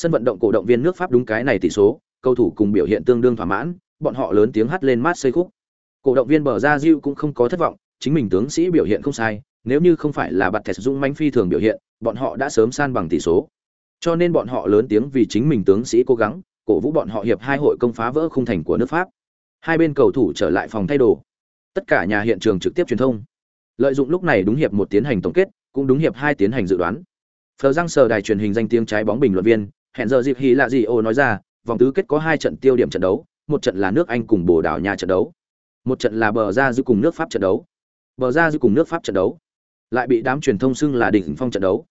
Sân vận động cổ động viên nước Pháp đúng cái này tỷ số, cầu thủ cùng biểu hiện tương đương thỏa mãn, bọn họ lớn tiếng hát lên mát xây khúc. Cổ động viên bờ ra Diu cũng không có thất vọng, chính mình tướng sĩ biểu hiện không sai, nếu như không phải là bạt thẻ dũng mãnh phi thường biểu hiện, bọn họ đã sớm san bằng tỷ số. Cho nên bọn họ lớn tiếng vì chính mình tướng sĩ cố gắng, cổ vũ bọn họ hiệp hai hội công phá vỡ khung thành của nước Pháp. Hai bên cầu thủ trở lại phòng thay đồ. Tất cả nhà hiện trường trực tiếp truyền thông. Lợi dụng lúc này đúng hiệp một tiến hành tổng kết, cũng đúng hiệp hai tiến hành dự đoán. Phờ răng sờ đài truyền hình danh tiếng trái bóng bình luận viên, hẹn giờ dịp hí là gì ô nói ra, vòng tứ kết có hai trận tiêu điểm trận đấu, một trận là nước Anh cùng Bồ Đào Nha trận đấu, một trận là bờ ra giữ cùng nước Pháp trận đấu. Bờ ra giữ cùng nước Pháp trận đấu, lại bị đám truyền thông xưng là đỉnh phong trận đấu.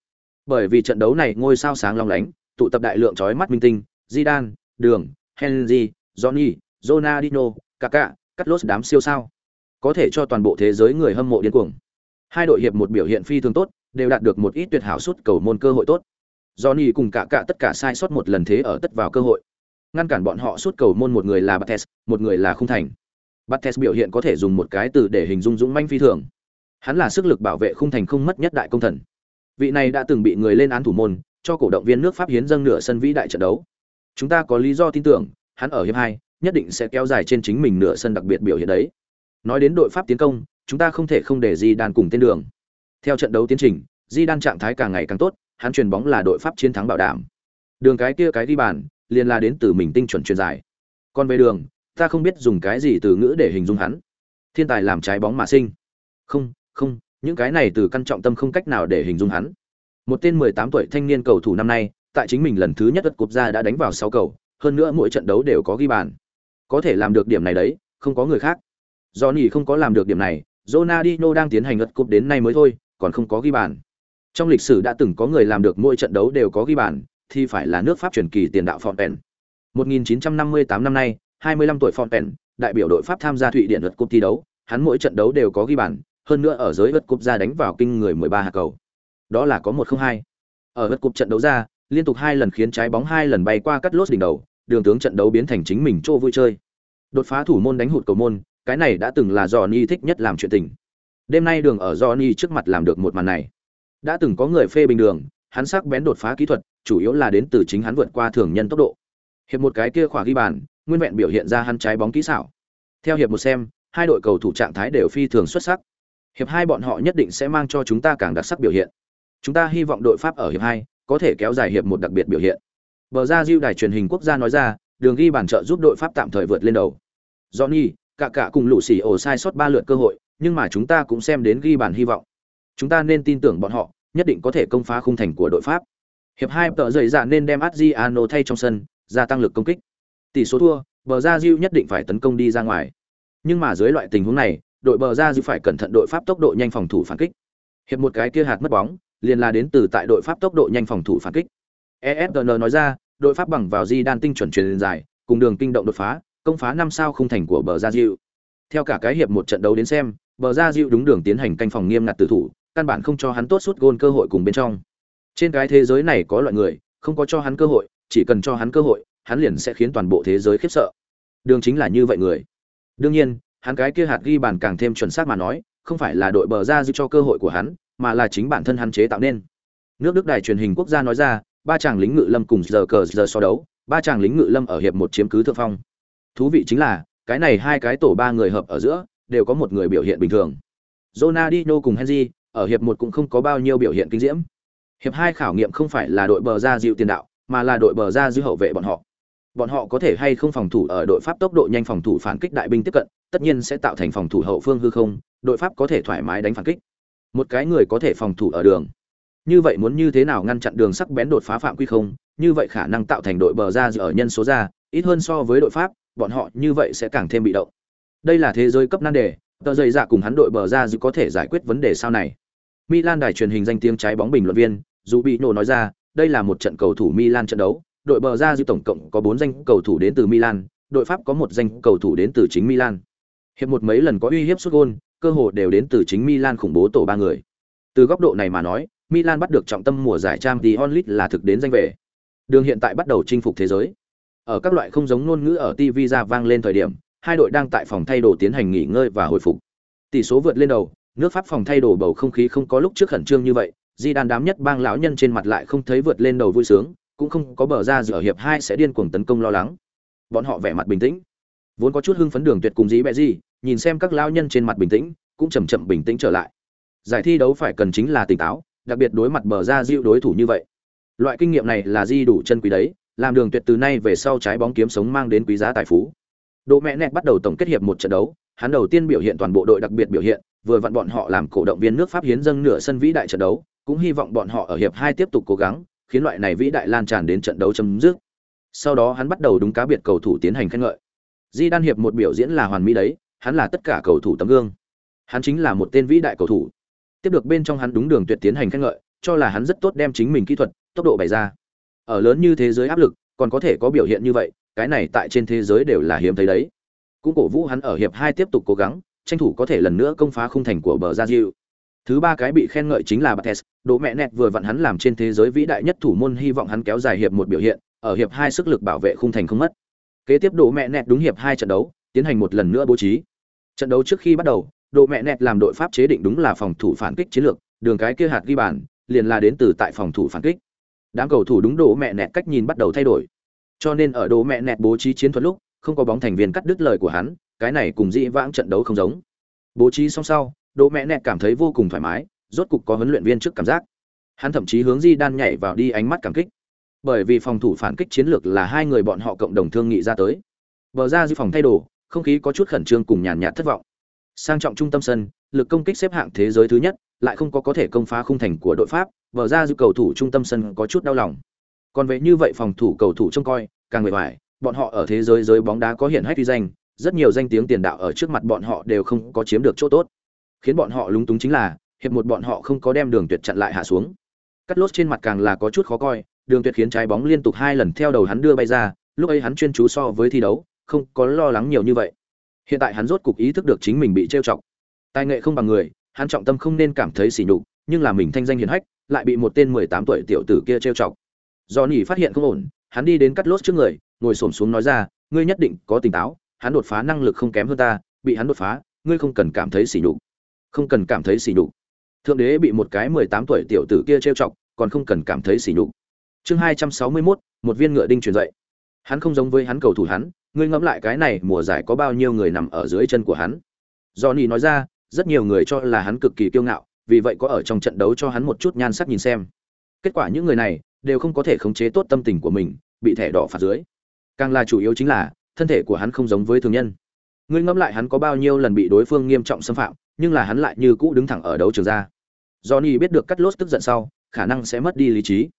Bởi vì trận đấu này ngôi sao sáng long lánh, tụ tập đại lượng chói mắt minh tinh, Zidane, Đường, Henry, Johnny, Ronaldinho, Kaká, Carlos đám siêu sao. Có thể cho toàn bộ thế giới người hâm mộ điên cuồng. Hai đội hiệp một biểu hiện phi thường tốt, đều đạt được một ít tuyệt hảo suất cầu môn cơ hội tốt. Johnny cùng cả cả tất cả sai sót một lần thế ở tất vào cơ hội. Ngăn cản bọn họ suốt cầu môn một người là Bates, một người là không thành. Bates biểu hiện có thể dùng một cái từ để hình dung dũng manh phi thường. Hắn là sức lực bảo vệ khung thành không mất nhất đại công thần. Vị này đã từng bị người lên án thủ môn, cho cổ động viên nước Pháp hiến dâng nửa sân vĩ đại trận đấu. Chúng ta có lý do tin tưởng, hắn ở hiệp hai nhất định sẽ kéo dài trên chính mình nửa sân đặc biệt biểu hiện đấy. Nói đến đội Pháp tiến công, chúng ta không thể không để Di Đan cùng tên đường. Theo trận đấu tiến trình, Di đan trạng thái càng ngày càng tốt, hắn truyền bóng là đội Pháp chiến thắng bảo đảm. Đường cái kia cái đi bàn, liền là đến từ mình tinh chuẩn truyền dài. Còn về đường, ta không biết dùng cái gì từ ngữ để hình dung hắn. Thiên tài làm trái bóng mà sinh. Không, không, những cái này từ căn trọng tâm không cách nào để hình dung hắn. Một tên 18 tuổi thanh niên cầu thủ năm nay, tại chính mình lần thứ nhất đất cúp ra đã đánh vào 6 cầu, hơn nữa mỗi trận đấu đều có ghi bàn. Có thể làm được điểm này đấy, không có người khác. Johnny không có làm được điểm này, Ronaldinho đang tiến hành ngất cúp đến nay mới thôi, còn không có ghi bàn. Trong lịch sử đã từng có người làm được mỗi trận đấu đều có ghi bàn, thì phải là nước Pháp truyền kỳ tiền đạo Fontaine. 1958 năm nay, 25 tuổi Fontaine, đại biểu đội Pháp tham gia Thụy Điển lượt cúp thi đấu, hắn mỗi trận đấu đều có ghi bàn, hơn nữa ở giới lượt cúp ra đánh vào kinh người 13 hạt cầu. Đó là có 102. Ở lượt cúp trận đấu ra, liên tục hai lần khiến trái bóng hai lần bay qua cắt lốt đỉnh đầu, đường tướng trận đấu biến thành chính mình chỗ vui chơi. Đột phá thủ môn đánh hụt cầu môn, cái này đã từng là Johnny thích nhất làm chuyện tình. Đêm nay đường ở Johnny trước mặt làm được một màn này. Đã từng có người phê bình đường, hắn sắc bén đột phá kỹ thuật, chủ yếu là đến từ chính hắn vượt qua thường nhân tốc độ. Hiệp một cái kia khỏa ghi bàn, nguyên vẹn biểu hiện ra hắn trái bóng kỹ xảo. Theo hiệp một xem, hai đội cầu thủ trạng thái đều phi thường xuất sắc. Hiệp hai bọn họ nhất định sẽ mang cho chúng ta càng đặc sắc biểu hiện. Chúng ta hy vọng đội Pháp ở hiệp hai có thể kéo dài hiệp một đặc biệt biểu hiện. Bờ ra diêu đài truyền hình quốc gia nói ra, đường ghi bàn trợ giúp đội Pháp tạm thời vượt lên đầu. Johnny, cả cả cùng lũ xì ổ sai sót ba lượt cơ hội, nhưng mà chúng ta cũng xem đến ghi bàn hy vọng. Chúng ta nên tin tưởng bọn họ, nhất định có thể công phá khung thành của đội Pháp. Hiệp hai tợ dày dạ nên đem Adriano thay trong sân, gia tăng lực công kích. Tỷ số thua, bờ ra Diu nhất định phải tấn công đi ra ngoài. Nhưng mà dưới loại tình huống này, đội bờ ra Diu phải cẩn thận đội Pháp tốc độ nhanh phòng thủ phản kích. Hiệp một cái kia hạt mất bóng, liền là đến từ tại đội Pháp tốc độ nhanh phòng thủ phản kích. ESPN nói ra, đội Pháp bằng vào Di đan tinh chuẩn truyền dài, cùng đường kinh động đột phá, công phá năm sao khung thành của bờ ra Diu. Theo cả cái hiệp một trận đấu đến xem, bờ ra Diu đúng đường tiến hành canh phòng nghiêm ngặt tử thủ, căn bản không cho hắn tốt suốt gôn cơ hội cùng bên trong. Trên cái thế giới này có loại người, không có cho hắn cơ hội, chỉ cần cho hắn cơ hội, hắn liền sẽ khiến toàn bộ thế giới khiếp sợ. Đường chính là như vậy người. Đương nhiên, hắn cái kia hạt ghi bàn càng thêm chuẩn xác mà nói, không phải là đội bờ ra dư cho cơ hội của hắn, mà là chính bản thân hắn chế tạo nên. Nước Đức đài truyền hình quốc gia nói ra, ba chàng lính ngự lâm cùng giờ cờ giờ so đấu, ba chàng lính ngự lâm ở hiệp một chiếm cứ thượng phong. Thú vị chính là, cái này hai cái tổ ba người hợp ở giữa, đều có một người biểu hiện bình thường. Ronaldinho cùng Henry, ở hiệp một cũng không có bao nhiêu biểu hiện kinh diễm. Hiệp hai khảo nghiệm không phải là đội bờ ra dịu tiền đạo, mà là đội bờ ra dư hậu vệ bọn họ. Bọn họ có thể hay không phòng thủ ở đội Pháp tốc độ nhanh phòng thủ phản kích đại binh tiếp cận, tất nhiên sẽ tạo thành phòng thủ hậu phương hư không, đội Pháp có thể thoải mái đánh phản kích. Một cái người có thể phòng thủ ở đường. Như vậy muốn như thế nào ngăn chặn đường sắc bén đột phá phạm quy không? Như vậy khả năng tạo thành đội bờ ra ở nhân số ra, ít hơn so với đội Pháp, bọn họ như vậy sẽ càng thêm bị động. Đây là thế giới cấp nan đề, tờ dày dạ cùng hắn đội bờ ra có thể giải quyết vấn đề sau này. Milan đài truyền hình danh tiếng trái bóng bình luận viên, dù bị nổ nói ra, đây là một trận cầu thủ Milan trận đấu, đội bờ ra dự tổng cộng có 4 danh cầu thủ đến từ Milan, đội Pháp có một danh cầu thủ đến từ chính Milan. Hiệp một mấy lần có uy hiếp sút gol, cơ hội đều đến từ chính Milan khủng bố tổ ba người. Từ góc độ này mà nói, Milan bắt được trọng tâm mùa giải Champions League là thực đến danh về. Đường hiện tại bắt đầu chinh phục thế giới. Ở các loại không giống ngôn ngữ ở TV ra vang lên thời điểm, hai đội đang tại phòng thay đồ tiến hành nghỉ ngơi và hồi phục. Tỷ số vượt lên đầu, nước Pháp phòng thay đồ bầu không khí không có lúc trước khẩn trương như vậy, Di đàn đám nhất bang lão nhân trên mặt lại không thấy vượt lên đầu vui sướng, cũng không có bờ ra giữa hiệp hai sẽ điên cuồng tấn công lo lắng. Bọn họ vẻ mặt bình tĩnh. Vốn có chút hưng phấn đường tuyệt cùng dĩ bẹ gì nhìn xem các lão nhân trên mặt bình tĩnh cũng chậm chậm bình tĩnh trở lại. Giải thi đấu phải cần chính là tỉnh táo đặc biệt đối mặt bờ ra dịu đối thủ như vậy. Loại kinh nghiệm này là di đủ chân quý đấy làm đường tuyệt từ nay về sau trái bóng kiếm sống mang đến quý giá tài phú độ mẹ nẹt bắt đầu tổng kết hiệp một trận đấu. Hắn đầu tiên biểu hiện toàn bộ đội đặc biệt biểu hiện, vừa vặn bọn họ làm cổ động viên nước pháp hiến dâng nửa sân vĩ đại trận đấu, cũng hy vọng bọn họ ở hiệp hai tiếp tục cố gắng, khiến loại này vĩ đại lan tràn đến trận đấu chấm dứt. Sau đó hắn bắt đầu đúng cá biệt cầu thủ tiến hành khen ngợi. Di đan hiệp một biểu diễn là hoàn mỹ đấy, hắn là tất cả cầu thủ tấm gương. Hắn chính là một tên vĩ đại cầu thủ. Tiếp được bên trong hắn đúng đường tuyệt tiến hành khen ngợi, cho là hắn rất tốt đem chính mình kỹ thuật, tốc độ bày ra. Ở lớn như thế giới áp lực, còn có thể có biểu hiện như vậy cái này tại trên thế giới đều là hiếm thấy đấy. Cũng cổ vũ hắn ở hiệp hai tiếp tục cố gắng tranh thủ có thể lần nữa công phá khung thành của bờ gia diệu thứ ba cái bị khen ngợi chính là Bates, độ mẹ nẹt vừa vặn hắn làm trên thế giới vĩ đại nhất thủ môn hy vọng hắn kéo dài hiệp một biểu hiện ở hiệp hai sức lực bảo vệ khung thành không mất. Kế tiếp độ mẹ nẹt đúng hiệp hai trận đấu tiến hành một lần nữa bố trí. Trận đấu trước khi bắt đầu độ mẹ nẹt làm đội pháp chế định đúng là phòng thủ phản kích chiến lược đường cái kia hạt ghi bàn liền là đến từ tại phòng thủ phản kích. Đám cầu thủ đúng độ mẹ nẹt cách nhìn bắt đầu thay đổi cho nên ở đồ mẹ nẹt bố trí chiến thuật lúc, không có bóng thành viên cắt đứt lời của hắn, cái này cùng dĩ vãng trận đấu không giống. Bố trí xong sau đồ mẹ nẹt cảm thấy vô cùng thoải mái, rốt cục có huấn luyện viên trước cảm giác. Hắn thậm chí hướng di đan nhảy vào đi ánh mắt cảm kích. Bởi vì phòng thủ phản kích chiến lược là hai người bọn họ cộng đồng thương nghị ra tới. Bờ ra dư phòng thay đồ, không khí có chút khẩn trương cùng nhàn nhạt thất vọng. Sang trọng trung tâm sân, lực công kích xếp hạng thế giới thứ nhất, lại không có có thể công phá khung thành của đội pháp, bờ ra dư cầu thủ trung tâm sân có chút đau lòng còn vậy như vậy phòng thủ cầu thủ trông coi, càng người ngoài bọn họ ở thế giới giới bóng đá có hiển hách uy danh, rất nhiều danh tiếng tiền đạo ở trước mặt bọn họ đều không có chiếm được chỗ tốt. Khiến bọn họ lúng túng chính là, hiệp một bọn họ không có đem đường tuyệt chặn lại hạ xuống. Cắt lốt trên mặt càng là có chút khó coi, đường tuyệt khiến trái bóng liên tục hai lần theo đầu hắn đưa bay ra, lúc ấy hắn chuyên chú so với thi đấu, không có lo lắng nhiều như vậy. Hiện tại hắn rốt cục ý thức được chính mình bị trêu chọc. Tài nghệ không bằng người, hắn trọng tâm không nên cảm thấy sỉ nhục, nhưng là mình thanh danh hiển hách, lại bị một tên mười tám tuổi tiểu tử kia trêu chọc do nỉ phát hiện không ổn, hắn đi đến cắt lốt trước người, ngồi xổm xuống nói ra, ngươi nhất định có tỉnh táo, hắn đột phá năng lực không kém hơn ta, bị hắn đột phá, ngươi không cần cảm thấy sỉ nhục. Không cần cảm thấy sỉ nhục. Thượng đế bị một cái mười tám tuổi tiểu tử kia trêu chọc, còn không cần cảm thấy sỉ nhục. Chương hai trăm sáu mươi mốt, một viên ngựa đinh truyền dậy hắn không giống với hắn cầu thủ hắn, ngươi ngẫm lại cái này mùa giải có bao nhiêu người nằm ở dưới chân của hắn. Johnny nói ra, rất nhiều người cho là hắn cực kỳ kiêu ngạo, vì vậy có ở trong trận đấu cho hắn một chút nhan sắc nhìn xem kết quả những người này đều không có thể khống chế tốt tâm tình của mình, bị thẻ đỏ phạt dưới. Càng là chủ yếu chính là, thân thể của hắn không giống với thường nhân. Ngươi ngẫm lại hắn có bao nhiêu lần bị đối phương nghiêm trọng xâm phạm, nhưng là hắn lại như cũ đứng thẳng ở đấu trường ra. Johnny biết được cắt lốt tức giận sau, khả năng sẽ mất đi lý trí.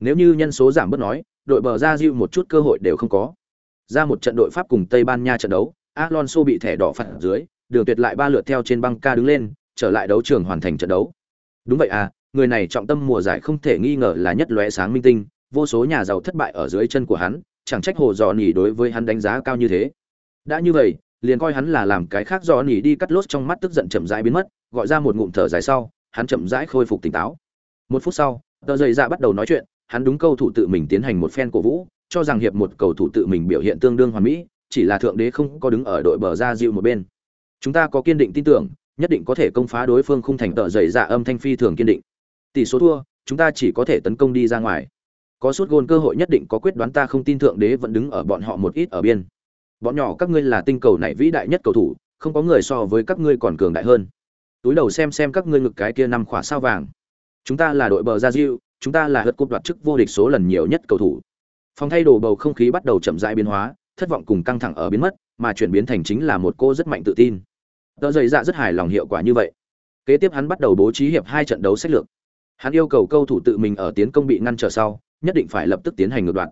Nếu như nhân số giảm bớt nói, đội bờ ra diệu một chút cơ hội đều không có. Ra một trận đội pháp cùng tây ban nha trận đấu, alonso bị thẻ đỏ phạt dưới, đường tuyệt lại ba lượt theo trên băng ca đứng lên, trở lại đấu trường hoàn thành trận đấu. Đúng vậy à người này trọng tâm mùa giải không thể nghi ngờ là nhất lóe sáng minh tinh, vô số nhà giàu thất bại ở dưới chân của hắn, chẳng trách hồ dọ nỉ đối với hắn đánh giá cao như thế. Đã như vậy, liền coi hắn là làm cái khác dọ nỉ đi cắt lốt trong mắt tức giận chậm rãi biến mất, gọi ra một ngụm thở dài sau, hắn chậm rãi khôi phục tỉnh táo. Một phút sau, tờ dày dạ bắt đầu nói chuyện, hắn đúng câu thủ tự mình tiến hành một phen cổ vũ, cho rằng hiệp một cầu thủ tự mình biểu hiện tương đương hoàn mỹ, chỉ là thượng đế không có đứng ở đội bờ ra dịu một bên. Chúng ta có kiên định tin tưởng, nhất định có thể công phá đối phương khung thành tờ dày dạ âm thanh phi thường kiên định tỷ số thua chúng ta chỉ có thể tấn công đi ra ngoài. Có suốt gôn cơ hội nhất định có quyết đoán ta không tin thượng đế vẫn đứng ở bọn họ một ít ở biên. Bọn nhỏ các ngươi là tinh cầu này vĩ đại nhất cầu thủ không có người so với các ngươi còn cường đại hơn. Túi đầu xem xem các ngươi ngực cái kia năm khỏa sao vàng. Chúng ta là đội bờ gia diêu, chúng ta là hất cúp đoạt chức vô địch số lần nhiều nhất cầu thủ. Phòng thay đồ bầu không khí bắt đầu chậm rãi biến hóa thất vọng cùng căng thẳng ở biến mất mà chuyển biến thành chính là một cô rất mạnh tự tin. Tờ dày dạ rất hài lòng hiệu quả như vậy. Kế tiếp hắn bắt đầu bố trí hiệp hai trận đấu sách lược hắn yêu cầu cầu thủ tự mình ở tiến công bị ngăn trở sau, nhất định phải lập tức tiến hành ngược đoạn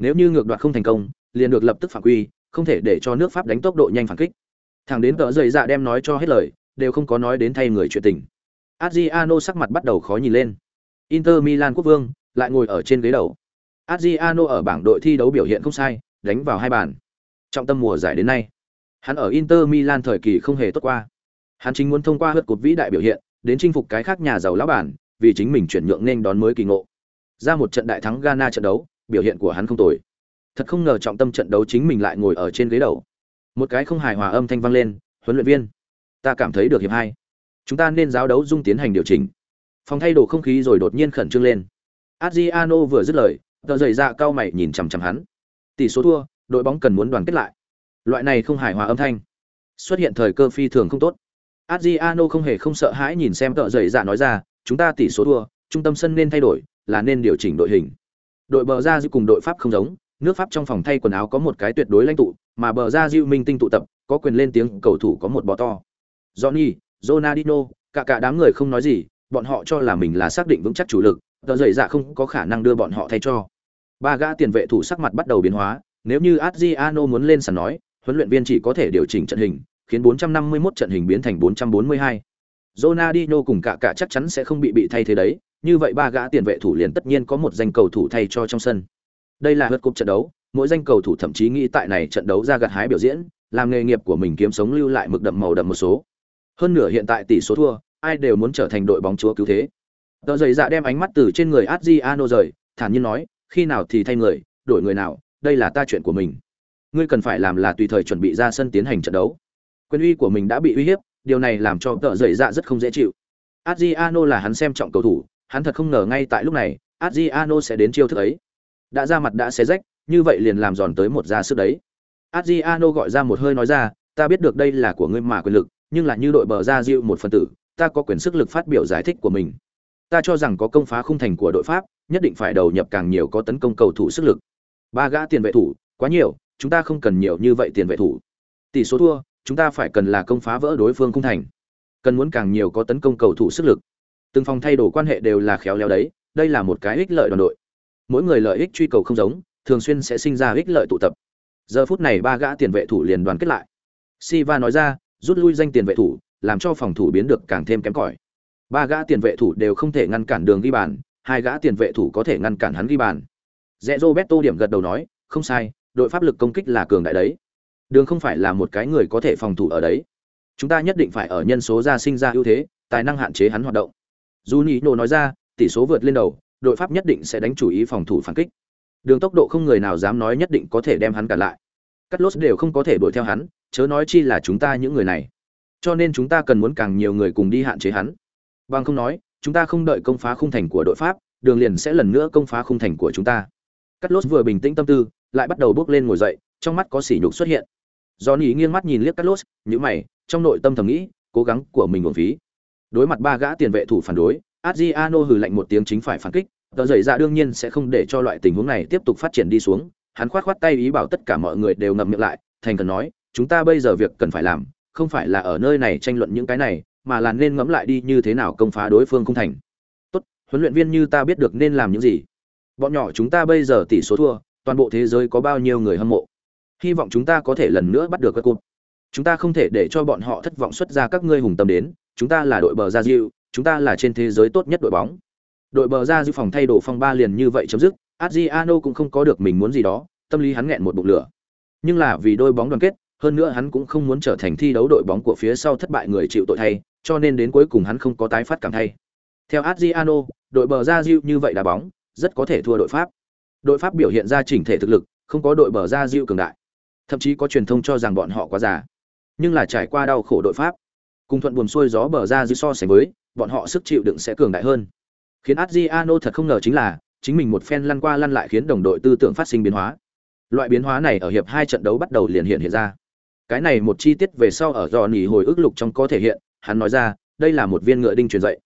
nếu như ngược đoạn không thành công, liền được lập tức phạm quy, không thể để cho nước pháp đánh tốc độ nhanh phản kích. Thằng đến tờ dày dạ đem nói cho hết lời, đều không có nói đến thay người chuyện tình. Adriano sắc mặt bắt đầu khó nhìn lên. Inter milan quốc vương lại ngồi ở trên ghế đầu. Adriano ở bảng đội thi đấu biểu hiện không sai, đánh vào hai bàn. Trọng tâm mùa giải đến nay, hắn ở inter milan thời kỳ không hề tốt qua. Hắn chính muốn thông qua hớt cột vĩ đại biểu hiện, đến chinh phục cái khác nhà giàu lão bản vì chính mình chuyển nhượng nên đón mới kỳ ngộ. Ra một trận đại thắng ghana trận đấu, biểu hiện của hắn không tồi. Thật không ngờ trọng tâm trận đấu chính mình lại ngồi ở trên ghế đầu. Một cái không hài hòa âm thanh vang lên, huấn luyện viên, ta cảm thấy được hiệp hai. Chúng ta nên giáo đấu dung tiến hành điều chỉnh. Phòng thay đồ không khí rồi đột nhiên khẩn trương lên. Adriano vừa dứt lời, tờ dày dạ cao mày nhìn chằm chằm hắn. Tỷ số thua, đội bóng cần muốn đoàn kết lại. Loại này không hài hòa âm thanh, xuất hiện thời cơ phi thường không tốt. Adriano không hề không sợ hãi nhìn xem tờ dày dạ nói ra chúng ta tỷ số thua, trung tâm sân nên thay đổi, là nên điều chỉnh đội hình. Đội bờ ra cùng đội pháp không giống, nước pháp trong phòng thay quần áo có một cái tuyệt đối lãnh tụ, mà bờ ra diệu minh tinh tụ tập, có quyền lên tiếng, cầu thủ có một bò to. Johnny, ronaldinho, cả cả đám người không nói gì, bọn họ cho là mình là xác định vững chắc chủ lực, tờ dậy dạ không có khả năng đưa bọn họ thay cho. Ba gã tiền vệ thủ sắc mặt bắt đầu biến hóa, nếu như adriano muốn lên sàn nói, huấn luyện viên chỉ có thể điều chỉnh trận hình, khiến 451 trận hình biến thành 442. Ronaldinho cùng cả cả chắc chắn sẽ không bị bị thay thế đấy, như vậy ba gã tiền vệ thủ liền tất nhiên có một danh cầu thủ thay cho trong sân. Đây là hớt cục trận đấu, mỗi danh cầu thủ thậm chí nghĩ tại này trận đấu ra gặt hái biểu diễn, làm nghề nghiệp của mình kiếm sống lưu lại mực đậm màu đậm một số. Hơn nửa hiện tại tỷ số thua, ai đều muốn trở thành đội bóng chúa cứu thế. Tờ giày dạ đem ánh mắt từ trên người Adriano rời, thản nhiên nói, khi nào thì thay người, đổi người nào, đây là ta chuyện của mình. Ngươi cần phải làm là tùy thời chuẩn bị ra sân tiến hành trận đấu. Quyền uy của mình đã bị uy hiếp, điều này làm cho tợ dậy dạ rất không dễ chịu. Adriano là hắn xem trọng cầu thủ, hắn thật không ngờ ngay tại lúc này, Adriano sẽ đến chiêu thức ấy. Đã ra mặt đã xé rách, như vậy liền làm giòn tới một ra sức đấy. Adriano gọi ra một hơi nói ra, ta biết được đây là của ngươi mà quyền lực, nhưng là như đội bờ ra dịu một phần tử, ta có quyền sức lực phát biểu giải thích của mình. Ta cho rằng có công phá khung thành của đội Pháp, nhất định phải đầu nhập càng nhiều có tấn công cầu thủ sức lực. Ba gã tiền vệ thủ, quá nhiều, chúng ta không cần nhiều như vậy tiền vệ thủ. Tỷ số thua, chúng ta phải cần là công phá vỡ đối phương cung thành. Cần muốn càng nhiều có tấn công cầu thủ sức lực. Từng phòng thay đổi quan hệ đều là khéo léo đấy, đây là một cái ích lợi đoàn đội. Mỗi người lợi ích truy cầu không giống, thường xuyên sẽ sinh ra ích lợi tụ tập. Giờ phút này ba gã tiền vệ thủ liền đoàn kết lại. Siva nói ra, rút lui danh tiền vệ thủ, làm cho phòng thủ biến được càng thêm kém cỏi. Ba gã tiền vệ thủ đều không thể ngăn cản đường ghi bàn, hai gã tiền vệ thủ có thể ngăn cản hắn ghi bàn. Rẽ Roberto điểm gật đầu nói, không sai, đội pháp lực công kích là cường đại đấy. Đường không phải là một cái người có thể phòng thủ ở đấy. Chúng ta nhất định phải ở nhân số ra sinh ra ưu thế, tài năng hạn chế hắn hoạt động. Juninho nói ra, tỷ số vượt lên đầu, đội pháp nhất định sẽ đánh chủ ý phòng thủ phản kích. Đường tốc độ không người nào dám nói nhất định có thể đem hắn cả lại. Cắt lốt đều không có thể đuổi theo hắn, chớ nói chi là chúng ta những người này. Cho nên chúng ta cần muốn càng nhiều người cùng đi hạn chế hắn. Bằng không nói, chúng ta không đợi công phá khung thành của đội Pháp, đường liền sẽ lần nữa công phá khung thành của chúng ta. Cắt lốt vừa bình tĩnh tâm tư, lại bắt đầu bước lên ngồi dậy, trong mắt có sỉ nhục xuất hiện. Johnny nghiêng mắt nhìn liếc Carlos, lốt, nhíu mày, trong nội tâm thầm nghĩ, cố gắng của mình uổng phí. Đối mặt ba gã tiền vệ thủ phản đối, Adriano hừ lạnh một tiếng chính phải phản kích, tờ giấy ra dạ đương nhiên sẽ không để cho loại tình huống này tiếp tục phát triển đi xuống. Hắn khoát khoát tay ý bảo tất cả mọi người đều ngậm miệng lại thành cần nói chúng ta bây giờ việc cần phải làm không phải là ở nơi này tranh luận những cái này mà là nên ngẫm lại đi như thế nào công phá đối phương không thành. Tốt huấn luyện viên như ta biết được nên làm những gì? Bọn nhỏ chúng ta bây giờ tỷ số thua toàn bộ thế giới có bao nhiêu người hâm mộ? Hy vọng chúng ta có thể lần nữa bắt được các cụt chúng ta không thể để cho bọn họ thất vọng xuất ra các ngươi hùng tâm đến. Chúng ta là đội bờ gia diệu chúng ta là trên thế giới tốt nhất đội bóng. Đội bờ ra giữ phòng thay đồ phong ba liền như vậy chấm dứt, adriano cũng không có được mình muốn gì đó, tâm lý hắn nghẹn một bụng lửa. Nhưng là vì đôi bóng đoàn kết, hơn nữa hắn cũng không muốn trở thành thi đấu đội bóng của phía sau thất bại người chịu tội thay, cho nên đến cuối cùng hắn không có tái phát cảm thay. Theo adriano, đội bờ ra diệu như vậy đá bóng, rất có thể thua đội pháp. Đội pháp biểu hiện ra chỉnh thể thực lực, không có đội bờ ra diệu cường đại thậm chí có truyền thông cho rằng bọn họ quá già nhưng là trải qua đau khổ đội pháp cùng thuận buồn xuôi gió bờ ra dưới so sánh với bọn họ sức chịu đựng sẽ cường đại hơn Khiến Adriano thật không ngờ chính là, chính mình một phen lăn qua lăn lại khiến đồng đội tư tưởng phát sinh biến hóa. Loại biến hóa này ở hiệp hai trận đấu bắt đầu liền hiện hiện ra. Cái này một chi tiết về sau ở dò nỉ hồi ức lục trong có thể hiện, hắn nói ra, đây là một viên ngựa đinh truyền dậy.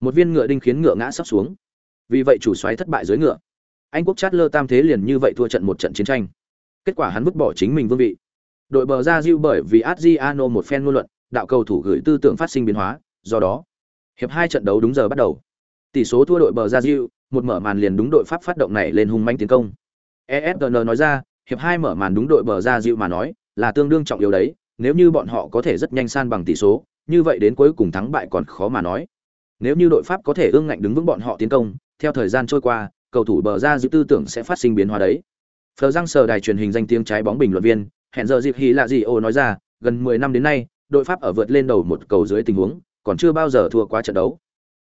Một viên ngựa đinh khiến ngựa ngã sắp xuống. Vì vậy chủ xoáy thất bại dưới ngựa. Anh quốc Chatler tam thế liền như vậy thua trận một trận chiến tranh. Kết quả hắn vứt bỏ chính mình vương vị. Đội bờ ra Diu bởi vì Adriano một phen ngôn luận, đạo cầu thủ gửi tư tưởng phát sinh biến hóa, do đó, hiệp hai trận đấu đúng giờ bắt đầu. Tỷ số thua đội bờ ra Diu, một mở màn liền đúng đội Pháp phát động này lên hung manh tiến công. Esn nói ra, hiệp hai mở màn đúng đội bờ ra Diu mà nói, là tương đương trọng yếu đấy, nếu như bọn họ có thể rất nhanh san bằng tỷ số, như vậy đến cuối cùng thắng bại còn khó mà nói. Nếu như đội Pháp có thể ương ngạnh đứng vững bọn họ tiến công, theo thời gian trôi qua, cầu thủ bờ ra Diu tư tưởng sẽ phát sinh biến hóa đấy. Phờ răng sờ đài truyền hình danh tiếng trái bóng bình luận viên, hẹn giờ dịp hí là gì ô nói ra, gần 10 năm đến nay, đội Pháp ở vượt lên đầu một cầu dưới tình huống, còn chưa bao giờ thua qua trận đấu.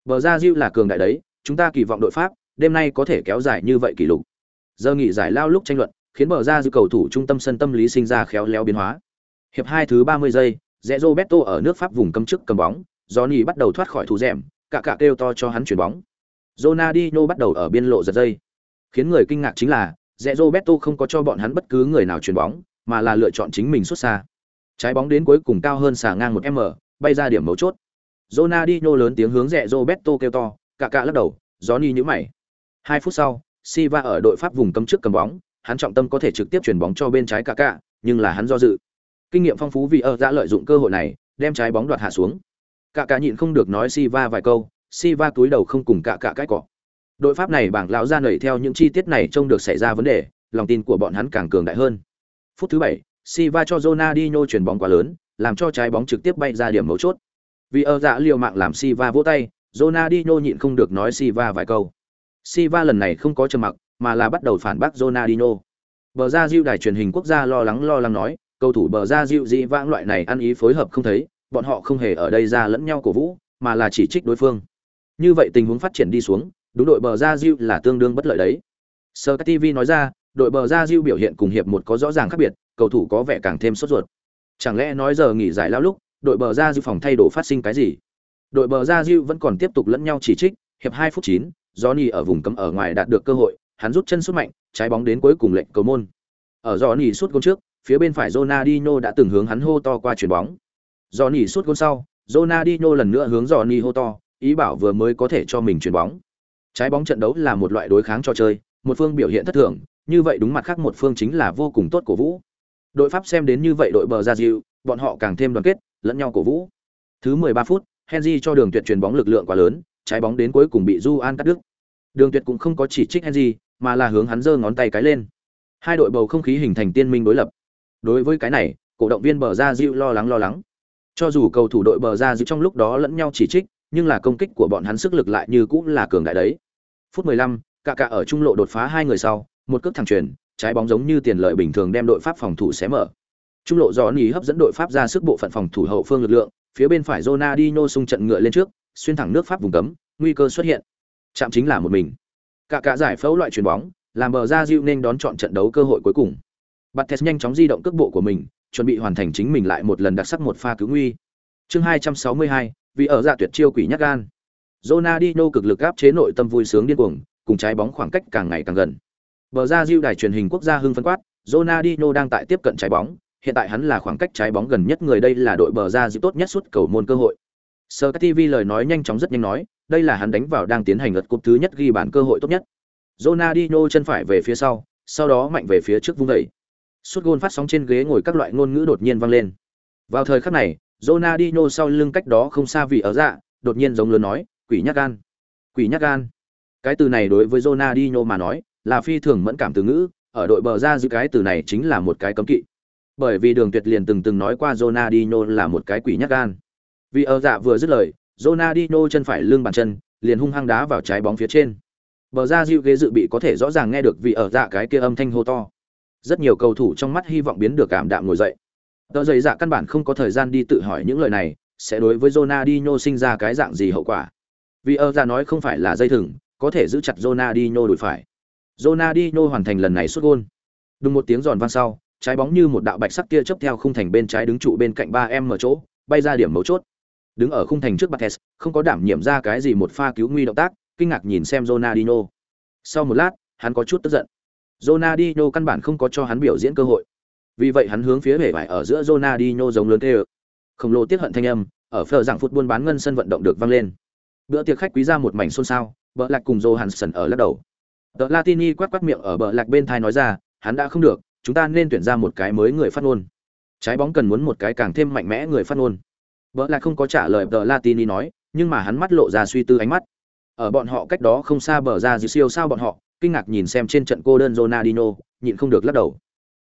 Bờ ra Diu là cường đại đấy, chúng ta kỳ vọng đội Pháp đêm nay có thể kéo dài như vậy kỷ lục. Giờ nghỉ giải lao lúc tranh luận, khiến bờ ra Diu cầu thủ trung tâm sân tâm lý sinh ra khéo léo biến hóa. Hiệp hai thứ 30 giây, Rẽ Roberto ở nước Pháp vùng cấm trước cầm bóng, Johnny bắt đầu thoát khỏi thủ rệm, cả cả kêu to cho hắn chuyển bóng. Ronaldinho bắt đầu ở biên lộ giật dây. Khiến người kinh ngạc chính là, Rẽ Roberto không có cho bọn hắn bất cứ người nào chuyền bóng, mà là lựa chọn chính mình xuất xa. Trái bóng đến cuối cùng cao hơn xà ngang một m bay ra điểm mấu chốt. Ronaldinho lớn tiếng hướng Rẽ Roberto kêu to, cả cả lắc đầu, Johnny nhíu mày. Hai phút sau, Silva ở đội Pháp vùng cấm trước cầm bóng, hắn trọng tâm có thể trực tiếp chuyển bóng cho bên trái cả cả, nhưng là hắn do dự. Kinh nghiệm phong phú vì ở đã lợi dụng cơ hội này, đem trái bóng đoạt hạ xuống. Cả cả nhịn không được nói Silva vài câu, Silva túi đầu không cùng cả cả cái cọ. Đội Pháp này bảng lão ra nảy theo những chi tiết này trông được xảy ra vấn đề, lòng tin của bọn hắn càng cường đại hơn. Phút thứ bảy, Silva cho Ronaldinho chuyển bóng quá lớn, làm cho trái bóng trực tiếp bay ra điểm mấu chốt. Vì ở dạ liều mạng làm Silva vỗ tay, Ronaldinho nhịn không được nói Silva vài câu. Silva lần này không có trầm mặc, mà là bắt đầu phản bác Ronaldinho. Bờ ra diêu đài truyền hình quốc gia lo lắng lo lắng nói, cầu thủ bờ ra diệu dị vãng loại này ăn ý phối hợp không thấy, bọn họ không hề ở đây ra lẫn nhau cổ vũ, mà là chỉ trích đối phương. Như vậy tình huống phát triển đi xuống, đúng đội bờ ra diêu là tương đương bất lợi đấy. sơ TV nói ra, đội bờ ra diêu biểu hiện cùng hiệp một có rõ ràng khác biệt, cầu thủ có vẻ càng thêm sốt ruột. Chẳng lẽ nói giờ nghỉ giải lao lúc, đội bờ ra diêu phòng thay đổi phát sinh cái gì? Đội bờ ra diêu vẫn còn tiếp tục lẫn nhau chỉ trích, hiệp 2 phút 9, Johnny ở vùng cấm ở ngoài đạt được cơ hội, hắn rút chân sút mạnh, trái bóng đến cuối cùng lệnh cầu môn. Ở Johnny sút gôn trước, phía bên phải Ronaldinho đã từng hướng hắn hô to qua chuyền bóng. Johnny sút gôn sau, Ronaldinho lần nữa hướng Johnny hô to, ý bảo vừa mới có thể cho mình chuyền bóng. Trái bóng trận đấu là một loại đối kháng cho chơi, một phương biểu hiện thất thường, như vậy đúng mặt khác một phương chính là vô cùng tốt cổ Vũ. Đội Pháp xem đến như vậy đội bờ ra dịu, bọn họ càng thêm đoàn kết, lẫn nhau cổ vũ. Thứ 13 phút, Henry cho Đường Tuyệt truyền bóng lực lượng quá lớn, trái bóng đến cuối cùng bị Du An cắt đứt. Đường Tuyệt cũng không có chỉ trích Henry, mà là hướng hắn giơ ngón tay cái lên. Hai đội bầu không khí hình thành tiên minh đối lập. Đối với cái này, cổ động viên bờ ra dịu lo lắng lo lắng. Cho dù cầu thủ đội bờ ra dịu trong lúc đó lẫn nhau chỉ trích, nhưng là công kích của bọn hắn sức lực lại như cũng là cường đại đấy. Phút 15, cả cả ở trung lộ đột phá hai người sau, một cước thẳng truyền, trái bóng giống như tiền lợi bình thường đem đội Pháp phòng thủ xé mở. Trung lộ gió nhí hấp dẫn đội Pháp ra sức bộ phận phòng thủ hậu phương lực lượng, phía bên phải Ronaldinho xung trận ngựa lên trước, xuyên thẳng nước Pháp vùng cấm, nguy cơ xuất hiện. Chạm chính là một mình. Cả cả giải phẫu loại chuyền bóng, làm bờ ra Diu nên đón chọn trận đấu cơ hội cuối cùng. Bates nhanh chóng di động cước bộ của mình, chuẩn bị hoàn thành chính mình lại một lần đặc sắc một pha cứu nguy. Chương 262, vì ở dạ tuyệt chiêu quỷ nhát gan. Ronaldinho cực lực áp chế nội tâm vui sướng điên cuồng, cùng trái bóng khoảng cách càng ngày càng gần. Bờ ra Diu đài truyền hình quốc gia hưng phấn quát, Ronaldinho đang tại tiếp cận trái bóng, hiện tại hắn là khoảng cách trái bóng gần nhất người đây là đội bờ ra Diu tốt nhất suốt cầu môn cơ hội. Sky TV lời nói nhanh chóng rất nhanh nói, đây là hắn đánh vào đang tiến hành lượt cúp thứ nhất ghi bàn cơ hội tốt nhất. Ronaldinho chân phải về phía sau, sau đó mạnh về phía trước vung đẩy. Sút gôn phát sóng trên ghế ngồi các loại ngôn ngữ đột nhiên vang lên. Vào thời khắc này, Ronaldinho sau lưng cách đó không xa vì ở dạ, đột nhiên giống lớn nói, quỷ nhát gan. Quỷ nhát gan. Cái từ này đối với Ronaldinho mà nói, là phi thường mẫn cảm từ ngữ, ở đội bờ ra giữ cái từ này chính là một cái cấm kỵ. Bởi vì Đường Tuyệt liền từng từng nói qua Ronaldinho là một cái quỷ nhát gan. Vì ở dạ vừa dứt lời, Ronaldinho chân phải lưng bàn chân, liền hung hăng đá vào trái bóng phía trên. Bờ ra dịu ghế dự bị có thể rõ ràng nghe được vì ở dạ cái kia âm thanh hô to. Rất nhiều cầu thủ trong mắt hy vọng biến được cảm đạm ngồi dậy. Tờ giày dạ căn bản không có thời gian đi tự hỏi những lời này, sẽ đối với Ronaldinho sinh ra cái dạng gì hậu quả. Vì ở ra nói không phải là dây thừng, có thể giữ chặt Ronaldinho đuổi phải. Ronaldinho hoàn thành lần này sút gol. Đùng một tiếng giòn vang sau, trái bóng như một đạo bạch sắc kia chớp theo khung thành bên trái đứng trụ bên cạnh 3m ở chỗ, bay ra điểm mấu chốt. Đứng ở khung thành trước Bates, không có đảm nhiệm ra cái gì một pha cứu nguy động tác, kinh ngạc nhìn xem Ronaldinho. Sau một lát, hắn có chút tức giận. Ronaldinho căn bản không có cho hắn biểu diễn cơ hội. Vì vậy hắn hướng phía bể vải ở giữa Ronaldinho giống lớn tê Khổng lồ tiết hận thanh âm, ở phở dạng phút buôn bán ngân sân vận động được vang lên. Bữa tiệc khách quý ra một mảnh xôn xao, bờ lạc cùng Johansson ở lắc đầu. Tờ Latini quát quát miệng ở bờ lạc bên thai nói ra, hắn đã không được, chúng ta nên tuyển ra một cái mới người phát ngôn. Trái bóng cần muốn một cái càng thêm mạnh mẽ người phát ngôn. Bờ lạc không có trả lời Tờ Latini nói, nhưng mà hắn mắt lộ ra suy tư ánh mắt. Ở bọn họ cách đó không xa bờ ra dư siêu sao bọn họ, kinh ngạc nhìn xem trên trận cô đơn Ronaldinho, nhịn không được lắc đầu.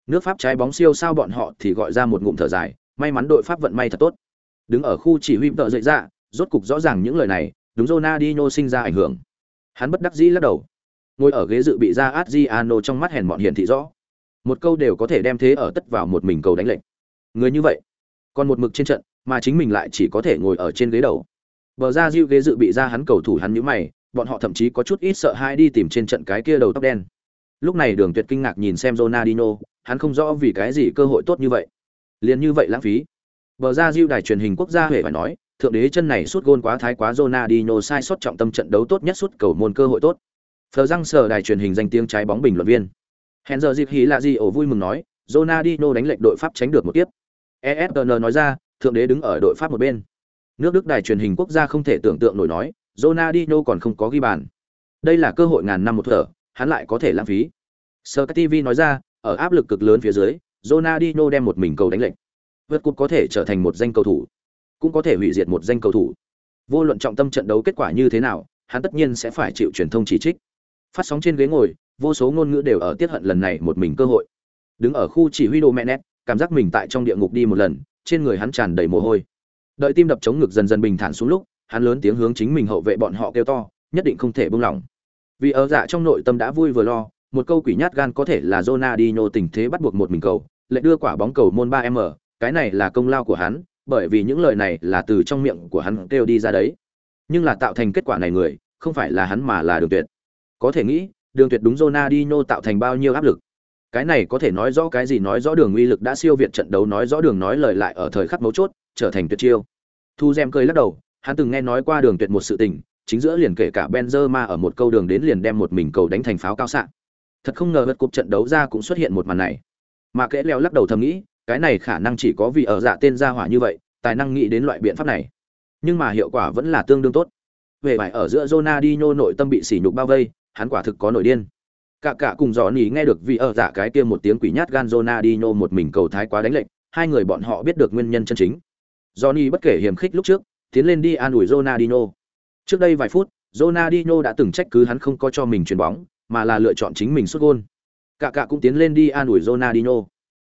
Nước Pháp trái bóng siêu sao bọn họ thì gọi ra một ngụm thở dài, may mắn đội Pháp vận may thật tốt. Đứng ở khu chỉ huy tợ dậy ra, rốt cục rõ ràng những lời này, đúng Ronaldinho sinh ra ảnh hưởng. Hắn bất đắc dĩ lắc đầu. Ngồi ở ghế dự bị ra Adriano trong mắt hèn mọn hiển thị rõ. Một câu đều có thể đem thế ở tất vào một mình cầu đánh lệnh. Người như vậy, còn một mực trên trận, mà chính mình lại chỉ có thể ngồi ở trên ghế đầu. Bờ ra diêu ghế dự bị ra hắn cầu thủ hắn nhíu mày, bọn họ thậm chí có chút ít sợ hãi đi tìm trên trận cái kia đầu tóc đen. Lúc này Đường Tuyệt kinh ngạc nhìn xem Ronaldinho, hắn không rõ vì cái gì cơ hội tốt như vậy, liền như vậy lãng phí. Bờ ra diêu đài truyền hình quốc gia huệ phải nói, thượng đế chân này suốt gôn quá thái quá Ronaldinho sai sót trọng tâm trận đấu tốt nhất suốt cầu môn cơ hội tốt. Phờ răng sở đài truyền hình danh tiếng trái bóng bình luận viên. Hẹn giờ dịp hí là gì ổ vui mừng nói, Ronaldinho đánh lệnh đội Pháp tránh được một tiếp. ESPN nói ra, thượng đế đứng ở đội Pháp một bên. Nước Đức đài truyền hình quốc gia không thể tưởng tượng nổi nói, Ronaldinho còn không có ghi bàn. Đây là cơ hội ngàn năm một thở, hắn lại có thể lãng phí. Sky TV nói ra, ở áp lực cực lớn phía dưới, Ronaldinho đem một mình cầu đánh lệnh. Vượt cột có thể trở thành một danh cầu thủ, cũng có thể hủy diệt một danh cầu thủ. Vô luận trọng tâm trận đấu kết quả như thế nào, hắn tất nhiên sẽ phải chịu truyền thông chỉ trích. Phát sóng trên ghế ngồi, vô số ngôn ngữ đều ở tiết hận lần này một mình cơ hội. Đứng ở khu chỉ huy đồ mẹ nét, cảm giác mình tại trong địa ngục đi một lần, trên người hắn tràn đầy mồ hôi. Đợi tim đập chống ngực dần dần bình thản xuống lúc, hắn lớn tiếng hướng chính mình hậu vệ bọn họ kêu to, nhất định không thể buông lỏng. Vì ở dạ trong nội tâm đã vui vừa lo, một câu quỷ nhát gan có thể là Ronaldinho tình thế bắt buộc một mình cầu, lại đưa quả bóng cầu môn 3m, cái này là công lao của hắn, bởi vì những lời này là từ trong miệng của hắn kêu đi ra đấy. Nhưng là tạo thành kết quả này người, không phải là hắn mà là Đường Tuyệt. Có thể nghĩ, Đường Tuyệt đúng Ronaldinho tạo thành bao nhiêu áp lực. Cái này có thể nói rõ cái gì nói rõ Đường uy lực đã siêu việt trận đấu nói rõ Đường nói lời lại ở thời khắc mấu chốt, trở thành tuyệt chiêu. Thu Gem cười lắc đầu, hắn từng nghe nói qua Đường Tuyệt một sự tình, chính giữa liền kể cả Benzema ở một câu đường đến liền đem một mình cầu đánh thành pháo cao xạ. Thật không ngờ vật cuộc trận đấu ra cũng xuất hiện một màn này. Mà kẽ leo lắc đầu thầm nghĩ, cái này khả năng chỉ có vì ở dạ tên gia hỏa như vậy, tài năng nghĩ đến loại biện pháp này. Nhưng mà hiệu quả vẫn là tương đương tốt. Về bài ở giữa Ronaldinho nội tâm bị sỉ nhục bao vây, hắn quả thực có nổi điên. Cả cả cùng gió nỉ nghe được vì ở dạ cái kia một tiếng quỷ nhát gan Ronaldinho một mình cầu thái quá đánh lệnh, hai người bọn họ biết được nguyên nhân chân chính. Johnny bất kể hiểm khích lúc trước, tiến lên đi an ủi Ronaldinho. Trước đây vài phút, Ronaldinho đã từng trách cứ hắn không có cho mình chuyền bóng, mà là lựa chọn chính mình xuất gôn. Cả cả cũng tiến lên đi an ủi Ronaldinho.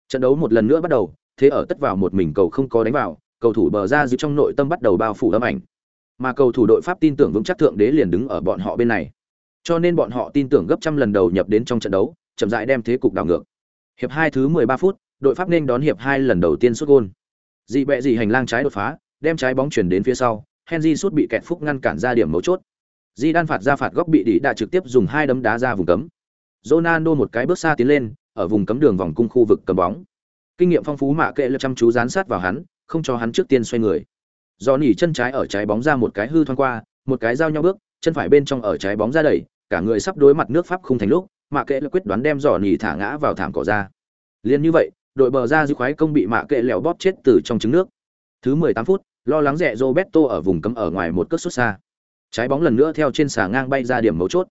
Trận đấu một lần nữa bắt đầu, thế ở tất vào một mình cầu không có đánh vào, cầu thủ bờ ra giữ trong nội tâm bắt đầu bao phủ âm ảnh. Mà cầu thủ đội Pháp tin tưởng vững chắc thượng đế liền đứng ở bọn họ bên này. Cho nên bọn họ tin tưởng gấp trăm lần đầu nhập đến trong trận đấu, chậm rãi đem thế cục đảo ngược. Hiệp 2 thứ 13 phút, đội Pháp nên đón hiệp 2 lần đầu tiên sút gôn. Dị bẹ dị hành lang trái đột phá, đem trái bóng chuyển đến phía sau, Henry sút bị kẹt phúc ngăn cản ra điểm mấu chốt. Di đan phạt ra phạt góc bị đĩ đã trực tiếp dùng hai đấm đá ra vùng cấm. Ronaldo một cái bước xa tiến lên, ở vùng cấm đường vòng cung khu vực cầm bóng. Kinh nghiệm phong phú mạ kệ lập chăm chú dán sát vào hắn, không cho hắn trước tiên xoay người. Do nỉ chân trái ở trái bóng ra một cái hư thoáng qua, một cái giao nhau bước, chân phải bên trong ở trái bóng ra đẩy, cả người sắp đối mặt nước Pháp không thành lúc, mạ kệ lập quyết đoán đem dò nỉ thả ngã vào thảm cỏ ra. Liên như vậy, đội bờ ra dư khoái công bị mạ kệ lẹo bóp chết từ trong trứng nước. Thứ 18 phút, lo lắng rẻ Roberto ở vùng cấm ở ngoài một cước xuất xa. Trái bóng lần nữa theo trên xà ngang bay ra điểm mấu chốt.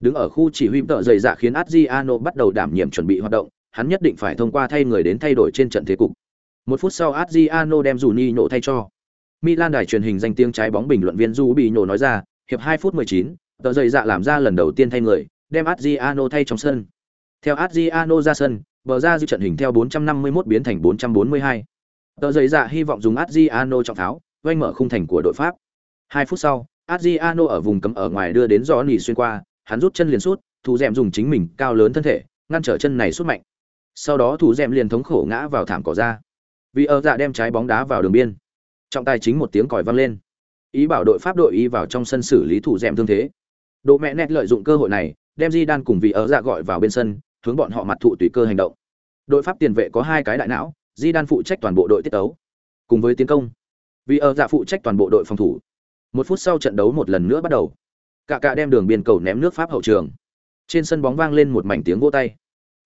Đứng ở khu chỉ huy tợ dày dạ khiến Adriano bắt đầu đảm nhiệm chuẩn bị hoạt động, hắn nhất định phải thông qua thay người đến thay đổi trên trận thế cục. Một phút sau Adriano đem Juninho thay cho. Milan đài truyền hình danh tiếng trái bóng bình luận viên Du bị nhổ nói ra, hiệp 2 phút 19, tợ dày dạ làm ra lần đầu tiên thay người, đem Adriano thay trong sân. Theo Adriano ra sân, bờ ra dư trận hình theo 451 biến thành 442. Tờ giấy dạ hy vọng dùng Adriano trọng tháo, doanh mở khung thành của đội Pháp. Hai phút sau, Adriano ở vùng cấm ở ngoài đưa đến Johnny xuyên qua, hắn rút chân liền sút, thủ dẻm dùng chính mình cao lớn thân thể, ngăn trở chân này sút mạnh. Sau đó thủ dẻm liền thống khổ ngã vào thảm cỏ ra. Vì ở dạ đem trái bóng đá vào đường biên. Trọng tài chính một tiếng còi vang lên. Ý bảo đội Pháp đội ý vào trong sân xử lý thủ dẻm thương thế. Độ mẹ nét lợi dụng cơ hội này, đem Di Đan cùng vì ở dạ gọi vào bên sân, hướng bọn họ mặt thụ tùy cơ hành động. Đội Pháp tiền vệ có hai cái đại não, Di Đan phụ trách toàn bộ đội tiết tấu, cùng với tiến công. Vì ở dạ phụ trách toàn bộ đội phòng thủ. Một phút sau trận đấu một lần nữa bắt đầu. Cả cả đem đường biên cầu ném nước Pháp hậu trường. Trên sân bóng vang lên một mảnh tiếng vỗ tay.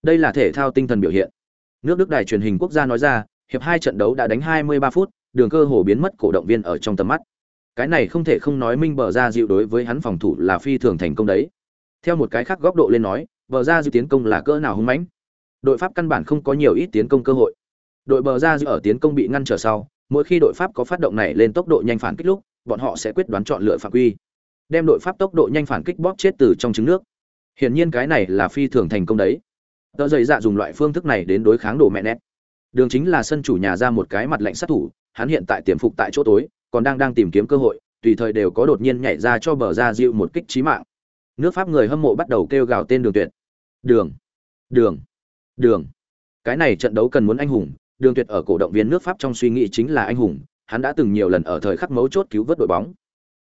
Đây là thể thao tinh thần biểu hiện. Nước Đức đài truyền hình quốc gia nói ra, hiệp hai trận đấu đã đánh 23 phút, đường cơ hồ biến mất cổ động viên ở trong tầm mắt. Cái này không thể không nói minh bờ ra dịu đối với hắn phòng thủ là phi thường thành công đấy. Theo một cái khác góc độ lên nói, bờ ra dịu tiến công là cỡ nào hung mãnh. Đội Pháp căn bản không có nhiều ít tiến công cơ hội. Đội bờ ra dịu ở tiến công bị ngăn trở sau, mỗi khi đội Pháp có phát động này lên tốc độ nhanh phản kích lúc, bọn họ sẽ quyết đoán chọn lựa phạm quy, đem đội Pháp tốc độ nhanh phản kích bóp chết từ trong trứng nước. Hiển nhiên cái này là phi thường thành công đấy. Tờ dày dạ dùng loại phương thức này đến đối kháng đồ mẹ nét. Đường chính là sân chủ nhà ra một cái mặt lạnh sát thủ, hắn hiện tại tiềm phục tại chỗ tối, còn đang đang tìm kiếm cơ hội, tùy thời đều có đột nhiên nhảy ra cho bờ ra dịu một kích chí mạng. Nước Pháp người hâm mộ bắt đầu kêu gào tên Đường Tuyệt. Đường, Đường, Đường. Cái này trận đấu cần muốn anh hùng, Đường Tuyệt ở cổ động viên nước Pháp trong suy nghĩ chính là anh hùng, hắn đã từng nhiều lần ở thời khắc mấu chốt cứu vớt đội bóng.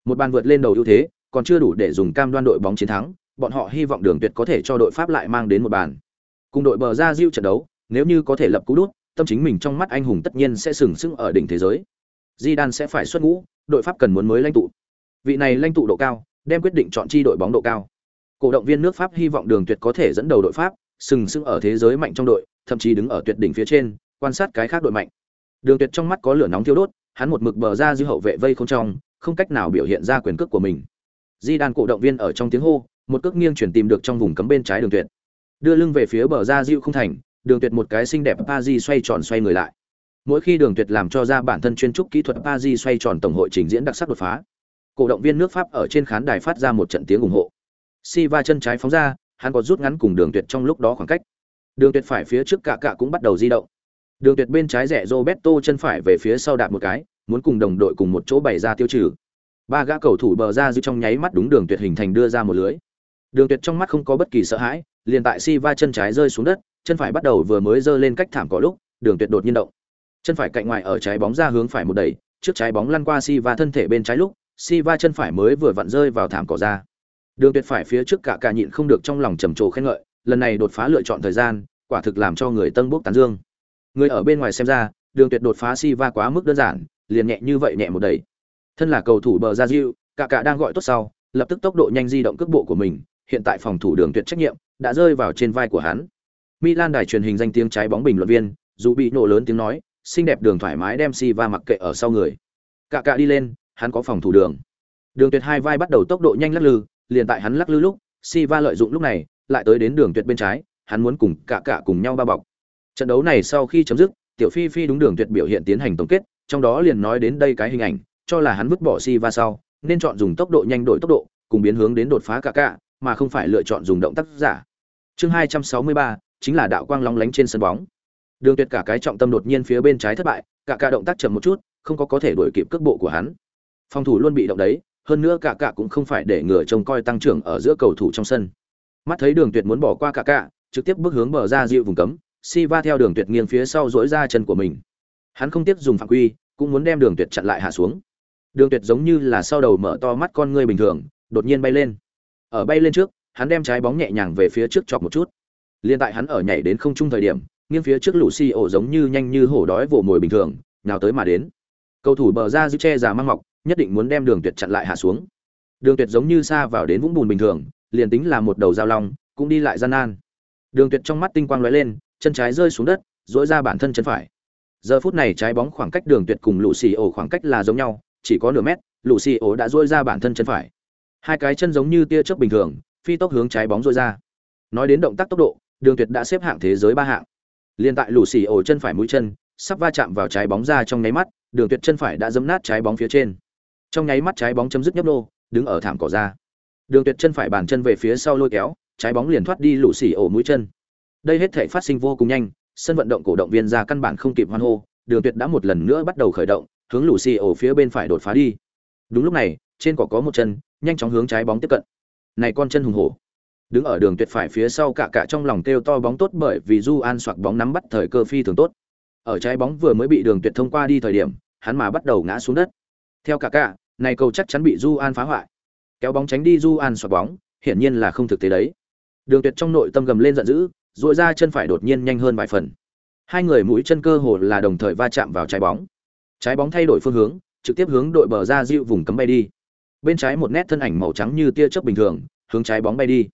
Một bàn vượt lên đầu ưu thế, còn chưa đủ để dùng cam đoan đội bóng chiến thắng, bọn họ hy vọng Đường Tuyệt có thể cho đội Pháp lại mang đến một bàn. Cùng đội bờ ra diêu trận đấu, nếu như có thể lập cú đút, tâm chính mình trong mắt anh hùng tất nhiên sẽ sừng sững ở đỉnh thế giới. Zidane sẽ phải xuất ngũ, đội Pháp cần muốn mới lãnh tụ. Vị này lãnh tụ độ cao, đem quyết định chọn chi đội bóng độ cao. Cổ động viên nước Pháp hy vọng Đường Tuyệt có thể dẫn đầu đội Pháp, sừng sững ở thế giới mạnh trong đội, thậm chí đứng ở tuyệt đỉnh phía trên, quan sát cái khác đội mạnh. Đường Tuyệt trong mắt có lửa nóng thiêu đốt, hắn một mực bờ ra dư hậu vệ vây không trong, không cách nào biểu hiện ra quyền cước của mình. Di đàn cổ động viên ở trong tiếng hô, một cước nghiêng chuyển tìm được trong vùng cấm bên trái Đường Tuyệt. Đưa lưng về phía bờ ra dư không thành, Đường Tuyệt một cái xinh đẹp Pazi xoay tròn xoay người lại. Mỗi khi Đường Tuyệt làm cho ra bản thân chuyên trúc kỹ thuật Pazi xoay tròn tổng hội trình diễn đặc sắc đột phá. Cổ động viên nước Pháp ở trên khán đài phát ra một trận tiếng ủng hộ. Siva chân trái phóng ra, hắn có rút ngắn cùng Đường Tuyệt trong lúc đó khoảng cách. Đường Tuyệt phải phía trước cả cả cũng bắt đầu di động. Đường Tuyệt bên trái rẽ Roberto chân phải về phía sau đạp một cái, muốn cùng đồng đội cùng một chỗ bày ra tiêu trừ. Ba gã cầu thủ bờ ra giữ trong nháy mắt đúng Đường Tuyệt hình thành đưa ra một lưới. Đường Tuyệt trong mắt không có bất kỳ sợ hãi, liền tại Siva chân trái rơi xuống đất, chân phải bắt đầu vừa mới giơ lên cách thảm cỏ lúc, Đường Tuyệt đột nhiên động. Chân phải cạnh ngoài ở trái bóng ra hướng phải một đẩy, trước trái bóng lăn qua Siva thân thể bên trái lúc, Siva chân phải mới vừa vặn rơi vào thảm cỏ ra. Đường Tuyệt phải phía trước cả cả nhịn không được trong lòng trầm trồ khen ngợi, lần này đột phá lựa chọn thời gian, quả thực làm cho người tân bốc tán dương. Người ở bên ngoài xem ra, Đường Tuyệt đột phá Si Va quá mức đơn giản, liền nhẹ như vậy nhẹ một đẩy. Thân là cầu thủ bờ ra Diu, cả cả đang gọi tốt sau, lập tức tốc độ nhanh di động cước bộ của mình, hiện tại phòng thủ Đường Tuyệt trách nhiệm đã rơi vào trên vai của hắn. Milan đài truyền hình danh tiếng trái bóng bình luận viên, dù bị nổ lớn tiếng nói, xinh đẹp đường thoải mái đem Si Va mặc kệ ở sau người. Cả cả đi lên, hắn có phòng thủ đường. Đường Tuyệt hai vai bắt đầu tốc độ nhanh lắc lư, liền tại hắn lắc lư lúc, Si Va lợi dụng lúc này, lại tới đến đường Tuyệt bên trái, hắn muốn cùng cả cả cùng nhau ba bọc. Trận đấu này sau khi chấm dứt, Tiểu Phi Phi đúng đường Tuyệt biểu hiện tiến hành tổng kết, trong đó liền nói đến đây cái hình ảnh, cho là hắn vứt bỏ Siva sau, nên chọn dùng tốc độ nhanh đổi tốc độ, cùng biến hướng đến đột phá cả cả, mà không phải lựa chọn dùng động tác giả. Chương 263, chính là đạo quang long lánh trên sân bóng. Đường Tuyệt cả cái trọng tâm đột nhiên phía bên trái thất bại, cả cả động tác chậm một chút, không có có thể đuổi kịp cước bộ của hắn. Phòng thủ luôn bị động đấy, hơn nữa cả cả cũng không phải để ngừa trông coi tăng trưởng ở giữa cầu thủ trong sân. Mắt thấy Đường Tuyệt muốn bỏ qua cả cả, trực tiếp bước hướng bờ ra dịu vùng cấm, Siva theo Đường Tuyệt nghiêng phía sau dỗi ra chân của mình. Hắn không tiếp dùng phạm quy, cũng muốn đem Đường Tuyệt chặn lại hạ xuống. Đường Tuyệt giống như là sau đầu mở to mắt con ngươi bình thường, đột nhiên bay lên. Ở bay lên trước, hắn đem trái bóng nhẹ nhàng về phía trước chọc một chút. Liên tại hắn ở nhảy đến không trung thời điểm, nghiêng phía trước lũ xì ổ giống như nhanh như hổ đói vồ mồi bình thường nào tới mà đến cầu thủ bờ ra giữ che già mang mọc nhất định muốn đem đường tuyệt chặn lại hạ xuống đường tuyệt giống như xa vào đến vũng bùn bình thường liền tính là một đầu dao long cũng đi lại gian nan đường tuyệt trong mắt tinh quang lóe lên chân trái rơi xuống đất dỗi ra bản thân chân phải giờ phút này trái bóng khoảng cách đường tuyệt cùng lũ xì ổ khoảng cách là giống nhau chỉ có nửa mét lũ xì ổ đã dỗi ra bản thân chân phải hai cái chân giống như tia chớp bình thường phi tốc hướng trái bóng dỗi ra nói đến động tác tốc độ đường tuyệt đã xếp hạng thế giới ba hạng Liên tại lũ xì ổ chân phải mũi chân, sắp va chạm vào trái bóng ra trong nháy mắt, Đường Tuyệt chân phải đã dấm nát trái bóng phía trên. Trong nháy mắt trái bóng chấm dứt nhấp nô, đứng ở thảm cỏ ra. Đường Tuyệt chân phải bàn chân về phía sau lôi kéo, trái bóng liền thoát đi lũ xì ổ mũi chân. Đây hết thể phát sinh vô cùng nhanh, sân vận động cổ động viên ra căn bản không kịp hoan hô, Đường Tuyệt đã một lần nữa bắt đầu khởi động, hướng lũ xì ổ phía bên phải đột phá đi. Đúng lúc này, trên cỏ có một chân, nhanh chóng hướng trái bóng tiếp cận. Này con chân hùng hổ. Đứng ở đường tuyệt phải phía sau cả cả trong lòng kêu to bóng tốt bởi vì Du An soạc bóng nắm bắt thời cơ phi thường tốt. Ở trái bóng vừa mới bị đường tuyệt thông qua đi thời điểm, hắn mà bắt đầu ngã xuống đất. Theo cả cả, này cầu chắc chắn bị Du An phá hoại. Kéo bóng tránh đi Du An soạc bóng, hiển nhiên là không thực tế đấy. Đường tuyệt trong nội tâm gầm lên giận dữ, rồi ra chân phải đột nhiên nhanh hơn vài phần. Hai người mũi chân cơ hồ là đồng thời va chạm vào trái bóng. Trái bóng thay đổi phương hướng, trực tiếp hướng đội bờ ra dịu vùng cấm bay đi. Bên trái một nét thân ảnh màu trắng như tia chớp bình thường, hướng trái bóng bay đi.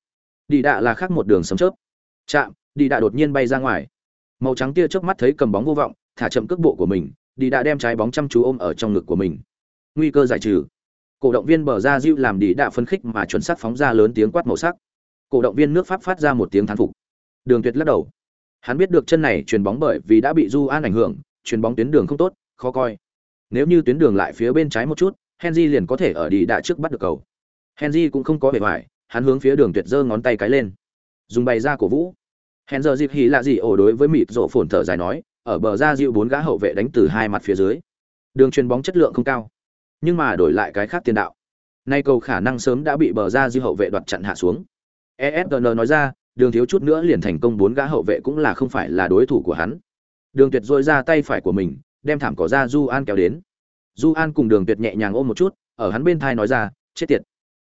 Đi đạ là khác một đường sấm chớp. Chạm đi đạ đột nhiên bay ra ngoài. Màu trắng tia chớp mắt thấy cầm bóng vô vọng thả chậm cước bộ của mình đi đạ đem trái bóng chăm chú ôm ở trong ngực của mình. Nguy cơ giải trừ. Cổ động viên bờ ra diêu làm đi đạ phấn khích mà chuẩn xác phóng ra lớn tiếng quát màu sắc. Cổ động viên nước pháp phát ra một tiếng thán phục đường tuyệt lắc đầu. Hắn biết được chân này chuyền bóng bởi vì đã bị du an ảnh hưởng, chuyền bóng tuyến đường không tốt, khó coi. Nếu như tuyến đường lại phía bên trái một chút, henry liền có thể ở đi đạ trước bắt được cầu. Henry cũng không có vẻ vải hắn hướng phía đường tuyệt giơ ngón tay cái lên. Dùng bày ra cổ vũ. Hèn giờ dịp hỉ lạ gì ổ đối với mịt rộ phồn thở dài nói, ở bờ ra dịu bốn gã hậu vệ đánh từ hai mặt phía dưới. Đường truyền bóng chất lượng không cao, nhưng mà đổi lại cái khác tiền đạo. Nay cầu khả năng sớm đã bị bờ ra dịu hậu vệ đoạt chặn hạ xuống. Esn nói ra đường thiếu chút nữa liền thành công bốn gã hậu vệ cũng là không phải là đối thủ của hắn. Đường tuyệt dội ra tay phải của mình, đem thảm cỏ ra du an kéo đến. Du an cùng đường tuyệt nhẹ nhàng ôm một chút, ở hắn bên thai nói ra, chết tiệt,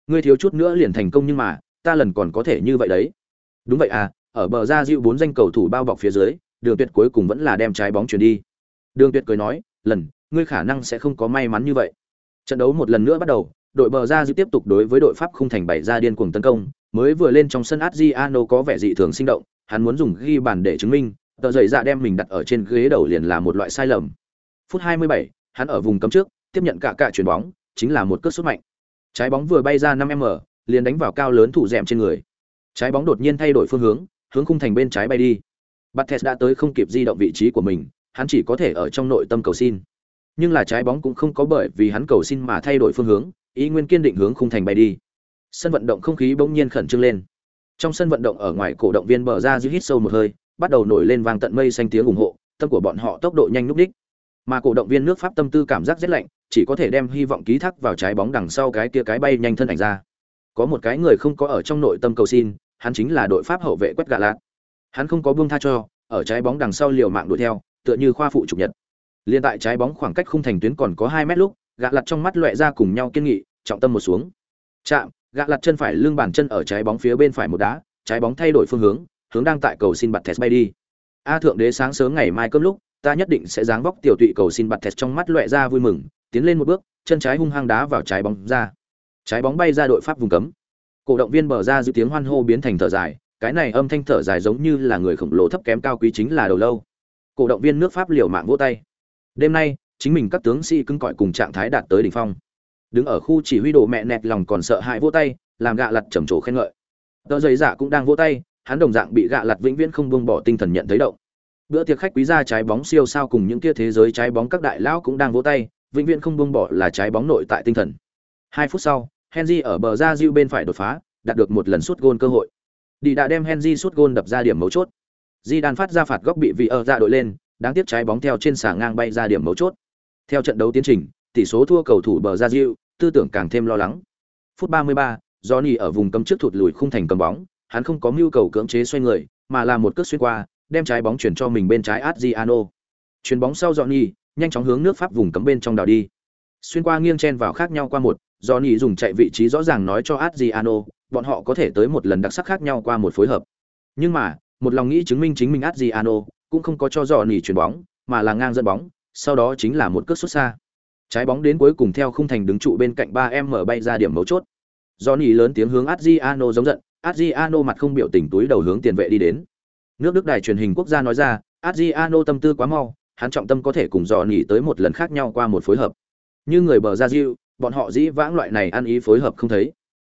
ngươi thiếu chút nữa liền thành công nhưng mà, ta lần còn có thể như vậy đấy. Đúng vậy à ở bờ ra dịu bốn danh cầu thủ bao bọc phía dưới, đường tuyệt cuối cùng vẫn là đem trái bóng chuyển đi. Đường tuyệt cười nói, lần, ngươi khả năng sẽ không có may mắn như vậy. Trận đấu một lần nữa bắt đầu, đội bờ ra dịu tiếp tục đối với đội pháp không thành bảy ra điên cuồng tấn công mới vừa lên trong sân Adriano có vẻ dị thường sinh động, hắn muốn dùng ghi bàn để chứng minh, tờ giấy dạ đem mình đặt ở trên ghế đầu liền là một loại sai lầm. Phút 27, hắn ở vùng cấm trước, tiếp nhận cả cả chuyển bóng, chính là một cước sút mạnh. Trái bóng vừa bay ra 5m, liền đánh vào cao lớn thủ dẹm trên người. Trái bóng đột nhiên thay đổi phương hướng, hướng khung thành bên trái bay đi. Bates đã tới không kịp di động vị trí của mình, hắn chỉ có thể ở trong nội tâm cầu xin. Nhưng là trái bóng cũng không có bởi vì hắn cầu xin mà thay đổi phương hướng, ý nguyên kiên định hướng khung thành bay đi. Sân vận động không khí bỗng nhiên khẩn trương lên. Trong sân vận động ở ngoài cổ động viên bờ ra giữ hít sâu một hơi, bắt đầu nổi lên vang tận mây xanh tiếng ủng hộ, tâm của bọn họ tốc độ nhanh lúc đích. Mà cổ động viên nước Pháp tâm tư cảm giác rất lạnh, chỉ có thể đem hy vọng ký thác vào trái bóng đằng sau cái kia cái bay nhanh thân ảnh ra. Có một cái người không có ở trong nội tâm cầu xin, hắn chính là đội Pháp hậu vệ quét gạ lạt. Hắn không có buông tha cho, ở trái bóng đằng sau liều mạng đuổi theo, tựa như khoa phụ trục nhật. Liên tại trái bóng khoảng cách khung thành tuyến còn có 2 mét lúc, gạ lạt trong mắt lóe ra cùng nhau kiên nghị, trọng tâm một xuống. Chạm, gạ lặt chân phải lưng bàn chân ở trái bóng phía bên phải một đá, trái bóng thay đổi phương hướng, hướng đang tại cầu xin bật thẹt bay đi. A thượng đế sáng sớm ngày mai cơm lúc, ta nhất định sẽ giáng vóc tiểu tụy cầu xin bật thẹt trong mắt loẹ ra vui mừng, tiến lên một bước, chân trái hung hăng đá vào trái bóng ra. Trái bóng bay ra đội pháp vùng cấm. Cổ động viên bờ ra giữ tiếng hoan hô biến thành thở dài, cái này âm thanh thở dài giống như là người khổng lồ thấp kém cao quý chính là đầu lâu. Cổ động viên nước Pháp liều mạng vỗ tay. Đêm nay, chính mình các tướng sĩ cứng cỏi cùng trạng thái đạt tới đỉnh phong. Đứng ở khu chỉ huy đồ mẹ nẹt lòng còn sợ hãi vỗ tay, làm gạ lật trầm trồ khen ngợi. Tờ giấy giả cũng đang vỗ tay, hắn đồng dạng bị gạ lật vĩnh viễn không buông bỏ tinh thần nhận thấy động. Bữa tiệc khách quý gia trái bóng siêu sao cùng những kia thế giới trái bóng các đại lão cũng đang vỗ tay, vĩnh viễn không buông bỏ là trái bóng nội tại tinh thần. Hai phút sau, Henry ở bờ ra diêu bên phải đột phá, đạt được một lần sút gôn cơ hội. Đi đã đem Henry sút gôn đập ra điểm mấu chốt. Di đan phát ra phạt góc bị vị ở ra đội lên, đáng tiếc trái bóng theo trên xà ngang bay ra điểm mấu chốt. Theo trận đấu tiến trình, tỷ số thua cầu thủ bờ ra diêu tư tưởng càng thêm lo lắng. Phút 33, Johnny ở vùng cấm trước thụt lùi khung thành cầm bóng, hắn không có mưu cầu cưỡng chế xoay người, mà là một cước xuyên qua, đem trái bóng chuyển cho mình bên trái Adriano. Chuyền bóng sau Johnny, nhanh chóng hướng nước Pháp vùng cấm bên trong đảo đi. Xuyên qua nghiêng chen vào khác nhau qua một, Johnny dùng chạy vị trí rõ ràng nói cho Adriano, bọn họ có thể tới một lần đặc sắc khác nhau qua một phối hợp. Nhưng mà, một lòng nghĩ chứng minh chính mình Adriano, cũng không có cho Johnny chuyền bóng, mà là ngang dẫn bóng, sau đó chính là một cước xuất xa. Trái bóng đến cuối cùng theo khung thành đứng trụ bên cạnh 3m bay ra điểm mấu chốt. Johnny lớn tiếng hướng Adriano giống giận, Adriano mặt không biểu tình túi đầu hướng tiền vệ đi đến. Nước Đức đài truyền hình quốc gia nói ra, Adriano tâm tư quá mau, hắn trọng tâm có thể cùng Johnny tới một lần khác nhau qua một phối hợp. Như người bờ ra Diu, bọn họ dĩ vãng loại này ăn ý phối hợp không thấy.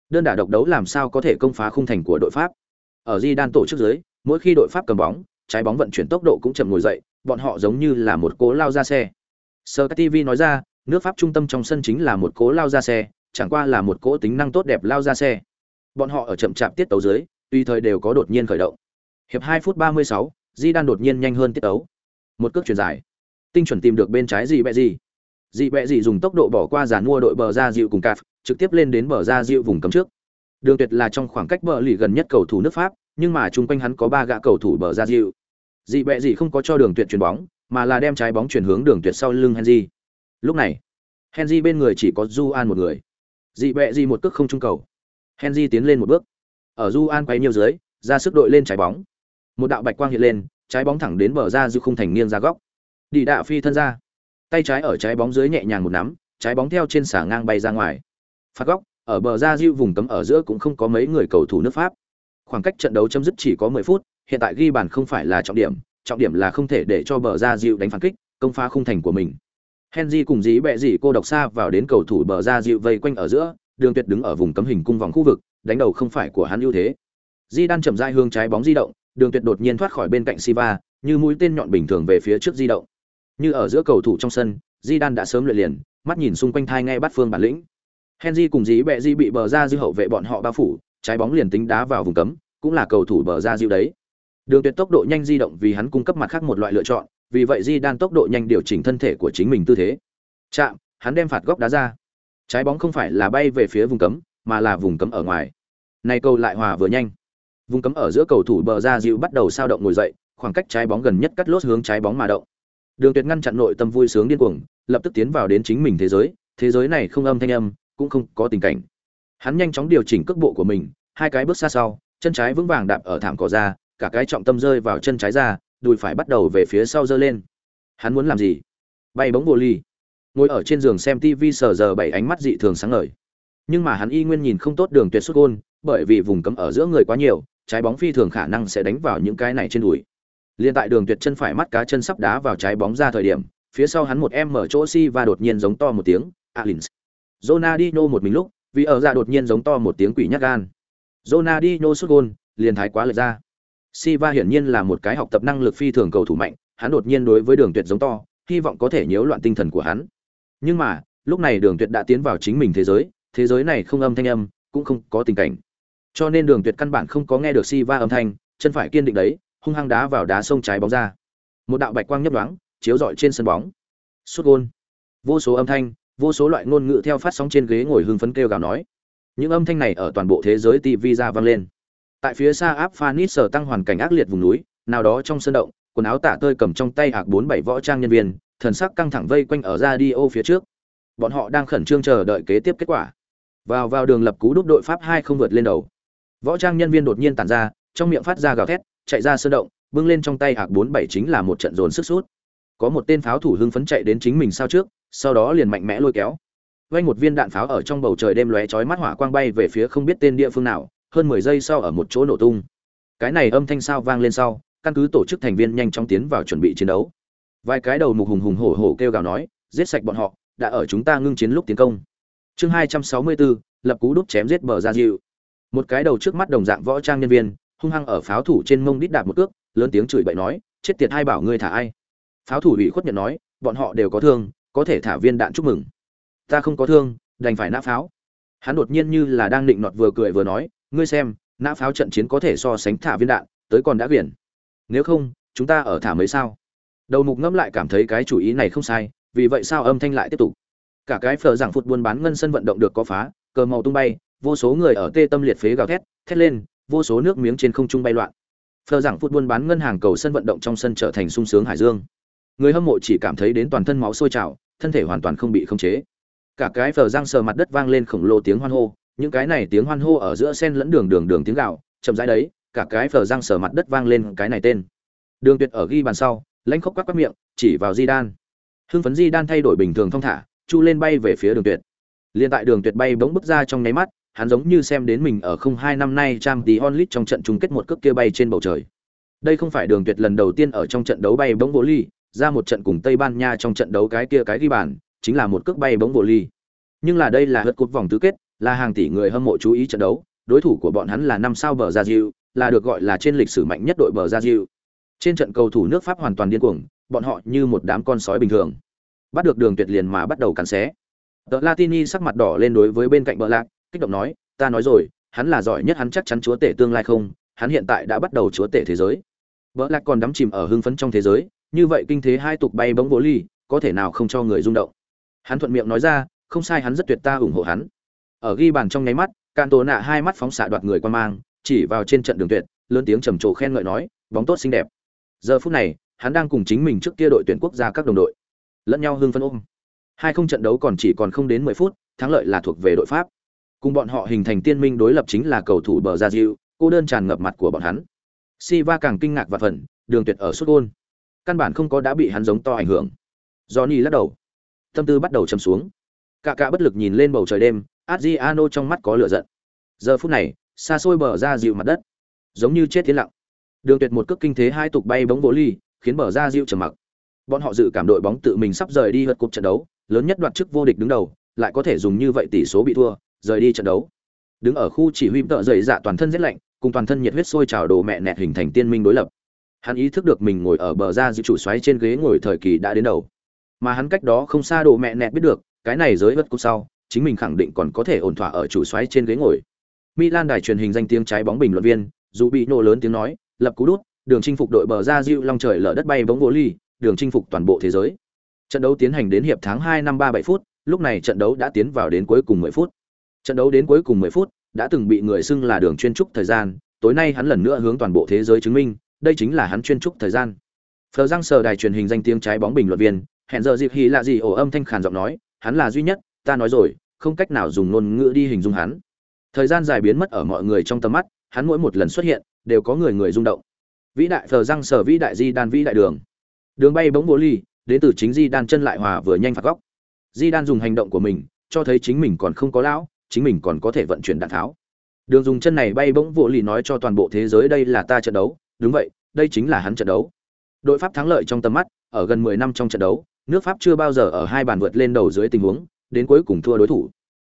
Đơn đả độc đấu làm sao có thể công phá khung thành của đội Pháp. Ở Di đan tổ chức dưới, mỗi khi đội Pháp cầm bóng, trái bóng vận chuyển tốc độ cũng chậm ngồi dậy, bọn họ giống như là một cố lao ra xe. Sir TV nói ra, nước Pháp trung tâm trong sân chính là một cố lao ra xe, chẳng qua là một cỗ tính năng tốt đẹp lao ra xe. Bọn họ ở chậm chạp tiết tấu dưới, tùy thời đều có đột nhiên khởi động. Hiệp hai phút 36, Di đan đột nhiên nhanh hơn tiết tấu. Một cước chuyển dài. Tinh chuẩn tìm được bên trái gì bẹ gì. Dị bẹ gì dùng tốc độ bỏ qua giàn mua đội bờ ra dịu cùng cạp, trực tiếp lên đến bờ ra dịu vùng cấm trước. Đường Tuyệt là trong khoảng cách bờ lì gần nhất cầu thủ nước Pháp, nhưng mà chung quanh hắn có ba gã cầu thủ bờ ra dịu. Dị bẹ gì không có cho Đường Tuyệt chuyền bóng, mà là đem trái bóng chuyển hướng Đường Tuyệt sau lưng Henry. Lúc này, Henry bên người chỉ có Du An một người. Dị bẹ dị một cước không trung cầu. Henry tiến lên một bước. Ở Du An quay nhiều dưới, ra sức đội lên trái bóng. Một đạo bạch quang hiện lên, trái bóng thẳng đến bờ ra dư khung thành nghiêng ra góc. Đi đạo phi thân ra tay trái ở trái bóng dưới nhẹ nhàng một nắm trái bóng theo trên xả ngang bay ra ngoài phạt góc ở bờ ra dư vùng cấm ở giữa cũng không có mấy người cầu thủ nước pháp khoảng cách trận đấu chấm dứt chỉ có 10 phút hiện tại ghi bàn không phải là trọng điểm trọng điểm là không thể để cho bờ ra diêu đánh phản kích công phá khung thành của mình henry cùng dí bẹ dỉ cô độc xa vào đến cầu thủ bờ ra dịu vây quanh ở giữa đường tuyệt đứng ở vùng cấm hình cung vòng khu vực đánh đầu không phải của hắn ưu thế di đang chậm rãi hướng trái bóng di động đường tuyệt đột nhiên thoát khỏi bên cạnh siva như mũi tên nhọn bình thường về phía trước di động như ở giữa cầu thủ trong sân, Zidane đã sớm luyện liền, mắt nhìn xung quanh thai nghe bắt phương bản lĩnh. Henry cùng dí bẹ di bị bờ ra dư hậu vệ bọn họ bao phủ, trái bóng liền tính đá vào vùng cấm, cũng là cầu thủ bờ ra dịu đấy. Đường Tuyệt tốc độ nhanh di động vì hắn cung cấp mặt khác một loại lựa chọn, vì vậy di đan tốc độ nhanh điều chỉnh thân thể của chính mình tư thế. Chạm, hắn đem phạt góc đá ra. Trái bóng không phải là bay về phía vùng cấm, mà là vùng cấm ở ngoài. nay cầu lại hòa vừa nhanh. Vùng cấm ở giữa cầu thủ bờ ra dịu bắt đầu sao động ngồi dậy, khoảng cách trái bóng gần nhất cắt lốt hướng trái bóng mà động. Đường Tuyệt ngăn chặn nội tâm vui sướng điên cuồng, lập tức tiến vào đến chính mình thế giới, thế giới này không âm thanh âm, cũng không có tình cảnh. Hắn nhanh chóng điều chỉnh cước bộ của mình, hai cái bước xa sau, chân trái vững vàng đạp ở thảm cỏ ra, cả cái trọng tâm rơi vào chân trái ra, đùi phải bắt đầu về phía sau giơ lên. Hắn muốn làm gì? Bay bóng vô ly. Ngồi ở trên giường xem TV sờ giờ bảy ánh mắt dị thường sáng ngời. Nhưng mà hắn y nguyên nhìn không tốt Đường Tuyệt xuất gôn, bởi vì vùng cấm ở giữa người quá nhiều, trái bóng phi thường khả năng sẽ đánh vào những cái này trên đùi. liền tại đường tuyệt chân phải mắt cá chân sắp đá vào trái bóng ra thời điểm, phía sau hắn một em mở chỗ si và đột nhiên giống to một tiếng, Alins. Ronaldinho một mình lúc, vì ở ra đột nhiên giống to một tiếng quỷ nhát gan. Ronaldinho xuất gôn liền thái quá lệch ra. Siva hiển nhiên là một cái học tập năng lực phi thường cầu thủ mạnh, hắn đột nhiên đối với Đường Tuyệt giống to, hy vọng có thể nhiễu loạn tinh thần của hắn. Nhưng mà, lúc này Đường Tuyệt đã tiến vào chính mình thế giới, thế giới này không âm thanh âm, cũng không có tình cảnh. Cho nên Đường Tuyệt căn bản không có nghe được Siva âm thanh, chân phải kiên định đấy, hung hăng đá vào đá sông trái bóng ra. Một đạo bạch quang nhấp nhoáng, chiếu rọi trên sân bóng. Sút gol. Vô số âm thanh, vô số loại ngôn ngữ theo phát sóng trên ghế ngồi hưng phấn kêu gào nói. Những âm thanh này ở toàn bộ thế giới TV ra vang lên. Tại phía xa áp Phanis sở tăng hoàn cảnh ác liệt vùng núi, nào đó trong sân động, quần áo tả tơi cầm trong tay hạc bốn bảy võ trang nhân viên, thần sắc căng thẳng vây quanh ở radio phía trước. Bọn họ đang khẩn trương chờ đợi kế tiếp kết quả. Vào vào đường lập cú đúc đội Pháp hai không vượt lên đầu. Võ trang nhân viên đột nhiên tản ra, trong miệng phát ra gào thét, chạy ra sân động, bưng lên trong tay hạc bốn bảy chính là một trận dồn sức sút. Có một tên pháo thủ hưng phấn chạy đến chính mình sao trước, sau đó liền mạnh mẽ lôi kéo. Vây một viên đạn pháo ở trong bầu trời đêm lóe chói mắt hỏa quang bay về phía không biết tên địa phương nào, hơn mười giây sau ở một chỗ nổ tung. Cái này âm thanh sao vang lên sau, căn cứ tổ chức thành viên nhanh chóng tiến vào chuẩn bị chiến đấu. Vài cái đầu mục hùng hùng hổ hổ kêu gào nói, giết sạch bọn họ, đã ở chúng ta ngưng chiến lúc tiến công. Chương hai trăm sáu mươi 264, lập cú đúc chém giết bờ ra dịu. Một cái đầu trước mắt đồng dạng võ trang nhân viên, hung hăng ở pháo thủ trên mông đít đạp một cước, lớn tiếng chửi bậy nói, chết tiệt hai bảo ngươi thả ai? Pháo thủ ủy khuất nhận nói, bọn họ đều có thương, có thể thả viên đạn chúc mừng. Ta không có thương, đành phải nã pháo. Hắn đột nhiên như là đang định nọt vừa cười vừa nói, ngươi xem, nã pháo trận chiến có thể so sánh thả viên đạn, tới còn đã biển. Nếu không, chúng ta ở thả mấy sao? Đầu mục ngẫm lại cảm thấy cái chủ ý này không sai, vì vậy sao âm thanh lại tiếp tục. Cả cái phở giảng phụt buôn bán ngân sân vận động được có phá, cờ màu tung bay, vô số người ở tê tâm liệt phế gào thét, thét lên, vô số nước miếng trên không trung bay loạn. Phở giảng phụt buôn bán ngân hàng cầu sân vận động trong sân trở thành sung sướng hải dương. Người hâm mộ chỉ cảm thấy đến toàn thân máu sôi trào, thân thể hoàn toàn không bị khống chế. Cả cái phở giang sờ mặt đất vang lên khổng lồ tiếng hoan hô, những cái này tiếng hoan hô ở giữa sen lẫn đường đường đường tiếng gạo, chậm rãi đấy, cả cái phờ răng sở mặt đất vang lên cái này tên. Đường tuyệt ở ghi bàn sau, lãnh khốc quắc quắc miệng, chỉ vào di đan. Hưng phấn di đan thay đổi bình thường thong thả, chu lên bay về phía đường tuyệt. Liên tại đường tuyệt bay bỗng bước ra trong nháy mắt, hắn giống như xem đến mình ở không hai năm nay trang tí onlit trong trận chung kết một cước kia bay trên bầu trời. Đây không phải đường tuyệt lần đầu tiên ở trong trận đấu bay bóng vô ly, ra một trận cùng tây ban nha trong trận đấu cái kia cái ghi bàn, chính là một cước bay bóng vô ly. Nhưng là đây là hất cột vòng tứ kết là hàng tỷ người hâm mộ chú ý trận đấu, đối thủ của bọn hắn là năm sao bờ Gia là được gọi là trên lịch sử mạnh nhất đội bờ Gia Trên trận cầu thủ nước Pháp hoàn toàn điên cuồng, bọn họ như một đám con sói bình thường. Bắt được đường tuyệt liền mà bắt đầu cắn xé. Tờ Latini sắc mặt đỏ lên đối với bên cạnh bờ lạc, kích động nói, ta nói rồi, hắn là giỏi nhất hắn chắc chắn chúa tể tương lai không, hắn hiện tại đã bắt đầu chúa tể thế giới. Bờ lạc còn đắm chìm ở hưng phấn trong thế giới, như vậy kinh thế hai tục bay bóng vô ly, có thể nào không cho người rung động. Hắn thuận miệng nói ra, không sai hắn rất tuyệt ta ủng hộ hắn ở ghi bàn trong nháy mắt can tổ nạ hai mắt phóng xạ đoạt người quan mang, chỉ vào trên trận đường tuyệt, lớn tiếng trầm trồ khen ngợi nói, bóng tốt xinh đẹp. Giờ phút này, hắn đang cùng chính mình trước kia đội tuyển quốc gia các đồng đội, lẫn nhau hưng phân ôm. Hai không trận đấu còn chỉ còn không đến mười phút, thắng lợi là thuộc về đội pháp. Cùng bọn họ hình thành tiên minh đối lập chính là cầu thủ bờ gia diệu cô đơn tràn ngập mặt của bọn hắn. Si va càng kinh ngạc và phần đường tuyệt ở suốt gôn. Căn bản không có đã bị hắn giống to ảnh hưởng. Johnny lắc đầu. Tâm tư bắt đầu chầm xuống. Cả cả bất lực nhìn lên bầu trời đêm Adriano trong mắt có lửa giận. Giờ phút này, xa xôi bờ ra dịu mặt đất, giống như chết tiến lặng. Đường Tuyệt một cước kinh thế hai tục bay bóng vô ly, khiến bờ ra dịu trầm mặc. Bọn họ dự cảm đội bóng tự mình sắp rời đi vượt cúp trận đấu, lớn nhất đoạt chức vô địch đứng đầu, lại có thể dùng như vậy tỷ số bị thua, rời đi trận đấu. Đứng ở khu chỉ huy tợ dậy dạ toàn thân rét lạnh, cùng toàn thân nhiệt huyết sôi trào đồ mẹ nẹt hình thành tiên minh đối lập. Hắn ý thức được mình ngồi ở bờ ra dịu chủ xoáy trên ghế ngồi thời kỳ đã đến đầu. Mà hắn cách đó không xa đồ mẹ nẹt biết được, cái này giới vượt cục sau, chính mình khẳng định còn có thể ổn thỏa ở chủ xoáy trên ghế ngồi. Milan đài truyền hình danh tiếng trái bóng bình luận viên, dù bị nổ lớn tiếng nói, lập cú đút, đường chinh phục đội bờ ra dịu long trời lở đất bay bóng vô ly, đường chinh phục toàn bộ thế giới. Trận đấu tiến hành đến hiệp tháng 2 năm 37 phút, lúc này trận đấu đã tiến vào đến cuối cùng 10 phút. Trận đấu đến cuối cùng 10 phút, đã từng bị người xưng là đường chuyên trúc thời gian, tối nay hắn lần nữa hướng toàn bộ thế giới chứng minh, đây chính là hắn chuyên trúc thời gian. Phờ răng sờ đài truyền hình danh tiếng trái bóng bình luận viên, hẹn giờ dịp hí là gì ổ âm thanh khàn giọng nói, hắn là duy nhất, ta nói rồi, không cách nào dùng ngôn ngữ đi hình dung hắn. Thời gian dài biến mất ở mọi người trong tầm mắt, hắn mỗi một lần xuất hiện, đều có người người rung động. Vĩ đại phờ răng sở vĩ đại di đan vĩ đại đường. Đường bay bóng bố ly, đến từ chính di đan chân lại hòa vừa nhanh phạt góc. Di đan dùng hành động của mình, cho thấy chính mình còn không có lão, chính mình còn có thể vận chuyển đạn tháo. Đường dùng chân này bay bỗng vỗ lì nói cho toàn bộ thế giới đây là ta trận đấu, đúng vậy, đây chính là hắn trận đấu. Đội Pháp thắng lợi trong tầm mắt, ở gần 10 năm trong trận đấu, nước Pháp chưa bao giờ ở hai bàn vượt lên đầu dưới tình huống, đến cuối cùng thua đối thủ.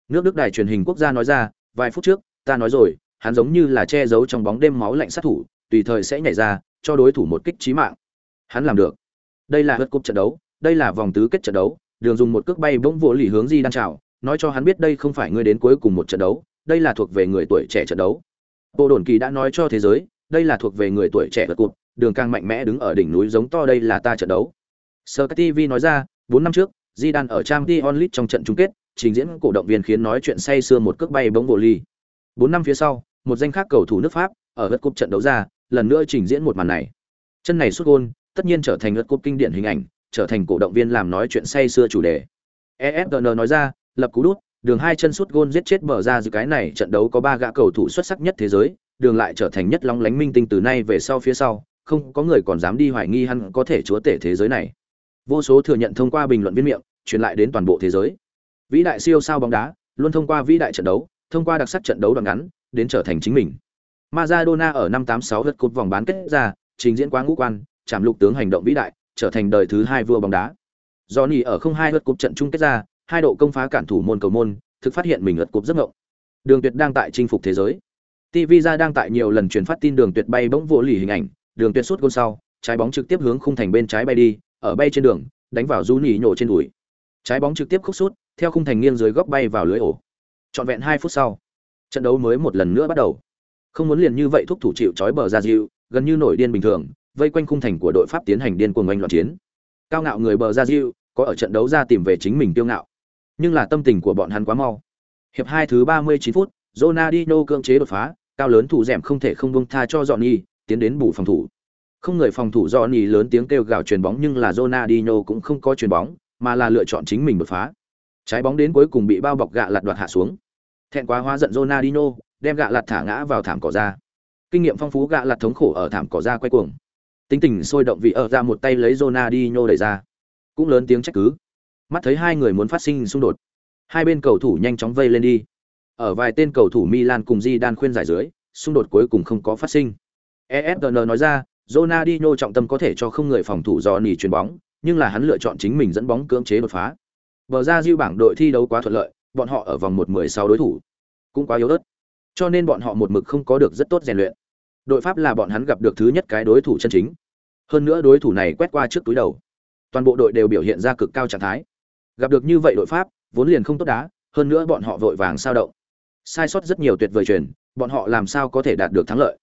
Nước Đức đài truyền hình quốc gia nói ra, vài phút trước, ta nói rồi, hắn giống như là che giấu trong bóng đêm máu lạnh sát thủ, tùy thời sẽ nhảy ra, cho đối thủ một kích chí mạng. Hắn làm được. Đây là hất cúp trận đấu, đây là vòng tứ kết trận đấu, Đường dùng một cước bay bỗng vỗ lì hướng Di đang chào, nói cho hắn biết đây không phải người đến cuối cùng một trận đấu, đây là thuộc về người tuổi trẻ trận đấu. Bộ đồn kỳ đã nói cho thế giới, đây là thuộc về người tuổi trẻ vật cuộc, đường càng mạnh mẽ đứng ở đỉnh núi giống to đây là ta trận đấu. Sky TV nói ra, 4 năm trước, Zidane ở Champions League trong trận chung kết, trình diễn cổ động viên khiến nói chuyện say sưa một cước bay bóng bộ ly. 4 năm phía sau, một danh khác cầu thủ nước Pháp, ở lượt cúp trận đấu ra, lần nữa trình diễn một màn này. Chân này sút gol, tất nhiên trở thành lượt cúp kinh điển hình ảnh, trở thành cổ động viên làm nói chuyện say sưa chủ đề. ESPN nói ra, lập cú đút, đường hai chân sút gôn giết chết bờ ra dự cái này trận đấu có ba gã cầu thủ xuất sắc nhất thế giới, đường lại trở thành nhất long lánh minh tinh từ nay về sau phía sau, không có người còn dám đi hoài nghi hắn có thể chúa tể thế giới này. Vô số thừa nhận thông qua bình luận viên miệng, truyền lại đến toàn bộ thế giới. Vĩ đại siêu sao bóng đá, luôn thông qua vĩ đại trận đấu, thông qua đặc sắc trận đấu đoạn ngắn, đến trở thành chính mình. Maradona ở năm 86 lượt cột vòng bán kết ra, trình diễn quá ngũ quan, chạm lục tướng hành động vĩ đại, trở thành đời thứ hai vua bóng đá. Johnny ở không hai lượt cột trận chung kết ra, hai độ công phá cản thủ môn cầu môn, thực phát hiện mình lượt cột rất ngộng. Đường Tuyệt đang tại chinh phục thế giới. TV ra đang tại nhiều lần truyền phát tin đường Tuyệt bay bỗng vỗ lì hình ảnh, đường Tuyệt sút gol sau, trái bóng trực tiếp hướng khung thành bên trái bay đi, ở bay trên đường, đánh vào du nhì nhổ trên đùi. Trái bóng trực tiếp khúc sút, theo khung thành nghiêng dưới góc bay vào lưới ổ. Trọn vẹn hai phút sau, trận đấu mới một lần nữa bắt đầu. Không muốn liền như vậy thúc thủ chịu trói bờ ra dịu, gần như nổi điên bình thường, vây quanh khung thành của đội Pháp tiến hành điên cuồng oanh loạn chiến. Cao ngạo người bờ ra dịu, có ở trận đấu ra tìm về chính mình tiêu ngạo. Nhưng là tâm tình của bọn hắn quá mau. Hiệp hai thứ 39 phút, Ronaldinho cưỡng chế đột phá, cao lớn thủ dẻm không thể không buông tha cho Johnny, tiến đến bù phòng thủ. Không người phòng thủ Johnny lớn tiếng kêu gào chuyền bóng nhưng là Ronaldinho cũng không có chuyền bóng, mà là lựa chọn chính mình đột phá. Trái bóng đến cuối cùng bị bao bọc gạ lật đoạt hạ xuống. Thẹn quá hóa giận Ronaldinho, đem gạ lật thả ngã vào thảm cỏ ra. Kinh nghiệm phong phú gạ lật thống khổ ở thảm cỏ ra quay cuồng. Tính tình sôi động vì ở ra một tay lấy Ronaldinho đẩy ra. Cũng lớn tiếng trách cứ. Mắt thấy hai người muốn phát sinh xung đột, hai bên cầu thủ nhanh chóng vây lên đi. Ở vài tên cầu thủ Milan cùng Zidane khuyên giải dưới, xung đột cuối cùng không có phát sinh. ESDN nói ra, Ronaldinho trọng tâm có thể cho không người phòng thủ do nỉ chuyền bóng, nhưng là hắn lựa chọn chính mình dẫn bóng cưỡng chế đột phá. Bờ ra diu bảng đội thi đấu quá thuận lợi, bọn họ ở vòng 1-16 đối thủ cũng quá yếu ớt. Cho nên bọn họ một mực không có được rất tốt rèn luyện. Đội Pháp là bọn hắn gặp được thứ nhất cái đối thủ chân chính. Hơn nữa đối thủ này quét qua trước túi đầu. Toàn bộ đội đều biểu hiện ra cực cao trạng thái. Gặp được như vậy đội Pháp, vốn liền không tốt đá, hơn nữa bọn họ vội vàng sao động. Sai sót rất nhiều tuyệt vời truyền, bọn họ làm sao có thể đạt được thắng lợi.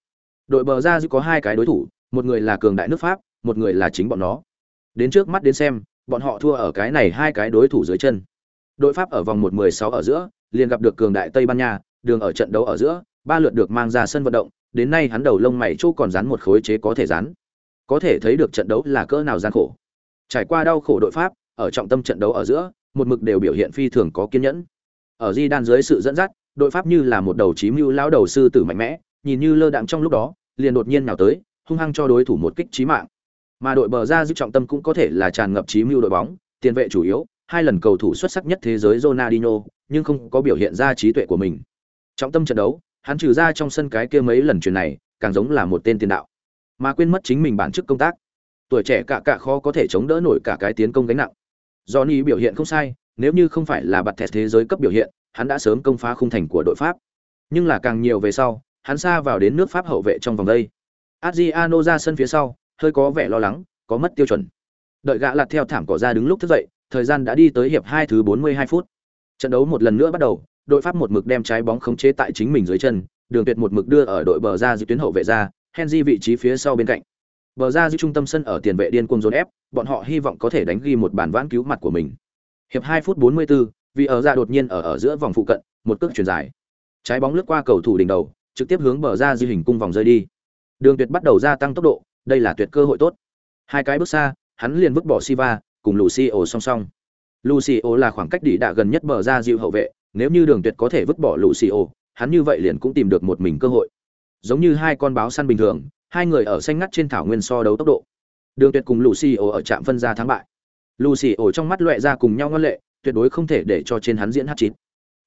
Đội bờ ra có hai cái đối thủ, một người là cường đại nước Pháp, một người là chính bọn nó. Đến trước mắt đến xem, bọn họ thua ở cái này hai cái đối thủ dưới chân. Đội Pháp ở vòng 1-16 ở giữa, liền gặp được cường đại Tây Ban Nha, đường ở trận đấu ở giữa, ba lượt được mang ra sân vận động, đến nay hắn đầu lông mày chỗ còn dán một khối chế có thể dán. Có thể thấy được trận đấu là cỡ nào gian khổ. Trải qua đau khổ đội Pháp, ở trọng tâm trận đấu ở giữa, một mực đều biểu hiện phi thường có kiên nhẫn. Ở Di Đan dưới sự dẫn dắt, đội Pháp như là một đầu chí mưu lão đầu sư tử mạnh mẽ, nhìn như lơ đạm trong lúc đó, liền đột nhiên nào tới, hung hăng cho đối thủ một kích chí mạng. Mà đội bờ ra giữ trọng tâm cũng có thể là tràn ngập chí mưu đội bóng, tiền vệ chủ yếu, hai lần cầu thủ xuất sắc nhất thế giới Ronaldinho, nhưng không có biểu hiện ra trí tuệ của mình. Trọng tâm trận đấu, hắn trừ ra trong sân cái kia mấy lần chuyển này, càng giống là một tên tiền đạo, mà quên mất chính mình bản chức công tác. Tuổi trẻ cả cả khó có thể chống đỡ nổi cả cái tiến công gánh nặng. Johnny biểu hiện không sai, nếu như không phải là bật thẻ thế giới cấp biểu hiện, hắn đã sớm công phá khung thành của đội Pháp. Nhưng là càng nhiều về sau, hắn xa vào đến nước Pháp hậu vệ trong vòng đây. Adriano ra sân phía sau, hơi có vẻ lo lắng, có mất tiêu chuẩn. Đợi gã lật theo thảm cỏ ra đứng lúc thức dậy, thời gian đã đi tới hiệp hai thứ 42 phút. Trận đấu một lần nữa bắt đầu, đội Pháp một mực đem trái bóng khống chế tại chính mình dưới chân, Đường Tuyệt một mực đưa ở đội bờ ra dưới tuyến hậu vệ ra, Henry vị trí phía sau bên cạnh. Bờ ra giữ trung tâm sân ở tiền vệ điên cuồng dồn ép, bọn họ hy vọng có thể đánh ghi một bàn vãn cứu mặt của mình. Hiệp 2 phút 44, vì ở ra đột nhiên ở ở giữa vòng phụ cận, một cước chuyển dài. Trái bóng lướt qua cầu thủ đỉnh đầu, trực tiếp hướng bờ ra dưới hình cung vòng rơi đi. Đường Tuyệt bắt đầu gia tăng tốc độ, đây là tuyệt cơ hội tốt. Hai cái bước xa, hắn liền vứt bỏ Siva, cùng Lucio song song. Lucio là khoảng cách đỉ đạ gần nhất bờ ra dịu hậu vệ, nếu như Đường Tuyệt có thể vứt bỏ Lucio, hắn như vậy liền cũng tìm được một mình cơ hội. Giống như hai con báo săn bình thường, hai người ở xanh ngắt trên thảo nguyên so đấu tốc độ. Đường Tuyệt cùng Lucio ở trạm phân ra thắng bại. Lucio trong mắt loẹt ra cùng nhau ngân lệ, tuyệt đối không thể để cho trên hắn diễn hát chín.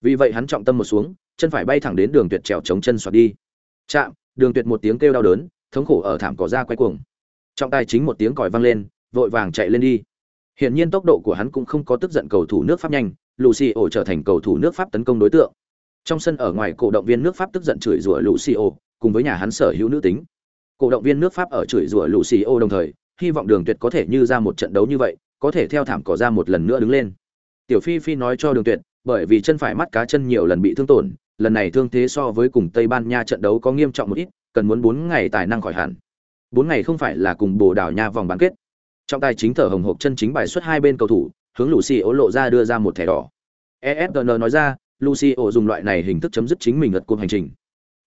Vì vậy hắn trọng tâm một xuống, chân phải bay thẳng đến đường tuyệt trèo chống chân xoạt đi chạm đường tuyệt một tiếng kêu đau đớn, thống khổ ở thảm cỏ ra quay cuồng. Trọng tài chính một tiếng còi vang lên, vội vàng chạy lên đi. Hiển nhiên tốc độ của hắn cũng không có tức giận cầu thủ nước pháp nhanh, lucio trở thành cầu thủ nước pháp tấn công đối tượng. Trong sân ở ngoài cổ động viên nước pháp tức giận chửi rủa lucio, cùng với nhà hắn sở hữu nữ tính. Cổ động viên nước pháp ở chửi rủa lucio đồng thời, hy vọng đường tuyệt có thể như ra một trận đấu như vậy, có thể theo thảm cỏ ra một lần nữa đứng lên. Tiểu phi phi nói cho đường tuyệt, bởi vì chân phải mắt cá chân nhiều lần bị thương tổn lần này thương thế so với cùng tây ban nha trận đấu có nghiêm trọng một ít, cần muốn bốn ngày tài năng khỏi hẳn. Bốn ngày không phải là cùng bồ đào nha vòng bán kết. Trong tài chính thở hồng hộc chân chính bài xuất hai bên cầu thủ, hướng lucio lộ ra đưa ra một thẻ đỏ. ESPN nói ra, lucio dùng loại này hình thức chấm dứt chính mình lật cuộc hành trình.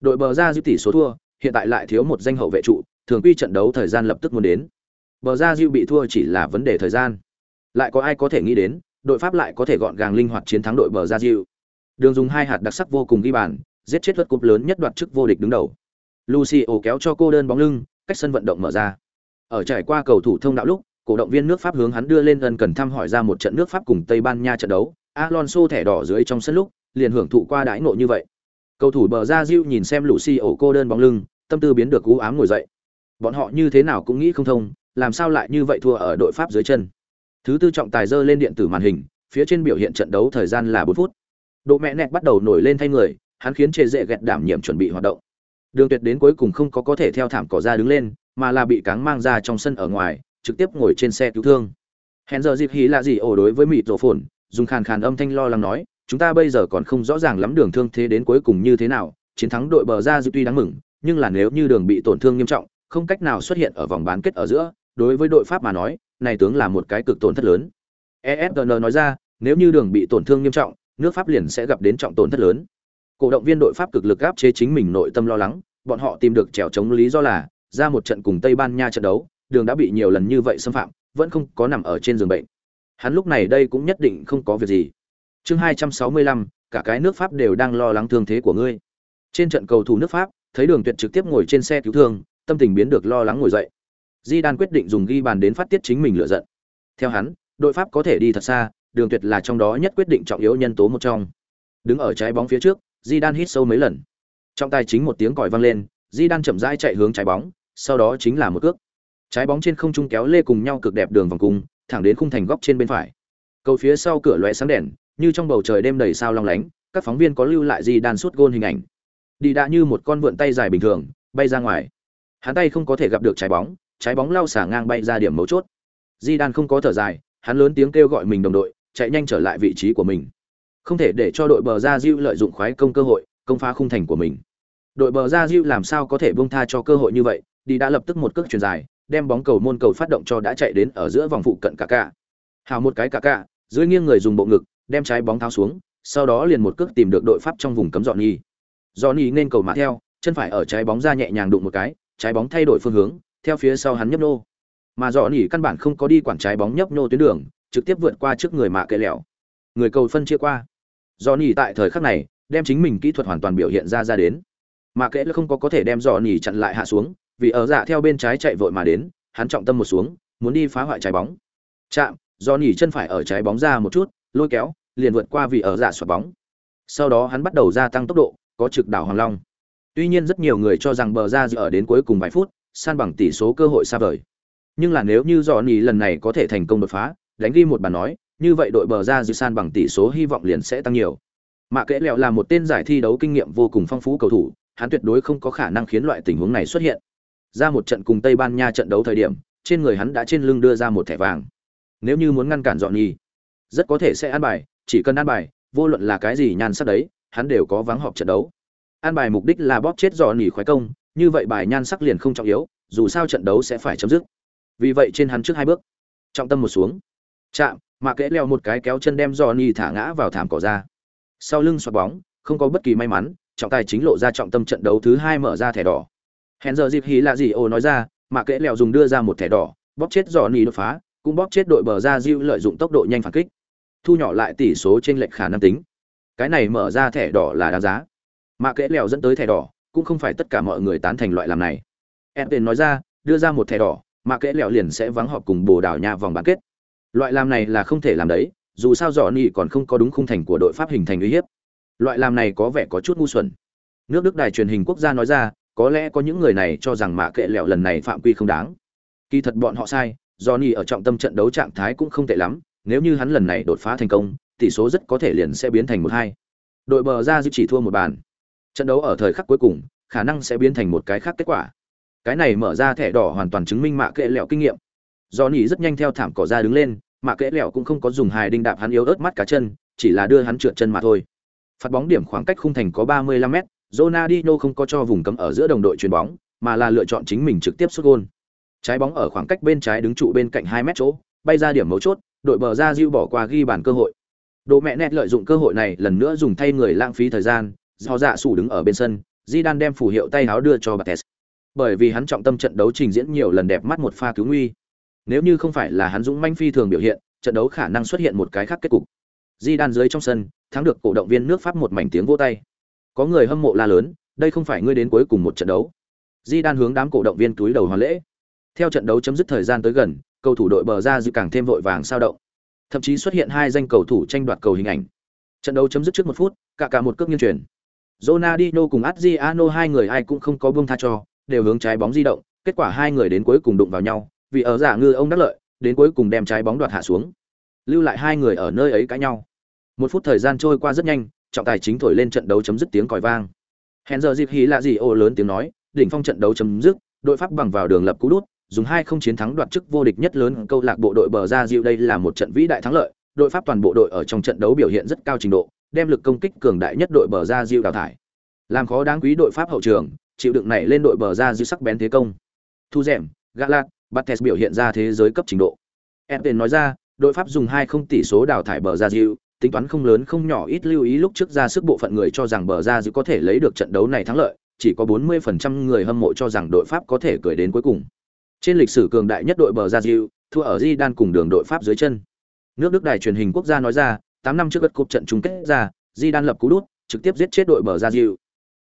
Đội bờ ra giữ tỷ số thua, hiện tại lại thiếu một danh hậu vệ trụ, thường quy trận đấu thời gian lập tức muốn đến. Bờ ra diêu bị thua chỉ là vấn đề thời gian. Lại có ai có thể nghĩ đến, đội pháp lại có thể gọn gàng linh hoạt chiến thắng đội bờ ra diêu đường dùng hai hạt đặc sắc vô cùng ghi bàn, giết chết lượt cúp lớn nhất đoạt chức vô địch đứng đầu. Lucio kéo cho cô đơn bóng lưng, cách sân vận động mở ra. Ở trải qua cầu thủ thông đạo lúc, cổ động viên nước pháp hướng hắn đưa lên ân cần thăm hỏi ra một trận nước pháp cùng tây ban nha trận đấu. Alonso thẻ đỏ dưới trong sân lúc, liền hưởng thụ qua đãi ngộ như vậy. Cầu thủ bờ ra diêu nhìn xem lucio cô đơn bóng lưng, tâm tư biến được cú ám ngồi dậy. Bọn họ như thế nào cũng nghĩ không thông, làm sao lại như vậy thua ở đội pháp dưới chân? Thứ tư trọng tài dơ lên điện tử màn hình, phía trên biểu hiện trận đấu thời gian là bốn phút độ mẹ nẹt bắt đầu nổi lên thay người, hắn khiến chê dễ ghẹt đảm nhiệm chuẩn bị hoạt động. Đường tuyệt đến cuối cùng không có có thể theo thảm cỏ ra đứng lên, mà là bị cáng mang ra trong sân ở ngoài, trực tiếp ngồi trên xe cứu thương. Hẹn giờ dịp hí là gì ổ đối với mịt rổ phồn, dùng khàn khàn âm thanh lo lắng nói, chúng ta bây giờ còn không rõ ràng lắm đường thương thế đến cuối cùng như thế nào, chiến thắng đội bờ ra dịp tuy đáng mừng, nhưng là nếu như đường bị tổn thương nghiêm trọng, không cách nào xuất hiện ở vòng bán kết ở giữa, đối với đội pháp mà nói, này tướng là một cái cực tổn thất lớn. Esn nói ra, nếu như đường bị tổn thương nghiêm trọng nước pháp liền sẽ gặp đến trọng tổn thất lớn. Cổ động viên đội pháp cực lực áp chế chính mình nội tâm lo lắng, bọn họ tìm được trèo chống lý do là, ra một trận cùng tây ban nha trận đấu, đường đã bị nhiều lần như vậy xâm phạm, vẫn không có nằm ở trên giường bệnh. Hắn lúc này đây cũng nhất định không có việc gì. Chương hai trăm sáu mươi lăm, cả cái nước pháp đều đang lo lắng thương thế của ngươi. Trên trận cầu thủ nước pháp, thấy đường tuyệt trực tiếp ngồi trên xe cứu thương, tâm tình biến được lo lắng ngồi dậy. Di đan quyết định dùng ghi bàn đến phát tiết chính mình lựa giận. Theo hắn, đội pháp có thể đi thật xa đường tuyệt là trong đó nhất quyết định trọng yếu nhân tố một trong. Đứng ở trái bóng phía trước di hít sâu mấy lần. Trong tay chính một tiếng còi vang lên di chậm rãi chạy hướng trái bóng, sau đó chính là một cước. Trái bóng trên không trung kéo lê cùng nhau cực đẹp đường vòng cung, thẳng đến khung thành góc trên bên phải. Cầu phía sau cửa lóe sáng đèn, như trong bầu trời đêm đầy sao long lánh, các phóng viên có lưu lại di sút suốt gôn hình ảnh. Đi đã như một con vượn tay dài bình thường, bay ra ngoài. Hắn tay không có thể gặp được trái bóng trái bóng lao xả ngang bay ra điểm mấu chốt. Di không có thở dài, hắn lớn tiếng kêu gọi mình đồng đội chạy nhanh trở lại vị trí của mình. Không thể để cho đội bờ ra diêu lợi dụng khoái công cơ hội, công phá khung thành của mình. Đội bờ ra diêu làm sao có thể bông tha cho cơ hội như vậy, đi đã lập tức một cước truyền dài, đem bóng cầu môn cầu phát động cho đã chạy đến ở giữa vòng phụ cận cả cả. Hào một cái cả cả, dưới nghiêng người dùng bộ ngực, đem trái bóng tháo xuống, sau đó liền một cước tìm được đội pháp trong vùng cấm dọn nhi dọn nhi nên cầu mã theo, chân phải ở trái bóng ra nhẹ nhàng đụng một cái, trái bóng thay đổi phương hướng, theo phía sau hắn nhấp nô. Mà dọn nhi căn bản không có đi quản trái bóng nhấp nô tuyến đường trực tiếp vượt qua trước người mạ kệ lẹo. Người cầu phân chia qua. Do nhì tại thời khắc này, đem chính mình kỹ thuật hoàn toàn biểu hiện ra ra đến. Mạ kệ là không có có thể đem dò nhì chặn lại hạ xuống, vì ở dạ theo bên trái chạy vội mà đến, hắn trọng tâm một xuống, muốn đi phá hoại trái bóng. Chạm do nhì chân phải ở trái bóng ra một chút, lôi kéo, liền vượt qua vị ở dạ xoạt bóng. Sau đó hắn bắt đầu gia tăng tốc độ, có trực đảo hoàng long. Tuy nhiên rất nhiều người cho rằng bờ ra ở đến cuối cùng vài phút, san bằng tỷ số cơ hội xa vời. Nhưng là nếu như dò nhì lần này có thể thành công đột phá đánh ghi một bàn nói như vậy đội bờ ra dư san bằng tỷ số hy vọng liền sẽ tăng nhiều mạ kẽ lẹo là một tên giải thi đấu kinh nghiệm vô cùng phong phú cầu thủ hắn tuyệt đối không có khả năng khiến loại tình huống này xuất hiện ra một trận cùng Tây Ban Nha trận đấu thời điểm, trên người hắn đã trên lưng đưa ra một thẻ vàng. Nếu như muốn ngăn cản dọn nhì, rất có thể sẽ ăn bài, chỉ cần ăn bài, vô luận là cái gì nhan sắc đấy, hắn đều có vắng họp trận đấu. Ăn bài mục đích là bóp chết dọn nhì khoái công, như vậy bài nhan sắc liền không trọng yếu, dù sao trận đấu sẽ phải chấm dứt. Vì vậy trên hắn trước hai bước, trọng tâm một xuống, chạm, mà kẽ leo một cái kéo chân đem dọn thả ngã vào thảm cỏ ra. Sau lưng xoạt bóng, không có bất kỳ may mắn, trọng tài chính lộ ra trọng tâm trận đấu thứ hai mở ra thẻ đỏ. Hẹn giờ dịp hí là gì ô nói ra mà kẽ leo dùng đưa ra một thẻ đỏ bóp chết dò đột phá cũng bóp chết đội bờ ra diêu lợi dụng tốc độ nhanh phản kích. Thu nhỏ lại tỷ số trên lệch khả năng tính. Cái này mở ra thẻ đỏ là đáng giá. Mà kẽ leo dẫn tới thẻ đỏ cũng không phải tất cả mọi người tán thành loại làm này. Em nói ra đưa ra một thẻ đỏ mà kẽ leo liền sẽ vắng họp cùng bồ đảo nhà vòng bán kết loại làm này là không thể làm đấy dù sao dò nỉ còn không có đúng khung thành của đội pháp hình thành uy hiếp Loại làm này có vẻ có chút ngu xuẩn. Nước Đức đài truyền hình quốc gia nói ra, có lẽ có những người này cho rằng mạ kệ lẹo lần này phạm quy không đáng. Kỳ thật bọn họ sai, do ni ở trọng tâm trận đấu trạng thái cũng không tệ lắm, nếu như hắn lần này đột phá thành công, tỷ số rất có thể liền sẽ biến thành một hai. Đội bờ ra chỉ thua một bàn. Trận đấu ở thời khắc cuối cùng, khả năng sẽ biến thành một cái khác kết quả. Cái này mở ra thẻ đỏ hoàn toàn chứng minh mạ kệ lẹo kinh nghiệm. Do nỉ rất nhanh theo thảm cỏ ra đứng lên, mà kẽ lẹo cũng không có dùng hài đinh đạp hắn yếu ớt mắt cá chân, chỉ là đưa hắn trượt chân mà thôi. Phát bóng điểm khoảng cách khung thành có 35m, Ronaldinho không có cho vùng cấm ở giữa đồng đội chuyền bóng, mà là lựa chọn chính mình trực tiếp sút gôn. Trái bóng ở khoảng cách bên trái đứng trụ bên cạnh 2 mét chỗ, bay ra điểm mấu chốt, đội bờ ra Diu bỏ qua ghi bàn cơ hội. Đồ mẹ nét lợi dụng cơ hội này lần nữa dùng thay người lãng phí thời gian, do dạ sủ đứng ở bên sân, di đan đem phù hiệu tay áo đưa cho bà Bates. Bởi vì hắn trọng tâm trận đấu trình diễn nhiều lần đẹp mắt một pha cứu nguy. Nếu như không phải là hắn dũng manh phi thường biểu hiện, trận đấu khả năng xuất hiện một cái khác kết cục. Di Đan dưới trong sân, thắng được cổ động viên nước Pháp một mảnh tiếng vỗ tay. Có người hâm mộ la lớn, đây không phải ngươi đến cuối cùng một trận đấu. Di Đan hướng đám cổ động viên túi đầu hoàn lễ. Theo trận đấu chấm dứt thời gian tới gần, cầu thủ đội bờ ra dự càng thêm vội vàng sao động. Thậm chí xuất hiện hai danh cầu thủ tranh đoạt cầu hình ảnh. Trận đấu chấm dứt trước một phút, cả cả một cước nghiêng chuyển. Ronaldinho cùng Adriano hai người ai cũng không có buông tha cho, đều hướng trái bóng di động, kết quả hai người đến cuối cùng đụng vào nhau, vì ở giả ngư ông đắc lợi, đến cuối cùng đem trái bóng đoạt hạ xuống. Lưu lại hai người ở nơi ấy cãi nhau. Một phút thời gian trôi qua rất nhanh, trọng tài chính thổi lên trận đấu chấm dứt tiếng còi vang. hẹn giờ dịp hí lạ gì ô lớn tiếng nói, đỉnh phong trận đấu chấm dứt, đội Pháp bằng vào đường lập cú đút, dùng hai không chiến thắng đoạt chức vô địch nhất lớn câu lạc bộ đội bờ ra Diệu đây là một trận vĩ đại thắng lợi, đội Pháp toàn bộ đội ở trong trận đấu biểu hiện rất cao trình độ, đem lực công kích cường đại nhất đội bờ ra Diệu đào thải. Làm khó đáng quý đội Pháp hậu trường, chịu đựng này lên đội bờ ra Diệu sắc bén thế công. Thu rèm, gã lạc Bates biểu hiện ra thế giới cấp trình độ. Eden nói ra, đội Pháp dùng hai không tỷ số đào thải bờ ra Diệu, tính toán không lớn không nhỏ ít lưu ý lúc trước ra sức bộ phận người cho rằng bờ ra Diệu có thể lấy được trận đấu này thắng lợi, chỉ có 40% người hâm mộ cho rằng đội Pháp có thể cười đến cuối cùng. Trên lịch sử cường đại nhất đội bờ ra Diệu, thua ở Di cùng đường đội Pháp dưới chân. Nước Đức đài truyền hình quốc gia nói ra, 8 năm trước gật cúp trận chung kết ra, Di lập cú đút, trực tiếp giết chết đội bờ ra Diệu.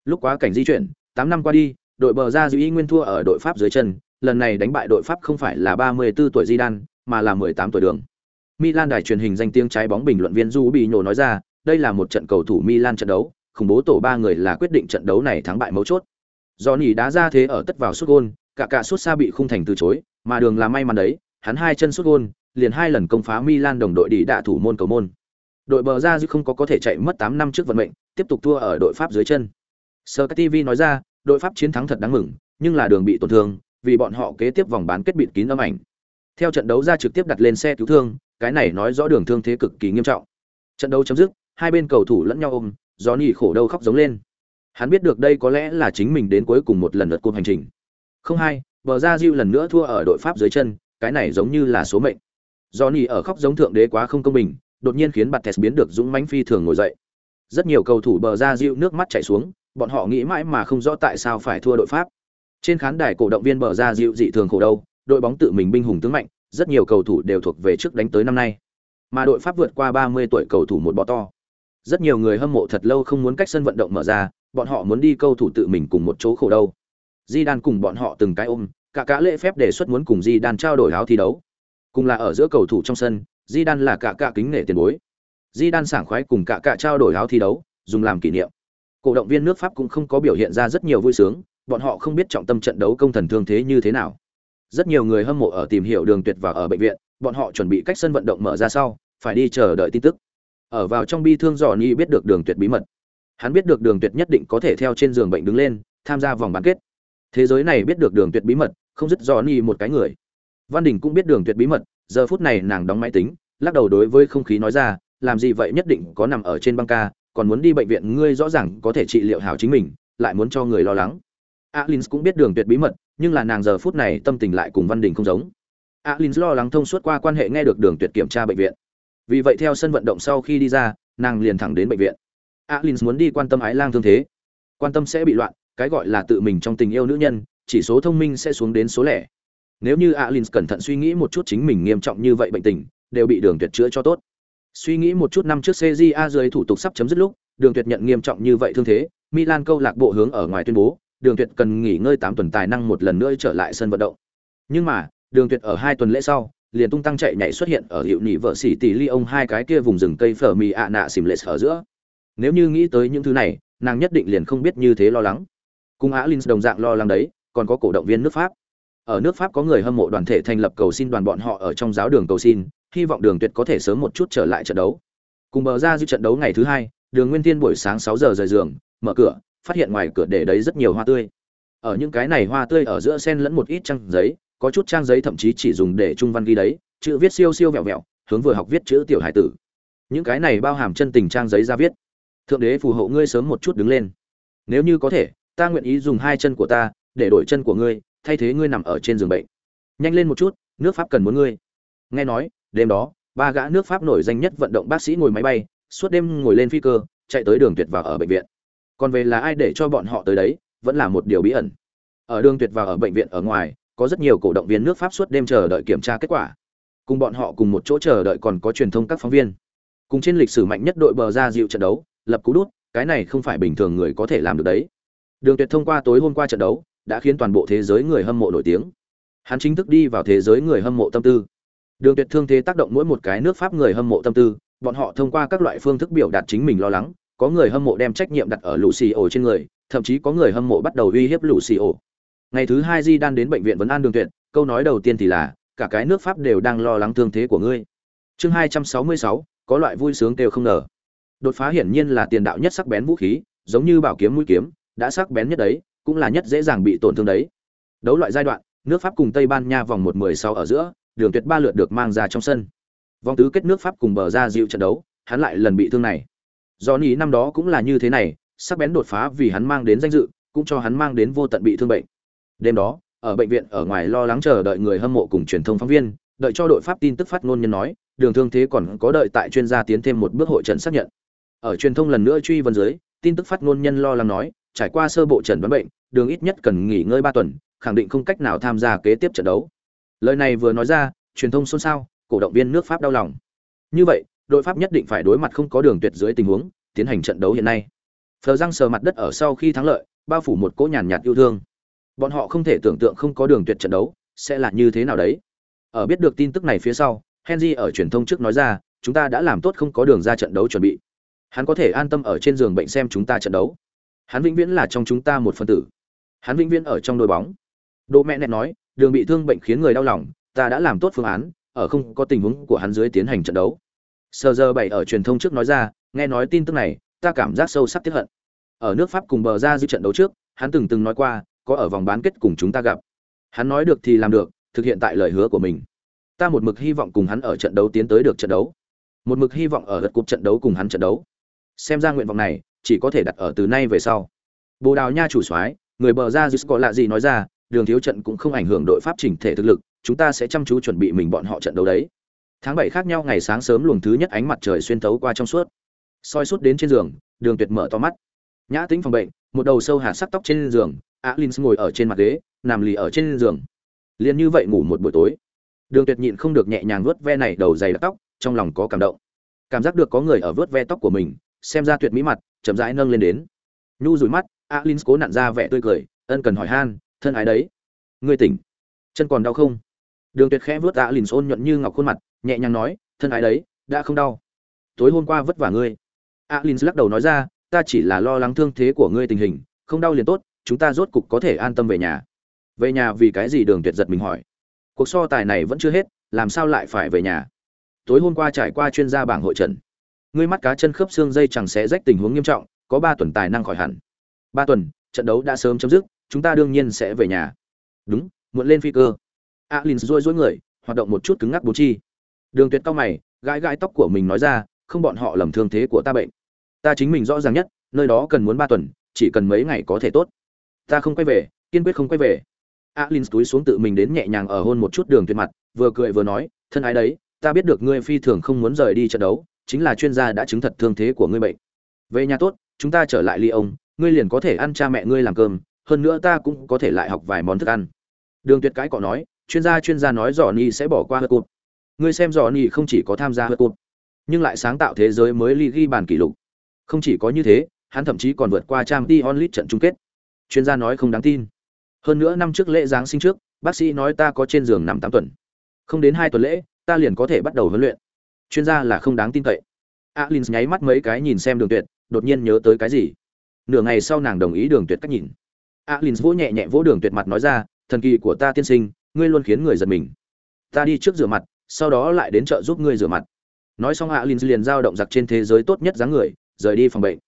Lúc quá cảnh di chuyển, 8 năm qua đi, đội bờ ra Diệu y nguyên thua ở đội Pháp dưới chân, lần này đánh bại đội Pháp không phải là 34 tuổi Zidane, mà là 18 tuổi đường. Milan đài truyền hình danh tiếng trái bóng bình luận viên Du bị nhổ nói ra, đây là một trận cầu thủ Milan trận đấu, khủng bố tổ ba người là quyết định trận đấu này thắng bại mấu chốt. Johnny đá ra thế ở tất vào sút gôn, cả cả sút xa bị khung thành từ chối, mà đường là may mắn đấy, hắn hai chân sút gôn, liền hai lần công phá Milan đồng đội đi đạ thủ môn cầu môn. Đội bờ ra dư không có có thể chạy mất 8 năm trước vận mệnh, tiếp tục thua ở đội Pháp dưới chân. Sky TV nói ra, đội Pháp chiến thắng thật đáng mừng, nhưng là đường bị tổn thương, vì bọn họ kế tiếp vòng bán kết bịt kín âm ảnh. Theo trận đấu ra trực tiếp đặt lên xe cứu thương, cái này nói rõ đường thương thế cực kỳ nghiêm trọng. Trận đấu chấm dứt, hai bên cầu thủ lẫn nhau ôm, Johnny khổ đau khóc giống lên. Hắn biết được đây có lẽ là chính mình đến cuối cùng một lần lượt cuộc hành trình. Không hai, bờ ra Diu lần nữa thua ở đội Pháp dưới chân, cái này giống như là số mệnh. Johnny ở khóc giống thượng đế quá không công bình, đột nhiên khiến Bates biến được dũng mãnh phi thường ngồi dậy. Rất nhiều cầu thủ bờ ra Diu nước mắt chảy xuống, bọn họ nghĩ mãi mà không rõ tại sao phải thua đội Pháp. Trên khán đài cổ động viên bờ ra dịu dị thường khổ đau, đội bóng tự mình binh hùng tướng mạnh, rất nhiều cầu thủ đều thuộc về trước đánh tới năm nay. Mà đội Pháp vượt qua 30 tuổi cầu thủ một bọ to. Rất nhiều người hâm mộ thật lâu không muốn cách sân vận động mở ra, bọn họ muốn đi cầu thủ tự mình cùng một chỗ khổ đâu. Di Đan cùng bọn họ từng cái ôm, cả cả lễ phép đề xuất muốn cùng Di Đan trao đổi áo thi đấu. Cùng là ở giữa cầu thủ trong sân, Di Đan là cả cả kính nể tiền bối. Di Đan sảng khoái cùng cả cả trao đổi áo thi đấu, dùng làm kỷ niệm. Cổ động viên nước Pháp cũng không có biểu hiện ra rất nhiều vui sướng, bọn họ không biết trọng tâm trận đấu công thần thương thế như thế nào. Rất nhiều người hâm mộ ở tìm hiểu đường tuyệt và ở bệnh viện, bọn họ chuẩn bị cách sân vận động mở ra sau, phải đi chờ đợi tin tức. Ở vào trong bi thương dò nhi biết được đường tuyệt bí mật. Hắn biết được đường tuyệt nhất định có thể theo trên giường bệnh đứng lên, tham gia vòng bán kết. Thế giới này biết được đường tuyệt bí mật, không dứt dò nhi một cái người. Văn đình cũng biết đường tuyệt bí mật, giờ phút này nàng đóng máy tính, lắc đầu đối với không khí nói ra, làm gì vậy nhất định có nằm ở trên băng ca, còn muốn đi bệnh viện, ngươi rõ ràng có thể trị liệu hảo chính mình, lại muốn cho người lo lắng alin cũng biết đường tuyệt bí mật, nhưng là nàng giờ phút này tâm tình lại cùng văn đình không giống. Alin lo lắng thông suốt qua quan hệ nghe được đường tuyệt kiểm tra bệnh viện. Vì vậy theo sân vận động sau khi đi ra, nàng liền thẳng đến bệnh viện. Alin muốn đi quan tâm ái lang thương thế. Quan tâm sẽ bị loạn, cái gọi là tự mình trong tình yêu nữ nhân, chỉ số thông minh sẽ xuống đến số lẻ. Nếu như alin cẩn thận suy nghĩ một chút chính mình nghiêm trọng như vậy bệnh tình, đều bị đường tuyệt chữa cho tốt. Suy nghĩ một chút năm trước cja dưới thủ tục sắp chấm dứt lúc, đường tuyệt nhận nghiêm trọng như vậy thương thế, milan câu lạc bộ hướng ở ngoài tuyên bố đường tuyệt cần nghỉ ngơi tám tuần tài năng một lần nữa trở lại sân vận động. Nhưng mà, đường tuyệt ở hai tuần lễ sau, liền tung tăng chạy nhảy xuất hiện ở hiệu nị vợ xỉ tỷ ly ông hai cái kia vùng rừng cây phở mì ạ nạ xìm lệ ở giữa. Nếu như nghĩ tới những thứ này, nàng nhất định liền không biết như thế lo lắng. Cùng á linh đồng dạng lo lắng đấy, còn có cổ động viên nước pháp. Ở nước pháp có người hâm mộ đoàn thể thành lập cầu xin đoàn bọn họ ở trong giáo đường cầu xin, hy vọng đường tuyệt có thể sớm một chút trở lại trận đấu. Cùng bờ ra dư trận đấu ngày thứ hai, đường nguyên thiên buổi sáng sáu giờ rời giường, mở cửa phát hiện ngoài cửa để đấy rất nhiều hoa tươi. Ở những cái này hoa tươi ở giữa sen lẫn một ít trang giấy, có chút trang giấy thậm chí chỉ dùng để trung văn ghi đấy, chữ viết siêu siêu vẹo vẹo, hướng vừa học viết chữ tiểu hải tử. Những cái này bao hàm chân tình trang giấy ra viết. Thượng đế phù hộ ngươi sớm một chút đứng lên. Nếu như có thể, ta nguyện ý dùng hai chân của ta để đổi chân của ngươi, thay thế ngươi nằm ở trên giường bệnh. Nhanh lên một chút, nước pháp cần muốn ngươi. Nghe nói, đêm đó, ba gã nước pháp nổi danh nhất vận động bác sĩ ngồi máy bay, suốt đêm ngồi lên phi cơ, chạy tới đường tuyệt vào ở bệnh viện còn về là ai để cho bọn họ tới đấy, vẫn là một điều bí ẩn. Ở đường tuyệt vào ở bệnh viện ở ngoài, có rất nhiều cổ động viên nước pháp suốt đêm chờ đợi kiểm tra kết quả. Cùng bọn họ cùng một chỗ chờ đợi còn có truyền thông các phóng viên. Cùng trên lịch sử mạnh nhất đội bờ ra dịu trận đấu, lập cú đút, cái này không phải bình thường người có thể làm được đấy. Đường tuyệt thông qua tối hôm qua trận đấu, đã khiến toàn bộ thế giới người hâm mộ nổi tiếng. Hắn chính thức đi vào thế giới người hâm mộ tâm tư. Đường tuyệt thương thế tác động mỗi một cái nước pháp người hâm mộ tâm tư, bọn họ thông qua các loại phương thức biểu đạt chính mình lo lắng có người hâm mộ đem trách nhiệm đặt ở lũ ổ trên người, thậm chí có người hâm mộ bắt đầu uy hiếp lũ ổ ngày thứ hai di đan đến bệnh viện vấn an đường tuyệt, câu nói đầu tiên thì là, cả cái nước pháp đều đang lo lắng thương thế của ngươi. Chương hai trăm sáu mươi sáu, có loại vui sướng kêu không ngờ. Đột phá hiển nhiên là tiền đạo nhất sắc bén vũ khí, giống như bảo kiếm mũi kiếm, đã sắc bén nhất đấy, cũng là nhất dễ dàng bị tổn thương đấy. Đấu loại giai đoạn, nước pháp cùng tây ban nha vòng một mười sau ở giữa, đường tuyệt ba lượt được mang ra trong sân. Vòng tứ kết nước pháp cùng bờ ra dịu trận đấu, hắn lại lần bị thương này do nỉ năm đó cũng là như thế này, sắc bén đột phá vì hắn mang đến danh dự, cũng cho hắn mang đến vô tận bị thương bệnh. Đêm đó, ở bệnh viện ở ngoài lo lắng chờ đợi người hâm mộ cùng truyền thông phóng viên, đợi cho đội pháp tin tức phát ngôn nhân nói, đường thương thế còn có đợi tại chuyên gia tiến thêm một bước hội trận xác nhận. Ở truyền thông lần nữa truy vấn dưới, tin tức phát ngôn nhân lo lắng nói, trải qua sơ bộ trần đoán bệnh, đường ít nhất cần nghỉ ngơi ba tuần, khẳng định không cách nào tham gia kế tiếp trận đấu. Lời này vừa nói ra, truyền thông xôn xao, cổ động viên nước pháp đau lòng. Như vậy đội pháp nhất định phải đối mặt không có đường tuyệt dưới tình huống, tiến hành trận đấu hiện nay. Phờ răng sờ mặt đất ở sau khi thắng lợi, bao phủ một cỗ nhàn nhạt yêu thương. Bọn họ không thể tưởng tượng không có đường tuyệt trận đấu sẽ là như thế nào đấy. Ở biết được tin tức này phía sau, henry ở truyền thông trước nói ra, chúng ta đã làm tốt không có đường ra trận đấu chuẩn bị. Hắn có thể an tâm ở trên giường bệnh xem chúng ta trận đấu. Hắn vĩnh viễn là trong chúng ta một phân tử. Hắn vĩnh viễn ở trong đôi bóng. Đỗ mẹ nẹt nói, đường bị thương bệnh khiến người đau lòng, ta đã làm tốt phương án, ở không có tình huống của hắn dưới tiến hành trận đấu sờ giờ bảy ở truyền thông trước nói ra, nghe nói tin tức này, ta cảm giác sâu sắc tiếc hận. Ở nước pháp cùng bờ ra giữ trận đấu trước, hắn từng từng nói qua, có ở vòng bán kết cùng chúng ta gặp. Hắn nói được thì làm được, thực hiện tại lời hứa của mình. Ta một mực hy vọng cùng hắn ở trận đấu tiến tới được trận đấu. Một mực hy vọng ở gật cuộc trận đấu cùng hắn trận đấu. Xem ra nguyện vọng này, chỉ có thể đặt ở từ nay về sau. Bồ đào nha chủ soái, người bờ ra giữ có lạ gì nói ra, đường thiếu trận cũng không ảnh hưởng đội pháp chỉnh thể thực lực, chúng ta sẽ chăm chú chuẩn bị mình bọn họ trận đấu đấy tháng bảy khác nhau ngày sáng sớm luồng thứ nhất ánh mặt trời xuyên thấu qua trong suốt. Soi suốt đến trên giường, đường tuyệt mở to mắt. Nhã tính phòng bệnh, một đầu sâu hạt sắc tóc trên giường alin ngồi ở trên mặt ghế, nằm lì ở trên giường. Liền như vậy ngủ một buổi tối. Đường tuyệt nhịn không được nhẹ nhàng vuốt ve này đầu dày đặc tóc, trong lòng có cảm động. Cảm giác được có người ở vuốt ve tóc của mình, xem ra tuyệt mỹ mặt, chậm rãi nâng lên đến. Nhu rủi mắt alin cố nặn ra vẻ tươi cười, ân cần hỏi han, thân ái đấy, ngươi tỉnh, chân còn đau không? Đường tuyệt khẽ vuốt alin ôn nhuận như ngọc khuôn mặt nhẹ nhàng nói, thân ái đấy, đã không đau. Tối hôm qua vất vả ngươi. Alin lắc đầu nói ra, ta chỉ là lo lắng thương thế của ngươi tình hình, không đau liền tốt, chúng ta rốt cục có thể an tâm về nhà. Về nhà vì cái gì? Đường tuyệt giật mình hỏi. Cuộc so tài này vẫn chưa hết, làm sao lại phải về nhà? Tối hôm qua trải qua chuyên gia bảng hội trần ngươi mắt cá chân khớp xương dây chẳng sẽ rách tình huống nghiêm trọng, có ba tuần tài năng khỏi hẳn. Ba tuần, trận đấu đã sớm chấm dứt, chúng ta đương nhiên sẽ về nhà. Đúng, muộn lên phi cơ. Alin rôi rối người, hoạt động một chút cứng ngắc bố chi đường tuyệt cao mày, gãi gãi tóc của mình nói ra, không bọn họ lầm thương thế của ta bệnh. Ta chính mình rõ ràng nhất, nơi đó cần muốn ba tuần, chỉ cần mấy ngày có thể tốt. Ta không quay về, kiên quyết không quay về. Alin túi xuống tự mình đến nhẹ nhàng ở hôn một chút đường tuyệt mặt, vừa cười vừa nói, thân ái đấy, ta biết được ngươi phi thường không muốn rời đi trận đấu, chính là chuyên gia đã chứng thật thương thế của ngươi bệnh. Về nhà tốt, chúng ta trở lại ly ông, ngươi liền có thể ăn cha mẹ ngươi làm cơm, hơn nữa ta cũng có thể lại học vài món thức ăn. Đường tuyệt cãi cọ nói, chuyên gia chuyên gia nói rõ ni sẽ bỏ qua hớt cụt ngươi xem dò ni không chỉ có tham gia hớt cột, nhưng lại sáng tạo thế giới mới ly ghi bàn kỷ lục. Không chỉ có như thế hắn thậm chí còn vượt qua trang t onlit trận chung kết. Chuyên gia nói không đáng tin. Hơn nữa năm trước lễ giáng sinh trước bác sĩ nói ta có trên giường nằm tám tuần. Không đến hai tuần lễ ta liền có thể bắt đầu huấn luyện. Chuyên gia là không đáng tin cậy. Alin nháy mắt mấy cái nhìn xem đường tuyệt đột nhiên nhớ tới cái gì? Nửa ngày sau nàng đồng ý đường tuyệt cách nhìn. Alin vỗ nhẹ nhẹ vỗ đường tuyệt mặt nói ra thần kỳ của ta tiên sinh ngươi luôn khiến người giật mình. Ta đi trước rửa mặt sau đó lại đến chợ giúp ngươi rửa mặt nói xong alin liền giao động giặc trên thế giới tốt nhất dáng người rời đi phòng bệnh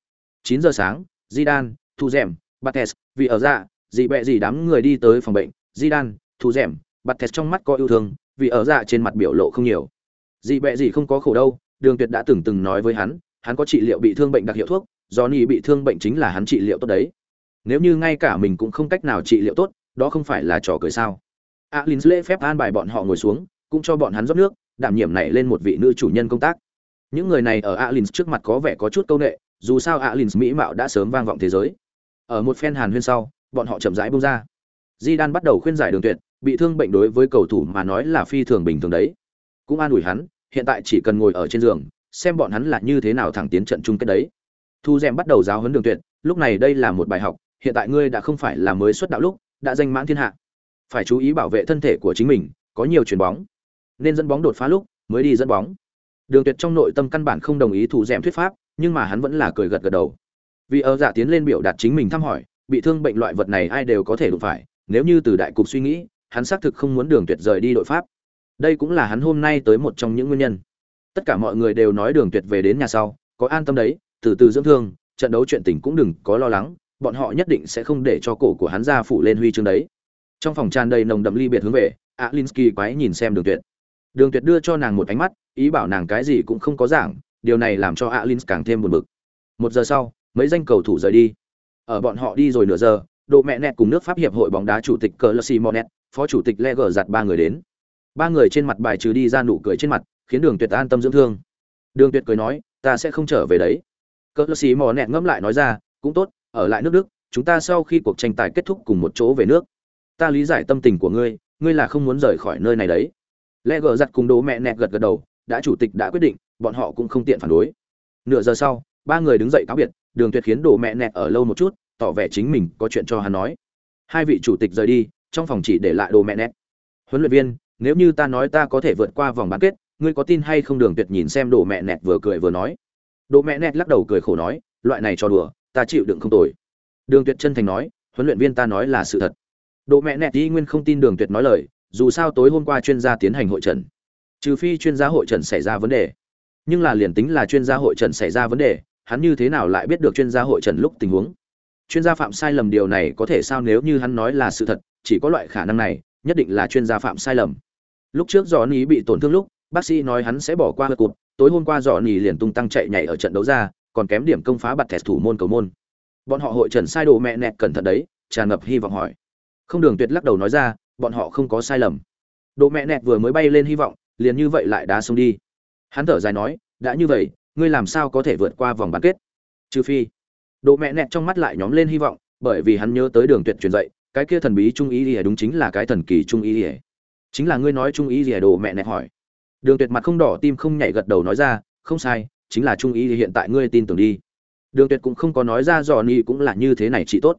chín giờ sáng Zidane, Thu Dẻm, Bates, vì ở dạ, dị bẹ gì đám người đi tới phòng bệnh, Zidane, Thu Dẻm, Bates trong mắt có yêu thương, vì ở dạ trên mặt biểu lộ không nhiều. Dị bẹ gì không có khổ đâu, Đường Tuyệt đã từng từng nói với hắn, hắn có trị liệu bị thương bệnh đặc hiệu thuốc, Johnny bị thương bệnh chính là hắn trị liệu tốt đấy. Nếu như ngay cả mình cũng không cách nào trị liệu tốt, đó không phải là trò cười sao? Alin lễ phép an bài bọn họ ngồi xuống, cũng cho bọn hắn rót nước, đảm nhiệm này lên một vị nữ chủ nhân công tác. Những người này ở Alin trước mặt có vẻ có chút câu nệ, dù sao Alin mỹ mạo đã sớm vang vọng thế giới. Ở một phen hàn huyên sau, bọn họ chậm rãi buông ra. Di Đan bắt đầu khuyên giải Đường Tuyệt, bị thương bệnh đối với cầu thủ mà nói là phi thường bình thường đấy. Cũng an ủi hắn, hiện tại chỉ cần ngồi ở trên giường, xem bọn hắn là như thế nào thẳng tiến trận chung kết đấy. Thu Dệm bắt đầu giáo huấn Đường Tuyệt, lúc này đây là một bài học, hiện tại ngươi đã không phải là mới xuất đạo lúc, đã danh mãn thiên hạ. Phải chú ý bảo vệ thân thể của chính mình, có nhiều chuyền bóng. Nên dẫn bóng đột phá lúc, mới đi dẫn bóng. Đường Tuyệt trong nội tâm căn bản không đồng ý thủ dẻm thuyết pháp, nhưng mà hắn vẫn là cười gật gật đầu. Vì ở giả tiến lên biểu đạt chính mình thăm hỏi, bị thương bệnh loại vật này ai đều có thể đụng phải, nếu như từ đại cục suy nghĩ, hắn xác thực không muốn Đường Tuyệt rời đi đội pháp. Đây cũng là hắn hôm nay tới một trong những nguyên nhân. Tất cả mọi người đều nói Đường Tuyệt về đến nhà sau, có an tâm đấy, từ từ dưỡng thương, trận đấu chuyện tình cũng đừng có lo lắng, bọn họ nhất định sẽ không để cho cổ của hắn ra phủ lên huy chương đấy. Trong phòng tràn đầy nồng đậm ly biệt hướng về, Alinsky quái nhìn xem Đường Tuyệt. Đường Tuyệt đưa cho nàng một ánh mắt, ý bảo nàng cái gì cũng không có giảng, điều này làm cho Alins càng thêm buồn bực. Một giờ sau, mấy danh cầu thủ rời đi. Ở bọn họ đi rồi nửa giờ, độ mẹ nẹt cùng nước Pháp hiệp hội bóng đá chủ tịch Cờ Monet, phó chủ tịch Leger giặt ba người đến. Ba người trên mặt bài trừ đi ra nụ cười trên mặt, khiến Đường Tuyệt an tâm dưỡng thương. Đường Tuyệt cười nói, ta sẽ không trở về đấy. Cờ Monet ngẫm lại nói ra, cũng tốt, ở lại nước Đức, chúng ta sau khi cuộc tranh tài kết thúc cùng một chỗ về nước. Ta lý giải tâm tình của ngươi, ngươi là không muốn rời khỏi nơi này đấy. Leger giặt cùng đồ mẹ nẹt gật gật đầu, đã chủ tịch đã quyết định, bọn họ cũng không tiện phản đối. Nửa giờ sau ba người đứng dậy cáo biệt đường tuyệt khiến đồ mẹ nẹt ở lâu một chút tỏ vẻ chính mình có chuyện cho hắn nói. Hai vị chủ tịch rời đi trong phòng chỉ để lại đồ mẹ nẹt. Huấn luyện viên nếu như ta nói ta có thể vượt qua vòng bán kết ngươi có tin hay không đường tuyệt nhìn xem đồ mẹ nẹt vừa cười vừa nói. Đồ mẹ nẹt lắc đầu cười khổ nói loại này cho đùa ta chịu đựng không tồi. Đường tuyệt chân thành nói huấn luyện viên ta nói là sự thật. Đồ mẹ nẹt y nguyên không tin đường tuyệt nói lời dù sao tối hôm qua chuyên gia tiến hành hội trần. Trừ phi chuyên gia hội trần xảy ra vấn đề. Nhưng là liền tính là chuyên gia hội trần xảy ra vấn đề, hắn như thế nào lại biết được chuyên gia hội trần lúc tình huống? Chuyên gia phạm sai lầm điều này có thể sao nếu như hắn nói là sự thật, chỉ có loại khả năng này, nhất định là chuyên gia phạm sai lầm. Lúc trước dò ní bị tổn thương lúc, bác sĩ nói hắn sẽ bỏ qua hơi cụt tối hôm qua dò ní liền tung tăng chạy nhảy ở trận đấu ra, còn kém điểm công phá bặt thẹt thủ môn cầu môn. Bọn họ hội trần sai đồ mẹ nẹt cẩn thận đấy, tràn ngập hy vọng hỏi. Không đường tuyệt lắc đầu nói ra bọn họ không có sai lầm. Độ mẹ nẹt vừa mới bay lên hy vọng, liền như vậy lại đá xuống đi. Hắn thở dài nói, đã như vậy, ngươi làm sao có thể vượt qua vòng bán kết? Trừ phi độ mẹ nẹt trong mắt lại nhóm lên hy vọng, bởi vì hắn nhớ tới đường tuyệt truyền dạy, cái kia thần bí trung ý ỉa đúng chính là cái thần kỳ trung ý ỉa. Chính là ngươi nói trung ý ỉa đồ mẹ nẹt hỏi. Đường tuyệt mặt không đỏ tim không nhảy gật đầu nói ra, không sai, chính là trung ý hiện tại ngươi tin tưởng đi. Đường tuyệt cũng không có nói ra dò ni cũng là như thế này chỉ tốt.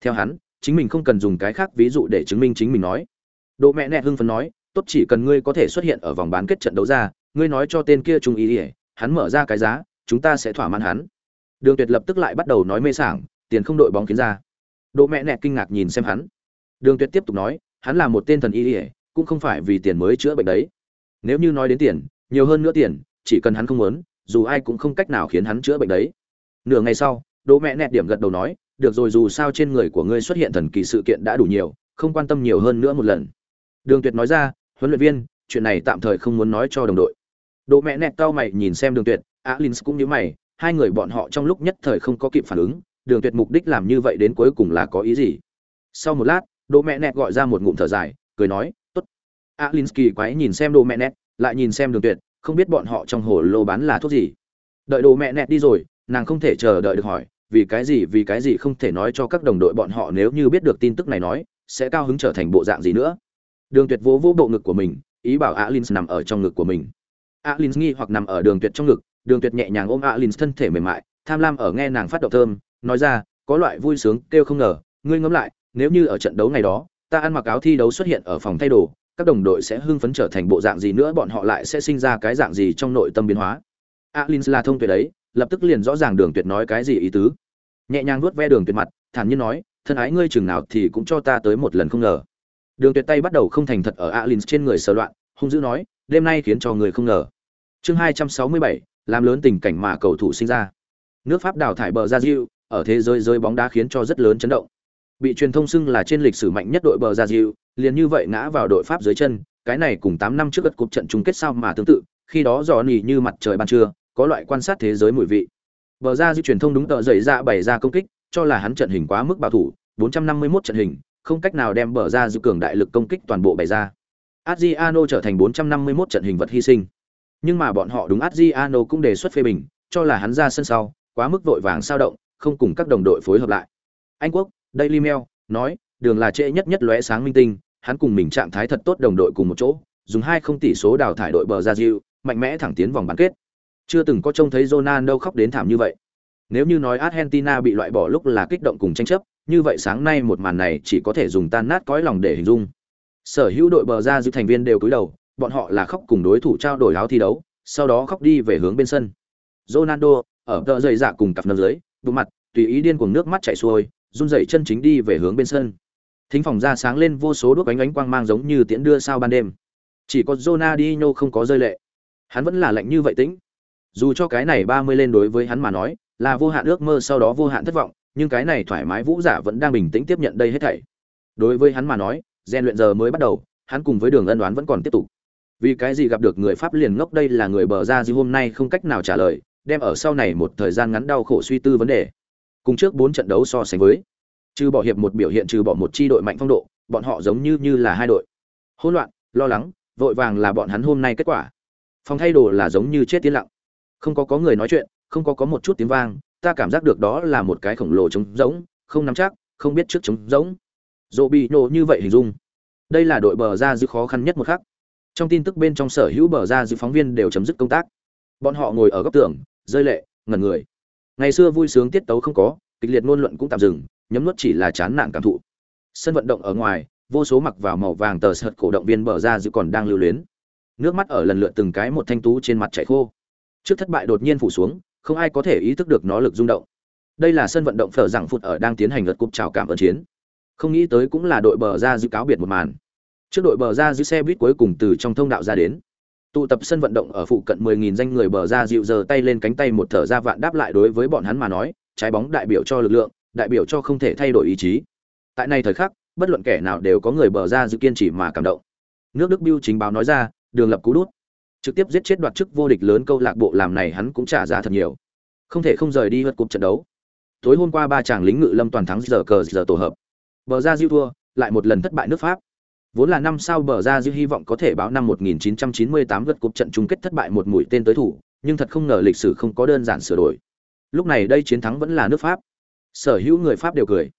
Theo hắn chính mình không cần dùng cái khác ví dụ để chứng minh chính mình nói. Độ mẹ nẹt hưng phấn nói, tốt, chỉ cần ngươi có thể xuất hiện ở vòng bán kết trận đấu ra, ngươi nói cho tên kia trung ý ỉa hắn mở ra cái giá, chúng ta sẽ thỏa mãn hắn. Đường tuyệt lập tức lại bắt đầu nói mê sảng, tiền không đội bóng kiến ra. Độ mẹ nẹt kinh ngạc nhìn xem hắn. Đường tuyệt tiếp tục nói, hắn là một tên thần y ỉa cũng không phải vì tiền mới chữa bệnh đấy. Nếu như nói đến tiền, nhiều hơn nữa tiền, chỉ cần hắn không muốn, dù ai cũng không cách nào khiến hắn chữa bệnh đấy. Nửa ngày sau, đỗ mẹ nẹt điểm gật đầu nói được rồi dù sao trên người của ngươi xuất hiện thần kỳ sự kiện đã đủ nhiều không quan tâm nhiều hơn nữa một lần đường tuyệt nói ra huấn luyện viên chuyện này tạm thời không muốn nói cho đồng đội Độ mẹ nẹt cao mày nhìn xem Đường Tuyệt, Alins cũng như mày, hai người bọn họ trong lúc nhất thời không có kịp phản ứng, Đường Tuyệt mục đích làm như vậy đến cuối cùng là có ý gì? Sau một lát, Độ mẹ nẹt gọi ra một ngụm thở dài, cười nói, "Tốt." kỳ quái nhìn xem Độ mẹ nẹt, lại nhìn xem Đường Tuyệt, không biết bọn họ trong hồ lô bán là thuốc gì. Đợi Độ mẹ nẹt đi rồi, nàng không thể chờ đợi được hỏi, vì cái gì vì cái gì không thể nói cho các đồng đội bọn họ nếu như biết được tin tức này nói, sẽ cao hứng trở thành bộ dạng gì nữa. Đường Tuyệt vỗ vỗ bộ ngực của mình, ý bảo alin nằm ở trong ngực của mình alin nghi hoặc nằm ở đường tuyệt trong ngực đường tuyệt nhẹ nhàng ôm alin thân thể mềm mại tham lam ở nghe nàng phát động thơm nói ra có loại vui sướng kêu không ngờ ngươi ngẫm lại nếu như ở trận đấu ngày đó ta ăn mặc áo thi đấu xuất hiện ở phòng thay đồ các đồng đội sẽ hưng phấn trở thành bộ dạng gì nữa bọn họ lại sẽ sinh ra cái dạng gì trong nội tâm biến hóa alin là thông tuệ đấy lập tức liền rõ ràng đường tuyệt nói cái gì ý tứ. Nhẹ nhàng vuốt ve đường tuyệt mặt, thản nhiên nói, thân ái ngươi chừng nào thì cũng cho ta tới một lần không ngờ. Đường tuyệt tay bắt đầu không thành thật ở alin trên người sờ loạn, hung dữ nói, đêm nay khiến cho người không ngờ. Chương hai trăm sáu mươi bảy, làm lớn tình cảnh mà cầu thủ sinh ra. Nước pháp đào thải bờ ra diệu ở thế giới rơi bóng đá khiến cho rất lớn chấn động. Bị truyền thông xưng là trên lịch sử mạnh nhất đội bờ ra diệu liền như vậy ngã vào đội pháp dưới chân, cái này cùng tám năm trước gật cục trận chung kết sao mà tương tự, khi đó dò nỉ như mặt trời ban trưa có loại quan sát thế giới mùi vị. Bờ ra di truyền thông đúng tờ dày ra bày ra công kích, cho là hắn trận hình quá mức bảo thủ 451 trận hình, không cách nào đem bờ ra di cường đại lực công kích toàn bộ bày ra. Adriano trở thành 451 trận hình vật hy sinh. Nhưng mà bọn họ đúng Adriano cũng đề xuất phê bình, cho là hắn ra sân sau, quá mức vội vàng sao động, không cùng các đồng đội phối hợp lại. Anh quốc, Daily Mail, nói, đường là trễ nhất nhất lóe sáng minh tinh, hắn cùng mình trạng thái thật tốt đồng đội cùng một chỗ, dùng hai không tỷ số đào thải đội bờ ra diệu mạnh mẽ thẳng tiến vòng bán kết chưa từng có trông thấy Ronaldo khóc đến thảm như vậy. Nếu như nói Argentina bị loại bỏ lúc là kích động cùng tranh chấp, như vậy sáng nay một màn này chỉ có thể dùng tan nát cõi lòng để hình dung. Sở hữu đội bờ ra giữ thành viên đều cúi đầu, bọn họ là khóc cùng đối thủ trao đổi áo thi đấu, sau đó khóc đi về hướng bên sân. Ronaldo ở tờ dày dạ cùng cặp nâng dưới, bụng mặt, tùy ý điên cuồng nước mắt chảy xuôi, run rẩy chân chính đi về hướng bên sân. Thính phòng ra sáng lên vô số đuốc ánh ánh quang mang giống như tiễn đưa sao ban đêm. Chỉ có Ronaldinho không có rơi lệ. Hắn vẫn là lạnh như vậy tĩnh dù cho cái này ba mươi lên đối với hắn mà nói, là vô hạn ước mơ sau đó vô hạn thất vọng, nhưng cái này thoải mái vũ giả vẫn đang bình tĩnh tiếp nhận đây hết thảy. Đối với hắn mà nói, rèn luyện giờ mới bắt đầu, hắn cùng với đường ân đoán vẫn còn tiếp tục. Vì cái gì gặp được người pháp liền ngốc đây là người bờ ra gì hôm nay không cách nào trả lời, đem ở sau này một thời gian ngắn đau khổ suy tư vấn đề. Cùng trước bốn trận đấu so sánh với, trừ bỏ hiệp một biểu hiện trừ bỏ một chi đội mạnh phong độ, bọn họ giống như như là hai đội. Hỗn loạn, lo lắng, vội vàng là bọn hắn hôm nay kết quả. Phòng thay đồ là giống như chết tiến lặng không có có người nói chuyện, không có có một chút tiếng vang, ta cảm giác được đó là một cái khổng lồ trống rỗng, không nắm chắc, không biết trước trống rỗng. Dỗ bị nổ như vậy hình dung. Đây là đội bờ ra dư khó khăn nhất một khắc. Trong tin tức bên trong sở hữu bờ ra dư phóng viên đều chấm dứt công tác. Bọn họ ngồi ở góc tường, rơi lệ, ngẩn người. Ngày xưa vui sướng tiết tấu không có, kịch liệt ngôn luận cũng tạm dừng, nhấm nuốt chỉ là chán nản cảm thụ. Sân vận động ở ngoài, vô số mặc vào màu vàng tờ sợt cổ động viên bờ ra dư còn đang lưu luyến. Nước mắt ở lần lượt từng cái một thanh tú trên mặt chảy khô trước thất bại đột nhiên phủ xuống, không ai có thể ý thức được nó lực rung động. Đây là sân vận động phở rằng phụt ở đang tiến hành lượt cúp chào cảm ơn chiến. Không nghĩ tới cũng là đội bờ ra dự cáo biệt một màn. Trước đội bờ ra giữ xe buýt cuối cùng từ trong thông đạo ra đến. Tụ tập sân vận động ở phụ cận 10.000 danh người bờ ra dịu giờ tay lên cánh tay một thở ra vạn đáp lại đối với bọn hắn mà nói, trái bóng đại biểu cho lực lượng, đại biểu cho không thể thay đổi ý chí. Tại này thời khắc, bất luận kẻ nào đều có người bờ ra dự kiên trì mà cảm động. Nước đức biêu chính báo nói ra, đường lập cú đút trực tiếp giết chết đoạt chức vô địch lớn câu lạc bộ làm này hắn cũng trả giá thật nhiều. Không thể không rời đi vượt cục trận đấu. Tối hôm qua ba chàng lính ngự lâm toàn thắng giờ cờ giờ tổ hợp. Bờ ra diêu thua lại một lần thất bại nước pháp. Vốn là năm sau bờ ra diêu hy vọng có thể báo năm 1998 vượt cục trận chung kết thất bại một mũi tên tới thủ nhưng thật không ngờ lịch sử không có đơn giản sửa đổi. Lúc này đây chiến thắng vẫn là nước pháp. Sở hữu người pháp đều cười.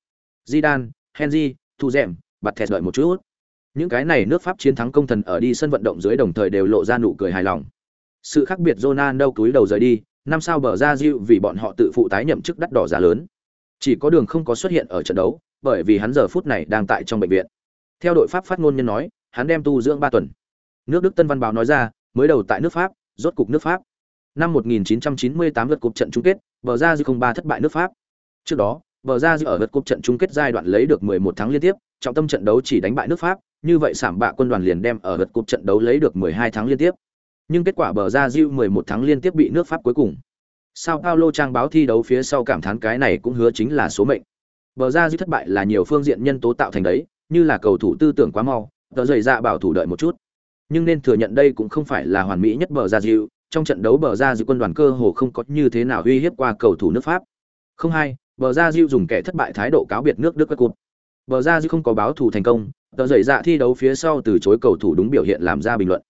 Zidane, Henry, Thu dẻm bật thẹt đợi một chút những cái này nước Pháp chiến thắng công thần ở đi sân vận động dưới đồng thời đều lộ ra nụ cười hài lòng. Sự khác biệt Ronaldo túi đầu rời đi, năm sao bờ ra Diu vì bọn họ tự phụ tái nhậm chức đắt đỏ giá lớn. Chỉ có đường không có xuất hiện ở trận đấu, bởi vì hắn giờ phút này đang tại trong bệnh viện. Theo đội Pháp phát ngôn nhân nói, hắn đem tu dưỡng ba tuần. Nước Đức Tân Văn báo nói ra, mới đầu tại nước Pháp, rốt cục nước Pháp. Năm 1998 lượt cục trận chung kết, bờ ra Diu 03 thất bại nước Pháp. Trước đó, bờ ra Diu ở lượt cục trận chung kết giai đoạn lấy được 11 tháng liên tiếp, trọng tâm trận đấu chỉ đánh bại nước Pháp, như vậy sảm bạ quân đoàn liền đem ở lượt cục trận đấu lấy được 12 tháng liên tiếp. Nhưng kết quả bờ ra Diu 11 tháng liên tiếp bị nước Pháp cuối cùng. Sao Paulo trang báo thi đấu phía sau cảm thán cái này cũng hứa chính là số mệnh. Bờ ra Diu thất bại là nhiều phương diện nhân tố tạo thành đấy, như là cầu thủ tư tưởng quá mau, tờ rời dạ bảo thủ đợi một chút. Nhưng nên thừa nhận đây cũng không phải là hoàn mỹ nhất bờ ra Diu, trong trận đấu bờ ra Diu quân đoàn cơ hồ không có như thế nào uy hiếp qua cầu thủ nước Pháp. Không hay, bờ ra Diu dùng kẻ thất bại thái độ cáo biệt nước Đức các cột. Bờ ra Diu không có báo thủ thành công, tờ dậy dạ thi đấu phía sau từ chối cầu thủ đúng biểu hiện làm ra bình luận.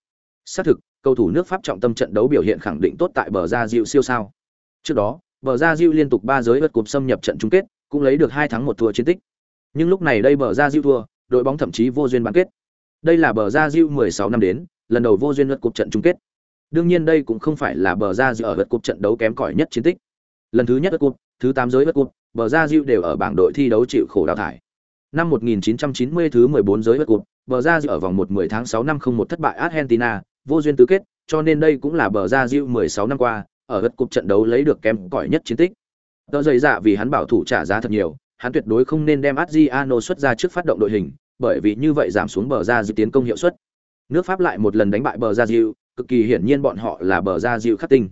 Xác thực, cầu thủ nước pháp trọng tâm trận đấu biểu hiện khẳng định tốt tại bờ ra diệu siêu sao. Trước đó, bờ ra diệu liên tục ba giới vượt cột xâm nhập trận chung kết, cũng lấy được hai thắng một thua chiến tích. Nhưng lúc này đây bờ ra diệu thua, đội bóng thậm chí vô duyên bán kết. Đây là bờ ra diệu 16 năm đến, lần đầu vô duyên vượt cột trận chung kết. Đương nhiên đây cũng không phải là bờ ra diệu ở vượt cột trận đấu kém cỏi nhất chiến tích. Lần thứ nhất vượt cúp thứ tám giới vượt cúp bờ ra diệu đều ở bảng đội thi đấu chịu khổ đào thải. Năm 1990 thứ 14 giới vật cuộc, bờ ra ở vòng 1 10 tháng 6 năm 01 thất bại Argentina, vô duyên tứ kết, cho nên đây cũng là bờ ra Diu 16 năm qua, ở gật cục trận đấu lấy được kém cỏi nhất chiến tích. Tờ giấy dạ vì hắn bảo thủ trả giá thật nhiều, hắn tuyệt đối không nên đem Adriano xuất ra trước phát động đội hình, bởi vì như vậy giảm xuống bờ ra dự tiến công hiệu suất. Nước Pháp lại một lần đánh bại bờ ra Diu, cực kỳ hiển nhiên bọn họ là bờ ra Diu khắc tinh.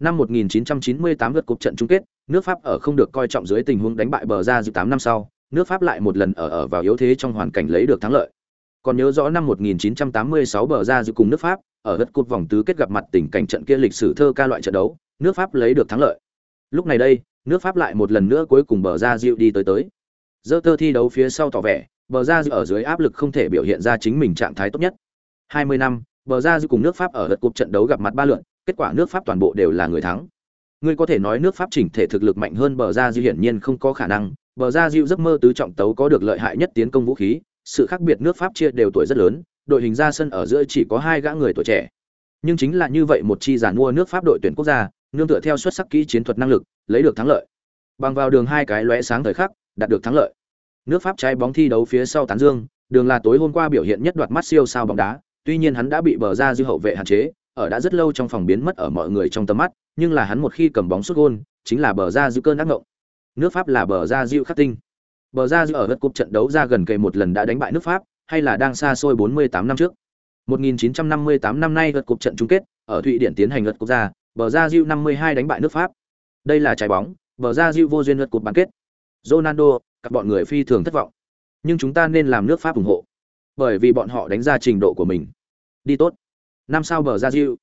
Năm 1998 vượt cục trận chung kết, nước Pháp ở không được coi trọng dưới tình huống đánh bại bờ ra Diu 8 năm sau, nước Pháp lại một lần ở ở vào yếu thế trong hoàn cảnh lấy được thắng lợi. Còn nhớ rõ năm 1986 bờ ra diệu cùng nước Pháp, ở đất cột vòng tứ kết gặp mặt tình cảnh trận kia lịch sử thơ ca loại trận đấu, nước Pháp lấy được thắng lợi. Lúc này đây, nước Pháp lại một lần nữa cuối cùng bờ ra dịu đi tới tới. Dơ tơ thi đấu phía sau tỏ vẻ, bờ ra diệu ở dưới áp lực không thể biểu hiện ra chính mình trạng thái tốt nhất. 20 năm, bờ ra diệu cùng nước Pháp ở đất cột trận đấu gặp mặt ba lượt, kết quả nước Pháp toàn bộ đều là người thắng. Ngươi có thể nói nước Pháp chỉnh thể thực lực mạnh hơn bờ ra diệu hiển nhiên không có khả năng, bờ ra dịu giấc mơ tứ trọng tấu có được lợi hại nhất tiến công vũ khí, sự khác biệt nước Pháp chia đều tuổi rất lớn, đội hình ra sân ở giữa chỉ có hai gã người tuổi trẻ. Nhưng chính là như vậy một chi giàn mua nước Pháp đội tuyển quốc gia, nương tựa theo xuất sắc kỹ chiến thuật năng lực, lấy được thắng lợi. Bằng vào đường hai cái lóe sáng thời khắc, đạt được thắng lợi. Nước Pháp trái bóng thi đấu phía sau tán dương, đường là tối hôm qua biểu hiện nhất đoạt mắt siêu sao bóng đá, tuy nhiên hắn đã bị bờ ra dư hậu vệ hạn chế, ở đã rất lâu trong phòng biến mất ở mọi người trong tầm mắt, nhưng là hắn một khi cầm bóng xuất gôn, chính là bờ ra dư cơn ác ngộng. Nước Pháp là bờ ra diệu khắc tinh. Bờ ra diệu ở đất cúp trận đấu ra gần kề một lần đã đánh bại nước Pháp, hay là đang xa xôi 48 năm trước. 1958 năm nay gật cục trận chung kết, ở Thụy Điển tiến hành gật cục ra, bờ ra diệu 52 đánh bại nước Pháp. Đây là trái bóng, bờ ra diệu vô duyên gật cục bán kết. Ronaldo, các bọn người phi thường thất vọng. Nhưng chúng ta nên làm nước Pháp ủng hộ, bởi vì bọn họ đánh ra trình độ của mình. Đi tốt. Năm sao bờ ra diệu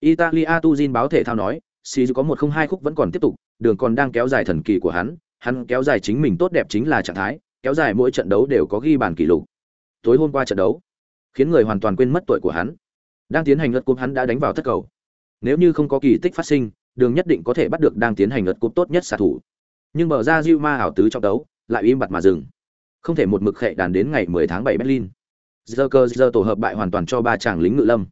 Italia Tuzin báo thể thao nói, Sisu có 102 khúc vẫn còn tiếp tục, đường còn đang kéo dài thần kỳ của hắn, hắn kéo dài chính mình tốt đẹp chính là trạng thái, kéo dài mỗi trận đấu đều có ghi bàn kỷ lục. Tối hôm qua trận đấu, khiến người hoàn toàn quên mất tuổi của hắn. Đang tiến hành lượt cúp hắn đã đánh vào thất cầu. Nếu như không có kỳ tích phát sinh, đường nhất định có thể bắt được đang tiến hành lượt cúp tốt nhất xạ thủ. Nhưng bờ ra Diu Ma ảo tứ trong đấu, lại im bặt mà dừng. Không thể một mực khệ đàn đến ngày 10 tháng 7 Berlin. Giờ giờ tổ hợp bại hoàn toàn cho ba chàng lính ngự lâm.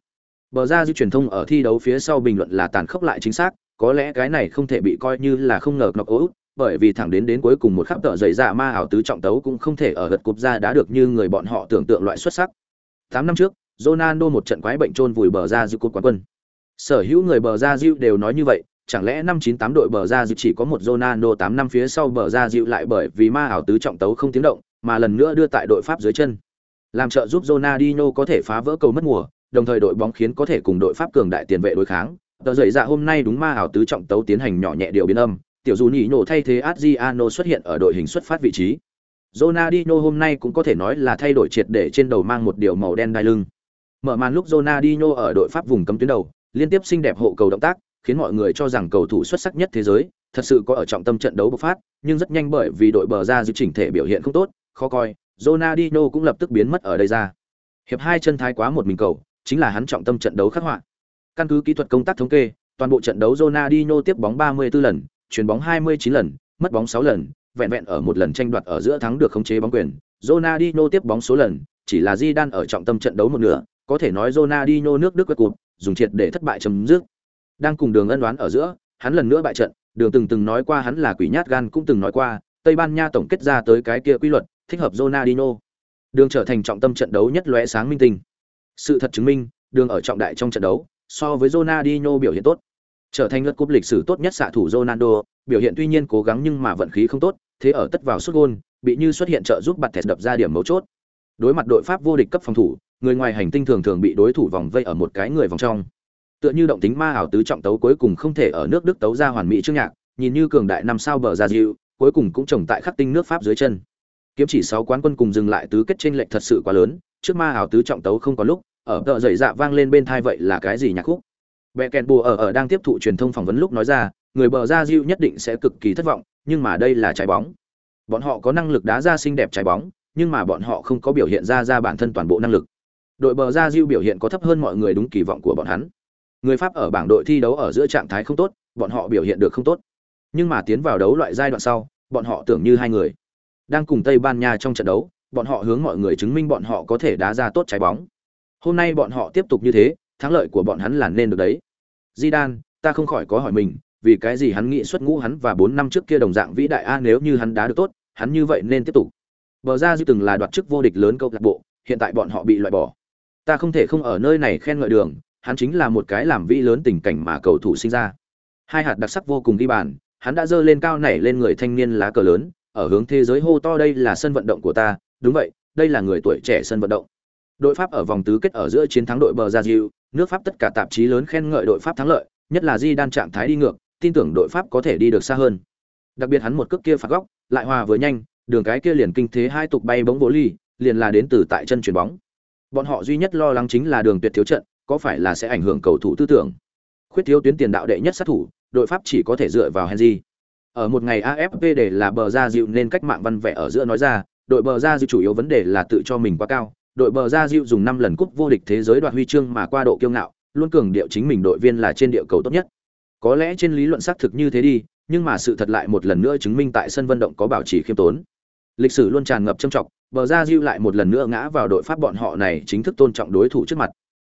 Bờ ra Diu truyền thông ở thi đấu phía sau bình luận là tàn khốc lại chính xác, có lẽ cái này không thể bị coi như là không ngờ nọc ố, bởi vì thẳng đến đến cuối cùng một khắp tợ dày dạ ma ảo tứ trọng tấu cũng không thể ở gật cục ra đã được như người bọn họ tưởng tượng loại xuất sắc. 8 năm trước, Ronaldo một trận quái bệnh trôn vùi bờ ra dư cột quán quân. Sở hữu người bờ ra dư đều nói như vậy, chẳng lẽ năm 98 đội bờ ra dư chỉ có một Ronaldo 8 năm phía sau bờ ra dư lại bởi vì ma ảo tứ trọng tấu không tiếng động, mà lần nữa đưa tại đội Pháp dưới chân. Làm trợ giúp Ronaldinho có thể phá vỡ cầu mất mùa, đồng thời đội bóng khiến có thể cùng đội Pháp cường đại tiền vệ đối kháng. Tờ dậy dạ hôm nay đúng ma ảo tứ trọng tấu tiến hành nhỏ nhẹ điều biến âm, tiểu dù nhỉ nhổ thay thế Adriano xuất hiện ở đội hình xuất phát vị trí. Ronaldinho hôm nay cũng có thể nói là thay đổi triệt để trên đầu mang một điều màu đen đai lưng. Mở màn lúc Ronaldinho ở đội Pháp vùng cấm tuyến đầu, liên tiếp xinh đẹp hộ cầu động tác, khiến mọi người cho rằng cầu thủ xuất sắc nhất thế giới, thật sự có ở trọng tâm trận đấu bộc phát, nhưng rất nhanh bởi vì đội bờ ra giữ chỉnh thể biểu hiện không tốt, khó coi, Ronaldinho cũng lập tức biến mất ở đây ra. Hiệp hai chân thái quá một mình cầu, chính là hắn trọng tâm trận đấu khắc họa. Căn cứ kỹ thuật công tác thống kê, toàn bộ trận đấu Ronaldinho tiếp bóng 34 lần, chuyền bóng 29 lần, mất bóng 6 lần, vẹn vẹn ở một lần tranh đoạt ở giữa thắng được khống chế bóng quyền. Ronaldinho tiếp bóng số lần, chỉ là Zidane ở trọng tâm trận đấu một nửa, có thể nói Ronaldinho nước Đức quét cụt, dùng triệt để thất bại chấm dứt. Đang cùng đường ân đoán ở giữa, hắn lần nữa bại trận, đường từng từng nói qua hắn là quỷ nhát gan cũng từng nói qua, Tây Ban Nha tổng kết ra tới cái kia quy luật, thích hợp Ronaldinho. Đường trở thành trọng tâm trận đấu nhất lóe sáng minh tinh. Sự thật chứng minh, đường ở trọng đại trong trận đấu, so với Ronaldinho biểu hiện tốt. Trở thành lượt cúp lịch sử tốt nhất xạ thủ Ronaldo, biểu hiện tuy nhiên cố gắng nhưng mà vận khí không tốt, thế ở tất vào sút gôn, bị như xuất hiện trợ giúp bật thẹt đập ra điểm mấu chốt. Đối mặt đội Pháp vô địch cấp phòng thủ, người ngoài hành tinh thường thường bị đối thủ vòng vây ở một cái người vòng trong. Tựa như động tính ma ảo tứ trọng tấu cuối cùng không thể ở nước Đức tấu ra hoàn mỹ trước nhạc, nhìn như cường đại năm sao bờ ra dịu, cuối cùng cũng trồng tại khắc tinh nước Pháp dưới chân. Kiếm chỉ 6 quán quân cùng dừng lại tứ kết trên lệch thật sự quá lớn, trước ma ảo tứ trọng tấu không có lúc, ở tợ dậy dạ vang lên bên thai vậy là cái gì nhạc khúc. bẹ kèn bùa ở ở đang tiếp thụ truyền thông phỏng vấn lúc nói ra, người bờ ra diêu nhất định sẽ cực kỳ thất vọng, nhưng mà đây là trái bóng. Bọn họ có năng lực đá ra xinh đẹp trái bóng, nhưng mà bọn họ không có biểu hiện ra ra bản thân toàn bộ năng lực. Đội bờ ra diêu biểu hiện có thấp hơn mọi người đúng kỳ vọng của bọn hắn. Người Pháp ở bảng đội thi đấu ở giữa trạng thái không tốt, bọn họ biểu hiện được không tốt. Nhưng mà tiến vào đấu loại giai đoạn sau, bọn họ tưởng như hai người. Đang cùng Tây Ban Nha trong trận đấu, bọn họ hướng mọi người chứng minh bọn họ có thể đá ra tốt trái bóng. Hôm nay bọn họ tiếp tục như thế, thắng lợi của bọn hắn là nên được đấy. Zidane, ta không khỏi có hỏi mình, vì cái gì hắn nghĩ xuất ngũ hắn và 4 năm trước kia đồng dạng vĩ đại a nếu như hắn đá được tốt, hắn như vậy nên tiếp tục. Bờ ra dư từng là đoạt chức vô địch lớn câu lạc bộ, hiện tại bọn họ bị loại bỏ. Ta không thể không ở nơi này khen ngợi đường, hắn chính là một cái làm vĩ lớn tình cảnh mà cầu thủ sinh ra. Hai hạt đặc sắc vô cùng ghi bàn, hắn đã dơ lên cao nảy lên người thanh niên lá cờ lớn, ở hướng thế giới hô to đây là sân vận động của ta, đúng vậy, đây là người tuổi trẻ sân vận động. Đội Pháp ở vòng tứ kết ở giữa chiến thắng đội bờ Brazil, nước Pháp tất cả tạp chí lớn khen ngợi đội Pháp thắng lợi, nhất là Di đan trạng thái đi ngược, tin tưởng đội Pháp có thể đi được xa hơn. Đặc biệt hắn một cước kia phạt góc, lại hòa vừa nhanh, đường cái kia liền kinh thế hai tục bay bóng vô ly, liền là đến từ tại chân chuyền bóng. Bọn họ duy nhất lo lắng chính là đường tuyệt thiếu trận, có phải là sẽ ảnh hưởng cầu thủ tư tưởng. Khuyết thiếu tuyến tiền đạo đệ nhất sát thủ, đội Pháp chỉ có thể dựa vào Henry. Ở một ngày AFP để là bờ ra dịu nên cách mạng văn vẻ ở giữa nói ra, đội bờ ra dịu chủ yếu vấn đề là tự cho mình quá cao, đội bờ ra dịu dùng 5 lần cúp vô địch thế giới đoạt huy chương mà qua độ kiêu ngạo, luôn cường điệu chính mình đội viên là trên địa cầu tốt nhất. Có lẽ trên lý luận xác thực như thế đi, nhưng mà sự thật lại một lần nữa chứng minh tại sân vận động có bảo trì khiêm tốn. Lịch sử luôn tràn ngập trâm trọng, bờ ra dịu lại một lần nữa ngã vào đội pháp bọn họ này chính thức tôn trọng đối thủ trước mặt.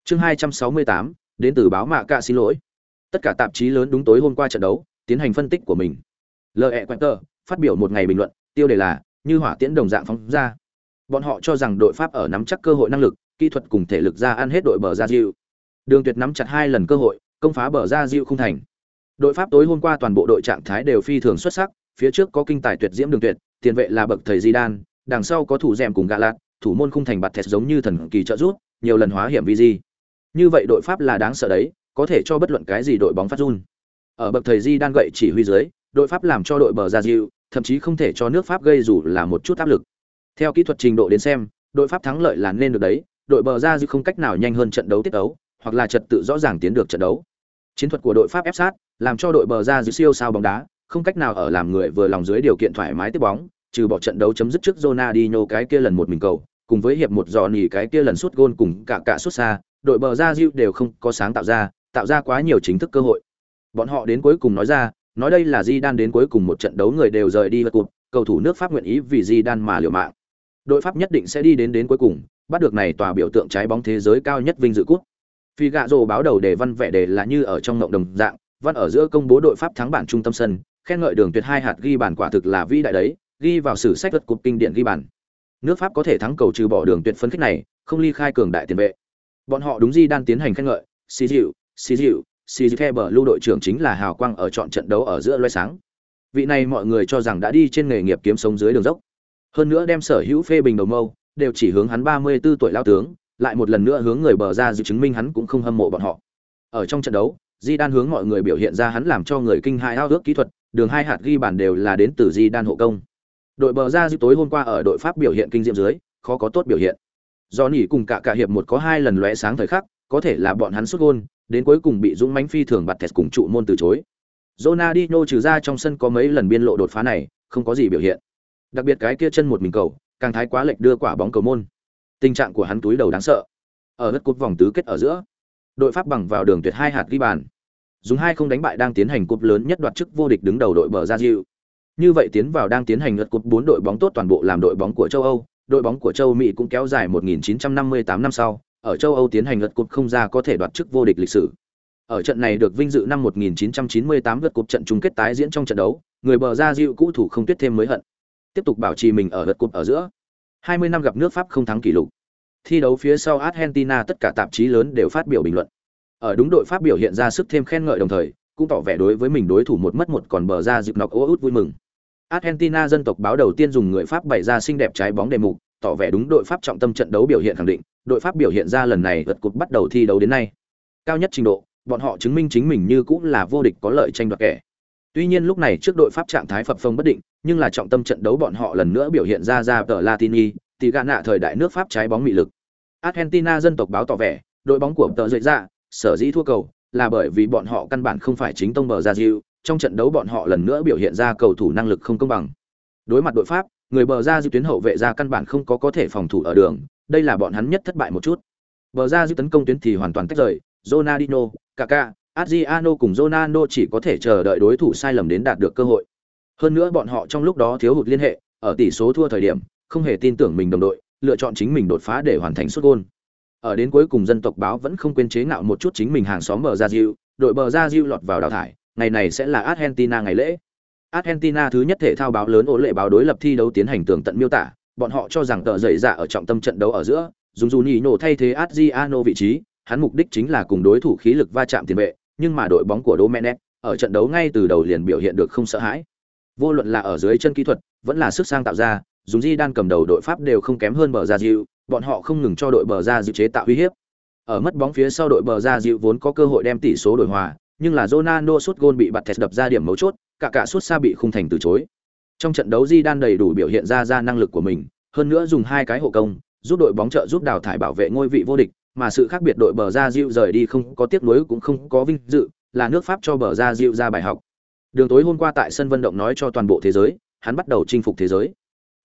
Chương 268, đến từ báo mạ cả xin lỗi. Tất cả tạp chí lớn đúng tối hôm qua trận đấu, tiến hành phân tích của mình. L.E. Quenter phát biểu một ngày bình luận, tiêu đề là như hỏa tiễn đồng dạng phóng ra. Bọn họ cho rằng đội Pháp ở nắm chắc cơ hội năng lực, kỹ thuật cùng thể lực ra ăn hết đội bờ ra Diu. Đường Tuyệt nắm chặt hai lần cơ hội, công phá bờ ra Diu không thành. Đội Pháp tối hôm qua toàn bộ đội trạng thái đều phi thường xuất sắc, phía trước có kinh tài tuyệt diễm Đường Tuyệt, tiền vệ là bậc thầy Zidane, đằng sau có thủ rèm cùng gạ lạt, thủ môn không thành bạt thẹt giống như thần kỳ trợ giúp, nhiều lần hóa hiểm vi di. Như vậy đội Pháp là đáng sợ đấy, có thể cho bất luận cái gì đội bóng phát run. Ở bậc thầy Di đang gậy chỉ huy dưới, đội Pháp làm cho đội bờ ra diệu thậm chí không thể cho nước Pháp gây dù là một chút áp lực. Theo kỹ thuật trình độ đến xem, đội Pháp thắng lợi là nên được đấy, đội bờ ra dư không cách nào nhanh hơn trận đấu tiết đấu, hoặc là trật tự rõ ràng tiến được trận đấu. Chiến thuật của đội Pháp ép sát, làm cho đội bờ ra dư siêu sao bóng đá, không cách nào ở làm người vừa lòng dưới điều kiện thoải mái tiếp bóng, trừ bỏ trận đấu chấm dứt trước Ronaldinho cái kia lần một mình cầu, cùng với hiệp một giò nỉ cái kia lần sút gôn cùng cả cả sút xa, đội bờ ra dư đều không có sáng tạo ra, tạo ra quá nhiều chính thức cơ hội. Bọn họ đến cuối cùng nói ra, nói đây là Di Đan đến cuối cùng một trận đấu người đều rời đi vật cuộc, cầu thủ nước Pháp nguyện ý vì Di Đan mà liều mạng. Đội Pháp nhất định sẽ đi đến đến cuối cùng, bắt được này tòa biểu tượng trái bóng thế giới cao nhất vinh dự quốc. Phi gạ rồ báo đầu đề văn vẻ đề là như ở trong ngộng đồng dạng, văn ở giữa công bố đội Pháp thắng bản trung tâm sân, khen ngợi đường tuyệt hai hạt ghi bản quả thực là vĩ đại đấy, ghi vào sử sách vật cục kinh điển ghi bản. Nước Pháp có thể thắng cầu trừ bỏ đường tuyệt phân khích này, không ly khai cường đại tiền vệ. Bọn họ đúng Di đang tiến hành khen ngợi, xì dịu, xì dịu, Sizike lưu đội trưởng chính là hào quang ở chọn trận đấu ở giữa loay sáng. Vị này mọi người cho rằng đã đi trên nghề nghiệp kiếm sống dưới đường dốc. Hơn nữa đem sở hữu phê bình đầu mâu, đều chỉ hướng hắn 34 tuổi lao tướng, lại một lần nữa hướng người bờ ra dự chứng minh hắn cũng không hâm mộ bọn họ. Ở trong trận đấu, Di Đan hướng mọi người biểu hiện ra hắn làm cho người kinh hãi ao ước kỹ thuật, đường hai hạt ghi bàn đều là đến từ Di Đan hộ công. Đội bờ ra dự tối hôm qua ở đội Pháp biểu hiện kinh diệm dưới, khó có tốt biểu hiện. Do nỉ cùng cả cả hiệp một có hai lần lóe sáng thời khắc, có thể là bọn hắn xuất gôn, đến cuối cùng bị dũng mãnh phi thường bạt thẹt cùng trụ môn từ chối. Ronaldinho trừ ra trong sân có mấy lần biên lộ đột phá này, không có gì biểu hiện. Đặc biệt cái kia chân một mình cầu, càng thái quá lệch đưa quả bóng cầu môn. Tình trạng của hắn túi đầu đáng sợ. Ở đất cúp vòng tứ kết ở giữa, đội Pháp bằng vào đường tuyệt hai hạt ghi bàn. Dùng hai không đánh bại đang tiến hành cúp lớn nhất đoạt chức vô địch đứng đầu đội bờ ra Diệu. Như vậy tiến vào đang tiến hành lượt cúp bốn đội bóng tốt toàn bộ làm đội bóng của châu Âu, đội bóng của châu Mỹ cũng kéo dài 1958 năm sau, ở châu Âu tiến hành lượt cúp không ra có thể đoạt chức vô địch lịch sử. Ở trận này được vinh dự năm 1998 lượt cúp trận chung kết tái diễn trong trận đấu, người bờ ra diệu cũ thủ không tuyết thêm mới hận. Tiếp tục bảo trì mình ở lượt cúp ở giữa. 20 năm gặp nước Pháp không thắng kỷ lục. Thi đấu phía sau Argentina tất cả tạp chí lớn đều phát biểu bình luận. Ở đúng đội Pháp biểu hiện ra sức thêm khen ngợi đồng thời, cũng tỏ vẻ đối với mình đối thủ một mất một còn bờ ra dịp nọc ô út vui mừng. Argentina dân tộc báo đầu tiên dùng người Pháp bày ra xinh đẹp trái bóng đề mục, tỏ vẻ đúng đội Pháp trọng tâm trận đấu biểu hiện khẳng định, đội Pháp biểu hiện ra lần này vượt cột bắt đầu thi đấu đến nay. Cao nhất trình độ, bọn họ chứng minh chính mình như cũng là vô địch có lợi tranh đoạt kẻ. Tuy nhiên lúc này trước đội Pháp trạng thái phập phồng bất định, nhưng là trọng tâm trận đấu bọn họ lần nữa biểu hiện ra ra tờ Latini, tỷ gạ nạ thời đại nước Pháp trái bóng mị lực. Argentina dân tộc báo tỏ vẻ, đội bóng của tờ dậy ra, sở dĩ thua cầu, là bởi vì bọn họ căn bản không phải chính tông bờ ra diệu, trong trận đấu bọn họ lần nữa biểu hiện ra cầu thủ năng lực không công bằng. Đối mặt đội Pháp, người bờ ra diệu tuyến hậu vệ ra căn bản không có có thể phòng thủ ở đường, đây là bọn hắn nhất thất bại một chút. Bờ ra diệu tấn công tuyến thì hoàn toàn tách rời, Ronaldinho, Kaká, Adriano cùng Ronaldo chỉ có thể chờ đợi đối thủ sai lầm đến đạt được cơ hội. Hơn nữa bọn họ trong lúc đó thiếu hụt liên hệ, ở tỷ số thua thời điểm, không hề tin tưởng mình đồng đội, lựa chọn chính mình đột phá để hoàn thành sút gol. Ở đến cuối cùng dân tộc báo vẫn không quên chế ngạo một chút chính mình hàng xóm bờ ra Diu, đội bờ ra Diu lọt vào đào thải, ngày này sẽ là Argentina ngày lễ. Argentina thứ nhất thể thao báo lớn ổ lệ báo đối lập thi đấu tiến hành tường tận miêu tả, bọn họ cho rằng tờ dậy dạ ở trọng tâm trận đấu ở giữa, dùng Juninho thay thế Adriano vị trí, hắn mục đích chính là cùng đối thủ khí lực va chạm tiền vệ, nhưng mà đội bóng của Domenech, ở trận đấu ngay từ đầu liền biểu hiện được không sợ hãi. Vô luận là ở dưới chân kỹ thuật, vẫn là sức sang tạo ra, dùng Di đan cầm đầu đội Pháp đều không kém hơn bờ ra dịu, bọn họ không ngừng cho đội bờ ra dịu chế tạo uy hiếp. Ở mất bóng phía sau đội bờ ra dịu vốn có cơ hội đem tỷ số đổi hòa, nhưng là Ronaldo sút gôn bị bật thẹt đập ra điểm mấu chốt, cả cả sút xa bị khung thành từ chối. Trong trận đấu Di đan đầy đủ biểu hiện ra ra năng lực của mình, hơn nữa dùng hai cái hộ công, giúp đội bóng trợ giúp đào thải bảo vệ ngôi vị vô địch, mà sự khác biệt đội bờ ra dịu rời đi không có tiếc nuối cũng không có vinh dự, là nước Pháp cho bờ ra dịu ra bài học. Đường tối hôm qua tại sân vận động nói cho toàn bộ thế giới, hắn bắt đầu chinh phục thế giới.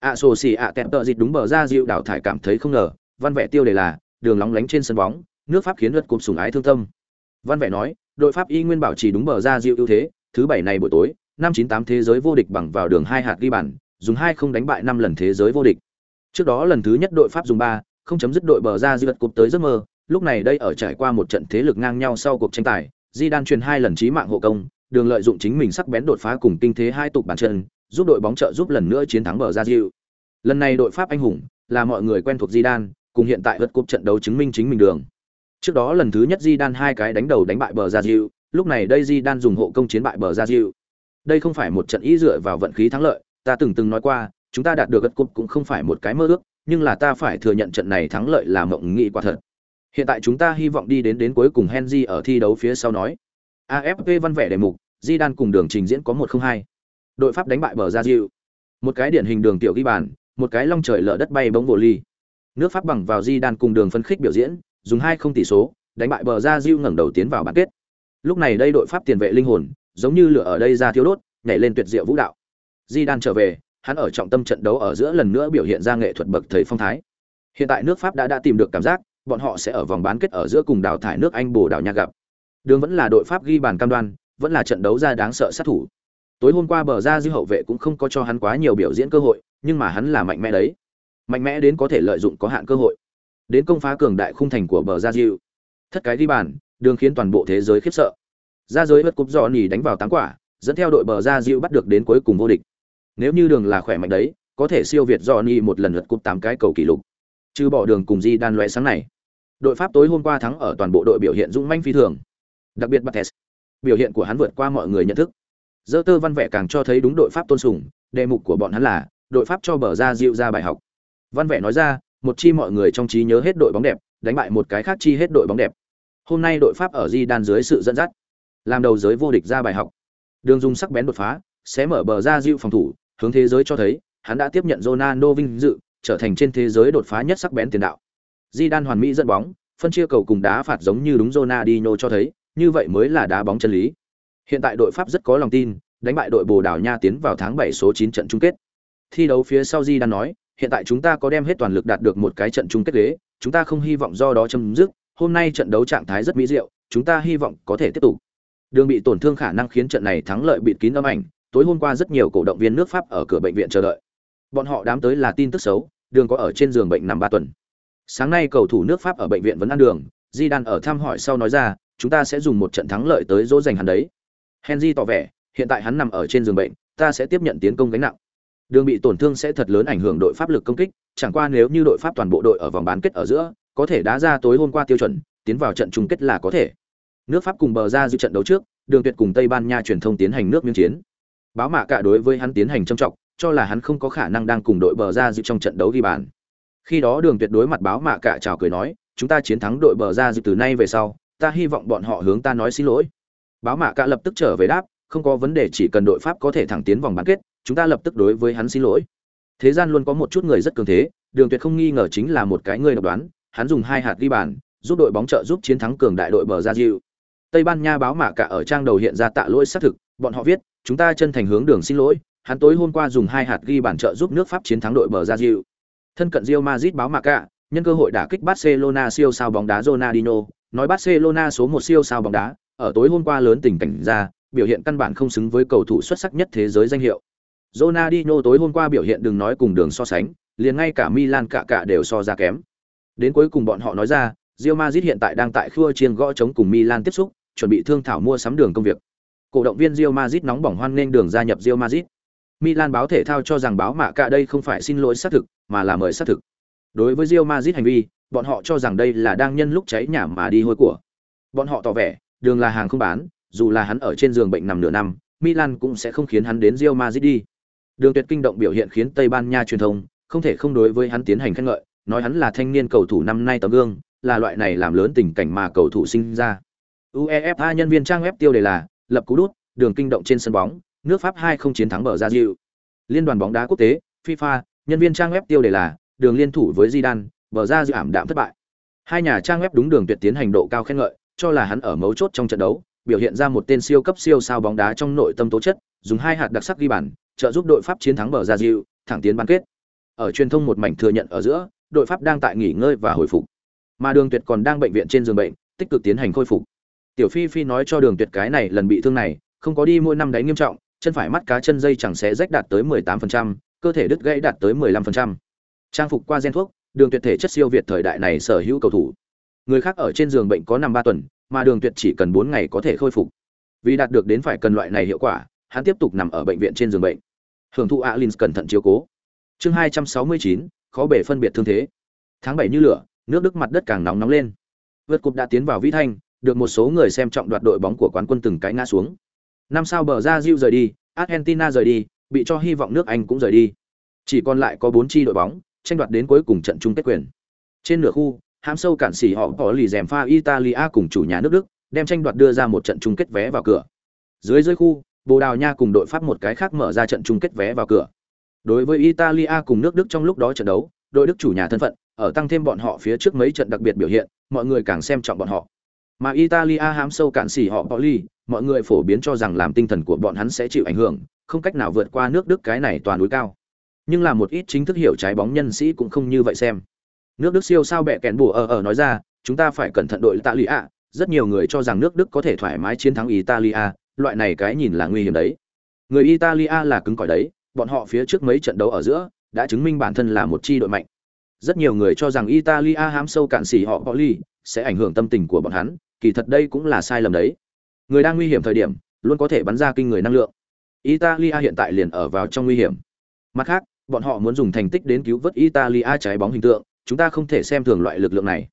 ạ sổ xì ạ tẹt tợ dịch đúng bờ ra dịu đào thải cảm thấy không ngờ, văn vẻ tiêu đề là đường lóng lánh trên sân bóng, nước Pháp khiến luật cụm sủng ái thương tâm. Văn vẻ nói, đội Pháp y nguyên bảo trì đúng bờ ra dịu ưu thế, thứ bảy này buổi tối, năm chín tám thế giới vô địch bằng vào đường hai hạt ghi bàn, dùng hai không đánh bại năm lần thế giới vô địch. Trước đó lần thứ nhất đội Pháp dùng ba không chấm dứt đội bờ ra di vật cụp tới giấc mơ, lúc này đây ở trải qua một trận thế lực ngang nhau sau cuộc tranh tài, Di Đan truyền hai lần chí mạng hộ công, đường lợi dụng chính mình sắc bén đột phá cùng kinh thế hai tục bàn chân, giúp đội bóng trợ giúp lần nữa chiến thắng bờ ra diệu. Lần này đội Pháp anh hùng là mọi người quen thuộc Di Đan, cùng hiện tại vật cúp trận đấu chứng minh chính mình đường. Trước đó lần thứ nhất Di Đan hai cái đánh đầu đánh bại bờ ra diệu, lúc này đây Di Đan dùng hộ công chiến bại bờ ra diệu. Đây không phải một trận ý dựa vào vận khí thắng lợi, ta từng từng nói qua, chúng ta đạt được vật cúp cũng không phải một cái mơ ước, nhưng là ta phải thừa nhận trận này thắng lợi là mộng nghị quả thật. Hiện tại chúng ta hy vọng đi đến đến cuối cùng Henry ở thi đấu phía sau nói. AFP văn vẻ đề mục, Di Đan cùng đường trình diễn có một không hai. Đội Pháp đánh bại bờ ra Diệu. Một cái điển hình đường tiểu ghi bàn, một cái long trời lở đất bay bóng vô ly. Nước Pháp bằng vào Di Đan cùng đường phân khích biểu diễn, dùng hai không tỷ số, đánh bại bờ ra Diệu ngẩng đầu tiến vào bán kết. Lúc này đây đội Pháp tiền vệ linh hồn, giống như lửa ở đây ra thiếu đốt, nhảy lên tuyệt diệu vũ đạo. Di Đan trở về, hắn ở trọng tâm trận đấu ở giữa lần nữa biểu hiện ra nghệ thuật bậc thầy phong thái. Hiện tại nước Pháp đã đã tìm được cảm giác, bọn họ sẽ ở vòng bán kết ở giữa cùng đào thải nước Anh Bồ Đào Nha gặp. Đường vẫn là đội Pháp ghi bàn cam đoan, vẫn là trận đấu ra đáng sợ sát thủ. Tối hôm qua bờ ra dư hậu vệ cũng không có cho hắn quá nhiều biểu diễn cơ hội, nhưng mà hắn là mạnh mẽ đấy. Mạnh mẽ đến có thể lợi dụng có hạn cơ hội. Đến công phá cường đại khung thành của bờ ra dư. Thất cái ghi bàn, đường khiến toàn bộ thế giới khiếp sợ. Ra giới vật cúp giò nỉ đánh vào tám quả, dẫn theo đội bờ ra dư bắt được đến cuối cùng vô địch. Nếu như đường là khỏe mạnh đấy, có thể siêu việt Johnny một lần lượt cúp tám cái cầu kỷ lục. Trừ bỏ đường cùng Di đan lóe sáng này. Đội Pháp tối hôm qua thắng ở toàn bộ đội biểu hiện dũng manh phi thường. Đặc biệt Bates, biểu hiện của hắn vượt qua mọi người nhận thức. Dơ tơ văn vẻ càng cho thấy đúng đội Pháp tôn sùng, đề mục của bọn hắn là đội Pháp cho bờ ra dịu ra bài học. Văn vẻ nói ra, một chi mọi người trong trí nhớ hết đội bóng đẹp, đánh bại một cái khác chi hết đội bóng đẹp. Hôm nay đội Pháp ở Di đan dưới sự dẫn dắt, làm đầu giới vô địch ra bài học. Đường dung sắc bén đột phá, sẽ mở bờ ra dịu phòng thủ, hướng thế giới cho thấy, hắn đã tiếp nhận Ronaldo vinh dự, trở thành trên thế giới đột phá nhất sắc bén tiền đạo. Zidane hoàn mỹ dẫn bóng, phân chia cầu cùng đá phạt giống như đúng Ronaldinho cho thấy, như vậy mới là đá bóng chân lý. Hiện tại đội Pháp rất có lòng tin, đánh bại đội Bồ Đào Nha tiến vào tháng 7 số 9 trận chung kết. Thi đấu phía sau Zidane nói, hiện tại chúng ta có đem hết toàn lực đạt được một cái trận chung kết ghế, chúng ta không hy vọng do đó chấm dứt, hôm nay trận đấu trạng thái rất mỹ diệu, chúng ta hy vọng có thể tiếp tục. Đường bị tổn thương khả năng khiến trận này thắng lợi bịt kín âm ảnh, tối hôm qua rất nhiều cổ động viên nước Pháp ở cửa bệnh viện chờ đợi. Bọn họ đám tới là tin tức xấu, đường có ở trên giường bệnh nằm 3 tuần. Sáng nay cầu thủ nước Pháp ở bệnh viện vẫn ăn đường, Di Đan ở thăm hỏi sau nói ra, chúng ta sẽ dùng một trận thắng lợi tới dỗ dành hắn đấy. Henry tỏ vẻ, hiện tại hắn nằm ở trên giường bệnh, ta sẽ tiếp nhận tiến công gánh nặng. Đường bị tổn thương sẽ thật lớn ảnh hưởng đội pháp lực công kích, chẳng qua nếu như đội pháp toàn bộ đội ở vòng bán kết ở giữa, có thể đá ra tối hôm qua tiêu chuẩn, tiến vào trận chung kết là có thể. Nước Pháp cùng bờ ra dự trận đấu trước, Đường Tuyệt cùng Tây Ban Nha truyền thông tiến hành nước miếng chiến. Báo mạ cả đối với hắn tiến hành trầm trọng, cho là hắn không có khả năng đang cùng đội bờ ra dịu trong trận đấu ghi bàn. Khi đó Đường Tuyệt đối mặt báo mạ cả chào cười nói, chúng ta chiến thắng đội bờ ra dịu từ nay về sau, ta hy vọng bọn họ hướng ta nói xin lỗi. Báo mạ cả lập tức trở về đáp, không có vấn đề chỉ cần đội Pháp có thể thẳng tiến vòng bán kết, chúng ta lập tức đối với hắn xin lỗi. Thế gian luôn có một chút người rất cường thế, Đường Tuyệt không nghi ngờ chính là một cái người độc đoán, hắn dùng hai hạt ghi bàn, giúp đội bóng trợ giúp chiến thắng cường đại đội bờ ra dịu. Tây Ban Nha báo mạ cả ở trang đầu hiện ra tạ lỗi xác thực, bọn họ viết, chúng ta chân thành hướng đường xin lỗi, hắn tối hôm qua dùng hai hạt ghi bàn trợ giúp nước Pháp chiến thắng đội bờ ra diệu. Thân cận Real Madrid báo mạc cả, nhân cơ hội đả kích Barcelona siêu sao bóng đá Ronaldinho, nói Barcelona số một siêu sao bóng đá, ở tối hôm qua lớn tình cảnh ra, biểu hiện căn bản không xứng với cầu thủ xuất sắc nhất thế giới danh hiệu. Ronaldinho tối hôm qua biểu hiện đừng nói cùng đường so sánh, liền ngay cả Milan cả cả đều so ra kém. Đến cuối cùng bọn họ nói ra, Real Madrid hiện tại đang tại khua chiên gõ chống cùng Milan tiếp xúc, chuẩn bị thương thảo mua sắm đường công việc. Cổ động viên Real Madrid nóng bỏng hoan nghênh đường gia nhập Real Madrid. Milan báo thể thao cho rằng báo mạ cả đây không phải xin lỗi xác thực, mà là mời xác thực. Đối với Real Madrid hành vi, bọn họ cho rằng đây là đang nhân lúc cháy nhà mà đi hôi của. Bọn họ tỏ vẻ, đường là hàng không bán, dù là hắn ở trên giường bệnh nằm nửa năm, Milan cũng sẽ không khiến hắn đến Real Madrid đi. Đường Tuyệt kinh động biểu hiện khiến Tây Ban Nha truyền thông không thể không đối với hắn tiến hành khen ngợi, nói hắn là thanh niên cầu thủ năm nay tấm gương, là loại này làm lớn tình cảnh mà cầu thủ sinh ra. UEFA nhân viên trang web tiêu đề là lập cú đút, đường kinh động trên sân bóng, nước Pháp 2 không chiến thắng bờ ra dịu. Liên đoàn bóng đá quốc tế, FIFA, nhân viên trang web tiêu đề là đường liên thủ với Zidane, bờ ra dịu ảm đạm thất bại. Hai nhà trang web đúng đường tuyệt tiến hành độ cao khen ngợi, cho là hắn ở mấu chốt trong trận đấu, biểu hiện ra một tên siêu cấp siêu sao bóng đá trong nội tâm tố chất, dùng hai hạt đặc sắc ghi bàn, trợ giúp đội Pháp chiến thắng bờ ra dịu, thẳng tiến bán kết. Ở truyền thông một mảnh thừa nhận ở giữa, đội Pháp đang tại nghỉ ngơi và hồi phục. Mà Đường Tuyệt còn đang bệnh viện trên giường bệnh, tích cực tiến hành khôi phục. Tiểu Phi Phi nói cho Đường Tuyệt cái này lần bị thương này, không có đi mỗi năm đáy nghiêm trọng, chân phải mắt cá chân dây chẳng sẽ rách đạt tới 18%, cơ thể đứt gãy đạt tới 15%. Trang phục qua gen thuốc, Đường Tuyệt thể chất siêu việt thời đại này sở hữu cầu thủ. Người khác ở trên giường bệnh có năm ba tuần, mà Đường Tuyệt chỉ cần 4 ngày có thể khôi phục. Vì đạt được đến phải cần loại này hiệu quả, hắn tiếp tục nằm ở bệnh viện trên giường bệnh. Hưởng thụ alin cẩn thận chiếu cố. Chương 269, khó bể phân biệt thương thế. Tháng 7 như lửa, nước Đức mặt đất càng nóng nóng lên. Vượt cục đã tiến vào vĩ thanh, được một số người xem trọng đoạt đội bóng của quán quân từng cái ngã xuống. Năm sau bờ ra Diu rời đi, Argentina rời đi, bị cho hy vọng nước Anh cũng rời đi. Chỉ còn lại có 4 chi đội bóng, tranh đoạt đến cuối cùng trận chung kết quyền. Trên nửa khu, hãm sâu cản xỉ họ có lì rèm pha Italia cùng chủ nhà nước Đức, đem tranh đoạt đưa ra một trận chung kết vé vào cửa. Dưới dưới khu, Bồ Đào Nha cùng đội Pháp một cái khác mở ra trận chung kết vé vào cửa. Đối với Italia cùng nước Đức trong lúc đó trận đấu, đội Đức chủ nhà thân phận, ở tăng thêm bọn họ phía trước mấy trận đặc biệt biểu hiện, mọi người càng xem trọng bọn họ. Mà Italia hám sâu cạn xỉ họ Pauli, mọi người phổ biến cho rằng làm tinh thần của bọn hắn sẽ chịu ảnh hưởng, không cách nào vượt qua nước Đức cái này toàn núi cao. Nhưng là một ít chính thức hiểu trái bóng nhân sĩ cũng không như vậy xem. Nước Đức siêu sao bẹ kèn bùa ở ờ ở ờ nói ra, chúng ta phải cẩn thận đội Italia, rất nhiều người cho rằng nước Đức có thể thoải mái chiến thắng Italia, loại này cái nhìn là nguy hiểm đấy. Người Italia là cứng cỏi đấy, bọn họ phía trước mấy trận đấu ở giữa đã chứng minh bản thân là một chi đội mạnh. Rất nhiều người cho rằng Italia hám sâu cạn xỉ họ Pauli sẽ ảnh hưởng tâm tình của bọn hắn, kỳ thật đây cũng là sai lầm đấy. Người đang nguy hiểm thời điểm, luôn có thể bắn ra kinh người năng lượng. Italia hiện tại liền ở vào trong nguy hiểm. Mặt khác, bọn họ muốn dùng thành tích đến cứu vớt Italia trái bóng hình tượng, chúng ta không thể xem thường loại lực lượng này.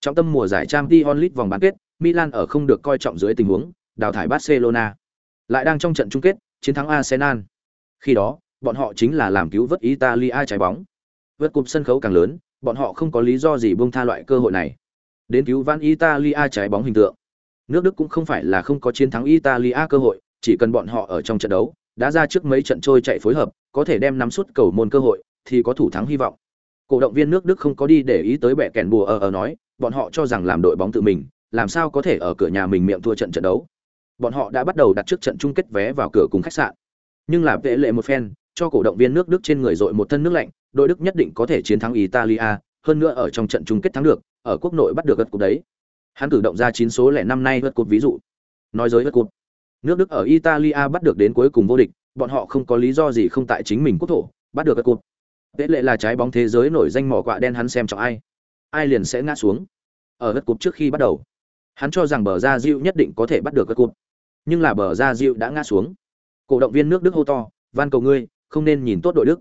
Trong tâm mùa giải Champions League vòng bán kết, Milan ở không được coi trọng dưới tình huống đào thải Barcelona, lại đang trong trận chung kết chiến thắng Arsenal. Khi đó, bọn họ chính là làm cứu vớt Italia trái bóng. Vượt cục sân khấu càng lớn, bọn họ không có lý do gì buông tha loại cơ hội này. Đến cứu vãn Italia trái bóng hình tượng. Nước Đức cũng không phải là không có chiến thắng Italia cơ hội, chỉ cần bọn họ ở trong trận đấu, đã ra trước mấy trận trôi chạy phối hợp, có thể đem nắm suất cầu môn cơ hội, thì có thủ thắng hy vọng. Cổ động viên nước Đức không có đi để ý tới bẻ kèn bùa ở ở nói, bọn họ cho rằng làm đội bóng tự mình, làm sao có thể ở cửa nhà mình miệng thua trận trận đấu. Bọn họ đã bắt đầu đặt trước trận chung kết vé vào cửa cùng khách sạn. Nhưng là vệ lệ một phen, cho cổ động viên nước Đức trên người dội một thân nước lạnh, đội Đức nhất định có thể chiến thắng Italia, hơn nữa ở trong trận chung kết thắng được, ở quốc nội bắt được gật cục đấy. Hắn cử động ra chín số lẻ năm nay gật cục ví dụ. Nói giới gật cục. Nước Đức ở Italia bắt được đến cuối cùng vô địch, bọn họ không có lý do gì không tại chính mình quốc thổ bắt được gật cục. Tế lệ là trái bóng thế giới nổi danh mỏ quạ đen hắn xem trọng ai, ai liền sẽ ngã xuống. Ở gật cục trước khi bắt đầu, hắn cho rằng bờ ra diu nhất định có thể bắt được gật cục, Nhưng là bờ ra diu đã ngã xuống. Cổ động viên nước Đức hô to, van cầu ngươi, không nên nhìn tốt đội Đức.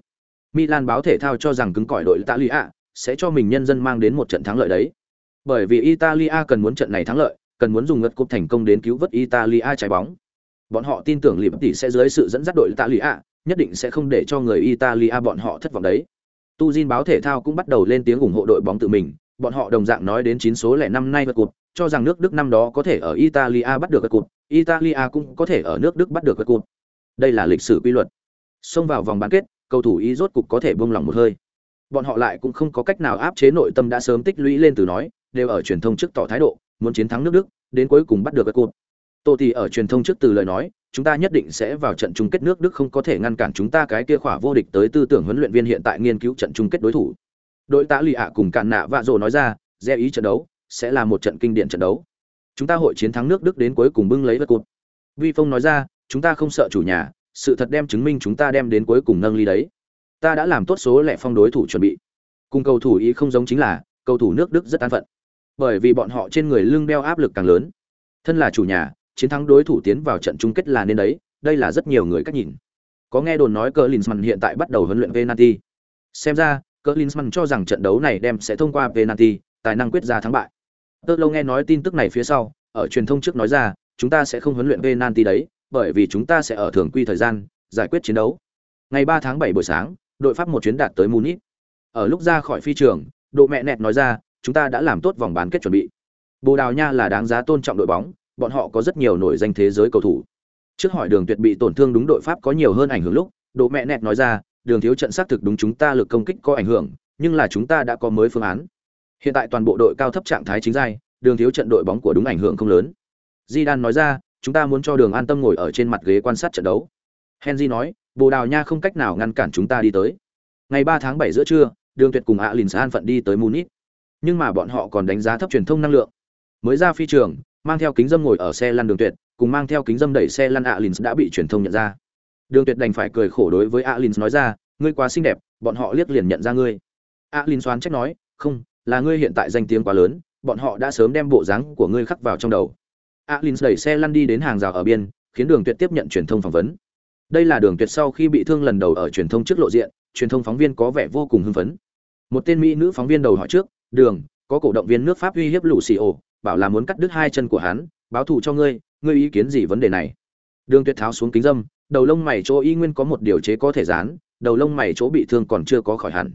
Milan báo thể thao cho rằng cứng cỏi đội Italia sẽ cho mình nhân dân mang đến một trận thắng lợi đấy. Bởi vì Italia cần muốn trận này thắng lợi, cần muốn dùng ngất cúp thành công đến cứu vớt Italia trái bóng. Bọn họ tin tưởng Liverpool sẽ dưới sự dẫn dắt đội Italia, nhất định sẽ không để cho người Italia bọn họ thất vọng đấy. Tuzin báo thể thao cũng bắt đầu lên tiếng ủng hộ đội bóng tự mình, bọn họ đồng dạng nói đến chín số lẻ năm nay vượt cột, cho rằng nước Đức năm đó có thể ở Italia bắt được vượt cột, Italia cũng có thể ở nước Đức bắt được vượt cột. Đây là lịch sử quy luật. Xông vào vòng bán kết, cầu thủ ý rốt cục có thể buông lòng một hơi. Bọn họ lại cũng không có cách nào áp chế nội tâm đã sớm tích lũy lên từ nói, đều ở truyền thông trước tỏ thái độ, muốn chiến thắng nước Đức, đến cuối cùng bắt được các cột. Tô thì ở truyền thông trước từ lời nói, chúng ta nhất định sẽ vào trận chung kết nước Đức không có thể ngăn cản chúng ta cái kia khỏa vô địch tới tư tưởng huấn luyện viên hiện tại nghiên cứu trận chung kết đối thủ. Đội tá lì ạ cùng cạn nạ vạ rồ nói ra, dè ý trận đấu sẽ là một trận kinh điển trận đấu. Chúng ta hội chiến thắng nước Đức đến cuối cùng bưng lấy vật cột. Vi Phong nói ra, chúng ta không sợ chủ nhà, sự thật đem chứng minh chúng ta đem đến cuối cùng nâng ly đấy. Ta đã làm tốt số lẻ phong đối thủ chuẩn bị. Cùng cầu thủ ý không giống chính là, cầu thủ nước Đức rất an phận. Bởi vì bọn họ trên người lưng đeo áp lực càng lớn. Thân là chủ nhà, chiến thắng đối thủ tiến vào trận chung kết là nên đấy, đây là rất nhiều người cách nhìn. Có nghe đồn nói Klinsmann hiện tại bắt đầu huấn luyện penalty. Xem ra, Klinsmann cho rằng trận đấu này đem sẽ thông qua penalty, tài năng quyết ra thắng bại. Tớ lâu nghe nói tin tức này phía sau, ở truyền thông trước nói ra, chúng ta sẽ không huấn luyện penalty đấy, bởi vì chúng ta sẽ ở thường quy thời gian giải quyết chiến đấu. Ngày 3 tháng 7 buổi sáng, đội Pháp một chuyến đạt tới Munich. Ở lúc ra khỏi phi trường, độ mẹ nẹt nói ra, chúng ta đã làm tốt vòng bán kết chuẩn bị. Bồ Đào Nha là đáng giá tôn trọng đội bóng, bọn họ có rất nhiều nổi danh thế giới cầu thủ. Trước hỏi Đường Tuyệt bị tổn thương đúng đội Pháp có nhiều hơn ảnh hưởng lúc, độ mẹ nẹt nói ra, Đường thiếu trận xác thực đúng chúng ta lực công kích có ảnh hưởng, nhưng là chúng ta đã có mới phương án. Hiện tại toàn bộ đội cao thấp trạng thái chính giai, Đường thiếu trận đội bóng của đúng ảnh hưởng không lớn. Zidane nói ra, chúng ta muốn cho Đường an tâm ngồi ở trên mặt ghế quan sát trận đấu. Henry nói, Bồ Đào Nha không cách nào ngăn cản chúng ta đi tới. Ngày 3 tháng 7 giữa trưa, Đường Tuyệt cùng Alins an phận đi tới Munich. Nhưng mà bọn họ còn đánh giá thấp truyền thông năng lượng. Mới ra phi trường, mang theo kính dâm ngồi ở xe lăn Đường Tuyệt, cùng mang theo kính dâm đẩy xe lăn Alins đã bị truyền thông nhận ra. Đường Tuyệt đành phải cười khổ đối với Alins nói ra, ngươi quá xinh đẹp, bọn họ liếc liền nhận ra ngươi. Alins xoán trách nói, không, là ngươi hiện tại danh tiếng quá lớn, bọn họ đã sớm đem bộ dáng của ngươi khắc vào trong đầu. Alins đẩy xe lăn đi đến hàng rào ở biên, khiến Đường Tuyệt tiếp nhận truyền thông phỏng vấn. Đây là Đường Tuyệt sau khi bị thương lần đầu ở truyền thông trước lộ diện, truyền thông phóng viên có vẻ vô cùng hưng phấn. Một tên mỹ nữ phóng viên đầu hỏi trước, "Đường, có cổ động viên nước Pháp uy hiếp Lucio, bảo là muốn cắt đứt hai chân của hắn, báo thù cho ngươi, ngươi ý kiến gì vấn đề này?" Đường Tuyệt tháo xuống kính dâm, đầu lông mày chỗ y nguyên có một điều chế có thể dán, đầu lông mày chỗ bị thương còn chưa có khỏi hẳn.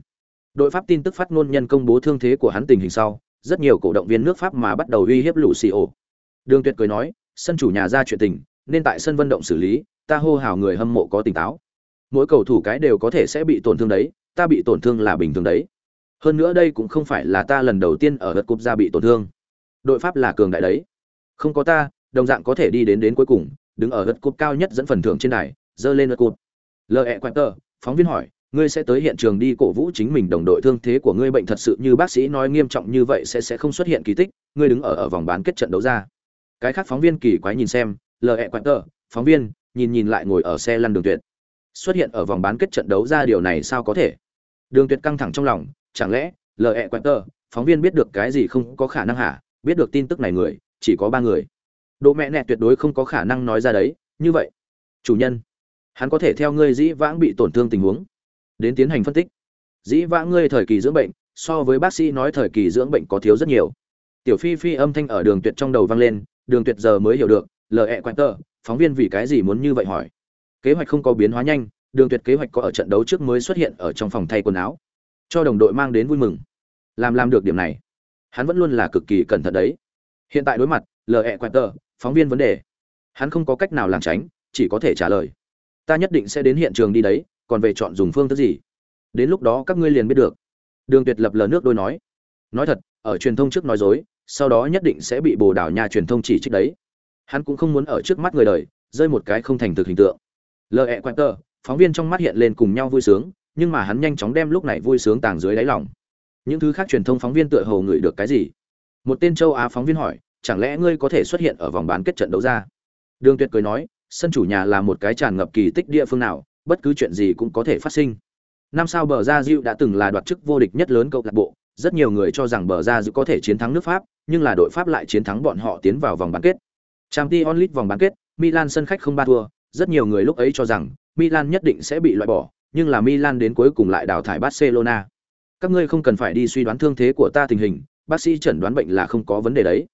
Đội Pháp tin tức phát ngôn nhân công bố thương thế của hắn tình hình sau, rất nhiều cổ động viên nước Pháp mà bắt đầu uy hiếp Lucio. Đường Tuyệt cười nói, sân chủ nhà ra chuyện tình, nên tại sân vận động xử lý, ta hô hào người hâm mộ có tỉnh táo. Mỗi cầu thủ cái đều có thể sẽ bị tổn thương đấy, ta bị tổn thương là bình thường đấy. Hơn nữa đây cũng không phải là ta lần đầu tiên ở lượt cúp ra bị tổn thương. Đội Pháp là cường đại đấy. Không có ta, đồng dạng có thể đi đến đến cuối cùng, đứng ở lượt cúp cao nhất dẫn phần thưởng trên đài, dơ lên lượt cúp. Lệ Quater, phóng viên hỏi, ngươi sẽ tới hiện trường đi cổ vũ chính mình đồng đội thương thế của ngươi bệnh thật sự như bác sĩ nói nghiêm trọng như vậy sẽ sẽ không xuất hiện kỳ tích, ngươi đứng ở ở vòng bán kết trận đấu ra. Cái khác phóng viên kỳ quái nhìn xem, Lệ Quater, phóng viên, nhìn nhìn lại ngồi ở xe lăn đường tuyệt. Xuất hiện ở vòng bán kết trận đấu ra điều này sao có thể? Đường Tuyệt căng thẳng trong lòng, chẳng lẽ Lệ Quater, phóng viên biết được cái gì không có khả năng hả? Biết được tin tức này người, chỉ có ba người. Độ mẹ nẹt tuyệt đối không có khả năng nói ra đấy, như vậy. Chủ nhân, hắn có thể theo ngươi dĩ vãng bị tổn thương tình huống, đến tiến hành phân tích. Dĩ vãng ngươi thời kỳ dưỡng bệnh, so với bác sĩ nói thời kỳ dưỡng bệnh có thiếu rất nhiều. Tiểu Phi Phi âm thanh ở Đường Tuyệt trong đầu vang lên, Đường Tuyệt giờ mới hiểu được, Lệ Quater, phóng viên vì cái gì muốn như vậy hỏi. Kế hoạch không có biến hóa nhanh, Đường Tuyệt kế hoạch có ở trận đấu trước mới xuất hiện ở trong phòng thay quần áo, cho đồng đội mang đến vui mừng. Làm làm được điểm này, hắn vẫn luôn là cực kỳ cẩn thận đấy. Hiện tại đối mặt lờ ẹ quẹt tờ phóng viên vấn đề, hắn không có cách nào làm tránh, chỉ có thể trả lời. Ta nhất định sẽ đến hiện trường đi đấy, còn về chọn dùng phương thức gì, đến lúc đó các ngươi liền biết được. Đường Tuyệt lập lờ nước đôi nói, nói thật, ở truyền thông trước nói dối, sau đó nhất định sẽ bị Bồ Đào nhà truyền thông chỉ trích đấy. Hắn cũng không muốn ở trước mắt người đời rơi một cái không thành thực hình tượng. Lệ Quater, phóng viên trong mắt hiện lên cùng nhau vui sướng nhưng mà hắn nhanh chóng đem lúc này vui sướng tàng dưới đáy lòng. Những thứ khác truyền thông phóng viên tựa hồ ngửi được cái gì? Một tên châu á phóng viên hỏi chẳng lẽ ngươi có thể xuất hiện ở vòng bán kết trận đấu ra? Đường tuyệt cười nói sân chủ nhà là một cái tràn ngập kỳ tích địa phương nào bất cứ chuyện gì cũng có thể phát sinh. Năm sao bờ ra diệu đã từng là đoạt chức vô địch nhất lớn câu lạc bộ rất nhiều người cho rằng bờ ra diệu có thể chiến thắng nước pháp nhưng là đội pháp lại chiến thắng bọn họ tiến vào vòng bán kết. Champions League vòng bán kết milan sân khách không ba thua rất nhiều người lúc ấy cho rằng Milan nhất định sẽ bị loại bỏ, nhưng là Milan đến cuối cùng lại đào thải Barcelona. Các ngươi không cần phải đi suy đoán thương thế của ta tình hình, bác sĩ chẩn đoán bệnh là không có vấn đề đấy.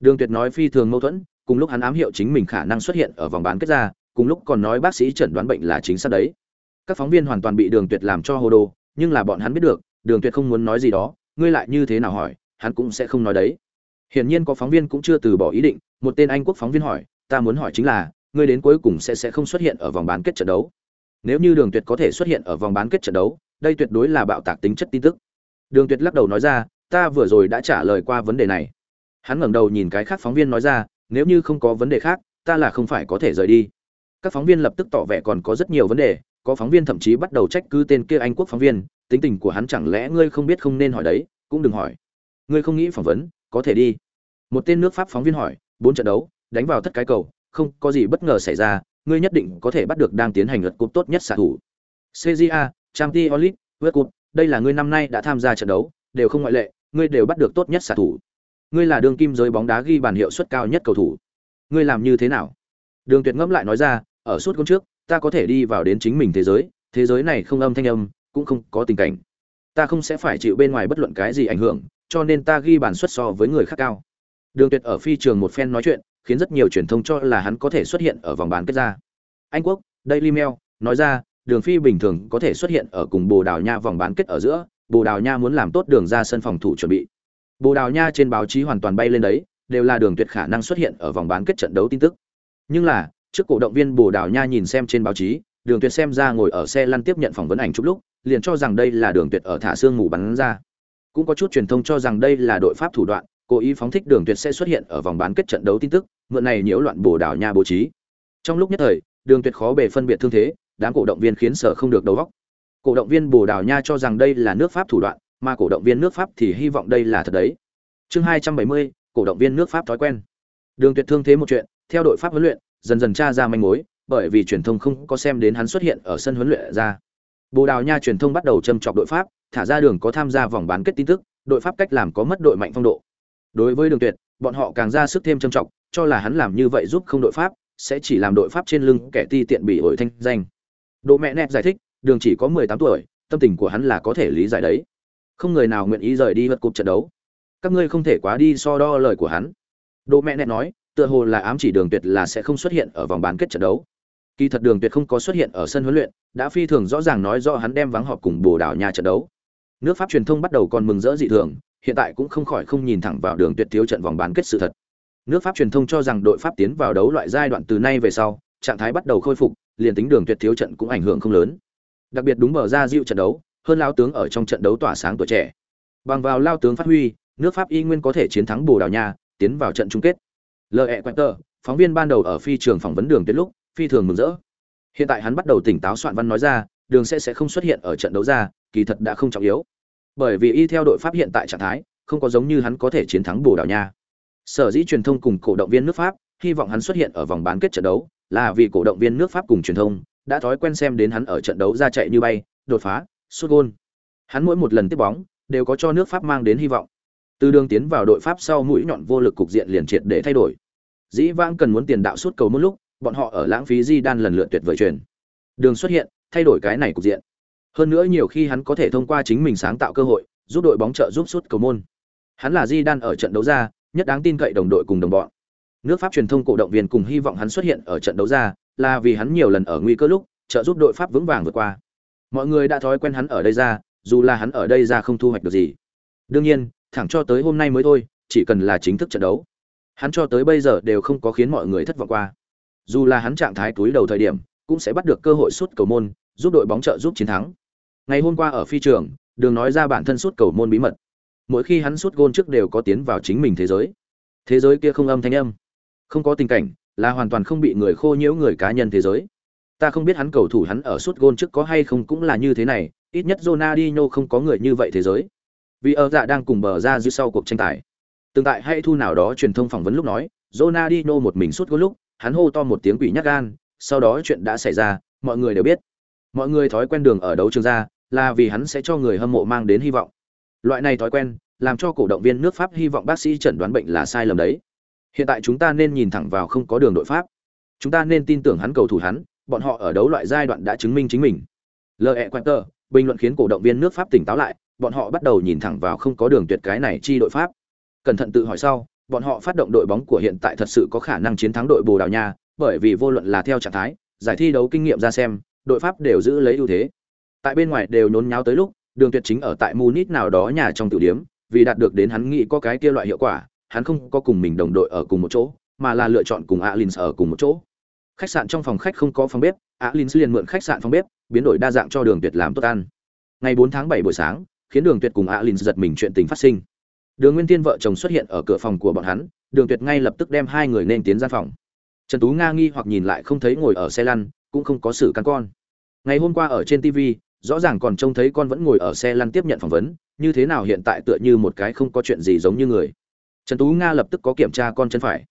Đường Tuyệt nói phi thường mâu thuẫn, cùng lúc hắn ám hiệu chính mình khả năng xuất hiện ở vòng bán kết ra, cùng lúc còn nói bác sĩ chẩn đoán bệnh là chính xác đấy. Các phóng viên hoàn toàn bị Đường Tuyệt làm cho hồ đồ, nhưng là bọn hắn biết được, Đường Tuyệt không muốn nói gì đó, ngươi lại như thế nào hỏi, hắn cũng sẽ không nói đấy. Hiển nhiên có phóng viên cũng chưa từ bỏ ý định, một tên Anh quốc phóng viên hỏi, ta muốn hỏi chính là, ngươi đến cuối cùng sẽ sẽ không xuất hiện ở vòng bán kết trận đấu. Nếu như Đường Tuyệt có thể xuất hiện ở vòng bán kết trận đấu, đây tuyệt đối là bạo tạc tính chất tin tức. Đường Tuyệt lắc đầu nói ra, ta vừa rồi đã trả lời qua vấn đề này. Hắn ngẩng đầu nhìn cái khác phóng viên nói ra, nếu như không có vấn đề khác, ta là không phải có thể rời đi. Các phóng viên lập tức tỏ vẻ còn có rất nhiều vấn đề, có phóng viên thậm chí bắt đầu trách cứ tên kia Anh quốc phóng viên, tính tình của hắn chẳng lẽ ngươi không biết không nên hỏi đấy, cũng đừng hỏi. Ngươi không nghĩ phỏng vấn, có thể đi. Một tên nước Pháp phóng viên hỏi, bốn trận đấu, đánh vào thất cái cầu, không có gì bất ngờ xảy ra, ngươi nhất định có thể bắt được đang tiến hành lượt cúp tốt nhất xạ thủ. CJA, Champions League, vượt cúp đây là ngươi năm nay đã tham gia trận đấu, đều không ngoại lệ, ngươi đều bắt được tốt nhất xạ thủ. Ngươi là đường kim giới bóng đá ghi bàn hiệu suất cao nhất cầu thủ. Ngươi làm như thế nào? Đường Tuyệt ngẫm lại nói ra, ở suốt công trước, ta có thể đi vào đến chính mình thế giới, thế giới này không âm thanh âm, cũng không có tình cảnh. Ta không sẽ phải chịu bên ngoài bất luận cái gì ảnh hưởng, cho nên ta ghi bàn suất so với người khác cao. Đường Tuyệt ở phi trường một phen nói chuyện, khiến rất nhiều truyền thông cho là hắn có thể xuất hiện ở vòng bán kết ra. Anh quốc, Daily Mail nói ra, Đường Phi bình thường có thể xuất hiện ở cùng Bồ Đào Nha vòng bán kết ở giữa, Bồ Đào Nha muốn làm tốt đường ra sân phòng thủ chuẩn bị. Bồ Đào Nha trên báo chí hoàn toàn bay lên đấy, đều là đường tuyệt khả năng xuất hiện ở vòng bán kết trận đấu tin tức. Nhưng là, trước cổ động viên Bồ Đào Nha nhìn xem trên báo chí, đường tuyệt xem ra ngồi ở xe lăn tiếp nhận phỏng vấn ảnh chút lúc, liền cho rằng đây là đường tuyệt ở thả xương ngủ bắn ra. Cũng có chút truyền thông cho rằng đây là đội pháp thủ đoạn, cố ý phóng thích đường tuyệt sẽ xuất hiện ở vòng bán kết trận đấu tin tức, mượn này nhiễu loạn Bồ Đào Nha bố trí. Trong lúc nhất thời, đường tuyệt khó bề phân biệt thương thế, đám cổ động viên khiến sở không được đầu óc. Cổ động viên Bồ Đào Nha cho rằng đây là nước Pháp thủ đoạn, mà cổ động viên nước Pháp thì hy vọng đây là thật đấy. Chương 270, cổ động viên nước Pháp thói quen. Đường Tuyệt thương thế một chuyện, theo đội Pháp huấn luyện, dần dần tra ra manh mối, bởi vì truyền thông không có xem đến hắn xuất hiện ở sân huấn luyện ra. Bồ Đào Nha truyền thông bắt đầu châm chọc đội Pháp, thả ra đường có tham gia vòng bán kết tin tức, đội Pháp cách làm có mất đội mạnh phong độ. Đối với Đường Tuyệt, bọn họ càng ra sức thêm châm trọng, cho là hắn làm như vậy giúp không đội Pháp, sẽ chỉ làm đội Pháp trên lưng kẻ ti tiện bị ổi thanh danh. Đỗ mẹ nẹt giải thích, Đường chỉ có 18 tuổi, tâm tình của hắn là có thể lý giải đấy. Không người nào nguyện ý rời đi vật cục trận đấu. Các ngươi không thể quá đi so đo lời của hắn. Đỗ mẹ nẹt nói, tựa hồ là ám chỉ Đường Tuyệt là sẽ không xuất hiện ở vòng bán kết trận đấu. Kỳ thật Đường Tuyệt không có xuất hiện ở sân huấn luyện, đã phi thường rõ ràng nói rõ hắn đem vắng họp cùng Bồ Đào Nha trận đấu. Nước Pháp truyền thông bắt đầu còn mừng rỡ dị thường, hiện tại cũng không khỏi không nhìn thẳng vào Đường Tuyệt thiếu trận vòng bán kết sự thật. Nước Pháp truyền thông cho rằng đội Pháp tiến vào đấu loại giai đoạn từ nay về sau, trạng thái bắt đầu khôi phục, liền tính Đường Tuyệt thiếu trận cũng ảnh hưởng không lớn. Đặc biệt đúng mở ra dịu trận đấu, hơn lao tướng ở trong trận đấu tỏa sáng tuổi trẻ. Bằng vào lao tướng phát huy, nước Pháp y nguyên có thể chiến thắng Bồ Đào Nha, tiến vào trận chung kết. L.E. tờ, phóng viên ban đầu ở phi trường phỏng vấn Đường Tuyệt lúc, phi thường mừng rỡ. Hiện tại hắn bắt đầu tỉnh táo soạn văn nói ra, Đường sẽ sẽ không xuất hiện ở trận đấu ra, kỳ thật đã không trọng yếu. Bởi vì y theo đội Pháp hiện tại trạng thái, không có giống như hắn có thể chiến thắng Bồ Đào Nha. Sở dĩ truyền thông cùng cổ động viên nước Pháp, hy vọng hắn xuất hiện ở vòng bán kết trận đấu, là vì cổ động viên nước Pháp cùng truyền thông đã thói quen xem đến hắn ở trận đấu ra chạy như bay, đột phá, sút gôn. Hắn mỗi một lần tiếp bóng đều có cho nước Pháp mang đến hy vọng. Từ đường tiến vào đội Pháp sau mũi nhọn vô lực cục diện liền triệt để thay đổi. Dĩ vãng cần muốn tiền đạo suốt cầu một lúc, bọn họ ở lãng phí di đan lần lượt tuyệt vời truyền. Đường xuất hiện, thay đổi cái này cục diện. Hơn nữa nhiều khi hắn có thể thông qua chính mình sáng tạo cơ hội, giúp đội bóng trợ giúp suốt cầu môn. Hắn là di đan ở trận đấu ra, nhất đáng tin cậy đồng đội cùng đồng bọn. Nước Pháp truyền thông cổ động viên cùng hy vọng hắn xuất hiện ở trận đấu ra, là vì hắn nhiều lần ở nguy cơ lúc trợ giúp đội Pháp vững vàng vượt qua. Mọi người đã thói quen hắn ở đây ra, dù là hắn ở đây ra không thu hoạch được gì. Đương nhiên, thẳng cho tới hôm nay mới thôi, chỉ cần là chính thức trận đấu, hắn cho tới bây giờ đều không có khiến mọi người thất vọng qua. Dù là hắn trạng thái túi đầu thời điểm, cũng sẽ bắt được cơ hội sút cầu môn, giúp đội bóng trợ giúp chiến thắng. Ngày hôm qua ở phi trường, Đường nói ra bản thân suốt cầu môn bí mật. Mỗi khi hắn suốt gôn trước đều có tiến vào chính mình thế giới. Thế giới kia không âm thanh âm, không có tình cảnh, là hoàn toàn không bị người khô nhiễu người cá nhân thế giới. Ta không biết hắn cầu thủ hắn ở suốt gôn trước có hay không cũng là như thế này, ít nhất Ronaldinho không có người như vậy thế giới. Vì ở dạ đang cùng bờ ra dưới sau cuộc tranh tài. Tương tại hay thu nào đó truyền thông phỏng vấn lúc nói, Ronaldinho một mình suốt gôn lúc, hắn hô to một tiếng quỷ nhát gan, sau đó chuyện đã xảy ra, mọi người đều biết. Mọi người thói quen đường ở đấu trường ra, là vì hắn sẽ cho người hâm mộ mang đến hy vọng. Loại này thói quen, làm cho cổ động viên nước Pháp hy vọng bác sĩ chẩn đoán bệnh là sai lầm đấy. Hiện tại chúng ta nên nhìn thẳng vào không có đường đội Pháp. Chúng ta nên tin tưởng hắn cầu thủ hắn, bọn họ ở đấu loại giai đoạn đã chứng minh chính mình. L.E. tờ bình luận khiến cổ động viên nước Pháp tỉnh táo lại, bọn họ bắt đầu nhìn thẳng vào không có đường tuyệt cái này chi đội Pháp. Cẩn thận tự hỏi sau, bọn họ phát động đội bóng của hiện tại thật sự có khả năng chiến thắng đội Bồ Đào Nha, bởi vì vô luận là theo trạng thái, giải thi đấu kinh nghiệm ra xem, đội Pháp đều giữ lấy ưu thế. Tại bên ngoài đều nhốn nháo tới lúc, đường tuyệt chính ở tại Munich nào đó nhà trong tiểu điểm, vì đạt được đến hắn nghĩ có cái kia loại hiệu quả, hắn không có cùng mình đồng đội ở cùng một chỗ, mà là lựa chọn cùng Alins ở cùng một chỗ. Khách sạn trong phòng khách không có phòng bếp, Alins liền mượn khách sạn phòng bếp, biến đổi đa dạng cho Đường Tuyệt làm tốt ăn. Ngày 4 tháng 7 buổi sáng, khiến Đường Tuyệt cùng Alins giật mình chuyện tình phát sinh. Đường Nguyên Tiên vợ chồng xuất hiện ở cửa phòng của bọn hắn, Đường Tuyệt ngay lập tức đem hai người nên tiến ra phòng. Trần Tú Nga nghi hoặc nhìn lại không thấy ngồi ở xe lăn, cũng không có sự căn con. Ngày hôm qua ở trên TV, rõ ràng còn trông thấy con vẫn ngồi ở xe lăn tiếp nhận phỏng vấn, như thế nào hiện tại tựa như một cái không có chuyện gì giống như người. Trần tú nga lập tức có kiểm tra con chân phải.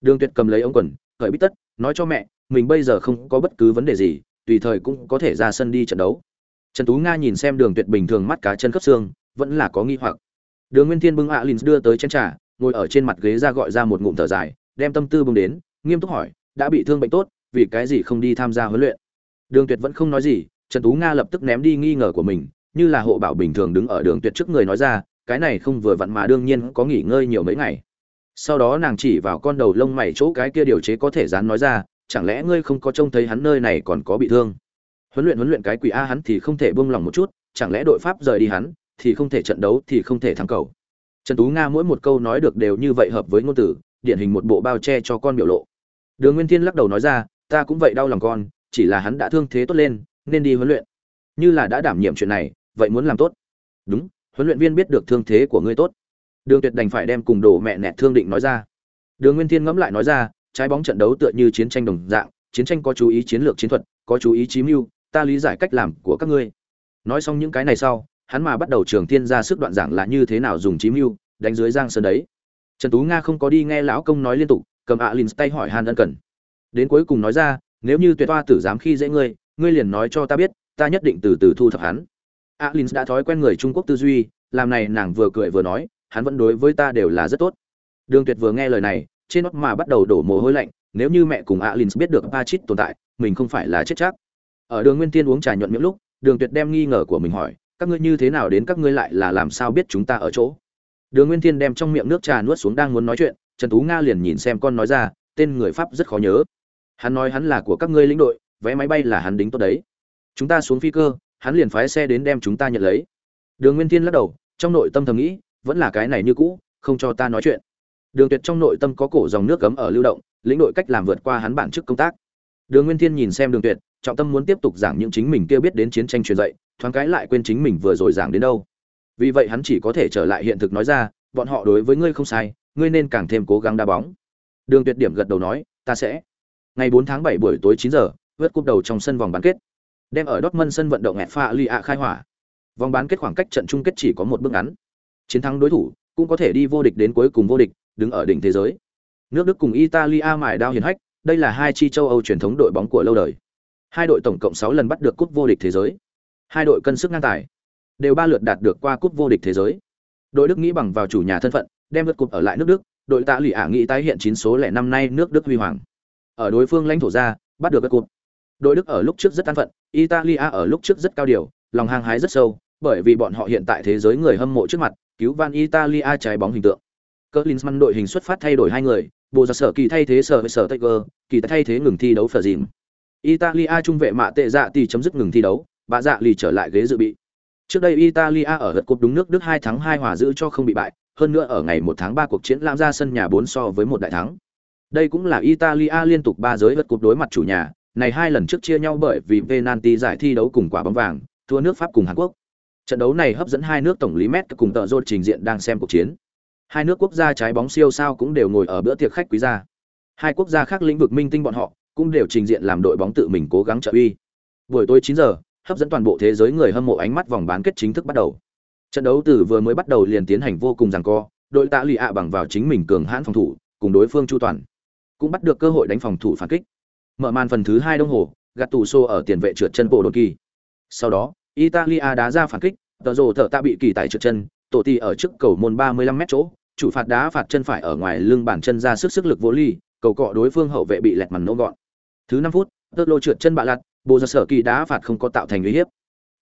Đường tuyệt cầm lấy ống quần khởi bít tất nói cho mẹ mình bây giờ không có bất cứ vấn đề gì tùy thời cũng có thể ra sân đi trận đấu. Trần tú nga nhìn xem đường tuyệt bình thường mắt cá chân khớp xương vẫn là có nghi hoặc. Đường nguyên thiên bưng alin đưa tới chén trà ngồi ở trên mặt ghế ra gọi ra một ngụm thở dài đem tâm tư bưng đến nghiêm túc hỏi đã bị thương bệnh tốt? Vì cái gì không đi tham gia huấn luyện. Đường tuyệt vẫn không nói gì, trần tú nga lập tức ném đi nghi ngờ của mình, như là hộ bảo bình thường đứng ở đường tuyệt trước người nói ra, cái này không vừa vặn mà đương nhiên có nghỉ ngơi nhiều mấy ngày. Sau đó nàng chỉ vào con đầu lông mày chỗ cái kia điều chế có thể dán nói ra, chẳng lẽ ngươi không có trông thấy hắn nơi này còn có bị thương? Huấn luyện huấn luyện cái quỷ a hắn thì không thể buông lòng một chút, chẳng lẽ đội pháp rời đi hắn thì không thể trận đấu thì không thể thắng cầu? Trần tú nga mỗi một câu nói được đều như vậy hợp với ngôn từ, điển hình một bộ bao che cho con biểu lộ. Đường nguyên thiên lắc đầu nói ra ta cũng vậy đau lòng con, chỉ là hắn đã thương thế tốt lên, nên đi huấn luyện. Như là đã đảm nhiệm chuyện này, vậy muốn làm tốt. Đúng, huấn luyện viên biết được thương thế của ngươi tốt. Đường tuyệt đành phải đem cùng đồ mẹ nẹt thương định nói ra. Đường nguyên thiên ngẫm lại nói ra, trái bóng trận đấu tựa như chiến tranh đồng dạng, chiến tranh có chú ý chiến lược chiến thuật, có chú ý chí mưu, ta lý giải cách làm của các ngươi. Nói xong những cái này sau, hắn mà bắt đầu trường thiên ra sức đoạn giảng là như thế nào dùng chí mưu, đánh dưới giang sơn đấy. Trần tú nga không có đi nghe lão công nói liên tục, cầm ạ à lìn tay hỏi han ân cần đến cuối cùng nói ra, nếu như tuyệt toa tử dám khi dễ ngươi ngươi liền nói cho ta biết, ta nhất định từ từ thu thập hắn. Alin đã thói quen người trung quốc tư duy, làm này nàng vừa cười vừa nói, hắn vẫn đối với ta đều là rất tốt. Đường tuyệt vừa nghe lời này, trên nót mà bắt đầu đổ mồ hôi lạnh, nếu như mẹ cùng alin biết được pachit tồn tại, mình không phải là chết chắc. Ở đường nguyên tiên uống trà nhuận miệng lúc, đường tuyệt đem nghi ngờ của mình hỏi, các ngươi như thế nào đến các ngươi lại là làm sao biết chúng ta ở chỗ? Đường nguyên tiên đem trong miệng nước trà nuốt xuống đang muốn nói chuyện, trần tú nga liền nhìn xem con nói ra, tên người pháp rất khó nhớ hắn nói hắn là của các ngươi lĩnh đội, vé máy bay là hắn đính tốt đấy. Chúng ta xuống phi cơ, hắn liền phái xe đến đem chúng ta nhận lấy. Đường nguyên thiên lắc đầu, trong nội tâm thầm nghĩ, vẫn là cái này như cũ, không cho ta nói chuyện. Đường tuyệt trong nội tâm có cổ dòng nước cấm ở lưu động, lĩnh đội cách làm vượt qua hắn bản chức công tác. Đường nguyên thiên nhìn xem đường tuyệt, trọng tâm muốn tiếp tục giảng những chính mình kia biết đến chiến tranh truyền dạy, thoáng cái lại quên chính mình vừa rồi giảng đến đâu. Vì vậy hắn chỉ có thể trở lại hiện thực nói ra, bọn họ đối với ngươi không sai, ngươi nên càng thêm cố gắng đá bóng. Đường tuyệt điểm gật đầu nói, ta sẽ ngày 4 tháng 7 buổi tối 9 giờ, vượt cúp đầu trong sân vòng bán kết. Đem ở Dortmund sân vận động ẹt pha khai hỏa. Vòng bán kết khoảng cách trận chung kết chỉ có một bước ngắn. Chiến thắng đối thủ cũng có thể đi vô địch đến cuối cùng vô địch, đứng ở đỉnh thế giới. Nước đức cùng italia mài đao hiền hách, đây là hai chi châu âu truyền thống đội bóng của lâu đời. Hai đội tổng cộng 6 lần bắt được cúp vô địch thế giới. Hai đội cân sức ngang tài đều ba lượt đạt được qua cúp vô địch thế giới. Đội đức nghĩ bằng vào chủ nhà thân phận, đem vượt cúp ở lại nước đức. Đội tạ lụy ả nghĩ tái hiện chín số lẻ năm nay nước đức huy hoàng ở đối phương lãnh thổ ra bắt được các cụt đội đức ở lúc trước rất an phận italia ở lúc trước rất cao điều lòng hăng hái rất sâu bởi vì bọn họ hiện tại thế giới người hâm mộ trước mặt cứu van italia trái bóng hình tượng Klinsmann đội hình xuất phát thay đổi hai người, bộ ra sở kỳ thay thế sở với sở Tiger, kỳ thay thế ngừng thi đấu phở dìm. Italia trung vệ mạ tệ dạ tỷ chấm dứt ngừng thi đấu, bà dạ lì trở lại ghế dự bị. Trước đây Italia ở lượt cột đúng nước Đức 2 tháng 2 hòa giữ cho không bị bại, hơn nữa ở ngày 1 tháng 3 cuộc chiến làm ra sân nhà 4 so với một đại thắng. Đây cũng là Italia liên tục 3 giới vật cúp đối mặt chủ nhà, này hai lần trước chia nhau bởi vì penalty giải thi đấu cùng quả bóng vàng, thua nước Pháp cùng Hàn Quốc. Trận đấu này hấp dẫn hai nước tổng lý Met cùng tợ rốt trình diện đang xem cuộc chiến. Hai nước quốc gia trái bóng siêu sao cũng đều ngồi ở bữa tiệc khách quý gia. Hai quốc gia khác lĩnh vực minh tinh bọn họ cũng đều trình diện làm đội bóng tự mình cố gắng trợ uy. Buổi tối 9 giờ, hấp dẫn toàn bộ thế giới người hâm mộ ánh mắt vòng bán kết chính thức bắt đầu. Trận đấu từ vừa mới bắt đầu liền tiến hành vô cùng giằng co, đội tạ lì ạ bằng vào chính mình cường hãn phòng thủ, cùng đối phương chu toàn, cũng bắt được cơ hội đánh phòng thủ phản kích. Mở màn phần thứ hai đồng hồ, gạt ở tiền vệ trượt chân bộ đột kỳ. Sau đó, Italia đá ra phản kích, tờ rồ thợ tạ bị kỳ tại trượt chân, tổ tỷ ở trước cầu môn 35 mét chỗ, chủ phạt đá phạt chân phải ở ngoài lưng bàn chân ra sức sức lực vô ly, cầu cọ đối phương hậu vệ bị lẹt màn nổ gọn. Thứ 5 phút, tơ lô trượt chân bạ lật, bộ ra sở kỳ đá phạt không có tạo thành uy hiếp.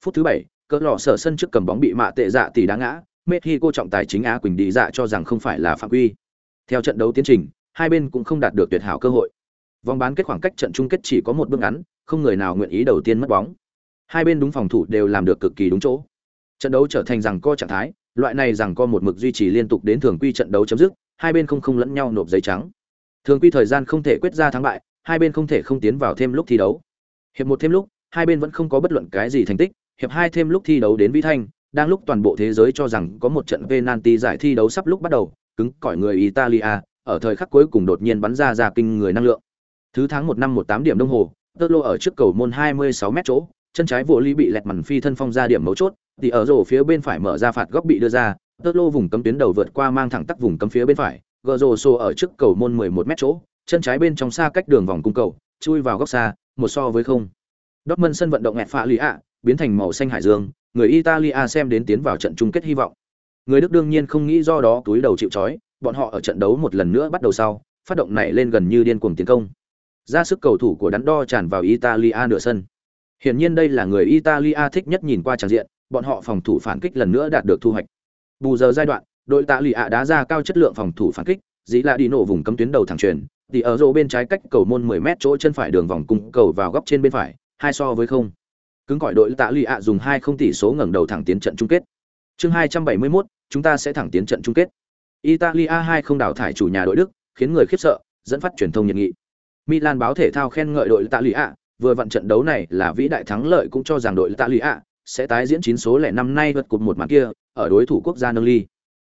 Phút thứ 7, cỡ lọ sở sân trước cầm bóng bị mạ tệ dạ tỷ đá ngã, Mexico trọng tài chính Á Quỳnh đi dạ cho rằng không phải là phạm quy. Theo trận đấu tiến trình, hai bên cũng không đạt được tuyệt hảo cơ hội. Vòng bán kết khoảng cách trận chung kết chỉ có một bước ngắn, không người nào nguyện ý đầu tiên mất bóng. Hai bên đúng phòng thủ đều làm được cực kỳ đúng chỗ. Trận đấu trở thành rằng co trạng thái, loại này rằng co một mực duy trì liên tục đến thường quy trận đấu chấm dứt, hai bên không không lẫn nhau nộp giấy trắng. Thường quy thời gian không thể quyết ra thắng bại, hai bên không thể không tiến vào thêm lúc thi đấu. Hiệp một thêm lúc, hai bên vẫn không có bất luận cái gì thành tích, hiệp hai thêm lúc thi đấu đến vĩ thanh, đang lúc toàn bộ thế giới cho rằng có một trận penalty giải thi đấu sắp lúc bắt đầu, cứng cỏi người Italia, ở thời khắc cuối cùng đột nhiên bắn ra ra kinh người năng lượng. Thứ tháng một năm một tám điểm đồng hồ, Tơ Lô ở trước cầu môn 26 mét chỗ, chân trái vô lý bị lẹt màn phi thân phong ra điểm mấu chốt, thì ở rổ phía bên phải mở ra phạt góc bị đưa ra, Tơ Lô vùng cấm tuyến đầu vượt qua mang thẳng tắc vùng cấm phía bên phải, gờ rổ xô ở trước cầu môn 11 mét chỗ, chân trái bên trong xa cách đường vòng cung cầu, chui vào góc xa, một so với không. Dortmund sân vận động nghẹt phạ lì ạ, biến thành màu xanh hải dương, người Italia xem đến tiến vào trận chung kết hy vọng. Người Đức đương nhiên không nghĩ do đó túi đầu chịu trói, bọn họ ở trận đấu một lần nữa bắt đầu sau, phát động này lên gần như điên cuồng tiến công. Ra sức cầu thủ của đắn đo tràn vào Italia nửa sân. Hiển nhiên đây là người Italia thích nhất nhìn qua tràng diện, bọn họ phòng thủ phản kích lần nữa đạt được thu hoạch. Bù giờ giai đoạn, đội tạ lì ạ đá ra cao chất lượng phòng thủ phản kích, dĩ là đi nổ vùng cấm tuyến đầu thẳng truyền thì ở rô bên trái cách cầu môn 10 mét chỗ chân phải đường vòng cung cầu vào góc trên bên phải hai so với không cứng cỏi đội tạ lì ạ dùng hai không tỷ số ngẩng đầu thẳng tiến trận chung kết chương 271, chúng ta sẽ thẳng tiến trận chung kết italia hai không đào thải chủ nhà đội đức khiến người khiếp sợ dẫn phát truyền thông nhiệt nghị. Milan báo thể thao khen ngợi đội Italia, vừa vận trận đấu này là vĩ đại thắng lợi cũng cho rằng đội Italia sẽ tái diễn chín số lẻ năm nay vượt cột một màn kia ở đối thủ quốc gia nâng ly.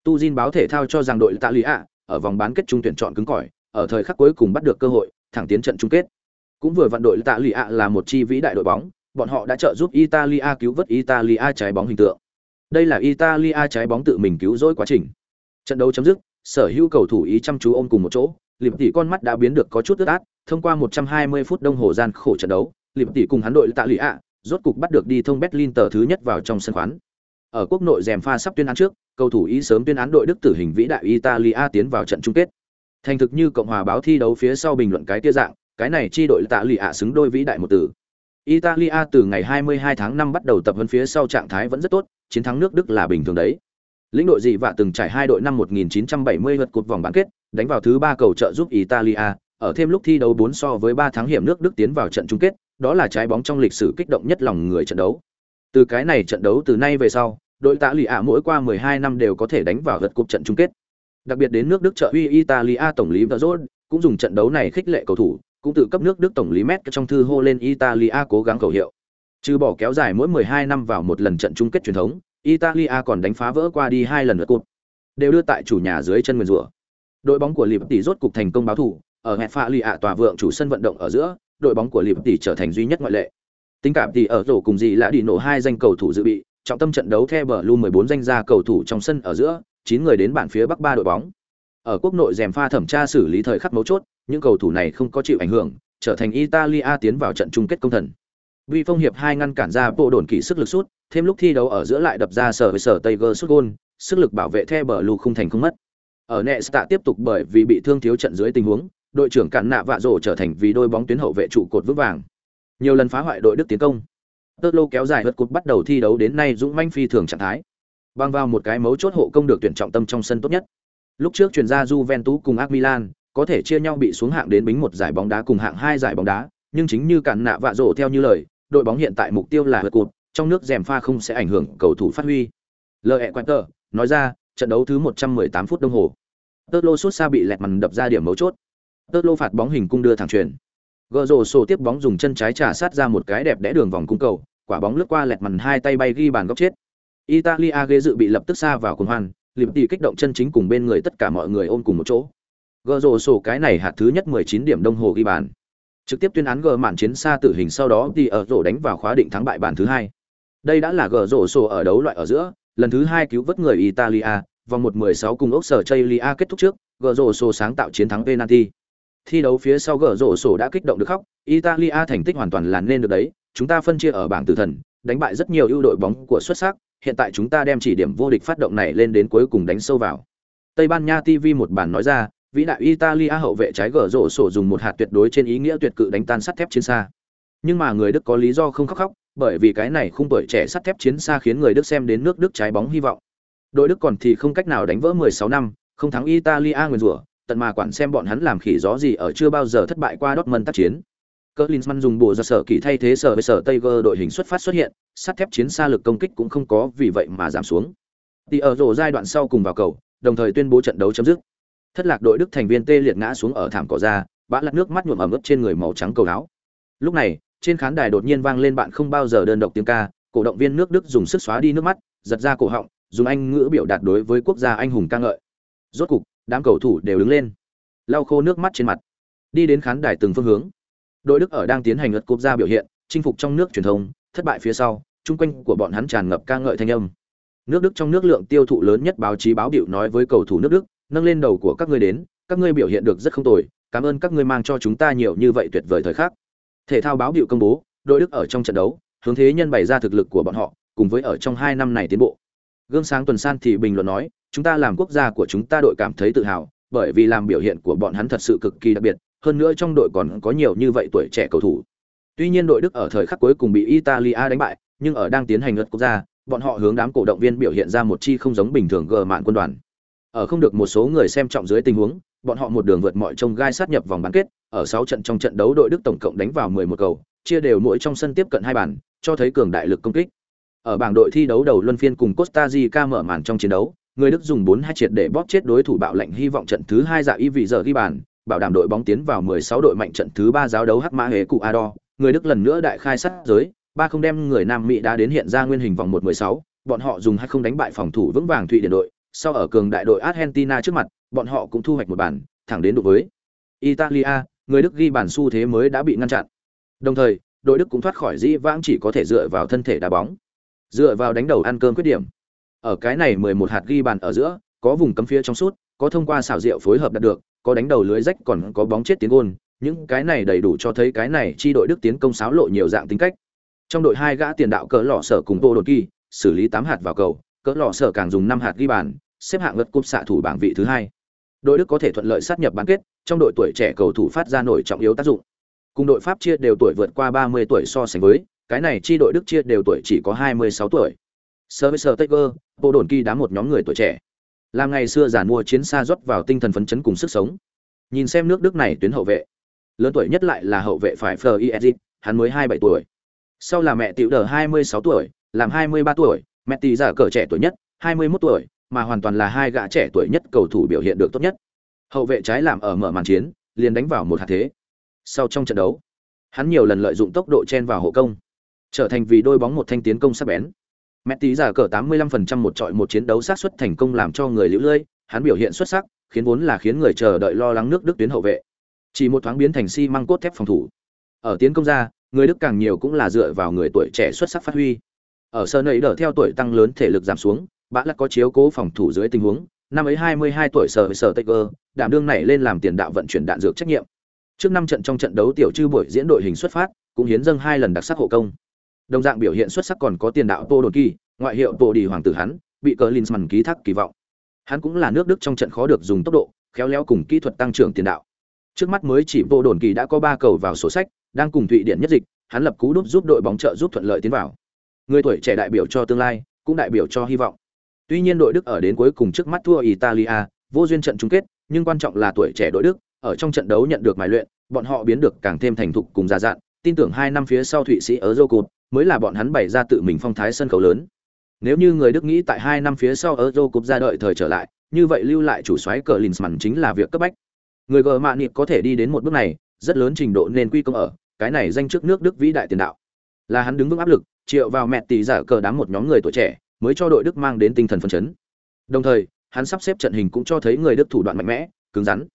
Tuzin báo thể thao cho rằng đội Italia ở vòng bán kết trung tuyển chọn cứng cỏi ở thời khắc cuối cùng bắt được cơ hội thẳng tiến trận chung kết. Cũng vừa vận đội Italia là một chi vĩ đại đội bóng bọn họ đã trợ giúp italia cứu vớt italia trái bóng hình tượng. Đây là italia trái bóng tự mình cứu rỗi quá trình trận đấu chấm dứt, sở hữu cầu thủ ý chăm chú ôm cùng một chỗ liệm tỷ con mắt đã biến được có chút ướt át, thông qua 120 phút đông hồ gian khổ trận đấu liệm tỷ cùng hắn đội tạ lụy ạ, rốt cục bắt được đi thông berlin tờ thứ nhất vào trong sân khoán. Ở quốc nội rèm pha sắp tuyên án trước, cầu thủ ý sớm tuyên án đội đức tử hình vĩ đại italia tiến vào trận chung kết. Thành thực như cộng hòa báo thi đấu phía sau bình luận cái tia dạng, cái này chi đội tạ lụy ạ xứng đôi vĩ đại một từ. Italia từ ngày 22 tháng 5 bắt đầu tập huấn phía sau trạng thái vẫn rất tốt, chiến thắng nước đức là bình thường đấy lĩnh đội dị vạ từng trải hai đội năm 1970 vượt cột vòng bán kết, đánh vào thứ ba cầu trợ giúp italia, ở thêm lúc thi đấu 4 so với 3 tháng hiểm nước đức tiến vào trận chung kết, đó là trái bóng trong lịch sử kích động nhất lòng người trận đấu. Từ cái này trận đấu từ nay về sau, đội tạ lì ạ mỗi qua 12 năm đều có thể đánh vào vượt cúp trận chung kết. Đặc biệt đến nước đức trợ uy italia tổng lý Verrot cũng dùng trận đấu này khích lệ cầu thủ, cũng tự cấp nước đức tổng lý met trong thư hô lên italia cố gắng cầu hiệu. Trừ bỏ kéo dài mỗi 12 năm vào một lần trận chung kết truyền thống italia còn đánh phá vỡ qua đi hai lần lượt cột, đều đưa tại chủ nhà dưới chân nguyên rủa. Đội bóng của Liverpool rốt cục thành công báo thủ ở hẹp phạ lì ạ tòa vượng chủ sân vận động ở giữa đội bóng của Liverpool trở thành duy nhất ngoại lệ. Tính cảm thì ở rổ cùng gì là đi nổ hai danh cầu thủ dự bị trọng tâm trận đấu theo bờ lu 14 danh gia cầu thủ trong sân ở giữa 9 người đến bản phía bắc ba đội bóng. Ở quốc nội dèm pha thẩm tra xử lý thời khắc mấu chốt những cầu thủ này không có chịu ảnh hưởng trở thành italia tiến vào trận chung kết công thần. Vi phong hiệp hai ngăn cản ra bộ đồn kỹ sức lực sút thêm lúc thi đấu ở giữa lại đập ra sở với sở tiger sút gol, sức lực bảo vệ theo bờ lu không thành không mất ở Nesta tiếp tục bởi vì bị thương thiếu trận dưới tình huống, đội trưởng cản nạ vạ rổ trở thành vì đôi bóng tuyến hậu vệ trụ cột vững vàng. Nhiều lần phá hoại đội Đức tiến công. Tơ lô kéo dài vượt cột bắt đầu thi đấu đến nay dũng manh phi thường trạng thái. Bang vào một cái mấu chốt hộ công được tuyển trọng tâm trong sân tốt nhất. Lúc trước chuyển ra Juventus cùng AC Milan, có thể chia nhau bị xuống hạng đến bính một giải bóng đá cùng hạng hai giải bóng đá, nhưng chính như cản nạ vạ rổ theo như lời, đội bóng hiện tại mục tiêu là vượt cột, trong nước rèm pha không sẽ ảnh hưởng cầu thủ phát huy. Lệ Quanter nói ra, trận đấu thứ 118 phút đồng hồ. Tơ lô sút xa bị lẹt màn đập ra điểm mấu chốt. Tơ lô phạt bóng hình cung đưa thẳng truyền. Gờ rồ sổ tiếp bóng dùng chân trái trả sát ra một cái đẹp đẽ đường vòng cung cầu, quả bóng lướt qua lẹt màn hai tay bay ghi bàn góc chết. Italia ghế dự bị lập tức xa vào cuồng hoan, liệm tỷ kích động chân chính cùng bên người tất cả mọi người ôm cùng một chỗ. Gờ rồ sổ cái này hạt thứ nhất 19 điểm đồng hồ ghi bàn. Trực tiếp tuyên án gờ mạn chiến xa tử hình sau đó thì ở rổ đánh vào khóa định thắng bại bàn thứ hai. Đây đã là gờ rổ sổ ở đấu loại ở giữa, lần thứ hai cứu vớt người Italia, vòng 1-16 cùng ốc sở Chaylia kết thúc trước, gờ rổ sổ sáng tạo chiến thắng penalty. Thi đấu phía sau gờ rổ sổ đã kích động được khóc, Italia thành tích hoàn toàn là nên được đấy, chúng ta phân chia ở bảng tử thần, đánh bại rất nhiều ưu đội bóng của xuất sắc, hiện tại chúng ta đem chỉ điểm vô địch phát động này lên đến cuối cùng đánh sâu vào. Tây Ban Nha TV một bản nói ra, vĩ đại Italia hậu vệ trái gở rổ sổ dùng một hạt tuyệt đối trên ý nghĩa tuyệt cự đánh tan sắt thép chiến xa. Nhưng mà người Đức có lý do không khóc khóc, bởi vì cái này không tuổi trẻ sắt thép chiến xa khiến người Đức xem đến nước Đức trái bóng hy vọng. Đội Đức còn thì không cách nào đánh vỡ 16 năm, không thắng Italia nguyên rủa, tận mà quản xem bọn hắn làm khỉ gió gì ở chưa bao giờ thất bại qua Dortmund tác chiến. Klinsmann dùng bộ ra sở kỳ thay thế sở với sở Tiger đội hình xuất phát xuất hiện, sắt thép chiến xa lực công kích cũng không có vì vậy mà giảm xuống. Thì ở rổ giai đoạn sau cùng vào cầu, đồng thời tuyên bố trận đấu chấm dứt. Thất lạc đội Đức thành viên tê liệt ngã xuống ở thảm cỏ ra, bã lặt nước mắt nhuộm ẩm ướt trên người màu trắng cầu áo. Lúc này, trên khán đài đột nhiên vang lên bạn không bao giờ đơn độc tiếng ca, cổ động viên nước Đức dùng sức xóa đi nước mắt, giật ra cổ họng, dùng anh ngữ biểu đạt đối với quốc gia anh hùng ca ngợi. Rốt cục đám cầu thủ đều đứng lên lau khô nước mắt trên mặt đi đến khán đài từng phương hướng. Đội đức ở đang tiến hành lượt quốc gia biểu hiện chinh phục trong nước truyền thông thất bại phía sau chung quanh của bọn hắn tràn ngập ca ngợi thanh âm. Nước đức trong nước lượng tiêu thụ lớn nhất báo chí báo điệu nói với cầu thủ nước đức nâng lên đầu của các ngươi đến, các ngươi biểu hiện được rất không tồi, cảm ơn các ngươi mang cho chúng ta nhiều như vậy tuyệt vời thời khắc. Thể thao báo biểu công bố, đội đức ở trong trận đấu, hướng thế nhân bày ra thực lực của bọn họ, cùng với ở trong hai năm này tiến bộ. Gương sáng tuần san thì bình luận nói, chúng ta làm quốc gia của chúng ta đội cảm thấy tự hào, bởi vì làm biểu hiện của bọn hắn thật sự cực kỳ đặc biệt, hơn nữa trong đội còn có nhiều như vậy tuổi trẻ cầu thủ. Tuy nhiên đội đức ở thời khắc cuối cùng bị italia đánh bại, nhưng ở đang tiến hành lượt quốc gia, bọn họ hướng đám cổ động viên biểu hiện ra một chi không giống bình thường gờ mạn quân đoàn. Ở không được một số người xem trọng dưới tình huống, bọn họ một đường vượt mọi trông gai sát nhập vòng bán kết, ở 6 trận trong trận đấu đội Đức tổng cộng đánh vào 11 cầu, chia đều mỗi trong sân tiếp cận hai bàn, cho thấy cường đại lực công kích. Ở bảng đội thi đấu đầu luân phiên cùng Costa Rica mở màn trong chiến đấu, người Đức dùng 4 hai triệt để bóp chết đối thủ bạo lệnh hy vọng trận thứ 2 dạ y vị giờ ghi bàn, bảo đảm đội bóng tiến vào 16 đội mạnh trận thứ 3 giáo đấu Hắc Mã Hế Cụ Ado, người Đức lần nữa đại khai sát giới, ba không đem người Nam Mỹ đã đến hiện ra nguyên hình vòng 1-16, bọn họ dùng hay không đánh bại phòng thủ vững vàng Thụy Điển đội, sau ở cường đại đội Argentina trước mặt, bọn họ cũng thu hoạch một bàn, thẳng đến đối với Italia, người Đức ghi bàn xu thế mới đã bị ngăn chặn. Đồng thời, đội Đức cũng thoát khỏi dĩ vãng chỉ có thể dựa vào thân thể đá bóng. Dựa vào đánh đầu ăn cơm quyết điểm. Ở cái này 11 hạt ghi bàn ở giữa, có vùng cấm phía trong suốt, có thông qua xảo diệu phối hợp đạt được, có đánh đầu lưới rách còn có bóng chết tiến gôn, những cái này đầy đủ cho thấy cái này chi đội Đức tiến công xáo lộ nhiều dạng tính cách. Trong đội hai gã tiền đạo cỡ lọ sở cùng Tô Đột Kỳ, xử lý 8 hạt vào cầu, cỡ lọ sở càng dùng 5 hạt ghi bàn, xếp hạng lượt cúp xạ thủ bảng vị thứ hai. Đội Đức có thể thuận lợi sát nhập bán kết, trong đội tuổi trẻ cầu thủ phát ra nổi trọng yếu tác dụng. Cùng đội Pháp chia đều tuổi vượt qua 30 tuổi so sánh với, cái này chi đội Đức chia đều tuổi chỉ có 26 tuổi. Service Taker, Bộ Đồn Kỳ đá một nhóm người tuổi trẻ. Làm ngày xưa giản mua chiến xa rót vào tinh thần phấn chấn cùng sức sống. Nhìn xem nước Đức này tuyến hậu vệ. Lớn tuổi nhất lại là hậu vệ phải Fleur hắn mới 27 tuổi. Sau là mẹ tiểu đờ 26 tuổi, làm 23 tuổi, mẹ tỷ giả cờ trẻ tuổi nhất, 21 tuổi, mà hoàn toàn là hai gã trẻ tuổi nhất cầu thủ biểu hiện được tốt nhất. Hậu vệ trái làm ở mở màn chiến, liền đánh vào một hạt thế. Sau trong trận đấu, hắn nhiều lần lợi dụng tốc độ chen vào hộ công, trở thành vì đôi bóng một thanh tiến công sắc bén. Mẹ tí giả cờ 85% một trọi một chiến đấu sát xuất thành công làm cho người liễu lơi, hắn biểu hiện xuất sắc, khiến vốn là khiến người chờ đợi lo lắng nước Đức tuyến hậu vệ. Chỉ một thoáng biến thành xi si măng cốt thép phòng thủ. Ở tiến công ra, người Đức càng nhiều cũng là dựa vào người tuổi trẻ xuất sắc phát huy. Ở sơ ấy đỡ theo tuổi tăng lớn thể lực giảm xuống, bã lắc có chiếu cố phòng thủ dưới tình huống, năm ấy 22 tuổi sở sở cơ, đảm đương này lên làm tiền đạo vận chuyển đạn dược trách nhiệm. Trước năm trận trong trận đấu tiểu chư buổi diễn đội hình xuất phát, cũng hiến dâng hai lần đặc sắc hộ công. Đồng dạng biểu hiện xuất sắc còn có tiền đạo Tô Đồn Kỳ, ngoại hiệu Tô Đi hoàng tử hắn, bị cờ Linsman ký thác kỳ vọng. Hắn cũng là nước Đức trong trận khó được dùng tốc độ, khéo léo cùng kỹ thuật tăng trưởng tiền đạo. Trước mắt mới chỉ Tô Đồn Kỳ đã có 3 cầu vào sổ sách, đang cùng Thụy Điển nhất dịch, hắn lập cú đúp giúp đội bóng trợ giúp thuận lợi tiến vào. Người tuổi trẻ đại biểu cho tương lai, cũng đại biểu cho hy vọng. Tuy nhiên đội Đức ở đến cuối cùng trước mắt thua Italia, vô duyên trận chung kết, nhưng quan trọng là tuổi trẻ đội Đức, ở trong trận đấu nhận được mài luyện, bọn họ biến được càng thêm thành thục cùng già dặn, tin tưởng hai năm phía sau Thụy Sĩ ở Euro mới là bọn hắn bày ra tự mình phong thái sân khấu lớn. Nếu như người Đức nghĩ tại hai năm phía sau ở Euro Cup ra đợi thời trở lại, như vậy lưu lại chủ soái cờ Linsman chính là việc cấp bách. Người gờ mạn nịt có thể đi đến một bước này, rất lớn trình độ nên quy công ở, cái này danh trước nước Đức vĩ đại tiền đạo. Là hắn đứng vững áp lực, triệu vào mẹ tỷ giả cờ đám một nhóm người tuổi trẻ, mới cho đội Đức mang đến tinh thần phấn chấn. Đồng thời, hắn sắp xếp trận hình cũng cho thấy người Đức thủ đoạn mạnh mẽ, cứng rắn.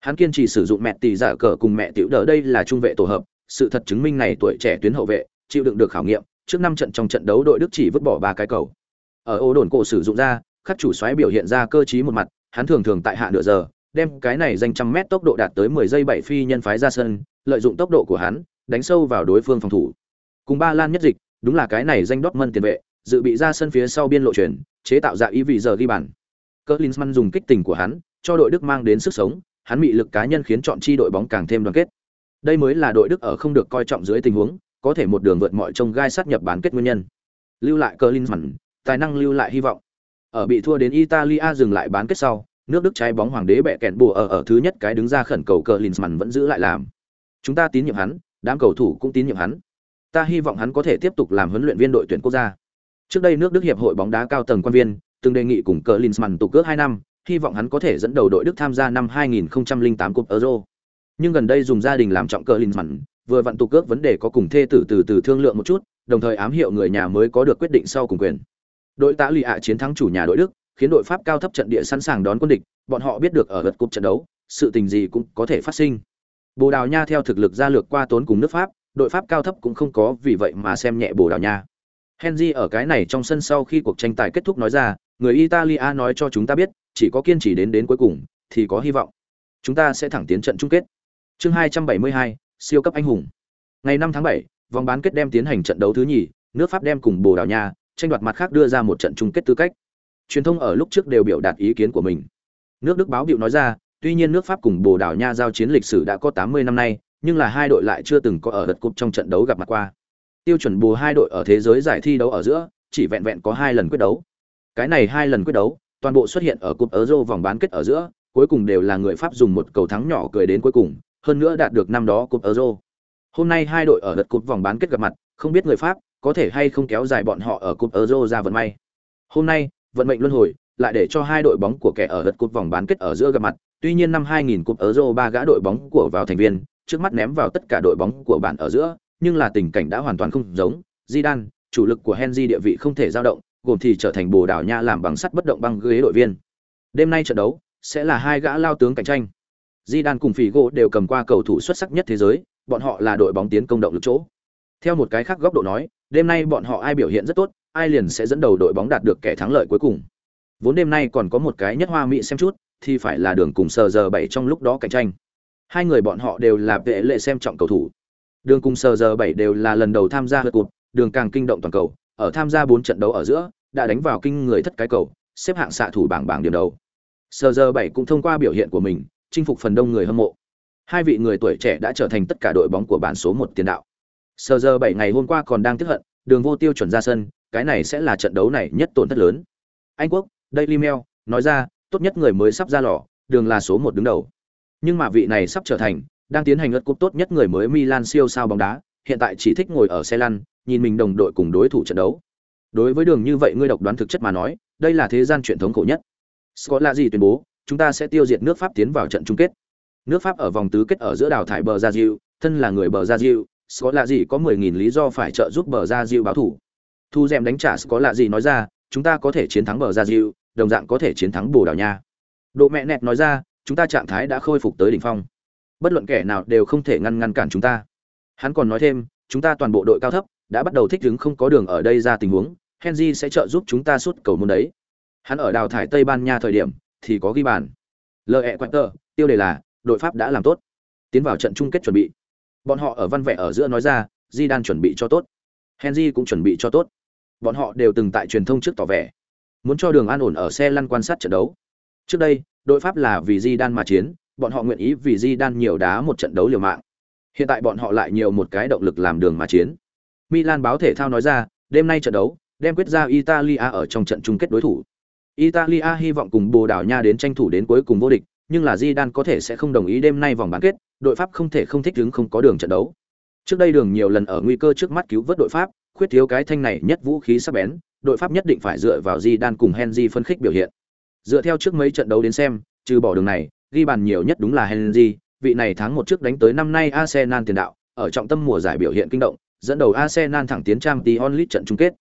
Hắn kiên trì sử dụng mẹ tỷ giả cờ cùng mẹ tiểu đỡ đây là trung vệ tổ hợp, sự thật chứng minh này tuổi trẻ tuyến hậu vệ, chịu đựng được khảo nghiệm, trước năm trận trong trận đấu đội Đức chỉ vứt bỏ ba cái cầu. Ở ô đồn cổ sử dụng ra, khắc chủ xoáy biểu hiện ra cơ trí một mặt, hắn thường thường tại hạ nửa giờ, đem cái này danh trăm mét tốc độ đạt tới 10 giây 7 phi nhân phái ra sân, lợi dụng tốc độ của hắn, đánh sâu vào đối phương phòng thủ. Cùng ba lan nhất dịch, đúng là cái này danh Dortmund tiền vệ, dự bị ra sân phía sau biên lộ chuyển, chế tạo ra ý vị giờ ghi bàn. Klinsmann dùng kích tình của hắn, cho đội Đức mang đến sức sống, hắn bị lực cá nhân khiến chọn chi đội bóng càng thêm đoàn kết. Đây mới là đội Đức ở không được coi trọng dưới tình huống, có thể một đường vượt mọi trông gai sát nhập bán kết nguyên nhân. Lưu lại Klinsmann, tài năng lưu lại hy vọng. Ở bị thua đến Italia dừng lại bán kết sau, nước Đức trái bóng hoàng đế bẻ kẹn bùa ở ở thứ nhất cái đứng ra khẩn cầu Klinsmann vẫn giữ lại làm. Chúng ta tín nhiệm hắn, đám cầu thủ cũng tín nhiệm hắn. Ta hy vọng hắn có thể tiếp tục làm huấn luyện viên đội tuyển quốc gia. Trước đây nước Đức hiệp hội bóng đá cao tầng quan viên từng đề nghị cùng cờ Klinsmann tụ cước 2 năm, hy vọng hắn có thể dẫn đầu đội Đức tham gia năm 2008 Cúp Euro. Nhưng gần đây dùng gia đình làm trọng cờ Klinsmann, vừa vận tụ cước vấn đề có cùng thê tử từ từ thương lượng một chút, đồng thời ám hiệu người nhà mới có được quyết định sau cùng quyền. Đội tạ lì ạ chiến thắng chủ nhà đội Đức, khiến đội Pháp cao thấp trận địa sẵn sàng đón quân địch, bọn họ biết được ở lượt cúp trận đấu, sự tình gì cũng có thể phát sinh. Bồ Đào Nha theo thực lực ra lược qua tốn cùng nước Pháp, đội Pháp cao thấp cũng không có vì vậy mà xem nhẹ Bồ Đào Nha. Henry ở cái này trong sân sau khi cuộc tranh tài kết thúc nói ra, người Italia nói cho chúng ta biết, chỉ có kiên trì đến đến cuối cùng thì có hy vọng. Chúng ta sẽ thẳng tiến trận chung kết. Chương 272, siêu cấp anh hùng. Ngày 5 tháng 7, vòng bán kết đem tiến hành trận đấu thứ nhì, nước Pháp đem cùng Bồ Đào Nha tranh đoạt mặt khác đưa ra một trận chung kết tư cách. Truyền thông ở lúc trước đều biểu đạt ý kiến của mình. Nước Đức báo biểu nói ra, tuy nhiên nước Pháp cùng Bồ Đào Nha giao chiến lịch sử đã có 80 năm nay, nhưng là hai đội lại chưa từng có ở đợt cúp trong trận đấu gặp mặt qua tiêu chuẩn bù hai đội ở thế giới giải thi đấu ở giữa chỉ vẹn vẹn có hai lần quyết đấu cái này hai lần quyết đấu toàn bộ xuất hiện ở cúp Euro vòng bán kết ở giữa, cuối cùng đều là người Pháp dùng một cầu thắng nhỏ cười đến cuối cùng, hơn nữa đạt được năm đó cúp Euro. Hôm nay hai đội ở đợt cúp vòng bán kết gặp mặt, không biết người Pháp có thể hay không kéo dài bọn họ ở cúp Euro ra vận may. Hôm nay, vận mệnh luân hồi, lại để cho hai đội bóng của kẻ ở đợt cúp vòng bán kết ở giữa gặp mặt, tuy nhiên năm 2000 cúp Euro ba gã đội bóng của vào thành viên, trước mắt ném vào tất cả đội bóng của bạn ở giữa, nhưng là tình cảnh đã hoàn toàn không giống. Zidane, chủ lực của Henry địa vị không thể dao động, gồm thì trở thành Bồ Đào Nha làm bằng sắt bất động băng ghế đội viên. Đêm nay trận đấu sẽ là hai gã lao tướng cạnh tranh. Zidane cùng Figo đều cầm qua cầu thủ xuất sắc nhất thế giới, bọn họ là đội bóng tiến công động lực chỗ. Theo một cái khác góc độ nói, đêm nay bọn họ ai biểu hiện rất tốt, ai liền sẽ dẫn đầu đội bóng đạt được kẻ thắng lợi cuối cùng. Vốn đêm nay còn có một cái nhất hoa mỹ xem chút, thì phải là đường cùng sờ giờ bảy trong lúc đó cạnh tranh. Hai người bọn họ đều là vệ lệ xem trọng cầu thủ. Đường cùng sờ giờ bảy đều là lần đầu tham gia lượt cột, đường càng kinh động toàn cầu, ở tham gia bốn trận đấu ở giữa, đã đánh vào kinh người thất cái cầu, xếp hạng xạ thủ bảng bảng điểm đầu. Sờ giờ bảy cũng thông qua biểu hiện của mình, chinh phục phần đông người hâm mộ. Hai vị người tuổi trẻ đã trở thành tất cả đội bóng của bản số một tiền đạo. Sờ giờ bảy ngày hôm qua còn đang tức hận, đường vô tiêu chuẩn ra sân, cái này sẽ là trận đấu này nhất tổn thất lớn. Anh quốc, Daily Mail nói ra, tốt nhất người mới sắp ra lò, đường là số một đứng đầu. Nhưng mà vị này sắp trở thành đang tiến hành lượt cúp tốt nhất người mới Milan siêu sao bóng đá, hiện tại chỉ thích ngồi ở xe lăn, nhìn mình đồng đội cùng đối thủ trận đấu. Đối với đường như vậy ngươi độc đoán thực chất mà nói, đây là thế gian truyền thống khổ nhất. Scott là gì tuyên bố, chúng ta sẽ tiêu diệt nước Pháp tiến vào trận chung kết. Nước Pháp ở vòng tứ kết ở giữa đào thải bờ ra Diệu, thân là người bờ ra Diệu, Scott là gì có 10.000 lý do phải trợ giúp bờ ra Diệu báo thủ. Thu dèm đánh trả Scott là gì nói ra, chúng ta có thể chiến thắng bờ ra Diệu, đồng dạng có thể chiến thắng Bồ Đào Nha. Độ mẹ nẹt nói ra, chúng ta trạng thái đã khôi phục tới đỉnh phong. Bất luận kẻ nào đều không thể ngăn ngăn cản chúng ta. Hắn còn nói thêm, chúng ta toàn bộ đội cao thấp đã bắt đầu thích ứng không có đường ở đây ra tình huống, Henry sẽ trợ giúp chúng ta suốt cầu môn đấy. Hắn ở đào thải Tây Ban Nha thời điểm thì có ghi bàn. Lợi tờ, tiêu đề là đội Pháp đã làm tốt, tiến vào trận chung kết chuẩn bị. Bọn họ ở văn vẻ ở giữa nói ra, Di đang chuẩn bị cho tốt. Henry cũng chuẩn bị cho tốt. Bọn họ đều từng tại truyền thông trước tỏ vẻ, muốn cho đường an ổn ở xe lăn quan sát trận đấu. Trước đây, đội Pháp là vì Di Đan mà chiến, bọn họ nguyện ý vì Di Đan nhiều đá một trận đấu liều mạng. Hiện tại bọn họ lại nhiều một cái động lực làm đường mà chiến. Milan báo thể thao nói ra, đêm nay trận đấu đem quyết ra Italia ở trong trận chung kết đối thủ. Italia hy vọng cùng Bồ Đào Nha đến tranh thủ đến cuối cùng vô địch, nhưng là Zidane có thể sẽ không đồng ý đêm nay vòng bán kết, đội Pháp không thể không thích ứng không có đường trận đấu. Trước đây đường nhiều lần ở nguy cơ trước mắt cứu vớt đội Pháp, khuyết thiếu cái thanh này nhất vũ khí sắc bén, đội Pháp nhất định phải dựa vào Zidane cùng Henry phân khích biểu hiện. Dựa theo trước mấy trận đấu đến xem, trừ bỏ đường này, ghi bàn nhiều nhất đúng là Henry, vị này tháng một trước đánh tới năm nay Arsenal tiền đạo, ở trọng tâm mùa giải biểu hiện kinh động, dẫn đầu Arsenal thẳng tiến Champions League trận chung kết.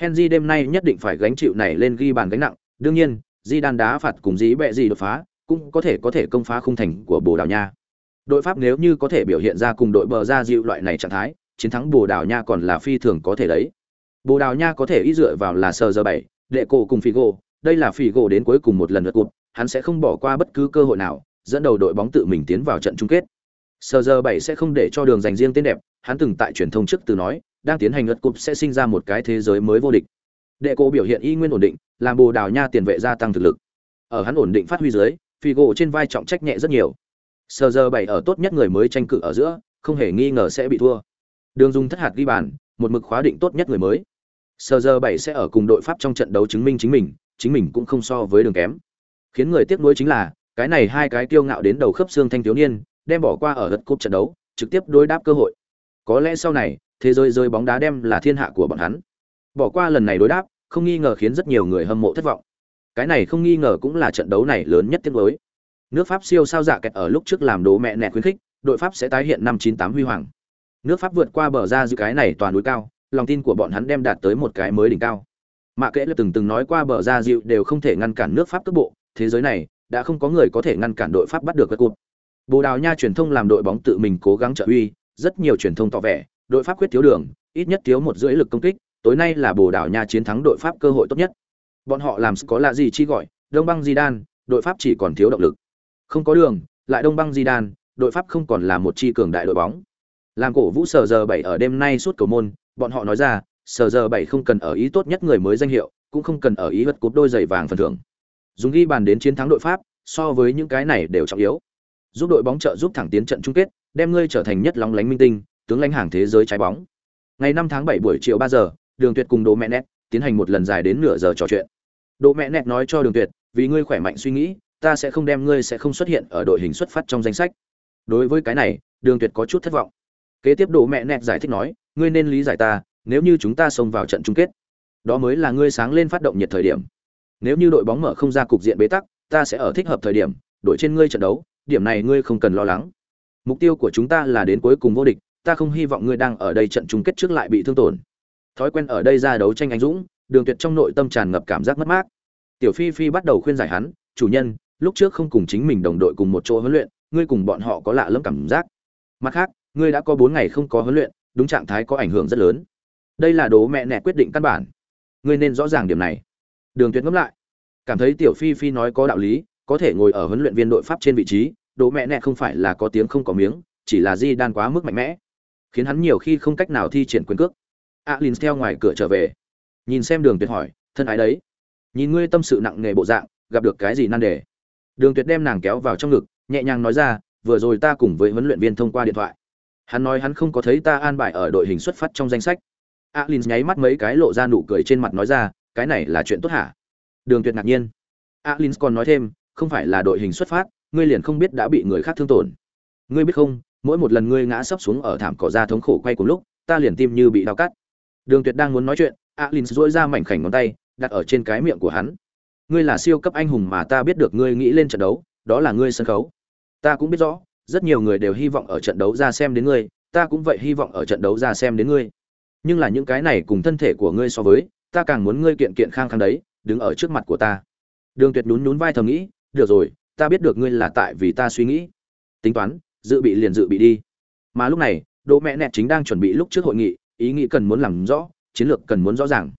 Henry đêm nay nhất định phải gánh chịu này lên ghi bàn gánh nặng, đương nhiên, Di đan đá phạt cùng dí bẹ gì đột phá, cũng có thể có thể công phá khung thành của Bồ Đào Nha. Đội Pháp nếu như có thể biểu hiện ra cùng đội bờ ra dịu loại này trạng thái, chiến thắng Bồ Đào Nha còn là phi thường có thể đấy. Bồ Đào Nha có thể ý dựa vào là sờ giờ bảy, đệ cổ cùng Figo, đây là Figo đến cuối cùng một lần lượt cuộc, hắn sẽ không bỏ qua bất cứ cơ hội nào, dẫn đầu đội bóng tự mình tiến vào trận chung kết. Sờ giờ bảy sẽ không để cho đường dành riêng tên đẹp, hắn từng tại truyền thông trước từ nói, đang tiến hành lượt cúp sẽ sinh ra một cái thế giới mới vô địch. Đệ cổ biểu hiện y nguyên ổn định, làm Bồ Đào Nha tiền vệ gia tăng thực lực. Ở hắn ổn định phát huy dưới, Figo trên vai trọng trách nhẹ rất nhiều. Sờ giờ bảy ở tốt nhất người mới tranh cử ở giữa, không hề nghi ngờ sẽ bị thua. Đường Dung thất hạt ghi bàn, một mực khóa định tốt nhất người mới. Sờ giờ bảy sẽ ở cùng đội Pháp trong trận đấu chứng minh chính mình, chính mình cũng không so với đường kém. Khiến người tiếc nuối chính là, cái này hai cái kiêu ngạo đến đầu khớp xương thanh thiếu niên, đem bỏ qua ở đất cúp trận đấu, trực tiếp đối đáp cơ hội. Có lẽ sau này, thế giới rơi bóng đá đem là thiên hạ của bọn hắn. Bỏ qua lần này đối đáp, không nghi ngờ khiến rất nhiều người hâm mộ thất vọng. Cái này không nghi ngờ cũng là trận đấu này lớn nhất tiếng đối. Nước Pháp siêu sao dạ kẹt ở lúc trước làm đố mẹ nẹt khuyến khích, đội Pháp sẽ tái hiện năm 98 huy hoàng. Nước Pháp vượt qua bờ ra giữ cái này toàn núi cao, lòng tin của bọn hắn đem đạt tới một cái mới đỉnh cao. Mạ Kệ là từng từng nói qua bờ ra dịu đều không thể ngăn cản nước Pháp cước bộ, thế giới này đã không có người có thể ngăn cản đội Pháp bắt được các cụt Bồ Đào Nha truyền thông làm đội bóng tự mình cố gắng trợ uy, rất nhiều truyền thông tỏ vẻ, đội Pháp quyết thiếu đường, ít nhất thiếu một rưỡi lực công kích, tối nay là Bồ Đào Nha chiến thắng đội Pháp cơ hội tốt nhất. Bọn họ làm có là gì chi gọi, Đông Băng Di Đan, đội Pháp chỉ còn thiếu động lực. Không có đường, lại Đông Băng Di Đan, đội Pháp không còn là một chi cường đại đội bóng. Làm cổ vũ sở giờ bảy ở đêm nay suốt cầu môn, bọn họ nói ra, sở giờ bảy không cần ở ý tốt nhất người mới danh hiệu, cũng không cần ở ý vật cúp đôi giày vàng phần thưởng. Dùng ghi bàn đến chiến thắng đội Pháp, so với những cái này đều trọng yếu. Giúp đội bóng trợ giúp thẳng tiến trận chung kết, đem ngươi trở thành nhất lóng lánh minh tinh, tướng lãnh hàng thế giới trái bóng. Ngày năm tháng bảy buổi chiều ba giờ, Đường Tuyệt cùng Đỗ Mẹ Nét tiến hành một lần dài đến nửa giờ trò chuyện. Đỗ Mẹ Nét nói cho Đường Tuyệt, vì ngươi khỏe mạnh suy nghĩ ta sẽ không đem ngươi sẽ không xuất hiện ở đội hình xuất phát trong danh sách đối với cái này đường tuyệt có chút thất vọng kế tiếp đồ mẹ Nét giải thích nói ngươi nên lý giải ta nếu như chúng ta xông vào trận chung kết, đó mới là ngươi sáng lên phát động nhiệt thời điểm. Nếu như đội bóng mở không ra cục diện bế tắc, ta sẽ ở thích hợp thời điểm, đổi trên ngươi trận đấu, điểm này ngươi không cần lo lắng. Mục tiêu của chúng ta là đến cuối cùng vô địch, ta không hy vọng ngươi đang ở đây trận chung kết trước lại bị thương tổn. Thói quen ở đây ra đấu tranh anh dũng, đường tuyệt trong nội tâm tràn ngập cảm giác mất mát. Tiểu phi phi bắt đầu khuyên giải hắn, chủ nhân, lúc trước không cùng chính mình đồng đội cùng một chỗ huấn luyện, ngươi cùng bọn họ có lạ lẫm cảm giác. Mặt khác, ngươi đã có bốn ngày không có huấn luyện, đúng trạng thái có ảnh hưởng rất lớn đây là đố mẹ nẹ quyết định căn bản. Ngươi nên rõ ràng điểm này. Đường tuyệt ngẫm lại. Cảm thấy tiểu phi phi nói có đạo lý, có thể ngồi ở huấn luyện viên đội pháp trên vị trí, đố mẹ nẹ không phải là có tiếng không có miếng, chỉ là di đan quá mức mạnh mẽ. Khiến hắn nhiều khi không cách nào thi triển quyền cước. Alin à theo ngoài cửa trở về. Nhìn xem đường tuyệt hỏi, thân ái đấy, nhìn ngươi tâm sự nặng nề bộ dạng, gặp được cái gì nan đề? Đường tuyệt đem nàng kéo vào trong ngực, nhẹ nhàng nói ra, vừa rồi ta cùng với huấn luyện viên thông qua điện thoại. Hắn nói hắn không có thấy ta an bài ở đội hình xuất phát trong danh sách alin nháy mắt mấy cái lộ ra nụ cười trên mặt nói ra, cái này là chuyện tốt hả? Đường tuyệt ngạc nhiên. Alin còn nói thêm, không phải là đội hình xuất phát, ngươi liền không biết đã bị người khác thương tổn. Ngươi biết không, mỗi một lần ngươi ngã sấp xuống ở thảm cỏ ra thống khổ quay cùng lúc, ta liền tim như bị đau cắt. Đường tuyệt đang muốn nói chuyện, alin dỗi ra mảnh khảnh ngón tay, đặt ở trên cái miệng của hắn. Ngươi là siêu cấp anh hùng mà ta biết được ngươi nghĩ lên trận đấu, đó là ngươi sân khấu. Ta cũng biết rõ, rất nhiều người đều hy vọng ở trận đấu ra xem đến ngươi, ta cũng vậy hy vọng ở trận đấu ra xem đến ngươi nhưng là những cái này cùng thân thể của ngươi so với, ta càng muốn ngươi kiện kiện khang khang đấy, đứng ở trước mặt của ta. Đường tuyệt nhún nhún vai thầm nghĩ, được rồi, ta biết được ngươi là tại vì ta suy nghĩ. Tính toán, dự bị liền dự bị đi. Mà lúc này, đỗ mẹ nẹt chính đang chuẩn bị lúc trước hội nghị, ý nghĩ cần muốn làm rõ, chiến lược cần muốn rõ ràng.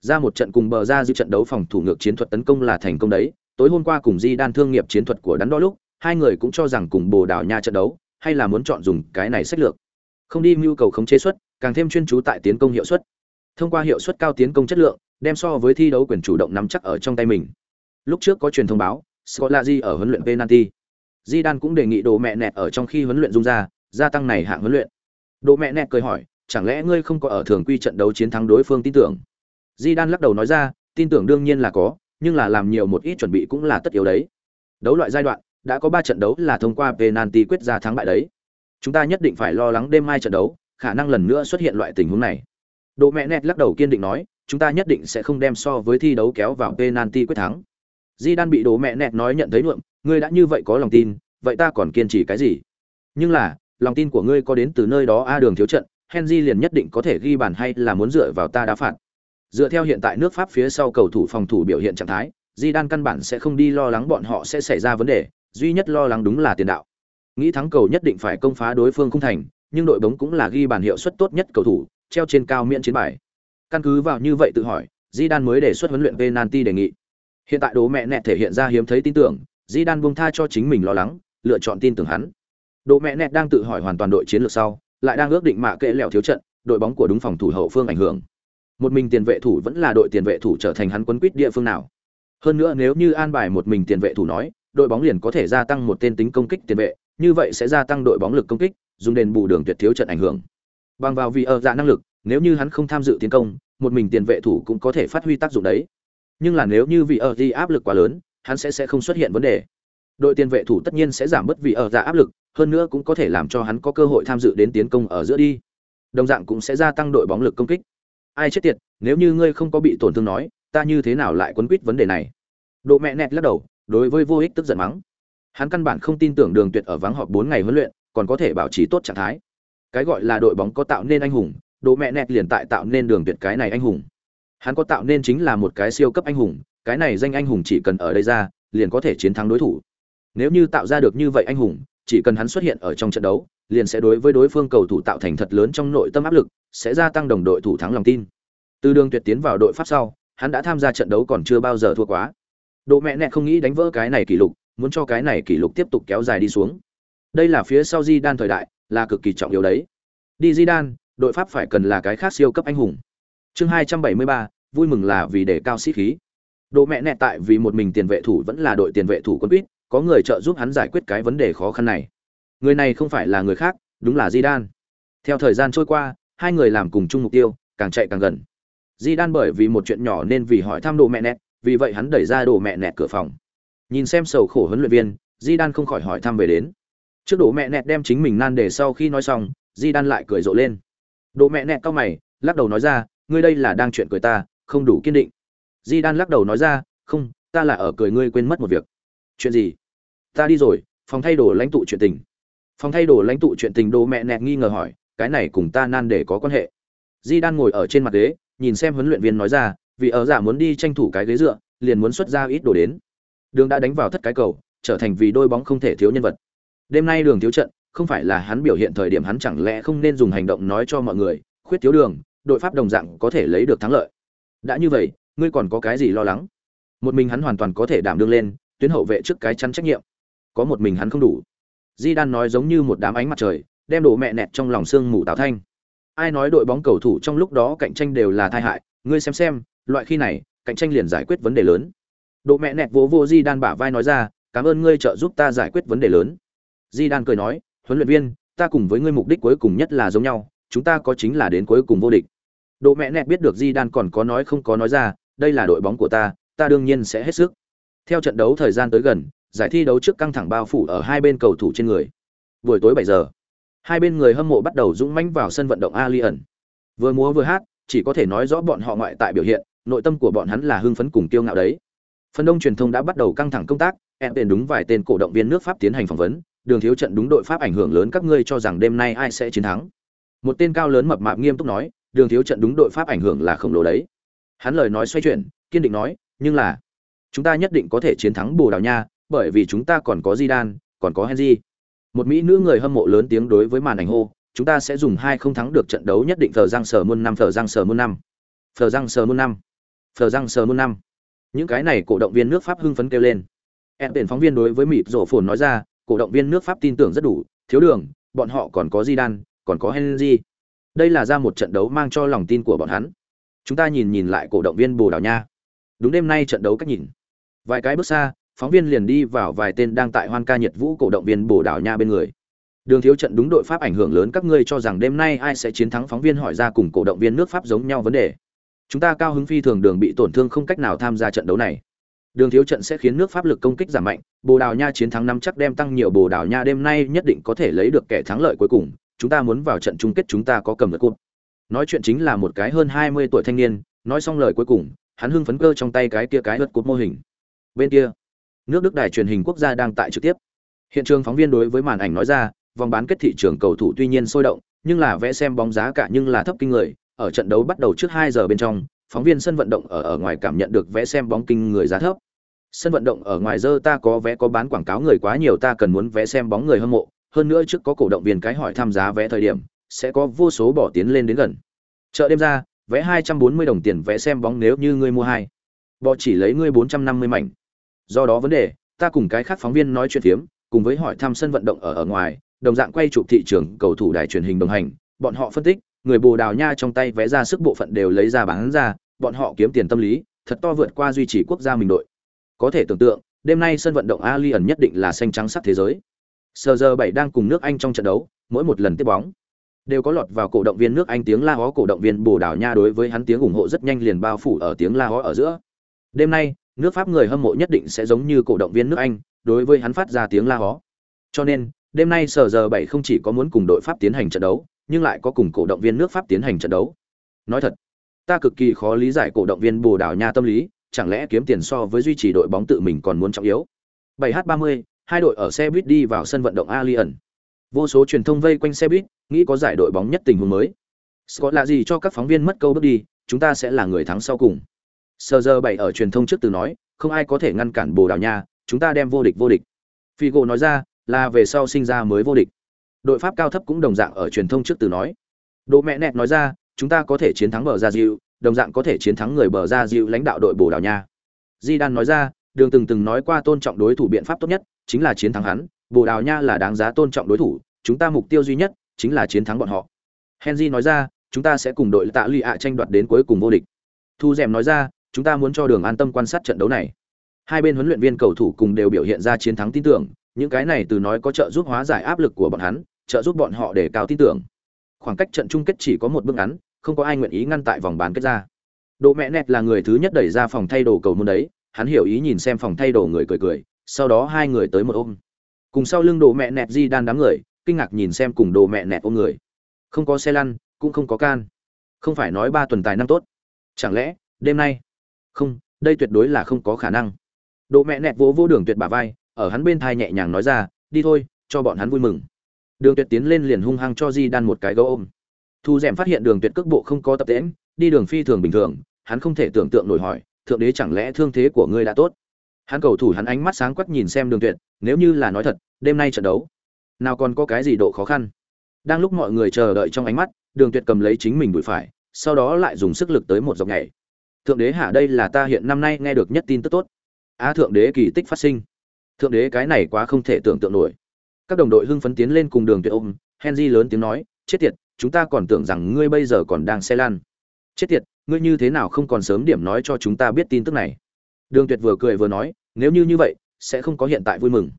Ra một trận cùng bờ ra giữ trận đấu phòng thủ ngược chiến thuật tấn công là thành công đấy. Tối hôm qua cùng di đan thương nghiệp chiến thuật của đắn đo lúc, hai người cũng cho rằng cùng bồ đào nha trận đấu, hay là muốn chọn dùng cái này sách lược. Không đi mưu cầu khống chế suất càng thêm chuyên chú tại tiến công hiệu suất. Thông qua hiệu suất cao tiến công chất lượng, đem so với thi đấu quyền chủ động nắm chắc ở trong tay mình. Lúc trước có truyền thông báo Scolari ở huấn luyện penalty. Zidane cũng đề nghị đồ mẹ nẹt ở trong khi huấn luyện dung ra, gia tăng này hạng huấn luyện. Đồ mẹ nẹt cười hỏi, chẳng lẽ ngươi không có ở thường quy trận đấu chiến thắng đối phương tin tưởng? Zidane lắc đầu nói ra, tin tưởng đương nhiên là có, nhưng là làm nhiều một ít chuẩn bị cũng là tất yếu đấy. Đấu loại giai đoạn, đã có ba trận đấu là thông qua penalty quyết ra thắng bại đấy. Chúng ta nhất định phải lo lắng đêm mai trận đấu khả năng lần nữa xuất hiện loại tình huống này. Đỗ mẹ nẹt lắc đầu kiên định nói, chúng ta nhất định sẽ không đem so với thi đấu kéo vào penalty quyết thắng. Di đan bị đồ mẹ nẹt nói nhận thấy nuộm ngươi đã như vậy có lòng tin, vậy ta còn kiên trì cái gì? Nhưng là, lòng tin của ngươi có đến từ nơi đó a đường thiếu trận, henry liền nhất định có thể ghi bàn hay là muốn dựa vào ta đá phạt. Dựa theo hiện tại nước pháp phía sau cầu thủ phòng thủ biểu hiện trạng thái di đan căn bản sẽ không đi lo lắng bọn họ sẽ xảy ra vấn đề, duy nhất lo lắng đúng là tiền đạo. Nghĩ thắng cầu nhất định phải công phá đối phương không thành nhưng đội bóng cũng là ghi bàn hiệu suất tốt nhất cầu thủ, treo trên cao miễn chiến bài. Căn cứ vào như vậy tự hỏi di đan mới đề xuất huấn luyện penalty đề nghị. Hiện tại đố mẹ nẹt thể hiện ra hiếm thấy tin tưởng di đan buông tha cho chính mình lo lắng, lựa chọn tin tưởng hắn. Đố mẹ nẹt đang tự hỏi hoàn toàn đội chiến lược sau, lại đang ước định mạ kệ lẹo thiếu trận, đội bóng của đúng phòng thủ hậu phương ảnh hưởng. Một mình tiền vệ thủ vẫn là đội tiền vệ thủ trở thành hắn quấn quýt địa phương nào. Hơn nữa nếu như an bài một mình tiền vệ thủ nói, đội bóng liền có thể gia tăng một tên tính công kích tiền vệ, như vậy sẽ gia tăng đội bóng lực công kích dùng đền bù đường tuyệt thiếu trận ảnh hưởng. Bằng vào vì ở dạ năng lực, nếu như hắn không tham dự tiến công, một mình tiền vệ thủ cũng có thể phát huy tác dụng đấy. Nhưng là nếu như vì ở gì áp lực quá lớn, hắn sẽ sẽ không xuất hiện vấn đề. Đội tiền vệ thủ tất nhiên sẽ giảm bớt vì ở dạ áp lực, hơn nữa cũng có thể làm cho hắn có cơ hội tham dự đến tiến công ở giữa đi. Đồng dạng cũng sẽ gia tăng đội bóng lực công kích. Ai chết tiệt, nếu như ngươi không có bị tổn thương nói, ta như thế nào lại quấn quýt vấn đề này? Độ mẹ nẹt lắc đầu, đối với vô ích tức giận mắng. Hắn căn bản không tin tưởng đường tuyệt ở vắng họp bốn ngày huấn luyện còn có thể bảo trì tốt trạng thái. Cái gọi là đội bóng có tạo nên anh hùng độ mẹ nẹt liền tại tạo nên đường tuyệt cái này anh hùng. Hắn có tạo nên chính là một cái siêu cấp anh hùng, cái này danh anh hùng chỉ cần ở đây ra, liền có thể chiến thắng đối thủ. Nếu như tạo ra được như vậy anh hùng, chỉ cần hắn xuất hiện ở trong trận đấu, liền sẽ đối với đối phương cầu thủ tạo thành thật lớn trong nội tâm áp lực, sẽ gia tăng đồng đội thủ thắng lòng tin. Từ đường tuyệt tiến vào đội pháp sau, hắn đã tham gia trận đấu còn chưa bao giờ thua quá. Độ mẹ nẹt không nghĩ đánh vỡ cái này kỷ lục, muốn cho cái này kỷ lục tiếp tục kéo dài đi xuống đây là phía sau di đan thời đại, là cực kỳ trọng yếu đấy. Đi di đan đội pháp phải cần là cái khác siêu cấp anh hùng. Chương hai trăm bảy mươi ba, vui mừng là vì để cao sĩ khí. Độ mẹ nẹt tại vì một mình tiền vệ thủ vẫn là đội tiền vệ thủ quân quýt, có người trợ giúp hắn giải quyết cái vấn đề khó khăn này. Người này không phải là người khác, đúng là di đan theo thời gian trôi qua, hai người làm cùng chung mục tiêu, càng chạy càng gần. Di đan bởi vì một chuyện nhỏ nên vì hỏi thăm đồ mẹ nẹt, vì vậy hắn đẩy ra đồ mẹ nẹt cửa phòng. Nhìn xem sầu khổ huấn luyện viên di đan không khỏi hỏi thăm về đến trước đổ mẹ nẹt đem chính mình nan để sau khi nói xong di đan lại cười rộ lên. Đổ mẹ nẹt cau mày, lắc đầu nói ra, ngươi đây là đang chuyện cười ta, không đủ kiên định. Di đan lắc đầu nói ra, không, ta là ở cười ngươi quên mất một việc. Chuyện gì? Ta đi rồi, phòng thay đồ lãnh tụ chuyện tình. Phòng thay đồ lãnh tụ chuyện tình đồ mẹ nẹt nghi ngờ hỏi, cái này cùng ta nan để có quan hệ? Di đan ngồi ở trên mặt ghế, nhìn xem huấn luyện viên nói ra, vì ở giả muốn đi tranh thủ cái ghế dựa, liền muốn xuất ra ít đồ đến. Đường đã đánh vào thất cái cầu, trở thành vì đôi bóng không thể thiếu nhân vật đêm nay đường thiếu trận, không phải là hắn biểu hiện thời điểm hắn chẳng lẽ không nên dùng hành động nói cho mọi người, khuyết thiếu đường, đội pháp đồng dạng có thể lấy được thắng lợi. Đã như vậy, ngươi còn có cái gì lo lắng? Một mình hắn hoàn toàn có thể đảm đương lên, tuyến hậu vệ trước cái chắn trách nhiệm. Có một mình hắn không đủ. Di đan nói giống như một đám ánh mặt trời, đem đổ mẹ nẹt trong lòng xương mù tạo thanh ai nói đội bóng cầu thủ trong lúc đó cạnh tranh đều là tai hại, ngươi xem xem, loại khi này, cạnh tranh liền giải quyết vấn đề lớn. Độ mẹ nẹt vỗ vô di đan bả vai nói ra, cảm ơn ngươi trợ giúp ta giải quyết vấn đề lớn di đan cười nói huấn luyện viên ta cùng với ngươi mục đích cuối cùng nhất là giống nhau chúng ta có chính là đến cuối cùng vô địch độ mẹ nẹt biết được di đan còn có nói không có nói ra đây là đội bóng của ta ta đương nhiên sẽ hết sức theo trận đấu thời gian tới gần giải thi đấu trước căng thẳng bao phủ ở hai bên cầu thủ trên người buổi tối bảy giờ hai bên người hâm mộ bắt đầu dũng mãnh vào sân vận động Alien. Vừa múa vừa hát, chỉ có thể nói rõ bọn họ ngoại tại biểu hiện, nội tâm của bọn hắn là hưng phấn cùng kiêu ngạo đấy. Phần đông truyền thông đã bắt đầu căng thẳng công tác, em tên đúng vài tên cổ động viên nước Pháp tiến hành phỏng vấn, đường thiếu trận đúng đội Pháp ảnh hưởng lớn các ngươi cho rằng đêm nay ai sẽ chiến thắng. Một tên cao lớn mập mạp nghiêm túc nói, đường thiếu trận đúng đội Pháp ảnh hưởng là khổng lồ đấy. Hắn lời nói xoay chuyển, kiên định nói, nhưng là chúng ta nhất định có thể chiến thắng Bồ Đào Nha, bởi vì chúng ta còn có Zidane, còn có Henry. Một mỹ nữ người hâm mộ lớn tiếng đối với màn ảnh hô chúng ta sẽ dùng hai không thắng được trận đấu nhất định thờ giang sờ muôn năm thờ giang sờ muôn năm. Thờ giang sờ muôn năm. Thờ giang sờ muôn năm. Những cái này cổ động viên nước pháp hưng phấn kêu lên. Em tiền phóng viên đối với mịp rổ phồn nói ra cổ động viên nước pháp tin tưởng rất đủ, thiếu đường, bọn họ còn có di còn có henry. Đây là ra một trận đấu mang cho lòng tin của bọn hắn. Chúng ta nhìn nhìn lại cổ động viên bồ đào nha. Đúng đêm nay trận đấu cách nhìn. Vài cái bước xa, phóng viên liền đi vào vài tên đang tại hoan ca nhiệt vũ cổ động viên bồ đào nha bên người. Đường thiếu trận đúng đội pháp ảnh hưởng lớn các ngươi cho rằng đêm nay ai sẽ chiến thắng phóng viên hỏi ra cùng cổ động viên nước pháp giống nhau vấn đề. Chúng ta cao hứng phi thường đường bị tổn thương không cách nào tham gia trận đấu này đường thiếu trận sẽ khiến nước pháp lực công kích giảm mạnh bồ đào nha chiến thắng năm chắc đem tăng nhiều bồ đào nha đêm nay nhất định có thể lấy được kẻ thắng lợi cuối cùng chúng ta muốn vào trận chung kết chúng ta có cầm được cúp nói chuyện chính là một cái hơn hai mươi tuổi thanh niên nói xong lời cuối cùng hắn hưng phấn cơ trong tay cái kia cái lượt cúp mô hình bên kia nước Đức đài truyền hình quốc gia đang tại trực tiếp. Hiện trường phóng viên đối với màn ảnh nói ra, vòng bán kết thị trường cầu thủ tuy nhiên sôi động, nhưng là vẽ xem bóng giá cả nhưng là thấp kinh người, ở trận đấu bắt đầu trước hai giờ bên trong, phóng viên sân vận động ở ở ngoài cảm nhận được vẽ xem bóng kinh người giá thấp. Sân vận động ở ngoài giờ ta có vé có bán quảng cáo người quá nhiều ta cần muốn vé xem bóng người hâm mộ, hơn nữa trước có cổ động viên cái hỏi tham giá vé thời điểm, sẽ có vô số bỏ tiến lên đến gần. Chợ đêm ra, vé 240 đồng tiền vé xem bóng nếu như ngươi mua hai. Bỏ chỉ lấy ngươi 450 mảnh do đó vấn đề ta cùng cái khác phóng viên nói chuyện phiếm cùng với hỏi thăm sân vận động ở ở ngoài đồng dạng quay chụp thị trường cầu thủ đài truyền hình đồng hành bọn họ phân tích người bồ đào nha trong tay vẽ ra sức bộ phận đều lấy ra bán ra bọn họ kiếm tiền tâm lý thật to vượt qua duy trì quốc gia mình đội có thể tưởng tượng đêm nay sân vận động alien nhất định là xanh trắng sắc thế giới sờ giờ bảy đang cùng nước anh trong trận đấu mỗi một lần tiếp bóng đều có lọt vào cổ động viên nước anh tiếng la hó cổ động viên bồ đào nha đối với hắn tiếng ủng hộ rất nhanh liền bao phủ ở tiếng la hó ở giữa đêm nay nước Pháp người hâm mộ nhất định sẽ giống như cổ động viên nước Anh, đối với hắn phát ra tiếng la hó. Cho nên, đêm nay sở giờ 7 không chỉ có muốn cùng đội Pháp tiến hành trận đấu, nhưng lại có cùng cổ động viên nước Pháp tiến hành trận đấu. Nói thật, ta cực kỳ khó lý giải cổ động viên Bồ Đào Nha tâm lý, chẳng lẽ kiếm tiền so với duy trì đội bóng tự mình còn muốn trọng yếu. 7h30, hai đội ở xe buýt đi vào sân vận động Allianz. Vô số truyền thông vây quanh xe buýt, nghĩ có giải đội bóng nhất tình huống mới. Scott là gì cho các phóng viên mất câu bước đi, chúng ta sẽ là người thắng sau cùng. Sơ giờ bảy ở truyền thông trước từ nói, không ai có thể ngăn cản Bồ Đào Nha, chúng ta đem vô địch vô địch. Figo nói ra, là về sau sinh ra mới vô địch. Đội Pháp cao thấp cũng đồng dạng ở truyền thông trước từ nói. Đỗ mẹ nẹt nói ra, chúng ta có thể chiến thắng bờ ra Diệu, đồng dạng có thể chiến thắng người bờ ra dịu lãnh đạo đội Bồ Đào Nha. Di Đan nói ra, đường từng từng nói qua tôn trọng đối thủ biện pháp tốt nhất chính là chiến thắng hắn, Bồ Đào Nha là đáng giá tôn trọng đối thủ, chúng ta mục tiêu duy nhất chính là chiến thắng bọn họ. Henry nói ra, chúng ta sẽ cùng đội Tạ Lụy ạ tranh đoạt đến cuối cùng vô địch. Thu Dẻm nói ra, chúng ta muốn cho đường an tâm quan sát trận đấu này hai bên huấn luyện viên cầu thủ cùng đều biểu hiện ra chiến thắng tin tưởng những cái này từ nói có trợ giúp hóa giải áp lực của bọn hắn trợ giúp bọn họ để cao tin tưởng khoảng cách trận chung kết chỉ có một bước ngắn không có ai nguyện ý ngăn tại vòng bán kết ra. Đỗ mẹ nẹt là người thứ nhất đẩy ra phòng thay đồ cầu môn đấy, hắn hiểu ý nhìn xem phòng thay đồ người cười cười, sau đó hai người tới một ôm. Cùng sau lưng đồ mẹ nẹt di đan đám người, kinh ngạc nhìn xem cùng đồ mẹ nẹt ôm người. Không có xe lăn, cũng không có can. Không phải nói ba tuần tài năm tốt. Chẳng lẽ, đêm nay? Không, đây tuyệt đối là không có khả năng. Đồ mẹ nẹt vỗ vỗ đường tuyệt bà vai, ở hắn bên thai nhẹ nhàng nói ra, đi thôi, cho bọn hắn vui mừng. Đường tuyệt tiến lên liền hung hăng cho di đan một cái gấu ôm thu d phát hiện đường tuyệt cước bộ không có tập tễm đi đường phi thường bình thường, hắn không thể tưởng tượng nổi hỏi, thượng đế chẳng lẽ thương thế của ngươi đã tốt? Hắn cầu thủ hắn ánh mắt sáng quắc nhìn xem đường tuyệt, nếu như là nói thật, đêm nay trận đấu, nào còn có cái gì độ khó khăn? Đang lúc mọi người chờ đợi trong ánh mắt, đường tuyệt cầm lấy chính mình đuổi phải, sau đó lại dùng sức lực tới một dọc nhảy. Thượng đế hạ đây là ta hiện năm nay nghe được nhất tin tức tốt. Á, thượng đế kỳ tích phát sinh. Thượng đế cái này quá không thể tưởng tượng nổi. Các đồng đội hưng phấn tiến lên cùng đường tuyệt ôm, henry lớn tiếng nói, chết tiệt chúng ta còn tưởng rằng ngươi bây giờ còn đang xe lan chết tiệt, ngươi như thế nào không còn sớm điểm nói cho chúng ta biết tin tức này? Đường tuyệt vừa cười vừa nói, nếu như như vậy, sẽ không có hiện tại vui mừng.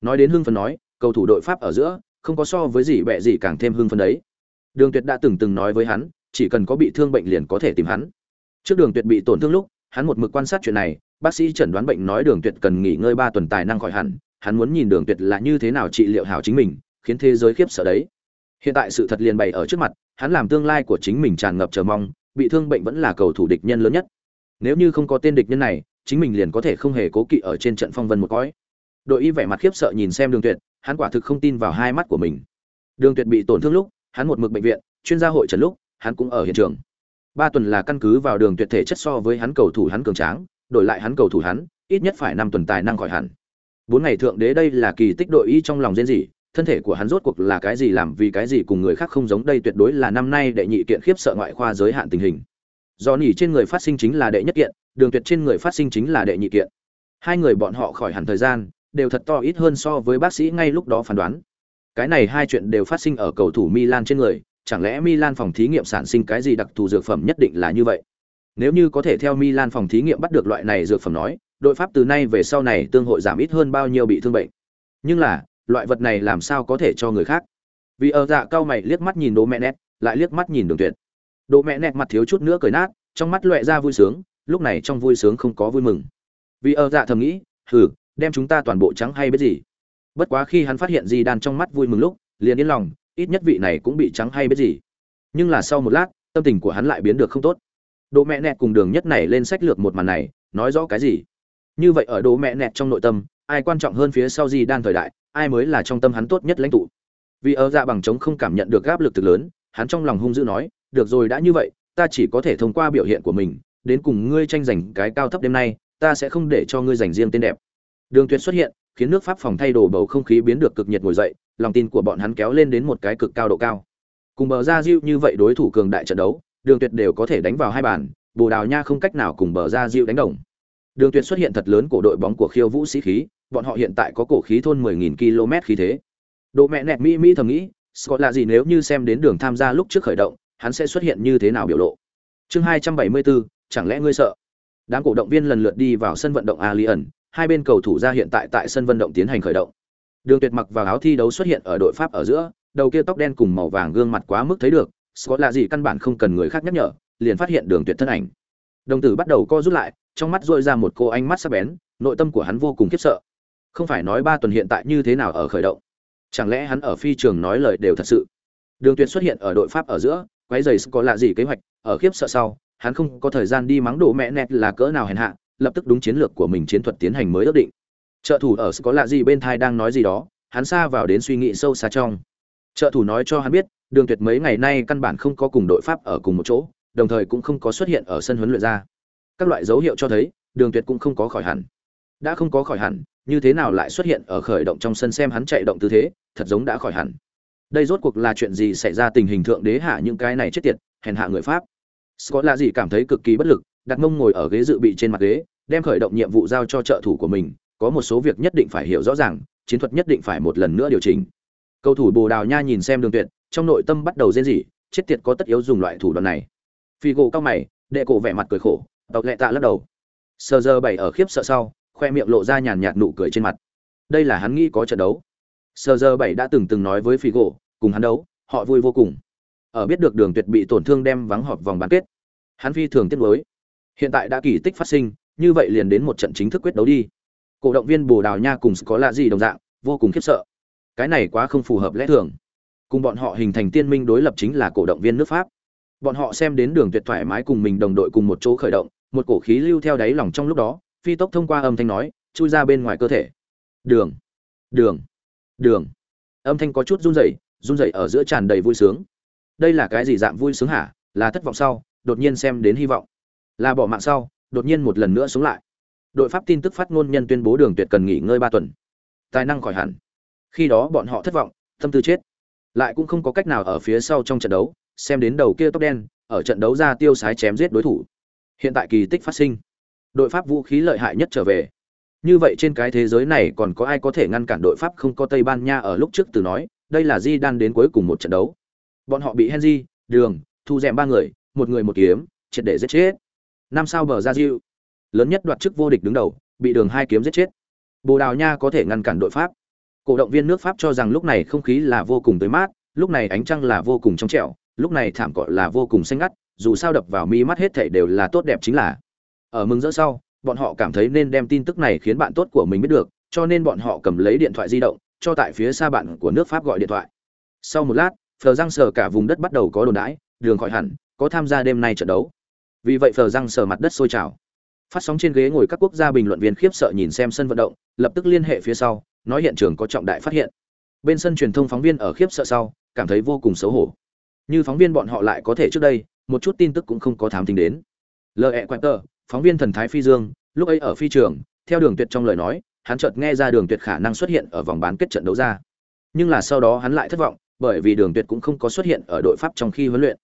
Nói đến hưng phấn nói, cầu thủ đội pháp ở giữa, không có so với gì bẹ gì càng thêm hưng phấn đấy. Đường tuyệt đã từng từng nói với hắn, chỉ cần có bị thương bệnh liền có thể tìm hắn. Trước đường tuyệt bị tổn thương lúc, hắn một mực quan sát chuyện này, bác sĩ chẩn đoán bệnh nói đường tuyệt cần nghỉ ngơi ba tuần tài năng khỏi hẳn, hắn muốn nhìn đường tuyệt là như thế nào trị liệu hảo chính mình, khiến thế giới khiếp sợ đấy hiện tại sự thật liền bày ở trước mặt, hắn làm tương lai của chính mình tràn ngập chờ mong, bị thương bệnh vẫn là cầu thủ địch nhân lớn nhất. Nếu như không có tên địch nhân này, chính mình liền có thể không hề cố kỵ ở trên trận phong vân một cõi. Đội y vẻ mặt khiếp sợ nhìn xem đường tuyệt, hắn quả thực không tin vào hai mắt của mình. Đường tuyệt bị tổn thương lúc, hắn một mực bệnh viện, chuyên gia hội trần lúc, hắn cũng ở hiện trường. Ba tuần là căn cứ vào đường tuyệt thể chất so với hắn cầu thủ hắn cường tráng, đổi lại hắn cầu thủ hắn, ít nhất phải năm tuần tài năng khỏi hẳn. Bốn ngày thượng đế đây là kỳ tích đội y trong lòng rên gì thân thể của hắn rốt cuộc là cái gì làm vì cái gì cùng người khác không giống, đây tuyệt đối là năm nay đệ nhị kiện khiếp sợ ngoại khoa giới hạn tình hình. Do nỉ trên người phát sinh chính là đệ nhất kiện, đường tuyệt trên người phát sinh chính là đệ nhị kiện. Hai người bọn họ khỏi hẳn thời gian, đều thật to ít hơn so với bác sĩ ngay lúc đó phán đoán. Cái này hai chuyện đều phát sinh ở cầu thủ milan trên người, chẳng lẽ milan phòng thí nghiệm sản sinh cái gì đặc thù dược phẩm nhất định là như vậy? Nếu như có thể theo milan phòng thí nghiệm bắt được loại này dược phẩm nói, đội pháp từ nay về sau này tương hội giảm ít hơn bao nhiêu bị thương bệnh. Nhưng là loại vật này làm sao có thể cho người khác? Vì ở dạ cao mày liếc mắt nhìn đỗ mẹ nét lại liếc mắt nhìn đường tuyệt. Đỗ mẹ nét mặt thiếu chút nữa cười nát, trong mắt loẹ ra vui sướng, lúc này trong vui sướng không có vui mừng. Vì ở dạ thầm nghĩ, hừ, đem chúng ta toàn bộ trắng hay biết gì? Bất quá khi hắn phát hiện gì đan trong mắt vui mừng lúc, liền yên lòng, ít nhất vị này cũng bị trắng hay biết gì. Nhưng là sau một lát, tâm tình của hắn lại biến được không tốt. Đỗ mẹ nẹt cùng đường nhất này lên sách lược một màn này, nói rõ cái gì? Như vậy ở đỗ mẹ nẹt trong nội tâm, ai quan trọng hơn phía sau gì đan thời đại ai mới là trong tâm hắn tốt nhất lãnh tụ. Vì ở dạ bằng chống không cảm nhận được áp lực thực lớn, hắn trong lòng hung dữ nói, được rồi đã như vậy, ta chỉ có thể thông qua biểu hiện của mình, đến cùng ngươi tranh giành cái cao thấp đêm nay, ta sẽ không để cho ngươi giành riêng tên đẹp. Đường tuyệt xuất hiện, khiến nước pháp phòng thay đồ bầu không khí biến được cực nhiệt ngồi dậy, lòng tin của bọn hắn kéo lên đến một cái cực cao độ cao. Cùng bờ ra diệu như vậy đối thủ cường đại trận đấu, đường tuyệt đều có thể đánh vào hai bàn, bồ đào nha không cách nào cùng bờ ra diệu đánh đồng. Đường tuyệt xuất hiện thật lớn của đội bóng của khiêu vũ sĩ khí bọn họ hiện tại có cổ khí thôn 10.000 km khí thế. Độ mẹ nẹt Mỹ Mỹ thầm nghĩ, Scott là gì nếu như xem đến đường tham gia lúc trước khởi động, hắn sẽ xuất hiện như thế nào biểu lộ. Chương 274, chẳng lẽ ngươi sợ? Đám cổ động viên lần lượt đi vào sân vận động Allianz, hai bên cầu thủ ra hiện tại tại sân vận động tiến hành khởi động. Đường Tuyệt mặc vào áo thi đấu xuất hiện ở đội Pháp ở giữa, đầu kia tóc đen cùng màu vàng gương mặt quá mức thấy được, Scott là gì căn bản không cần người khác nhắc nhở, liền phát hiện Đường Tuyệt thân ảnh. Đồng tử bắt đầu co rút lại, trong mắt rọi ra một cô ánh mắt sắc bén, nội tâm của hắn vô cùng khiếp sợ không phải nói ba tuần hiện tại như thế nào ở khởi động. Chẳng lẽ hắn ở phi trường nói lời đều thật sự? Đường tuyệt xuất hiện ở đội pháp ở giữa quái giày có lạ gì kế hoạch, ở khiếp sợ sau, hắn không có thời gian đi mắng đổ mẹ nẹt là cỡ nào hèn hạ, lập tức đúng chiến lược của mình chiến thuật tiến hành mới ước định. Trợ thủ ở có lạ gì bên thai đang nói gì đó, hắn xa vào đến suy nghĩ sâu xa trong. Trợ thủ nói cho hắn biết, đường tuyệt mấy ngày nay căn bản không có cùng đội pháp ở cùng một chỗ, đồng thời cũng không có xuất hiện ở sân huấn luyện ra. Các loại dấu hiệu cho thấy, đường tuyệt cũng không có khỏi hẳn đã không có khỏi hẳn, như thế nào lại xuất hiện ở khởi động trong sân xem hắn chạy động tư thế, thật giống đã khỏi hẳn. Đây rốt cuộc là chuyện gì xảy ra tình hình thượng đế hạ những cái này chết tiệt, hèn hạ người pháp. Scott là gì cảm thấy cực kỳ bất lực, đặt mông ngồi ở ghế dự bị trên mặt ghế, đem khởi động nhiệm vụ giao cho trợ thủ của mình, có một số việc nhất định phải hiểu rõ ràng, chiến thuật nhất định phải một lần nữa điều chỉnh. Cầu thủ bồ đào nha nhìn xem đường tuyệt, trong nội tâm bắt đầu rên rỉ, chết tiệt có tất yếu dùng loại thủ đoạn này. Phi gỗ cao mày, đệ cổ vẻ mặt cười khổ, tộc lệ tạ lắc đầu. Sờ giờ bảy ở khiếp sợ sau khoe miệng lộ ra nhàn nhạt nụ cười trên mặt đây là hắn nghĩ có trận đấu sờ giờ bảy đã từng từng nói với figo cùng hắn đấu họ vui vô cùng ở biết được đường tuyệt bị tổn thương đem vắng họp vòng bán kết hắn phi thường tiếc lối Hiện tại đã kỳ tích phát sinh, như vậy liền đến một trận chính thức quyết đấu đi. Cổ động viên Bồ Đào Nha cùng có lạ gì đồng dạng, vô cùng khiếp sợ. Cái này quá không phù hợp lẽ thường. Cùng bọn họ hình thành tiên minh đối lập chính là cổ động viên nước Pháp. Bọn họ xem đến đường tuyệt thoải mái cùng mình đồng đội cùng một chỗ khởi động, một cổ khí lưu theo đáy lòng trong lúc đó, phi tốc thông qua âm thanh nói, chui ra bên ngoài cơ thể. Đường, đường, đường. Âm thanh có chút run rẩy, run rẩy ở giữa tràn đầy vui sướng. Đây là cái gì dạng vui sướng hả? Là thất vọng sau, đột nhiên xem đến hy vọng. Là bỏ mạng sau, đột nhiên một lần nữa sống lại. Đội Pháp tin tức phát ngôn nhân tuyên bố Đường Tuyệt cần nghỉ ngơi ba tuần. Tài năng khỏi hẳn. Khi đó bọn họ thất vọng, tâm tư chết. Lại cũng không có cách nào ở phía sau trong trận đấu, xem đến đầu kia tóc đen, ở trận đấu ra tiêu sái chém giết đối thủ. Hiện tại kỳ tích phát sinh. Đội Pháp vũ khí lợi hại nhất trở về. Như vậy trên cái thế giới này còn có ai có thể ngăn cản đội Pháp không có Tây Ban Nha ở lúc trước từ nói, đây là Di Đan đến cuối cùng một trận đấu. Bọn họ bị Henry, Đường, thu dẹm ba người, một người một kiếm, triệt để giết chết. Năm sao bờ ra Diu, lớn nhất đoạt chức vô địch đứng đầu, bị Đường hai kiếm giết chết. Bồ Đào Nha có thể ngăn cản đội Pháp. Cổ động viên nước Pháp cho rằng lúc này không khí là vô cùng tươi mát, lúc này ánh trăng là vô cùng trong trẻo, lúc này thảm cọ là vô cùng xanh ngắt, dù sao đập vào mi mắt hết thảy đều là tốt đẹp chính là. Ở mừng rỡ sau, bọn họ cảm thấy nên đem tin tức này khiến bạn tốt của mình biết được, cho nên bọn họ cầm lấy điện thoại di động, cho tại phía xa bạn của nước Pháp gọi điện thoại. Sau một lát, Phờ Giang Sở cả vùng đất bắt đầu có đồn đãi, đường khỏi hẳn, có tham gia đêm nay trận đấu. Vì vậy Phờ Giang Sở mặt đất sôi trào. Phát sóng trên ghế ngồi các quốc gia bình luận viên khiếp sợ nhìn xem sân vận động, lập tức liên hệ phía sau, nói hiện trường có trọng đại phát hiện. Bên sân truyền thông phóng viên ở khiếp sợ sau, cảm thấy vô cùng xấu hổ. Như phóng viên bọn họ lại có thể trước đây, một chút tin tức cũng không có thám tính đến. Lệ Quater, phóng viên thần thái phi dương, lúc ấy ở phi trường, theo Đường Tuyệt trong lời nói, hắn chợt nghe ra Đường Tuyệt khả năng xuất hiện ở vòng bán kết trận đấu ra. Nhưng là sau đó hắn lại thất vọng, bởi vì Đường Tuyệt cũng không có xuất hiện ở đội Pháp trong khi huấn luyện.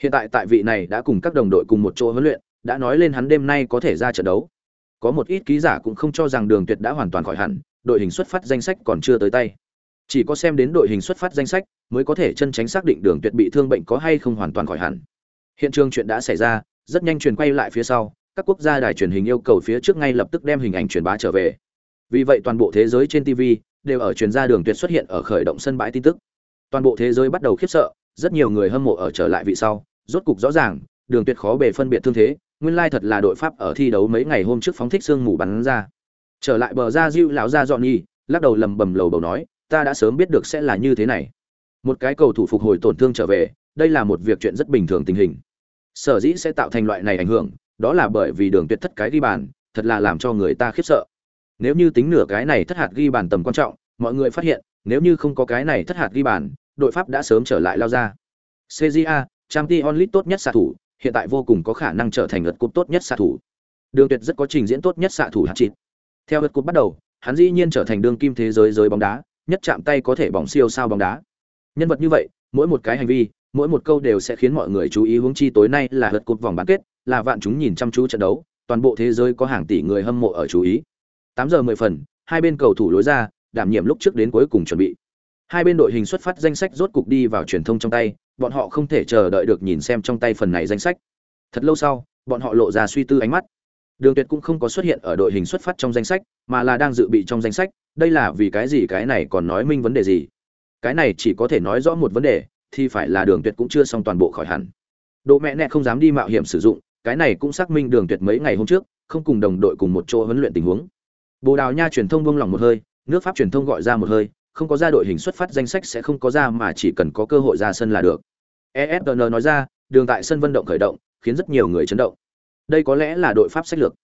Hiện tại tại vị này đã cùng các đồng đội cùng một chỗ huấn luyện, đã nói lên hắn đêm nay có thể ra trận đấu. Có một ít ký giả cũng không cho rằng Đường Tuyệt đã hoàn toàn khỏi hẳn, đội hình xuất phát danh sách còn chưa tới tay. Chỉ có xem đến đội hình xuất phát danh sách mới có thể chân tránh xác định Đường Tuyệt bị thương bệnh có hay không hoàn toàn khỏi hẳn. Hiện trường chuyện đã xảy ra, rất nhanh truyền quay lại phía sau, các quốc gia đài truyền hình yêu cầu phía trước ngay lập tức đem hình ảnh truyền bá trở về. Vì vậy toàn bộ thế giới trên TV đều ở truyền ra Đường Tuyệt xuất hiện ở khởi động sân bãi tin tức. Toàn bộ thế giới bắt đầu khiếp sợ, rất nhiều người hâm mộ ở trở lại vị sau, rốt cục rõ ràng, Đường Tuyệt khó bề phân biệt thương thế, nguyên lai thật là đội Pháp ở thi đấu mấy ngày hôm trước phóng thích xương mù bắn ra. Trở lại bờ ra Diu lão ra dọn nhi, lắc đầu lầm bầm lầu bầu nói, ta đã sớm biết được sẽ là như thế này. Một cái cầu thủ phục hồi tổn thương trở về, đây là một việc chuyện rất bình thường tình hình. Sở dĩ sẽ tạo thành loại này ảnh hưởng, đó là bởi vì Đường Tuyệt thất cái ghi bàn, thật là làm cho người ta khiếp sợ. Nếu như tính nửa cái này thất hạt ghi bàn tầm quan trọng, mọi người phát hiện, nếu như không có cái này thất hạt ghi bàn, đội Pháp đã sớm trở lại lao ra. CJA, Champions League tốt nhất xạ thủ, hiện tại vô cùng có khả năng trở thành lượt cúp tốt nhất xạ thủ. Đường Tuyệt rất có trình diễn tốt nhất xạ thủ hạt chín. Theo lượt cúp bắt đầu, hắn dĩ nhiên trở thành đương kim thế giới giới bóng đá, nhất chạm tay có thể bóng siêu sao bóng đá. Nhân vật như vậy, mỗi một cái hành vi, mỗi một câu đều sẽ khiến mọi người chú ý hướng chi tối nay là lượt cúp vòng bán kết, là vạn chúng nhìn chăm chú trận đấu, toàn bộ thế giới có hàng tỷ người hâm mộ ở chú ý. 8 giờ 10 phần, hai bên cầu thủ lối ra, đảm nhiệm lúc trước đến cuối cùng chuẩn bị. Hai bên đội hình xuất phát danh sách rốt cục đi vào truyền thông trong tay, bọn họ không thể chờ đợi được nhìn xem trong tay phần này danh sách. Thật lâu sau, bọn họ lộ ra suy tư ánh mắt. Đường Tuyệt cũng không có xuất hiện ở đội hình xuất phát trong danh sách, mà là đang dự bị trong danh sách, đây là vì cái gì cái này còn nói minh vấn đề gì? Cái này chỉ có thể nói rõ một vấn đề, thì phải là Đường Tuyệt cũng chưa xong toàn bộ khỏi hẳn. Đỗ mẹ nẹ không dám đi mạo hiểm sử dụng, cái này cũng xác minh Đường Tuyệt mấy ngày hôm trước, không cùng đồng đội cùng một chỗ huấn luyện tình huống. Bồ Đào Nha truyền thông buông lòng một hơi, nước Pháp truyền thông gọi ra một hơi, không có ra đội hình xuất phát danh sách sẽ không có ra mà chỉ cần có cơ hội ra sân là được. ESPN nói ra, đường tại sân vận động khởi động, khiến rất nhiều người chấn động. Đây có lẽ là đội Pháp sách lược.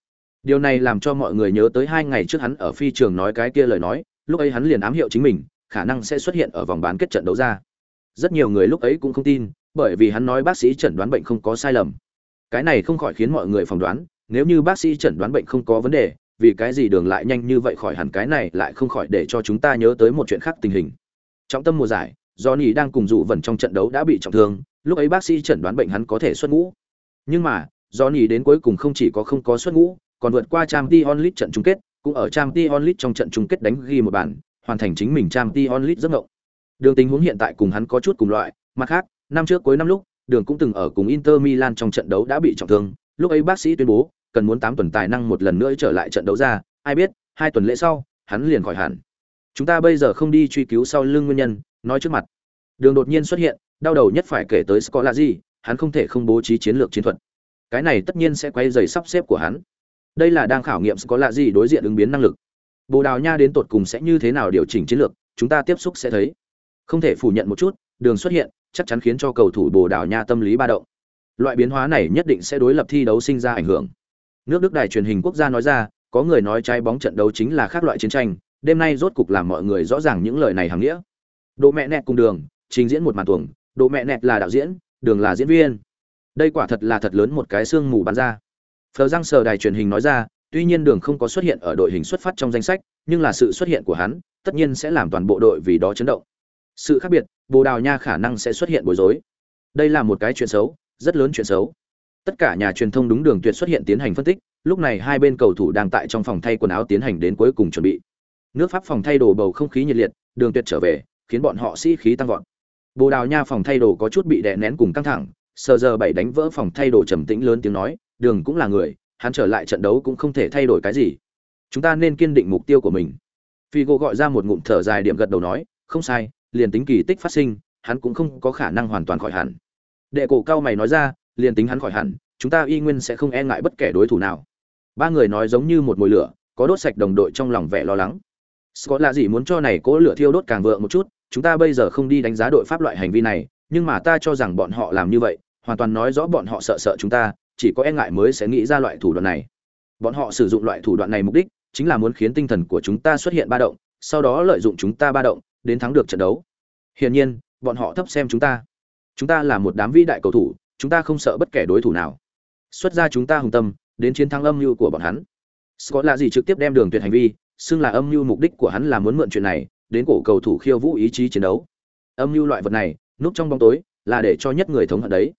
Điều này làm cho mọi người nhớ tới hai ngày trước hắn ở phi trường nói cái kia lời nói, lúc ấy hắn liền ám hiệu chính mình, khả năng sẽ xuất hiện ở vòng bán kết trận đấu ra. Rất nhiều người lúc ấy cũng không tin, bởi vì hắn nói bác sĩ chẩn đoán bệnh không có sai lầm. Cái này không khỏi khiến mọi người phỏng đoán, nếu như bác sĩ chẩn đoán bệnh không có vấn đề, vì cái gì đường lại nhanh như vậy khỏi hẳn cái này lại không khỏi để cho chúng ta nhớ tới một chuyện khác tình hình. Trọng tâm mùa giải, Johnny đang cùng dụ vần trong trận đấu đã bị trọng thương, lúc ấy bác sĩ chẩn đoán bệnh hắn có thể xuất ngũ. Nhưng mà, Johnny đến cuối cùng không chỉ có không có xuất ngũ, còn vượt qua trang t onlit trận chung kết, cũng ở trang t onlit trong trận chung kết đánh ghi một bàn, hoàn thành chính mình trang t onlit giấc ngộng. Đường tình huống hiện tại cùng hắn có chút cùng loại, mặt khác, năm trước cuối năm lúc, Đường cũng từng ở cùng Inter Milan trong trận đấu đã bị trọng thương, lúc ấy bác sĩ tuyên bố, cần muốn 8 tuần tài năng một lần nữa trở lại trận đấu ra, ai biết, hai tuần lễ sau, hắn liền khỏi hẳn. Chúng ta bây giờ không đi truy cứu sau lưng nguyên nhân, nói trước mặt. Đường đột nhiên xuất hiện, đau đầu nhất phải kể tới Scolazi, hắn không thể không bố trí chiến lược chiến thuật. cái này tất nhiên sẽ quay rầy sắp xếp của hắn đây là đang khảo nghiệm có lạ gì đối diện ứng biến năng lực bồ đào nha đến tột cùng sẽ như thế nào điều chỉnh chiến lược chúng ta tiếp xúc sẽ thấy không thể phủ nhận một chút đường xuất hiện chắc chắn khiến cho cầu thủ bồ đào nha tâm lý ba động. Loại biến hóa này nhất định sẽ đối lập thi đấu sinh ra ảnh hưởng. Nước đức đài truyền hình quốc gia nói ra, có người nói trái bóng trận đấu chính là khác loại chiến tranh, đêm nay rốt cục làm mọi người rõ ràng những lời này hàng nghĩa. Độ mẹ nẹt cùng đường, trình diễn một màn tuồng độ mẹ nẹt là đạo diễn, đường là diễn viên. Đây quả thật là thật lớn một cái xương mù bắn ra. Phờ giang sờ đài truyền hình nói ra, tuy nhiên đường không có xuất hiện ở đội hình xuất phát trong danh sách, nhưng là sự xuất hiện của hắn, tất nhiên sẽ làm toàn bộ đội vì đó chấn động sự khác biệt, bồ đào nha khả năng sẽ xuất hiện bối rối. Đây là một cái chuyện xấu, rất lớn chuyện xấu. Tất cả nhà truyền thông đúng đường tuyệt xuất hiện tiến hành phân tích, lúc này hai bên cầu thủ đang tại trong phòng thay quần áo tiến hành đến cuối cùng chuẩn bị. Nước pháp phòng thay đồ bầu không khí nhiệt liệt, đường tuyệt trở về, khiến bọn họ sĩ khí tăng vọt. Bồ đào nha phòng thay đồ có chút bị đè nén cùng căng thẳng, sờ giờ bảy đánh vỡ phòng thay đồ trầm tĩnh lớn tiếng nói, đường cũng là người, hắn trở lại trận đấu cũng không thể thay đổi cái gì. Chúng ta nên kiên định mục tiêu của mình. Figo gọi ra một ngụm thở dài điểm gật đầu nói, không sai liền tính kỳ tích phát sinh, hắn cũng không có khả năng hoàn toàn khỏi hẳn. Đệ cổ cao mày nói ra, liền tính hắn khỏi hẳn, chúng ta y nguyên sẽ không e ngại bất kể đối thủ nào. Ba người nói giống như một mồi lửa, có đốt sạch đồng đội trong lòng vẻ lo lắng. Scott là gì muốn cho này cố lửa thiêu đốt càng vượng một chút, chúng ta bây giờ không đi đánh giá đội pháp loại hành vi này, nhưng mà ta cho rằng bọn họ làm như vậy, hoàn toàn nói rõ bọn họ sợ sợ chúng ta, chỉ có e ngại mới sẽ nghĩ ra loại thủ đoạn này. Bọn họ sử dụng loại thủ đoạn này mục đích, chính là muốn khiến tinh thần của chúng ta xuất hiện ba động, sau đó lợi dụng chúng ta ba động đến thắng được trận đấu. Hiển nhiên, bọn họ thấp xem chúng ta. Chúng ta là một đám vĩ đại cầu thủ, chúng ta không sợ bất kể đối thủ nào. Xuất ra chúng ta hùng tâm, đến chiến thắng âm mưu của bọn hắn. Scott là gì trực tiếp đem đường tuyệt hành vi, xưng là âm mưu mục đích của hắn là muốn mượn chuyện này, đến cổ cầu thủ khiêu vũ ý chí chiến đấu. Âm mưu loại vật này, núp trong bóng tối, là để cho nhất người thống hận đấy.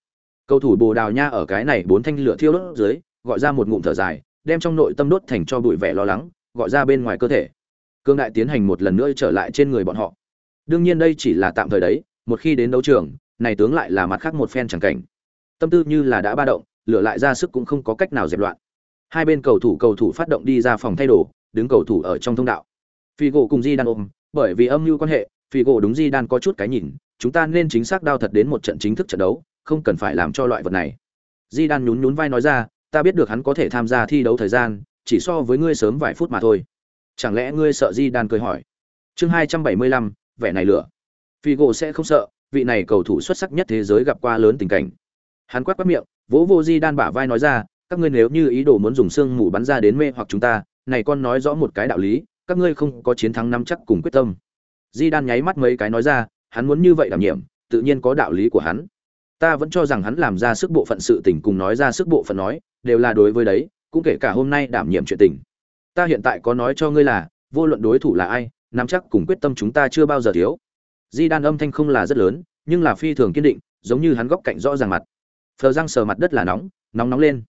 Cầu thủ bồ đào nha ở cái này bốn thanh lửa thiêu đốt dưới, gọi ra một ngụm thở dài, đem trong nội tâm đốt thành cho bụi vẻ lo lắng, gọi ra bên ngoài cơ thể cương đại tiến hành một lần nữa trở lại trên người bọn họ. Đương nhiên đây chỉ là tạm thời đấy, một khi đến đấu trường, này tướng lại là mặt khác một phen chẳng cảnh. Tâm tư như là đã ba động, lửa lại ra sức cũng không có cách nào dẹp loạn. Hai bên cầu thủ cầu thủ phát động đi ra phòng thay đồ, đứng cầu thủ ở trong thông đạo. Phi gỗ cùng di đan ôm, bởi vì âm mưu quan hệ phi gỗ đúng di đan có chút cái nhìn, chúng ta nên chính xác đao thật đến một trận chính thức trận đấu, không cần phải làm cho loại vật này. Di đan nhún nhún vai nói ra, ta biết được hắn có thể tham gia thi đấu thời gian, chỉ so với ngươi sớm vài phút mà thôi chẳng lẽ ngươi sợ di đan cười hỏi? Chương hai trăm bảy mươi lăm, vẻ này lửa. Phi gỗ sẽ không sợ, vị này cầu thủ xuất sắc nhất thế giới gặp qua lớn tình cảnh. Hắn quát quát miệng, vỗ vô di đan bả vai nói ra, các ngươi nếu như ý đồ muốn dùng xương mù bắn ra đến mê hoặc chúng ta, này con nói rõ một cái đạo lý, các ngươi không có chiến thắng nắm chắc cùng quyết tâm. Di đan nháy mắt mấy cái nói ra, hắn muốn như vậy đảm nhiệm, tự nhiên có đạo lý của hắn. Ta vẫn cho rằng hắn làm ra sức bộ phận sự tình cùng nói ra sức bộ phận nói, đều là đối với đấy, cũng kể cả hôm nay đảm nhiệm chuyện tình ta hiện tại có nói cho ngươi là, vô luận đối thủ là ai, nắm chắc cùng quyết tâm chúng ta chưa bao giờ thiếu. Di đan âm thanh không là rất lớn, nhưng là phi thường kiên định, giống như hắn góc cạnh rõ ràng mặt. Phờ răng sờ mặt đất là nóng nóng nóng lên.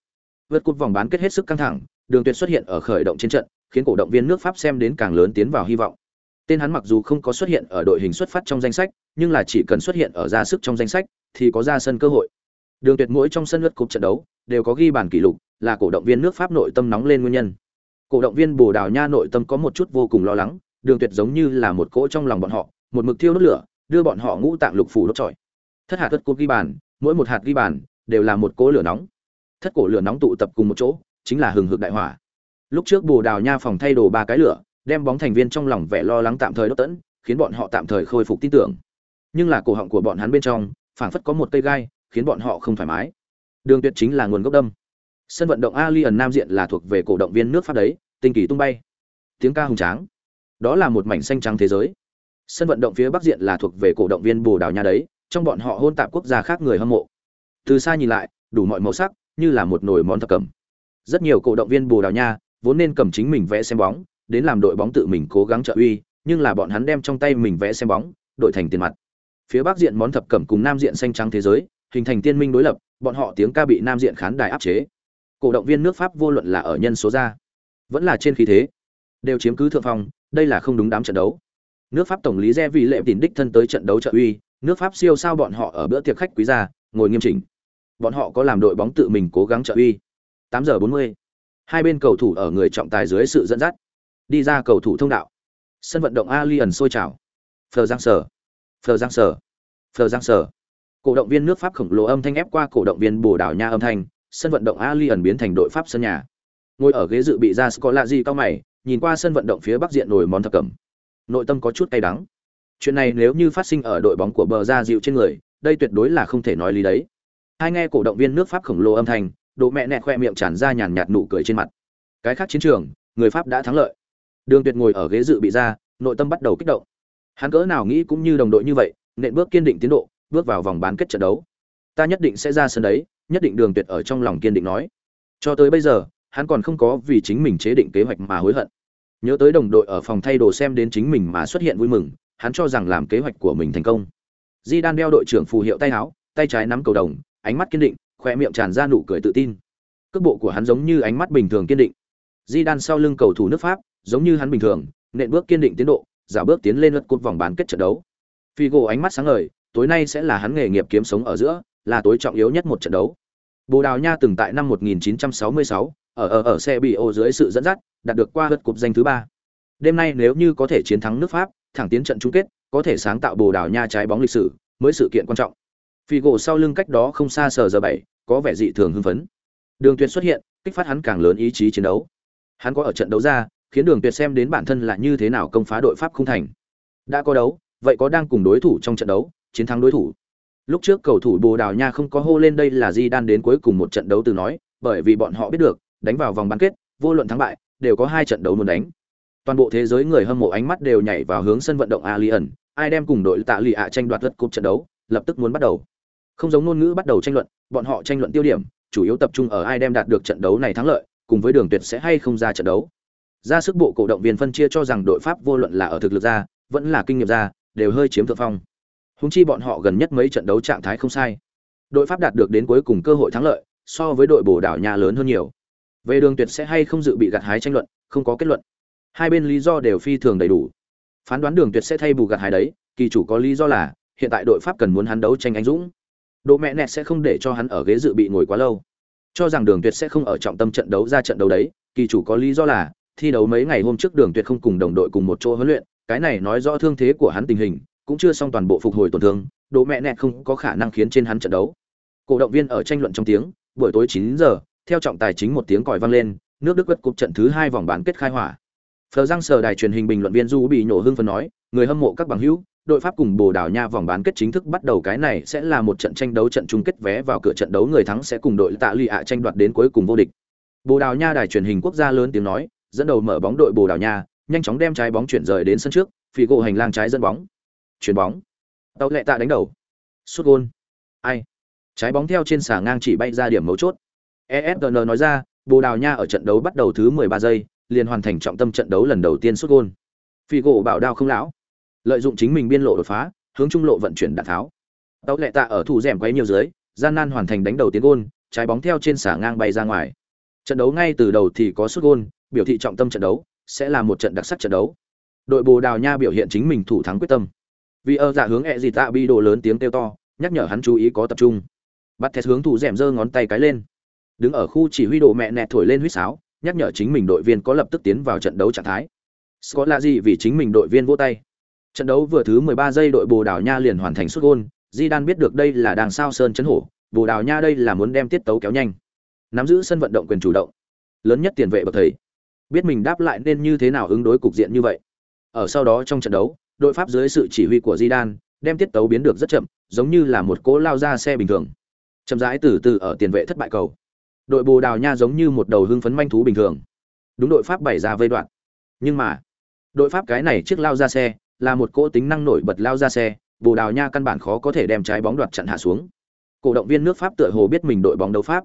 Vượt cột vòng bán kết hết sức căng thẳng, đường tuyệt xuất hiện ở khởi động trên trận, khiến cổ động viên nước pháp xem đến càng lớn tiến vào hy vọng. Tên hắn mặc dù không có xuất hiện ở đội hình xuất phát trong danh sách, nhưng là chỉ cần xuất hiện ở ra sức trong danh sách, thì có ra sân cơ hội. Đường tuyệt mỗi trong sân lượt cục trận đấu, đều có ghi bàn kỷ lục, là cổ động viên nước pháp nội tâm nóng lên nguyên nhân cổ động viên bồ đào nha nội tâm có một chút vô cùng lo lắng, đường tuyệt giống như là một cỗ trong lòng bọn họ, một mực thiêu đốt lửa, đưa bọn họ ngũ tạng lục phủ đốt trọi. Thất hạt thất cốt ghi bàn, mỗi một hạt ghi bàn đều là một cỗ lửa nóng. Thất cổ lửa nóng tụ tập cùng một chỗ, chính là hừng hực đại hỏa. Lúc trước bồ đào nha phòng thay đồ ba cái lửa, đem bóng thành viên trong lòng vẻ lo lắng tạm thời đốt tẫn, khiến bọn họ tạm thời khôi phục tin tưởng. Nhưng là cổ họng của bọn hắn bên trong, phảng phất có một cây gai, khiến bọn họ không thoải mái. Đường tuyệt chính là nguồn gốc đâm. Sân vận động ali ẩn nam diện là thuộc về cổ động viên nước pháp đấy tinh kỳ tung bay. Tiếng ca hùng tráng. Đó là một mảnh xanh trắng thế giới. Sân vận động phía bắc diện là thuộc về cổ động viên bồ đào nha đấy, trong bọn họ hôn tạp quốc gia khác người hâm mộ. Từ xa nhìn lại, đủ mọi màu sắc, như là một nồi món thập cẩm. Rất nhiều cổ động viên bồ đào nha vốn nên cầm chính mình vẽ xem bóng, đến làm đội bóng tự mình cố gắng trợ uy, nhưng là bọn hắn đem trong tay mình vẽ xem bóng đội thành tiền mặt. Phía bắc diện món thập cẩm cùng nam diện xanh trắng thế giới, hình thành tiên minh đối lập, bọn họ tiếng ca bị nam diện khán đài áp chế. Cổ động viên nước pháp vô luận là ở nhân số ra vẫn là trên khí thế. Đều chiếm cứ thượng phong, đây là không đúng đám trận đấu. Nước pháp tổng lý re vì lệ tín đích thân tới trận đấu trợ uy, nước pháp siêu sao bọn họ ở bữa tiệc khách quý gia, ngồi nghiêm chỉnh. Bọn họ có làm đội bóng tự mình cố gắng trợ uy. Tám giờ 40. hai bên cầu thủ ở người trọng tài dưới sự dẫn dắt. Đi ra cầu thủ thông đạo. Sân vận động alien sôi trào. Phờ giang sở. Phờ giang sở. Phờ giang sở. Cổ động viên nước pháp khổng lồ âm thanh ép qua cổ động viên bồ đảo nha âm thanh. Sân vận động Allianz biến thành đội Pháp sân nhà. Ngồi ở ghế dự bị ra Scolari cao mày, nhìn qua sân vận động phía bắc diện nổi món thập cẩm. Nội tâm có chút cay đắng. Chuyện này nếu như phát sinh ở đội bóng của bờ ra dịu trên người, đây tuyệt đối là không thể nói lý đấy. Hai nghe cổ động viên nước Pháp khổng lồ âm thanh, độ mẹ nẹt khoe miệng tràn ra nhàn nhạt nụ cười trên mặt. Cái khác chiến trường, người Pháp đã thắng lợi. Đường Tuyệt ngồi ở ghế dự bị ra, nội tâm bắt đầu kích động. Hắn cỡ nào nghĩ cũng như đồng đội như vậy, nện bước kiên định tiến độ, bước vào vòng bán kết trận đấu. Ta nhất định sẽ ra sân đấy, nhất định Đường Tuyệt ở trong lòng kiên định nói. Cho tới bây giờ, hắn còn không có vì chính mình chế định kế hoạch mà hối hận. Nhớ tới đồng đội ở phòng thay đồ xem đến chính mình mà xuất hiện vui mừng, hắn cho rằng làm kế hoạch của mình thành công. Di Đan đeo đội trưởng phù hiệu tay áo, tay trái nắm cầu đồng, ánh mắt kiên định, khoe miệng tràn ra nụ cười tự tin. Cước bộ của hắn giống như ánh mắt bình thường kiên định. Di Đan sau lưng cầu thủ nước Pháp, giống như hắn bình thường, nện bước kiên định tiến độ, giả bước tiến lên lượt cột vòng bán kết trận đấu. Figo ánh mắt sáng ngời, tối nay sẽ là hắn nghề nghiệp kiếm sống ở giữa, là tối trọng yếu nhất một trận đấu. Bồ Đào Nha từng tại năm 1966, ở ở ở xe bị ô dưới sự dẫn dắt, đạt được qua lượt cục danh thứ ba. Đêm nay nếu như có thể chiến thắng nước Pháp, thẳng tiến trận chung kết, có thể sáng tạo Bồ Đào Nha trái bóng lịch sử, mới sự kiện quan trọng. Figo sau lưng cách đó không xa sờ giờ bảy, có vẻ dị thường hưng phấn. Đường Tuyệt xuất hiện, kích phát hắn càng lớn ý chí chiến đấu. Hắn có ở trận đấu ra, khiến Đường Tuyệt xem đến bản thân là như thế nào công phá đội Pháp không thành. Đã có đấu, vậy có đang cùng đối thủ trong trận đấu, chiến thắng đối thủ. Lúc trước cầu thủ Bồ Đào Nha không có hô lên đây là Di Đan đến cuối cùng một trận đấu từ nói, bởi vì bọn họ biết được, đánh vào vòng bán kết, vô luận thắng bại, đều có hai trận đấu muốn đánh. Toàn bộ thế giới người hâm mộ ánh mắt đều nhảy vào hướng sân vận động Alien, ai đem cùng đội Tạ Lì ạ tranh đoạt lượt cúp trận đấu, lập tức muốn bắt đầu. Không giống ngôn ngữ bắt đầu tranh luận, bọn họ tranh luận tiêu điểm, chủ yếu tập trung ở ai đem đạt được trận đấu này thắng lợi, cùng với đường tuyệt sẽ hay không ra trận đấu. Ra sức bộ cổ động viên phân chia cho rằng đội Pháp vô luận là ở thực lực ra, vẫn là kinh nghiệm ra, đều hơi chiếm thượng phong. Hùng chi bọn họ gần nhất mấy trận đấu trạng thái không sai. Đội Pháp đạt được đến cuối cùng cơ hội thắng lợi, so với đội Bồ Đào Nha lớn hơn nhiều. Về đường tuyệt sẽ hay không dự bị gặt hái tranh luận, không có kết luận. Hai bên lý do đều phi thường đầy đủ. Phán đoán đường tuyệt sẽ thay bù gặt hái đấy, kỳ chủ có lý do là hiện tại đội Pháp cần muốn hắn đấu tranh anh dũng. Độ mẹ nẹt sẽ không để cho hắn ở ghế dự bị ngồi quá lâu. Cho rằng Đường Tuyệt sẽ không ở trọng tâm trận đấu ra trận đấu đấy, kỳ chủ có lý do là thi đấu mấy ngày hôm trước Đường Tuyệt không cùng đồng đội cùng một chỗ huấn luyện, cái này nói rõ thương thế của hắn tình hình, cũng chưa xong toàn bộ phục hồi tổn thương, Độ mẹ nẹt không có khả năng khiến trên hắn trận đấu. Cổ động viên ở tranh luận trong tiếng, buổi tối 9 giờ, theo trọng tài chính một tiếng còi vang lên, nước Đức quất cúp trận thứ hai vòng bán kết khai hỏa. Phờ răng sờ đài truyền hình bình luận viên Du bị nhổ hưng phấn nói, người hâm mộ các bằng hữu, đội Pháp cùng Bồ Đào Nha vòng bán kết chính thức bắt đầu cái này sẽ là một trận tranh đấu trận chung kết vé vào cửa trận đấu người thắng sẽ cùng đội Tạ Lì ạ tranh đoạt đến cuối cùng vô địch. Bồ Đào Nha đài truyền hình quốc gia lớn tiếng nói, dẫn đầu mở bóng đội Bồ Đào Nha, nhanh chóng đem trái bóng chuyển rời đến sân trước, phi gỗ hành lang trái dẫn bóng. Chuyển bóng. Tàu lệ tạ đánh đầu. Sút gôn. Ai? Trái bóng theo trên xà ngang chỉ bay ra điểm mấu chốt. ESPN nói ra, Bồ Đào Nha ở trận đấu bắt đầu thứ 13 giây, liền hoàn thành trọng tâm trận đấu lần đầu tiên sút gôn. Phi gỗ bảo đao không lão. Lợi dụng chính mình biên lộ đột phá hướng trung lộ vận chuyển đạn tháo. Tấu lệ tạ ở thủ rèm quấy nhiều dưới gian nan hoàn thành đánh đầu tiến gôn trái bóng theo trên xả ngang bay ra ngoài. Trận đấu ngay từ đầu thì có sút gôn biểu thị trọng tâm trận đấu sẽ là một trận đặc sắc trận đấu. Đội bồ đào nha biểu hiện chính mình thủ thắng quyết tâm. Vì ở dạ hướng ẹ gì tạ bi đồ lớn tiếng kêu to nhắc nhở hắn chú ý có tập trung. Bắt thét hướng thủ rèm giơ ngón tay cái lên đứng ở khu chỉ huy đồ mẹ nẹt thổi lên huýt sáo nhắc nhở chính mình đội viên có lập tức tiến vào trận đấu trạng thái Scott là gì vì chính mình đội viên vỗ tay Trận đấu vừa thứ 13 giây đội Bồ Đào Nha liền hoàn thành sút di Zidane biết được đây là đàng sao sơn chấn hổ, Bồ Đào Nha đây là muốn đem tiết tấu kéo nhanh. Nắm giữ sân vận động quyền chủ động, lớn nhất tiền vệ bậc thầy. Biết mình đáp lại nên như thế nào ứng đối cục diện như vậy. Ở sau đó trong trận đấu, đội Pháp dưới sự chỉ huy của Zidane, đem tiết tấu biến được rất chậm, giống như là một cỗ lao ra xe bình thường. Chậm rãi từ từ ở tiền vệ thất bại cầu. Đội Bồ Đào Nha giống như một đầu hưng phấn manh thú bình thường. Đúng đội Pháp bày ra vây đoạn. Nhưng mà, đội Pháp cái này chiếc lao ra xe, là một cỗ tính năng nổi bật lao ra xe, Bồ Đào Nha căn bản khó có thể đem trái bóng đoạt chặn hạ xuống. Cổ động viên nước Pháp tựa hồ biết mình đội bóng đấu Pháp.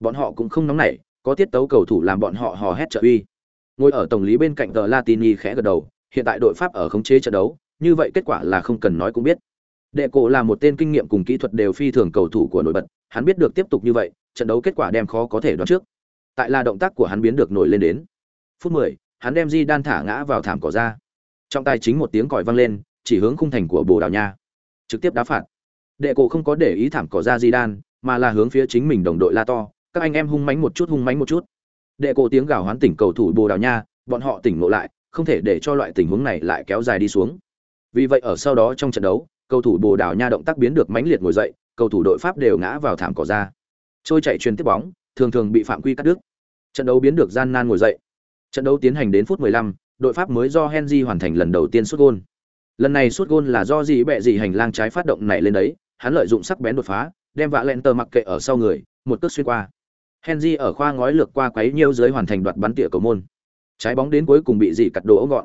Bọn họ cũng không nóng nảy, có tiết tấu cầu thủ làm bọn họ hò hét trợ uy. Ngồi ở tổng lý bên cạnh tờ Latini khẽ gật đầu, hiện tại đội Pháp ở khống chế trận đấu, như vậy kết quả là không cần nói cũng biết. Đệ cổ là một tên kinh nghiệm cùng kỹ thuật đều phi thường cầu thủ của nổi bật, hắn biết được tiếp tục như vậy, trận đấu kết quả đem khó có thể đoán trước. Tại là động tác của hắn biến được nổi lên đến. Phút 10, hắn đem Di đan thả ngã vào thảm cỏ ra. Trong tay chính một tiếng còi vang lên chỉ hướng khung thành của bồ đào nha. Trực tiếp đá phạt. Đệ cổ không có để ý thảm cỏ ra di đan mà là hướng phía chính mình đồng đội la to các anh em hung mãnh một chút hung mãnh một chút. Đệ cổ tiếng gào hoán tỉnh cầu thủ bồ đào nha bọn họ tỉnh ngộ lại không thể để cho loại tình huống này lại kéo dài đi xuống. Vì vậy ở sau đó trong trận đấu cầu thủ bồ đào nha động tác biến được mãnh liệt ngồi dậy cầu thủ đội pháp đều ngã vào thảm cỏ ra trôi chạy truyền tiếp bóng thường thường bị phạm quy cắt đứt. Trận đấu biến được gian nan ngồi dậy. Trận đấu tiến hành đến phút 15, đội Pháp mới do Henry hoàn thành lần đầu tiên sút gôn. Lần này sút gôn là do gì bẹ gì hành lang trái phát động này lên đấy, hắn lợi dụng sắc bén đột phá, đem vạ lẹn tờ mặc kệ ở sau người, một cước xuyên qua. Henry ở khoa ngói lược qua quấy nhiêu dưới hoàn thành đoạt bắn tỉa cầu môn. Trái bóng đến cuối cùng bị dị cắt đổ gọn.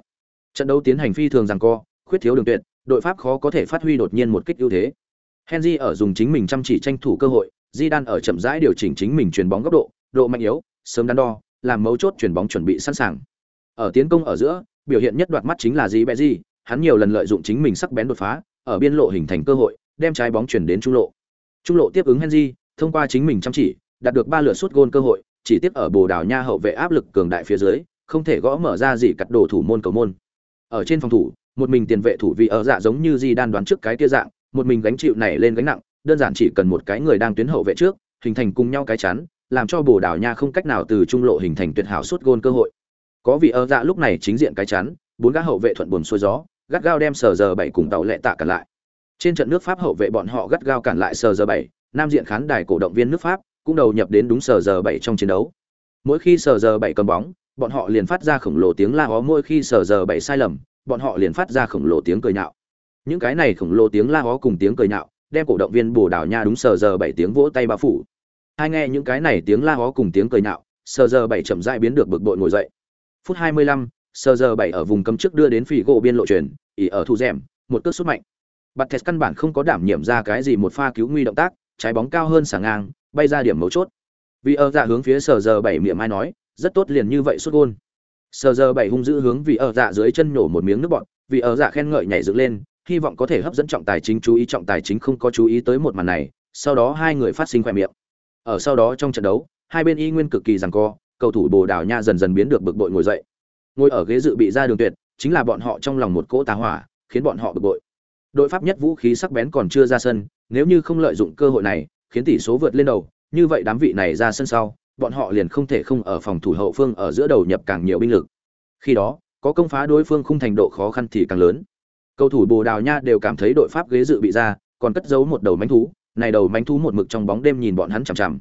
Trận đấu tiến hành phi thường rằng co, khuyết thiếu đường tuyệt, đội Pháp khó có thể phát huy đột nhiên một kích ưu thế. Henry ở dùng chính mình chăm chỉ tranh thủ cơ hội, Zidane ở chậm rãi điều chỉnh chính mình chuyền bóng góc độ, độ mạnh yếu, sớm đắn đo, làm mấu chốt chuyền bóng chuẩn bị sẵn sàng. Ở tiến công ở giữa, biểu hiện nhất đoạt mắt chính là Ribery, hắn nhiều lần lợi dụng chính mình sắc bén đột phá, ở biên lộ hình thành cơ hội, đem trái bóng chuyển đến trung lộ. Trung lộ tiếp ứng Henry, thông qua chính mình chăm chỉ, đạt được ba lượt sút gôn cơ hội, chỉ tiếp ở Bồ Đào Nha hậu vệ áp lực cường đại phía dưới, không thể gõ mở ra gì cắt đổ thủ môn cầu môn. Ở trên phòng thủ, một mình tiền vệ thủ vị ở dạ giống như Di đan đoán trước cái kia dạng, một mình gánh chịu này lên gánh nặng, đơn giản chỉ cần một cái người đang tuyến hậu vệ trước, hình thành cùng nhau cái chắn, làm cho Bồ Đào Nha không cách nào từ trung lộ hình thành tuyệt hảo suốt gôn cơ hội. Có vị ở dạ lúc này chính diện cái chắn, bốn gã hậu vệ thuận buồn xuôi gió, gắt gao đem sờ giờ bảy cùng tàu lệ tạ cản lại. Trên trận nước Pháp hậu vệ bọn họ gắt gao cản lại sờ giờ bảy, nam diện khán đài cổ động viên nước Pháp cũng đầu nhập đến đúng sờ giờ bảy trong chiến đấu. Mỗi khi sờ giờ bảy cầm bóng, bọn họ liền phát ra khổng lồ tiếng la ó mỗi khi sờ giờ bảy sai lầm, bọn họ liền phát ra khổng lồ tiếng cười nhạo. Những cái này khổng lồ tiếng la hó cùng tiếng cười nhạo, đem cổ động viên Bồ Đào Nha đúng sờ giờ bảy tiếng vỗ tay bao phủ. Hai nghe những cái này tiếng la hó cùng tiếng cười nhạo, sờ giờ bảy chậm dại biến được bực bội ngồi dậy. Phút 25, sờ giờ bảy ở vùng cấm trước đưa đến phỉ gỗ biên lộ truyền, ỉ ở thủ rèm, một cước sút mạnh. Bạt Thẹt căn bản không có đảm nhiệm ra cái gì một pha cứu nguy động tác, trái bóng cao hơn xả ngang, bay ra điểm mấu chốt. Vì ở dạ hướng phía sờ giờ bảy miệng mai nói, rất tốt liền như vậy xuất gôn. Sờ giờ bảy hung dữ hướng vì ở dạ dưới chân nhổ một miếng nước bọt, vì ở dạ khen ngợi nhảy dựng lên, hy vọng có thể hấp dẫn trọng tài chính chú ý trọng tài chính không có chú ý tới một màn này, sau đó hai người phát sinh khoe miệng. Ở sau đó trong trận đấu, hai bên y nguyên cực kỳ rằng co, cầu thủ Bồ Đào Nha dần dần biến được bực bội ngồi dậy. Ngồi ở ghế dự bị ra đường tuyệt, chính là bọn họ trong lòng một cỗ tà hỏa, khiến bọn họ bực bội. Đội Pháp nhất vũ khí sắc bén còn chưa ra sân, nếu như không lợi dụng cơ hội này, khiến tỷ số vượt lên đầu, như vậy đám vị này ra sân sau, bọn họ liền không thể không ở phòng thủ hậu phương ở giữa đầu nhập càng nhiều binh lực. Khi đó, có công phá đối phương khung thành độ khó khăn thì càng lớn. Cầu thủ Bồ Đào Nha đều cảm thấy đội Pháp ghế dự bị ra, còn cất giấu một đầu mánh thú, này đầu mánh thú một mực trong bóng đêm nhìn bọn hắn chằm chằm.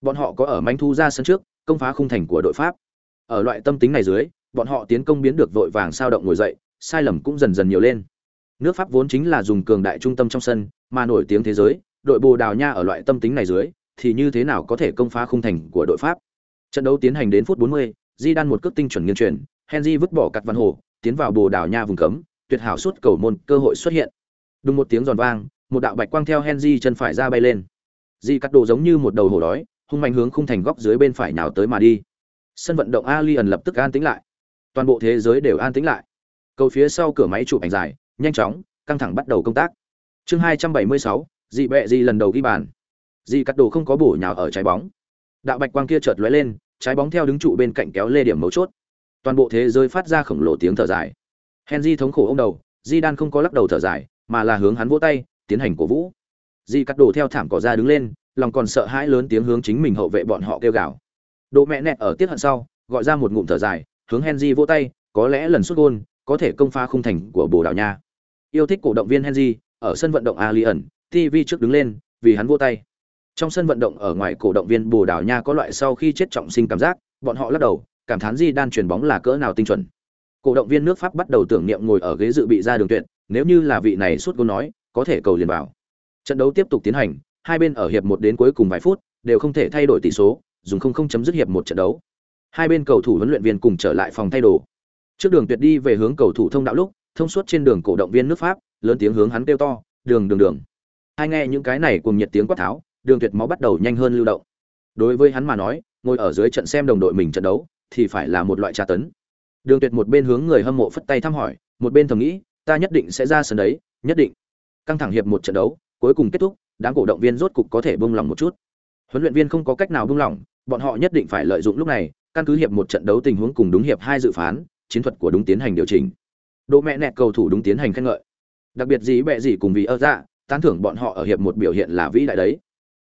Bọn họ có ở mánh thú ra sân trước, công phá khung thành của đội Pháp. Ở loại tâm tính này dưới, bọn họ tiến công biến được vội vàng sao động ngồi dậy, sai lầm cũng dần dần nhiều lên. Nước Pháp vốn chính là dùng cường đại trung tâm trong sân, mà nổi tiếng thế giới, đội Bồ Đào Nha ở loại tâm tính này dưới, thì như thế nào có thể công phá khung thành của đội Pháp. Trận đấu tiến hành đến phút 40, di đan một cước tinh chuẩn nghiêng chuyển, Henry vứt bỏ cặt văn hồ, tiến vào Bồ Đào Nha vùng cấm, tuyệt hảo suốt cầu môn, cơ hội xuất hiện. Đúng một tiếng giòn vang, một đạo bạch quang theo Henry chân phải ra bay lên. Di cắt đồ giống như một đầu hổ đói, hung mạnh hướng khung thành góc dưới bên phải nào tới mà đi. Sân vận động Alien lập tức an tĩnh lại. Toàn bộ thế giới đều an tĩnh lại. Cầu phía sau cửa máy chụp ảnh dài, nhanh chóng, căng thẳng bắt đầu công tác. Chương 276, dị bẹ dị lần đầu ghi bàn. Dị cắt đồ không có bổ nhào ở trái bóng. Đạo bạch quang kia chợt lóe lên, trái bóng theo đứng trụ bên cạnh kéo lê điểm mấu chốt. Toàn bộ thế giới phát ra khổng lồ tiếng thở dài. Henry thống khổ ôm đầu, Di không có lắc đầu thở dài, mà là hướng hắn vỗ tay, tiến hành cổ vũ. Di cắt đổ theo thảm cỏ ra đứng lên, lòng còn sợ hãi lớn tiếng hướng chính mình hậu vệ bọn họ kêu gào. Đồ mẹ nẹt ở tiết hận sau, gọi ra một ngụm thở dài, hướng Henry vỗ tay, có lẽ lần sút gôn có thể công phá khung thành của Bồ Đào Nha. Yêu thích cổ động viên Henry, ở sân vận động Alien, TV trước đứng lên, vì hắn vỗ tay. Trong sân vận động ở ngoài cổ động viên Bồ Đào Nha có loại sau khi chết trọng sinh cảm giác, bọn họ lắc đầu, cảm thán Di Đan chuyển bóng là cỡ nào tinh chuẩn cổ động viên nước pháp bắt đầu tưởng niệm ngồi ở ghế dự bị ra đường tuyệt, nếu như là vị này suốt gôn nói, có thể cầu liền vào. Trận đấu tiếp tục tiến hành, hai bên ở hiệp một đến cuối cùng vài phút, đều không thể thay đổi tỷ số, dùng không không chấm dứt hiệp một trận đấu. Hai bên cầu thủ huấn luyện viên cùng trở lại phòng thay đồ. Trước đường tuyệt đi về hướng cầu thủ thông đạo lúc, thông suốt trên đường cổ động viên nước pháp, lớn tiếng hướng hắn kêu to, đường đường đường. Hai nghe những cái này cùng nhiệt tiếng quát tháo, đường tuyệt máu bắt đầu nhanh hơn lưu động. Đối với hắn mà nói, ngồi ở dưới trận xem đồng đội mình trận đấu, thì phải là một loại tra tấn. Đường Tuyệt một bên hướng người hâm mộ phất tay thăm hỏi, một bên thầm nghĩ, ta nhất định sẽ ra sân đấy, nhất định. Căng thẳng hiệp một trận đấu, cuối cùng kết thúc, đám cổ động viên rốt cục có thể buông lòng một chút. Huấn luyện viên không có cách nào buông lòng, bọn họ nhất định phải lợi dụng lúc này, căn cứ hiệp một trận đấu tình huống cùng đúng hiệp hai dự phán, chiến thuật của đúng tiến hành điều chỉnh. Độ mẹ nẹt cầu thủ đúng tiến hành khen ngợi. Đặc biệt gì bẹ gì cùng vì ơ dạ, tán thưởng bọn họ ở hiệp một biểu hiện là vĩ đại đấy.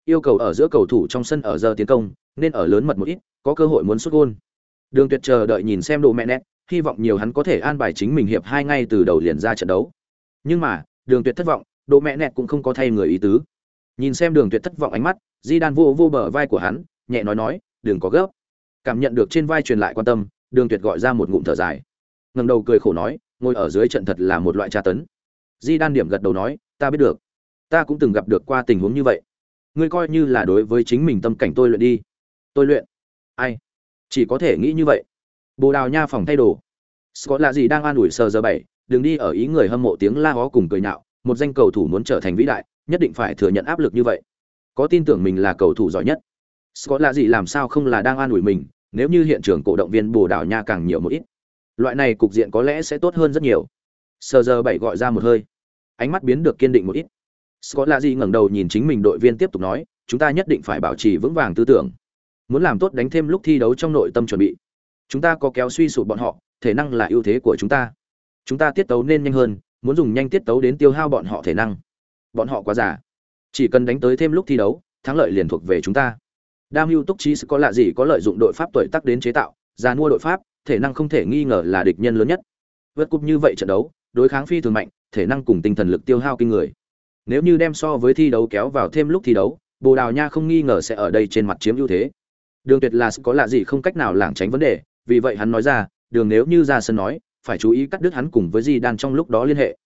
Yêu cầu ở giữa cầu thủ trong sân ở giờ tiến công, nên ở lớn mật một ít, có cơ hội muốn sút gol. Đường Tuyệt chờ đợi nhìn xem đồ mẹ nét, hy vọng nhiều hắn có thể an bài chính mình hiệp hai ngay từ đầu liền ra trận đấu. Nhưng mà, Đường Tuyệt thất vọng, đồ mẹ nét cũng không có thay người ý tứ. Nhìn xem Đường Tuyệt thất vọng ánh mắt, Di Đan vô vô bờ vai của hắn, nhẹ nói nói đừng có gấp. Cảm nhận được trên vai truyền lại quan tâm đường tuyệt gọi ra một ngụm thở dài. Ngẩng đầu cười khổ nói ngồi ở dưới trận thật là một loại tra tấn. Di đan điểm gật đầu nói ta biết được. Ta cũng từng gặp được qua tình huống như vậy. Ngươi coi như là đối với chính mình tâm cảnh tôi luyện đi. Tôi luyện? Ai? Chỉ có thể nghĩ như vậy. Bồ đào nha phòng thay đồ. Scott là gì đang an ủi sờ giờ bảy, đừng đi ở ý người hâm mộ tiếng la hó cùng cười nhạo, một danh cầu thủ muốn trở thành vĩ đại, nhất định phải thừa nhận áp lực như vậy. Có tin tưởng mình là cầu thủ giỏi nhất. Scott là gì làm sao không là đang an ủi mình, nếu như hiện trường cổ động viên bồ đào nha càng nhiều một ít. Loại này cục diện có lẽ sẽ tốt hơn rất nhiều. Sờ giờ bảy gọi ra một hơi. Ánh mắt biến được kiên định một ít. Scott là gì ngẩng đầu nhìn chính mình đội viên tiếp tục nói, chúng ta nhất định phải bảo trì vững vàng tư tưởng muốn làm tốt đánh thêm lúc thi đấu trong nội tâm chuẩn bị. Chúng ta có kéo suy sụp bọn họ, thể năng là ưu thế của chúng ta. Chúng ta tiết tấu nên nhanh hơn, muốn dùng nhanh tiết tấu đến tiêu hao bọn họ thể năng. Bọn họ quá giả chỉ cần đánh tới thêm lúc thi đấu, thắng lợi liền thuộc về chúng ta. Đam mưu túc trí có lạ gì có lợi dụng đội pháp tuổi tắc đến chế tạo ra mua đội pháp, thể năng không thể nghi ngờ là địch nhân lớn nhất. Vượt cúp như vậy trận đấu, đối kháng phi thường mạnh, thể năng cùng tinh thần lực tiêu hao kinh người. Nếu như đem so với thi đấu kéo vào thêm lúc thi đấu, bồ đào nha không nghi ngờ sẽ ở đây trên mặt chiếm ưu thế đường tuyệt là có lạ gì không cách nào lảng tránh vấn đề, vì vậy hắn nói ra, đường nếu như ra sân nói, phải chú ý cắt đứt hắn cùng với di đan trong lúc đó liên hệ.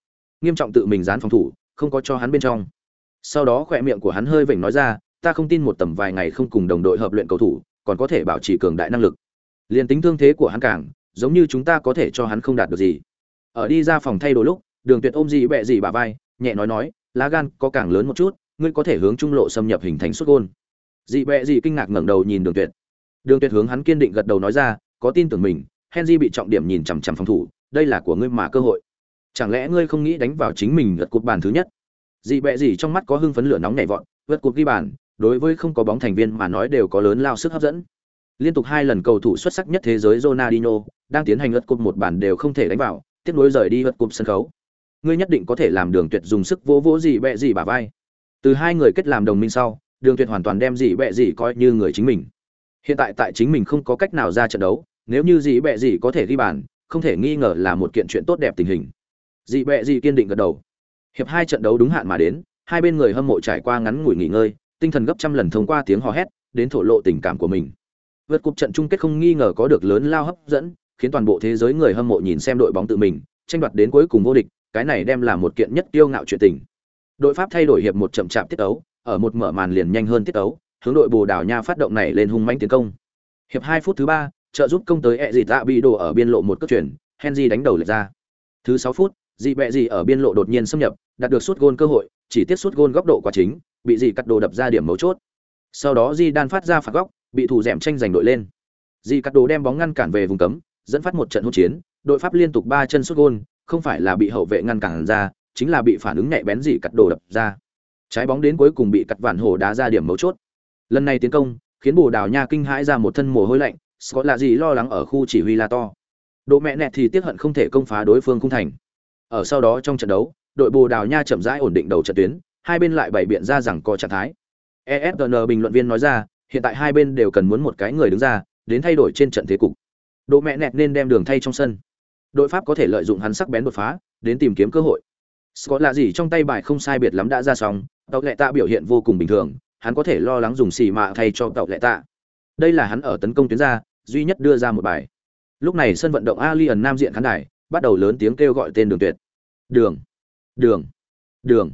Nghiêm trọng tự mình dán phòng thủ, không có cho hắn bên trong. Sau đó khỏe miệng của hắn hơi vểnh nói ra, ta không tin một tầm vài ngày không cùng đồng đội hợp luyện cầu thủ, còn có thể bảo trì cường đại năng lực. Liền tính thương thế của hắn càng, giống như chúng ta có thể cho hắn không đạt được gì. Ở đi ra phòng thay đồ lúc, đường tuyệt ôm gì bẹ gì bà vai, nhẹ nói nói, lá gan có càng lớn một chút, ngươi có thể hướng trung lộ xâm nhập hình thành xuất gôn dị bẹ dị kinh ngạc ngẩng đầu nhìn đường tuyệt. Đường tuyệt hướng hắn kiên định gật đầu nói ra, có tin tưởng mình, henry bị trọng điểm nhìn chằm chằm phòng thủ, đây là của ngươi mà cơ hội. Chẳng lẽ ngươi không nghĩ đánh vào chính mình gật cột bàn thứ nhất? Dị bẹ dị trong mắt có hưng phấn lửa nóng nhảy vọt vượt cột ghi bàn, đối với không có bóng thành viên mà nói đều có lớn lao sức hấp dẫn. Liên tục hai lần cầu thủ xuất sắc nhất thế giới Ronaldinho, đang tiến hành ớt cột một bàn đều không thể đánh vào, tiếp nối rời đi ớt cột sân khấu. Ngươi nhất định có thể làm đường tuyệt dùng sức vỗ vỗ gì bẹ gì bả vai. Từ hai người kết làm đồng minh sau đường tuyệt hoàn toàn đem Dị bẹ Dị coi như người chính mình. Hiện tại tại chính mình không có cách nào ra trận đấu, nếu như Dị bẹ Dị có thể ghi bàn, không thể nghi ngờ là một kiện chuyện tốt đẹp tình hình. Dị bẹ dị kiên định gật đầu. Hiệp hai trận đấu đúng hạn mà đến, hai bên người hâm mộ trải qua ngắn ngủi nghỉ ngơi, tinh thần gấp trăm lần thông qua tiếng hò hét, đến thổ lộ tình cảm của mình. Vượt cục trận chung kết không nghi ngờ có được lớn lao hấp dẫn, khiến toàn bộ thế giới người hâm mộ nhìn xem đội bóng tự mình, tranh đoạt đến cuối cùng vô địch, cái này đem là một kiện nhất tiêu ngạo chuyện tình. Đội pháp thay đổi hiệp một chậm chạp tiết ấu ở một mở màn liền nhanh hơn tiết tấu, hướng đội bồ đào nha phát động này lên hung mãnh tiến công. Hiệp hai phút thứ ba trợ giúp công tới ẹ dịt tạ bị đổ ở biên lộ một cất chuyển henry đánh đầu lệch ra. Thứ sáu phút dị bẹ dị ở biên lộ đột nhiên xâm nhập đạt được suốt gôn cơ hội chỉ tiết suốt gôn góc độ quá chính bị dị cắt đồ đập ra điểm mấu chốt. Sau đó di đan phát ra phạt góc bị thủ dẻm tranh giành đội lên. Di cắt đồ đem bóng ngăn cản về vùng cấm dẫn phát một trận hỗn chiến đội pháp liên tục ba chân suốt gôn không phải là bị hậu vệ ngăn cản ra chính là bị phản ứng nhạy bén dị cắt đồ đập ra trái bóng đến cuối cùng bị cắt vạn hổ đá ra điểm mấu chốt. Lần này tiến công, khiến bồ đào nha kinh hãi ra một thân mồ hôi lạnh, scott là gì lo lắng ở khu chỉ huy la to. Độ mẹ nẹt thì tiếc hận không thể công phá đối phương khung thành. Ở sau đó trong trận đấu, đội bồ đào nha chậm rãi ổn định đầu trận tuyến, hai bên lại bày biện ra rằng có trạng thái. Esn bình luận viên nói ra, hiện tại hai bên đều cần muốn một cái người đứng ra, đến thay đổi trên trận thế cục. Độ mẹ nẹt nên đem đường thay trong sân. Đội pháp có thể lợi dụng hắn sắc bén đột phá, đến tìm kiếm cơ hội. Scott là gì trong tay bài không sai biệt lắm đã ra xong tàu lệ tạ biểu hiện vô cùng bình thường, hắn có thể lo lắng dùng xì mạ thay cho tàu lệ tạ. Đây là hắn ở tấn công tuyến ra duy nhất đưa ra một bài. Lúc này sân vận động alien nam diện khán đài, bắt đầu lớn tiếng kêu gọi tên đường tuyệt. Đường đường đường.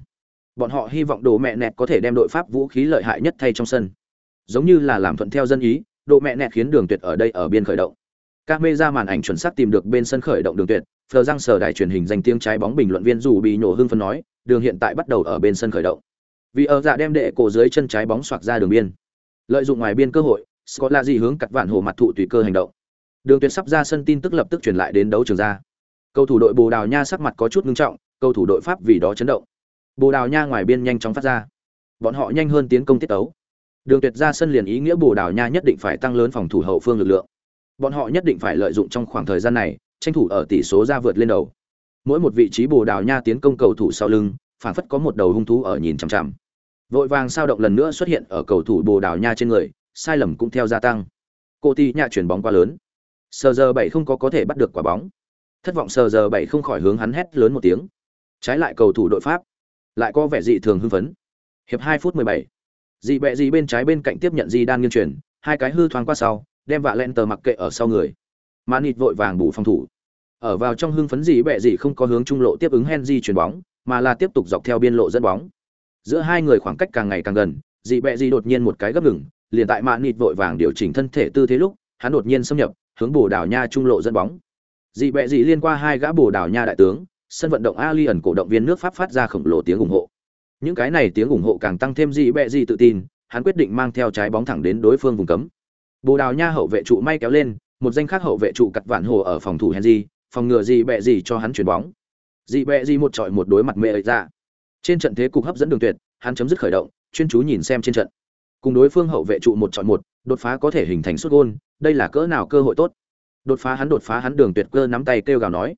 Bọn họ hy vọng đồ mẹ nẹt có thể đem đội pháp vũ khí lợi hại nhất thay trong sân. Giống như là làm thuận theo dân ý độ mẹ nẹt khiến đường tuyệt ở đây ở biên khởi động. Các mê ra màn ảnh chuẩn xác tìm được bên sân khởi động đường tuyệt phờ răng sở đài truyền hình danh tiếng trái bóng bình luận viên dù bị nhổ hưng phân nói, đường hiện tại bắt đầu ở bên sân khởi động vì ở dạ đem đệ cổ dưới chân trái bóng xoạc ra đường biên. Lợi dụng ngoài biên cơ hội, scott là gì hướng cặt vạn hồ mặt thụ tùy cơ hành động. Đường tuyệt sắp ra sân tin tức lập tức truyền lại đến đấu trường ra. Cầu thủ đội bồ đào nha sắc mặt có chút ngưng trọng, cầu thủ đội pháp vì đó chấn động. Bồ đào nha ngoài biên nhanh chóng phát ra. Bọn họ nhanh hơn tiến công tiết tấu. Đường tuyệt ra sân liền ý nghĩa bồ đào nha nhất định phải tăng lớn phòng thủ hậu phương lực lượng. Bọn họ nhất định phải lợi dụng trong khoảng thời gian này, tranh thủ ở tỷ số ra vượt lên đầu. Mỗi một vị trí bồ đào nha tiến công cầu thủ sau lưng phản phất có một đầu hung thú ở nhìn chằm chằm. Vội vàng sao động lần nữa xuất hiện ở cầu thủ bồ đào nha trên người, sai lầm cũng theo gia tăng. Cô ti nhạ chuyển bóng quá lớn. Sờ giờ bảy không có có thể bắt được quả bóng. Thất vọng sờ giờ bảy không khỏi hướng hắn hét lớn một tiếng. Trái lại cầu thủ đội pháp lại có vẻ dị thường hưng phấn. Hiệp hai phút mười bảy. Dị bẹ dị bên trái bên cạnh tiếp nhận di đan nghiên truyền hai cái hư thoáng qua sau, đem vạ len tờ mặc kệ ở sau người. Manit vội vàng bù phòng thủ. Ở vào trong hưng phấn gì bẹ gì không có hướng trung lộ tiếp ứng henry chuyền bóng mà là tiếp tục dọc theo biên lộ dẫn bóng. Giữa hai người khoảng cách càng ngày càng gần, dị bẹ dị đột nhiên một cái gấp ngừng, liền tại mạn nịt vội vàng điều chỉnh thân thể tư thế lúc, hắn đột nhiên xâm nhập, hướng bồ đảo nha trung lộ dẫn bóng. Dị bẹ dị liên qua hai gã bồ đảo nha đại tướng, sân vận động ali ẩn cổ động viên nước pháp phát ra khổng lồ tiếng ủng hộ. Những cái này tiếng ủng hộ càng tăng thêm dị bẹ dị tự tin, hắn quyết định mang theo trái bóng thẳng đến đối phương vùng cấm. Bồ đào nha hậu vệ trụ may kéo lên, một danh khác hậu vệ trụ cặt vạn hồ ở phòng thủ henry, phòng ngừa dị bẹ dị cho hắn chuyển bóng dị bẹ dị một trọi một đối mặt mẹ ấy ra. Trên trận thế cục hấp dẫn đường tuyệt, hắn chấm dứt khởi động, chuyên chú nhìn xem trên trận. Cùng đối phương hậu vệ trụ một chọn một, đột phá có thể hình thành suốt gôn, đây là cỡ nào cơ hội tốt? Đột phá hắn đột phá hắn đường tuyệt cơ nắm tay kêu gào nói.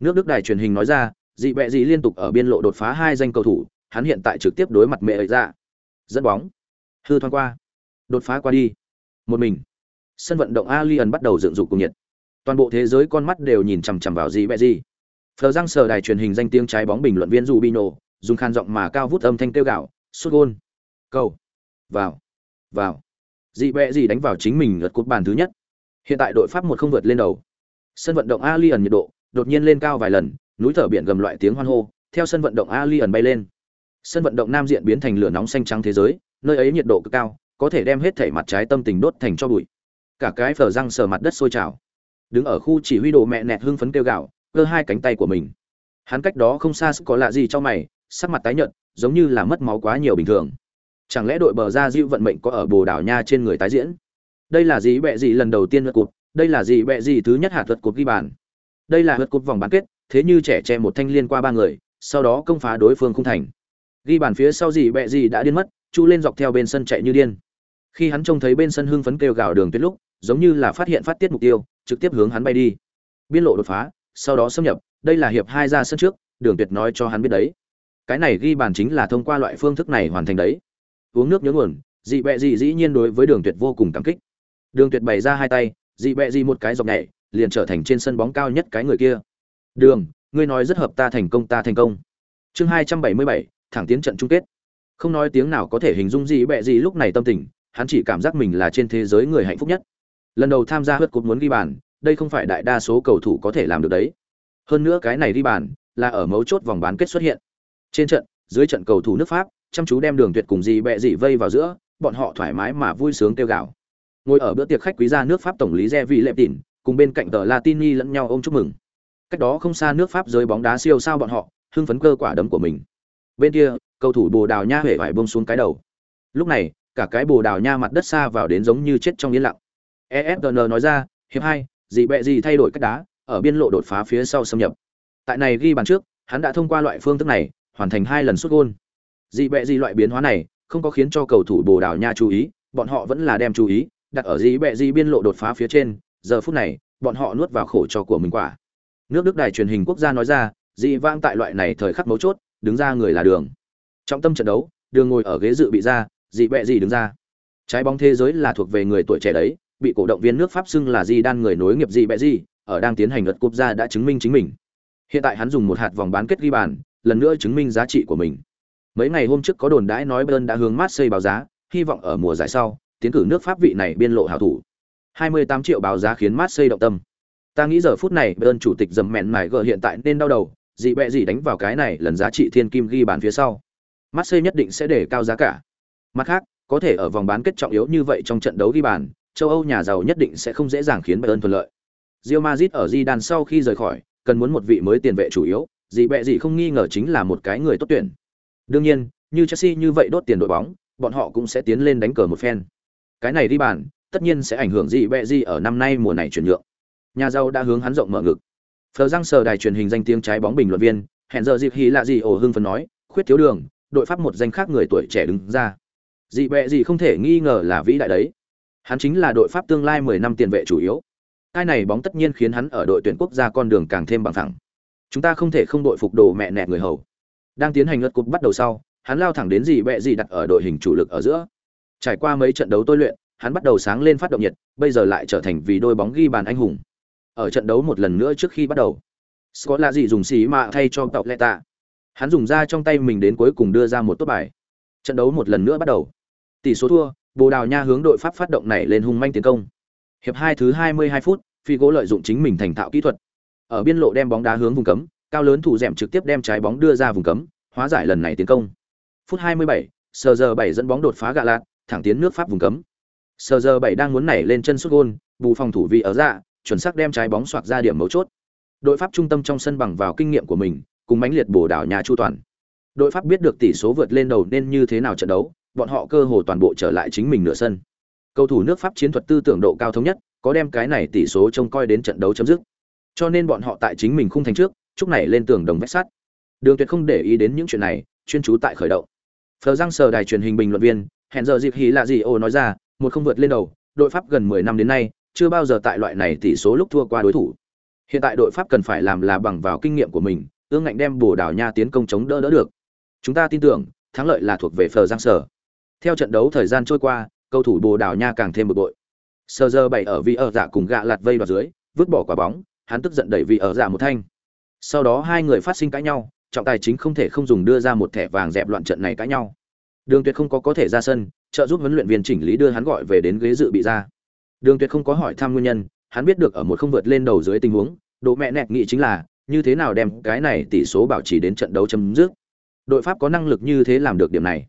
Nước đức đài truyền hình nói ra, dị bẹ dị liên tục ở biên lộ đột phá hai danh cầu thủ, hắn hiện tại trực tiếp đối mặt mẹ ấy ra. Dẫn bóng. Hư thoáng qua. Đột phá qua đi. Một mình. Sân vận động alien bắt đầu dựng dục cùng nhiệt. Toàn bộ thế giới con mắt đều nhìn chằm chằm vào dị bẹ dị phờ răng sờ đài truyền hình danh tiếng trái bóng bình luận viên Rubino, dùng khan giọng mà cao vút âm thanh kêu gạo, sút gôn. Cầu. Vào. Vào. Dị bẹ gì đánh vào chính mình lượt cột bàn thứ nhất. Hiện tại đội Pháp một không vượt lên đầu. Sân vận động Alien nhiệt độ đột nhiên lên cao vài lần, núi thở biển gầm loại tiếng hoan hô, theo sân vận động Alien bay lên. Sân vận động Nam diện biến thành lửa nóng xanh trắng thế giới, nơi ấy nhiệt độ cực cao, có thể đem hết thể mặt trái tâm tình đốt thành cho bụi. Cả cái phở răng sờ mặt đất sôi trào. Đứng ở khu chỉ huy đồ mẹ nẹt hưng phấn kêu gạo, cơ hai cánh tay của mình. Hắn cách đó không xa có lạ gì cho mày, sắc mặt tái nhợt, giống như là mất máu quá nhiều bình thường. Chẳng lẽ đội bờ ra diệu vận mệnh có ở bồ đảo nha trên người tái diễn? Đây là gì bẹ gì lần đầu tiên lượt cụt, đây là gì bẹ gì thứ nhất hạt lượt cụt ghi bàn? Đây là lượt cụt vòng bán kết, thế như trẻ che một thanh liên qua ba người, sau đó công phá đối phương không thành. Ghi bàn phía sau gì bẹ gì đã điên mất, chu lên dọc theo bên sân chạy như điên. Khi hắn trông thấy bên sân hưng phấn kêu gào đường tuyết lúc, giống như là phát hiện phát tiết mục tiêu, trực tiếp hướng hắn bay đi. Biên lộ đột phá sau đó xâm nhập, đây là hiệp hai ra sân trước, Đường Tuyệt nói cho hắn biết đấy. Cái này ghi bàn chính là thông qua loại phương thức này hoàn thành đấy. Uống nước nhớ nguồn, dị bẹ dị dĩ nhiên đối với Đường Tuyệt vô cùng cảm kích. Đường Tuyệt bày ra hai tay, dị bẹ dị một cái dọc nhảy, liền trở thành trên sân bóng cao nhất cái người kia. "Đường, ngươi nói rất hợp ta thành công ta thành công." Chương hai trăm bảy mươi bảy thẳng tiến trận chung kết. Không nói tiếng nào có thể hình dung gì bẹ gì lúc này tâm tình, hắn chỉ cảm giác mình là trên thế giới người hạnh phúc nhất. Lần đầu tham gia hất cột muốn ghi bàn, đây không phải đại đa số cầu thủ có thể làm được đấy. Hơn nữa cái này đi bàn là ở mấu chốt vòng bán kết xuất hiện. Trên trận, dưới trận cầu thủ nước Pháp, chăm chú đem Đường Tuyệt cùng gì bẹ gì vây vào giữa, bọn họ thoải mái mà vui sướng kêu gào. Ngồi ở bữa tiệc khách quý gia nước Pháp tổng lý Revi Leptin, cùng bên cạnh tờ Latini lẫn nhau ôm chúc mừng. Cách đó không xa nước Pháp giới bóng đá siêu sao bọn họ, hưng phấn cơ quả đấm của mình. Bên kia, cầu thủ Bồ Đào Nha hề phải buông xuống cái đầu. Lúc này, cả cái Bồ Đào Nha mặt đất xa vào đến giống như chết trong yên lặng. ESPN nói ra, hiệp 2, dị bẹ gì thay đổi cách đá, ở biên lộ đột phá phía sau xâm nhập. Tại này ghi bàn trước, hắn đã thông qua loại phương thức này, hoàn thành hai lần xuất gôn. Dị bẹ gì loại biến hóa này, không có khiến cho cầu thủ bồ đào nha chú ý, bọn họ vẫn là đem chú ý, đặt ở dị bẹ dị biên lộ đột phá phía trên, giờ phút này, bọn họ nuốt vào khổ cho của mình quả. Nước đức đài truyền hình quốc gia nói ra, dị vang tại loại này thời khắc mấu chốt, đứng ra người là đường. Trong tâm trận đấu, đường ngồi ở ghế dự bị ra, dị bẹ dị đứng ra. Trái bóng thế giới là thuộc về người tuổi trẻ đấy bị cổ động viên nước Pháp xưng là Di đan người nối nghiệp gì bẹ gì, ở đang tiến hành lượt cúp ra đã chứng minh chính mình. Hiện tại hắn dùng một hạt vòng bán kết ghi bàn, lần nữa chứng minh giá trị của mình. Mấy ngày hôm trước có đồn đãi nói Bayern đã hướng Marseille báo giá, hy vọng ở mùa giải sau, tiến cử nước Pháp vị này biên lộ hảo thủ. 28 triệu báo giá khiến Marseille động tâm. Ta nghĩ giờ phút này Bayern chủ tịch dầm mẹn mải gờ hiện tại nên đau đầu, gì bẹ gì đánh vào cái này lần giá trị thiên kim ghi bàn phía sau. Marseille nhất định sẽ để cao giá cả. Mặt khác, có thể ở vòng bán kết trọng yếu như vậy trong trận đấu ghi bàn, châu Âu nhà giàu nhất định sẽ không dễ dàng khiến Bayern thuận lợi. Real Madrid ở Zidane sau khi rời khỏi, cần muốn một vị mới tiền vệ chủ yếu, gì bẹ gì không nghi ngờ chính là một cái người tốt tuyển. Đương nhiên, như Chelsea như vậy đốt tiền đội bóng, bọn họ cũng sẽ tiến lên đánh cờ một phen. Cái này đi bàn, tất nhiên sẽ ảnh hưởng gì bẹ gì ở năm nay mùa này chuyển nhượng. Nhà giàu đã hướng hắn rộng mở ngực. Phờ răng sờ đài truyền hình danh tiếng trái bóng bình luận viên, hẹn giờ dịp hí lạ gì ổ hưng phấn nói, khuyết thiếu đường, đội pháp một danh khác người tuổi trẻ đứng ra. Dị bẹ gì không thể nghi ngờ là vĩ đại đấy. Hắn chính là đội Pháp tương lai 10 năm tiền vệ chủ yếu. Cái này bóng tất nhiên khiến hắn ở đội tuyển quốc gia con đường càng thêm bằng phẳng. Chúng ta không thể không đội phục đồ mẹ nẹt người hầu. Đang tiến hành lượt cục bắt đầu sau, hắn lao thẳng đến gì bẹ gì đặt ở đội hình chủ lực ở giữa. Trải qua mấy trận đấu tôi luyện, hắn bắt đầu sáng lên phát động nhiệt, bây giờ lại trở thành vì đôi bóng ghi bàn anh hùng. Ở trận đấu một lần nữa trước khi bắt đầu, Scott là gì dùng xí mạ thay cho tộc lệ tạ. Hắn dùng ra trong tay mình đến cuối cùng đưa ra một tốt bài. Trận đấu một lần nữa bắt đầu. Tỷ số thua, Bồ Đào Nha hướng đội Pháp phát động này lên hung manh tiến công. Hiệp hai thứ 22 phút, Figo lợi dụng chính mình thành thạo kỹ thuật. Ở biên lộ đem bóng đá hướng vùng cấm, cao lớn thủ dẻm trực tiếp đem trái bóng đưa ra vùng cấm, hóa giải lần này tiến công. Phút 27, Sờ giờ 7 dẫn bóng đột phá gạ lạt, thẳng tiến nước Pháp vùng cấm. Sờ giờ 7 đang muốn nảy lên chân sút gôn, bù phòng thủ vị ở ra, chuẩn xác đem trái bóng xoạc ra điểm mấu chốt. Đội Pháp trung tâm trong sân bằng vào kinh nghiệm của mình, cùng mãnh liệt bổ đảo nhà Chu toàn. Đội Pháp biết được tỷ số vượt lên đầu nên như thế nào trận đấu, bọn họ cơ hồ toàn bộ trở lại chính mình nửa sân. Cầu thủ nước Pháp chiến thuật tư tưởng độ cao thống nhất, có đem cái này tỷ số trông coi đến trận đấu chấm dứt. Cho nên bọn họ tại chính mình khung thành trước, chúc này lên tường đồng vách sắt. Đường Tuyệt không để ý đến những chuyện này, chuyên chú tại khởi động. Phờ răng sờ đài truyền hình bình luận viên, hẹn giờ dịp hí là gì ô nói ra, một không vượt lên đầu, đội Pháp gần 10 năm đến nay, chưa bao giờ tại loại này tỷ số lúc thua qua đối thủ. Hiện tại đội Pháp cần phải làm là bằng vào kinh nghiệm của mình, ương ngạnh đem Bồ Đào Nha tiến công chống đỡ đỡ được. Chúng ta tin tưởng, thắng lợi là thuộc về Phờ Giang Sở. Theo trận đấu thời gian trôi qua, cầu thủ Bồ Đào Nha càng thêm bực bội. Sơ giờ bảy ở vị ở dạ cùng gạ lạt vây vào dưới, vứt bỏ quả bóng, hắn tức giận đẩy vị ở dạ một thanh. Sau đó hai người phát sinh cãi nhau, trọng tài chính không thể không dùng đưa ra một thẻ vàng dẹp loạn trận này cãi nhau. Đường Tuyệt không có có thể ra sân, trợ giúp huấn luyện viên chỉnh lý đưa hắn gọi về đến ghế dự bị ra. Đường Tuyệt không có hỏi thăm nguyên nhân, hắn biết được ở một không vượt lên đầu dưới tình huống, độ mẹ nẹt nghĩ chính là như thế nào đem cái này tỷ số bảo trì đến trận đấu chấm dứt. Đội Pháp có năng lực như thế làm được điểm này.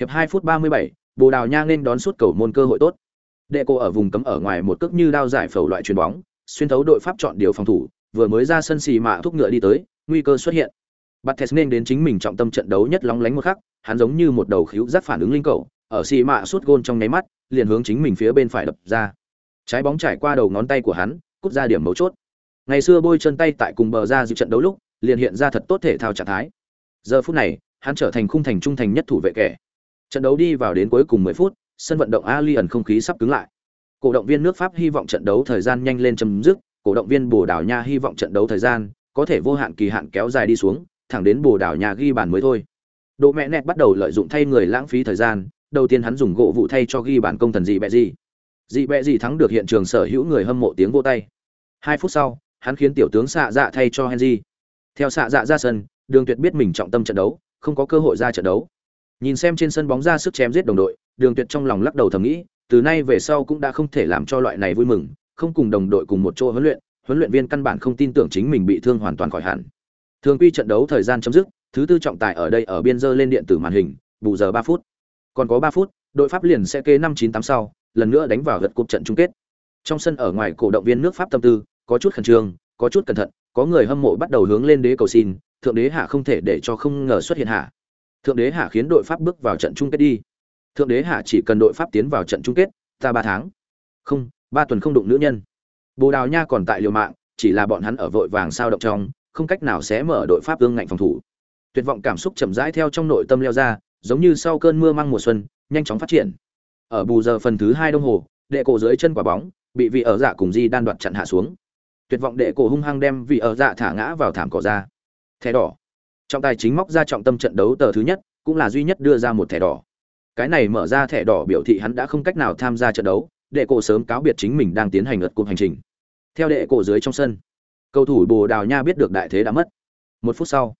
Hiệp 2 phút 37, Bồ Đào Nha nên đón suốt cầu môn cơ hội tốt. Đệ cô ở vùng cấm ở ngoài một cước như đao giải phẩu loại chuyền bóng, xuyên thấu đội Pháp chọn điều phòng thủ, vừa mới ra sân xì mạ thúc ngựa đi tới, nguy cơ xuất hiện. Bates nên đến chính mình trọng tâm trận đấu nhất lóng lánh một khắc, hắn giống như một đầu khiếu giác phản ứng linh cầu, ở xì mạ suốt gôn trong nháy mắt, liền hướng chính mình phía bên phải đập ra. Trái bóng trải qua đầu ngón tay của hắn, cút ra điểm mấu chốt. Ngày xưa bôi chân tay tại cùng bờ ra dự trận đấu lúc, liền hiện ra thật tốt thể thao trạng thái. Giờ phút này, hắn trở thành khung thành trung thành nhất thủ vệ kẻ. Trận đấu đi vào đến cuối cùng 10 phút, sân vận động Allianz không khí sắp cứng lại. Cổ động viên nước Pháp hy vọng trận đấu thời gian nhanh lên chấm dứt, cổ động viên Bồ Đào Nha hy vọng trận đấu thời gian có thể vô hạn kỳ hạn kéo dài đi xuống, thẳng đến Bồ Đào Nha ghi bàn mới thôi. Độ mẹ nẹt bắt đầu lợi dụng thay người lãng phí thời gian, đầu tiên hắn dùng gỗ vụ thay cho ghi bàn công thần gì bẹ gì. Dị bẹ gì thắng được hiện trường sở hữu người hâm mộ tiếng vô tay. Hai phút sau, hắn khiến tiểu tướng xạ dạ thay cho Henry. Theo xạ dạ ra sân, Đường Tuyệt biết mình trọng tâm trận đấu, không có cơ hội ra trận đấu. Nhìn xem trên sân bóng ra sức chém giết đồng đội, Đường Tuyệt trong lòng lắc đầu thầm nghĩ, từ nay về sau cũng đã không thể làm cho loại này vui mừng, không cùng đồng đội cùng một chỗ huấn luyện, huấn luyện viên căn bản không tin tưởng chính mình bị thương hoàn toàn khỏi hẳn. Thường quy trận đấu thời gian chấm dứt, thứ tư trọng tài ở đây ở biên giơ lên điện tử màn hình, bù giờ 3 phút. Còn có 3 phút, đội Pháp liền sẽ kế 598 sau, lần nữa đánh vào gật cúp trận chung kết. Trong sân ở ngoài cổ động viên nước Pháp tâm tư, có chút khẩn trương, có chút cẩn thận, có người hâm mộ bắt đầu hướng lên đế cầu xin, thượng đế hạ không thể để cho không ngờ xuất hiện hạ. Thượng đế hạ khiến đội Pháp bước vào trận chung kết đi. Thượng đế hạ chỉ cần đội Pháp tiến vào trận chung kết, ta ba tháng. Không, ba tuần không đụng nữ nhân. Bồ Đào Nha còn tại liều mạng, chỉ là bọn hắn ở vội vàng sao động trong, không cách nào sẽ mở đội Pháp ương ngạnh phòng thủ. Tuyệt vọng cảm xúc chậm rãi theo trong nội tâm leo ra, giống như sau cơn mưa mang mùa xuân, nhanh chóng phát triển. Ở bù giờ phần thứ hai đồng hồ, đệ cổ dưới chân quả bóng, bị vị ở dạ cùng Di đan đoạt chặn hạ xuống. Tuyệt vọng đệ cổ hung hăng đem vị ở dạ thả ngã vào thảm cỏ ra. Thẻ đỏ. Trọng tài chính móc ra trọng tâm trận đấu tờ thứ nhất, cũng là duy nhất đưa ra một thẻ đỏ. Cái này mở ra thẻ đỏ biểu thị hắn đã không cách nào tham gia trận đấu, đệ cổ sớm cáo biệt chính mình đang tiến hành lượt cuộc hành trình. Theo đệ cổ dưới trong sân, cầu thủ Bồ Đào Nha biết được đại thế đã mất. Một phút sau,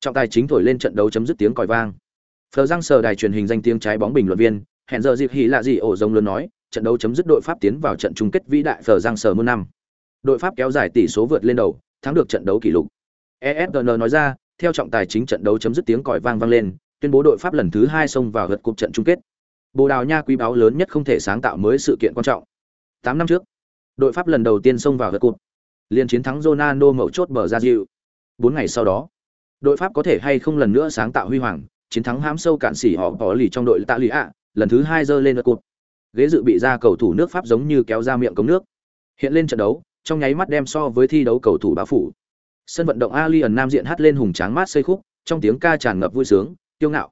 trọng tài chính thổi lên trận đấu chấm dứt tiếng còi vang. Phờ răng sờ đài truyền hình danh tiếng trái bóng bình luận viên, hẹn giờ dịp hỉ lạ gì ổ giống lớn nói, trận đấu chấm dứt đội Pháp tiến vào trận chung kết vĩ đại Phờ răng sờ muôn năm. Đội Pháp kéo dài tỷ số vượt lên đầu, thắng được trận đấu kỷ lục. ESPN nói ra, theo trọng tài chính trận đấu chấm dứt tiếng còi vang vang lên, tuyên bố đội Pháp lần thứ hai xông vào gật cuộc trận chung kết. Bồ Đào Nha quý báo lớn nhất không thể sáng tạo mới sự kiện quan trọng. 8 năm trước, đội Pháp lần đầu tiên xông vào gật cuộc, liên chiến thắng Ronaldo mậu chốt bờ ra dịu. 4 ngày sau đó, đội Pháp có thể hay không lần nữa sáng tạo huy hoàng, chiến thắng hãm sâu cạn sỉ họ bỏ lì trong đội tạ lì ạ, lần thứ hai dơ lên gật cuộc. Ghế dự bị ra cầu thủ nước Pháp giống như kéo ra miệng cống nước. Hiện lên trận đấu, trong nháy mắt đem so với thi đấu cầu thủ bá phủ. Sân vận động Allianz Nam diện hát lên hùng tráng mát xây khúc, trong tiếng ca tràn ngập vui sướng, kiêu ngạo.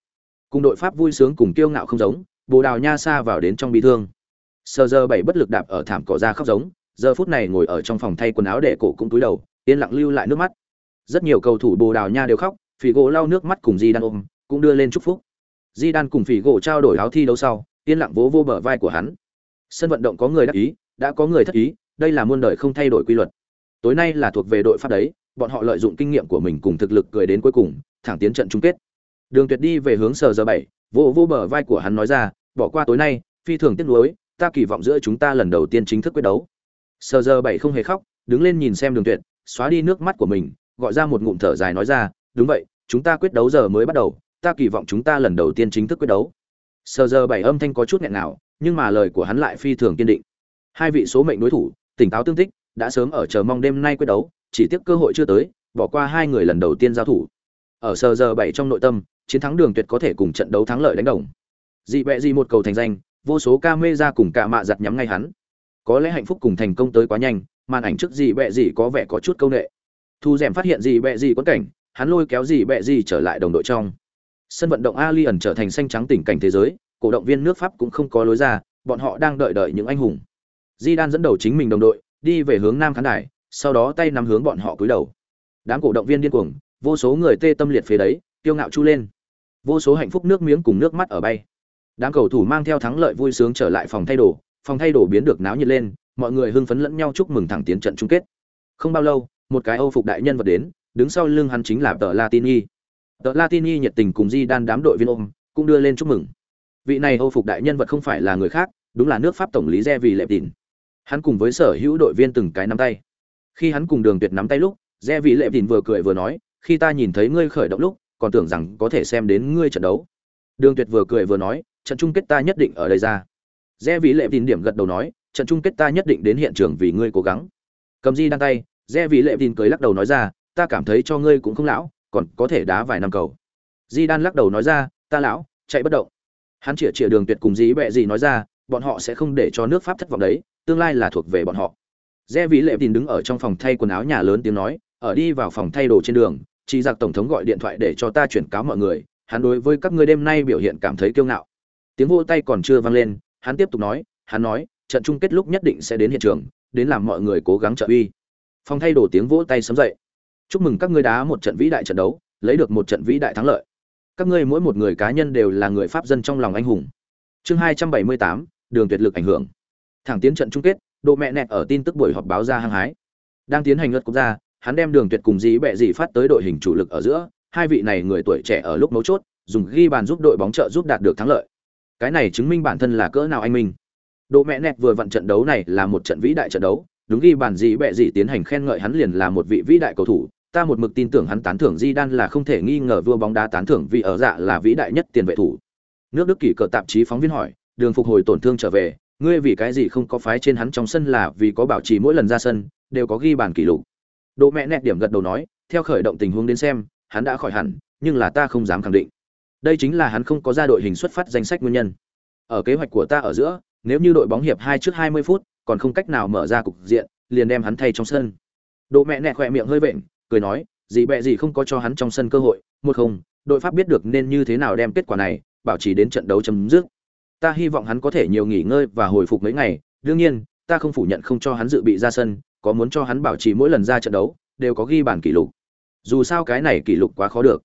Cùng đội Pháp vui sướng cùng kiêu ngạo không giống, Bồ Đào Nha xa vào đến trong bị thương. Sơ giờ bảy bất lực đạp ở thảm cỏ ra khóc giống, giờ phút này ngồi ở trong phòng thay quần áo để cổ cũng túi đầu, yên lặng lưu lại nước mắt. Rất nhiều cầu thủ Bồ Đào Nha đều khóc, Phỉ gỗ lau nước mắt cùng Di Đan ôm, cũng đưa lên chúc phúc. Di Đan cùng Phỉ gỗ trao đổi áo thi đấu sau, yên lặng vỗ vô bờ vai của hắn. Sân vận động có người đắc ý, đã có người thất ý, đây là muôn đời không thay đổi quy luật. Tối nay là thuộc về đội Pháp đấy, bọn họ lợi dụng kinh nghiệm của mình cùng thực lực cười đến cuối cùng, thẳng tiến trận chung kết. Đường Tuyệt đi về hướng sờ giờ bảy, vô vô bờ vai của hắn nói ra, bỏ qua tối nay, phi thường tiếc nuối ta kỳ vọng giữa chúng ta lần đầu tiên chính thức quyết đấu. Sờ giờ bảy không hề khóc đứng lên nhìn xem đường tuyệt xóa đi nước mắt của mình gọi ra một ngụm thở dài nói ra đúng vậy chúng ta quyết đấu giờ mới bắt đầu ta kỳ vọng chúng ta lần đầu tiên chính thức quyết đấu. Sờ giờ bảy âm thanh có chút nghẹn nào nhưng mà lời của hắn lại phi thường kiên định. Hai vị số mệnh đối thủ tỉnh táo tương tích đã sớm ở chờ mong đêm nay quyết đấu chỉ tiếc cơ hội chưa tới, bỏ qua hai người lần đầu tiên giao thủ. Ở sờ giờ bảy trong nội tâm, chiến thắng đường tuyệt có thể cùng trận đấu thắng lợi đánh đồng. Dị bẹ gì một cầu thành danh, vô số ca mê ra cùng cả mạ giặt nhắm ngay hắn. Có lẽ hạnh phúc cùng thành công tới quá nhanh, màn ảnh trước dị bẹ gì có vẻ có chút câu nệ. Thu rèm phát hiện dị bẹ gì quấn cảnh, hắn lôi kéo dị bẹ gì trở lại đồng đội trong. Sân vận động alien trở thành xanh trắng tỉnh cảnh thế giới, cổ động viên nước pháp cũng không có lối ra, bọn họ đang đợi đợi những anh hùng. Di đan dẫn đầu chính mình đồng đội, đi về hướng nam khán đài sau đó tay nắm hướng bọn họ cúi đầu. Đám cổ động viên điên cuồng, vô số người tê tâm liệt phế đấy, kiêu ngạo chu lên. Vô số hạnh phúc nước miếng cùng nước mắt ở bay. Đám cầu thủ mang theo thắng lợi vui sướng trở lại phòng thay đồ, phòng thay đồ biến được náo nhiệt lên, mọi người hưng phấn lẫn nhau chúc mừng thẳng tiến trận chung kết. Không bao lâu, một cái âu phục đại nhân vật đến, đứng sau lưng hắn chính là tờ latini. Tờ latini nhiệt tình cùng di đan đám đội viên ôm, cũng đưa lên chúc mừng. Vị này âu phục đại nhân vật không phải là người khác, đúng là nước pháp tổng lý re vì lệ tịnh. hắn cùng với sở hữu đội viên từng cái nắm tay khi hắn cùng đường tuyệt nắm tay lúc re vì lệ tìn vừa cười vừa nói, khi ta nhìn thấy ngươi khởi động lúc, còn tưởng rằng có thể xem đến ngươi trận đấu. Đường tuyệt vừa cười vừa nói, trận chung kết ta nhất định ở đây ra. Re vì lệ tìn điểm gật đầu nói, trận chung kết ta nhất định đến hiện trường vì ngươi cố gắng. Cầm di đang tay re vì lệ tìn cười lắc đầu nói ra, ta cảm thấy cho ngươi cũng không lão, còn có thể đá vài năm cầu. Di đan lắc đầu nói ra, ta lão, chạy bất động. Hắn chĩa chĩa đường tuyệt cùng dí bẹ gì nói ra, bọn họ sẽ không để cho nước pháp thất vọng đấy, tương lai là thuộc về bọn họ. Rẽ Vĩ lệ tin đứng ở trong phòng thay quần áo nhà lớn tiếng nói, ở đi vào phòng thay đồ trên đường chỉ giặc tổng thống gọi điện thoại để cho ta chuyển cáo mọi người, hắn đối với các ngươi đêm nay biểu hiện cảm thấy kiêu ngạo. Tiếng vỗ tay còn chưa vang lên, hắn tiếp tục nói, hắn nói, trận chung kết lúc nhất định sẽ đến hiện trường, đến làm mọi người cố gắng trợ uy. Phòng thay đồ tiếng vỗ tay sớm dậy. Chúc mừng các ngươi đá một trận vĩ đại trận đấu, lấy được một trận vĩ đại thắng lợi. Các ngươi mỗi một người cá nhân đều là người pháp dân trong lòng anh hùng. Chương hai trăm bảy mươi tám, đường tuyệt lực ảnh hưởng thẳng tiến trận chung kết độ mẹ nẹt ở tin tức buổi họp báo ra hăng hái. Đang tiến hành luật quốc gia hắn đem đường tuyệt cùng dĩ bẹ dĩ phát tới đội hình chủ lực ở giữa hai vị này người tuổi trẻ ở lúc mấu chốt dùng ghi bàn giúp đội bóng trợ giúp đạt được thắng lợi. Cái này chứng minh bản thân là cỡ nào anh minh. Độ mẹ nẹt vừa vặn trận đấu này là một trận vĩ đại trận đấu đúng ghi bàn dĩ bẹ dĩ tiến hành khen ngợi hắn liền là một vị vĩ đại cầu thủ ta một mực tin tưởng hắn tán thưởng Di Đan là không thể nghi ngờ vua bóng đá tán thưởng vì ở dạ là vĩ đại nhất tiền vệ thủ. Nước Đức kỷ cờ tạp chí phóng viên hỏi, đường phục hồi tổn thương trở về, ngươi vì cái gì không có phái trên hắn trong sân là vì có bảo trì mỗi lần ra sân đều có ghi bàn kỷ lục. Đỗ mẹ nẹt điểm gật đầu nói, theo khởi động tình huống đến xem, hắn đã khỏi hẳn, nhưng là ta không dám khẳng định. Đây chính là hắn không có ra đội hình xuất phát danh sách nguyên nhân. Ở kế hoạch của ta ở giữa, nếu như đội bóng hiệp hai trước 20 phút, còn không cách nào mở ra cục diện, liền đem hắn thay trong sân. Đỗ mẹ nẹt khỏe miệng hơi vện, cười nói gì bẹ gì không có cho hắn trong sân cơ hội một không đội pháp biết được nên như thế nào đem kết quả này bảo trì đến trận đấu chấm dứt ta hy vọng hắn có thể nhiều nghỉ ngơi và hồi phục mấy ngày. Đương nhiên, ta không phủ nhận không cho hắn dự bị ra sân, có muốn cho hắn bảo trì mỗi lần ra trận đấu, đều có ghi bản kỷ lục. Dù sao cái này kỷ lục quá khó được.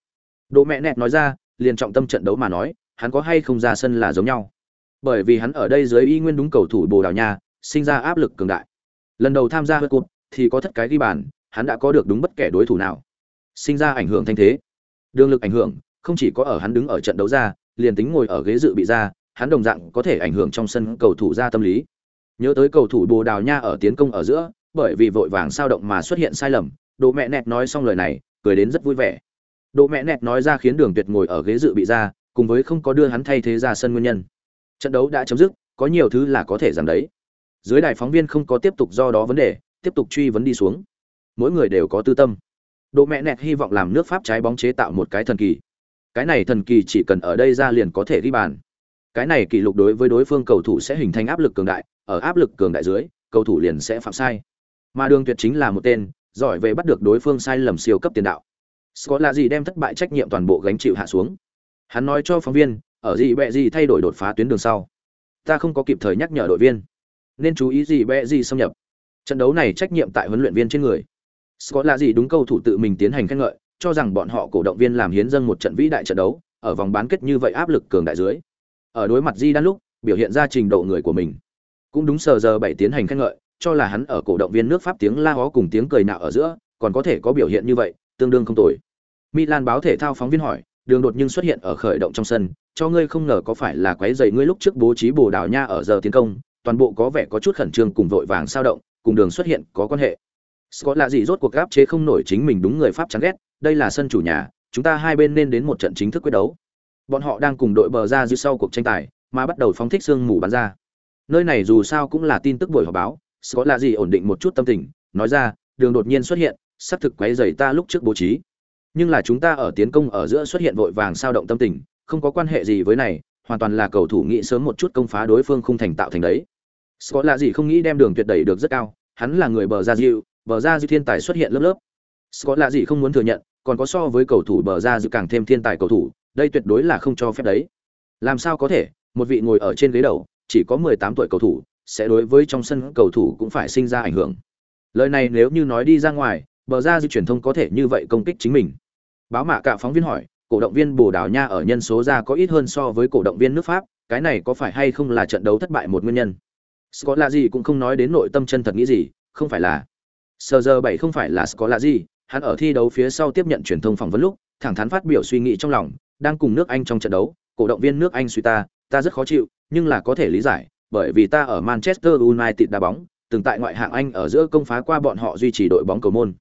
Đỗ mẹ nẹt nói ra, liền trọng tâm trận đấu mà nói, hắn có hay không ra sân là giống nhau. Bởi vì hắn ở đây dưới y nguyên đúng cầu thủ bồ đào nha, sinh ra áp lực cường đại. Lần đầu tham gia hơi cụt thì có thất cái ghi bàn, hắn đã có được đúng bất kể đối thủ nào. Sinh ra ảnh hưởng thanh thế. Đường lực ảnh hưởng, không chỉ có ở hắn đứng ở trận đấu ra, liền tính ngồi ở ghế dự bị ra hắn đồng dạng có thể ảnh hưởng trong sân cầu thủ ra tâm lý. Nhớ tới cầu thủ bồ đào nha ở tiến công ở giữa, bởi vì vội vàng sao động mà xuất hiện sai lầm, Đỗ mẹ nẹt nói xong lời này, cười đến rất vui vẻ. Đỗ mẹ nẹt nói ra khiến đường tuyệt ngồi ở ghế dự bị ra, cùng với không có đưa hắn thay thế ra sân nguyên nhân. Trận đấu đã chấm dứt, có nhiều thứ là có thể giảm đấy. Dưới đài phóng viên không có tiếp tục do đó vấn đề, tiếp tục truy vấn đi xuống. Mỗi người đều có tư tâm. Đỗ mẹ nẹt hy vọng làm nước pháp trái bóng chế tạo một cái thần kỳ. Cái này thần kỳ chỉ cần ở đây ra liền có thể ghi bàn cái này kỷ lục đối với đối phương cầu thủ sẽ hình thành áp lực cường đại ở áp lực cường đại dưới cầu thủ liền sẽ phạm sai. Mà đường tuyệt chính là một tên giỏi về bắt được đối phương sai lầm siêu cấp tiền đạo. Scott là gì đem thất bại trách nhiệm toàn bộ gánh chịu hạ xuống. Hắn nói cho phóng viên ở gì bẹ gì thay đổi đột phá tuyến đường sau ta không có kịp thời nhắc nhở đội viên nên chú ý gì bẹ gì xâm nhập. Trận đấu này trách nhiệm tại huấn luyện viên trên người. Scott là gì đúng câu thủ tự mình tiến hành khen ngợi, cho rằng bọn họ cổ động viên làm hiến dâng một trận vĩ đại trận đấu, ở vòng bán kết như vậy áp lực cường đại dưới. Ở đối mặt Di Đan lúc, biểu hiện ra trình độ người của mình. Cũng đúng sờ giờ bảy tiến hành khen ngợi, cho là hắn ở cổ động viên nước Pháp tiếng la hó cùng tiếng cười nạo ở giữa, còn có thể có biểu hiện như vậy, tương đương không tồi. Milan báo thể thao phóng viên hỏi, đường đột nhưng xuất hiện ở khởi động trong sân cho ngươi không ngờ có phải là quấy dậy ngươi lúc trước bố trí bồ đào nha ở giờ tiến công toàn bộ có vẻ có chút khẩn trương cùng vội vàng sao động cùng đường xuất hiện có quan hệ scott là gì rốt cuộc gáp chế không nổi chính mình đúng người pháp chán ghét đây là sân chủ nhà chúng ta hai bên nên đến một trận chính thức quyết đấu bọn họ đang cùng đội bờ ra dưới sau cuộc tranh tài, mà bắt đầu phóng thích sương mù bắn ra. Nơi này dù sao cũng là tin tức buổi họp báo, scott là gì ổn định một chút tâm tình, nói ra, đường đột nhiên xuất hiện, sắp thực quấy rầy ta lúc trước bố trí. Nhưng là chúng ta ở tiến công ở giữa xuất hiện vội vàng sao động tâm tình, không có quan hệ gì với này, hoàn toàn là cầu thủ nghĩ sớm một chút công phá đối phương không thành tạo thành đấy. Scott là gì không nghĩ đem đường tuyệt đẩy được rất cao, hắn là người bờ ra dịu bờ ra dịu thiên tài xuất hiện lớp lớp. Scott là gì không muốn thừa nhận còn có so với cầu thủ bờ ra dự càng thêm thiên tài cầu thủ, đây tuyệt đối là không cho phép đấy. Làm sao có thể? Một vị ngồi ở trên ghế đầu, chỉ có 18 tuổi cầu thủ, sẽ đối với trong sân cầu thủ cũng phải sinh ra ảnh hưởng. Lời này nếu như nói đi ra ngoài, bờ ra dự truyền thông có thể như vậy công kích chính mình. Báo mạ cả phóng viên hỏi, cổ động viên bồ đào nha ở nhân số ra có ít hơn so với cổ động viên nước pháp, cái này có phải hay không là trận đấu thất bại một nguyên nhân? Scott là gì cũng không nói đến nội tâm chân thật nghĩ gì, không phải là. Sơ giờ bảy không phải là scott là gì hắn ở thi đấu phía sau tiếp nhận truyền thông phỏng vấn lúc, thẳng thắn phát biểu suy nghĩ trong lòng, đang cùng nước anh trong trận đấu, cổ động viên nước anh suy ta ta rất khó chịu, nhưng là có thể lý giải, bởi vì ta ở manchester united đá bóng, từng tại ngoại hạng anh ở giữa công phá qua bọn họ duy trì đội bóng cầu môn.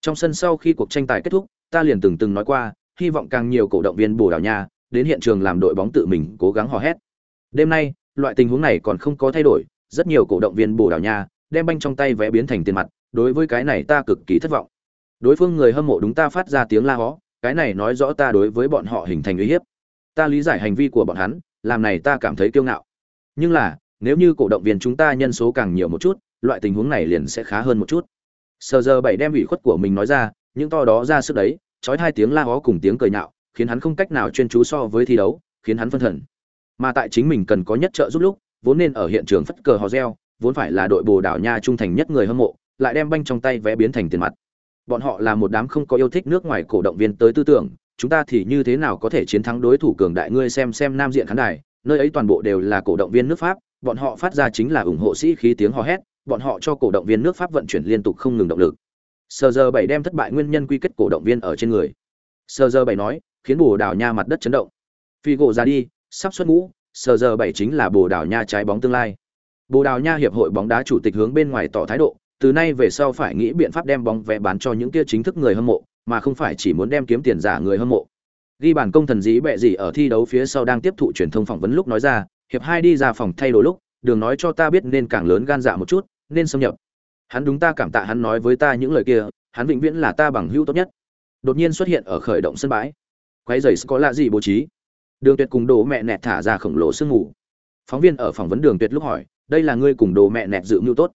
Trong sân sau khi cuộc tranh tài kết thúc, ta liền từng từng nói qua, hy vọng càng nhiều cổ động viên bồ đào nha, đến hiện trường làm đội bóng tự mình cố gắng hò hét. Đêm nay, loại tình huống này còn không có thay đổi, rất nhiều cổ động viên bồ đào nha, đem banh trong tay vẽ biến thành tiền mặt, đối với cái này ta cực kỳ thất vọng đối phương người hâm mộ đúng ta phát ra tiếng la hó, cái này nói rõ ta đối với bọn họ hình thành uy hiếp. Ta lý giải hành vi của bọn hắn, làm này ta cảm thấy kiêu ngạo. Nhưng là, nếu như cổ động viên chúng ta nhân số càng nhiều một chút, loại tình huống này liền sẽ khá hơn một chút. Sờ giờ bảy đem ủy khuất của mình nói ra, những to đó ra sức đấy, trói hai tiếng la hó cùng tiếng cười nhạo, khiến hắn không cách nào chuyên chú so với thi đấu, khiến hắn phân thần. Mà tại chính mình cần có nhất trợ giúp lúc, vốn nên ở hiện trường phất cờ hò reo, vốn phải là đội bồ đảo nha trung thành nhất người hâm mộ, lại đem banh trong tay vẽ biến thành tiền mặt bọn họ là một đám không có yêu thích nước ngoài cổ động viên tới tư tưởng, chúng ta thì như thế nào có thể chiến thắng đối thủ cường đại ngươi xem xem nam diện khán đài, nơi ấy toàn bộ đều là cổ động viên nước pháp, bọn họ phát ra chính là ủng hộ sĩ khí tiếng hò hét, bọn họ cho cổ động viên nước pháp vận chuyển liên tục không ngừng động lực. Sờ giờ bảy đem thất bại nguyên nhân quy kết cổ động viên ở trên người. Sờ giờ bảy nói, khiến bồ đào nha mặt đất chấn động. Phi gỗ ra đi, sắp xuất ngũ, sờ giờ bảy chính là bồ đào nha trái bóng tương lai. Bồ đào nha hiệp hội bóng đá chủ tịch hướng bên ngoài tỏ thái độ từ nay về sau phải nghĩ biện pháp đem bóng vé bán cho những kia chính thức người hâm mộ, mà không phải chỉ muốn đem kiếm tiền giả người hâm mộ. Ghi bản công thần dí bẹ gì ở thi đấu phía sau đang tiếp thụ truyền thông phỏng vấn lúc nói ra, hiệp hai đi ra phòng thay đồ lúc, đường nói cho ta biết nên càng lớn gan dạ một chút, nên xâm nhập. Hắn đúng ta cảm tạ hắn nói với ta những lời kia, hắn vĩnh viễn là ta bằng hữu tốt nhất. Đột nhiên xuất hiện ở khởi động sân bãi. Quấy giày có lạ gì bố trí? Đường tuyệt cùng đồ mẹ nẹt thả ra khổng lồ sương ngủ. phóng viên ở phỏng vấn đường tuyệt lúc hỏi, đây là ngươi cùng đồ mẹ nẹt dự mưu tốt?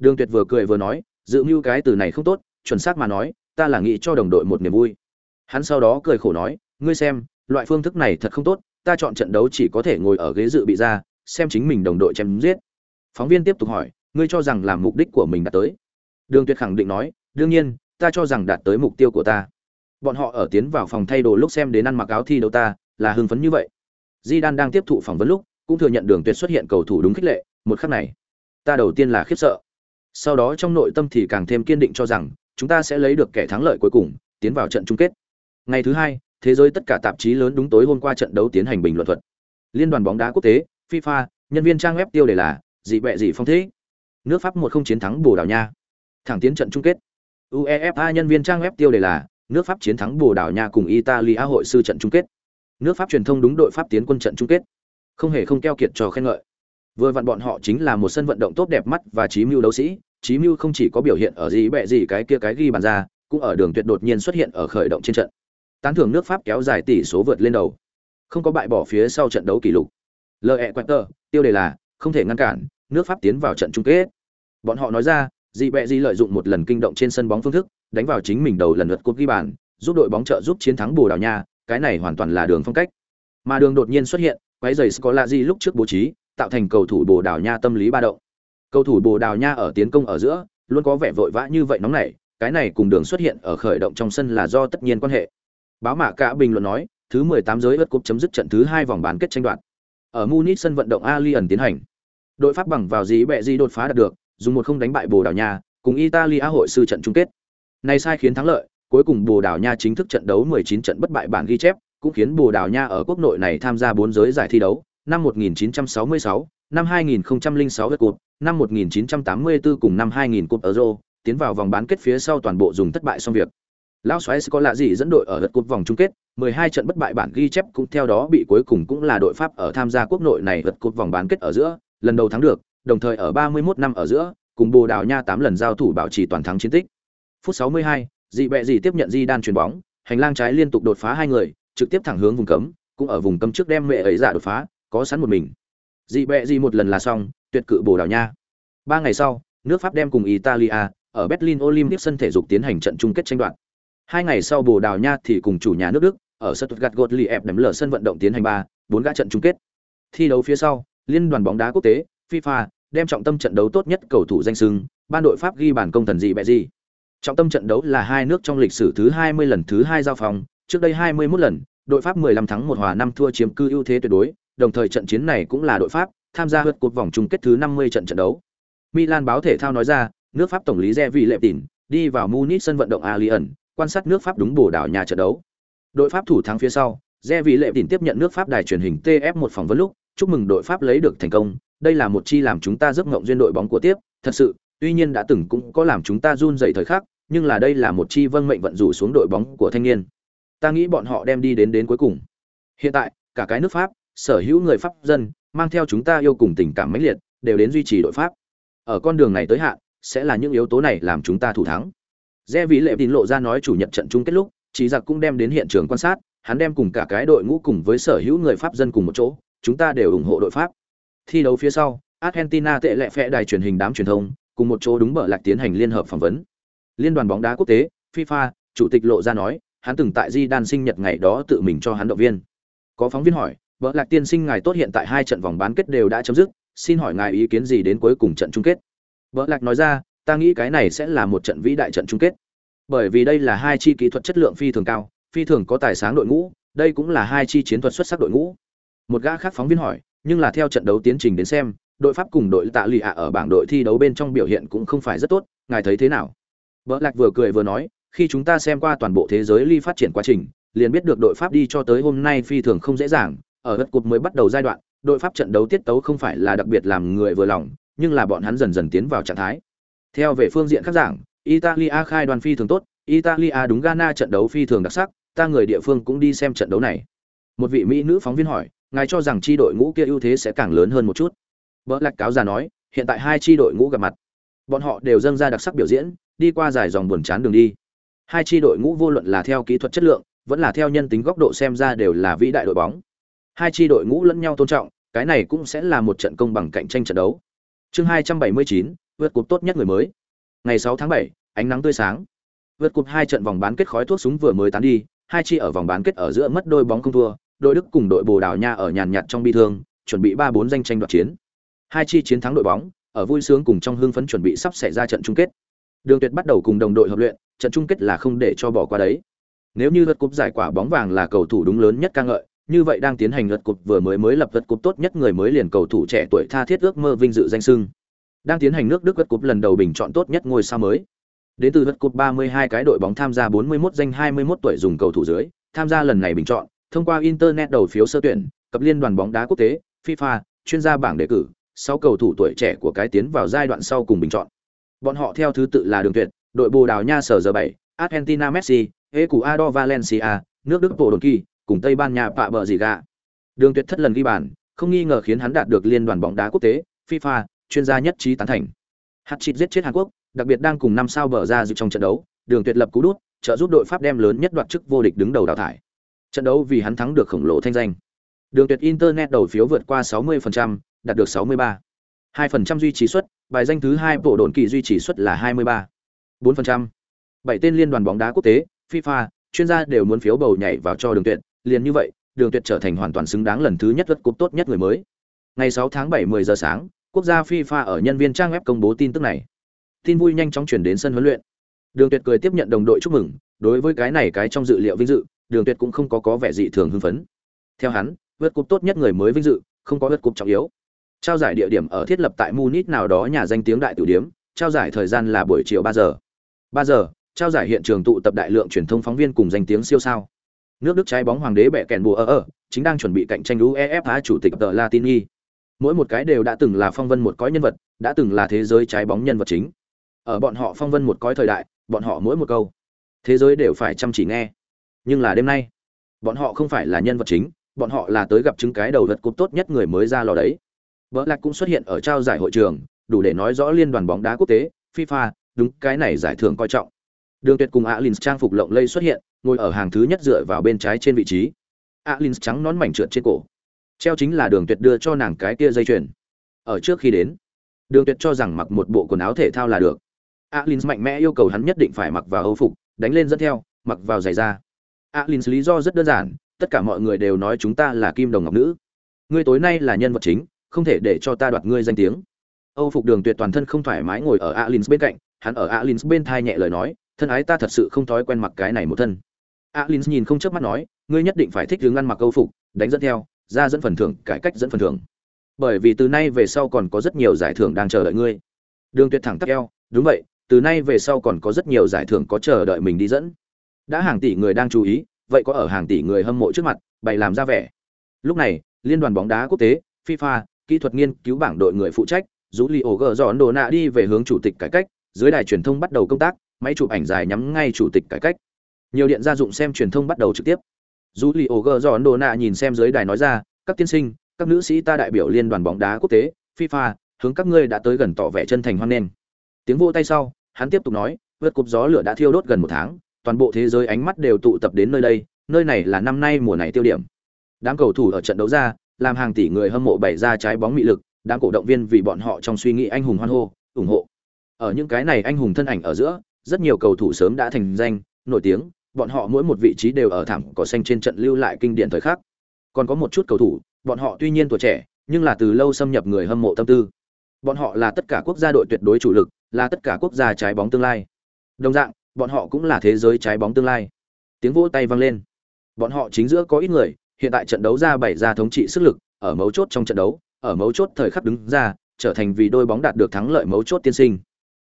Đường tuyệt vừa cười vừa nói, dự mưu cái từ này không tốt, chuẩn xác mà nói, ta là nghĩ cho đồng đội một niềm vui. Hắn sau đó cười khổ nói, ngươi xem, loại phương thức này thật không tốt, ta chọn trận đấu chỉ có thể ngồi ở ghế dự bị ra, xem chính mình đồng đội chém giết. Phóng viên tiếp tục hỏi, ngươi cho rằng làm mục đích của mình đạt tới? Đường tuyệt khẳng định nói, đương nhiên, ta cho rằng đạt tới mục tiêu của ta. Bọn họ ở tiến vào phòng thay đồ lúc xem đến ăn mặc áo thi đấu ta, là hưng phấn như vậy. Di đang tiếp thụ phỏng vấn lúc, cũng thừa nhận đường tuyệt xuất hiện cầu thủ đúng khích lệ, một khắc này, ta đầu tiên là khiếp sợ sau đó trong nội tâm thì càng thêm kiên định cho rằng, chúng ta sẽ lấy được kẻ thắng lợi cuối cùng, tiến vào trận chung kết. Ngày thứ hai, thế giới tất cả tạp chí lớn đúng tối hôm qua trận đấu tiến hành bình luận thuật. Liên đoàn bóng đá quốc tế, fifa, nhân viên trang web tiêu đề là, dị bẹ dị phong thế. Nước pháp một không chiến thắng bồ đào nha. Thẳng tiến trận chung kết. Uefa nhân viên trang web tiêu đề là, nước pháp chiến thắng bồ đào nha cùng italia hội sư trận chung kết. Nước pháp truyền thông đúng đội pháp tiến quân trận chung kết. Không hề không keo kiệt trò khen ngợi vừa vặn bọn họ chính là một sân vận động tốt đẹp mắt và trí mưu đấu sĩ, trí mưu không chỉ có biểu hiện ở gì bẹ gì cái kia cái ghi bàn ra, cũng ở đường tuyệt đột nhiên xuất hiện ở khởi động trên trận. Tán thưởng nước pháp kéo dài tỷ số vượt lên đầu. Không có bại bỏ phía sau trận đấu kỷ lục. Le quater tiêu đề là, không thể ngăn cản, nước pháp tiến vào trận chung kết. Bọn họ nói ra dị bẹ dị lợi dụng một lần kinh động trên sân bóng phương thức, đánh vào chính mình đầu lần lượt cột ghi bàn, giúp đội bóng trợ giúp chiến thắng bồ đào nha, cái này hoàn toàn là đường phong cách. Mà đường đột nhiên xuất hiện, quái giày Scolari lúc trước bố trí tạo thành cầu thủ bồ đào nha tâm lý ba động. Cầu thủ bồ đào nha ở tiến công ở giữa luôn có vẻ vội vã như vậy nóng nảy cái này cùng đường xuất hiện ở khởi động trong sân là do tất nhiên quan hệ. Báo mạ cả bình luận nói thứ 18 giới ớt cúp chấm dứt trận thứ hai vòng bán kết tranh đoạt. Ở munich sân vận động allianz tiến hành. Đội pháp bằng vào gì bẹ gì đột phá đạt được dùng một không đánh bại bồ đào nha cùng italia hội sư trận chung kết. Này sai khiến thắng lợi cuối cùng bồ đào nha chính thức trận đấu 19 trận bất bại bản ghi chép cũng khiến Bồ Đào Nha ở quốc nội này tham gia bốn giới giải thi đấu, năm 1966, năm 2006 vượt cột, năm 1984 cùng năm 2000 cúp Euro, tiến vào vòng bán kết phía sau toàn bộ dùng thất bại xong việc. Lão xoáy có lạ gì dẫn đội ở lượt cột vòng chung kết, 12 trận bất bại bản ghi chép cũng theo đó bị cuối cùng cũng là đội Pháp ở tham gia quốc nội này lượt cột vòng bán kết ở giữa, lần đầu thắng được, đồng thời ở 31 năm ở giữa, cùng Bồ Đào Nha 8 lần giao thủ bảo trì toàn thắng chiến tích. Phút 62, dị bẹ gì tiếp nhận di đan chuyền bóng, hành lang trái liên tục đột phá hai người, trực tiếp thẳng hướng vùng cấm, cũng ở vùng cấm trước đem mẹ ấy giả đột phá, có sẵn một mình. Dị bẹ dị một lần là xong, tuyệt cự Bồ Đào Nha. Ba ngày sau, nước Pháp đem cùng Italia ở Berlin Olympic sân thể dục tiến hành trận chung kết tranh đoạt. Hai ngày sau Bồ Đào Nha thì cùng chủ nhà nước Đức ở Stuttgart Gottlieb đấm lở sân vận động tiến hành ba, bốn gã trận chung kết. Thi đấu phía sau, Liên đoàn bóng đá quốc tế FIFA đem trọng tâm trận đấu tốt nhất cầu thủ danh sưng ban đội Pháp ghi bàn công thần dị bẹ dị Trọng tâm trận đấu là hai nước trong lịch sử thứ 20 lần thứ hai giao phòng, trước đây 21 lần, đội Pháp 15 thắng một hòa năm thua chiếm cư ưu thế tuyệt đối, đồng thời trận chiến này cũng là đội Pháp tham gia vượt cuộc vòng chung kết thứ 50 trận trận đấu. Milan báo thể thao nói ra, nước Pháp tổng lý Zevi Lệ Tỉnh đi vào Munich sân vận động Allianz, quan sát nước Pháp đúng bổ đảo nhà trận đấu. Đội Pháp thủ thắng phía sau, Zevi Lệ Tỉnh tiếp nhận nước Pháp đài truyền hình TF1 phỏng vấn lúc, chúc mừng đội Pháp lấy được thành công, đây là một chi làm chúng ta giấc ngộng duyên đội bóng của tiếp, thật sự, tuy nhiên đã từng cũng có làm chúng ta run rẩy thời khắc, nhưng là đây là một chi vâng mệnh vận rủ xuống đội bóng của thanh niên. Ta nghĩ bọn họ đem đi đến đến cuối cùng. Hiện tại, cả cái nước Pháp, sở hữu người Pháp dân, mang theo chúng ta yêu cùng tình cảm mãnh liệt, đều đến duy trì đội Pháp. Ở con đường này tới hạn, sẽ là những yếu tố này làm chúng ta thủ thắng. Rẽ Vĩ Lệ tín lộ ra nói chủ nhật trận chung kết lúc, chỉ giặc cũng đem đến hiện trường quan sát, hắn đem cùng cả cái đội ngũ cùng với sở hữu người Pháp dân cùng một chỗ, chúng ta đều ủng hộ đội Pháp. Thi đấu phía sau, Argentina tệ lệ phe đài truyền hình đám truyền thông, cùng một chỗ đúng bờ lạc tiến hành liên hợp phỏng vấn. Liên đoàn bóng đá quốc tế, FIFA, chủ tịch lộ ra nói, hắn từng tại Di Đan sinh nhật ngày đó tự mình cho hắn động viên. Có phóng viên hỏi, vợ lạc tiên sinh ngài tốt hiện tại hai trận vòng bán kết đều đã chấm dứt, xin hỏi ngài ý kiến gì đến cuối cùng trận chung kết?" vợ lạc nói ra, "Ta nghĩ cái này sẽ là một trận vĩ đại trận chung kết. Bởi vì đây là hai chi kỹ thuật chất lượng phi thường cao, phi thường có tài sáng đội ngũ, đây cũng là hai chi chiến thuật xuất sắc đội ngũ." Một gã khác phóng viên hỏi, "Nhưng là theo trận đấu tiến trình đến xem, đội Pháp cùng đội Tạ Lì ạ ở bảng đội thi đấu bên trong biểu hiện cũng không phải rất tốt, ngài thấy thế nào?" vợ lạc vừa cười vừa nói, khi chúng ta xem qua toàn bộ thế giới ly phát triển quá trình, liền biết được đội Pháp đi cho tới hôm nay phi thường không dễ dàng, ở đất cột mới bắt đầu giai đoạn, đội Pháp trận đấu tiết tấu không phải là đặc biệt làm người vừa lòng, nhưng là bọn hắn dần dần tiến vào trạng thái. Theo về phương diện khác giảng, Italia khai đoàn phi thường tốt, Italia đúng Ghana trận đấu phi thường đặc sắc, ta người địa phương cũng đi xem trận đấu này. Một vị mỹ nữ phóng viên hỏi, ngài cho rằng chi đội ngũ kia ưu thế sẽ càng lớn hơn một chút. Bỡ lạc cáo già nói, hiện tại hai chi đội ngũ gặp mặt, bọn họ đều dâng ra đặc sắc biểu diễn, đi qua dài dòng buồn chán đường đi. Hai chi đội ngũ vô luận là theo kỹ thuật chất lượng, vẫn là theo nhân tính góc độ xem ra đều là vĩ đại đội bóng. Hai chi đội ngũ lẫn nhau tôn trọng, cái này cũng sẽ là một trận công bằng cạnh tranh trận đấu. Chương 279, vượt cúp tốt nhất người mới. Ngày 6 tháng 7, ánh nắng tươi sáng. Vượt cúp hai trận vòng bán kết khói thuốc súng vừa mới tán đi, hai chi ở vòng bán kết ở giữa mất đôi bóng không thua, đội Đức cùng đội Bồ Đào Nha ở nhàn nhạt trong bi thương, chuẩn bị 3-4 danh tranh đoạt chiến. Hai chi chiến thắng đội bóng, ở vui sướng cùng trong hưng phấn chuẩn bị sắp xảy ra trận chung kết. Đường Tuyệt bắt đầu cùng đồng đội hợp luyện, trận chung kết là không để cho bỏ qua đấy. Nếu như lượt cúp giải quả bóng vàng là cầu thủ đúng lớn nhất ca ngợi, như vậy đang tiến hành lượt cúp vừa mới mới lập lượt cúp tốt nhất người mới liền cầu thủ trẻ tuổi tha thiết ước mơ vinh dự danh sưng. Đang tiến hành nước Đức lượt cúp lần đầu bình chọn tốt nhất ngôi sao mới. Đến từ lượt cúp 32 cái đội bóng tham gia 41 danh 21 tuổi dùng cầu thủ dưới, tham gia lần này bình chọn, thông qua internet đầu phiếu sơ tuyển, cập liên đoàn bóng đá quốc tế, FIFA, chuyên gia bảng đề cử, 6 cầu thủ tuổi trẻ của cái tiến vào giai đoạn sau cùng bình chọn. Bọn họ theo thứ tự là Đường Tuyệt, đội Bồ Đào Nha sở giờ 7, Argentina Messi, Ecuador Valencia, nước Đức Bộ Đồn Kỳ, cùng Tây Ban Nha Pạ Bờ Gì Gà. Đường Tuyệt thất lần ghi bàn, không nghi ngờ khiến hắn đạt được liên đoàn bóng đá quốc tế, FIFA, chuyên gia nhất trí tán thành. Hat-trick giết chết Hàn Quốc, đặc biệt đang cùng năm sao bờ ra dự trong trận đấu, Đường Tuyệt lập cú đút, trợ giúp đội Pháp đem lớn nhất đoạt chức vô địch đứng đầu đào thải. Trận đấu vì hắn thắng được khổng lồ thanh danh. Đường Tuyệt internet đầu phiếu vượt qua 60%, đạt được 63. 2% duy trì suất, bài danh thứ hai bộ đồn kỳ duy trì suất là 23. 4%. Bảy tên liên đoàn bóng đá quốc tế, FIFA, chuyên gia đều muốn phiếu bầu nhảy vào cho Đường Tuyệt, liền như vậy, Đường Tuyệt trở thành hoàn toàn xứng đáng lần thứ nhất lượt cúp tốt nhất người mới. Ngày 6 tháng 7 10 giờ sáng, quốc gia FIFA ở nhân viên trang web công bố tin tức này. Tin vui nhanh chóng chuyển đến sân huấn luyện. Đường Tuyệt cười tiếp nhận đồng đội chúc mừng, đối với cái này cái trong dự liệu vinh dự, Đường Tuyệt cũng không có có vẻ dị thường hưng phấn. Theo hắn, vượt cúp tốt nhất người mới vinh dự, không có vượt cúp trọng yếu. Trao giải địa điểm ở thiết lập tại Munich nào đó nhà danh tiếng đại tiểu điểm. trao giải thời gian là buổi chiều 3 giờ. 3 giờ, trao giải hiện trường tụ tập đại lượng truyền thông phóng viên cùng danh tiếng siêu sao. Nước Đức trái bóng hoàng đế bẹ kèn bùa ở ở, chính đang chuẩn bị cạnh tranh UEFA chủ tịch tờ Latini. Mỗi một cái đều đã từng là phong vân một cõi nhân vật, đã từng là thế giới trái bóng nhân vật chính. Ở bọn họ phong vân một cõi thời đại, bọn họ mỗi một câu, thế giới đều phải chăm chỉ nghe. Nhưng là đêm nay, bọn họ không phải là nhân vật chính, bọn họ là tới gặp chứng cái đầu vật cúp tốt nhất người mới ra lò đấy. vợ Lạc cũng xuất hiện ở trao giải hội trường, đủ để nói rõ liên đoàn bóng đá quốc tế, FIFA, đúng cái này giải thưởng coi trọng. Đường Tuyệt cùng alin trang phục lộng lây xuất hiện, ngồi ở hàng thứ nhất dựa vào bên trái trên vị trí. Alins trắng nón mảnh trượt trên cổ. Treo chính là Đường Tuyệt đưa cho nàng cái kia dây chuyền. Ở trước khi đến, Đường Tuyệt cho rằng mặc một bộ quần áo thể thao là được. Alins mạnh mẽ yêu cầu hắn nhất định phải mặc vào Âu phục, đánh lên dẫn theo, mặc vào giày da. Alins lý do rất đơn giản, tất cả mọi người đều nói chúng ta là kim đồng ngọc nữ. Ngươi tối nay là nhân vật chính, không thể để cho ta đoạt ngươi danh tiếng. Âu phục Đường Tuyệt toàn thân không thoải mái ngồi ở Alins bên cạnh, hắn ở Alins bên thai nhẹ lời nói, thân ái ta thật sự không thói quen mặc cái này một thân alin nhìn không chớp mắt nói, ngươi nhất định phải thích hướng ăn mặc câu phục, đánh dẫn theo, ra dẫn phần thưởng, cải cách dẫn phần thưởng. Bởi vì từ nay về sau còn có rất nhiều giải thưởng đang chờ đợi ngươi. Đường tuyệt thẳng tắc eo, đúng vậy, từ nay về sau còn có rất nhiều giải thưởng có chờ đợi mình đi dẫn. Đã hàng tỷ người đang chú ý, vậy có ở hàng tỷ người hâm mộ trước mặt, bày làm ra vẻ. Lúc này, liên đoàn bóng đá quốc tế, fifa, kỹ thuật nghiên cứu bảng đội người phụ trách rú li ổ gờ dọn đồ nạ đi về hướng chủ tịch cải cách, dưới đài truyền thông bắt đầu công tác, máy chụp ảnh dài nhắm ngay chủ tịch cải cách nhiều điện gia dụng xem truyền thông bắt đầu trực tiếp. Dù li ổ gờ dọn đồ nạ nhìn xem dưới đài nói ra, các tiên sinh, các nữ sĩ ta đại biểu liên đoàn bóng đá quốc tế, fifa, hướng các ngươi đã tới gần tỏ vẻ chân thành hoan nghênh. Tiếng vô tay sau, hắn tiếp tục nói, vượt cục gió lửa đã thiêu đốt gần một tháng, toàn bộ thế giới ánh mắt đều tụ tập đến nơi đây, nơi này là năm nay mùa này tiêu điểm. Đám cầu thủ ở trận đấu ra, làm hàng tỷ người hâm mộ bày ra trái bóng mị lực, đám cổ động viên vì bọn họ trong suy nghĩ anh hùng hoan hô, ủng hộ. Ở những cái này anh hùng thân ảnh ở giữa, rất nhiều cầu thủ sớm đã thành danh, nổi tiếng bọn họ mỗi một vị trí đều ở thảm cỏ xanh trên trận lưu lại kinh điển thời khắc. Còn có một chút cầu thủ, bọn họ tuy nhiên tuổi trẻ, nhưng là từ lâu xâm nhập người hâm mộ tâm tư. Bọn họ là tất cả quốc gia đội tuyệt đối chủ lực, là tất cả quốc gia trái bóng tương lai. Đồng dạng, bọn họ cũng là thế giới trái bóng tương lai. Tiếng vỗ tay vang lên. Bọn họ chính giữa có ít người, hiện tại trận đấu ra bảy ra thống trị sức lực, ở mấu chốt trong trận đấu, ở mấu chốt thời khắc đứng ra, trở thành vì đôi bóng đạt được thắng lợi mấu chốt tiên sinh.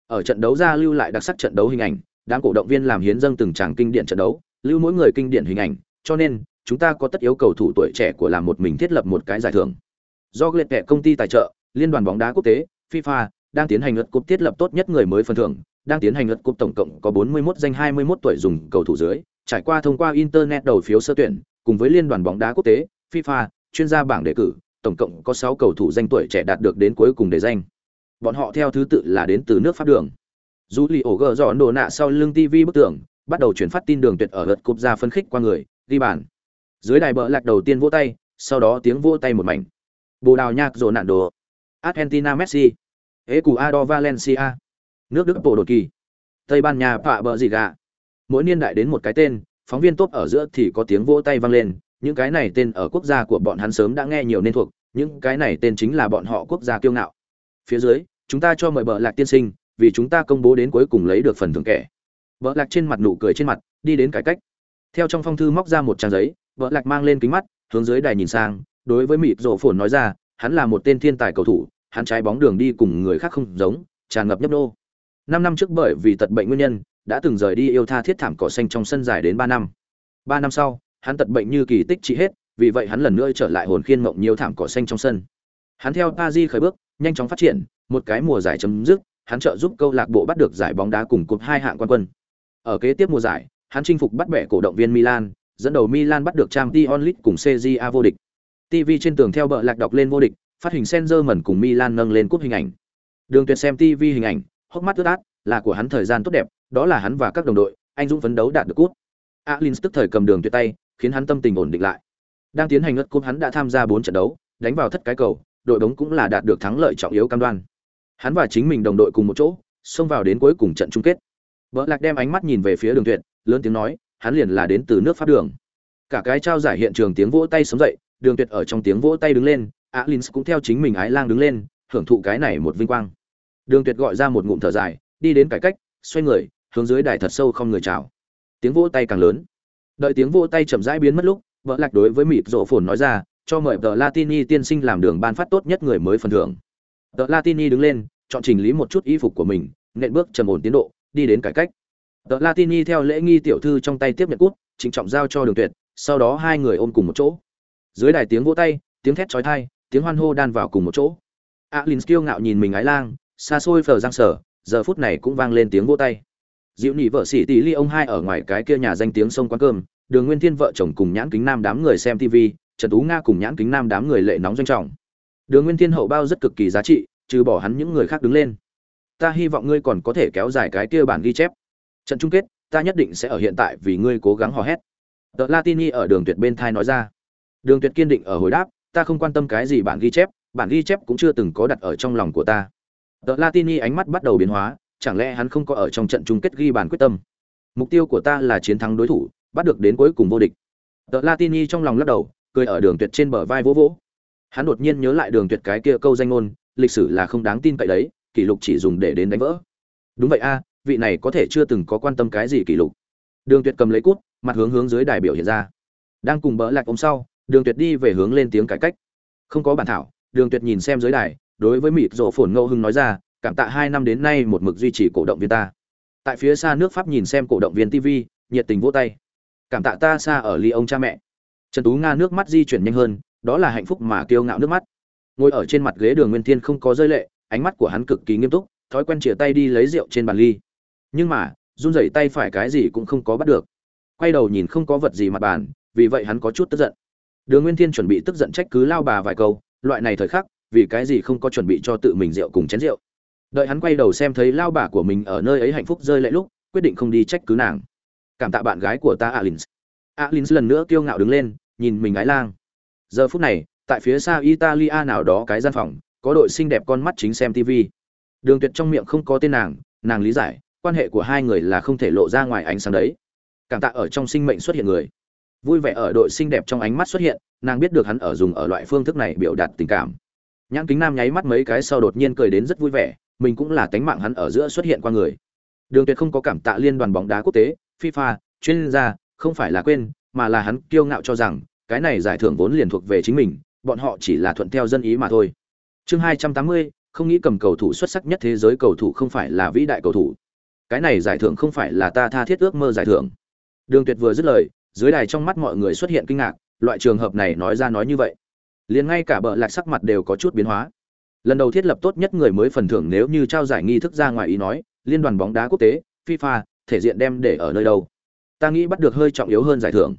Ở trận đấu ra lưu lại đặc sắc trận đấu hình ảnh đám cổ động viên làm hiến dâng từng tràng kinh điển trận đấu, lưu mỗi người kinh điển hình ảnh, cho nên, chúng ta có tất yếu cầu thủ tuổi trẻ của làm một mình thiết lập một cái giải thưởng. Do liệt kệ công ty tài trợ, liên đoàn bóng đá quốc tế, fifa, đang tiến hành luật cúp thiết lập tốt nhất người mới phần thưởng, đang tiến hành luật cúp tổng cộng có 41 danh 21 tuổi dùng cầu thủ dưới, trải qua thông qua internet đầu phiếu sơ tuyển, cùng với liên đoàn bóng đá quốc tế, fifa, chuyên gia bảng đề cử, tổng cộng có 6 cầu thủ danh tuổi trẻ đạt được đến cuối cùng để danh. Bọn họ theo thứ tự là đến từ nước pháp đường dù lì ổ gờ dọn đồ nạ sau lưng tv bức tường, bắt đầu chuyển phát tin đường tuyệt ở lượt cụp ra phân khích qua người, ghi bàn. Dưới đài bờ lạc đầu tiên vỗ tay, sau đó tiếng vỗ tay một mảnh. Bồ đào nhạc dồn nạn đồ. Argentina, messi. Ecuador valencia. Nước đức bộ đột kỳ. Tây ban nha, pạ bờ gì gà. Mỗi niên đại đến một cái tên, phóng viên tốt ở giữa thì có tiếng vỗ tay vang lên. Những cái này tên ở quốc gia của bọn hắn sớm đã nghe nhiều nên thuộc, những cái này tên chính là bọn họ quốc gia kiêu ngạo. Phía dưới, chúng ta cho mời bờ lạc tiên sinh vì chúng ta công bố đến cuối cùng lấy được phần thưởng kẻ. Vợ lạc trên mặt nụ cười trên mặt, đi đến cải cách. Theo trong phong thư móc ra một trang giấy, vợ lạc mang lên kính mắt, hướng dưới đài nhìn sang, đối với mịt rổ phồn nói ra, hắn là một tên thiên tài cầu thủ, hắn trái bóng đường đi cùng người khác không giống, tràn ngập nhấp nô. Năm năm trước bởi vì tật bệnh nguyên nhân, đã từng rời đi yêu tha thiết thảm cỏ xanh trong sân dài đến ba năm. Ba năm sau, hắn tật bệnh như kỳ tích trị hết, vì vậy hắn lần nữa trở lại hồn khiên mộng nhiều thảm cỏ xanh trong sân. Hắn theo pa di khởi bước, nhanh chóng phát triển, một cái mùa giải chấm dứt hắn trợ giúp câu lạc bộ bắt được giải bóng đá cùng cúp hai hạng quan quân. Ở kế tiếp mùa giải, hắn chinh phục bắt bẻ cổ động viên Milan, dẫn đầu Milan bắt được Champions League cùng CJA vô địch. TV trên tường theo bờ lạc đọc lên vô địch, phát hình Sengerman cùng Milan nâng lên cúp hình ảnh. Đường Tuyệt xem TV hình ảnh, hốc mắt ướt át, là của hắn thời gian tốt đẹp, đó là hắn và các đồng đội, anh dũng phấn đấu đạt được cúp. Alins tức thời cầm đường tuyệt tay, khiến hắn tâm tình ổn định lại. Đang tiến hành ngất cúp hắn đã tham gia 4 trận đấu, đánh vào thất cái cầu, đội bóng cũng là đạt được thắng lợi trọng yếu cam đoan. Hắn và chính mình đồng đội cùng một chỗ, xông vào đến cuối cùng trận chung kết. Bỡ Lạc đem ánh mắt nhìn về phía Đường Tuyệt, lớn tiếng nói, hắn liền là đến từ nước Pháp đường. Cả cái trao giải hiện trường tiếng vỗ tay sớm dậy, Đường Tuyệt ở trong tiếng vỗ tay đứng lên, Alins cũng theo chính mình ái lang đứng lên, hưởng thụ cái này một vinh quang. Đường Tuyệt gọi ra một ngụm thở dài, đi đến cải cách, xoay người, hướng dưới đài thật sâu không người chào. Tiếng vỗ tay càng lớn. Đợi tiếng vỗ tay chậm rãi biến mất lúc, Bỡ Lạc đối với mịp rộ phồn nói ra, cho mời tờ Latini tiên sinh làm đường ban phát tốt nhất người mới phần thưởng. Tờ Latini đứng lên, chọn chỉnh lý một chút y phục của mình, nện bước trầm ổn tiến độ, đi đến cải cách. Tờ Latini theo lễ nghi tiểu thư trong tay tiếp nhận cút, trịnh trọng giao cho Đường Tuyệt, sau đó hai người ôm cùng một chỗ. Dưới đài tiếng vỗ tay tiếng thét chói thai tiếng hoan hô đan vào cùng một chỗ. Alin kiêu ngạo nhìn mình ái lang xa xôi phờ giang sở giờ phút này cũng vang lên tiếng vỗ tay. Diệu nị vợ sĩ tỷ ly ông hai ở ngoài cái kia nhà danh tiếng sông quán cơm đường nguyên thiên vợ chồng cùng nhãn kính nam đám người xem tv trần tú nga cùng nhãn kính nam đám người lệ nóng doanh trọng đường nguyên thiên hậu bao rất cực kỳ giá trị, trừ bỏ hắn những người khác đứng lên. Ta hy vọng ngươi còn có thể kéo dài cái kia bản ghi chép. Trận chung kết, ta nhất định sẽ ở hiện tại vì ngươi cố gắng hò hét. Tờ latini ở đường tuyệt bên thai nói ra. Đường tuyệt kiên định ở hồi đáp, ta không quan tâm cái gì bản ghi chép, bản ghi chép cũng chưa từng có đặt ở trong lòng của ta. Tờ latini ánh mắt bắt đầu biến hóa, chẳng lẽ hắn không có ở trong trận chung kết ghi bàn quyết tâm? Mục tiêu của ta là chiến thắng đối thủ, bắt được đến cuối cùng vô địch. Tờ latini trong lòng lắc đầu, cười ở đường tuyệt trên bờ vai vỗ vỗ hắn đột nhiên nhớ lại đường tuyệt cái kia câu danh ngôn, lịch sử là không đáng tin cậy đấy, kỷ lục chỉ dùng để đến đánh vỡ. Đúng vậy a, vị này có thể chưa từng có quan tâm cái gì kỷ lục. Đường tuyệt cầm lấy cút, mặt hướng hướng dưới đài biểu hiện ra. Đang cùng bỡ lạc ống sau, đường tuyệt đi về hướng lên tiếng cải cách. Không có bản thảo, đường tuyệt nhìn xem dưới đài, đối với mịt rộ phồn ngẫu hưng nói ra, cảm tạ hai năm đến nay một mực duy trì cổ động viên ta. Tại phía xa nước pháp nhìn xem cổ động viên tv nhiệt tình vỗ tay. Cảm tạ ta xa ở ly ông cha mẹ. Trần tú nga nước mắt di chuyển nhanh hơn đó là hạnh phúc mà kiêu ngạo nước mắt. Ngồi ở trên mặt ghế đường nguyên thiên không có rơi lệ, ánh mắt của hắn cực kỳ nghiêm túc, thói quen chìa tay đi lấy rượu trên bàn ly. Nhưng mà, run rẩy tay phải cái gì cũng không có bắt được. Quay đầu nhìn không có vật gì mặt bàn, vì vậy hắn có chút tức giận. Đường nguyên thiên chuẩn bị tức giận trách cứ lao bà vài câu, loại này thời khắc, vì cái gì không có chuẩn bị cho tự mình rượu cùng chén rượu. Đợi hắn quay đầu xem thấy lao bà của mình ở nơi ấy hạnh phúc rơi lệ lúc, quyết định không đi trách cứ nàng. Cảm tạ bạn gái của ta, alins. Alins lần nữa kiêu ngạo đứng lên, nhìn mình ái lang giờ phút này, tại phía xa italia nào đó cái gian phòng, có đội xinh đẹp con mắt chính xem tv đường tuyệt trong miệng không có tên nàng nàng lý giải, quan hệ của hai người là không thể lộ ra ngoài ánh sáng đấy. Cảm tạ ở trong sinh mệnh xuất hiện người. Vui vẻ ở đội xinh đẹp trong ánh mắt xuất hiện, nàng biết được hắn ở dùng ở loại phương thức này biểu đạt tình cảm. Nhãn kính nam nháy mắt mấy cái sau đột nhiên cười đến rất vui vẻ, mình cũng là tánh mạng hắn ở giữa xuất hiện qua người. Đường tuyệt không có cảm tạ liên đoàn bóng đá quốc tế, fifa, chuyên gia, không phải là quên, mà là hắn kiêu ngạo cho rằng cái này giải thưởng vốn liền thuộc về chính mình, bọn họ chỉ là thuận theo dân ý mà thôi. Chương hai trăm tám mươi, không nghĩ cầm cầu thủ xuất sắc nhất thế giới cầu thủ không phải là vĩ đại cầu thủ. Cái này giải thưởng không phải là ta tha thiết ước mơ giải thưởng. Đường tuyệt vừa dứt lời, dưới đài trong mắt mọi người xuất hiện kinh ngạc, loại trường hợp này nói ra nói như vậy, liền ngay cả bợ lạc sắc mặt đều có chút biến hóa. Lần đầu thiết lập tốt nhất người mới phần thưởng nếu như trao giải nghi thức ra ngoài ý nói, liên đoàn bóng đá quốc tế, fifa, thể diện đem để ở nơi đâu? Ta nghĩ bắt được hơi trọng yếu hơn giải thưởng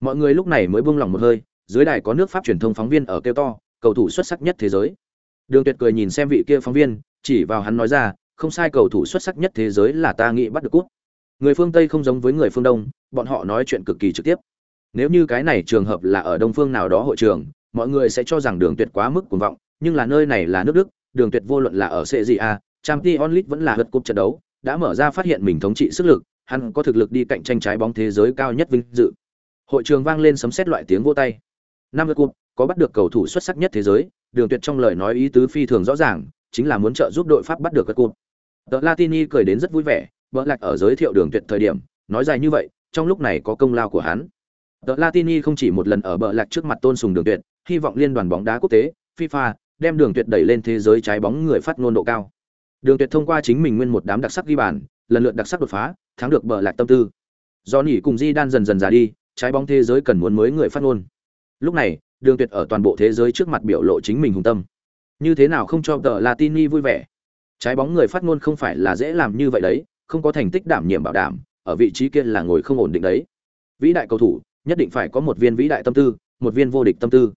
mọi người lúc này mới buông lòng một hơi, dưới đài có nước pháp truyền thông phóng viên ở kêu to, cầu thủ xuất sắc nhất thế giới. Đường tuyệt cười nhìn xem vị kia phóng viên, chỉ vào hắn nói ra, không sai, cầu thủ xuất sắc nhất thế giới là ta nghĩ bắt được cút người phương tây không giống với người phương đông, bọn họ nói chuyện cực kỳ trực tiếp. Nếu như cái này trường hợp là ở đông phương nào đó hội trường, mọi người sẽ cho rằng đường tuyệt quá mức cuồng vọng, nhưng là nơi này là nước đức, đường tuyệt vô luận là ở cja champions league vẫn là hất cúp trận đấu, đã mở ra phát hiện mình thống trị sức lực, hắn có thực lực đi cạnh tranh trái bóng thế giới cao nhất vinh dự hội trường vang lên sấm sét loại tiếng vô tay. Năm lượt cụt có bắt được cầu thủ xuất sắc nhất thế giới, đường tuyệt trong lời nói ý tứ phi thường rõ ràng, chính là muốn trợ giúp đội pháp bắt được các cụt. Tờ latini cười đến rất vui vẻ, vợ lạc ở giới thiệu đường tuyệt thời điểm, nói dài như vậy, trong lúc này có công lao của hắn. Tờ latini không chỉ một lần ở bờ lạc trước mặt tôn sùng đường tuyệt, hy vọng liên đoàn bóng đá quốc tế, fifa, đem đường tuyệt đẩy lên thế giới trái bóng người phát ngôn độ cao. Đường tuyệt thông qua chính mình nguyên một đám đặc sắc ghi bàn, lần lượt đặc sắc đột phá, thắng được bờ lạc tâm tư. Do nỉ cùng di đan dần dần già đi trái bóng thế giới cần muốn mới người phát ngôn. Lúc này, đường tuyệt ở toàn bộ thế giới trước mặt biểu lộ chính mình hùng tâm. Như thế nào không cho tờ latini vui vẻ? Trái bóng người phát ngôn không phải là dễ làm như vậy đấy, không có thành tích đảm nhiệm bảo đảm, ở vị trí kia là ngồi không ổn định đấy. Vĩ đại cầu thủ, nhất định phải có một viên vĩ đại tâm tư, một viên vô địch tâm tư.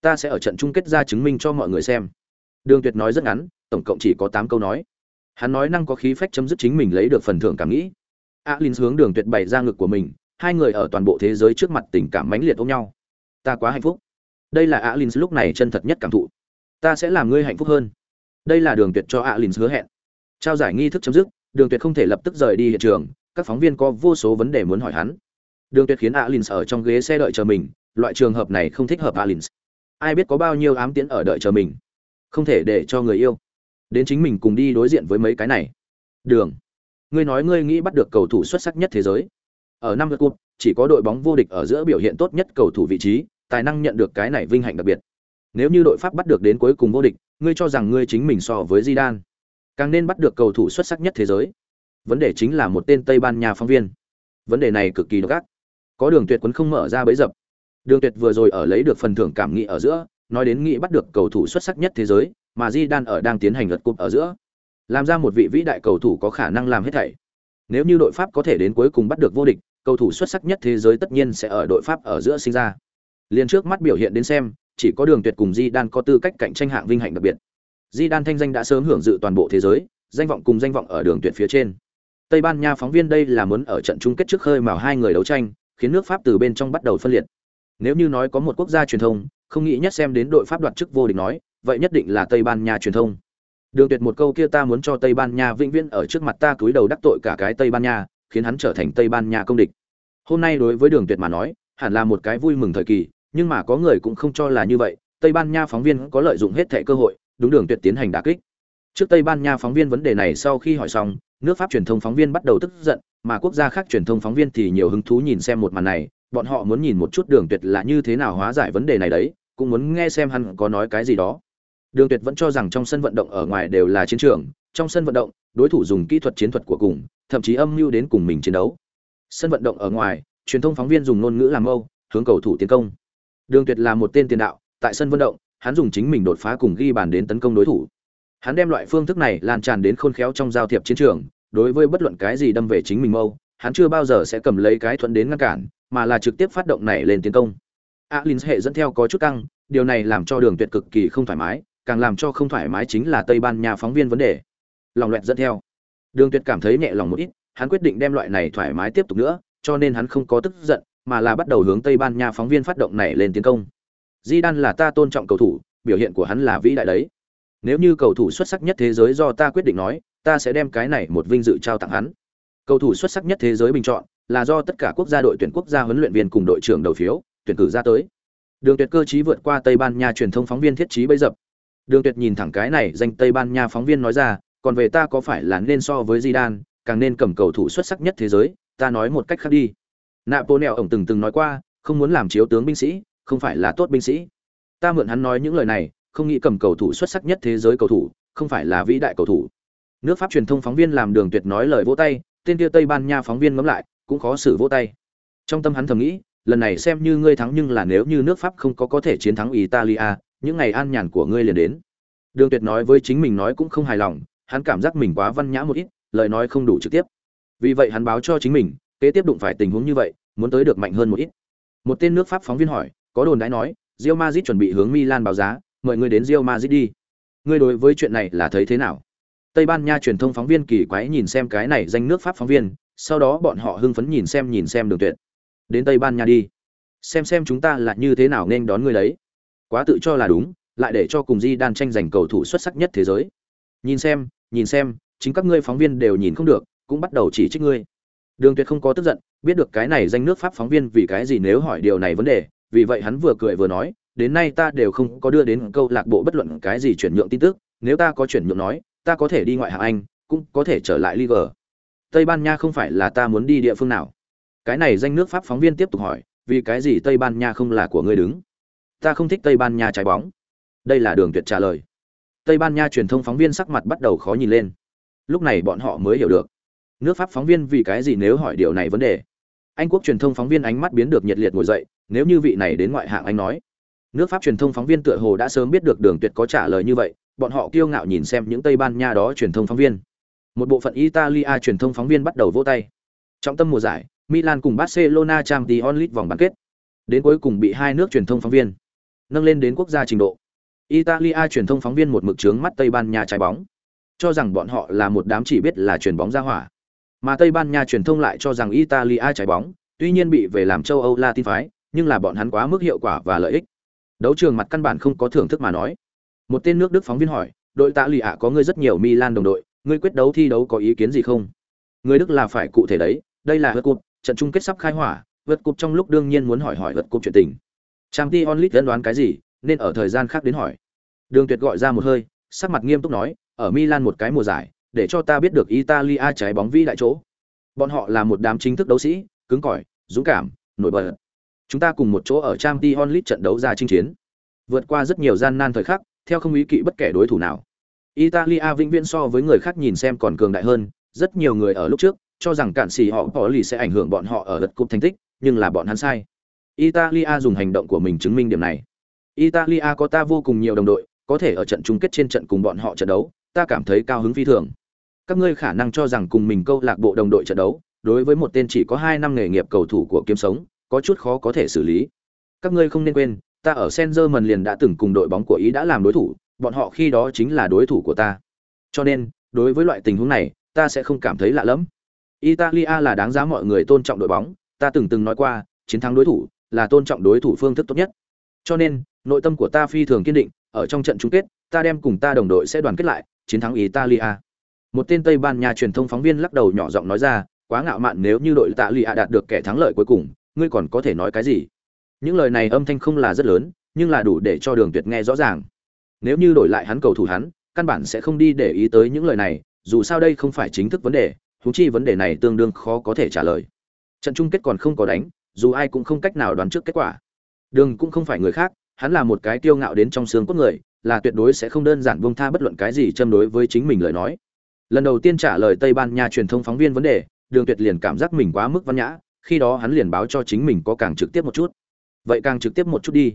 Ta sẽ ở trận chung kết ra chứng minh cho mọi người xem. Đường tuyệt nói rất ngắn, tổng cộng chỉ có tám câu nói. Hắn nói năng có khí phách chấm dứt chính mình lấy được phần thưởng cảm nghĩ. Alin hướng đường tuyệt bày ra ngực của mình hai người ở toàn bộ thế giới trước mặt tình cảm mãnh liệt ôm nhau. Ta quá hạnh phúc. Đây là alin lúc này chân thật nhất cảm thụ. Ta sẽ làm ngươi hạnh phúc hơn. Đây là đường tuyệt cho alin hứa hẹn. Trao giải nghi thức chấm dứt, đường tuyệt không thể lập tức rời đi hiện trường, các phóng viên có vô số vấn đề muốn hỏi hắn. Đường tuyệt khiến alin ở trong ghế xe đợi chờ mình, loại trường hợp này không thích hợp alin ai biết có bao nhiêu ám tiễn ở đợi chờ mình. Không thể để cho người yêu đến chính mình cùng đi đối diện với mấy cái này. Đường, ngươi nói ngươi nghĩ bắt được cầu thủ xuất sắc nhất thế giới ở năm lượt cuộc chỉ có đội bóng vô địch ở giữa biểu hiện tốt nhất cầu thủ vị trí, tài năng nhận được cái này vinh hạnh đặc biệt. Nếu như đội pháp bắt được đến cuối cùng vô địch, ngươi cho rằng ngươi chính mình so với Zidane, càng nên bắt được cầu thủ xuất sắc nhất thế giới. Vấn đề chính là một tên tây ban nha phóng viên. Vấn đề này cực kỳ độc ác. Có đường tuyệt quấn không mở ra bấy dập. Đường tuyệt vừa rồi ở lấy được phần thưởng cảm nghĩ ở giữa, nói đến nghĩ bắt được cầu thủ xuất sắc nhất thế giới, mà di đan ở đang tiến hành lượt cúp ở giữa. Làm ra một vị vĩ đại cầu thủ có khả năng làm hết thảy. Nếu như đội pháp có thể đến cuối cùng bắt được vô địch cầu thủ xuất sắc nhất thế giới tất nhiên sẽ ở đội pháp ở giữa sinh ra. Liên trước mắt biểu hiện đến xem, chỉ có đường tuyệt cùng di đan có tư cách cạnh tranh hạng vinh hạnh đặc biệt. Di đan thanh danh đã sớm hưởng dự toàn bộ thế giới, danh vọng cùng danh vọng ở đường tuyệt phía trên. Tây ban nha phóng viên đây là muốn ở trận chung kết trước khơi mào hai người đấu tranh, khiến nước pháp từ bên trong bắt đầu phân liệt. Nếu như nói có một quốc gia truyền thông, không nghĩ nhất xem đến đội pháp đoạt chức vô địch nói, vậy nhất định là tây ban nha truyền thông. Đường tuyệt một câu kia ta muốn cho tây ban nha vĩnh viễn ở trước mặt ta cúi đầu đắc tội cả cái tây ban nha khiến hắn trở thành tây ban nha công địch. Hôm nay đối với đường tuyệt mà nói, hẳn là một cái vui mừng thời kỳ, nhưng mà có người cũng không cho là như vậy, tây ban nha phóng viên có lợi dụng hết thể cơ hội, đúng đường tuyệt tiến hành đả kích. Trước tây ban nha phóng viên vấn đề này sau khi hỏi xong, nước pháp truyền thông phóng viên bắt đầu tức giận, mà quốc gia khác truyền thông phóng viên thì nhiều hứng thú nhìn xem một màn này, bọn họ muốn nhìn một chút đường tuyệt là như thế nào hóa giải vấn đề này đấy, cũng muốn nghe xem hắn có nói cái gì đó. Đường tuyệt vẫn cho rằng trong sân vận động ở ngoài đều là chiến trường, trong sân vận động, đối thủ dùng kỹ thuật chiến thuật của cùng thậm chí âm mưu đến cùng mình chiến đấu. Sân vận động ở ngoài, truyền thông phóng viên dùng ngôn ngữ làm mâu, hướng cầu thủ tiến công. Đường tuyệt là một tên tiền đạo, tại sân vận động, hắn dùng chính mình đột phá cùng ghi bàn đến tấn công đối thủ. Hắn đem loại phương thức này lan tràn đến khôn khéo trong giao thiệp chiến trường, đối với bất luận cái gì đâm về chính mình mâu, hắn chưa bao giờ sẽ cầm lấy cái thuận đến ngăn cản, mà là trực tiếp phát động này lên tiến công. Alin hệ dẫn theo có chút căng, điều này làm cho đường tuyệt cực kỳ không thoải mái, càng làm cho không thoải mái chính là tây ban nha phóng viên vấn đề. Lòng loẹt dẫn theo đường tuyệt cảm thấy nhẹ lòng một ít, hắn quyết định đem loại này thoải mái tiếp tục nữa, cho nên hắn không có tức giận, mà là bắt đầu hướng tây ban nha phóng viên phát động này lên tiến công. Di đan là ta tôn trọng cầu thủ, biểu hiện của hắn là vĩ đại đấy. Nếu như cầu thủ xuất sắc nhất thế giới do ta quyết định nói, ta sẽ đem cái này một vinh dự trao tặng hắn. Cầu thủ xuất sắc nhất thế giới bình chọn, là do tất cả quốc gia đội tuyển quốc gia huấn luyện viên cùng đội trưởng đầu phiếu, tuyển cử ra tới. Đường tuyệt cơ trí vượt qua tây ban nha truyền thông phóng viên thiết trí bấy dập. Đường tuyệt nhìn thẳng cái này danh tây ban nha phóng viên nói ra còn về ta có phải là nên so với Zidane, càng nên cầm cầu thủ xuất sắc nhất thế giới, ta nói một cách khác đi. Napoleon ổng từng từng nói qua, không muốn làm chiếu tướng binh sĩ, không phải là tốt binh sĩ. Ta mượn hắn nói những lời này, không nghĩ cầm cầu thủ xuất sắc nhất thế giới cầu thủ, không phải là vĩ đại cầu thủ. Nước Pháp truyền thông phóng viên làm Đường Tuyệt nói lời vỗ tay, tên kia Tây Ban Nha phóng viên ngẫm lại, cũng khó xử vỗ tay. Trong tâm hắn thầm nghĩ, lần này xem như ngươi thắng nhưng là nếu như nước Pháp không có có thể chiến thắng Italia, những ngày an nhàn của ngươi liền đến. Đường Tuyệt nói với chính mình nói cũng không hài lòng, hắn cảm giác mình quá văn nhã một ít, lời nói không đủ trực tiếp. Vì vậy hắn báo cho chính mình, kế tiếp đụng phải tình huống như vậy, muốn tới được mạnh hơn một ít. Một tên nước Pháp phóng viên hỏi, có đồn đãi nói, rio mazit chuẩn bị hướng Milan báo giá, mời người đến rio mazit đi. Ngươi đối với chuyện này là thấy thế nào? Tây Ban Nha truyền thông phóng viên kỳ quái nhìn xem cái này danh nước Pháp phóng viên, sau đó bọn họ hưng phấn nhìn xem nhìn xem Đường Tuyệt. Đến Tây Ban Nha đi, xem xem chúng ta là như thế nào nên đón ngươi đấy. Quá tự cho là đúng, lại để cho cùng Di đan tranh giành cầu thủ xuất sắc nhất thế giới. Nhìn xem, nhìn xem, chính các ngươi phóng viên đều nhìn không được, cũng bắt đầu chỉ trích ngươi. Đường tuyệt không có tức giận, biết được cái này danh nước pháp phóng viên vì cái gì nếu hỏi điều này vấn đề, vì vậy hắn vừa cười vừa nói, đến nay ta đều không có đưa đến câu lạc bộ bất luận cái gì chuyển nhượng tin tức, nếu ta có chuyển nhượng nói, ta có thể đi ngoại hạng anh, cũng có thể trở lại liga tây ban nha không phải là ta muốn đi địa phương nào. Cái này danh nước pháp phóng viên tiếp tục hỏi, vì cái gì tây ban nha không là của ngươi đứng? Ta không thích tây ban nha trái bóng. Đây là đường tuyệt trả lời. Tây Ban Nha truyền thông phóng viên sắc mặt bắt đầu khó nhìn lên. Lúc này bọn họ mới hiểu được, nước Pháp phóng viên vì cái gì nếu hỏi điều này vấn đề. Anh quốc truyền thông phóng viên ánh mắt biến được nhiệt liệt ngồi dậy, nếu như vị này đến ngoại hạng anh nói. Nước Pháp truyền thông phóng viên tựa hồ đã sớm biết được Đường Tuyệt có trả lời như vậy, bọn họ kiêu ngạo nhìn xem những Tây Ban Nha đó truyền thông phóng viên. Một bộ phận Italia truyền thông phóng viên bắt đầu vỗ tay. Trong tâm mùa giải, Milan cùng Barcelona Champions League vòng bán kết. Đến cuối cùng bị hai nước truyền thông phóng viên nâng lên đến quốc gia trình độ. Italia truyền thông phóng viên một mực trướng mắt Tây Ban Nha trái bóng, cho rằng bọn họ là một đám chỉ biết là truyền bóng ra hỏa. Mà Tây Ban Nha truyền thông lại cho rằng Italia trái bóng, tuy nhiên bị về làm châu Âu Latin phái, nhưng là bọn hắn quá mức hiệu quả và lợi ích. Đấu trường mặt căn bản không có thưởng thức mà nói. Một tên nước Đức phóng viên hỏi, đội tạ lì ạ có người rất nhiều Milan đồng đội, ngươi quyết đấu thi đấu có ý kiến gì không? Người Đức là phải cụ thể đấy, đây là vượt cúp, trận chung kết sắp khai hỏa, vượt cúp trong lúc đương nhiên muốn hỏi hỏi vượt cúp chuyện tình. Champions League đoán cái gì, nên ở thời gian khác đến hỏi. Đường Tuyệt gọi ra một hơi, sắc mặt nghiêm túc nói, ở Milan một cái mùa giải, để cho ta biết được Italia trái bóng vĩ đại chỗ. Bọn họ là một đám chính thức đấu sĩ, cứng cỏi, dũng cảm, nổi bật. Chúng ta cùng một chỗ ở Champions League trận đấu ra chinh chiến, vượt qua rất nhiều gian nan thời khắc, theo không ý kỵ bất kể đối thủ nào. Italia vĩnh viễn so với người khác nhìn xem còn cường đại hơn, rất nhiều người ở lúc trước cho rằng cản sĩ họ có lì sẽ ảnh hưởng bọn họ ở lượt cúp thành tích, nhưng là bọn hắn sai. Italia dùng hành động của mình chứng minh điểm này. Italia có ta vô cùng nhiều đồng đội, có thể ở trận chung kết trên trận cùng bọn họ trận đấu, ta cảm thấy cao hứng phi thường. Các ngươi khả năng cho rằng cùng mình câu lạc bộ đồng đội trận đấu, đối với một tên chỉ có 2 năm nghề nghiệp cầu thủ của kiếm sống, có chút khó có thể xử lý. Các ngươi không nên quên, ta ở Senzerman liền đã từng cùng đội bóng của Ý đã làm đối thủ, bọn họ khi đó chính là đối thủ của ta. Cho nên, đối với loại tình huống này, ta sẽ không cảm thấy lạ lắm. Italia là đáng giá mọi người tôn trọng đội bóng, ta từng từng nói qua, chiến thắng đối thủ là tôn trọng đối thủ phương thức tốt nhất. Cho nên, nội tâm của ta phi thường kiên định, ở trong trận chung kết, ta đem cùng ta đồng đội sẽ đoàn kết lại, chiến thắng Italia. Một tên Tây Ban Nha truyền thông phóng viên lắc đầu nhỏ giọng nói ra, quá ngạo mạn nếu như đội Italia đạt được kẻ thắng lợi cuối cùng, ngươi còn có thể nói cái gì? Những lời này âm thanh không là rất lớn, nhưng là đủ để cho Đường Tuyệt nghe rõ ràng. Nếu như đổi lại hắn cầu thủ hắn, căn bản sẽ không đi để ý tới những lời này, dù sao đây không phải chính thức vấn đề, huống chi vấn đề này tương đương khó có thể trả lời. Trận chung kết còn không có đánh, dù ai cũng không cách nào đoán trước kết quả. Đường cũng không phải người khác, hắn là một cái kiêu ngạo đến trong xương cốt người, là tuyệt đối sẽ không đơn giản buông tha bất luận cái gì châm đối với chính mình lời nói. Lần đầu tiên trả lời Tây Ban Nha truyền thông phóng viên vấn đề, Đường Tuyệt liền cảm giác mình quá mức văn nhã, khi đó hắn liền báo cho chính mình có càng trực tiếp một chút. Vậy càng trực tiếp một chút đi.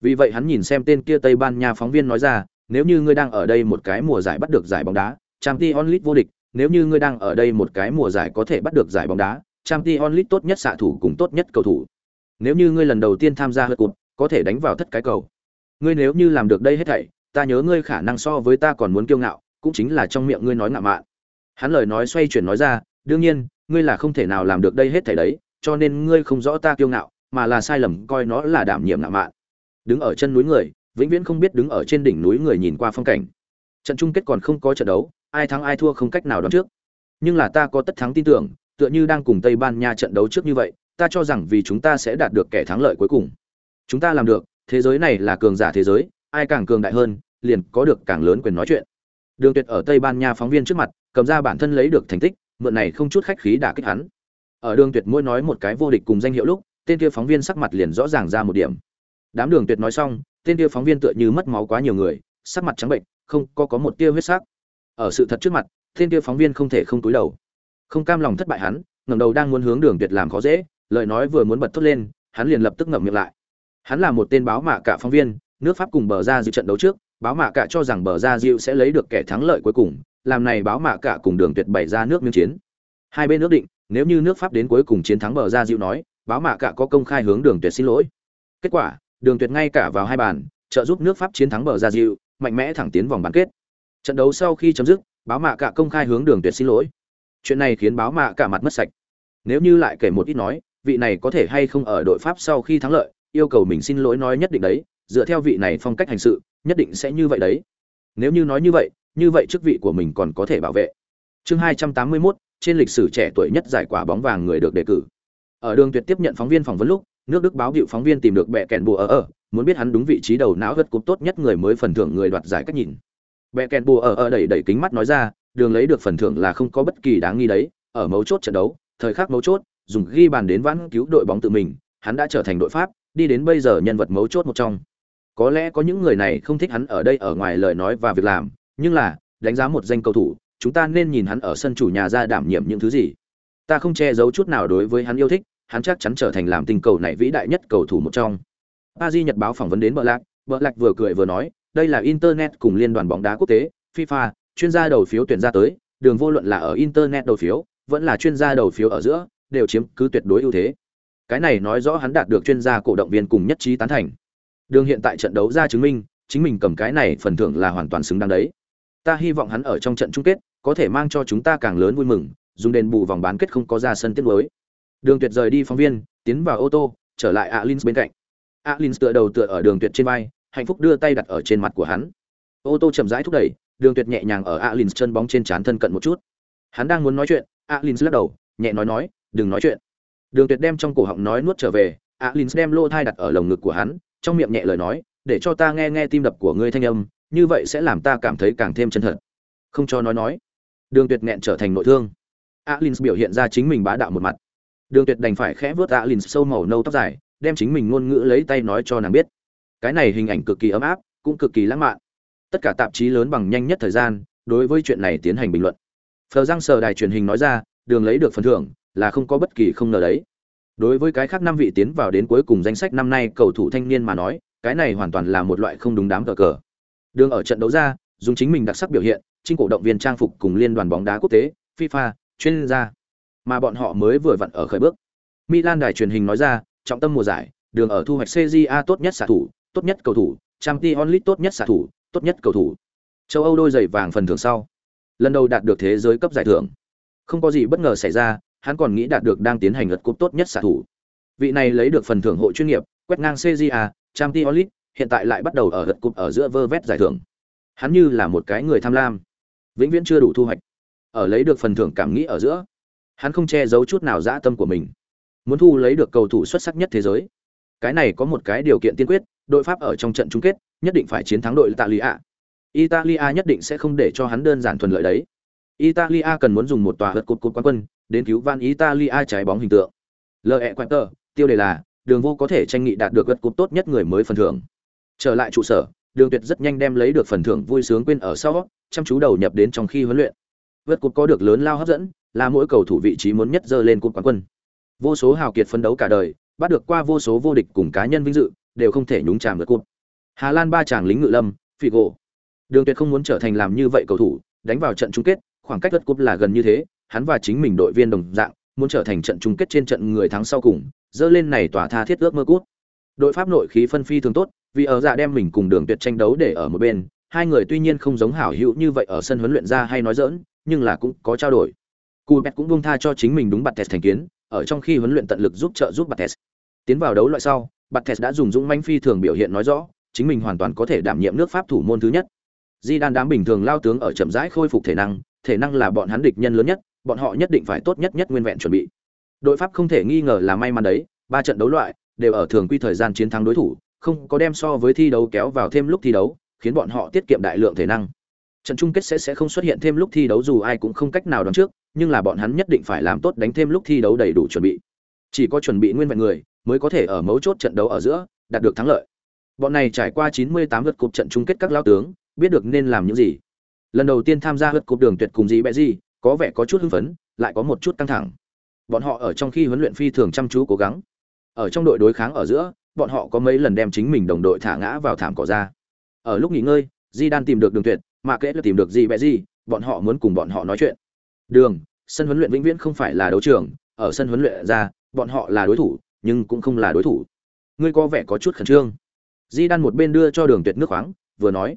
Vì vậy hắn nhìn xem tên kia Tây Ban Nha phóng viên nói ra, nếu như ngươi đang ở đây một cái mùa giải bắt được giải bóng đá, Champions League vô địch, nếu như ngươi đang ở đây một cái mùa giải có thể bắt được giải bóng đá, Champions League tốt nhất xạ thủ cùng tốt nhất cầu thủ. Nếu như ngươi lần đầu tiên tham gia hợp cuộc, có thể đánh vào thất cái cầu. Ngươi nếu như làm được đây hết thảy, ta nhớ ngươi khả năng so với ta còn muốn kiêu ngạo, cũng chính là trong miệng ngươi nói ngạo mạn. Hắn lời nói xoay chuyển nói ra, đương nhiên, ngươi là không thể nào làm được đây hết thảy đấy, cho nên ngươi không rõ ta kiêu ngạo, mà là sai lầm coi nó là đảm nhiệm ngạo mạn. Đứng ở chân núi người, vĩnh viễn không biết đứng ở trên đỉnh núi người nhìn qua phong cảnh. Trận chung kết còn không có trận đấu, ai thắng ai thua không cách nào đoán trước. Nhưng là ta có tất thắng tin tưởng, tựa như đang cùng Tây Ban Nha trận đấu trước như vậy, ta cho rằng vì chúng ta sẽ đạt được kẻ thắng lợi cuối cùng. Chúng ta làm được, thế giới này là cường giả thế giới, ai càng cường đại hơn, liền có được càng lớn quyền nói chuyện. Đường Tuyệt ở Tây Ban Nha phóng viên trước mặt, cầm ra bản thân lấy được thành tích, mượn này không chút khách khí đả kích hắn. Ở Đường Tuyệt mỗi nói một cái vô địch cùng danh hiệu lúc, tên kia phóng viên sắc mặt liền rõ ràng ra một điểm. Đám Đường Tuyệt nói xong, tên kia phóng viên tựa như mất máu quá nhiều người, sắc mặt trắng bệnh, không có có một tia huyết sắc. Ở sự thật trước mặt, tên kia phóng viên không thể không túi đầu. Không cam lòng thất bại hắn, ngẩng đầu đang muốn hướng Đường Tuyệt làm khó dễ, lời nói vừa muốn bật thốt lên, hắn liền lập tức ngậm miệng lại. Hắn là một tên báo mạ cả phóng viên, nước Pháp cùng bờ ra dịu trận đấu trước, báo mạ cả cho rằng bờ ra diệu sẽ lấy được kẻ thắng lợi cuối cùng, làm này báo mạ cả cùng Đường Tuyệt bày ra nước miếng chiến. Hai bên ước định, nếu như nước Pháp đến cuối cùng chiến thắng bờ ra diệu nói, báo mạ cả có công khai hướng Đường Tuyệt xin lỗi. Kết quả, Đường Tuyệt ngay cả vào hai bàn, trợ giúp nước Pháp chiến thắng bờ ra diệu, mạnh mẽ thẳng tiến vòng bán kết. Trận đấu sau khi chấm dứt, báo mạ cả công khai hướng Đường Tuyệt xin lỗi. Chuyện này khiến báo mạ cả mặt mất sạch. Nếu như lại kể một ít nói, vị này có thể hay không ở đội Pháp sau khi thắng lợi, yêu cầu mình xin lỗi nói nhất định đấy, dựa theo vị này phong cách hành sự, nhất định sẽ như vậy đấy. Nếu như nói như vậy, như vậy chức vị của mình còn có thể bảo vệ. Chương 281, trên lịch sử trẻ tuổi nhất giải quả bóng vàng người được đề cử. Ở đường tuyệt tiếp nhận phóng viên phỏng vấn lúc, nước Đức báo hiệu phóng viên tìm được bẹ kèn bùa ở ở, muốn biết hắn đúng vị trí đầu não gật cục tốt nhất người mới phần thưởng người đoạt giải cách nhìn. bẹ kèn bùa ở ở đẩy đẩy kính mắt nói ra, đường lấy được phần thưởng là không có bất kỳ đáng nghi đấy, ở mấu chốt trận đấu, thời khắc mấu chốt, dùng ghi bàn đến vãn cứu đội bóng tự mình, hắn đã trở thành đội Pháp, đi đến bây giờ nhân vật mấu chốt một trong. Có lẽ có những người này không thích hắn ở đây ở ngoài lời nói và việc làm, nhưng là, đánh giá một danh cầu thủ, chúng ta nên nhìn hắn ở sân chủ nhà ra đảm nhiệm những thứ gì. Ta không che giấu chút nào đối với hắn yêu thích, hắn chắc chắn trở thành làm tình cầu này vĩ đại nhất cầu thủ một trong. Paris Nhật báo phỏng vấn đến Bờ Lạc, Bờ Lạc vừa cười vừa nói, đây là internet cùng liên đoàn bóng đá quốc tế, FIFA, chuyên gia đầu phiếu tuyển ra tới, đường vô luận là ở internet đầu phiếu, vẫn là chuyên gia đầu phiếu ở giữa, đều chiếm cứ tuyệt đối ưu thế. Cái này nói rõ hắn đạt được chuyên gia cổ động viên cùng nhất trí tán thành. Đường hiện tại trận đấu ra chứng minh, chính mình cầm cái này phần thưởng là hoàn toàn xứng đáng đấy. Ta hy vọng hắn ở trong trận chung kết có thể mang cho chúng ta càng lớn vui mừng, dùng đền bù vòng bán kết không có ra sân tiết đối. Đường Tuyệt rời đi phóng viên, tiến vào ô tô, trở lại Alins bên cạnh. Alins tựa đầu tựa ở Đường Tuyệt trên vai, hạnh phúc đưa tay đặt ở trên mặt của hắn. Ô tô chậm rãi thúc đẩy, Đường Tuyệt nhẹ nhàng ở Alins chân bóng trên trán thân cận một chút. Hắn đang muốn nói chuyện, Alins lắc đầu, nhẹ nói nói, đừng nói chuyện. Đường Tuyệt đem trong cổ họng nói nuốt trở về, Alins đem lô thai đặt ở lồng ngực của hắn, trong miệng nhẹ lời nói, để cho ta nghe nghe tim đập của ngươi thanh âm, như vậy sẽ làm ta cảm thấy càng thêm chân thật. Không cho nói nói. Đường Tuyệt nghẹn trở thành nội thương. Alins biểu hiện ra chính mình bá đạo một mặt. Đường Tuyệt đành phải khẽ vuốt Alins sâu màu nâu tóc dài, đem chính mình ngôn ngữ lấy tay nói cho nàng biết. Cái này hình ảnh cực kỳ ấm áp, cũng cực kỳ lãng mạn. Tất cả tạp chí lớn bằng nhanh nhất thời gian, đối với chuyện này tiến hành bình luận. Phờ Giang sở đài truyền hình nói ra, đường lấy được phần thưởng, là không có bất kỳ không ngờ đấy Đối với cái khác năm vị tiến vào đến cuối cùng danh sách năm nay cầu thủ thanh niên mà nói, cái này hoàn toàn là một loại không đúng đám cờ cờ. Đường ở trận đấu ra, dùng chính mình đặc sắc biểu hiện, chính cổ động viên trang phục cùng liên đoàn bóng đá quốc tế, FIFA, chuyên gia, mà bọn họ mới vừa vặn ở khởi bước. Milan đài truyền hình nói ra, trọng tâm mùa giải, đường ở thu hoạch CJA tốt nhất xạ thủ, tốt nhất cầu thủ, Champions League tốt nhất xạ thủ, tốt nhất cầu thủ. Châu Âu đôi giày vàng phần thưởng sau, lần đầu đạt được thế giới cấp giải thưởng. Không có gì bất ngờ xảy ra, hắn còn nghĩ đạt được đang tiến hành lượt cúp tốt nhất xạ thủ. Vị này lấy được phần thưởng hội chuyên nghiệp, quét ngang CJA, Champions League, hiện tại lại bắt đầu ở lượt cúp ở giữa vơ vét giải thưởng. Hắn như là một cái người tham lam, vĩnh viễn chưa đủ thu hoạch. Ở lấy được phần thưởng cảm nghĩ ở giữa, hắn không che giấu chút nào dã tâm của mình. Muốn thu lấy được cầu thủ xuất sắc nhất thế giới. Cái này có một cái điều kiện tiên quyết, đội Pháp ở trong trận chung kết, nhất định phải chiến thắng đội Italia. Italia nhất định sẽ không để cho hắn đơn giản thuần lợi đấy. Italia cần muốn dùng một tòa hợp cột cột quán quân, đến cứu van Italia trái bóng hình tượng. L.E. Quater, tiêu đề là, đường vô có thể tranh nghị đạt được gật cúp tốt nhất người mới phần thưởng. Trở lại trụ sở, đường tuyệt rất nhanh đem lấy được phần thưởng vui sướng quên ở sau, chăm chú đầu nhập đến trong khi huấn luyện. Vượt cúp có được lớn lao hấp dẫn, là mỗi cầu thủ vị trí muốn nhất dơ lên cúp quán quân. Vô số hào kiệt phấn đấu cả đời, bắt được qua vô số vô địch cùng cá nhân vinh dự, đều không thể nhúng chàm được cúp. Hà Lan ba chàng lính ngự lâm, Figo. Đường Tuyệt không muốn trở thành làm như vậy cầu thủ, đánh vào trận chung kết, khoảng cách đất cúp là gần như thế, hắn và chính mình đội viên đồng dạng, muốn trở thành trận chung kết trên trận người thắng sau cùng, dơ lên này tỏa tha thiết ước mơ cút. Đội Pháp nội khí phân phi thường tốt, vì ở dạ đem mình cùng Đường Tuyệt tranh đấu để ở một bên, hai người tuy nhiên không giống hảo hữu như vậy ở sân huấn luyện ra hay nói giỡn, nhưng là cũng có trao đổi. Cupet cũng buông tha cho chính mình đúng bạt test thành kiến, ở trong khi huấn luyện tận lực giúp trợ giúp bạt test. Tiến vào đấu loại sau, bạt test đã dùng dũng mãnh phi thường biểu hiện nói rõ, chính mình hoàn toàn có thể đảm nhiệm nước Pháp thủ môn thứ nhất. Di đan đám bình thường lao tướng ở chậm rãi khôi phục thể năng, thể năng là bọn hắn địch nhân lớn nhất, bọn họ nhất định phải tốt nhất nhất nguyên vẹn chuẩn bị. Đội Pháp không thể nghi ngờ là may mắn đấy, ba trận đấu loại đều ở thường quy thời gian chiến thắng đối thủ, không có đem so với thi đấu kéo vào thêm lúc thi đấu, khiến bọn họ tiết kiệm đại lượng thể năng. Trận chung kết sẽ sẽ không xuất hiện thêm lúc thi đấu dù ai cũng không cách nào đoán trước, nhưng là bọn hắn nhất định phải làm tốt đánh thêm lúc thi đấu đầy đủ chuẩn bị. Chỉ có chuẩn bị nguyên vẹn người mới có thể ở mấu chốt trận đấu ở giữa đạt được thắng lợi. Bọn này trải qua 98 lượt cục trận chung kết các lao tướng, biết được nên làm những gì. Lần đầu tiên tham gia lượt cục đường tuyệt cùng gì bẹ gì, có vẻ có chút hưng phấn, lại có một chút căng thẳng. Bọn họ ở trong khi huấn luyện phi thường chăm chú cố gắng. Ở trong đội đối kháng ở giữa, bọn họ có mấy lần đem chính mình đồng đội thả ngã vào thảm cỏ ra. Ở lúc nghỉ ngơi, Di Đan tìm được Đường Tuyệt, mà kệ là tìm được gì bẹ gì, bọn họ muốn cùng bọn họ nói chuyện. Đường, sân huấn luyện vĩnh viễn không phải là đấu trường, ở sân huấn luyện ra, bọn họ là đối thủ, nhưng cũng không là đối thủ. Ngươi có vẻ có chút khẩn trương. Di Đan một bên đưa cho Đường Tuyệt nước khoáng, vừa nói.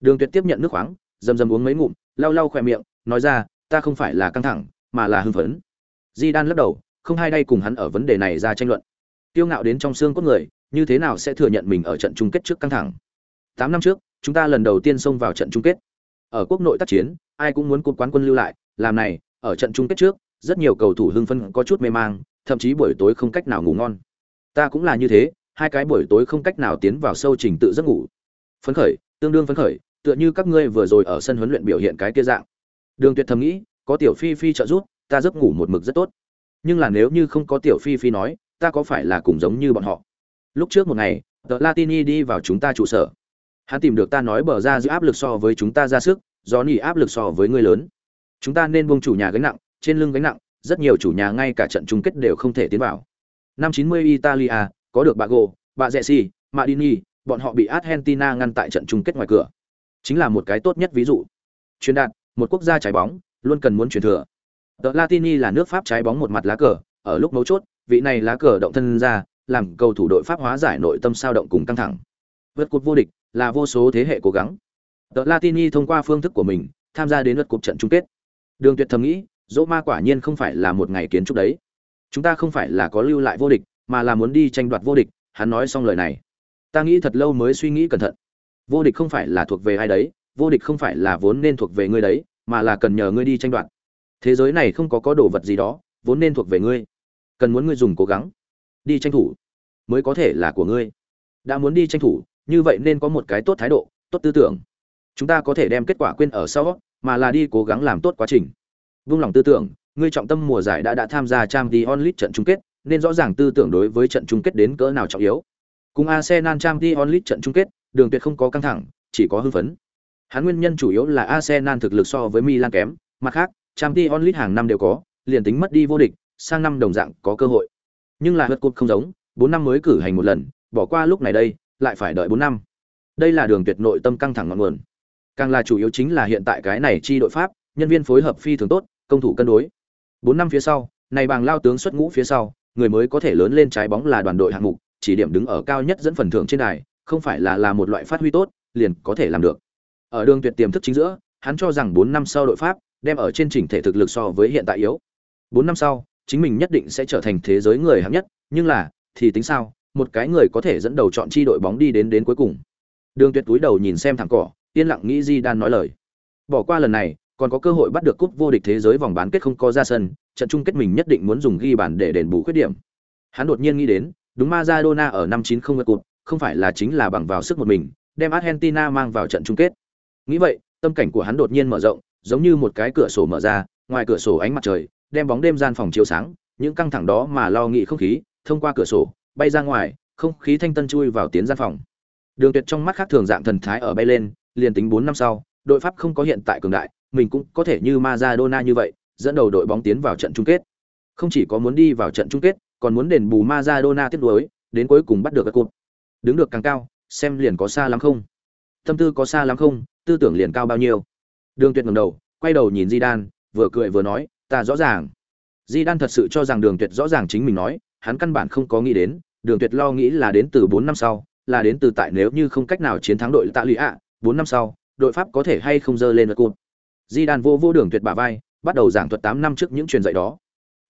Đường Tuyệt tiếp nhận nước khoáng, dầm dầm uống mấy ngụm, lau lau khỏe miệng, nói ra, ta không phải là căng thẳng, mà là hưng phấn. Di Đan lắc đầu, không hai đây cùng hắn ở vấn đề này ra tranh luận. Tiêu ngạo đến trong xương cốt người, như thế nào sẽ thừa nhận mình ở trận chung kết trước căng thẳng? Tám năm trước, chúng ta lần đầu tiên xông vào trận chung kết. Ở quốc nội tác chiến, ai cũng muốn cúp quán quân lưu lại, làm này, ở trận chung kết trước, rất nhiều cầu thủ hưng phấn có chút mê mang, thậm chí buổi tối không cách nào ngủ ngon. Ta cũng là như thế, hai cái buổi tối không cách nào tiến vào sâu trình tự giấc ngủ. Phấn khởi, tương đương phấn khởi, tựa như các ngươi vừa rồi ở sân huấn luyện biểu hiện cái kia dạng. Đường Tuyệt thầm nghĩ, có tiểu Phi Phi trợ giúp, ta giấc ngủ một mực rất tốt. Nhưng là nếu như không có tiểu Phi Phi nói, ta có phải là cùng giống như bọn họ? Lúc trước một ngày, The Latini đi vào chúng ta trụ sở. Hắn tìm được ta nói bờ ra giữ áp lực so với chúng ta ra sức, do nỉ áp lực so với người lớn. Chúng ta nên buông chủ nhà gánh nặng, trên lưng gánh nặng, rất nhiều chủ nhà ngay cả trận chung kết đều không thể tiến vào. Năm 90 Italia, có được Bago, bà Resi, Madini, bọn họ bị Argentina ngăn tại trận chung kết ngoài cửa. Chính là một cái tốt nhất ví dụ. Truyền đạt, một quốc gia trái bóng, luôn cần muốn truyền thừa. The Latini là nước Pháp trái bóng một mặt lá cờ, ở lúc mấu chốt, vị này lá cờ động thân ra, làm cầu thủ đội Pháp hóa giải nội tâm sao động cùng căng thẳng. Vượt cột vô địch là vô số thế hệ cố gắng. The Latini thông qua phương thức của mình, tham gia đến lượt cuộc trận chung kết. Đường Tuyệt thầm nghĩ, dỗ ma quả nhiên không phải là một ngày kiến trúc đấy. Chúng ta không phải là có lưu lại vô địch, mà là muốn đi tranh đoạt vô địch, hắn nói xong lời này. Ta nghĩ thật lâu mới suy nghĩ cẩn thận. Vô địch không phải là thuộc về ai đấy, vô địch không phải là vốn nên thuộc về ngươi đấy, mà là cần nhờ ngươi đi tranh đoạt. Thế giới này không có có đồ vật gì đó, vốn nên thuộc về ngươi. Cần muốn ngươi dùng cố gắng, đi tranh thủ, mới có thể là của ngươi. Đã muốn đi tranh thủ, như vậy nên có một cái tốt thái độ, tốt tư tưởng. Chúng ta có thể đem kết quả quên ở sau, mà là đi cố gắng làm tốt quá trình. Vung lòng tư tưởng, ngươi trọng tâm mùa giải đã đã tham gia Champions League trận chung kết, nên rõ ràng tư tưởng đối với trận chung kết đến cỡ nào trọng yếu. Cùng Arsenal Champions League trận chung kết, Đường Tuyệt không có căng thẳng, chỉ có hưng phấn. Hắn nguyên nhân chủ yếu là Arsenal thực lực so với Milan kém, mặt khác, Champions League hàng năm đều có, liền tính mất đi vô địch, sang năm đồng dạng có cơ hội. Nhưng là Hất cột không giống, 4 năm mới cử hành một lần, bỏ qua lúc này đây, lại phải đợi 4 năm. Đây là đường tuyệt nội tâm căng thẳng ngọn nguồn. Càng là chủ yếu chính là hiện tại cái này chi đội pháp, nhân viên phối hợp phi thường tốt, công thủ cân đối. 4 năm phía sau, này bằng lao tướng xuất ngũ phía sau, người mới có thể lớn lên trái bóng là đoàn đội hạng mục, chỉ điểm đứng ở cao nhất dẫn phần thưởng trên đài, không phải là là một loại phát huy tốt, liền có thể làm được. Ở đường tuyệt tiềm thức chính giữa, hắn cho rằng 4 năm sau đội Pháp đem ở trên chỉnh thể thực lực so với hiện tại yếu. 4 năm sau, chính mình nhất định sẽ trở thành thế giới người hạng nhất, nhưng là, thì tính sao, một cái người có thể dẫn đầu chọn chi đội bóng đi đến đến cuối cùng. Đường Tuyệt túi đầu nhìn xem thẳng cỏ, yên lặng nghĩ Di Đan nói lời. Bỏ qua lần này, còn có cơ hội bắt được cúp vô địch thế giới vòng bán kết không có ra sân, trận chung kết mình nhất định muốn dùng ghi bàn để đền bù khuyết điểm. Hắn đột nhiên nghĩ đến, đúng Maradona ở năm 90 vượt cột, không phải là chính là bằng vào sức một mình, đem Argentina mang vào trận chung kết. Nghĩ vậy, tâm cảnh của hắn đột nhiên mở rộng, giống như một cái cửa sổ mở ra, ngoài cửa sổ ánh mặt trời, đem bóng đêm gian phòng chiếu sáng, những căng thẳng đó mà lo nghĩ không khí, thông qua cửa sổ, bay ra ngoài, không khí thanh tân chui vào tiến gian phòng. Đường Tuyệt trong mắt khác thường dạng thần thái ở bay lên, liền tính 4 năm sau, đội Pháp không có hiện tại cường đại, mình cũng có thể như Maradona như vậy, dẫn đầu đội bóng tiến vào trận chung kết. Không chỉ có muốn đi vào trận chung kết, còn muốn đền bù Maradona tiếp đối đến cuối cùng bắt được cái cúp. Đứng được càng cao, xem liền có xa lắm không? Tâm tư có xa lắm không, tư tưởng liền cao bao nhiêu? Đường Tuyệt ngẩng đầu, quay đầu nhìn Zidane, vừa cười vừa nói, ta rõ ràng. Zidane thật sự cho rằng Đường Tuyệt rõ ràng chính mình nói, hắn căn bản không có nghĩ đến, Đường Tuyệt lo nghĩ là đến từ 4 năm sau, là đến từ tại nếu như không cách nào chiến thắng đội Tạ Lụy ạ, 4 năm sau, đội Pháp có thể hay không dơ lên được Di Zidane vô vô Đường Tuyệt bả vai, bắt đầu giảng thuật 8 năm trước những truyền dạy đó.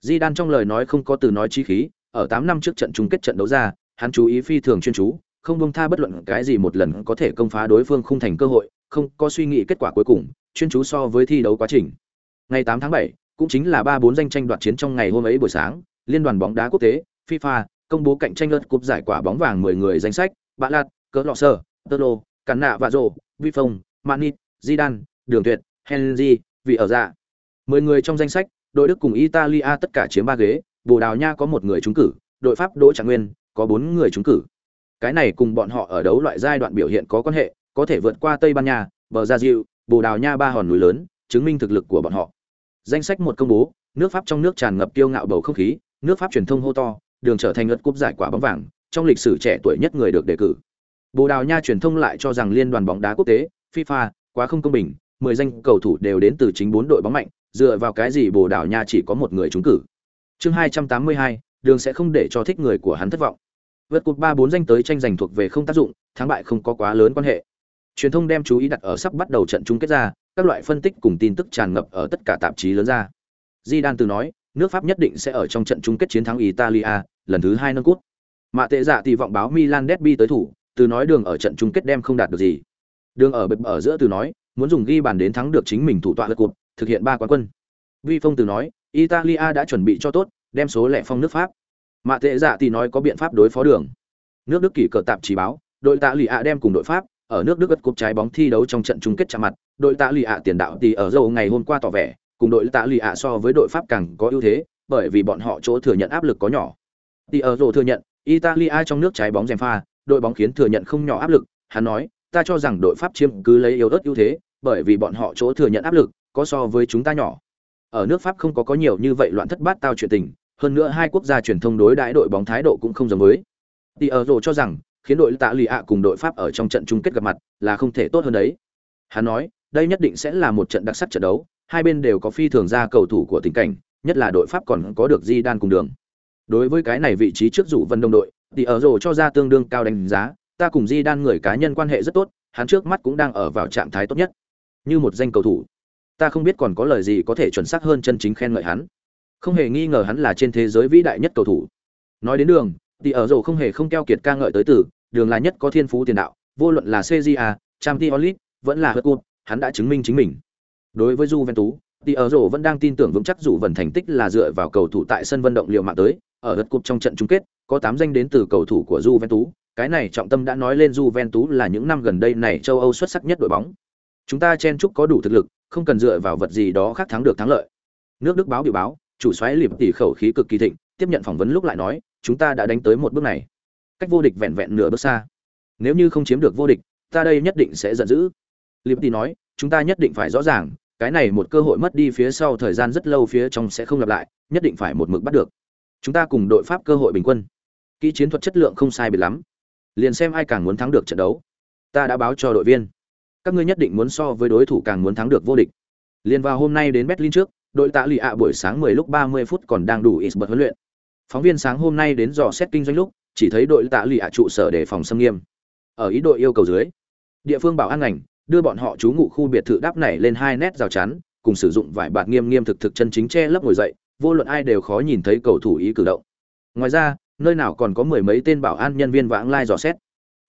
Zidane trong lời nói không có từ nói chí khí, ở 8 năm trước trận chung kết trận đấu ra, hắn chú ý phi thường chuyên chú, không buông tha bất luận cái gì một lần có thể công phá đối phương không thành cơ hội, không có suy nghĩ kết quả cuối cùng, chuyên chú so với thi đấu quá trình. Ngày 8 tháng 7, cũng chính là 3-4 danh tranh đoạt chiến trong ngày hôm ấy buổi sáng, Liên đoàn bóng đá quốc tế FIFA công bố cạnh tranh lượt cúp giải quả bóng vàng 10 người danh sách, Bạ Lạt, Cỡ Lọ Sơ, Tơ Lô, Cắn Nạ và Rồ, Vi Phong, Manit, Zidane, Đường Tuyệt, Henry, Vị ở dạ. 10 người trong danh sách, đội Đức cùng Italia tất cả chiếm 3 ghế, Bồ Đào Nha có một người trúng cử, đội Pháp Đỗ Trạng Nguyên có 4 người trúng cử. Cái này cùng bọn họ ở đấu loại giai đoạn biểu hiện có quan hệ, có thể vượt qua Tây Ban Nha, bờ Gia Diệu, Bồ Đào Nha ba hòn núi lớn, chứng minh thực lực của bọn họ. Danh sách một công bố, nước Pháp trong nước tràn ngập kiêu ngạo bầu không khí, nước Pháp truyền thông hô to, đường trở thành ngất cúp giải quả bóng vàng, trong lịch sử trẻ tuổi nhất người được đề cử. Bồ Đào Nha truyền thông lại cho rằng liên đoàn bóng đá quốc tế, FIFA, quá không công bình, 10 danh cầu thủ đều đến từ chính bốn đội bóng mạnh, dựa vào cái gì Bồ Đào Nha chỉ có một người trúng cử. Chương 282, đường sẽ không để cho thích người của hắn thất vọng. Vượt cột 3 4 danh tới tranh giành thuộc về không tác dụng, thắng bại không có quá lớn quan hệ. Truyền thông đem chú ý đặt ở sắp bắt đầu trận chung kết ra, các loại phân tích cùng tin tức tràn ngập ở tất cả tạp chí lớn ra. di đan từ nói, nước Pháp nhất định sẽ ở trong trận chung kết chiến thắng Italia, lần thứ hai nâng cút. Mạ tệ dạ thì vọng báo Milan derby tới thủ, từ nói đường ở trận chung kết đem không đạt được gì. Đường ở bệp ở giữa từ nói, muốn dùng ghi bàn đến thắng được chính mình thủ tọa lật cột, thực hiện ba quán quân. Vi Phong từ nói, Italia đã chuẩn bị cho tốt, đem số lẻ phong nước Pháp. Mạ tệ dạ thì nói có biện pháp đối phó đường. Nước Đức kỳ cờ tạp chỉ báo, đội tạ lì ạ đem cùng đội Pháp ở nước Đức gật cúp trái bóng thi đấu trong trận chung kết chạm mặt, đội tạ lì ạ tiền đạo thì ở dâu ngày hôm qua tỏ vẻ, cùng đội tạ lì ạ so với đội Pháp càng có ưu thế, bởi vì bọn họ chỗ thừa nhận áp lực có nhỏ. Thì ở dâu thừa nhận, Italia trong nước trái bóng gièm pha, đội bóng khiến thừa nhận không nhỏ áp lực, hắn nói, ta cho rằng đội Pháp chiếm cứ lấy yếu ớt ưu thế, bởi vì bọn họ chỗ thừa nhận áp lực có so với chúng ta nhỏ. Ở nước Pháp không có có nhiều như vậy loạn thất bát tao chuyện tình, hơn nữa hai quốc gia truyền thông đối đãi đội bóng thái độ cũng không giống với. Thì ở rồ cho rằng, khiến đội tạ lì ạ cùng đội Pháp ở trong trận chung kết gặp mặt là không thể tốt hơn đấy. Hắn nói, đây nhất định sẽ là một trận đặc sắc trận đấu, hai bên đều có phi thường ra cầu thủ của tình cảnh, nhất là đội Pháp còn có được Di Đan cùng đường. Đối với cái này vị trí trước rủ vân đông đội, thì ở rồ cho ra tương đương cao đánh giá, ta cùng Di Đan người cá nhân quan hệ rất tốt, hắn trước mắt cũng đang ở vào trạng thái tốt nhất. Như một danh cầu thủ, ta không biết còn có lời gì có thể chuẩn xác hơn chân chính khen ngợi hắn. Không hề nghi ngờ hắn là trên thế giới vĩ đại nhất cầu thủ. Nói đến đường, thì ở rổ không hề không keo kiệt ca ngợi tới từ, đường là nhất có thiên phú tiền đạo, vô luận là CJA, Champions League, vẫn là hớt cụt hắn đã chứng minh chính mình. Đối với Juventus, thì ở rổ vẫn đang tin tưởng vững chắc dù vần thành tích là dựa vào cầu thủ tại sân vận động liệu mạng tới, ở hớt cụt trong trận chung kết, có 8 danh đến từ cầu thủ của Juventus, cái này trọng tâm đã nói lên Juventus là những năm gần đây này châu Âu xuất sắc nhất đội bóng. Chúng ta chen chúc có đủ thực lực, không cần dựa vào vật gì đó khác thắng được thắng lợi. Nước Đức báo biểu báo, chủ xoáy liệp tỷ khẩu khí cực kỳ thịnh, tiếp nhận phỏng vấn lúc lại nói, chúng ta đã đánh tới một bước này. Cách vô địch vẹn vẹn nửa bước xa. Nếu như không chiếm được vô địch ta đây nhất định sẽ giận dữ. Liệp nói chúng ta nhất định phải rõ ràng cái này một cơ hội mất đi phía sau thời gian rất lâu phía trong sẽ không lặp lại nhất định phải một mực bắt được. Chúng ta cùng đội pháp cơ hội bình quân. Kỹ chiến thuật chất lượng không sai biệt lắm. Liền xem ai càng muốn thắng được trận đấu. Ta đã báo cho đội viên. Các ngươi nhất định muốn so với đối thủ càng muốn thắng được vô địch. Liền vào hôm nay đến berlin trước đội tạ lì ạ buổi sáng 10 lúc 30 phút còn đang đủ ít bật huấn luyện. Phóng viên sáng hôm nay đến dò xét kinh doanh lúc, chỉ thấy đội tạ lì ạ trụ sở để phòng xâm nghiêm. Ở ý đội yêu cầu dưới, địa phương bảo an ngành, đưa bọn họ trú ngụ khu biệt thự đáp này lên hai nét rào chắn, cùng sử dụng vải bạt nghiêm nghiêm thực thực chân chính che lấp ngồi dậy, vô luận ai đều khó nhìn thấy cầu thủ ý cử động. Ngoài ra, nơi nào còn có mười mấy tên bảo an nhân viên vãng lai dò xét.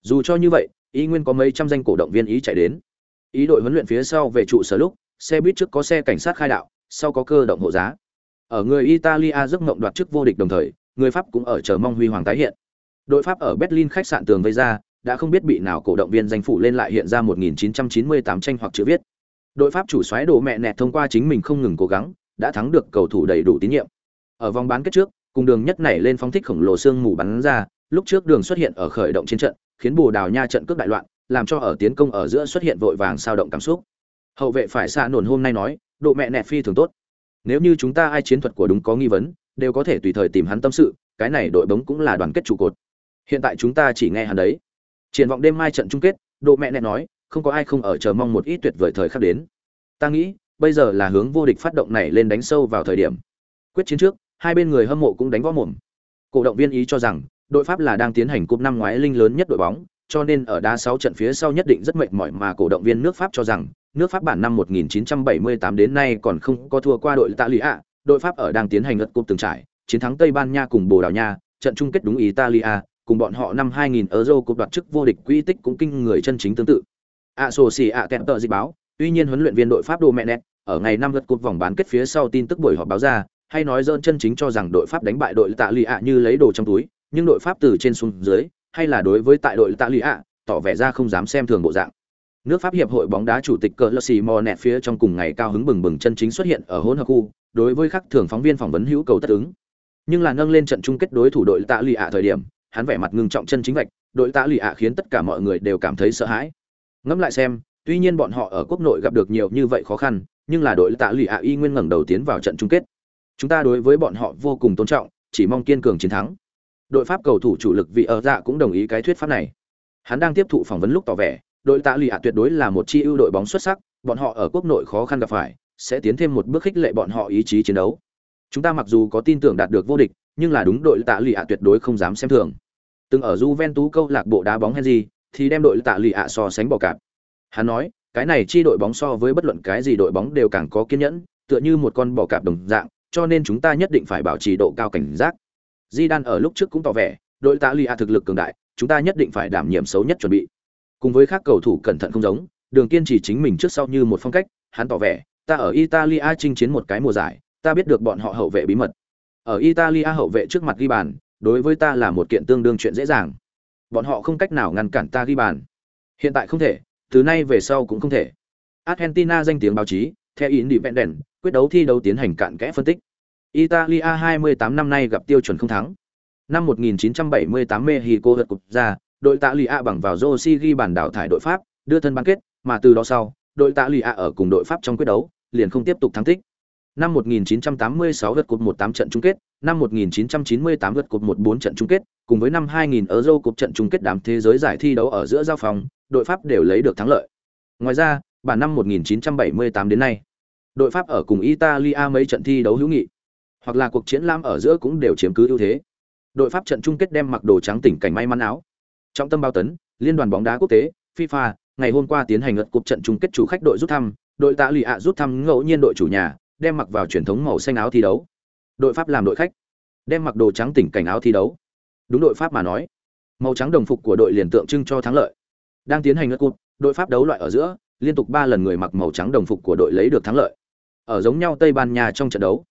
Dù cho như vậy, ý nguyên có mấy trăm danh cổ động viên ý chạy đến. Ý đội huấn luyện phía sau về trụ sở lúc, xe buýt trước có xe cảnh sát khai đạo sau có cơ động hộ giá. Ở người italia giấc mộng đoạt chức vô địch đồng thời, người pháp cũng ở chờ mong huy hoàng tái hiện. Đội pháp ở berlin khách sạn tường vây ra, đã không biết bị nào cổ động viên danh phủ lên lại hiện ra 1998 tranh hoặc chữ viết. Đội pháp chủ soái đồ mẹ nẹt thông qua chính mình không ngừng cố gắng, đã thắng được cầu thủ đầy đủ tín nhiệm. Ở vòng bán kết trước, cùng đường nhất nảy lên phóng thích khổng lồ xương mù bắn ra, lúc trước đường xuất hiện ở khởi động trên trận, khiến bồ đào nha trận cướp đại loạn, làm cho ở tiến công ở giữa xuất hiện vội vàng sao động cảm xúc. Hậu vệ phải xa nổn hôm nay nói độ mẹ nẹt phi thường tốt. Nếu như chúng ta ai chiến thuật của đúng có nghi vấn, đều có thể tùy thời tìm hắn tâm sự, cái này đội bóng cũng là đoàn kết trụ cột. Hiện tại chúng ta chỉ nghe hắn đấy. Triển vọng đêm mai trận chung kết, độ mẹ nẹt nói, không có ai không ở chờ mong một ít tuyệt vời thời khắc đến. Ta nghĩ, bây giờ là hướng vô địch phát động này lên đánh sâu vào thời điểm. Quyết chiến trước, hai bên người hâm mộ cũng đánh võ mồm. Cổ động viên ý cho rằng, đội pháp là đang tiến hành cúp năm ngoái linh lớn nhất đội bóng, cho nên ở đá sáu trận phía sau nhất định rất mệt mỏi mà cổ động viên nước pháp cho rằng nước pháp bản năm 1978 đến nay còn không có thua qua đội Italia, ạ đội pháp ở đang tiến hành lượt cúp từng trải chiến thắng tây ban nha cùng bồ đào nha trận chung kết đúng italia cùng bọn họ năm 2000 euro cúp đoạt chức vô địch quỹ tích cũng kinh người chân chính tương tự. A ạ tờ dịch báo tuy nhiên huấn luyện viên đội pháp đô mẹ nẹt ở ngày năm lượt cúp vòng bán kết phía sau tin tức buổi họp báo ra hay nói dơn chân chính cho rằng đội pháp đánh bại đội Italia ạ như lấy đồ trong túi nhưng đội pháp từ trên xuống dưới hay là đối với tại đội Italia, ạ tỏ vẻ ra không dám xem thường bộ dạng nước pháp hiệp hội bóng đá chủ tịch cờ lơ mò nẹt phía trong cùng ngày cao hứng bừng bừng chân chính xuất hiện ở hỗn hợp khu, đối với các thường phóng viên phỏng vấn hữu cầu tất ứng. Nhưng là nâng lên trận chung kết đối thủ đội tạ lì ạ thời điểm, hắn vẻ mặt ngưng trọng chân chính vạch, đội tạ lì ạ khiến tất cả mọi người đều cảm thấy sợ hãi. Ngẫm lại xem, tuy nhiên bọn họ ở quốc nội gặp được nhiều như vậy khó khăn, nhưng là đội tạ lì ạ y nguyên ngẩng đầu tiến vào trận chung kết. Chúng ta đối với bọn họ vô cùng tôn trọng, chỉ mong kiên cường chiến thắng. Đội pháp cầu thủ chủ lực vị ở dạ cũng đồng ý cái thuyết pháp này. Hắn đang tiếp thụ phỏng vấn lúc tỏ vẻ đội tạ lì ạ tuyệt đối là một chi ưu đội bóng xuất sắc, bọn họ ở quốc nội khó khăn gặp phải, sẽ tiến thêm một bước khích lệ bọn họ ý chí chiến đấu. Chúng ta mặc dù có tin tưởng đạt được vô địch, nhưng là đúng đội tạ lì ạ tuyệt đối không dám xem thường. Từng ở Juventus câu lạc bộ đá bóng Henry, thì đem đội tạ lì ạ so sánh bỏ cạp. Hắn nói, cái này chi đội bóng so với bất luận cái gì đội bóng đều càng có kiên nhẫn, tựa như một con bò cạp đồng dạng, cho nên chúng ta nhất định phải bảo trì độ cao cảnh giác. Di đan ở lúc trước cũng tỏ vẻ, đội tạ lì ạ thực lực cường đại, chúng ta nhất định phải đảm nhiệm xấu nhất chuẩn bị cùng với các cầu thủ cẩn thận không giống, đường kiên trì chính mình trước sau như một phong cách, hắn tỏ vẻ, ta ở italia chinh chiến một cái mùa giải, ta biết được bọn họ hậu vệ bí mật. Ở italia hậu vệ trước mặt ghi bàn, đối với ta là một kiện tương đương chuyện dễ dàng. Bọn họ không cách nào ngăn cản ta ghi bàn. Hiện tại không thể, từ nay về sau cũng không thể. Argentina danh tiếng báo chí theo independent, quyết đấu thi đấu tiến hành cạn kẽ phân tích. Italia 28 năm nay gặp tiêu chuẩn không thắng. Năm 1978 mexico vượt cục ra đội tạ lì ạ bằng vào Josi ghi bàn đảo thải đội Pháp, đưa thân bán kết, mà từ đó sau, đội tạ lì ạ ở cùng đội Pháp trong quyết đấu, liền không tiếp tục thắng tích. Năm 1986 vượt cột 18 trận chung kết, năm 1998 vượt cột 14 trận chung kết, cùng với năm 2000 Euro cột trận chung kết đám thế giới giải thi đấu ở giữa giao phòng, đội Pháp đều lấy được thắng lợi. Ngoài ra, bản năm 1978 đến nay, đội Pháp ở cùng Italia mấy trận thi đấu hữu nghị, hoặc là cuộc chiến lam ở giữa cũng đều chiếm cứ ưu thế. Đội Pháp trận chung kết đem mặc đồ trắng tỉnh cảnh may mắn áo, Trọng tâm bao tấn, Liên đoàn bóng đá quốc tế, FIFA, ngày hôm qua tiến hành lượt cuộc trận chung kết chủ khách đội rút thăm, đội tạ lì ạ rút thăm ngẫu nhiên đội chủ nhà, đem mặc vào truyền thống màu xanh áo thi đấu. Đội Pháp làm đội khách, đem mặc đồ trắng tỉnh cảnh áo thi đấu. Đúng đội Pháp mà nói, màu trắng đồng phục của đội liền tượng trưng cho thắng lợi. Đang tiến hành lượt cuộc đội Pháp đấu loại ở giữa, liên tục 3 lần người mặc màu trắng đồng phục của đội lấy được thắng lợi. Ở giống nhau Tây Ban Nha trong trận đấu,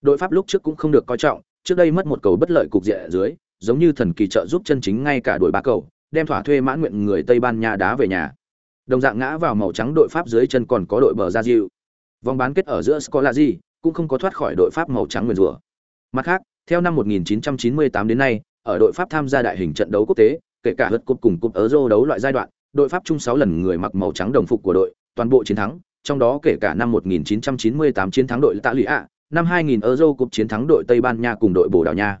đội Pháp lúc trước cũng không được coi trọng, trước đây mất một cầu bất lợi cục diện ở dưới, giống như thần kỳ trợ giúp chân chính ngay cả đội ba cầu, đem thỏa thuê mãn nguyện người Tây Ban Nha đá về nhà. Đồng dạng ngã vào màu trắng đội Pháp dưới chân còn có đội bờ ra diệu. Vòng bán kết ở giữa Scolazi cũng không có thoát khỏi đội Pháp màu trắng nguyên rủa. Mặt khác, theo năm 1998 đến nay, ở đội Pháp tham gia đại hình trận đấu quốc tế, kể cả lượt cúp cùng cúp Euro đấu loại giai đoạn, đội Pháp chung 6 lần người mặc màu trắng đồng phục của đội, toàn bộ chiến thắng, trong đó kể cả năm 1998 chiến thắng đội Tạ năm 2000 Euro cúp chiến thắng đội Tây Ban Nha cùng đội Bồ Đào Nha.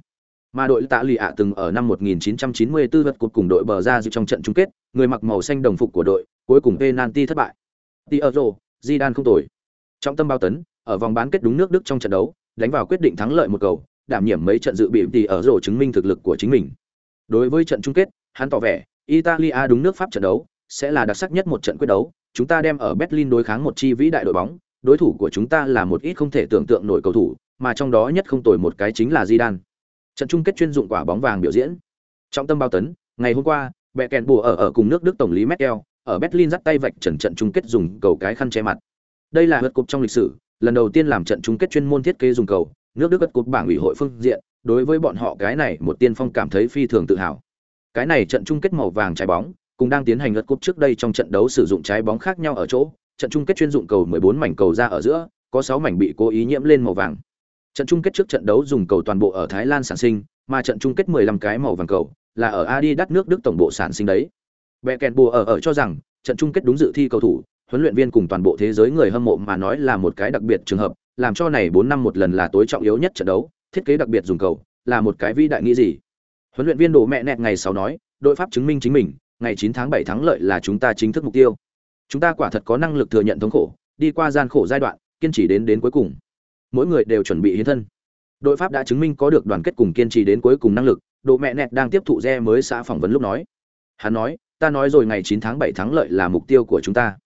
Mà đội Tạ Lì ạ từng ở năm 1994 vật cột cùng đội bờ ra dự trong trận chung kết, người mặc màu xanh đồng phục của đội, cuối cùng penalty thất bại. Tierro, Zidane không tồi. Trong tâm bao tấn, ở vòng bán kết đúng nước Đức trong trận đấu, đánh vào quyết định thắng lợi một cầu, đảm nhiệm mấy trận dự bị Tierro chứng minh thực lực của chính mình. Đối với trận chung kết, hắn tỏ vẻ, Italia đúng nước Pháp trận đấu sẽ là đặc sắc nhất một trận quyết đấu, chúng ta đem ở Berlin đối kháng một chi vĩ đại đội bóng, đối thủ của chúng ta là một ít không thể tưởng tượng nổi cầu thủ, mà trong đó nhất không tồi một cái chính là Zidane. Trận chung kết chuyên dụng quả bóng vàng biểu diễn. Trong tâm bao tấn, ngày hôm qua, bè kèn bùa ở ở cùng nước Đức tổng lý Merkel, ở Berlin dắt tay vạch trần trận chung kết dùng cầu cái khăn che mặt. Đây là vật cục trong lịch sử, lần đầu tiên làm trận chung kết chuyên môn thiết kế dùng cầu, nước Đức vật cục bảng ủy hội phương diện, đối với bọn họ cái này một tiên phong cảm thấy phi thường tự hào. Cái này trận chung kết màu vàng trái bóng, cũng đang tiến hành lượt cúp trước đây trong trận đấu sử dụng trái bóng khác nhau ở chỗ, trận chung kết chuyên dụng cầu 14 mảnh cầu ra ở giữa, có 6 mảnh bị cố ý nhiễm lên màu vàng. Trận chung kết trước trận đấu dùng cầu toàn bộ ở Thái Lan sản sinh, mà trận chung kết 15 cái màu vàng cầu là ở Adidas nước Đức tổng bộ sản sinh đấy. Bẻ kèn bùa ở ở cho rằng, trận chung kết đúng dự thi cầu thủ, huấn luyện viên cùng toàn bộ thế giới người hâm mộ mà nói là một cái đặc biệt trường hợp, làm cho này 4 năm một lần là tối trọng yếu nhất trận đấu, thiết kế đặc biệt dùng cầu, là một cái vĩ đại nghĩ gì. Huấn luyện viên Đồ Mẹ Nẹt ngày 6 nói, đội Pháp chứng minh chính mình, ngày 9 tháng 7 thắng lợi là chúng ta chính thức mục tiêu. Chúng ta quả thật có năng lực thừa nhận thống khổ, đi qua gian khổ giai đoạn, kiên trì đến đến cuối cùng. Mỗi người đều chuẩn bị hiến thân. Đội Pháp đã chứng minh có được đoàn kết cùng kiên trì đến cuối cùng năng lực, độ Mẹ Nẹt đang tiếp thụ re mới xã phỏng vấn lúc nói. Hắn nói, ta nói rồi ngày 9 tháng 7 thắng lợi là mục tiêu của chúng ta.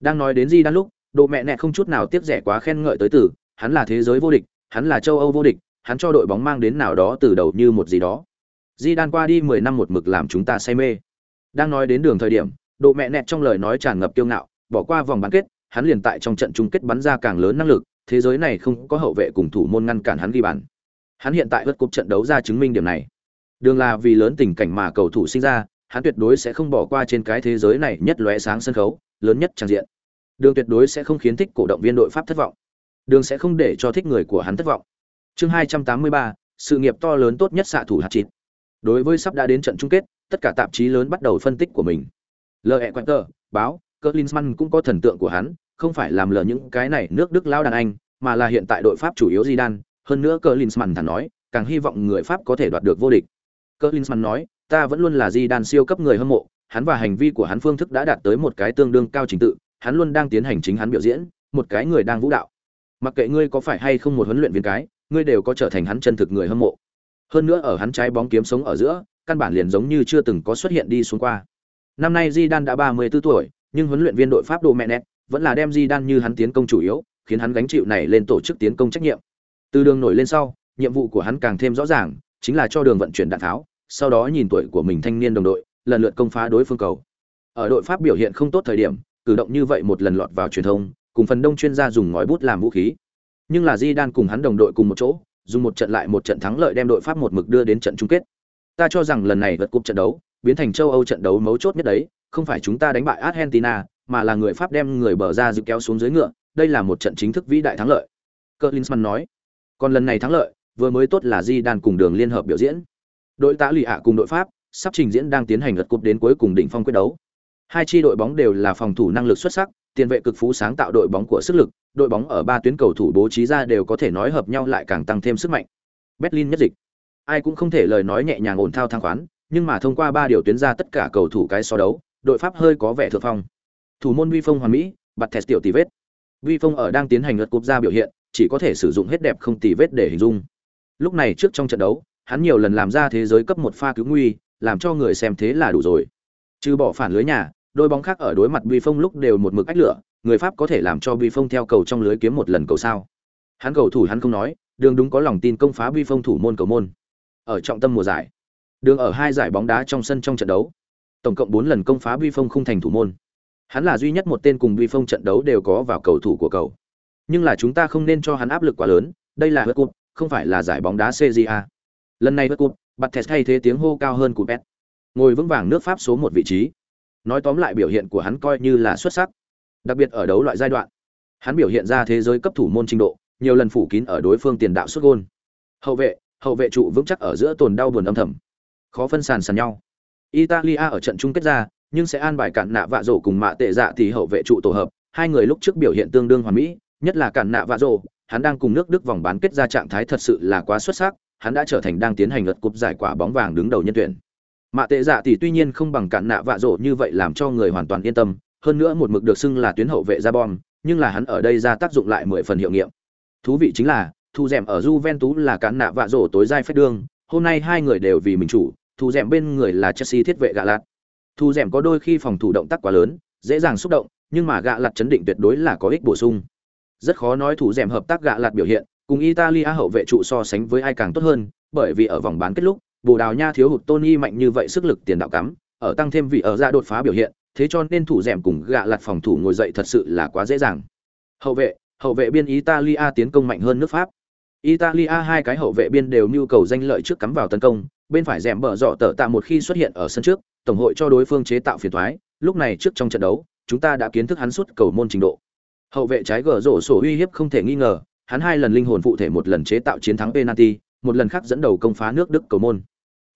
Đang nói đến Di Đan lúc, độ Mẹ Nẹt không chút nào tiếc rẻ quá khen ngợi tới từ, hắn là thế giới vô địch, hắn là châu Âu vô địch, hắn cho đội bóng mang đến nào đó từ đầu như một gì đó. Di Đan qua đi 10 năm một mực làm chúng ta say mê. Đang nói đến đường thời điểm, độ mẹ nẹt trong lời nói tràn ngập kiêu ngạo, bỏ qua vòng bán kết, hắn liền tại trong trận chung kết bắn ra càng lớn năng lực, thế giới này không có hậu vệ cùng thủ môn ngăn cản hắn ghi bàn. Hắn hiện tại vượt cúp trận đấu ra chứng minh điểm này. Đường là vì lớn tình cảnh mà cầu thủ sinh ra, hắn tuyệt đối sẽ không bỏ qua trên cái thế giới này nhất lóe sáng sân khấu, lớn nhất trang diện. Đường tuyệt đối sẽ không khiến thích cổ động viên đội Pháp thất vọng. Đường sẽ không để cho thích người của hắn thất vọng. Chương 283, sự nghiệp to lớn tốt nhất xạ thủ hạt chín. Đối với sắp đã đến trận chung kết, tất cả tạp chí lớn bắt đầu phân tích của mình. Lờe Quanter, báo, Klinsmann cũng có thần tượng của hắn, không phải làm lờ những cái này nước Đức lao đàn anh, mà là hiện tại đội Pháp chủ yếu Zidane, hơn nữa Klinsmann thẳng nói, càng hy vọng người Pháp có thể đoạt được vô địch. Klinsmann nói, ta vẫn luôn là Zidane siêu cấp người hâm mộ, hắn và hành vi của hắn phương thức đã đạt tới một cái tương đương cao trình tự, hắn luôn đang tiến hành chính hắn biểu diễn, một cái người đang vũ đạo. Mặc kệ ngươi có phải hay không một huấn luyện viên cái, ngươi đều có trở thành hắn chân thực người hâm mộ. Hơn nữa ở hắn trái bóng kiếm sống ở giữa, căn bản liền giống như chưa từng có xuất hiện đi xuống qua. Năm nay Zidane đã 34 tuổi, nhưng huấn luyện viên đội Pháp Đồ mẹ Mẹnet vẫn là đem Zidane như hắn tiến công chủ yếu, khiến hắn gánh chịu này lên tổ chức tiến công trách nhiệm. Từ đường nổi lên sau, nhiệm vụ của hắn càng thêm rõ ràng, chính là cho đường vận chuyển đạn tháo, sau đó nhìn tuổi của mình thanh niên đồng đội, lần lượt công phá đối phương cầu. Ở đội Pháp biểu hiện không tốt thời điểm, cử động như vậy một lần lọt vào truyền thông, cùng phần đông chuyên gia dùng ngói bút làm vũ khí. Nhưng là Zidane cùng hắn đồng đội cùng một chỗ, dùng một trận lại một trận thắng lợi đem đội Pháp một mực đưa đến trận chung kết. Ta cho rằng lần này vượt cúp trận đấu, biến thành châu Âu trận đấu mấu chốt nhất đấy, không phải chúng ta đánh bại Argentina, mà là người Pháp đem người bờ ra dự kéo xuống dưới ngựa, đây là một trận chính thức vĩ đại thắng lợi. Klinsmann nói. Còn lần này thắng lợi, vừa mới tốt là Di đàn cùng đường liên hợp biểu diễn. Đội Tạ Lụy hạ cùng đội Pháp, sắp trình diễn đang tiến hành gật cúp đến cuối cùng đỉnh phong quyết đấu. Hai chi đội bóng đều là phòng thủ năng lực xuất sắc, tiền vệ cực phú sáng tạo đội bóng của sức lực, đội bóng ở ba tuyến cầu thủ bố trí ra đều có thể nói hợp nhau lại càng tăng thêm sức mạnh. Berlin nhất dịch. Ai cũng không thể lời nói nhẹ nhàng ổn thao thang khoán, nhưng mà thông qua ba điều tuyến ra tất cả cầu thủ cái so đấu, đội Pháp hơi có vẻ thượng phong. Thủ môn Vi Phong hoàn mỹ, bật thẻ tiểu tỷ vết. Vi Phong ở đang tiến hành lượt cúp ra biểu hiện, chỉ có thể sử dụng hết đẹp không tỷ vết để hình dung. Lúc này trước trong trận đấu, hắn nhiều lần làm ra thế giới cấp một pha cứu nguy, làm cho người xem thế là đủ rồi. Trừ bỏ phản lưới nhà, đôi bóng khác ở đối mặt Vi Phong lúc đều một mực ách lửa, người Pháp có thể làm cho Vi Phong theo cầu trong lưới kiếm một lần cầu sao? Hắn cầu thủ hắn không nói, đường đúng có lòng tin công phá Vi Phong thủ môn cầu môn. Ở trọng tâm mùa giải, đường ở hai giải bóng đá trong sân trong trận đấu, tổng cộng 4 lần công phá Vi Phong không thành thủ môn. Hắn là duy nhất một tên cùng Vi Phong trận đấu đều có vào cầu thủ của cầu. Nhưng là chúng ta không nên cho hắn áp lực quá lớn, đây là World Cup, không phải là giải bóng đá CJA. Lần này World Cup, bật thẻ thay thế tiếng hô cao hơn của Pet. Ngồi vững vàng nước Pháp số một vị trí. Nói tóm lại biểu hiện của hắn coi như là xuất sắc. Đặc biệt ở đấu loại giai đoạn, hắn biểu hiện ra thế giới cấp thủ môn trình độ, nhiều lần phủ kín ở đối phương tiền đạo xuất gôn. Hậu vệ, hậu vệ trụ vững chắc ở giữa tồn đau buồn âm thầm. Khó phân sàn sàn nhau. Italia ở trận chung kết ra, nhưng sẽ an bài cản nạ vạ rổ cùng mạ tệ dạ thì hậu vệ trụ tổ hợp, hai người lúc trước biểu hiện tương đương hoàn mỹ, nhất là cản nạ vạ rổ, hắn đang cùng nước Đức vòng bán kết ra trạng thái thật sự là quá xuất sắc, hắn đã trở thành đang tiến hành lượt cúp giải quả bóng vàng đứng đầu nhân tuyển. Mạ tệ dạ thì tuy nhiên không bằng cản nạ vạ rổ như vậy làm cho người hoàn toàn yên tâm. Hơn nữa một mực được xưng là tuyến hậu vệ ra bom nhưng là hắn ở đây ra tác dụng lại mười phần hiệu nghiệm. Thú vị chính là thu rèm ở Juventus là cản nạ vạ rổ tối dai phép đương hôm nay hai người đều vì mình chủ thu rèm bên người là Chelsea thiết vệ gạ lạt thu rèm có đôi khi phòng thủ động tác quá lớn dễ dàng xúc động nhưng mà gạ lặt chấn định tuyệt đối là có ích bổ sung rất khó nói thủ rèm hợp tác gạ lặt biểu hiện cùng Italia hậu vệ trụ so sánh với ai càng tốt hơn bởi vì ở vòng bán kết lúc Bồ Đào Nha thiếu hụt Tony mạnh như vậy sức lực tiền đạo cắm, ở tăng thêm vị ở ra đột phá biểu hiện, thế cho nên thủ rèm cùng gạ lật phòng thủ ngồi dậy thật sự là quá dễ dàng. Hậu vệ, hậu vệ biên Italia tiến công mạnh hơn nước Pháp. Italia hai cái hậu vệ biên đều nhu cầu danh lợi trước cắm vào tấn công, bên phải rèm bờ dọ tở tạ một khi xuất hiện ở sân trước, tổng hội cho đối phương chế tạo phiền toái, lúc này trước trong trận đấu, chúng ta đã kiến thức hắn suốt cầu môn trình độ. Hậu vệ trái gờ rổ sổ uy hiếp không thể nghi ngờ, hắn hai lần linh hồn phụ thể một lần chế tạo chiến thắng penalty, một lần khác dẫn đầu công phá nước Đức cầu môn.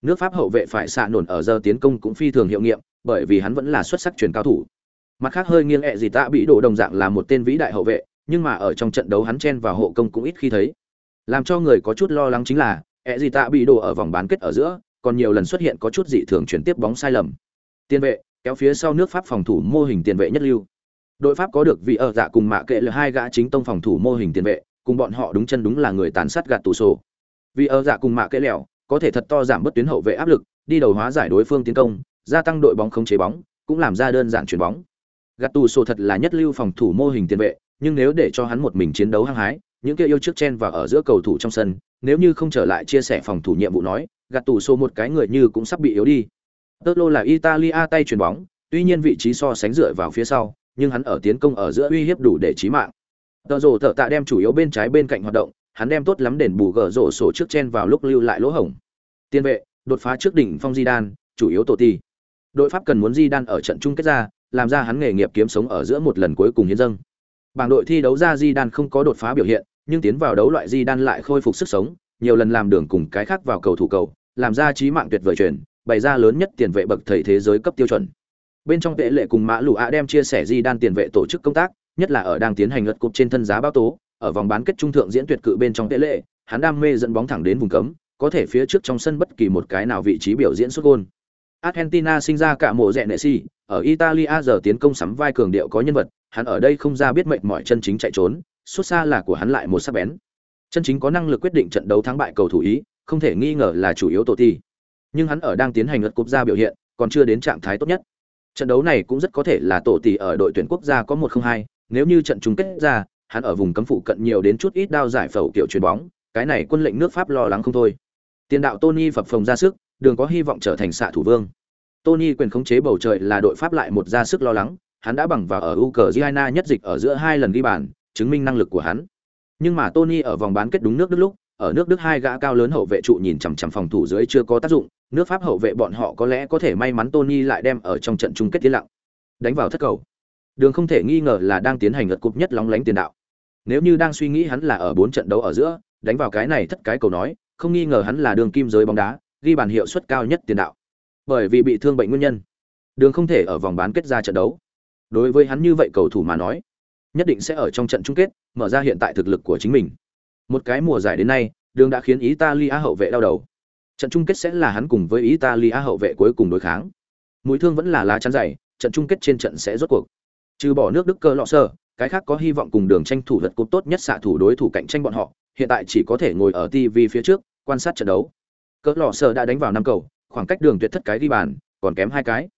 Nước Pháp hậu vệ phải xạ nổn ở giờ tiến công cũng phi thường hiệu nghiệm, bởi vì hắn vẫn là xuất sắc truyền cao thủ. Mặt khác hơi nghiêng ẹ gì tạ bị đổ đồng dạng là một tên vĩ đại hậu vệ, nhưng mà ở trong trận đấu hắn chen vào hộ công cũng ít khi thấy. Làm cho người có chút lo lắng chính là, ẹ gì tạ bị đổ ở vòng bán kết ở giữa, còn nhiều lần xuất hiện có chút dị thường chuyển tiếp bóng sai lầm. Tiền vệ, kéo phía sau nước Pháp phòng thủ mô hình tiền vệ nhất lưu. Đội Pháp có được vị ở dạ cùng mạ kệ là hai gã chính tông phòng thủ mô hình tiền vệ, cùng bọn họ đúng chân đúng là người tàn sát gạt tủ sổ. Vì ở dạ cùng mạ kệ lẻo, có thể thật to giảm bớt tuyến hậu vệ áp lực, đi đầu hóa giải đối phương tiến công, gia tăng đội bóng không chế bóng, cũng làm ra đơn giản chuyển bóng. Gạt tù sổ thật là nhất lưu phòng thủ mô hình tiền vệ, nhưng nếu để cho hắn một mình chiến đấu hăng hái, những kia yêu trước chen và ở giữa cầu thủ trong sân, nếu như không trở lại chia sẻ phòng thủ nhiệm vụ nói, Gattuso một cái người như cũng sắp bị yếu đi. Totlo là Italia tay chuyển bóng, tuy nhiên vị trí so sánh dựa vào phía sau, nhưng hắn ở tiến công ở giữa uy hiếp đủ để chí mạng. Tờ rồ thở tạ đem chủ yếu bên trái bên cạnh hoạt động, hắn đem tốt lắm đền bù gỡ rổ sổ trước chen vào lúc lưu lại lỗ hổng. Tiên vệ, đột phá trước đỉnh phong Di Đan, chủ yếu tổ ti. Đội Pháp cần muốn Di Đan ở trận chung kết ra, làm ra hắn nghề nghiệp kiếm sống ở giữa một lần cuối cùng hiến dâng. Bảng đội thi đấu ra Di Đan không có đột phá biểu hiện, nhưng tiến vào đấu loại Di Đan lại khôi phục sức sống, nhiều lần làm đường cùng cái khác vào cầu thủ cầu, làm ra trí mạng tuyệt vời truyền, bày ra lớn nhất tiền vệ bậc thầy thế giới cấp tiêu chuẩn. Bên trong vệ lệ cùng Mã lụ A đem chia sẻ Di Đan tiền vệ tổ chức công tác, nhất là ở đang tiến hành lượt cục trên thân giá báo tố, ở vòng bán kết trung thượng diễn tuyệt cự bên trong vệ lệ, hắn đam mê dẫn bóng thẳng đến vùng cấm, có thể phía trước trong sân bất kỳ một cái nào vị trí biểu diễn xuất gôn. Argentina sinh ra cả mộ rẻ nệ si, ở Italia giờ tiến công sắm vai cường điệu có nhân vật, hắn ở đây không ra biết mệnh mọi chân chính chạy trốn, xuất xa là của hắn lại một sắc bén. Chân chính có năng lực quyết định trận đấu thắng bại cầu thủ ý, không thể nghi ngờ là chủ yếu tổ ti. Nhưng hắn ở đang tiến hành lượt cúp ra biểu hiện, còn chưa đến trạng thái tốt nhất. Trận đấu này cũng rất có thể là tổ tỷ ở đội tuyển quốc gia có một không hai, nếu như trận chung kết ra, hắn ở vùng cấm phụ cận nhiều đến chút ít đao giải phẫu kiểu chuyền bóng, cái này quân lệnh nước Pháp lo lắng không thôi. Tiền đạo Tony phập phồng ra sức, đường có hy vọng trở thành xạ thủ vương. Tony quyền khống chế bầu trời là đội Pháp lại một ra sức lo lắng, hắn đã bằng vào ở Ukraine nhất dịch ở giữa hai lần ghi bàn, chứng minh năng lực của hắn. Nhưng mà Tony ở vòng bán kết đúng nước Đức lúc, ở nước Đức hai gã cao lớn hậu vệ trụ nhìn chằm chằm phòng thủ dưới chưa có tác dụng, nước Pháp hậu vệ bọn họ có lẽ có thể may mắn Tony lại đem ở trong trận chung kết tiến lặng. Đánh vào thất cầu. Đường không thể nghi ngờ là đang tiến hành lượt cục nhất lóng lánh tiền đạo. Nếu như đang suy nghĩ hắn là ở bốn trận đấu ở giữa, đánh vào cái này thất cái cầu nói, không nghi ngờ hắn là đường kim giới bóng đá, ghi bàn hiệu suất cao nhất tiền đạo. Bởi vì bị thương bệnh nguyên nhân, đường không thể ở vòng bán kết ra trận đấu. Đối với hắn như vậy cầu thủ mà nói, nhất định sẽ ở trong trận chung kết mở ra hiện tại thực lực của chính mình. Một cái mùa giải đến nay, đường đã khiến Italia hậu vệ đau đầu. Trận chung kết sẽ là hắn cùng với Italia hậu vệ cuối cùng đối kháng. Mũi thương vẫn là lá chắn dày, trận chung kết trên trận sẽ rốt cuộc. Trừ bỏ nước Đức cơ lọ sơ, cái khác có hy vọng cùng đường tranh thủ vật cúp tốt nhất xạ thủ đối thủ cạnh tranh bọn họ, hiện tại chỉ có thể ngồi ở TV phía trước, quan sát trận đấu. Cỡ lọ sơ đã đánh vào năm cầu, khoảng cách đường tuyệt thất cái ghi bàn, còn kém hai cái.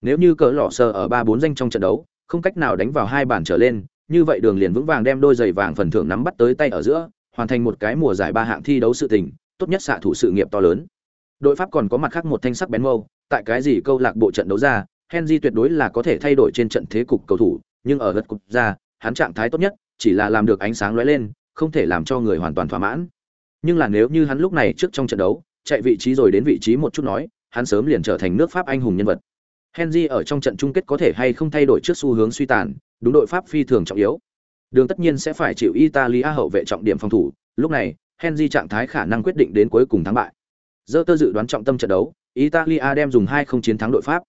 Nếu như cỡ lọ sơ ở ba bốn danh trong trận đấu, không cách nào đánh vào hai bàn trở lên, như vậy đường liền vững vàng đem đôi giày vàng phần thưởng nắm bắt tới tay ở giữa, hoàn thành một cái mùa giải ba hạng thi đấu sự tình, tốt nhất xạ thủ sự nghiệp to lớn. Đội Pháp còn có mặt khác một thanh sắc bén mâu, tại cái gì câu lạc bộ trận đấu ra, Henry tuyệt đối là có thể thay đổi trên trận thế cục cầu thủ, nhưng ở lượt cục ra, hắn trạng thái tốt nhất, chỉ là làm được ánh sáng lóe lên, không thể làm cho người hoàn toàn thỏa mãn. Nhưng là nếu như hắn lúc này trước trong trận đấu, chạy vị trí rồi đến vị trí một chút nói, hắn sớm liền trở thành nước Pháp anh hùng nhân vật. Henry ở trong trận chung kết có thể hay không thay đổi trước xu hướng suy tàn, đúng đội Pháp phi thường trọng yếu. Đường tất nhiên sẽ phải chịu Italia hậu vệ trọng điểm phòng thủ, lúc này, Henry trạng thái khả năng quyết định đến cuối cùng thắng bại. Dơ tơ dự đoán trọng tâm trận đấu, Italia đem dùng hai không chiến thắng đội Pháp.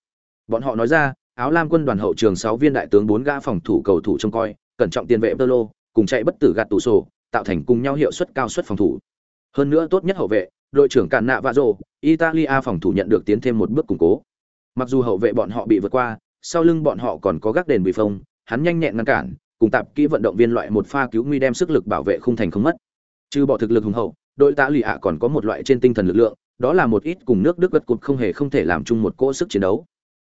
Bọn họ nói ra, áo lam quân đoàn hậu trường 6 viên đại tướng 4 gã phòng thủ cầu thủ trông coi, cẩn trọng tiền vệ Tolo, cùng chạy bất tử gạt tủ sổ, tạo thành cùng nhau hiệu suất cao suất phòng thủ. Hơn nữa tốt nhất hậu vệ, đội trưởng Cản Nạ Vạ Rồ, Italia phòng thủ nhận được tiến thêm một bước củng cố. Mặc dù hậu vệ bọn họ bị vượt qua, sau lưng bọn họ còn có gác đền bị phong, hắn nhanh nhẹn ngăn cản, cùng tạp kỹ vận động viên loại một pha cứu nguy đem sức lực bảo vệ không thành không mất. Trừ bỏ thực lực hùng hậu, đội tạ Lụy ạ còn có một loại trên tinh thần lực lượng, đó là một ít cùng nước Đức gật cụt không hề không thể làm chung một cỗ sức chiến đấu.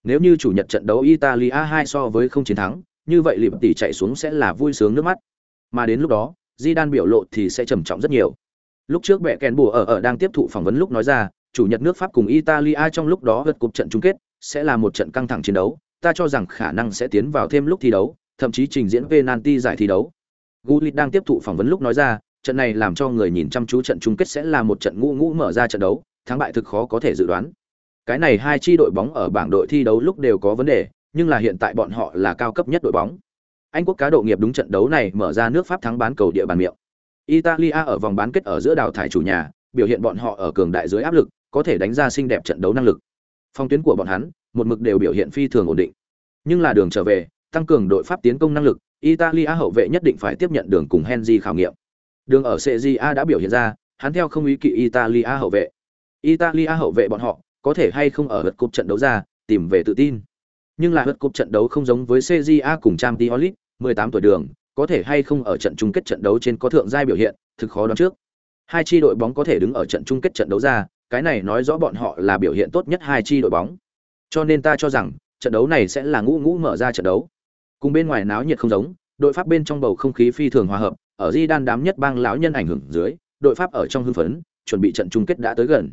Nếu như chủ nhật trận đấu Italia 2 so với không chiến thắng, như vậy lịp tỷ chạy xuống sẽ là vui sướng nước mắt. Mà đến lúc đó, Di Đan biểu lộ thì sẽ trầm trọng rất nhiều. Lúc trước bẻ kèn bùa ở ở đang tiếp thụ phỏng vấn lúc nói ra, chủ nhật nước Pháp cùng Italia trong lúc đó gật cục trận chung kết sẽ là một trận căng thẳng chiến đấu, ta cho rằng khả năng sẽ tiến vào thêm lúc thi đấu, thậm chí trình diễn penalty giải thi đấu. Gullit đang tiếp thụ phỏng vấn lúc nói ra, trận này làm cho người nhìn chăm chú trận chung kết sẽ là một trận ngũ ngũ mở ra trận đấu, thắng bại thực khó có thể dự đoán. Cái này hai chi đội bóng ở bảng đội thi đấu lúc đều có vấn đề, nhưng là hiện tại bọn họ là cao cấp nhất đội bóng. Anh quốc cá độ nghiệp đúng trận đấu này mở ra nước Pháp thắng bán cầu địa bàn miệng. Italia ở vòng bán kết ở giữa đào thải chủ nhà, biểu hiện bọn họ ở cường đại dưới áp lực, có thể đánh ra xinh đẹp trận đấu năng lực. Phong tuyến của bọn hắn, một mực đều biểu hiện phi thường ổn định. Nhưng là đường trở về, tăng cường đội Pháp tiến công năng lực, Italia hậu vệ nhất định phải tiếp nhận đường cùng Henry khảo nghiệm. Đường ở CJA đã biểu hiện ra, hắn theo không ý kỵ Italia hậu vệ. Italia hậu vệ bọn họ có thể hay không ở lượt cúp trận đấu ra, tìm về tự tin. Nhưng là lượt cúp trận đấu không giống với CJA cùng Champions League, 18 tuổi đường, có thể hay không ở trận chung kết trận đấu trên có thượng giai biểu hiện, thực khó đoán trước. Hai chi đội bóng có thể đứng ở trận chung kết trận đấu ra, cái này nói rõ bọn họ là biểu hiện tốt nhất hai chi đội bóng. Cho nên ta cho rằng, trận đấu này sẽ là ngũ ngũ mở ra trận đấu. Cùng bên ngoài náo nhiệt không giống, đội Pháp bên trong bầu không khí phi thường hòa hợp, ở Di đan đám nhất bang lão nhân ảnh hưởng dưới, đội Pháp ở trong hưng phấn, chuẩn bị trận chung kết đã tới gần.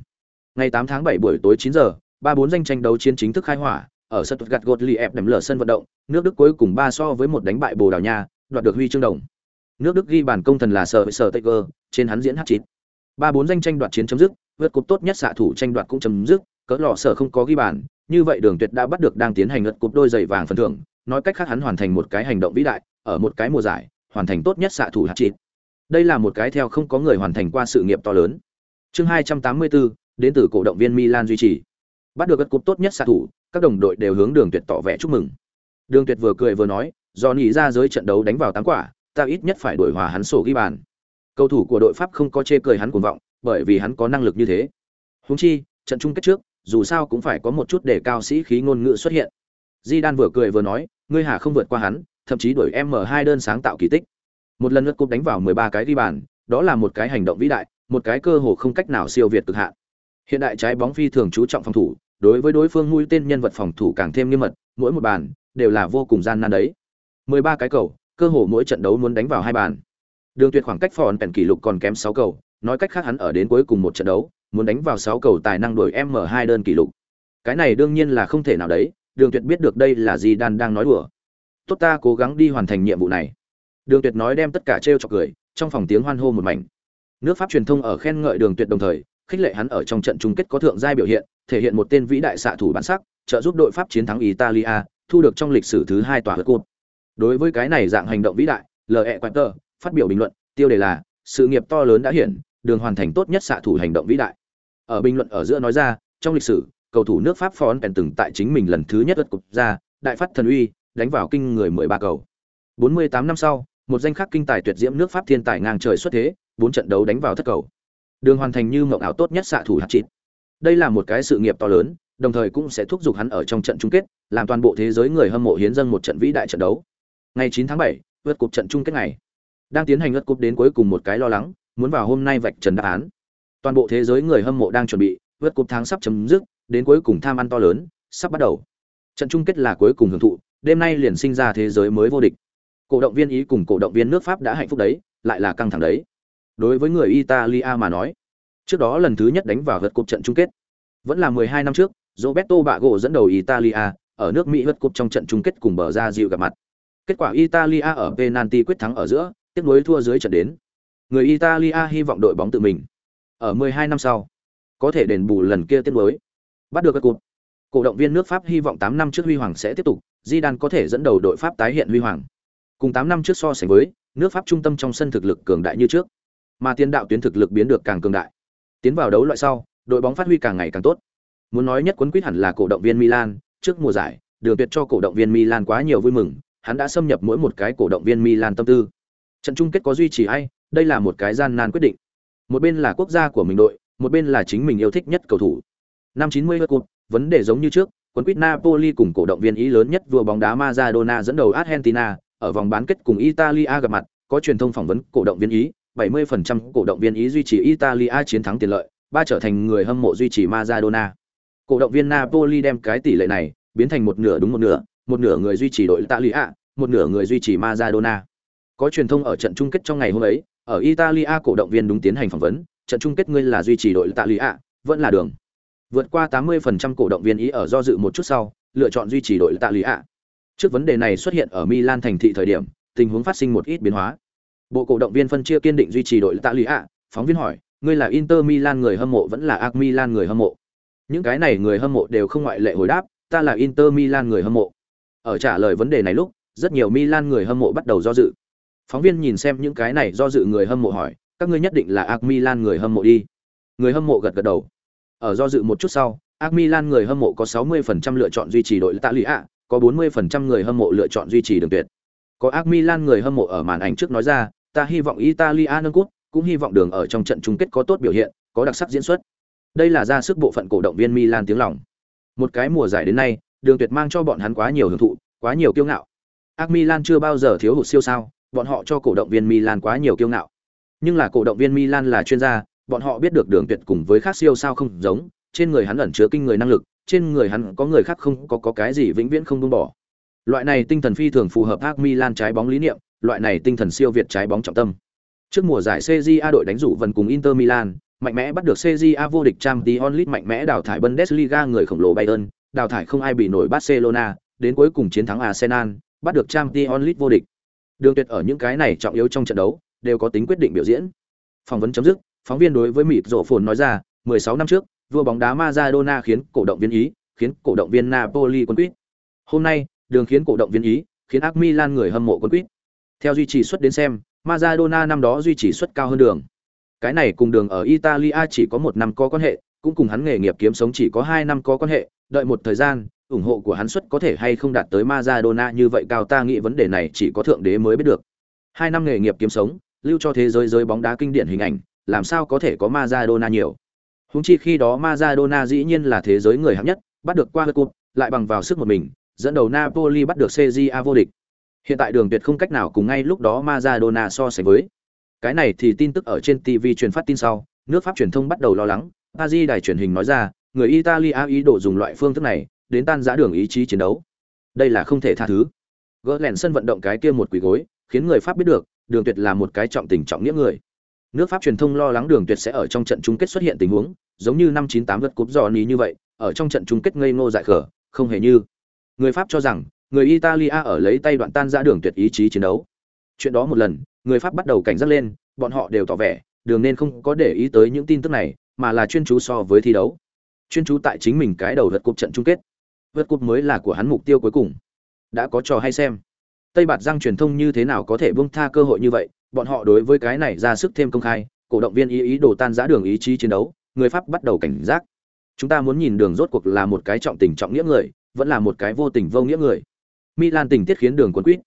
Ngày 8 tháng 7 buổi tối 9 giờ, ba bốn danh tranh đấu chiến chính thức khai hỏa, ở sân gạt gột lì ép đấm lở sân vận động, nước Đức cuối cùng ba so với một đánh bại Bồ Đào Nha, đoạt được huy chương đồng. Nước Đức ghi bàn công thần là sở sở Tiger, trên hắn diễn h chín Ba bốn danh tranh đoạt chiến chấm dứt, vượt cúp tốt nhất xạ thủ tranh đoạt cũng chấm dứt, cỡ lọ sở không có ghi bàn, như vậy Đường Tuyệt đã bắt được đang tiến hành ngất cúp đôi giày vàng phần thưởng, nói cách khác hắn hoàn thành một cái hành động vĩ đại, ở một cái mùa giải, hoàn thành tốt nhất xạ thủ hat-trick. Đây là một cái theo không có người hoàn thành qua sự nghiệp to lớn. Chương 284, đến từ cổ động viên Milan duy trì. Bắt được gật cúp tốt nhất xạ thủ, các đồng đội đều hướng Đường Tuyệt tỏ vẻ chúc mừng. Đường Tuyệt vừa cười vừa nói, do nghĩ ra giới trận đấu đánh vào tám quả, ta ít nhất phải đổi hòa hắn sổ ghi bàn. Cầu thủ của đội Pháp không có chê cười hắn cuồng vọng, bởi vì hắn có năng lực như thế. Huống chi, trận chung kết trước, dù sao cũng phải có một chút để cao sĩ khí ngôn ngữ xuất hiện. Di Đan vừa cười vừa nói, ngươi hà không vượt qua hắn, thậm chí đuổi em mở hai đơn sáng tạo kỳ tích. Một lần lượt cúp đánh vào 13 cái ghi bàn, đó là một cái hành động vĩ đại, một cái cơ hồ không cách nào siêu việt cực hạn. Hiện đại trái bóng phi thường chú trọng phòng thủ, đối với đối phương mũi tên nhân vật phòng thủ càng thêm nghiêm mật, mỗi một bàn đều là vô cùng gian nan đấy. 13 cái cầu, cơ hồ mỗi trận đấu muốn đánh vào hai bàn. Đường Tuyệt khoảng cách phòn bèn kỷ lục còn kém 6 cầu, nói cách khác hắn ở đến cuối cùng một trận đấu, muốn đánh vào 6 cầu tài năng đuổi M2 đơn kỷ lục. Cái này đương nhiên là không thể nào đấy, Đường Tuyệt biết được đây là gì đan đang nói đùa. Tốt ta cố gắng đi hoàn thành nhiệm vụ này. Đường Tuyệt nói đem tất cả trêu chọc cười, trong phòng tiếng hoan hô một mảnh. Nước Pháp truyền thông ở khen ngợi Đường Tuyệt đồng thời, khích lệ hắn ở trong trận chung kết có thượng giai biểu hiện, thể hiện một tên vĩ đại xạ thủ bản sắc, trợ giúp đội Pháp chiến thắng Italia, thu được trong lịch sử thứ hai tòa hớt cột đối với cái này dạng hành động vĩ đại le quater phát biểu bình luận tiêu đề là sự nghiệp to lớn đã hiện đường hoàn thành tốt nhất xạ thủ hành động vĩ đại ở bình luận ở giữa nói ra trong lịch sử cầu thủ nước pháp phó Pen từng tại chính mình lần thứ nhất đất cục ra đại phát thần uy đánh vào kinh người 13 cầu 48 năm sau một danh khắc kinh tài tuyệt diễm nước pháp thiên tài ngang trời xuất thế bốn trận đấu đánh vào thất cầu đường hoàn thành như mộng ảo tốt nhất xạ thủ hạt chít. đây là một cái sự nghiệp to lớn đồng thời cũng sẽ thúc giục hắn ở trong trận chung kết làm toàn bộ thế giới người hâm mộ hiến dâng một trận vĩ đại trận đấu ngày 9 tháng 7, vượt cục trận chung kết ngày. Đang tiến hành vượt cục đến cuối cùng một cái lo lắng, muốn vào hôm nay vạch trần đáp án. Toàn bộ thế giới người hâm mộ đang chuẩn bị, vượt cục tháng sắp chấm dứt, đến cuối cùng tham ăn to lớn, sắp bắt đầu. Trận chung kết là cuối cùng hưởng thụ, đêm nay liền sinh ra thế giới mới vô địch. Cổ động viên Ý cùng cổ động viên nước Pháp đã hạnh phúc đấy, lại là căng thẳng đấy. Đối với người Italia mà nói, trước đó lần thứ nhất đánh vào vật cục trận chung kết, vẫn là 12 năm trước, Roberto Baggio dẫn đầu Italia ở nước Mỹ vật cục trong trận chung kết cùng bờ ra dịu gặp mặt. Kết quả Italia ở penalty quyết thắng ở giữa, tiếp nối thua dưới trận đến. Người Italia hy vọng đội bóng tự mình ở 12 năm sau có thể đền bù lần kia tiếp nối. Bắt được các cụt Cổ động viên nước Pháp hy vọng 8 năm trước huy hoàng sẽ tiếp tục, di đan có thể dẫn đầu đội Pháp tái hiện huy hoàng. Cùng 8 năm trước so sánh với, nước Pháp trung tâm trong sân thực lực cường đại như trước, mà tiền đạo tuyến thực lực biến được càng cường đại. Tiến vào đấu loại sau, đội bóng phát huy càng ngày càng tốt. Muốn nói nhất quấn quýt hẳn là cổ động viên Milan, trước mùa giải, đường tuyệt cho cổ động viên Milan quá nhiều vui mừng, hắn đã xâm nhập mỗi một cái cổ động viên Milan tâm tư. Trận chung kết có duy trì hay, đây là một cái gian nan quyết định. Một bên là quốc gia của mình đội, một bên là chính mình yêu thích nhất cầu thủ. Năm 90 mươi cuộc, vấn đề giống như trước, quấn quýt Napoli cùng cổ động viên Ý lớn nhất vua bóng đá Maradona dẫn đầu Argentina, ở vòng bán kết cùng Italia gặp mặt, có truyền thông phỏng vấn cổ động viên Ý, 70% cổ động viên Ý duy trì Italia chiến thắng tiền lợi, ba trở thành người hâm mộ duy trì Maradona. Cổ động viên Napoli đem cái tỷ lệ này biến thành một nửa đúng một nửa, một nửa người duy trì đội Italia, một nửa người duy trì Maradona. Có truyền thông ở trận chung kết trong ngày hôm ấy, ở Italia cổ động viên đúng tiến hành phỏng vấn, trận chung kết ngươi là duy trì đội Italia, vẫn là đường. Vượt qua 80% cổ động viên ý ở do dự một chút sau, lựa chọn duy trì đội Italia. Trước vấn đề này xuất hiện ở Milan thành thị thời điểm, tình huống phát sinh một ít biến hóa. Bộ cổ động viên phân chia kiên định duy trì đội Italia, phóng viên hỏi, ngươi là Inter Milan người hâm mộ vẫn là AC Milan người hâm mộ? Những cái này người hâm mộ đều không ngoại lệ hồi đáp, ta là Inter Milan người hâm mộ. Ở trả lời vấn đề này lúc, rất nhiều Milan người hâm mộ bắt đầu do dự. Phóng viên nhìn xem những cái này do dự người hâm mộ hỏi, các ngươi nhất định là AC Milan người hâm mộ đi. Người hâm mộ gật gật đầu. Ở do dự một chút sau, AC Milan người hâm mộ có 60% lựa chọn duy trì đội Italia, có 40% người hâm mộ lựa chọn duy trì đường tuyệt. Có AC Milan người hâm mộ ở màn ảnh trước nói ra, ta hy vọng Italia nâng cúp, cũng hy vọng đường ở trong trận chung kết có tốt biểu hiện, có đặc sắc diễn xuất. Đây là ra sức bộ phận cổ động viên Milan tiếng lòng. Một cái mùa giải đến nay, đường tuyệt mang cho bọn hắn quá nhiều hưởng thụ, quá nhiều kiêu ngạo. AC Milan chưa bao giờ thiếu hụt siêu sao, bọn họ cho cổ động viên Milan quá nhiều kiêu ngạo. Nhưng là cổ động viên Milan là chuyên gia, bọn họ biết được đường tuyệt cùng với khác siêu sao không giống, trên người hắn ẩn chứa kinh người năng lực, trên người hắn có người khác không có có cái gì vĩnh viễn không buông bỏ. Loại này tinh thần phi thường phù hợp AC Milan trái bóng lý niệm, loại này tinh thần siêu việt trái bóng trọng tâm. Trước mùa giải CJA đội đánh rủ vần cùng Inter Milan, mạnh mẽ bắt được CJA vô địch Champions League mạnh mẽ đào thải Bundesliga người khổng lồ Bayern, đào thải không ai bị nổi Barcelona, đến cuối cùng chiến thắng Arsenal, bắt được Champions League vô địch. Đường Tuyệt ở những cái này trọng yếu trong trận đấu đều có tính quyết định biểu diễn. Phỏng vấn chấm dứt, phóng viên đối với mịt rổ phồn nói ra, 16 năm trước, vua bóng đá Maradona khiến cổ động viên Ý, khiến cổ động viên Napoli quân quýt. Hôm nay, đường khiến cổ động viên Ý, khiến AC Milan người hâm mộ quân quýt. Theo duy trì suất đến xem, Maradona năm đó duy trì suất cao hơn đường. Cái này cùng đường ở Italia chỉ có một năm có quan hệ, cũng cùng hắn nghề nghiệp kiếm sống chỉ có 2 năm có quan hệ, đợi một thời gian, ủng hộ của hắn suất có thể hay không đạt tới Maradona như vậy cao ta nghĩ vấn đề này chỉ có thượng đế mới biết được. Hai năm nghề nghiệp kiếm sống, lưu cho thế giới giới bóng đá kinh điển hình ảnh, làm sao có thể có Maradona nhiều. Huống chi khi đó Maradona dĩ nhiên là thế giới người hạng nhất, bắt được qua Cup, lại bằng vào sức một mình, dẫn đầu Napoli bắt được CJA vô địch. Hiện tại Đường Tuyệt không cách nào cùng ngay lúc đó Maradona so sánh với. Cái này thì tin tức ở trên TV truyền phát tin sau, nước Pháp truyền thông bắt đầu lo lắng, Paris đài truyền hình nói ra, người Italia ý đồ dùng loại phương thức này đến tan rã đường ý chí chiến đấu. Đây là không thể tha thứ. Gỡ lèn sân vận động cái kia một quỷ gối, khiến người Pháp biết được, Đường Tuyệt là một cái trọng tình trọng nghĩa người. Nước Pháp truyền thông lo lắng Đường Tuyệt sẽ ở trong trận chung kết xuất hiện tình huống, giống như năm 98 vật cúp Johnny như vậy, ở trong trận chung kết ngây ngô dại khở, không hề như. Người Pháp cho rằng, người Italia ở lấy tay đoạn tan ra Đường Tuyệt ý chí chiến đấu. Chuyện đó một lần, người Pháp bắt đầu cảnh giác lên, bọn họ đều tỏ vẻ, Đường nên không có để ý tới những tin tức này, mà là chuyên chú so với thi đấu. Chuyên chú tại chính mình cái đầu vật cúp trận chung kết. Vượt cúp mới là của hắn mục tiêu cuối cùng. Đã có trò hay xem. Tây Bạt Giang truyền thông như thế nào có thể buông tha cơ hội như vậy, bọn họ đối với cái này ra sức thêm công khai, cổ động viên ý ý đồ tan rã đường ý chí chiến đấu, người Pháp bắt đầu cảnh giác. Chúng ta muốn nhìn đường rốt cuộc là một cái trọng tình trọng nghĩa người, vẫn là một cái vô tình vô nghĩa người. Milan tình tiết khiến đường cuốn quýt.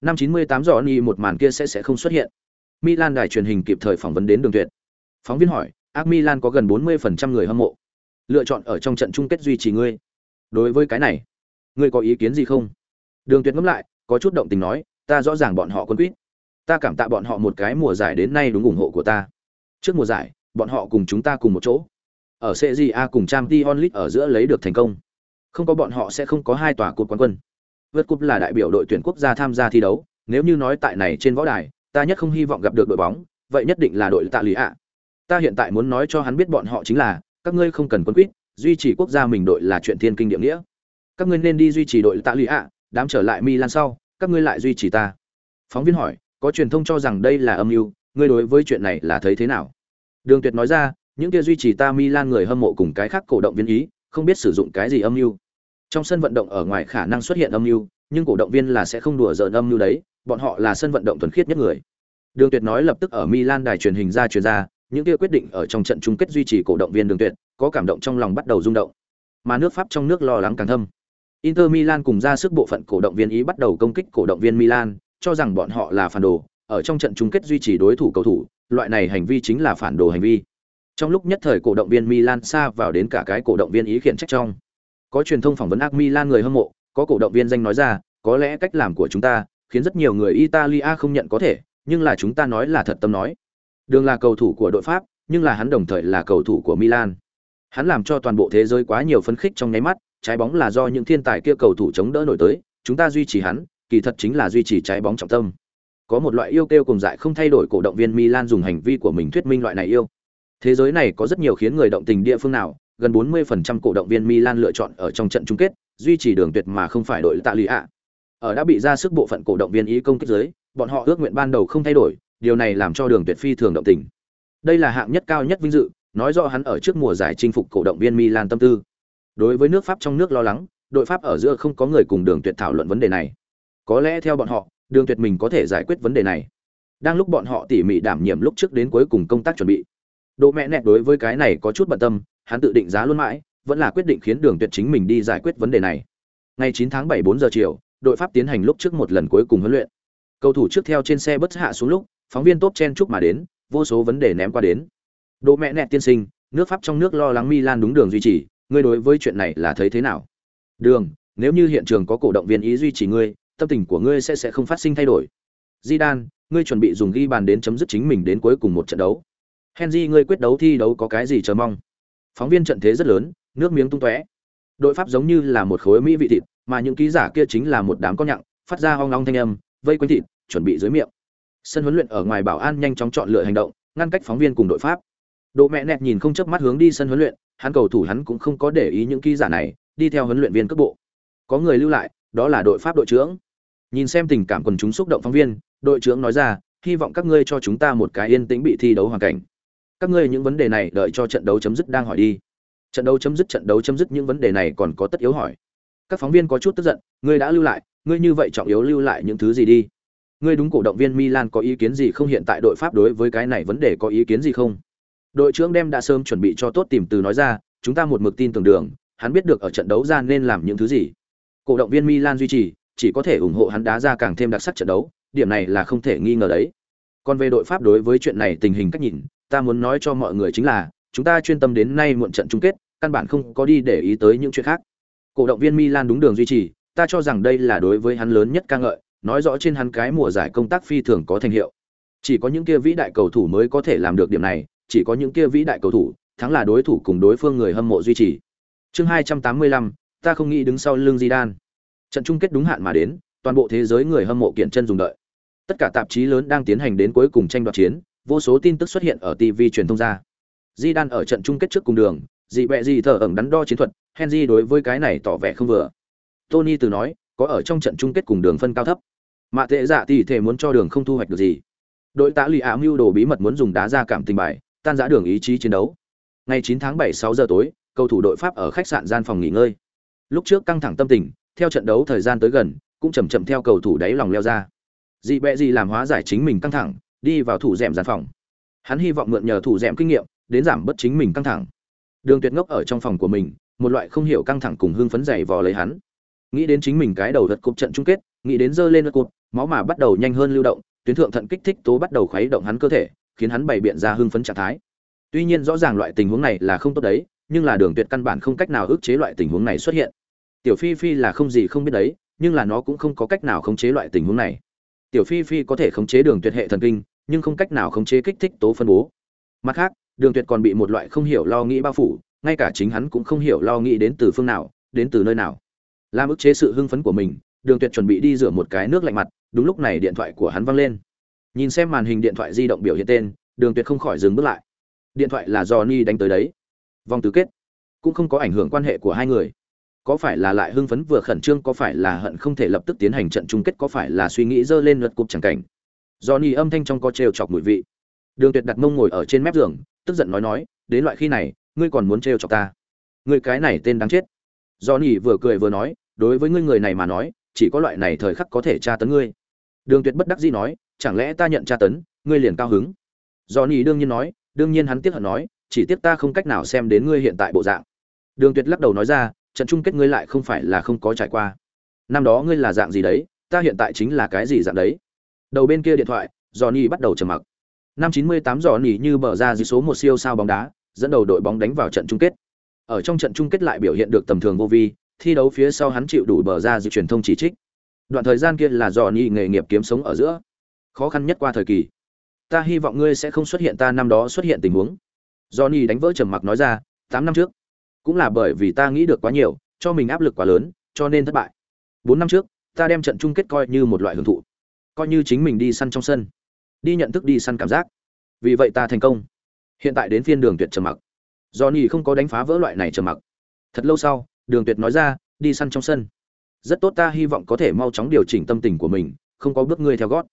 Năm 98 rõ ni một màn kia sẽ sẽ không xuất hiện. Milan đài truyền hình kịp thời phỏng vấn đến đường tuyệt. Phóng viên hỏi, AC Milan có gần 40% người hâm mộ. Lựa chọn ở trong trận chung kết duy trì ngươi. Đối với cái này, ngươi có ý kiến gì không? Đường Tuyệt ngẫm lại, có chút động tình nói, ta rõ ràng bọn họ quân quýt. Ta cảm tạ bọn họ một cái mùa giải đến nay đúng ủng hộ của ta. Trước mùa giải, bọn họ cùng chúng ta cùng một chỗ. Ở A cùng Champions League ở giữa lấy được thành công. Không có bọn họ sẽ không có hai tòa cột quán quân. Vượt cúp là đại biểu đội tuyển quốc gia tham gia thi đấu, nếu như nói tại này trên võ đài, ta nhất không hy vọng gặp được đội bóng, vậy nhất định là đội Tạ Lý ạ. Ta hiện tại muốn nói cho hắn biết bọn họ chính là, các ngươi không cần quân quýt, duy trì quốc gia mình đội là chuyện thiên kinh địa nghĩa. Các ngươi nên đi duy trì đội Tạ Lý ạ, đám trở lại Milan sau, các ngươi lại duy trì ta. Phóng viên hỏi, có truyền thông cho rằng đây là âm mưu, ngươi đối với chuyện này là thấy thế nào? Đường Tuyệt nói ra, những kia duy trì ta Milan người hâm mộ cùng cái khác cổ động viên ý, không biết sử dụng cái gì âm mưu. Trong sân vận động ở ngoài khả năng xuất hiện âm mưu, nhưng cổ động viên là sẽ không đùa giỡn âm mưu đấy, bọn họ là sân vận động thuần khiết nhất người. Đường Tuyệt nói lập tức ở Milan đài truyền hình ra truyền ra, những kia quyết định ở trong trận chung kết duy trì cổ động viên Đường Tuyệt, có cảm động trong lòng bắt đầu rung động. Mà nước Pháp trong nước lo lắng càng thâm. Inter Milan cùng ra sức bộ phận cổ động viên ý bắt đầu công kích cổ động viên Milan, cho rằng bọn họ là phản đồ, ở trong trận chung kết duy trì đối thủ cầu thủ, loại này hành vi chính là phản đồ hành vi. Trong lúc nhất thời cổ động viên Milan xa vào đến cả cái cổ động viên ý khiển trách trong. Có truyền thông phỏng vấn ác Milan người hâm mộ, có cổ động viên danh nói ra, có lẽ cách làm của chúng ta khiến rất nhiều người Italia không nhận có thể, nhưng là chúng ta nói là thật tâm nói. Đường là cầu thủ của đội Pháp, nhưng là hắn đồng thời là cầu thủ của Milan. Hắn làm cho toàn bộ thế giới quá nhiều phấn khích trong nháy mắt, trái bóng là do những thiên tài kia cầu thủ chống đỡ nổi tới, chúng ta duy trì hắn, kỳ thật chính là duy trì trái bóng trọng tâm. Có một loại yêu kêu cùng dại không thay đổi cổ động viên Milan dùng hành vi của mình thuyết minh loại này yêu. Thế giới này có rất nhiều khiến người động tình địa phương nào, gần 40% cổ động viên Milan lựa chọn ở trong trận chung kết, duy trì đường tuyệt mà không phải đội tạ lì ạ. Ở đã bị ra sức bộ phận cổ động viên ý công kích dưới, bọn họ ước nguyện ban đầu không thay đổi, điều này làm cho đường tuyệt phi thường động tình. Đây là hạng nhất cao nhất vinh dự, nói rõ hắn ở trước mùa giải chinh phục cổ động viên Milan tâm tư. Đối với nước Pháp trong nước lo lắng, đội Pháp ở giữa không có người cùng Đường Tuyệt thảo luận vấn đề này. Có lẽ theo bọn họ, Đường Tuyệt mình có thể giải quyết vấn đề này. Đang lúc bọn họ tỉ mỉ đảm nhiệm lúc trước đến cuối cùng công tác chuẩn bị. Độ mẹ nẹt đối với cái này có chút bận tâm, hắn tự định giá luôn mãi, vẫn là quyết định khiến Đường Tuyệt chính mình đi giải quyết vấn đề này. Ngày 9 tháng 7 4 giờ chiều, đội Pháp tiến hành lúc trước một lần cuối cùng huấn luyện. Cầu thủ trước theo trên xe bất hạ xuống lúc, phóng viên top chen chúc mà đến, vô số vấn đề ném qua đến. Độ mẹ nẹt tiên sinh, nước Pháp trong nước lo lắng Milan đúng đường duy trì, ngươi đối với chuyện này là thấy thế nào? Đường, nếu như hiện trường có cổ động viên ý duy trì ngươi, tâm tình của ngươi sẽ sẽ không phát sinh thay đổi. Zidane, ngươi chuẩn bị dùng ghi bàn đến chấm dứt chính mình đến cuối cùng một trận đấu. Henry, ngươi quyết đấu thi đấu có cái gì chờ mong? Phóng viên trận thế rất lớn, nước miếng tung tóe. Đội Pháp giống như là một khối mỹ vị thịt, mà những ký giả kia chính là một đám con nhặng, phát ra hoang long thanh âm, vây quanh thịt, chuẩn bị dưới miệng. Sân huấn luyện ở ngoài bảo an nhanh chóng chọn lựa hành động, ngăn cách phóng viên cùng đội Pháp. Độ mẹ nẹt nhìn không chớp mắt hướng đi sân huấn luyện, hắn cầu thủ hắn cũng không có để ý những ký giả này, đi theo huấn luyện viên cấp bộ. Có người lưu lại, đó là đội Pháp đội trưởng. Nhìn xem tình cảm quần chúng xúc động phóng viên, đội trưởng nói ra, hy vọng các ngươi cho chúng ta một cái yên tĩnh bị thi đấu hoàn cảnh. Các ngươi những vấn đề này đợi cho trận đấu chấm dứt đang hỏi đi. Trận đấu chấm dứt trận đấu chấm dứt những vấn đề này còn có tất yếu hỏi. Các phóng viên có chút tức giận, ngươi đã lưu lại, ngươi như vậy trọng yếu lưu lại những thứ gì đi? Ngươi đúng cổ động viên Milan có ý kiến gì không hiện tại đội Pháp đối với cái này vấn đề có ý kiến gì không? Đội trưởng đem đã sớm chuẩn bị cho tốt tìm từ nói ra, chúng ta một mực tin tưởng đường, hắn biết được ở trận đấu ra nên làm những thứ gì. Cổ động viên milan duy trì, chỉ có thể ủng hộ hắn đá ra càng thêm đặc sắc trận đấu, điểm này là không thể nghi ngờ đấy. Còn về đội pháp đối với chuyện này tình hình cách nhìn, ta muốn nói cho mọi người chính là, chúng ta chuyên tâm đến nay muộn trận chung kết, căn bản không có đi để ý tới những chuyện khác. Cổ động viên milan đúng đường duy trì, ta cho rằng đây là đối với hắn lớn nhất ca ngợi, nói rõ trên hắn cái mùa giải công tác phi thường có thành hiệu. Chỉ có những kia vĩ đại cầu thủ mới có thể làm được điểm này chỉ có những kia vĩ đại cầu thủ, thắng là đối thủ cùng đối phương người hâm mộ duy trì. Chương 285, ta không nghĩ đứng sau lưng Zidane. Trận chung kết đúng hạn mà đến, toàn bộ thế giới người hâm mộ kiện chân dùng đợi. Tất cả tạp chí lớn đang tiến hành đến cuối cùng tranh đoạt chiến, vô số tin tức xuất hiện ở TV truyền thông ra. Zidane ở trận chung kết trước cùng đường, dị bẹ gì thở ẩn đắn đo chiến thuật, Henry đối với cái này tỏ vẻ không vừa. Tony từ nói, có ở trong trận chung kết cùng đường phân cao thấp. Mạ tệ dạ tỷ thể muốn cho đường không thu hoạch được gì. Đội tá lì ám mưu đồ bí mật muốn dùng đá ra cảm tình bài, tan rã đường ý chí chiến đấu. Ngày 9 tháng 7 6 giờ tối, cầu thủ đội Pháp ở khách sạn gian phòng nghỉ ngơi. Lúc trước căng thẳng tâm tình, theo trận đấu thời gian tới gần, cũng chậm chậm theo cầu thủ đáy lòng leo ra. Dị bẹ gì làm hóa giải chính mình căng thẳng, đi vào thủ rèm gian phòng. Hắn hy vọng mượn nhờ thủ rèm kinh nghiệm, đến giảm bớt chính mình căng thẳng. Đường Tuyệt ngốc ở trong phòng của mình, một loại không hiểu căng thẳng cùng hưng phấn dày vò lấy hắn. Nghĩ đến chính mình cái đầu đợt cục trận chung kết, nghĩ đến dơ lên đợt cục, máu mà bắt đầu nhanh hơn lưu động, tuyến thượng thận kích thích tố bắt đầu khuấy động hắn cơ thể, khiến hắn bày biện ra hưng phấn trạng thái. Tuy nhiên rõ ràng loại tình huống này là không tốt đấy, nhưng là Đường Tuyệt căn bản không cách nào ức chế loại tình huống này xuất hiện. Tiểu Phi Phi là không gì không biết đấy, nhưng là nó cũng không có cách nào khống chế loại tình huống này. Tiểu Phi Phi có thể khống chế Đường Tuyệt hệ thần kinh, nhưng không cách nào khống chế kích thích tố phân bố. Mặt khác, Đường Tuyệt còn bị một loại không hiểu lo nghĩ bao phủ, ngay cả chính hắn cũng không hiểu lo nghĩ đến từ phương nào, đến từ nơi nào. Làm ức chế sự hưng phấn của mình, Đường Tuyệt chuẩn bị đi rửa một cái nước lạnh mặt, đúng lúc này điện thoại của hắn vang lên. Nhìn xem màn hình điện thoại di động biểu hiện tên, Đường Tuyệt không khỏi dừng bước lại. Điện thoại là Johnny đánh tới đấy. Vòng tứ kết cũng không có ảnh hưởng quan hệ của hai người. Có phải là lại hưng phấn vừa khẩn trương có phải là hận không thể lập tức tiến hành trận chung kết có phải là suy nghĩ dơ lên luật cục chẳng cảnh. Johnny âm thanh trong có trêu chọc mùi vị. Đường Tuyệt đặt mông ngồi ở trên mép giường, tức giận nói nói, đến loại khi này, ngươi còn muốn trêu chọc ta? Ngươi cái này tên đáng chết. Johnny vừa cười vừa nói, đối với ngươi người này mà nói, chỉ có loại này thời khắc có thể tra tấn ngươi. Đường Tuyệt bất đắc dĩ nói, chẳng lẽ ta nhận tra tấn, ngươi liền cao hứng? Johnny đương nhiên nói, đương nhiên hắn tiếc hận nói, chỉ tiếc ta không cách nào xem đến ngươi hiện tại bộ dạng. Đường Tuyệt lắc đầu nói ra, trận chung kết ngươi lại không phải là không có trải qua. Năm đó ngươi là dạng gì đấy, ta hiện tại chính là cái gì dạng đấy. Đầu bên kia điện thoại, Johnny bắt đầu trầm mặc. Năm 98 Johnny như bờ ra dưới số một siêu sao bóng đá, dẫn đầu đội bóng đánh vào trận chung kết. Ở trong trận chung kết lại biểu hiện được tầm thường vô vi, thi đấu phía sau hắn chịu đủ bờ ra dự truyền thông chỉ trích. Đoạn thời gian kia là Dò nhị nghề nghiệp kiếm sống ở giữa, khó khăn nhất qua thời kỳ. Ta hy vọng ngươi sẽ không xuất hiện ta năm đó xuất hiện tình huống. Johnny đánh vỡ trầm mặc nói ra, tám năm trước, cũng là bởi vì ta nghĩ được quá nhiều, cho mình áp lực quá lớn, cho nên thất bại. Bốn năm trước, ta đem trận chung kết coi như một loại hưởng thụ, coi như chính mình đi săn trong sân, đi nhận thức đi săn cảm giác. Vì vậy ta thành công. Hiện tại đến phiên Đường Tuyệt trầm mặc. Johnny không có đánh phá vỡ loại này trầm mặc. Thật lâu sau, Đường Tuyệt nói ra, đi săn trong sân. Rất tốt ta hy vọng có thể mau chóng điều chỉnh tâm tình của mình, không có bước ngươi theo gót.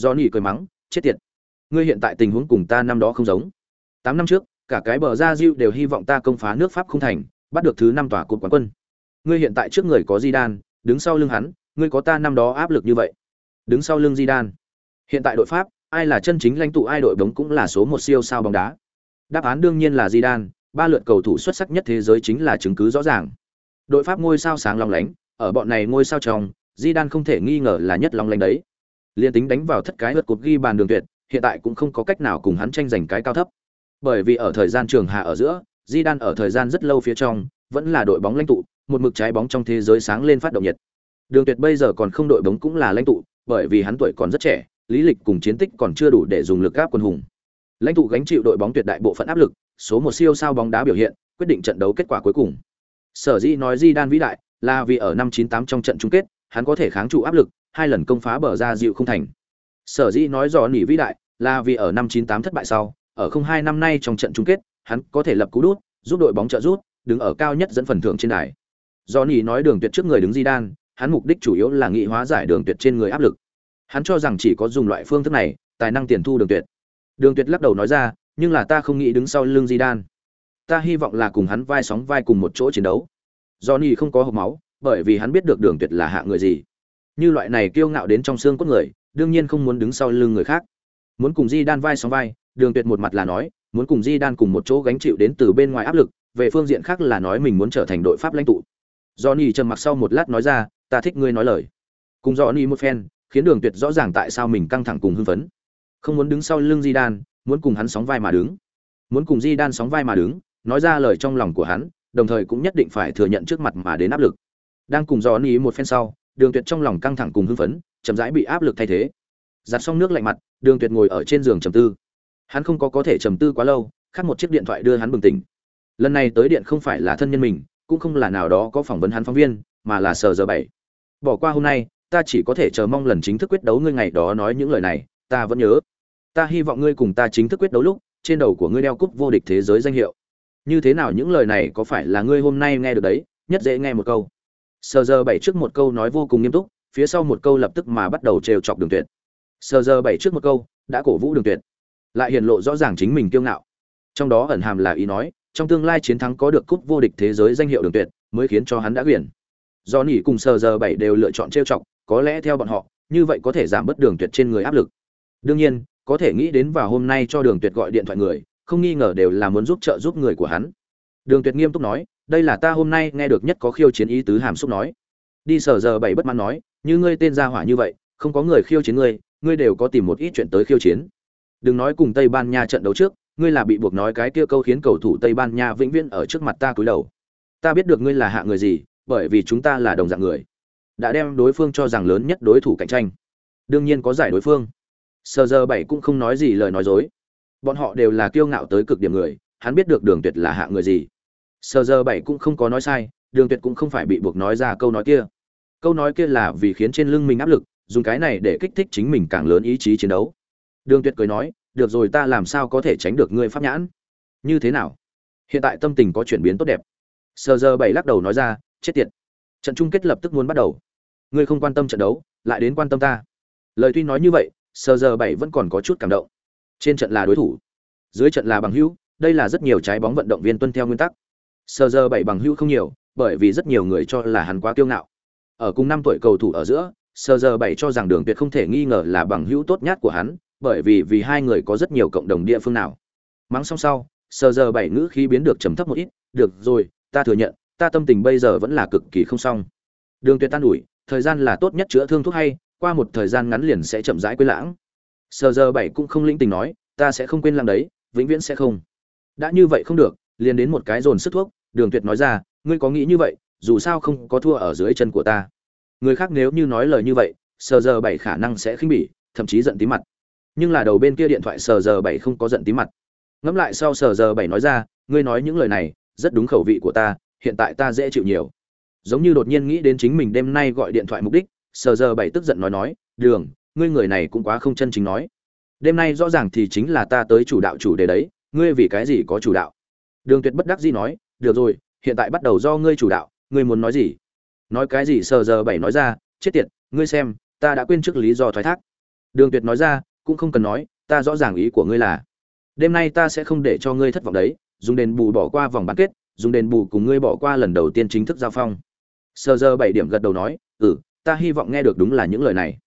Johnny cười mắng, chết tiệt. Ngươi hiện tại tình huống cùng ta năm đó không giống. 8 năm trước, cả cái bờ ra Diu đều hy vọng ta công phá nước Pháp không thành, bắt được thứ năm tòa cột quán quân. Ngươi hiện tại trước người có Zidane, đứng sau lưng hắn, ngươi có ta năm đó áp lực như vậy. Đứng sau lưng Zidane. Hiện tại đội Pháp, ai là chân chính lãnh tụ ai đội bóng cũng là số một siêu sao bóng đá. Đáp án đương nhiên là Zidane, ba lượt cầu thủ xuất sắc nhất thế giới chính là chứng cứ rõ ràng. Đội Pháp ngôi sao sáng long lánh, ở bọn này ngôi sao trong, Zidane không thể nghi ngờ là nhất long lánh đấy. Liên tính đánh vào thất cái lượt cột ghi bàn đường tuyệt, hiện tại cũng không có cách nào cùng hắn tranh giành cái cao thấp. Bởi vì ở thời gian trường hạ ở giữa, Zidane ở thời gian rất lâu phía trong, vẫn là đội bóng lãnh tụ, một mực trái bóng trong thế giới sáng lên phát động nhiệt. Đường Tuyệt bây giờ còn không đội bóng cũng là lãnh tụ, bởi vì hắn tuổi còn rất trẻ, lý lịch cùng chiến tích còn chưa đủ để dùng lực áp quân hùng. Lãnh tụ gánh chịu đội bóng tuyệt đại bộ phận áp lực, số một siêu sao bóng đá biểu hiện, quyết định trận đấu kết quả cuối cùng. Sở dĩ nói Zidane vĩ đại, là vì ở năm 98 trong trận chung kết, hắn có thể kháng trụ áp lực, hai lần công phá bờ ra dịu không thành. Sở dĩ nói rõ nỉ vĩ đại, là vì ở năm 98 thất bại sau, ở không hai năm nay trong trận chung kết, hắn có thể lập cú đút, giúp đội bóng trợ rút, đứng ở cao nhất dẫn phần thưởng trên đài. do nỉ nói đường tuyệt trước người đứng di đan hắn mục đích chủ yếu là nghị hóa giải đường tuyệt trên người áp lực. Hắn cho rằng chỉ có dùng loại phương thức này, tài năng tiền thu đường tuyệt. Đường tuyệt lắc đầu nói ra, nhưng là ta không nghĩ đứng sau lưng đan Ta hy vọng là cùng hắn vai sóng vai cùng một chỗ chiến đấu. do nỉ không có hộp máu, bởi vì hắn biết được đường tuyệt là hạ người gì. Như loại này kiêu ngạo đến trong xương cốt người, đương nhiên không muốn đứng sau lưng người khác. Muốn cùng di đan vai sóng vai, Đường Tuyệt một mặt là nói, muốn cùng Di Đan cùng một chỗ gánh chịu đến từ bên ngoài áp lực, về phương diện khác là nói mình muốn trở thành đội pháp lãnh tụ. Johnny trầm mặc sau một lát nói ra, ta thích ngươi nói lời. Cùng Johnny một phen, khiến Đường Tuyệt rõ ràng tại sao mình căng thẳng cùng hưng phấn. Không muốn đứng sau lưng Di Đan, muốn cùng hắn sóng vai mà đứng. Muốn cùng Di Đan sóng vai mà đứng, nói ra lời trong lòng của hắn, đồng thời cũng nhất định phải thừa nhận trước mặt mà đến áp lực. Đang cùng Johnny một phen sau, Đường Tuyệt trong lòng căng thẳng cùng hưng phấn, chậm rãi bị áp lực thay thế. Giặt xong nước lạnh mặt, Đường Tuyệt ngồi ở trên giường trầm tư. Hắn không có có thể trầm tư quá lâu khác một chiếc điện thoại đưa hắn bừng tỉnh. Lần này tới điện không phải là thân nhân mình cũng không là nào đó có phỏng vấn hắn phóng viên mà là sờ giờ bảy. Bỏ qua hôm nay ta chỉ có thể chờ mong lần chính thức quyết đấu ngươi ngày đó nói những lời này ta vẫn nhớ. Ta hy vọng ngươi cùng ta chính thức quyết đấu lúc trên đầu của ngươi đeo cúp vô địch thế giới danh hiệu. Như thế nào những lời này có phải là ngươi hôm nay nghe được đấy nhất dễ nghe một câu sờ giờ bảy trước một câu nói vô cùng nghiêm túc, phía sau một câu lập tức mà bắt đầu trêu chọc đường tuyệt. Sờ giờ bảy trước một câu, đã cổ vũ đường tuyệt. Lại hiện lộ rõ ràng chính mình kiêu ngạo. Trong đó ẩn hàm là ý nói, trong tương lai chiến thắng có được cúp vô địch thế giới danh hiệu đường tuyệt, mới khiến cho hắn đã quyền. Do nỉ cùng sờ giờ bảy đều lựa chọn trêu chọc, có lẽ theo bọn họ, như vậy có thể giảm bớt đường tuyệt trên người áp lực. Đương nhiên, có thể nghĩ đến vào hôm nay cho đường tuyệt gọi điện thoại người, không nghi ngờ đều là muốn giúp trợ giúp người của hắn. Đường tuyệt nghiêm túc nói đây là ta hôm nay nghe được nhất có khiêu chiến ý tứ hàm xúc nói. Đi sở giờ bảy bất mãn nói, như ngươi tên gia hỏa như vậy, không có người khiêu chiến ngươi ngươi đều có tìm một ít chuyện tới khiêu chiến. Đừng nói cùng tây ban nha trận đấu trước, ngươi là bị buộc nói cái kia câu khiến cầu thủ tây ban nha vĩnh viễn ở trước mặt ta cúi đầu. Ta biết được ngươi là hạ người gì, bởi vì chúng ta là đồng dạng người. Đã đem đối phương cho rằng lớn nhất đối thủ cạnh tranh. Đương nhiên có giải đối phương. Sờ giờ bảy cũng không nói gì lời nói dối. Bọn họ đều là kiêu ngạo tới cực điểm người, hắn biết được đường tuyệt là hạ người gì sờ giờ bảy cũng không có nói sai đường tuyệt cũng không phải bị buộc nói ra câu nói kia câu nói kia là vì khiến trên lưng mình áp lực dùng cái này để kích thích chính mình càng lớn ý chí chiến đấu Đường Tuyệt cười nói, được rồi ta làm sao có thể tránh được ngươi pháp nhãn? Như thế nào? Hiện tại tâm tình có chuyển biến tốt đẹp. Sơ giờ bảy lắc đầu nói ra, chết tiệt. Trận chung kết lập tức muốn bắt đầu. Ngươi không quan tâm trận đấu, lại đến quan tâm ta. Lời tuy nói như vậy, Sơ giờ bảy vẫn còn có chút cảm động. Trên trận là đối thủ, dưới trận là bằng hữu, đây là rất nhiều trái bóng vận động viên tuân theo nguyên tắc. Sơ giờ bảy bằng hữu không nhiều, bởi vì rất nhiều người cho là hắn quá kiêu ngạo. Ở cùng năm tuổi cầu thủ ở giữa, Sơ giờ bảy cho rằng Đường Tuyệt không thể nghi ngờ là bằng hữu tốt nhất của hắn, bởi vì vì hai người có rất nhiều cộng đồng địa phương nào. Mắng xong sau sờ giờ bảy ngữ khí biến được trầm thấp một ít được rồi ta thừa nhận ta tâm tình bây giờ vẫn là cực kỳ không xong. Đường tuyệt tan ủi thời gian là tốt nhất chữa thương thuốc hay qua một thời gian ngắn liền sẽ chậm rãi quên lãng. Sờ giờ bảy cũng không linh tình nói ta sẽ không quên lãng đấy vĩnh viễn sẽ không. Đã như vậy không được liền đến một cái dồn sức thuốc đường tuyệt nói ra, ngươi có nghĩ như vậy, dù sao không có thua ở dưới chân của ta. Người khác nếu như nói lời như vậy sờ giờ bảy khả năng sẽ khinh bỉ, thậm chí giận tí mặt. Nhưng là đầu bên kia điện thoại sờ giờ bảy không có giận tí mặt. Ngẫm lại sau sờ giờ bảy nói ra, ngươi nói những lời này, rất đúng khẩu vị của ta, hiện tại ta dễ chịu nhiều. Giống như đột nhiên nghĩ đến chính mình đêm nay gọi điện thoại mục đích sờ giờ bảy tức giận nói nói, đường, ngươi người này cũng quá không chân chính nói. Đêm nay rõ ràng thì chính là ta tới chủ đạo chủ đề đấy, ngươi vì cái gì có chủ đạo? Đường tuyệt bất đắc dĩ nói được rồi, hiện tại bắt đầu do ngươi chủ đạo, ngươi muốn nói gì? Nói cái gì? Sờ giờ bảy nói ra, chết tiệt, ngươi xem, ta đã quên trước lý do thoái thác. Đường tuyệt nói ra, cũng không cần nói, ta rõ ràng ý của ngươi là, đêm nay ta sẽ không để cho ngươi thất vọng đấy, dùng đền bù bỏ qua vòng bán kết, dùng đền bù cùng ngươi bỏ qua lần đầu tiên chính thức giao phong. Sờ giờ bảy điểm gật đầu nói ừ ta hy vọng nghe được đúng là những lời này.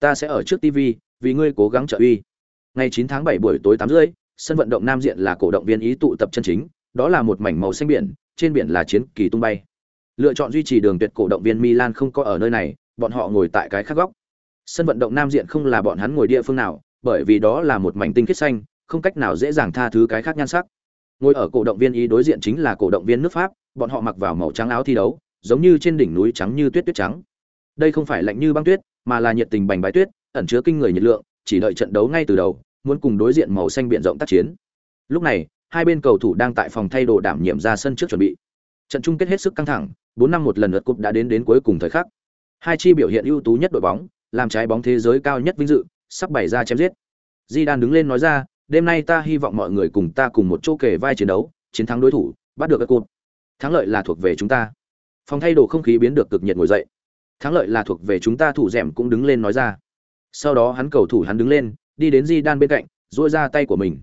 Ta sẽ ở trước tv vì ngươi cố gắng trợ uy. Ngày 9 tháng 7 buổi tối 8 rưỡi, sân vận động nam diện là cổ động viên ý tụ tập chân chính đó là một mảnh màu xanh biển, trên biển là chiến kỳ tung bay. Lựa chọn duy trì đường tuyệt cổ động viên milan không có ở nơi này, bọn họ ngồi tại cái khác góc. Sân vận động nam diện không là bọn hắn ngồi địa phương nào, bởi vì đó là một mảnh tinh khiết xanh, không cách nào dễ dàng tha thứ cái khác nhan sắc. Ngồi ở cổ động viên ý đối diện chính là cổ động viên nước pháp, bọn họ mặc vào màu trắng áo thi đấu, giống như trên đỉnh núi trắng như tuyết tuyết trắng. Đây không phải lạnh như băng tuyết, mà là nhiệt tình bành bái tuyết, ẩn chứa kinh người nhiệt lượng, chỉ đợi trận đấu ngay từ đầu, muốn cùng đối diện màu xanh biển rộng tác chiến. Lúc này hai bên cầu thủ đang tại phòng thay đồ đảm nhiệm ra sân trước chuẩn bị. Trận chung kết hết sức căng thẳng, bốn năm một lần lượt cúp đã đến đến cuối cùng thời khắc. Hai chi biểu hiện ưu tú nhất đội bóng, làm trái bóng thế giới cao nhất vinh dự, sắp bày ra chém giết. Zidane đứng lên nói ra, đêm nay ta hy vọng mọi người cùng ta cùng một chỗ kề vai chiến đấu, chiến thắng đối thủ, bắt được các cột thắng lợi là thuộc về chúng ta. Phòng thay đồ không khí biến được cực nhiệt ngồi dậy. Thắng lợi là thuộc về chúng ta, thủ rèm cũng đứng lên nói ra. Sau đó hắn cầu thủ hắn đứng lên, đi đến Zidane bên cạnh, duỗi ra tay của mình.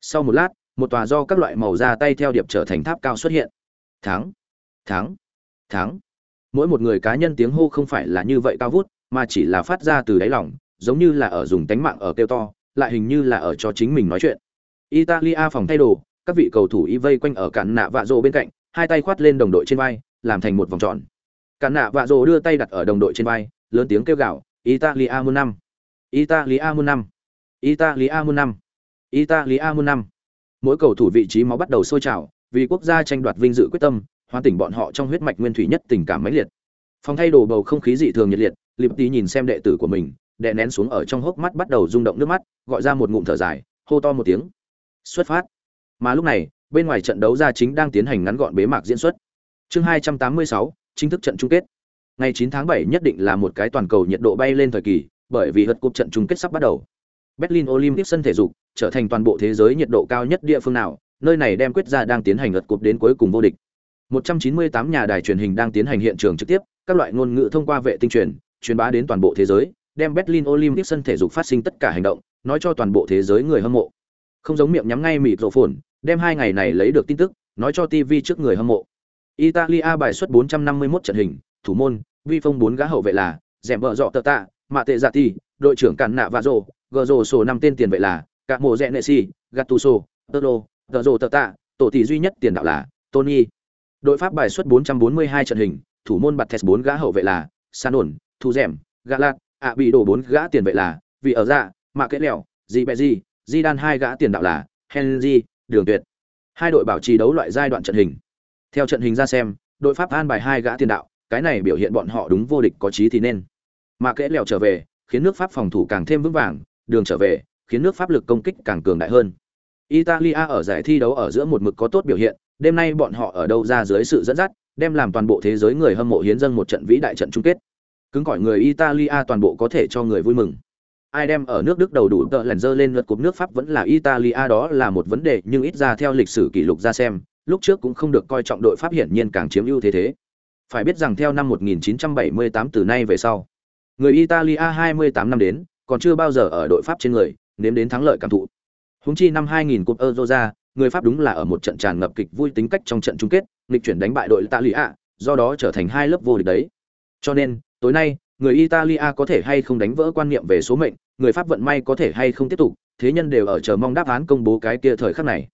Sau một lát một tòa do các loại màu ra tay theo điệp trở thành tháp cao xuất hiện. Thắng thắng thắng. Mỗi một người cá nhân tiếng hô không phải là như vậy cao vút, mà chỉ là phát ra từ đáy lòng, giống như là ở dùng tánh mạng ở kêu to, lại hình như là ở cho chính mình nói chuyện. Italia phòng thay đồ, các vị cầu thủ y vây quanh ở cản nạ vạ rộ bên cạnh, hai tay khoát lên đồng đội trên vai, làm thành một vòng tròn. Cản nạ vạ rộ đưa tay đặt ở đồng đội trên vai, lớn tiếng kêu gào, italia muôn năm! Italia muôn năm! Italia muôn năm! Italia muôn năm! Mỗi cầu thủ vị trí máu bắt đầu sôi trào, vì quốc gia tranh đoạt vinh dự quyết tâm hoàn tỉnh bọn họ trong huyết mạch nguyên thủy nhất tình cảm mãnh liệt. Phòng thay đồ bầu không khí dị thường nhiệt liệt, liệp tí nhìn xem đệ tử của mình đệ nén xuống ở trong hốc mắt bắt đầu rung động nước mắt, gọi ra một ngụm thở dài, hô to một tiếng. Xuất phát. Mà lúc này, bên ngoài trận đấu ra chính đang tiến hành ngắn gọn bế mạc diễn xuất. Chương hai trăm tám mươi sáu, chính thức trận chung kết. Ngày 9 tháng 7 nhất định là một cái toàn cầu nhiệt độ bay lên thời kỳ, bởi vì hật cuộc trận chung kết sắp bắt đầu berlin olympic sân thể dục trở thành toàn bộ thế giới nhiệt độ cao nhất địa phương nào, nơi này đem quyết ra đang tiến hành lượt cuộc đến cuối cùng vô địch. 198 nhà đài truyền hình đang tiến hành hiện trường trực tiếp, các loại ngôn ngữ thông qua vệ tinh truyền truyền bá đến toàn bộ thế giới, đem berlin olympic sân thể dục phát sinh tất cả hành động, nói cho toàn bộ thế giới người hâm mộ. Không giống miệng nhắm ngay mịt rộ phồn đem hai ngày này lấy được tin tức, nói cho tv trước người hâm mộ. Italia bài xuất 451 trận hình, thủ môn, vi phong bốn gã hậu vệ là dẻm vợ dọ tờ tạ mạ tệ giả ti đội trưởng cản nạ và rồ, gờ rồ sổ năm tên tiền vệ là cả mộ rẽ nệ si gattuso, tơ đô gờ rồ tờ tạ, tổ tỷ duy nhất tiền đạo là tony. Đội pháp bài xuất 442 trận hình, thủ môn bạt thẹt bốn gã hậu vệ là san ổn thu rèm lạc ạ bị đổ bốn gã tiền vệ là vì ở dạ mạ kết lẹo di bẹ di di đan hai gã tiền đạo là henry, đường tuyệt. Hai đội bảo trì đấu loại giai đoạn trận hình. Theo trận hình ra xem, đội pháp an bài hai gã tiền đạo, cái này biểu hiện bọn họ đúng vô địch có trí thì nên. Mà kẽ lèo trở về khiến nước pháp phòng thủ càng thêm vững vàng đường trở về khiến nước pháp lực công kích càng cường đại hơn. Italia ở giải thi đấu ở giữa một mực có tốt biểu hiện đêm nay bọn họ ở đâu ra dưới sự dẫn dắt đem làm toàn bộ thế giới người hâm mộ hiến dâng một trận vĩ đại trận chung kết. Cứng cỏi người italia toàn bộ có thể cho người vui mừng. Ai đem ở nước đức đầu đủ tợ lần dơ lên lượt cúp nước pháp vẫn là italia đó là một vấn đề nhưng ít ra theo lịch sử kỷ lục ra xem lúc trước cũng không được coi trọng đội pháp hiển nhiên càng chiếm ưu thế thế. Phải biết rằng theo năm 1978 từ nay về sau, người Italia 28 năm đến, còn chưa bao giờ ở đội Pháp trên người, nếm đến thắng lợi cảm thụ. Húng chi năm 2000 cúp Euro ra, người Pháp đúng là ở một trận tràn ngập kịch vui tính cách trong trận chung kết, nghịch chuyển đánh bại đội Italia, do đó trở thành hai lớp vô địch đấy. Cho nên, tối nay, người Italia có thể hay không đánh vỡ quan niệm về số mệnh, người Pháp vận may có thể hay không tiếp tục, thế nhân đều ở chờ mong đáp án công bố cái kia thời khắc này.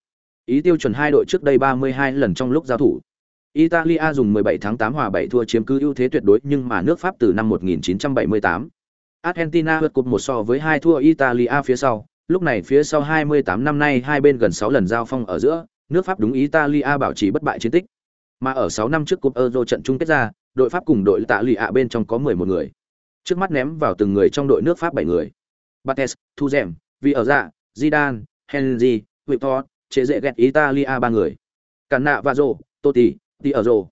Ý tiêu chuẩn hai đội trước đây 32 lần trong lúc giao thủ. Italia dùng 17 tháng 8 hòa 7 thua chiếm cứ ưu thế tuyệt đối nhưng mà nước Pháp từ năm 1978. Argentina vượt cột một so với hai thua Italia phía sau, lúc này phía sau 28 năm nay hai bên gần 6 lần giao phong ở giữa, nước Pháp đúng Italia bảo trì bất bại chiến tích. Mà ở 6 năm trước cúp Euro trận chung kết ra, đội Pháp cùng đội tạ lì ạ bên trong có 11 người. Trước mắt ném vào từng người trong đội nước Pháp 7 người. Bates, Thu Dẻm, ở dạ, Zidane, Henry, Victor, chế dễ ghẹt Italia ba người. Cannạ và Rô, Totti, Di ở rồ.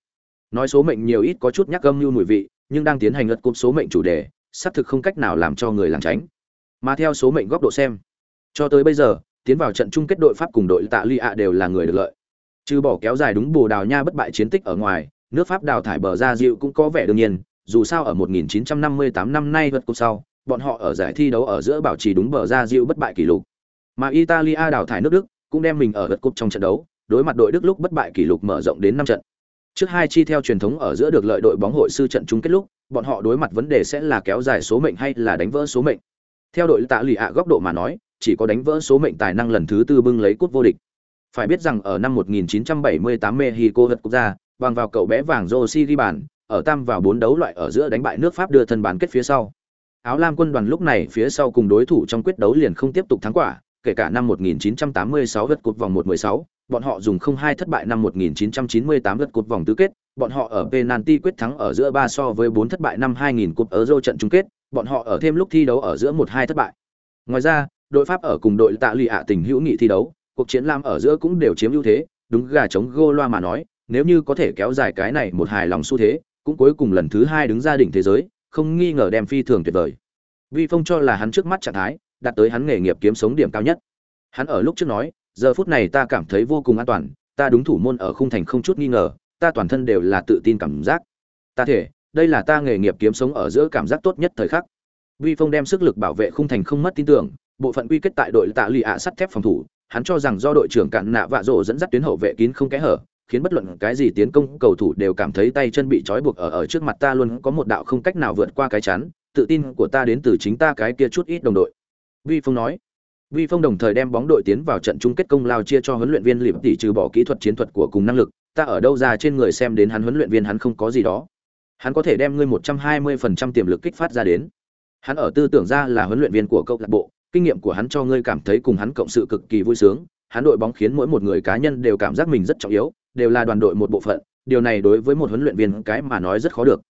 Nói số mệnh nhiều ít có chút nhắc gâm như mùi vị, nhưng đang tiến hành lật cúp số mệnh chủ đề, xác thực không cách nào làm cho người lảng tránh. Mà theo số mệnh góc độ xem, cho tới bây giờ, tiến vào trận chung kết đội Pháp cùng đội Tạ Ly ạ đều là người được lợi. Trừ bỏ kéo dài đúng Bồ Đào Nha bất bại chiến tích ở ngoài, nước Pháp đào thải bờ ra dịu cũng có vẻ đương nhiên, dù sao ở 1958 năm nay vượt cúp sau, bọn họ ở giải thi đấu ở giữa bảo trì đúng bờ ra dịu bất bại kỷ lục. Mà Italia đào thải nước Đức, cũng đem mình ở vượt cúp trong trận đấu, đối mặt đội Đức lúc bất bại kỷ lục mở rộng đến 5 trận. Trước hai chi theo truyền thống ở giữa được lợi đội bóng hội sư trận chung kết lúc, bọn họ đối mặt vấn đề sẽ là kéo dài số mệnh hay là đánh vỡ số mệnh. Theo đội tạ lì ạ góc độ mà nói, chỉ có đánh vỡ số mệnh tài năng lần thứ tư bưng lấy cúp vô địch. Phải biết rằng ở năm 1978 Mexico vượt quốc gia, bằng vào cậu bé vàng Josi ghi bàn, ở tam vào bốn đấu loại ở giữa đánh bại nước Pháp đưa thân bán kết phía sau. Áo Lam quân đoàn lúc này phía sau cùng đối thủ trong quyết đấu liền không tiếp tục thắng quả, kể cả năm 1986 vượt cột vòng 1-16, bọn họ dùng không hai thất bại năm 1998 vượt cột vòng tứ kết, bọn họ ở penalty quyết thắng ở giữa 3 so với 4 thất bại năm 2000 cúp Euro trận chung kết, bọn họ ở thêm lúc thi đấu ở giữa 1-2 thất bại. Ngoài ra, đội Pháp ở cùng đội Tạ Lụy ạ tình hữu nghị thi đấu, cuộc chiến lam ở giữa cũng đều chiếm ưu thế, đúng gà chống gô loa mà nói, nếu như có thể kéo dài cái này một hài lòng xu thế, cũng cuối cùng lần thứ hai đứng ra đỉnh thế giới, không nghi ngờ đem phi thường tuyệt vời. Vi Phong cho là hắn trước mắt trạng thái, đạt tới hắn nghề nghiệp kiếm sống điểm cao nhất. Hắn ở lúc trước nói, giờ phút này ta cảm thấy vô cùng an toàn, ta đúng thủ môn ở khung thành không chút nghi ngờ, ta toàn thân đều là tự tin cảm giác. Ta thể, đây là ta nghề nghiệp kiếm sống ở giữa cảm giác tốt nhất thời khắc. Vi Phong đem sức lực bảo vệ khung thành không mất tin tưởng, bộ phận quy kết tại đội Tạ Lì ạ sắt thép phòng thủ, hắn cho rằng do đội trưởng cạn nạ vạ rộ dẫn dắt tuyến hậu vệ kín không kẽ hở, khiến bất luận cái gì tiến công cầu thủ đều cảm thấy tay chân bị trói buộc ở ở trước mặt ta luôn có một đạo không cách nào vượt qua cái chắn, tự tin của ta đến từ chính ta cái kia chút ít đồng đội. Vi Phong nói. Vi Phong đồng thời đem bóng đội tiến vào trận chung kết công lao chia cho huấn luyện viên Liệp tỷ trừ bỏ kỹ thuật chiến thuật của cùng năng lực, ta ở đâu ra trên người xem đến hắn huấn luyện viên hắn không có gì đó. Hắn có thể đem ngươi 120% tiềm lực kích phát ra đến. Hắn ở tư tưởng ra là huấn luyện viên của câu lạc bộ, kinh nghiệm của hắn cho ngươi cảm thấy cùng hắn cộng sự cực kỳ vui sướng, hắn đội bóng khiến mỗi một người cá nhân đều cảm giác mình rất trọng yếu, đều là đoàn đội một bộ phận, điều này đối với một huấn luyện viên cái mà nói rất khó được.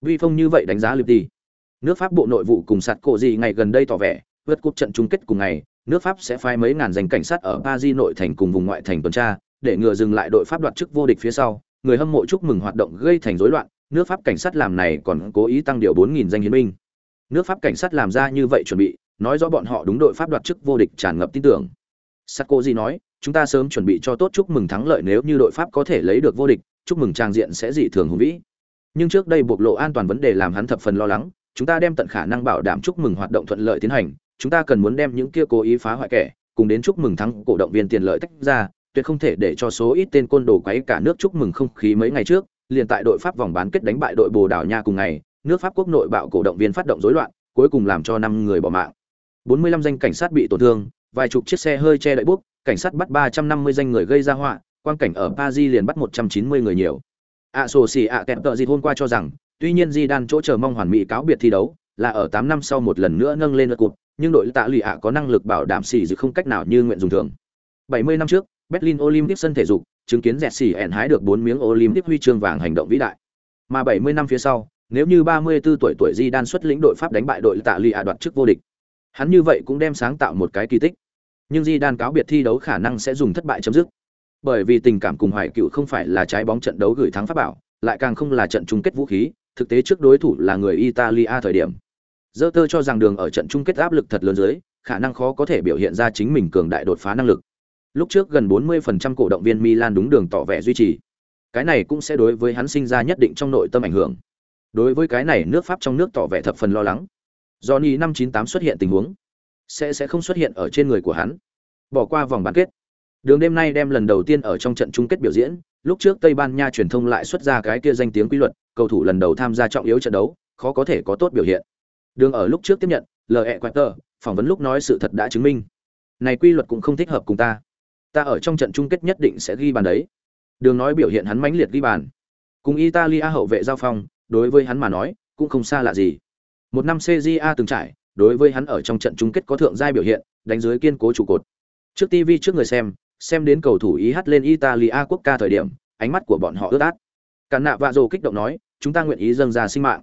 Vi Phong như vậy đánh giá Liệp tỷ. Nước Pháp Bộ Nội vụ cùng sạt cổ gì ngày gần đây tỏ vẻ, vượt cúp trận chung kết cùng ngày, nước Pháp sẽ phái mấy ngàn danh cảnh sát ở Paris nội thành cùng vùng ngoại thành tuần tra, để ngừa dừng lại đội Pháp đoạt chức vô địch phía sau, người hâm mộ chúc mừng hoạt động gây thành rối loạn, nước Pháp cảnh sát làm này còn cố ý tăng điều 4000 danh hiến binh. Nước Pháp cảnh sát làm ra như vậy chuẩn bị, nói rõ bọn họ đúng đội Pháp đoạt chức vô địch tràn ngập tin tưởng. Sarkozy nói, chúng ta sớm chuẩn bị cho tốt chúc mừng thắng lợi nếu như đội Pháp có thể lấy được vô địch, chúc mừng trang diện sẽ dị thường hùng vĩ. Nhưng trước đây bộc lộ an toàn vấn đề làm hắn thập phần lo lắng, chúng ta đem tận khả năng bảo đảm chúc mừng hoạt động thuận lợi tiến hành, chúng ta cần muốn đem những kia cố ý phá hoại kẻ, cùng đến chúc mừng thắng cổ động viên tiền lợi tách ra, tuyệt không thể để cho số ít tên côn đồ quấy cả nước chúc mừng không khí mấy ngày trước, liền tại đội Pháp vòng bán kết đánh bại đội Bồ Đào Nha cùng ngày, nước Pháp quốc nội bạo cổ động viên phát động rối loạn, cuối cùng làm cho năm người bỏ mạng. 45 danh cảnh sát bị tổn thương, vài chục chiếc xe hơi che đậy buốc, cảnh sát bắt 350 danh người gây ra họa, quang cảnh ở Paris liền bắt 190 người nhiều. ạ sổ xì ạ kẹp tợ gì hôm qua cho rằng, tuy nhiên Di Đan chỗ chờ mong hoàn mỹ cáo biệt thi đấu, là ở 8 năm sau một lần nữa nâng lên lượt cột, nhưng đội tạ lụy ạ có năng lực bảo đảm xì dự không cách nào như nguyện dùng thường. 70 năm trước, Berlin Olympic sân thể dục, chứng kiến dẹt xì ẻn hái được 4 miếng Olympic huy chương vàng hành động vĩ đại. Mà 70 năm phía sau, nếu như 34 tuổi tuổi Di Đan xuất lĩnh đội Pháp đánh bại đội tạ lụy ạ đoạt chức vô địch, hắn như vậy cũng đem sáng tạo một cái kỳ tích. Nhưng Di Đan cáo biệt thi đấu khả năng sẽ dùng thất bại chấm dứt. Bởi vì tình cảm cùng hoài cựu không phải là trái bóng trận đấu gửi thắng pháp bảo, lại càng không là trận chung kết vũ khí, thực tế trước đối thủ là người Italia thời điểm. Dơ tơ cho rằng đường ở trận chung kết áp lực thật lớn dưới, khả năng khó có thể biểu hiện ra chính mình cường đại đột phá năng lực. Lúc trước gần 40% cổ động viên Milan đúng đường tỏ vẻ duy trì. Cái này cũng sẽ đối với hắn sinh ra nhất định trong nội tâm ảnh hưởng. Đối với cái này nước Pháp trong nước tỏ vẻ thập phần lo lắng. Johnny 598 xuất hiện tình huống, sẽ sẽ không xuất hiện ở trên người của hắn. Bỏ qua vòng bán kết. Đường đêm nay đem lần đầu tiên ở trong trận chung kết biểu diễn, lúc trước Tây Ban Nha truyền thông lại xuất ra cái kia danh tiếng quy luật, cầu thủ lần đầu tham gia trọng yếu trận đấu, khó có thể có tốt biểu hiện. Đường ở lúc trước tiếp nhận, LE Quater, phỏng vấn lúc nói sự thật đã chứng minh. Này quy luật cũng không thích hợp cùng ta. Ta ở trong trận chung kết nhất định sẽ ghi bàn đấy. Đường nói biểu hiện hắn mãnh liệt ghi bàn. Cùng Italia hậu vệ giao phong, đối với hắn mà nói, cũng không xa lạ gì. Một năm CJA từng trải, đối với hắn ở trong trận chung kết có thượng giai biểu hiện, đánh dưới kiên cố trụ cột. Trước TV trước người xem, xem đến cầu thủ ý hát lên Italia quốc ca thời điểm, ánh mắt của bọn họ ướt át. Cản nạ vạ rồ kích động nói, chúng ta nguyện ý dâng ra sinh mạng.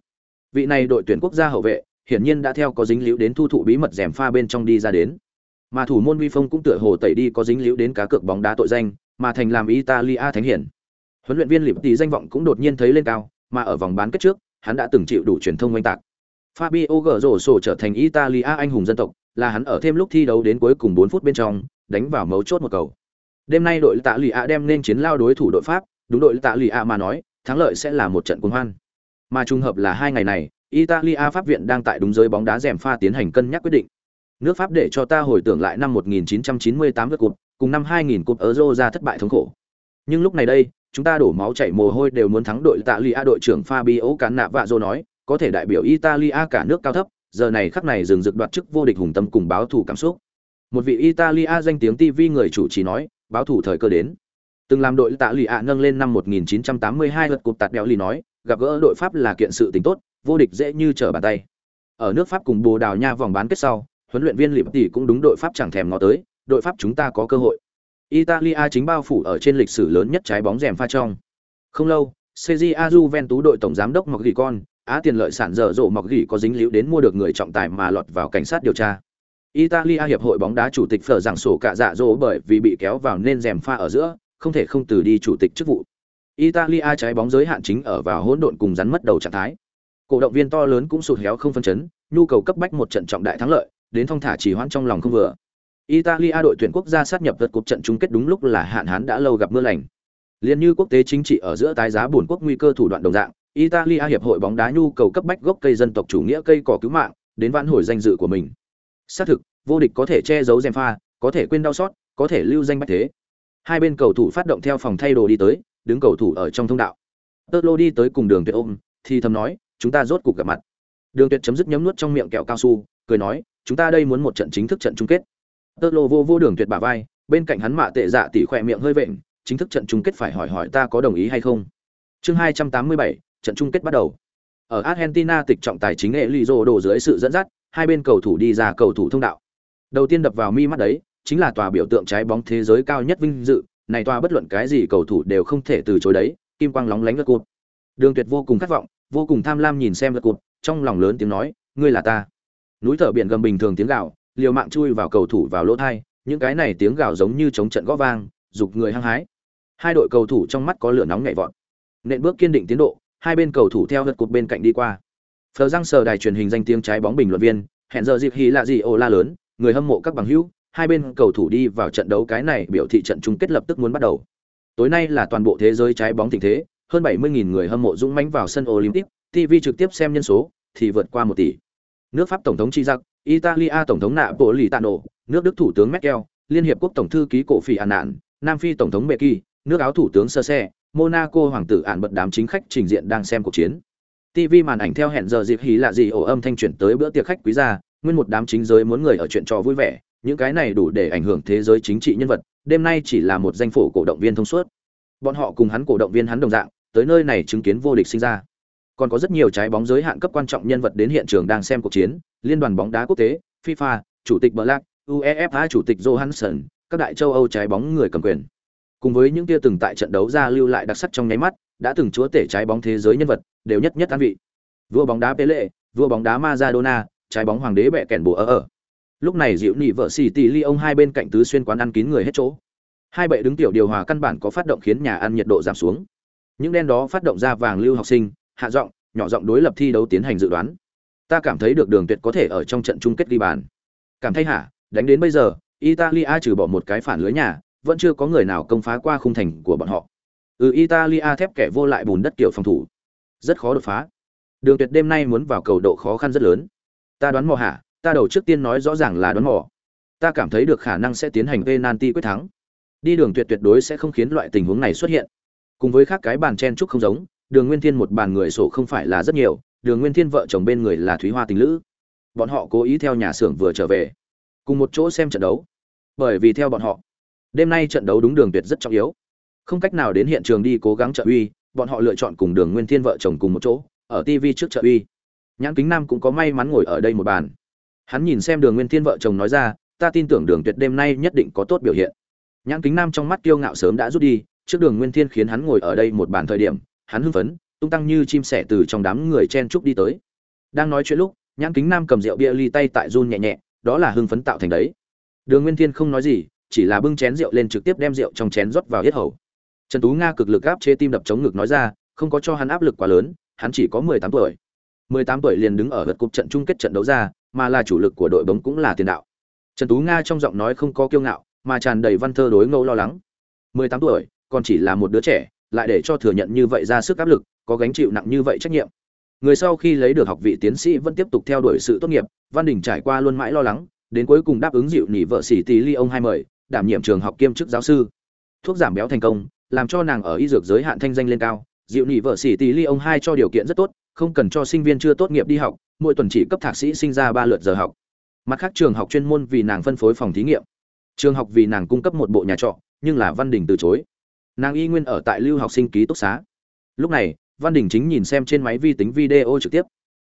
Vị này đội tuyển quốc gia hậu vệ, hiển nhiên đã theo có dính liễu đến thu thụ bí mật rèm pha bên trong đi ra đến. Mà thủ môn Vi Phong cũng tựa hồ tẩy đi có dính liễu đến cá cược bóng đá tội danh, mà thành làm Italia thánh hiển. Huấn luyện viên Liệp Tỷ danh vọng cũng đột nhiên thấy lên cao, mà ở vòng bán kết trước, hắn đã từng chịu đủ truyền thông oanh tạc. Fabio Grosso trở thành Italia anh hùng dân tộc, là hắn ở thêm lúc thi đấu đến cuối cùng 4 phút bên trong, đánh vào mấu chốt một cầu. Đêm nay đội Tạ Lì A đem nên chiến lao đối thủ đội Pháp, đúng đội Tạ Lì A mà nói, thắng lợi sẽ là một trận cuồng hoan. Mà trùng hợp là hai ngày này, Italia pháp viện đang tại đúng giới bóng đá rèm pha tiến hành cân nhắc quyết định. Nước Pháp để cho ta hồi tưởng lại năm 1998 lượt cột, cùng năm 2000 cột Euro ra thất bại thống khổ. Nhưng lúc này đây, chúng ta đổ máu chảy mồ hôi đều muốn thắng đội Italia. Đội trưởng Fabio Cannavaro nói, có thể đại biểu Italia cả nước cao thấp, giờ này khắc này dừng dực đoạt chức vô địch hùng tâm cùng báo thủ cảm xúc. Một vị Italia danh tiếng TV người chủ trì nói, báo thủ thời cơ đến. Từng làm đội tạ lì ạ nâng lên năm 1982 lượt cục tạt béo lì nói, gặp gỡ đội Pháp là kiện sự tình tốt, vô địch dễ như trở bàn tay. Ở nước Pháp cùng Bồ Đào Nha vòng bán kết sau, huấn luyện viên Liệp Tỷ cũng đúng đội Pháp chẳng thèm ngó tới, đội Pháp chúng ta có cơ hội. Italia chính bao phủ ở trên lịch sử lớn nhất trái bóng rèm pha trong. Không lâu, Serie Juventus đội tổng giám đốc Mọc Gỉ Con, Á tiền lợi sản dở dộ Mọc Gỉ có dính líu đến mua được người trọng tài mà lọt vào cảnh sát điều tra. Italia hiệp hội bóng đá chủ tịch phở giảng sổ cả dạ dỗ bởi vì bị kéo vào nên rèm pha ở giữa, không thể không từ đi chủ tịch chức vụ. Italia trái bóng giới hạn chính ở vào hỗn độn cùng rắn mất đầu trạng thái. Cổ động viên to lớn cũng sụt héo không phân chấn, nhu cầu cấp bách một trận trọng đại thắng lợi, đến thông thả chỉ hoãn trong lòng không vừa. Italia đội tuyển quốc gia sát nhập vượt cuộc trận chung kết đúng lúc là hạn hán đã lâu gặp mưa lành. Liên như quốc tế chính trị ở giữa tái giá buồn quốc nguy cơ thủ đoạn đồng dạng, Italia hiệp hội bóng đá nhu cầu cấp bách gốc cây dân tộc chủ nghĩa cây cỏ cứu mạng, đến vãn hồi danh dự của mình. Xác thực, vô địch có thể che giấu gièm pha, có thể quên đau xót, có thể lưu danh bách thế. Hai bên cầu thủ phát động theo phòng thay đồ đi tới, đứng cầu thủ ở trong thông đạo. Tơ Lô đi tới cùng Đường Tuyệt ôm, thì thầm nói, chúng ta rốt cuộc gặp mặt. Đường Tuyệt chấm dứt nhấm nuốt trong miệng kẹo cao su, cười nói, chúng ta đây muốn một trận chính thức trận chung kết. Tơ Lô vô vô Đường Tuyệt bả vai, bên cạnh hắn mạ tệ dạ tỉ khỏe miệng hơi vện, chính thức trận chung kết phải hỏi hỏi ta có đồng ý hay không. Chương hai trăm tám mươi bảy, trận chung kết bắt đầu. Ở Argentina tịch trọng tài chính Elizo đổ dưới sự dẫn dắt, hai bên cầu thủ đi ra cầu thủ thông đạo. Đầu tiên đập vào mi mắt đấy, chính là tòa biểu tượng trái bóng thế giới cao nhất vinh dự, này tòa bất luận cái gì cầu thủ đều không thể từ chối đấy, kim quang lóng lánh lượt cột. Đường Tuyệt vô cùng khát vọng, vô cùng tham lam nhìn xem lật cụt trong lòng lớn tiếng nói, ngươi là ta. Núi thở biển gầm bình thường tiếng gào, liều mạng chui vào cầu thủ vào lỗ thai những cái này tiếng gào giống như chống trận gõ vang, giục người hăng hái. Hai đội cầu thủ trong mắt có lửa nóng nhảy vọt. Nện bước kiên định tiến độ, hai bên cầu thủ theo lật cụt bên cạnh đi qua. Phờ răng sờ đài truyền hình danh tiếng trái bóng bình luận viên, hẹn giờ dịp hy lạ gì ồ la lớn, người hâm mộ các bằng hữu, hai bên cầu thủ đi vào trận đấu cái này biểu thị trận chung kết lập tức muốn bắt đầu. Tối nay là toàn bộ thế giới trái bóng tình thế, hơn 70.000 người hâm mộ dũng mãnh vào sân Olympic, TV trực tiếp xem nhân số thì vượt qua 1 tỷ. Nước Pháp tổng thống Chirac, Italia tổng thống Nạ Lì nước Đức thủ tướng Merkel, Liên hiệp quốc tổng thư ký cổ phỉ An Nạn, Nam Phi tổng thống Meki, nước Áo thủ tướng Sơ Xe, Monaco hoàng tử ản bật đám chính khách trình diện đang xem cuộc chiến. TV màn ảnh theo hẹn giờ dịp hí lạ gì ổ âm thanh chuyển tới bữa tiệc khách quý gia, nguyên một đám chính giới muốn người ở chuyện trò vui vẻ, những cái này đủ để ảnh hưởng thế giới chính trị nhân vật, đêm nay chỉ là một danh phổ cổ động viên thông suốt. Bọn họ cùng hắn cổ động viên hắn đồng dạng, tới nơi này chứng kiến vô địch sinh ra. Còn có rất nhiều trái bóng giới hạn cấp quan trọng nhân vật đến hiện trường đang xem cuộc chiến, liên đoàn bóng đá quốc tế, FIFA, chủ tịch Black, UEFA chủ tịch Johansson, các đại châu Âu trái bóng người cầm quyền. Cùng với những kia từng tại trận đấu ra lưu lại đặc sắc trong nháy mắt, đã từng chúa tể trái bóng thế giới nhân vật, đều nhất nhất an vị. Vua bóng đá Pele, vua bóng đá Maradona, trái bóng hoàng đế bẻ kèn bùa ở ở lúc này dịu nị vợ xì tì ly ông hai bên cạnh tứ xuyên quán ăn kín người hết chỗ hai bệ đứng tiểu điều hòa căn bản có phát động khiến nhà ăn nhiệt độ giảm xuống những đen đó phát động ra vàng lưu học sinh, hạ giọng, nhỏ giọng đối lập thi đấu tiến hành dự đoán. Ta cảm thấy được đường tuyệt có thể ở trong trận chung kết ghi bàn. Cảm thấy hả? Đánh đến bây giờ, italia trừ bỏ một cái phản lưới nhà, vẫn chưa có người nào công phá qua khung thành của bọn họ. Ừ italia thép kẻ vô lại bùn đất kiểu phòng thủ. Rất khó đột phá. Đường tuyệt đêm nay muốn vào cầu độ khó khăn rất lớn. Ta đoán mò hả? Ta đầu trước tiên nói rõ ràng là đoán mò. Ta cảm thấy được khả năng sẽ tiến hành penalty quyết thắng. Đi đường tuyệt tuyệt đối sẽ không khiến loại tình huống này xuất hiện cùng với khác cái bàn chen trúc không giống, đường nguyên thiên một bàn người sổ không phải là rất nhiều, đường nguyên thiên vợ chồng bên người là thúy hoa tình lữ. Bọn họ cố ý theo nhà xưởng vừa trở về, cùng một chỗ xem trận đấu. Bởi vì theo bọn họ, đêm nay trận đấu đúng đường tuyệt rất trọng yếu. Không cách nào đến hiện trường đi cố gắng trợ uy, bọn họ lựa chọn cùng đường nguyên thiên vợ chồng cùng một chỗ, ở tv trước trợ uy. Nhãn kính nam cũng có may mắn ngồi ở đây một bàn. Hắn nhìn xem đường nguyên thiên vợ chồng nói ra, ta tin tưởng đường tuyệt đêm nay nhất định có tốt biểu hiện. Nhãn kính nam trong mắt kiêu ngạo sớm đã rút đi trước đường nguyên thiên khiến hắn ngồi ở đây một bàn thời điểm, hắn hưng phấn, tung tăng như chim sẻ từ trong đám người chen trúc đi tới. Đang nói chuyện lúc, nhãn kính nam cầm rượu bia ly tay tại run nhẹ nhẹ, đó là hưng phấn tạo thành đấy. Đường nguyên thiên không nói gì, chỉ là bưng chén rượu lên trực tiếp đem rượu trong chén rót vào hết hầu. Trần tú nga cực lực áp chế tim đập chống ngực nói ra, không có cho hắn áp lực quá lớn, hắn chỉ có mười tám tuổi. Mười tám tuổi liền đứng ở vật cục trận chung kết trận đấu ra, mà là chủ lực của đội bóng cũng là tiền đạo. Trần tú nga trong giọng nói không có kiêu ngạo, mà tràn đầy văn thơ đối ngẫu lo lắng. Mười tám tuổi còn chỉ là một đứa trẻ, lại để cho thừa nhận như vậy ra sức áp lực, có gánh chịu nặng như vậy trách nhiệm. Người sau khi lấy được học vị tiến sĩ vẫn tiếp tục theo đuổi sự tốt nghiệp, văn đình trải qua luôn mãi lo lắng, đến cuối cùng đáp ứng dịu nỉ vợ sĩ tỷ ly ông hai mời, đảm nhiệm trường học kiêm chức giáo sư. Thuốc giảm béo thành công, làm cho nàng ở y dược giới hạn thanh danh lên cao, dịu nỉ vợ sĩ tỷ ly ông hai cho điều kiện rất tốt, không cần cho sinh viên chưa tốt nghiệp đi học, mỗi tuần chỉ cấp thạc sĩ sinh ra ba lượt giờ học. Mặt khác trường học chuyên môn vì nàng phân phối phòng thí nghiệm. Trường học vì nàng cung cấp một bộ nhà trọ, nhưng là văn đình từ chối nàng y nguyên ở tại lưu học sinh ký túc xá. Lúc này, văn đình chính nhìn xem trên máy vi tính video trực tiếp.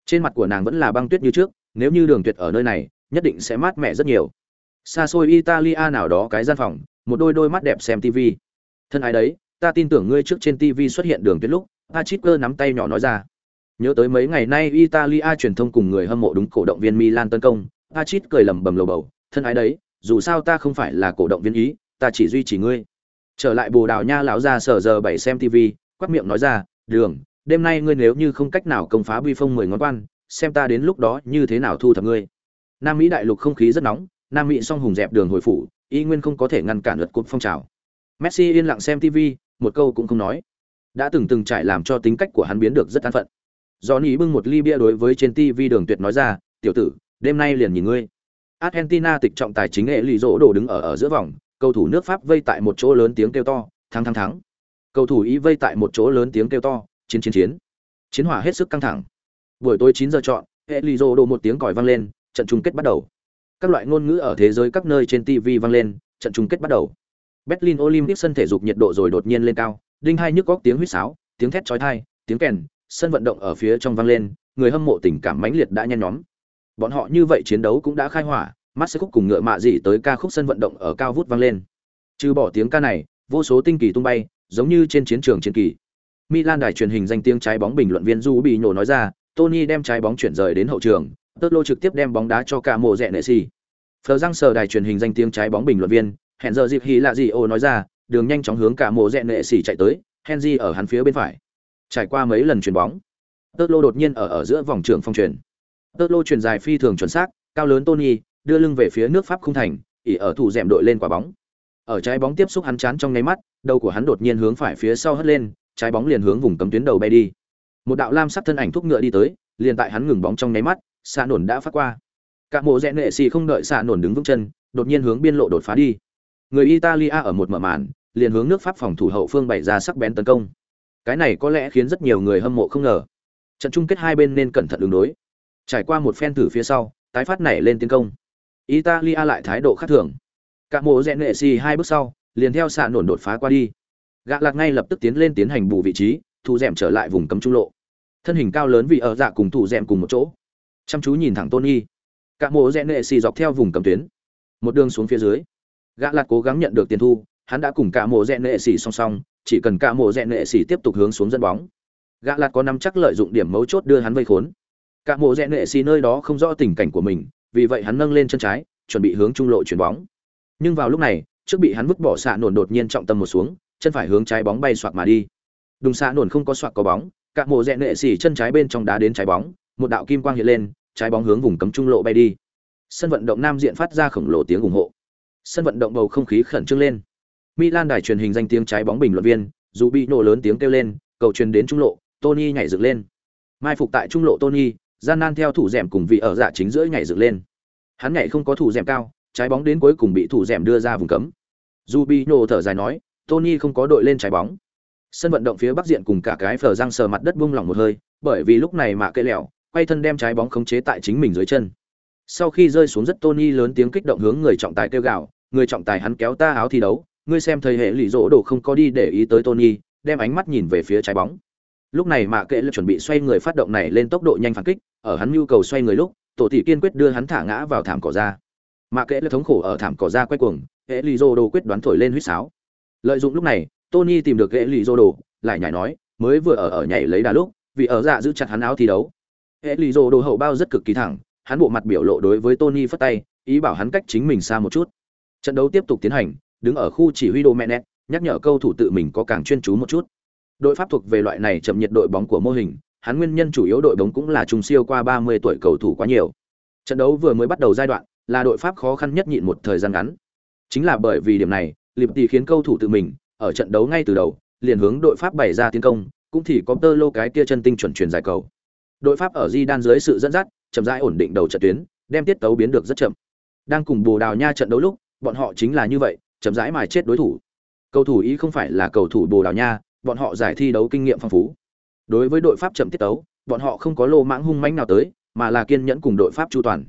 Trên mặt của nàng vẫn là băng tuyết như trước, nếu như đường tuyệt ở nơi này, nhất định sẽ mát mẻ rất nhiều. Xa xôi italia nào đó cái gian phòng, một đôi đôi mắt đẹp xem tv thân ái đấy, ta tin tưởng ngươi trước trên tv xuất hiện đường tuyệt lúc Patrick nắm tay nhỏ nói ra. Nhớ tới mấy ngày nay italia truyền thông cùng người hâm mộ đúng cổ động viên milan tấn công Patrick cười lầm bầm lầu bầu. Thân ái đấy, dù sao ta không phải là cổ động viên ý, ta chỉ duy trì ngươi trở lại bồ đào nha lão ra sở giờ bảy xem tv quát miệng nói ra, đường, đêm nay ngươi nếu như không cách nào công phá bi phong mười ngón quan, xem ta đến lúc đó như thế nào thu thập ngươi. Nam mỹ đại lục không khí rất nóng, nam mỹ song hùng dẹp đường hồi phủ, y nguyên không có thể ngăn cản lượt cột phong trào. Messi yên lặng xem tv một câu cũng không nói. Đã từng từng trải làm cho tính cách của hắn biến được rất an phận. Do nỉ bưng một ly bia đối với trên tv đường tuyệt nói ra, tiểu tử, đêm nay liền nhìn ngươi. Argentina tịch trọng tài chính nghệ lì rỗ đồ đứng ở ở giữa vòng cầu thủ nước pháp vây tại một chỗ lớn tiếng kêu to, thắng thắng thắng. Cầu thủ ý vây tại một chỗ lớn tiếng kêu to, chiến chiến chiến. Chiến hỏa hết sức căng thẳng. Buổi tối chín giờ chọn hệ lì một tiếng còi vang lên, trận chung kết bắt đầu. Các loại ngôn ngữ ở thế giới các nơi trên tv vang lên, trận chung kết bắt đầu. Berlin olympic sân thể dục nhiệt độ rồi đột nhiên lên cao, đinh hai nhức góc tiếng huýt sáo, tiếng thét chói tai, tiếng kèn, sân vận động ở phía trong vang lên, người hâm mộ tình cảm mãnh liệt đã nhen nhóm. Bọn họ như vậy chiến đấu cũng đã khai hỏa mắt sẽ khúc cùng ngựa mạ dị tới ca khúc sân vận động ở cao vút vang lên. Trừ bỏ tiếng ca này, vô số tinh kỳ tung bay, giống như trên chiến trường chiến kỳ. Milan đài truyền hình danh tiếng trái bóng bình luận viên du bị nhổ nói ra, tony đem trái bóng chuyển rời đến hậu trường tớt lô trực tiếp đem bóng đá cho cả mộ rẽ nệ xì. Phờ răng sờ đài truyền hình danh tiếng trái bóng bình luận viên, hẹn giờ dịp hy lạ gì ô nói ra, đường nhanh chóng hướng cả mộ rẽ nệ xì chạy tới, henry ở hắn phía bên phải. Trải qua mấy lần chuyền bóng tớt lô đột nhiên ở ở giữa vòng trường phong truyền. Tớt lô truyền dài phi thường chuẩn xác, cao lớn tony đưa lưng về phía nước pháp khung thành, ỉ ở thủ dẹm đội lên quả bóng. Ở trái bóng tiếp xúc hắn chán trong nháy mắt, đầu của hắn đột nhiên hướng phải phía sau hất lên, trái bóng liền hướng vùng cấm tuyến đầu bay đi. Một đạo lam sắc thân ảnh thúc ngựa đi tới, liền tại hắn ngừng bóng trong nháy mắt, xạ nổn đã phát qua. Cả mộ rẽ nệ xì không đợi xạ nổn đứng vững chân, đột nhiên hướng biên lộ đột phá đi. Người italia ở một mở màn, liền hướng nước pháp phòng thủ hậu phương bày ra sắc bén tấn công. Cái này có lẽ khiến rất nhiều người hâm mộ không ngờ. Trận chung kết hai bên nên cẩn thận đường đối. Trải qua một phen thử phía sau, tái phát nảy lên tiến công italia lại thái độ khác thường. Cả mộ rẽ nệ xì hai bước sau, liền theo xạ nổn đột phá qua đi. Gạ lạc ngay lập tức tiến lên tiến hành bù vị trí, thủ dẻm trở lại vùng cấm trung lộ. Thân hình cao lớn vì ở dạ cùng thủ dẻm cùng một chỗ. Chăm chú nhìn thẳng tony. Cả mộ rẽ nệ xì dọc theo vùng cấm tuyến. Một đường xuống phía dưới. Gã lạc cố gắng nhận được tiền thu, hắn đã cùng cả mộ rẽ nệ xì song song, chỉ cần cả mộ rẽ nệ xì tiếp tục hướng xuống dẫn bóng. Gã lạc có nắm chắc lợi dụng điểm mấu chốt đưa hắn vây khốn. Cả mộ rẽ nệ xì nơi đó không rõ tình cảnh của mình vì vậy hắn nâng lên chân trái, chuẩn bị hướng trung lộ chuyển bóng. Nhưng vào lúc này, trước bị hắn vứt bỏ xạ nổn đột nhiên trọng tâm một xuống, chân phải hướng trái bóng bay xoạc mà đi. Đùng xạ nổn không có xoạc có bóng, cả mồ rẽ nệ xỉ chân trái bên trong đá đến trái bóng, một đạo kim quang hiện lên, trái bóng hướng vùng cấm trung lộ bay đi. Sân vận động nam diện phát ra khổng lồ tiếng ủng hộ. Sân vận động bầu không khí khẩn trương lên. Milan đài truyền hình danh tiếng trái bóng bình luận viên, dù bị nổ lớn tiếng kêu lên, cầu truyền đến trung lộ, tony nhảy dựng lên. Mai phục tại trung lộ tony gian nan theo thủ rèm cùng vị ở dạ chính giữa nhảy dựng lên hắn nhảy không có thủ rèm cao trái bóng đến cuối cùng bị thủ rèm đưa ra vùng cấm dù bị thở dài nói tony không có đội lên trái bóng sân vận động phía bắc diện cùng cả cái phờ răng sờ mặt đất bung lỏng một hơi bởi vì lúc này mạ cây lẹo quay thân đem trái bóng khống chế tại chính mình dưới chân. Sau khi rơi xuống rất Tony lớn tiếng kích động hướng người trọng tài kêu gào, người trọng tài hắn kéo ta áo thi đấu, ngươi xem thầy hệ lì rỗ đồ không có đi để ý tới Tony, đem ánh mắt nhìn về phía trái bóng. Lúc này Mạ Kệ chuẩn bị xoay người phát động này lên tốc độ nhanh phản kích, ở hắn nhu cầu xoay người lúc, tổ tỷ kiên quyết đưa hắn thả ngã vào thảm cỏ ra. mà Kệ là thống khổ ở thảm cỏ ra quay cuồng, hệ lì do đồ quyết đoán thổi lên huýt sáo. Lợi dụng lúc này tony tìm được hệ lì do đồ lại nhảy nói mới vừa ở ở nhảy lấy đà lúc vì ở dạ giữ chặt hắn áo thi đấu. Hệ lì do đồ hậu bao rất cực kỳ thẳng hắn bộ mặt biểu lộ đối với tony phất tay ý bảo hắn cách chính mình xa một chút. Trận đấu tiếp tục tiến hành đứng ở khu chỉ huy đồ mẹ nét nhắc nhở câu thủ tự mình có càng chuyên chú một chút. Đội pháp thuộc về loại này chậm nhiệt đội bóng của mô hình hắn nguyên nhân chủ yếu đội bóng cũng là trung siêu qua 30 tuổi cầu thủ quá nhiều. Trận đấu vừa mới bắt đầu giai đoạn, là đội pháp khó khăn nhất nhịn một thời gian ngắn. Chính là bởi vì điểm này liệp tỷ khiến cầu thủ tự mình, ở trận đấu ngay từ đầu, liền hướng đội pháp bày ra tiến công, cũng thì có tơ lô cái kia chân tinh chuẩn truyền giải cầu. Đội pháp ở di đan dưới sự dẫn dắt, chậm rãi ổn định đầu trận tuyến, đem tiết tấu biến được rất chậm. Đang cùng bồ đào nha trận đấu lúc, bọn họ chính là như vậy, chậm rãi mài chết đối thủ. Cầu thủ ý không phải là cầu thủ bồ đào nha, bọn họ giải thi đấu kinh nghiệm phong phú đối với đội pháp chậm tiết tấu, bọn họ không có lô mãng hung mãnh nào tới, mà là kiên nhẫn cùng đội pháp chu toàn.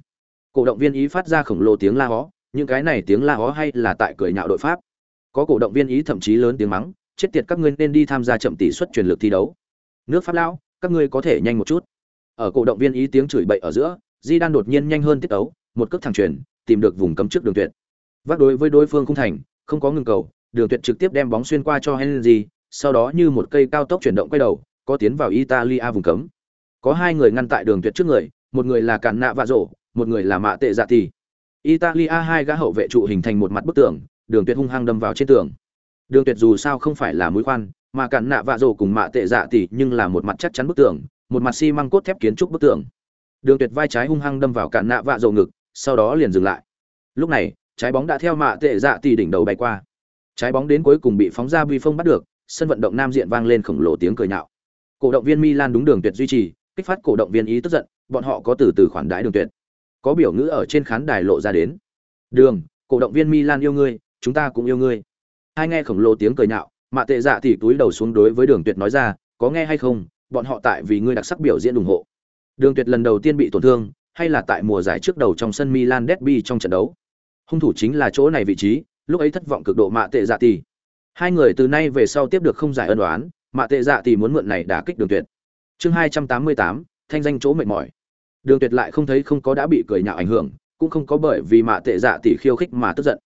Cổ động viên ý phát ra khổng lồ tiếng la hó, những cái này tiếng la hó hay là tại cười nhạo đội pháp. Có cổ động viên ý thậm chí lớn tiếng mắng, chết tiệt, các ngươi nên đi tham gia chậm tỷ suất truyền lực thi đấu. Nước pháp lão, các ngươi có thể nhanh một chút. Ở cổ động viên ý tiếng chửi bậy ở giữa di đan đột nhiên nhanh hơn tiết tấu, một cước thẳng truyền, tìm được vùng cấm trước đường tuyệt. Vác đối với đối phương không thành, không có ngừng cầu, đường tuyệt trực tiếp đem bóng xuyên qua cho henry, sau đó như một cây cao tốc chuyển động quay đầu có tiến vào italia vùng cấm. Có hai người ngăn tại đường tuyệt trước người, một người là cản nạ vạ rổ, một người là mạ tệ dạ Tỷ. italia hai gã hậu vệ trụ hình thành một mặt bức tường, đường tuyệt hung hăng đâm vào trên tường. Đường tuyệt dù sao không phải là mũi khoan, mà cản nạ vạ rổ cùng mạ tệ dạ Tỷ nhưng là một mặt chắc chắn bức tường, một mặt xi măng cốt thép kiến trúc bức tường. Đường tuyệt vai trái hung hăng đâm vào cản nạ vạ rổ ngực, sau đó liền dừng lại. Lúc này, trái bóng đã theo mạ tệ dạ Tỷ đỉnh đầu bay qua. Trái bóng đến cuối cùng bị phóng ra vi phong bắt được, sân vận động nam diện vang lên khổng lồ tiếng cười nhạo cổ động viên milan đúng đường tuyệt duy trì, kích phát cổ động viên ý tức giận, bọn họ có từ từ khoản đãi đường tuyệt. Có biểu ngữ ở trên khán đài lộ ra đến. Đường, cổ động viên milan yêu ngươi, chúng ta cũng yêu ngươi. Hai nghe khổng lồ tiếng cười nhạo, mạ tệ dạ thì túi đầu xuống đối với đường tuyệt nói ra, có nghe hay không? Bọn họ tại vì ngươi đặc sắc biểu diễn ủng hộ. Đường tuyệt lần đầu tiên bị tổn thương, hay là tại mùa giải trước đầu trong sân milan derby trong trận đấu. Hung thủ chính là chỗ này vị trí, lúc ấy thất vọng cực độ mạ tệ dạ tỷ hai người từ nay về sau tiếp được không giải ân oán mạ tệ dạ tỷ muốn mượn này đả kích đường tuyệt. Chương hai trăm tám mươi tám, thanh danh chỗ mệt mỏi. Đường tuyệt lại không thấy không có đã bị cười nhạo ảnh hưởng, cũng không có bởi vì mạ tệ dạ tỷ khiêu khích mà tức giận.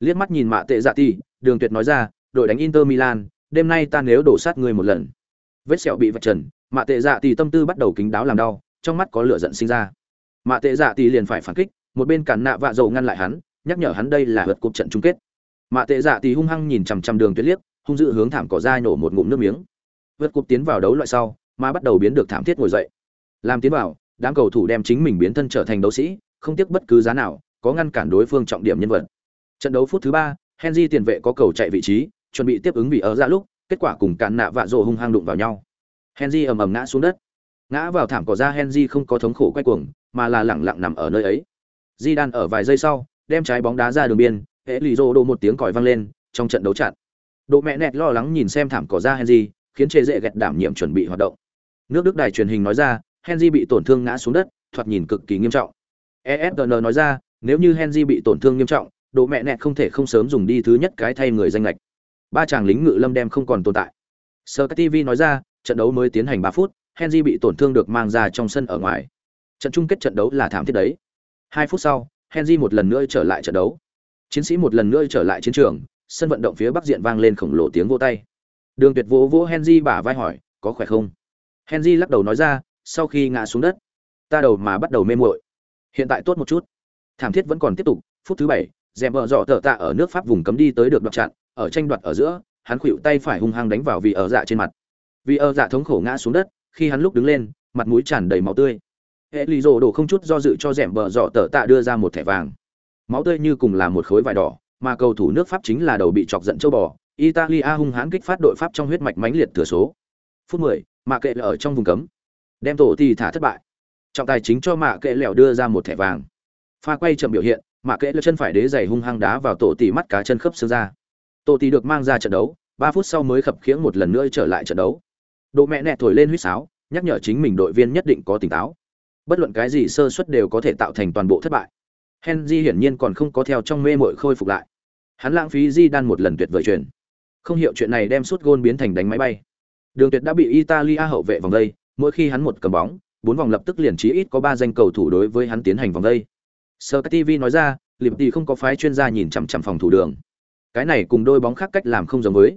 Liếc mắt nhìn mạ tệ dạ tỷ, đường tuyệt nói ra, đội đánh inter milan, đêm nay ta nếu đổ sát người một lần. Vết sẹo bị vạch trần, mạ tệ dạ tỷ tâm tư bắt đầu kính đáo làm đau, trong mắt có lửa giận sinh ra. Mạ tệ dạ tỷ liền phải phản kích, một bên cản nạ vạ dầu ngăn lại hắn, nhắc nhở hắn đây là vượt cục trận chung kết. Mạ tệ dạ tỷ hung hăng nhìn chằm chằm đường tuyệt liếc, hung dữ hướng thảm cỏ ra nổ một ngụm nước miếng vượt cục tiến vào đấu loại sau, mà bắt đầu biến được thảm thiết ngồi dậy. Làm tiến vào, đám cầu thủ đem chính mình biến thân trở thành đấu sĩ, không tiếc bất cứ giá nào, có ngăn cản đối phương trọng điểm nhân vật. Trận đấu phút thứ ba, henry tiền vệ có cầu chạy vị trí, chuẩn bị tiếp ứng bị ở ra lúc, kết quả cùng cạn nạ vạ rồ hung hăng đụng vào nhau. Henry ầm ầm ngã xuống đất. Ngã vào thảm cỏ ra henry không có thống khổ quay cuồng, mà là lẳng lặng nằm ở nơi ấy. Di đan ở vài giây sau, đem trái bóng đá ra đường biên, hệ lì rô đô một tiếng còi vang lên, trong trận đấu chặn. Độ mẹ nẹt lo lắng nhìn xem thảm cỏ ra henry khiến chê dễ gẹt đảm nhiệm chuẩn bị hoạt động. Nước đức đài truyền hình nói ra, henry bị tổn thương ngã xuống đất, thoạt nhìn cực kỳ nghiêm trọng. ESPN nói ra, nếu như henry bị tổn thương nghiêm trọng độ mẹ nẹt không thể không sớm dùng đi thứ nhất cái thay người danh lệch. Ba chàng lính ngự lâm đem không còn tồn tại. Sơ tv nói ra, trận đấu mới tiến hành ba phút, henry bị tổn thương được mang ra trong sân ở ngoài. Trận chung kết trận đấu là thảm thiết đấy. Hai phút sau, henry một lần nữa trở lại trận đấu. Chiến sĩ một lần nữa trở lại chiến trường, sân vận động phía bắc diện vang lên khổng lồ tiếng vô tay đường tuyệt vỗ vỗ henry bả vai hỏi, có khỏe không? Henry lắc đầu nói ra, sau khi ngã xuống đất, ta đầu mà bắt đầu mê muội. Hiện tại tốt một chút. Thảm thiết vẫn còn tiếp tục, phút thứ bảy dèm vợ dọ tở tạ ở nước pháp vùng cấm đi tới được đoạt chặn, ở tranh đoạt ở giữa, hắn khuỵu tay phải hung hăng đánh vào vì ở dạ trên mặt. Vì ở dạ thống khổ ngã xuống đất, khi hắn lúc đứng lên, mặt mũi tràn đầy máu tươi. Hệ đổ không chút do dự cho rẻm bờ dọ tở tạ đưa ra một thẻ vàng. Máu tươi như cùng là một khối vải đỏ, mà cầu thủ nước pháp chính là đầu bị chọc giận châu bò italia hung hãn kích phát đội pháp trong huyết mạch mãnh liệt thừa số. Phút 10, mạ kệ ở trong vùng cấm. Đem tổ thì thả thất bại. Trọng tài chính cho mạ kệ lẻo đưa ra một thẻ vàng. Pha quay chậm biểu hiện mạ kệ lơ chân phải đế giày hung hăng đá vào tổ tỷ mắt cá chân khớp xương ra. Tổ tỷ được mang ra trận đấu ba phút sau mới khập khiễng một lần nữa trở lại trận đấu. Độ mẹ nẹ thổi lên huýt sáo nhắc nhở chính mình đội viên nhất định có tỉnh táo. Bất luận cái gì sơ suất đều có thể tạo thành toàn bộ thất bại. Henry hiển nhiên còn không có theo trong mê mội khôi phục lại. Hắn lãng phí di đan một lần tuyệt vời truyền không hiểu chuyện này đem suốt gôn biến thành đánh máy bay. Đường tuyệt đã bị italia hậu vệ vòng đây, mỗi khi hắn một cầm bóng, bốn vòng lập tức liền chí ít có ba danh cầu thủ đối với hắn tiến hành vòng đây. Sơ tv nói ra, liệp không có phái chuyên gia nhìn chằm chằm phòng thủ đường. Cái này cùng đôi bóng khác cách làm không giống với.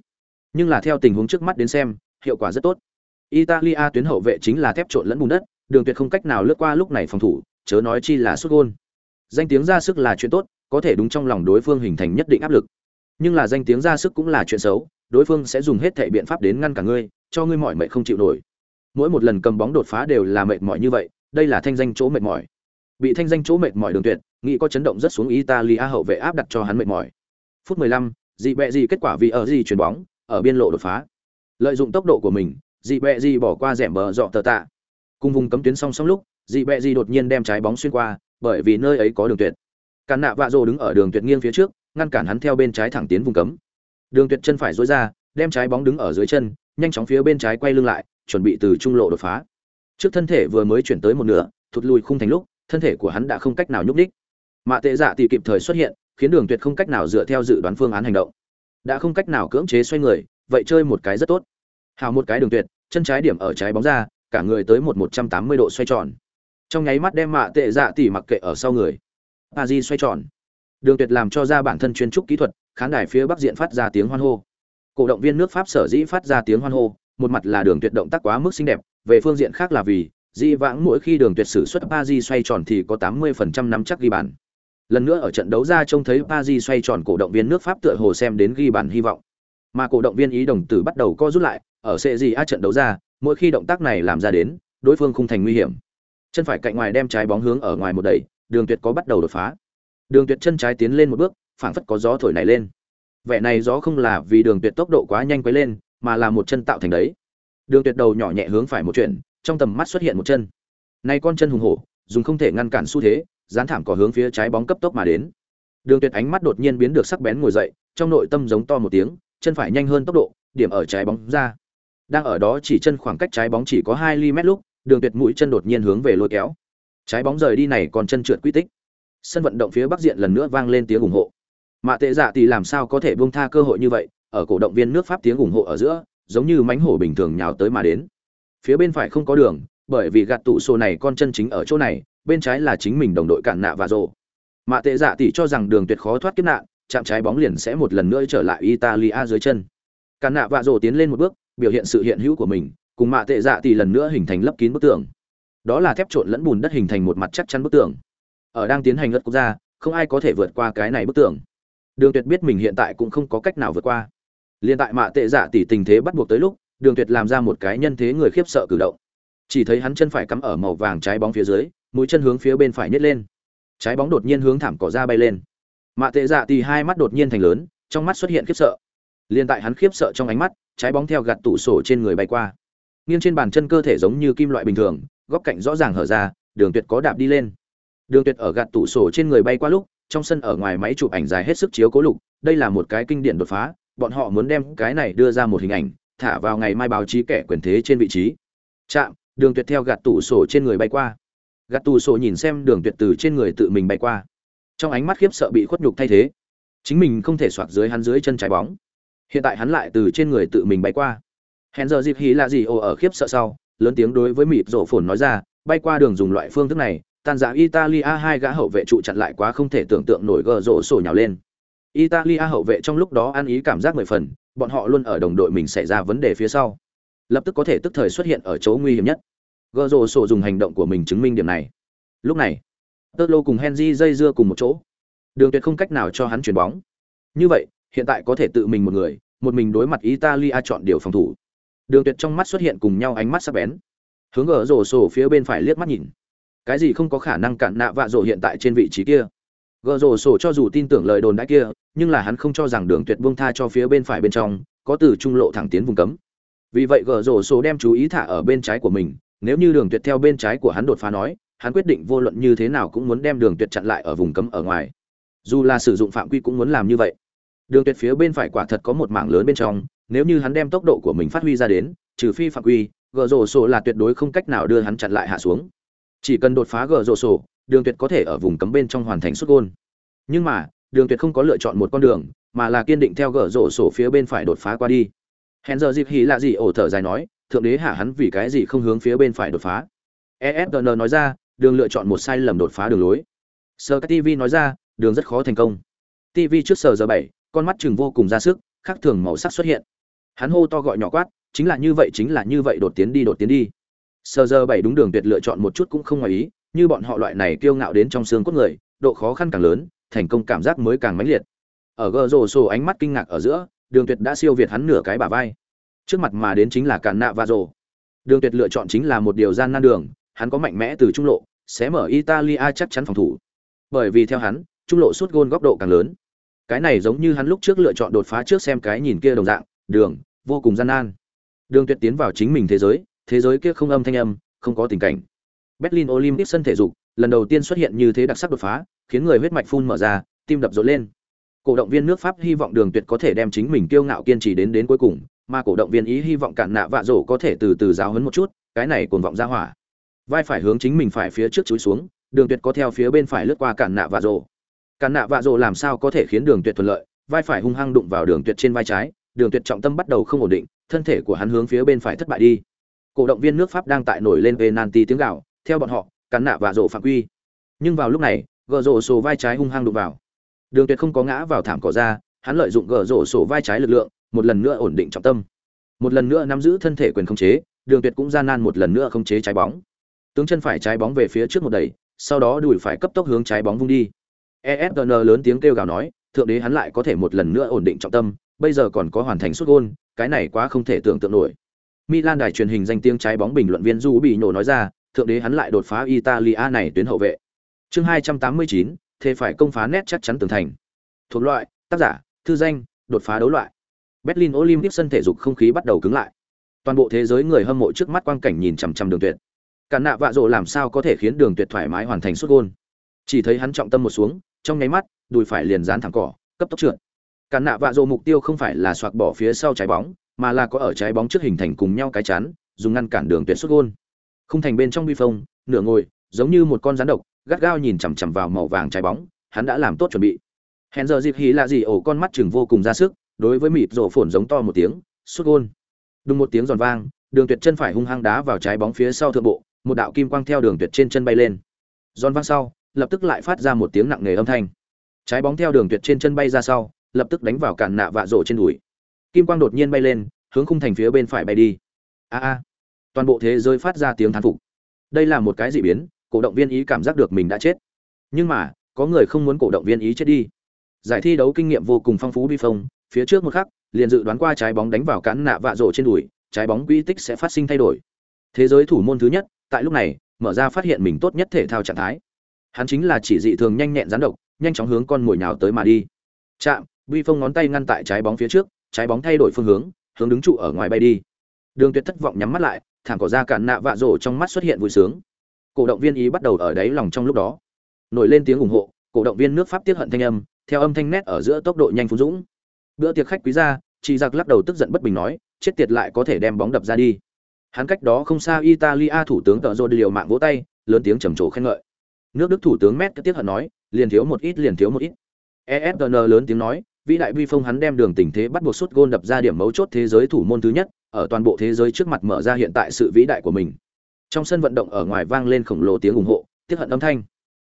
Nhưng là theo tình huống trước mắt đến xem, hiệu quả rất tốt. Italia tuyến hậu vệ chính là thép trộn lẫn bùn đất, đường tuyệt không cách nào lướt qua lúc này phòng thủ, chớ nói chi là xuất gôn. Danh tiếng ra sức là chuyện tốt, có thể đúng trong lòng đối phương hình thành nhất định áp lực nhưng là danh tiếng ra sức cũng là chuyện xấu đối phương sẽ dùng hết thể biện pháp đến ngăn cả ngươi cho ngươi mỏi mệt không chịu nổi. Mỗi một lần cầm bóng đột phá đều là mệt mỏi như vậy đây là thanh danh chỗ mệt mỏi. Bị thanh danh chỗ mệt mỏi đường tuyệt nghĩ có chấn động rất xuống italia hậu vệ áp đặt cho hắn mệt mỏi. Phút 15, dị bẹ gì kết quả vì ở gì chuyền bóng ở biên lộ đột phá. Lợi dụng tốc độ của mình dị bẹ gì bỏ qua rẻm bờ dọ tờ tạ. Cùng vùng cấm tuyến song song lúc dị bẹ gì đột nhiên đem trái bóng xuyên qua bởi vì nơi ấy có đường tuyệt. Càn nạ vạ rồ đứng ở đường tuyệt nghiêng phía trước ngăn cản hắn theo bên trái thẳng tiến vùng cấm. Đường tuyệt chân phải rối ra, đem trái bóng đứng ở dưới chân, nhanh chóng phía bên trái quay lưng lại, chuẩn bị từ trung lộ đột phá. Trước thân thể vừa mới chuyển tới một nửa, thụt lùi khung thành lúc, thân thể của hắn đã không cách nào nhúc đích mạ tệ dạ tỷ kịp thời xuất hiện, khiến đường tuyệt không cách nào dựa theo dự đoán phương án hành động. Đã không cách nào cưỡng chế xoay người, vậy chơi một cái rất tốt. Hào một cái đường tuyệt, chân trái điểm ở trái bóng ra, cả người tới một một trăm tám mươi độ xoay tròn. Trong nháy mắt đem mạ tệ dạ tỷ mặc kệ ở sau người. A xoay tròn đường tuyệt làm cho ra bản thân chuyên trúc kỹ thuật, khán đài phía bắc diện phát ra tiếng hoan hô. Cổ động viên nước pháp sở dĩ phát ra tiếng hoan hô, một mặt là đường tuyệt động tác quá mức xinh đẹp, về phương diện khác là vì, di vãng mỗi khi đường tuyệt sử xuất pa xoay tròn thì có 80% nắm chắc ghi bàn. Lần nữa ở trận đấu ra trông thấy pa xoay tròn, cổ động viên nước pháp tựa hồ xem đến ghi bàn hy vọng. Mà cổ động viên ý đồng tử bắt đầu co rút lại, ở sẽ gì a trận đấu ra, mỗi khi động tác này làm ra đến, đối phương không thành nguy hiểm. Chân phải cạnh ngoài đem trái bóng hướng ở ngoài một đẩy, đường tuyệt có bắt đầu đột phá đường tuyệt chân trái tiến lên một bước, phảng phất có gió thổi này lên. Vẻ này gió không là vì đường tuyệt tốc độ quá nhanh quấy lên, mà là một chân tạo thành đấy. Đường tuyệt đầu nhỏ nhẹ hướng phải một chuyện, trong tầm mắt xuất hiện một chân. Này con chân hùng hổ, dùng không thể ngăn cản xu thế gián thảm cỏ hướng phía trái bóng cấp tốc mà đến. Đường tuyệt ánh mắt đột nhiên biến được sắc bén ngồi dậy, trong nội tâm giống to một tiếng, chân phải nhanh hơn tốc độ, điểm ở trái bóng ra. Đang ở đó chỉ chân khoảng cách trái bóng chỉ có hai ly mét lúc, đường tuyệt mũi chân đột nhiên hướng về lôi kéo. Trái bóng rời đi này còn chân trượt quy tích sân vận động phía bắc diện lần nữa vang lên tiếng ủng hộ. Mạ tệ dạ thì làm sao có thể buông tha cơ hội như vậy, ở cổ động viên nước pháp tiếng ủng hộ ở giữa, giống như mánh hổ bình thường nhào tới mà đến. Phía bên phải không có đường, bởi vì gạt tụ sổ này con chân chính ở chỗ này, bên trái là chính mình đồng đội cản nạ và rộ mạ tệ dạ tỷ cho rằng đường tuyệt khó thoát kiếp nạn, chạm trái bóng liền sẽ một lần nữa trở lại italia dưới chân. Cản nạ và rộ tiến lên một bước, biểu hiện sự hiện hữu của mình, cùng mạ tệ dạ tỷ lần nữa hình thành lấp kín bức tường. Đó là thép trộn lẫn bùn đất hình thành một mặt chắc chắn bức tường ở đang tiến hành ngất quốc gia, không ai có thể vượt qua cái này bức tường. Đường tuyệt biết mình hiện tại cũng không có cách nào vượt qua. Liền tại mạ tệ dạ tỷ tình thế bắt buộc tới lúc, đường tuyệt làm ra một cái nhân thế người khiếp sợ cử động. Chỉ thấy hắn chân phải cắm ở màu vàng trái bóng phía dưới, mũi chân hướng phía bên phải nhét lên. Trái bóng đột nhiên hướng thảm cỏ ra bay lên. Mạ tệ dạ tỷ hai mắt đột nhiên thành lớn, trong mắt xuất hiện khiếp sợ. Liền tại hắn khiếp sợ trong ánh mắt, trái bóng theo gạt tủ sổ trên người bay qua. Nghiêng trên bàn chân cơ thể giống như kim loại bình thường, góc cạnh rõ ràng hở ra, đường tuyệt có đạp đi lên đường tuyệt ở gạt tủ sổ trên người bay qua lúc, trong sân ở ngoài máy chụp ảnh dài hết sức chiếu cố lục, đây là một cái kinh điển đột phá, bọn họ muốn đem cái này đưa ra một hình ảnh, thả vào ngày mai báo chí kẻ quyền thế trên vị trí. Chạm, đường tuyệt theo gạt tủ sổ trên người bay qua. Gạt tủ sổ nhìn xem đường tuyệt từ trên người tự mình bay qua. Trong ánh mắt khiếp sợ bị khuất nhục thay thế. Chính mình không thể soạt dưới hắn dưới chân trái bóng. Hiện tại hắn lại từ trên người tự mình bay qua. Hẹn giờ dịp hí là gì ồ ở khiếp sợ sau, lớn tiếng đối với mịp rổ phồn nói ra, bay qua đường dùng loại phương thức này tan giã italia hai gã hậu vệ trụ chặn lại quá không thể tưởng tượng nổi gờ rổ sổ nhào lên. Italia hậu vệ trong lúc đó ăn ý cảm giác mười phần, bọn họ luôn ở đồng đội mình xảy ra vấn đề phía sau. Lập tức có thể tức thời xuất hiện ở chỗ nguy hiểm nhất. Gờ rổ sổ dùng hành động của mình chứng minh điểm này. Lúc này tơ lô cùng henry dây dưa cùng một chỗ. Đường tuyệt không cách nào cho hắn chuyền bóng. Như vậy, hiện tại có thể tự mình một người, một mình đối mặt italia chọn điều phòng thủ. Đường tuyệt trong mắt xuất hiện cùng nhau ánh mắt sắc bén. Hướng gờ rổ sổ phía bên phải liếc mắt nhìn cái gì không có khả năng cản nạ vạ rổ hiện tại trên vị trí kia. Gờ rổ sổ cho dù tin tưởng lời đồn đã kia, nhưng là hắn không cho rằng đường tuyệt buông tha cho phía bên phải bên trong, có từ trung lộ thẳng tiến vùng cấm. Vì vậy gờ rổ sổ đem chú ý thả ở bên trái của mình, nếu như đường tuyệt theo bên trái của hắn đột phá nói, hắn quyết định vô luận như thế nào cũng muốn đem đường tuyệt chặn lại ở vùng cấm ở ngoài. Dù là sử dụng phạm quy cũng muốn làm như vậy. Đường tuyệt phía bên phải quả thật có một mảng lớn bên trong, nếu như hắn đem tốc độ của mình phát huy ra đến, trừ phi phạm quy, gờ rổ sổ là tuyệt đối không cách nào đưa hắn chặn lại hạ xuống chỉ cần đột phá gờ rổ sổ, đường tuyệt có thể ở vùng cấm bên trong hoàn thành xuất gôn. Nhưng mà, đường tuyệt không có lựa chọn một con đường, mà là kiên định theo gờ rổ sổ phía bên phải đột phá qua đi. Hèn giờ dịp hỉ là gì ổ thở dài nói, thượng đế hạ hắn vì cái gì không hướng phía bên phải đột phá? Esgn nói ra, đường lựa chọn một sai lầm đột phá đường lối. Sơ tv nói ra, đường rất khó thành công. Tv trước sờ giờ bảy, con mắt chừng vô cùng ra sức khác thường màu sắc xuất hiện. Hắn hô to gọi nhỏ quát, chính là như vậy, chính là như vậy, đột tiến đi, đột tiến đi sờ giờ bảy đúng đường tuyệt lựa chọn một chút cũng không ngoài ý, như bọn họ loại này kiêu ngạo đến trong xương cốt người, độ khó khăn càng lớn, thành công cảm giác mới càng mãnh liệt. Ở gờ rổ sổ ánh mắt kinh ngạc ở giữa, đường tuyệt đã siêu việt hắn nửa cái bả vai. Trước mặt mà đến chính là cản nạ và rổ đường tuyệt lựa chọn chính là một điều gian nan đường, hắn có mạnh mẽ từ trung lộ, sẽ mở italia chắc chắn phòng thủ. Bởi vì theo hắn, trung lộ suốt gôn góc độ càng lớn. Cái này giống như hắn lúc trước lựa chọn đột phá trước xem cái nhìn kia đồng dạng, đường, vô cùng gian nan. Đường tuyệt tiến vào chính mình thế giới thế giới kia không âm thanh âm, không có tình cảnh. Berlin olympic sân thể dục, lần đầu tiên xuất hiện như thế đặc sắc đột phá, khiến người huyết mạch phun mở ra, tim đập rộn lên. Cổ động viên nước pháp hy vọng đường tuyệt có thể đem chính mình kiêu ngạo kiên trì đến đến cuối cùng, mà cổ động viên ý hy vọng cản nạ vạ rổ có thể từ từ giáo hấn một chút, cái này cuồng vọng ra hỏa. Vai phải hướng chính mình phải phía trước chúi xuống, đường tuyệt có theo phía bên phải lướt qua cản nạ vạ rổ. Cản nạ vạ rổ làm sao có thể khiến đường tuyệt thuận lợi, vai phải hung hăng đụng vào đường tuyệt trên vai trái, đường tuyệt trọng tâm bắt đầu không ổn định, thân thể của hắn hướng phía bên phải thất bại đi cổ động viên nước pháp đang tại nổi lên về nanti tiếng gạo theo bọn họ, cắn nạ và rổ phạm quy. Nhưng vào lúc này, gờ rổ sổ vai trái hung hăng đụng vào. Đường tuyệt không có ngã vào thảm cỏ ra, hắn lợi dụng gờ rổ sổ vai trái lực lượng, một lần nữa ổn định trọng tâm. Một lần nữa nắm giữ thân thể quyền khống chế, đường tuyệt cũng gian nan một lần nữa khống chế trái bóng. Tướng chân phải trái bóng về phía trước một đẩy, sau đó đùi phải cấp tốc hướng trái bóng vung đi. Esn lớn tiếng kêu gào nói, thượng đế hắn lại có thể một lần nữa ổn định trọng tâm, bây giờ còn có hoàn thành suốt gôn, cái này quá không thể tưởng tượng nổi milan đài truyền hình danh tiếng trái bóng bình luận viên du bị nổ nói ra, thượng đế hắn lại đột phá italia này tuyến hậu vệ. Chương hai trăm tám mươi chín, thế phải công phá nét chắc chắn tường thành. Thuộc loại, tác giả, thư danh, đột phá đấu loại. Berlin olympic sân thể dục không khí bắt đầu cứng lại. Toàn bộ thế giới người hâm mộ trước mắt quang cảnh nhìn chằm chằm đường tuyệt. Cản nạ vạ rộ làm sao có thể khiến đường tuyệt thoải mái hoàn thành sút gôn? Chỉ thấy hắn trọng tâm một xuống, trong nháy mắt, đùi phải liền dán thẳng cỏ, cấp tốc trượt. Cản nạ vạ rộ mục tiêu không phải là xoạc bỏ phía sau trái bóng mà là có ở trái bóng trước hình thành cùng nhau cái chắn dùng ngăn cản đường tuyệt xuất gôn. Không thành bên trong bi phong nửa ngồi, giống như một con rắn độc, gắt gao nhìn chằm chằm vào màu vàng trái bóng, hắn đã làm tốt chuẩn bị. Hẹn giờ dịp hí là gì ổ con mắt chừng vô cùng ra sức, đối với mịt rổ phồn giống to một tiếng xuất gôn. Đùng một tiếng giòn vang, đường tuyệt chân phải hung hăng đá vào trái bóng phía sau thượng bộ, một đạo kim quang theo đường tuyệt trên chân bay lên. Giòn vang sau, lập tức lại phát ra một tiếng nặng nề âm thanh. Trái bóng theo đường tuyệt trên chân bay ra sau, lập tức đánh vào cản nạ vạ rổ trên đùi kim quang đột nhiên bay lên, hướng khung thành phía bên phải bay đi. A a. Toàn bộ thế giới phát ra tiếng thán phục. Đây là một cái dị biến, cổ động viên ý cảm giác được mình đã chết. Nhưng mà, có người không muốn cổ động viên ý chết đi. Giải thi đấu kinh nghiệm vô cùng phong phú bi phong phía trước một khắc, liền dự đoán qua trái bóng đánh vào cán nạ vạ rổ trên đùi, trái bóng quy tích sẽ phát sinh thay đổi. Thế giới thủ môn thứ nhất, tại lúc này, mở ra phát hiện mình tốt nhất thể thao trạng thái. Hắn chính là chỉ dị thường nhanh nhẹn gián độc, nhanh chóng hướng con mồi nhào tới mà đi. Chạm vi phong ngón tay ngăn tại trái bóng phía trước trái bóng thay đổi phương hướng hướng đứng trụ ở ngoài bay đi. Đường tuyệt thất vọng nhắm mắt lại thảm cỏ ra cản nạ vạ rổ trong mắt xuất hiện vui sướng. Cổ động viên ý bắt đầu ở đáy lòng trong lúc đó. Nổi lên tiếng ủng hộ cổ động viên nước pháp tiết hận thanh âm theo âm thanh nét ở giữa tốc độ nhanh phú dũng. Bữa tiệc khách quý ra, chị giặc lắc đầu tức giận bất bình nói chết tiệt lại có thể đem bóng đập ra đi. Hắn cách đó không xa italia thủ tướng tợ rô liều mạng vỗ tay lớn tiếng trầm trồ khen ngợi. Nước đức thủ tướng mét tiết hận nói liền thiếu một ít liền thiếu một ít. Efn lớn tiếng nói vĩ đại vi phong hắn đem đường tình thế bắt buộc suốt gôn đập ra điểm mấu chốt thế giới thủ môn thứ nhất, ở toàn bộ thế giới trước mặt mở ra hiện tại sự vĩ đại của mình. Trong sân vận động ở ngoài vang lên khổng lồ tiếng ủng hộ, tiếc hận âm thanh.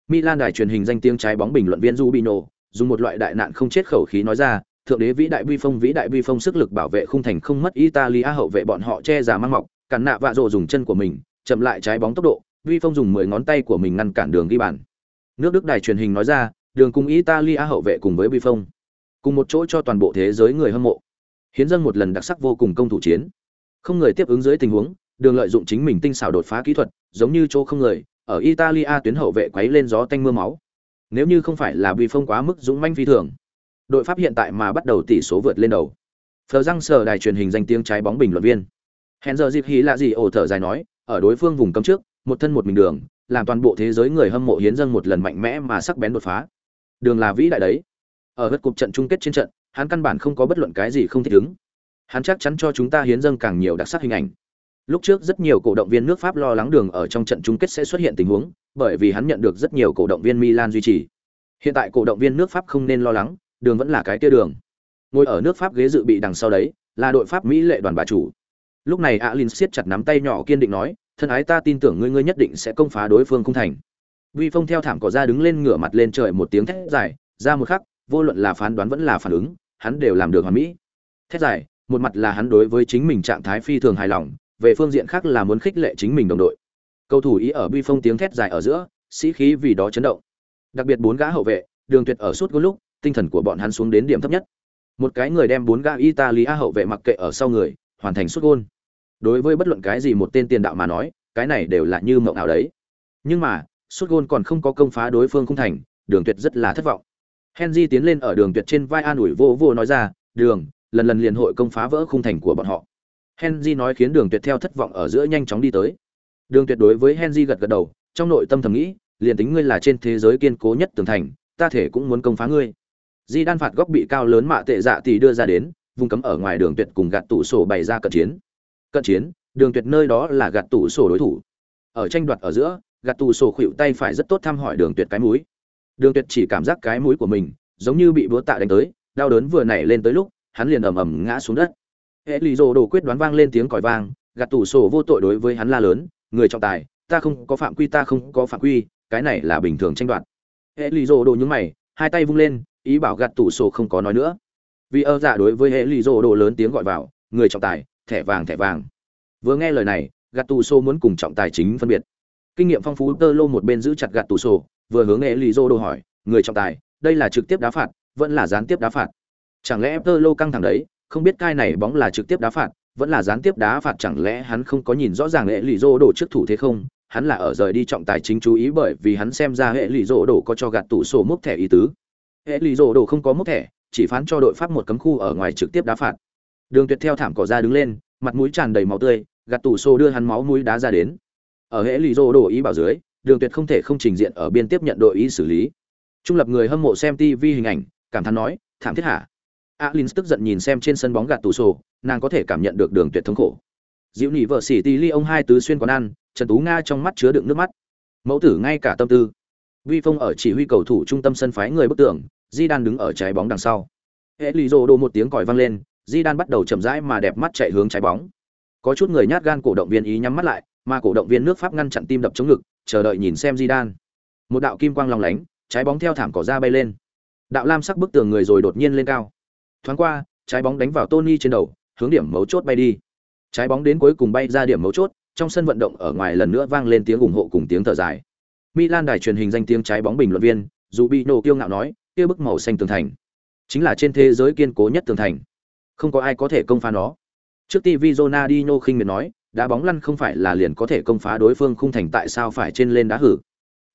Milan đài truyền hình danh tiếng trái bóng bình luận viên Rubino, dùng một loại đại nạn không chết khẩu khí nói ra, thượng đế vĩ đại vi phong vĩ đại vi phong sức lực bảo vệ khung thành không mất italia, hậu vệ bọn họ che giả mang mọc, cản nạ vạ rộ dùng chân của mình, chậm lại trái bóng tốc độ vi phong dùng mười ngón tay của mình ngăn cản đường ghi bàn. Nước đức đài truyền hình nói ra, đường cùng italia, hậu vệ cùng với vi phong cùng một chỗ cho toàn bộ thế giới người hâm mộ. Hiến dân một lần đặc sắc vô cùng công thủ chiến. Không người tiếp ứng dưới tình huống, đường lợi dụng chính mình tinh xảo đột phá kỹ thuật, giống như chỗ không người, ở italia tuyến hậu vệ quấy lên gió tanh mưa máu. Nếu như không phải là vi phong quá mức dũng manh phi thường, đội pháp hiện tại mà bắt đầu tỷ số vượt lên đầu. Phờ răng sờ đài truyền hình danh tiếng trái bóng bình luận viên. Hẹn giờ dịp hí là gì ổ thở dài nói, ở đối phương vùng cấm trước, một thân một mình đường, làm toàn bộ thế giới người hâm mộ hiến dâng một lần mạnh mẽ mà sắc bén đột phá. Đường là vĩ đại đấy ở hất cục trận chung kết trên trận hắn căn bản không có bất luận cái gì không thích ứng. Hắn chắc chắn cho chúng ta hiến dâng càng nhiều đặc sắc hình ảnh. Lúc trước rất nhiều cổ động viên nước pháp lo lắng đường ở trong trận chung kết sẽ xuất hiện tình huống bởi vì hắn nhận được rất nhiều cổ động viên milan duy trì. Hiện tại cổ động viên nước pháp không nên lo lắng đường vẫn là cái kia đường. Ngồi ở nước pháp ghế dự bị đằng sau đấy là đội pháp mỹ lệ đoàn bà chủ. Lúc này alin siết chặt nắm tay nhỏ kiên định nói thân ái ta tin tưởng ngươi ngươi nhất định sẽ công phá đối phương không thành. Vi Phong theo thảm cỏ ra đứng lên ngửa mặt lên trời một tiếng thét dài, ra một khắc, vô luận là phán đoán vẫn là phản ứng, hắn đều làm được hoàn mỹ. Thét dài, một mặt là hắn đối với chính mình trạng thái phi thường hài lòng, về phương diện khác là muốn khích lệ chính mình đồng đội. Cầu thủ ý ở bi Phong tiếng thét dài ở giữa, sĩ khí vì đó chấn động. Đặc biệt bốn gã hậu vệ, Đường Tuyệt ở suốt gol lúc, tinh thần của bọn hắn xuống đến điểm thấp nhất. Một cái người đem bốn gã Italia hậu vệ mặc kệ ở sau người, hoàn thành suốt gol. Đối với bất luận cái gì một tên tiền đạo mà nói, cái này đều là như mộng ảo đấy. Nhưng mà, suốt gôn còn không có công phá đối phương không thành, Đường Tuyệt rất là thất vọng. Henry tiến lên ở Đường Tuyệt trên vai an ủi vô vô nói ra, "Đường, lần lần liền hội công phá vỡ khung thành của bọn họ." Henry nói khiến Đường Tuyệt theo thất vọng ở giữa nhanh chóng đi tới. Đường Tuyệt đối với Henry gật gật đầu, trong nội tâm thầm nghĩ, liền tính ngươi là trên thế giới kiên cố nhất tường thành, ta thể cũng muốn công phá ngươi. Di đan phạt góc bị cao lớn mạ tệ dạ tỷ đưa ra đến, vùng cấm ở ngoài Đường Tuyệt cùng gạt tủ sổ bày ra cận chiến. Cận chiến, Đường Tuyệt nơi đó là gạt tủ sổ đối thủ. Ở tranh đoạt ở giữa, gạt tủ sổ khuỵu tay phải rất tốt thăm hỏi đường tuyệt cái mũi đường tuyệt chỉ cảm giác cái mũi của mình giống như bị búa tạ đánh tới, đau đớn vừa nảy lên tới lúc, hắn liền ầm ầm ngã xuống đất. Hệ lì rồ đồ quyết đoán vang lên tiếng còi vang, gạt tù sổ vô tội đối với hắn la lớn, người trọng tài, ta không có phạm quy, ta không có phạm quy, cái này là bình thường tranh đoạt. Hệ lì rồ đồ nhúng mày, hai tay vung lên, ý bảo gạt tù sổ không có nói nữa. Vì ơ giả đối với hệ lì rồ đồ lớn tiếng gọi vào, người trọng tài, thẻ vàng thẻ vàng. Vừa nghe lời này, gạt tù sổ muốn cùng trọng tài chính phân biệt. Kinh nghiệm phong phú tơ lô một bên giữ chặt gạt tủ sổ vừa hướng nghệ lý dô đồ hỏi, người trọng tài, đây là trực tiếp đá phạt, vẫn là gián tiếp đá phạt? Chẳng lẽ tơ lô căng thẳng đấy, không biết cai này bóng là trực tiếp đá phạt, vẫn là gián tiếp đá phạt, chẳng lẽ hắn không có nhìn rõ ràng hệ lì dô đồ trước thủ thế không? Hắn là ở rời đi trọng tài chính chú ý bởi vì hắn xem ra hệ lì dô đồ có cho gạt tủ sổ mốc thẻ ý tứ. Hệ lì dô đồ không có mốc thẻ, chỉ phán cho đội pháp một cấm khu ở ngoài trực tiếp đá phạt. Đường tuyệt theo thảm cỏ ra đứng lên, mặt mũi tràn đầy máu tươi, gạt tủ sổ đưa hắn máu mũi đá ra đến. Ở hệ lì dô đồ ý bảo dưới đường tuyệt không thể không trình diện ở biên tiếp nhận đội ý xử lý. Trung lập người hâm mộ xem tv hình ảnh cảm thán nói thảm thiết hả? Alin tức giận nhìn xem trên sân bóng gạt tủ sổ nàng có thể cảm nhận được đường tuyệt thống khổ. Diệu nỉ vợ xỉ tì ly ông hai tứ xuyên quán ăn trần tú nga trong mắt chứa đựng nước mắt. Mẫu tử ngay cả tâm tư. Vi phong ở chỉ huy cầu thủ trung tâm sân phái người bức tường di đan đứng ở trái bóng đằng sau. Hệ lì rô đồ một tiếng còi vang lên di đan bắt đầu chậm rãi mà đẹp mắt chạy hướng trái bóng. Có chút người nhát gan cổ động viên ý nhắm mắt lại mà cổ động viên nước Pháp ngăn chặn tim đập chống ngực, chờ đợi nhìn xem Zidane. Một đạo kim quang lòng lánh, trái bóng theo thảm cỏ ra bay lên. Đạo lam sắc bức tường người rồi đột nhiên lên cao. Thoáng qua, trái bóng đánh vào Tony trên đầu, hướng điểm mấu chốt bay đi. Trái bóng đến cuối cùng bay ra điểm mấu chốt, trong sân vận động ở ngoài lần nữa vang lên tiếng ủng hộ cùng tiếng thở dài. Milan đài truyền hình danh tiếng trái bóng bình luận viên, Rubino kiêu ngạo nói, kia bức màu xanh tường thành, chính là trên thế giới kiên cố nhất tường thành. Không có ai có thể công phá nó. Trước TV Ronaldinho khinh miệt nói, đá bóng lăn không phải là liền có thể công phá đối phương khung thành tại sao phải trên lên đá hử.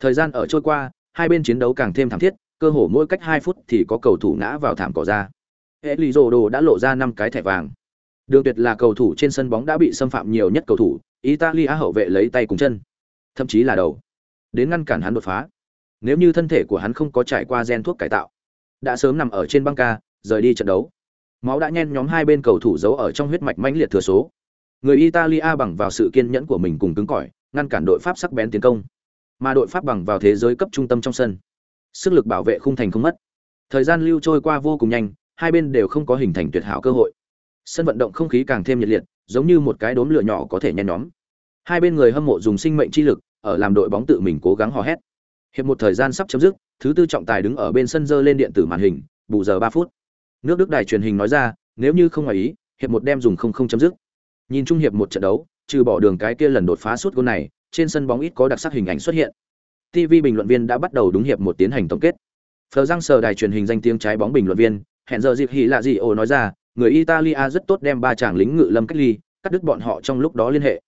Thời gian ở trôi qua, hai bên chiến đấu càng thêm thảm thiết, cơ hồ mỗi cách 2 phút thì có cầu thủ ngã vào thảm cỏ ra. Elizoro đã lộ ra 5 cái thẻ vàng. Đường Tuyệt là cầu thủ trên sân bóng đã bị xâm phạm nhiều nhất cầu thủ, Italia hậu vệ lấy tay cùng chân, thậm chí là đầu, đến ngăn cản hắn đột phá. Nếu như thân thể của hắn không có trải qua gen thuốc cải tạo, đã sớm nằm ở trên băng ca, rời đi trận đấu. Máu đã nhen nhóm hai bên cầu thủ giấu ở trong huyết mạch mãnh liệt thừa số, Người Italia bằng vào sự kiên nhẫn của mình cùng cứng cỏi, ngăn cản đội Pháp sắc bén tiến công. Mà đội Pháp bằng vào thế giới cấp trung tâm trong sân. Sức lực bảo vệ khung thành không mất. Thời gian lưu trôi qua vô cùng nhanh, hai bên đều không có hình thành tuyệt hảo cơ hội. Sân vận động không khí càng thêm nhiệt liệt, giống như một cái đốm lửa nhỏ có thể nhen nhóm. Hai bên người hâm mộ dùng sinh mệnh chi lực ở làm đội bóng tự mình cố gắng hò hét. Hiệp một thời gian sắp chấm dứt, thứ tư trọng tài đứng ở bên sân dơ lên điện tử màn hình, bù giờ ba phút. Nước Đức đài truyền hình nói ra, nếu như không ngoài ý, hiệp một đem dùng không không chấm dứt. Nhìn trung hiệp một trận đấu, trừ bỏ đường cái kia lần đột phá suốt gol này, trên sân bóng ít có đặc sắc hình ảnh xuất hiện. TV bình luận viên đã bắt đầu đúng hiệp một tiến hành tổng kết. Phờ răng sờ đài truyền hình danh tiếng trái bóng bình luận viên, hẹn giờ dịp hỉ lạ gì ồ nói ra, người Italia rất tốt đem ba chàng lính ngự lâm cách ly, cắt đứt bọn họ trong lúc đó liên hệ.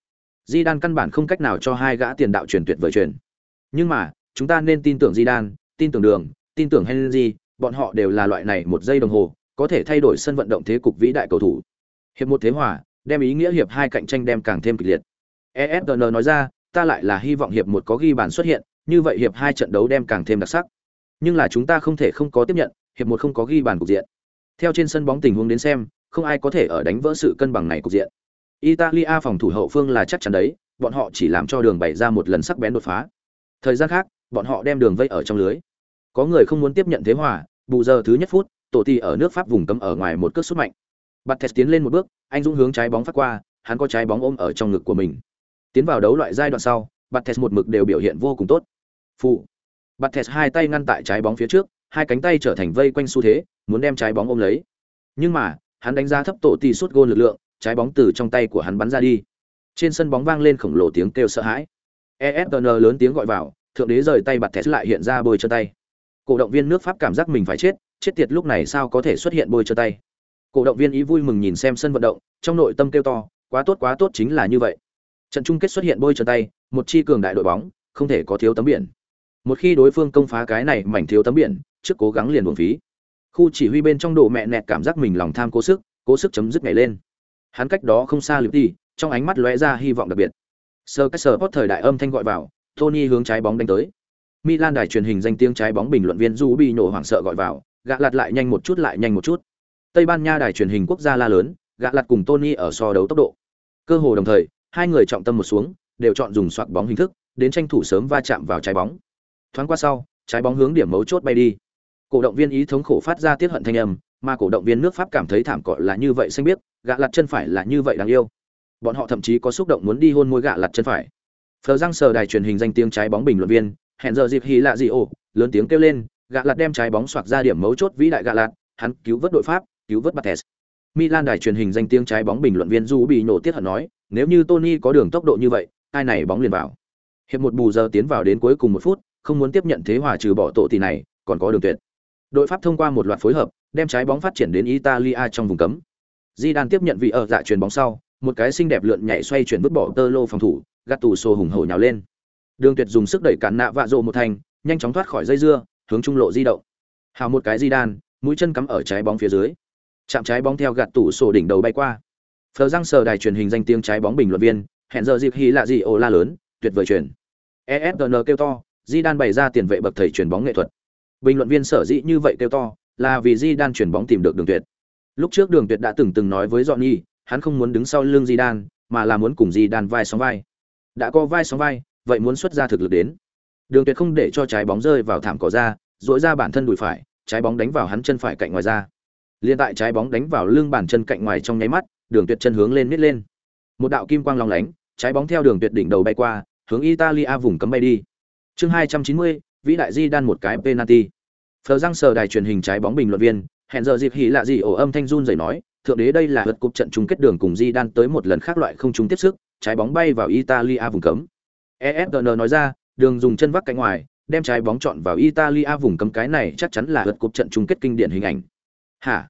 Di Đan căn bản không cách nào cho hai gã tiền đạo truyền tuyệt vời truyền. Nhưng mà, chúng ta nên tin tưởng Di Đan, tin tưởng Đường, tin tưởng Henry, bọn họ đều là loại này một giây đồng hồ, có thể thay đổi sân vận động thế cục vĩ đại cầu thủ. Hiệp một thế hòa, đem ý nghĩa hiệp hai cạnh tranh đem càng thêm kịch liệt. ESN nói ra, ta lại là hy vọng hiệp một có ghi bàn xuất hiện, như vậy hiệp hai trận đấu đem càng thêm đặc sắc. Nhưng là chúng ta không thể không có tiếp nhận, hiệp một không có ghi bàn cục diện. Theo trên sân bóng tình huống đến xem, không ai có thể ở đánh vỡ sự cân bằng này cục diện. Italia phòng thủ hậu phương là chắc chắn đấy, bọn họ chỉ làm cho đường bày ra một lần sắc bén đột phá. Thời gian khác, bọn họ đem đường vây ở trong lưới. Có người không muốn tiếp nhận thế hòa, bù giờ thứ nhất phút, tổ tỷ ở nước Pháp vùng cấm ở ngoài một cước sút mạnh. Bạt Thẹt tiến lên một bước, anh dũng hướng trái bóng phát qua, hắn có trái bóng ôm ở trong ngực của mình. Tiến vào đấu loại giai đoạn sau, Bạt Thẹt một mực đều biểu hiện vô cùng tốt. phụ bạt thẹt hai tay ngăn tại trái bóng phía trước hai cánh tay trở thành vây quanh xu thế muốn đem trái bóng ôm lấy. Nhưng mà hắn đánh giá thấp tổ tỷ suốt gôn lực lượng trái bóng từ trong tay của hắn bắn ra đi. Trên sân bóng vang lên khổng lồ tiếng kêu sợ hãi. Esn lớn tiếng gọi vào thượng đế rời tay bạt thẹt lại hiện ra bôi chân tay. Cổ động viên nước pháp cảm giác mình phải chết chết tiệt lúc này sao có thể xuất hiện bôi chân tay? Cổ động viên ý vui mừng nhìn xem sân vận động, trong nội tâm kêu to, quá tốt quá tốt chính là như vậy. Trận chung kết xuất hiện bôi chân tay, một chi cường đại đội bóng, không thể có thiếu tấm biển. Một khi đối phương công phá cái này mảnh thiếu tấm biển, trước cố gắng liền buồn phí. Khu chỉ huy bên trong độ mẹ nẹt cảm giác mình lòng tham cố sức cố sức chấm dứt ngày lên. Hắn cách đó không xa lượt đi trong ánh mắt lóe ra hy vọng đặc biệt. Sơ cách sơ post thời đại âm thanh gọi vào, tony hướng trái bóng đánh tới. Milan đài truyền hình danh tiếng trái bóng bình luận viên du bị nổ hoảng sợ gọi vào, gạ lạt lại nhanh một chút, lại nhanh một chút tây ban nha đài truyền hình quốc gia la lớn gạ lặt cùng tony ở so đấu tốc độ. Cơ hồ đồng thời, hai người trọng tâm một xuống, đều chọn dùng soạt bóng hình thức, đến tranh thủ sớm va chạm vào trái bóng. Thoáng qua sau, trái bóng hướng điểm mấu chốt bay đi. Cổ động viên ý thống khổ phát ra tiết hận thanh âm, mà cổ động viên nước pháp cảm thấy thảm cọ là như vậy xanh biết gạ lặt chân phải là như vậy đáng yêu. Bọn họ thậm chí có xúc động muốn đi hôn môi gạ lặt chân phải. Phờ răng sờ đài truyền hình danh tiếng trái bóng bình luận viên, hẹn giờ dịp hí lạ gì ồ lớn tiếng kêu lên gạ lặt đem trái bóng xoạc ra điểm mấu chốt vĩ đại gạ lặt hắn cứu vớt đội pháp cứu vớt Bates. Milan đài truyền hình danh tiếng trái bóng bình luận viên Du bị nổ tiết hận nói, nếu như Tony có đường tốc độ như vậy, ai này bóng liền vào. Hiệp một bù giờ tiến vào đến cuối cùng một phút, không muốn tiếp nhận thế hòa trừ bỏ tổ tỷ này, còn có đường tuyệt. Đội Pháp thông qua một loạt phối hợp, đem trái bóng phát triển đến Italia trong vùng cấm. Zidane tiếp nhận vị ở dạ truyền bóng sau, một cái xinh đẹp lượn nhảy xoay chuyển vứt bỏ tơ lô phòng thủ, Gattuso hùng hổ nhào lên. Đường Tuyệt dùng sức đẩy cản nạ vạ rộ một thành, nhanh chóng thoát khỏi dây dưa, hướng trung lộ di động. Hào một cái Zidane, mũi chân cắm ở trái bóng phía dưới. Chạm trái bóng theo gạt tủ sổ đỉnh đầu bay qua. Phờ răng sờ đài truyền hình danh tiếng trái bóng bình luận viên, hẹn giờ dịp hí lạ gì ồ la lớn, tuyệt vời truyền. ESPN kêu to, Zidane bày ra tiền vệ bậc thầy chuyển bóng nghệ thuật. Bình luận viên sở dĩ như vậy kêu to, là vì Zidane chuyển bóng tìm được đường tuyệt. Lúc trước Đường Tuyệt đã từng từng nói với Johnny, hắn không muốn đứng sau lưng Zidane, mà là muốn cùng Zidane vai sóng vai. Đã có vai sóng vai, vậy muốn xuất ra thực lực đến. Đường Tuyệt không để cho trái bóng rơi vào thảm cỏ ra, dỗi ra bản thân đùi phải, trái bóng đánh vào hắn chân phải cạnh ngoài ra. Liên tại trái bóng đánh vào lưng bàn chân cạnh ngoài trong nháy mắt, Đường Tuyệt chân hướng lên nít lên. Một đạo kim quang long lánh, trái bóng theo Đường Tuyệt đỉnh đầu bay qua, hướng Italia vùng cấm bay đi. Chương 290, vĩ đại Di đan một cái penalty. Phờ răng sờ đài truyền hình trái bóng bình luận viên, hẹn giờ dịp hỉ lạ gì ổ âm thanh run rẩy nói, thượng đế đây là lượt cục trận chung kết đường cùng Di đan tới một lần khác loại không chung tiếp sức, trái bóng bay vào Italia vùng cấm. ESPN nói ra, đường dùng chân vác cánh ngoài, đem trái bóng chọn vào Italia vùng cấm cái này chắc chắn là lượt cục trận chung kết kinh điển hình ảnh. Hả?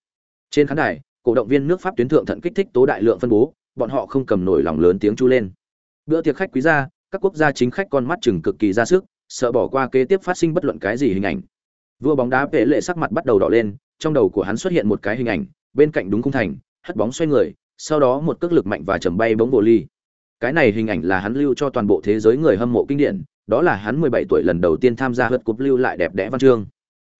Trên khán đài, cổ động viên nước Pháp tuyến thượng thận kích thích tố đại lượng phân bố, bọn họ không cầm nổi lòng lớn tiếng chu lên. Bữa tiệc khách quý gia, các quốc gia chính khách con mắt chừng cực kỳ ra sức, sợ bỏ qua kế tiếp phát sinh bất luận cái gì hình ảnh. Vua bóng đá Pele sắc mặt bắt đầu đỏ lên, trong đầu của hắn xuất hiện một cái hình ảnh, bên cạnh đúng khung thành, hất bóng xoay người, sau đó một cước lực mạnh và chầm bay bóng vô ly. Cái này hình ảnh là hắn lưu cho toàn bộ thế giới người hâm mộ kinh điển, đó là hắn 17 tuổi lần đầu tiên tham gia hất cúp lưu lại đẹp đẽ văn chương.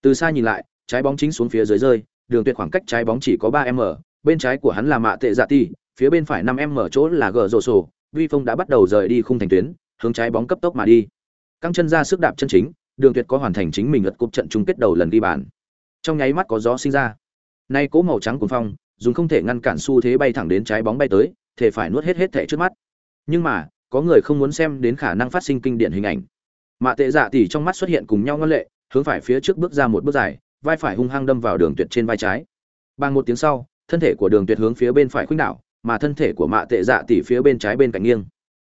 Từ xa nhìn lại, trái bóng chính xuống phía dưới rơi, đường tuyệt khoảng cách trái bóng chỉ có 3m, bên trái của hắn là mạ tệ dạ ti, phía bên phải 5m chỗ là gờ rồ sổ, vi phong đã bắt đầu rời đi khung thành tuyến, hướng trái bóng cấp tốc mà đi. Căng chân ra sức đạp chân chính, đường tuyệt có hoàn thành chính mình lật cúp trận chung kết đầu lần đi bàn. Trong nháy mắt có gió sinh ra. Nay cố màu trắng cuồng phong dùng không thể ngăn cản xu thế bay thẳng đến trái bóng bay tới thể phải nuốt hết hết thể trước mắt. Nhưng mà có người không muốn xem đến khả năng phát sinh kinh điển hình ảnh. Mạ tệ dạ Tỷ trong mắt xuất hiện cùng nhau ngân lệ hướng phải phía trước bước ra một bước dài vai phải hung hăng đâm vào đường tuyệt trên vai trái. Bằng một tiếng sau, thân thể của đường tuyệt hướng phía bên phải khuynh đảo, mà thân thể của mạ tệ dạ tỉ phía bên trái bên cạnh nghiêng.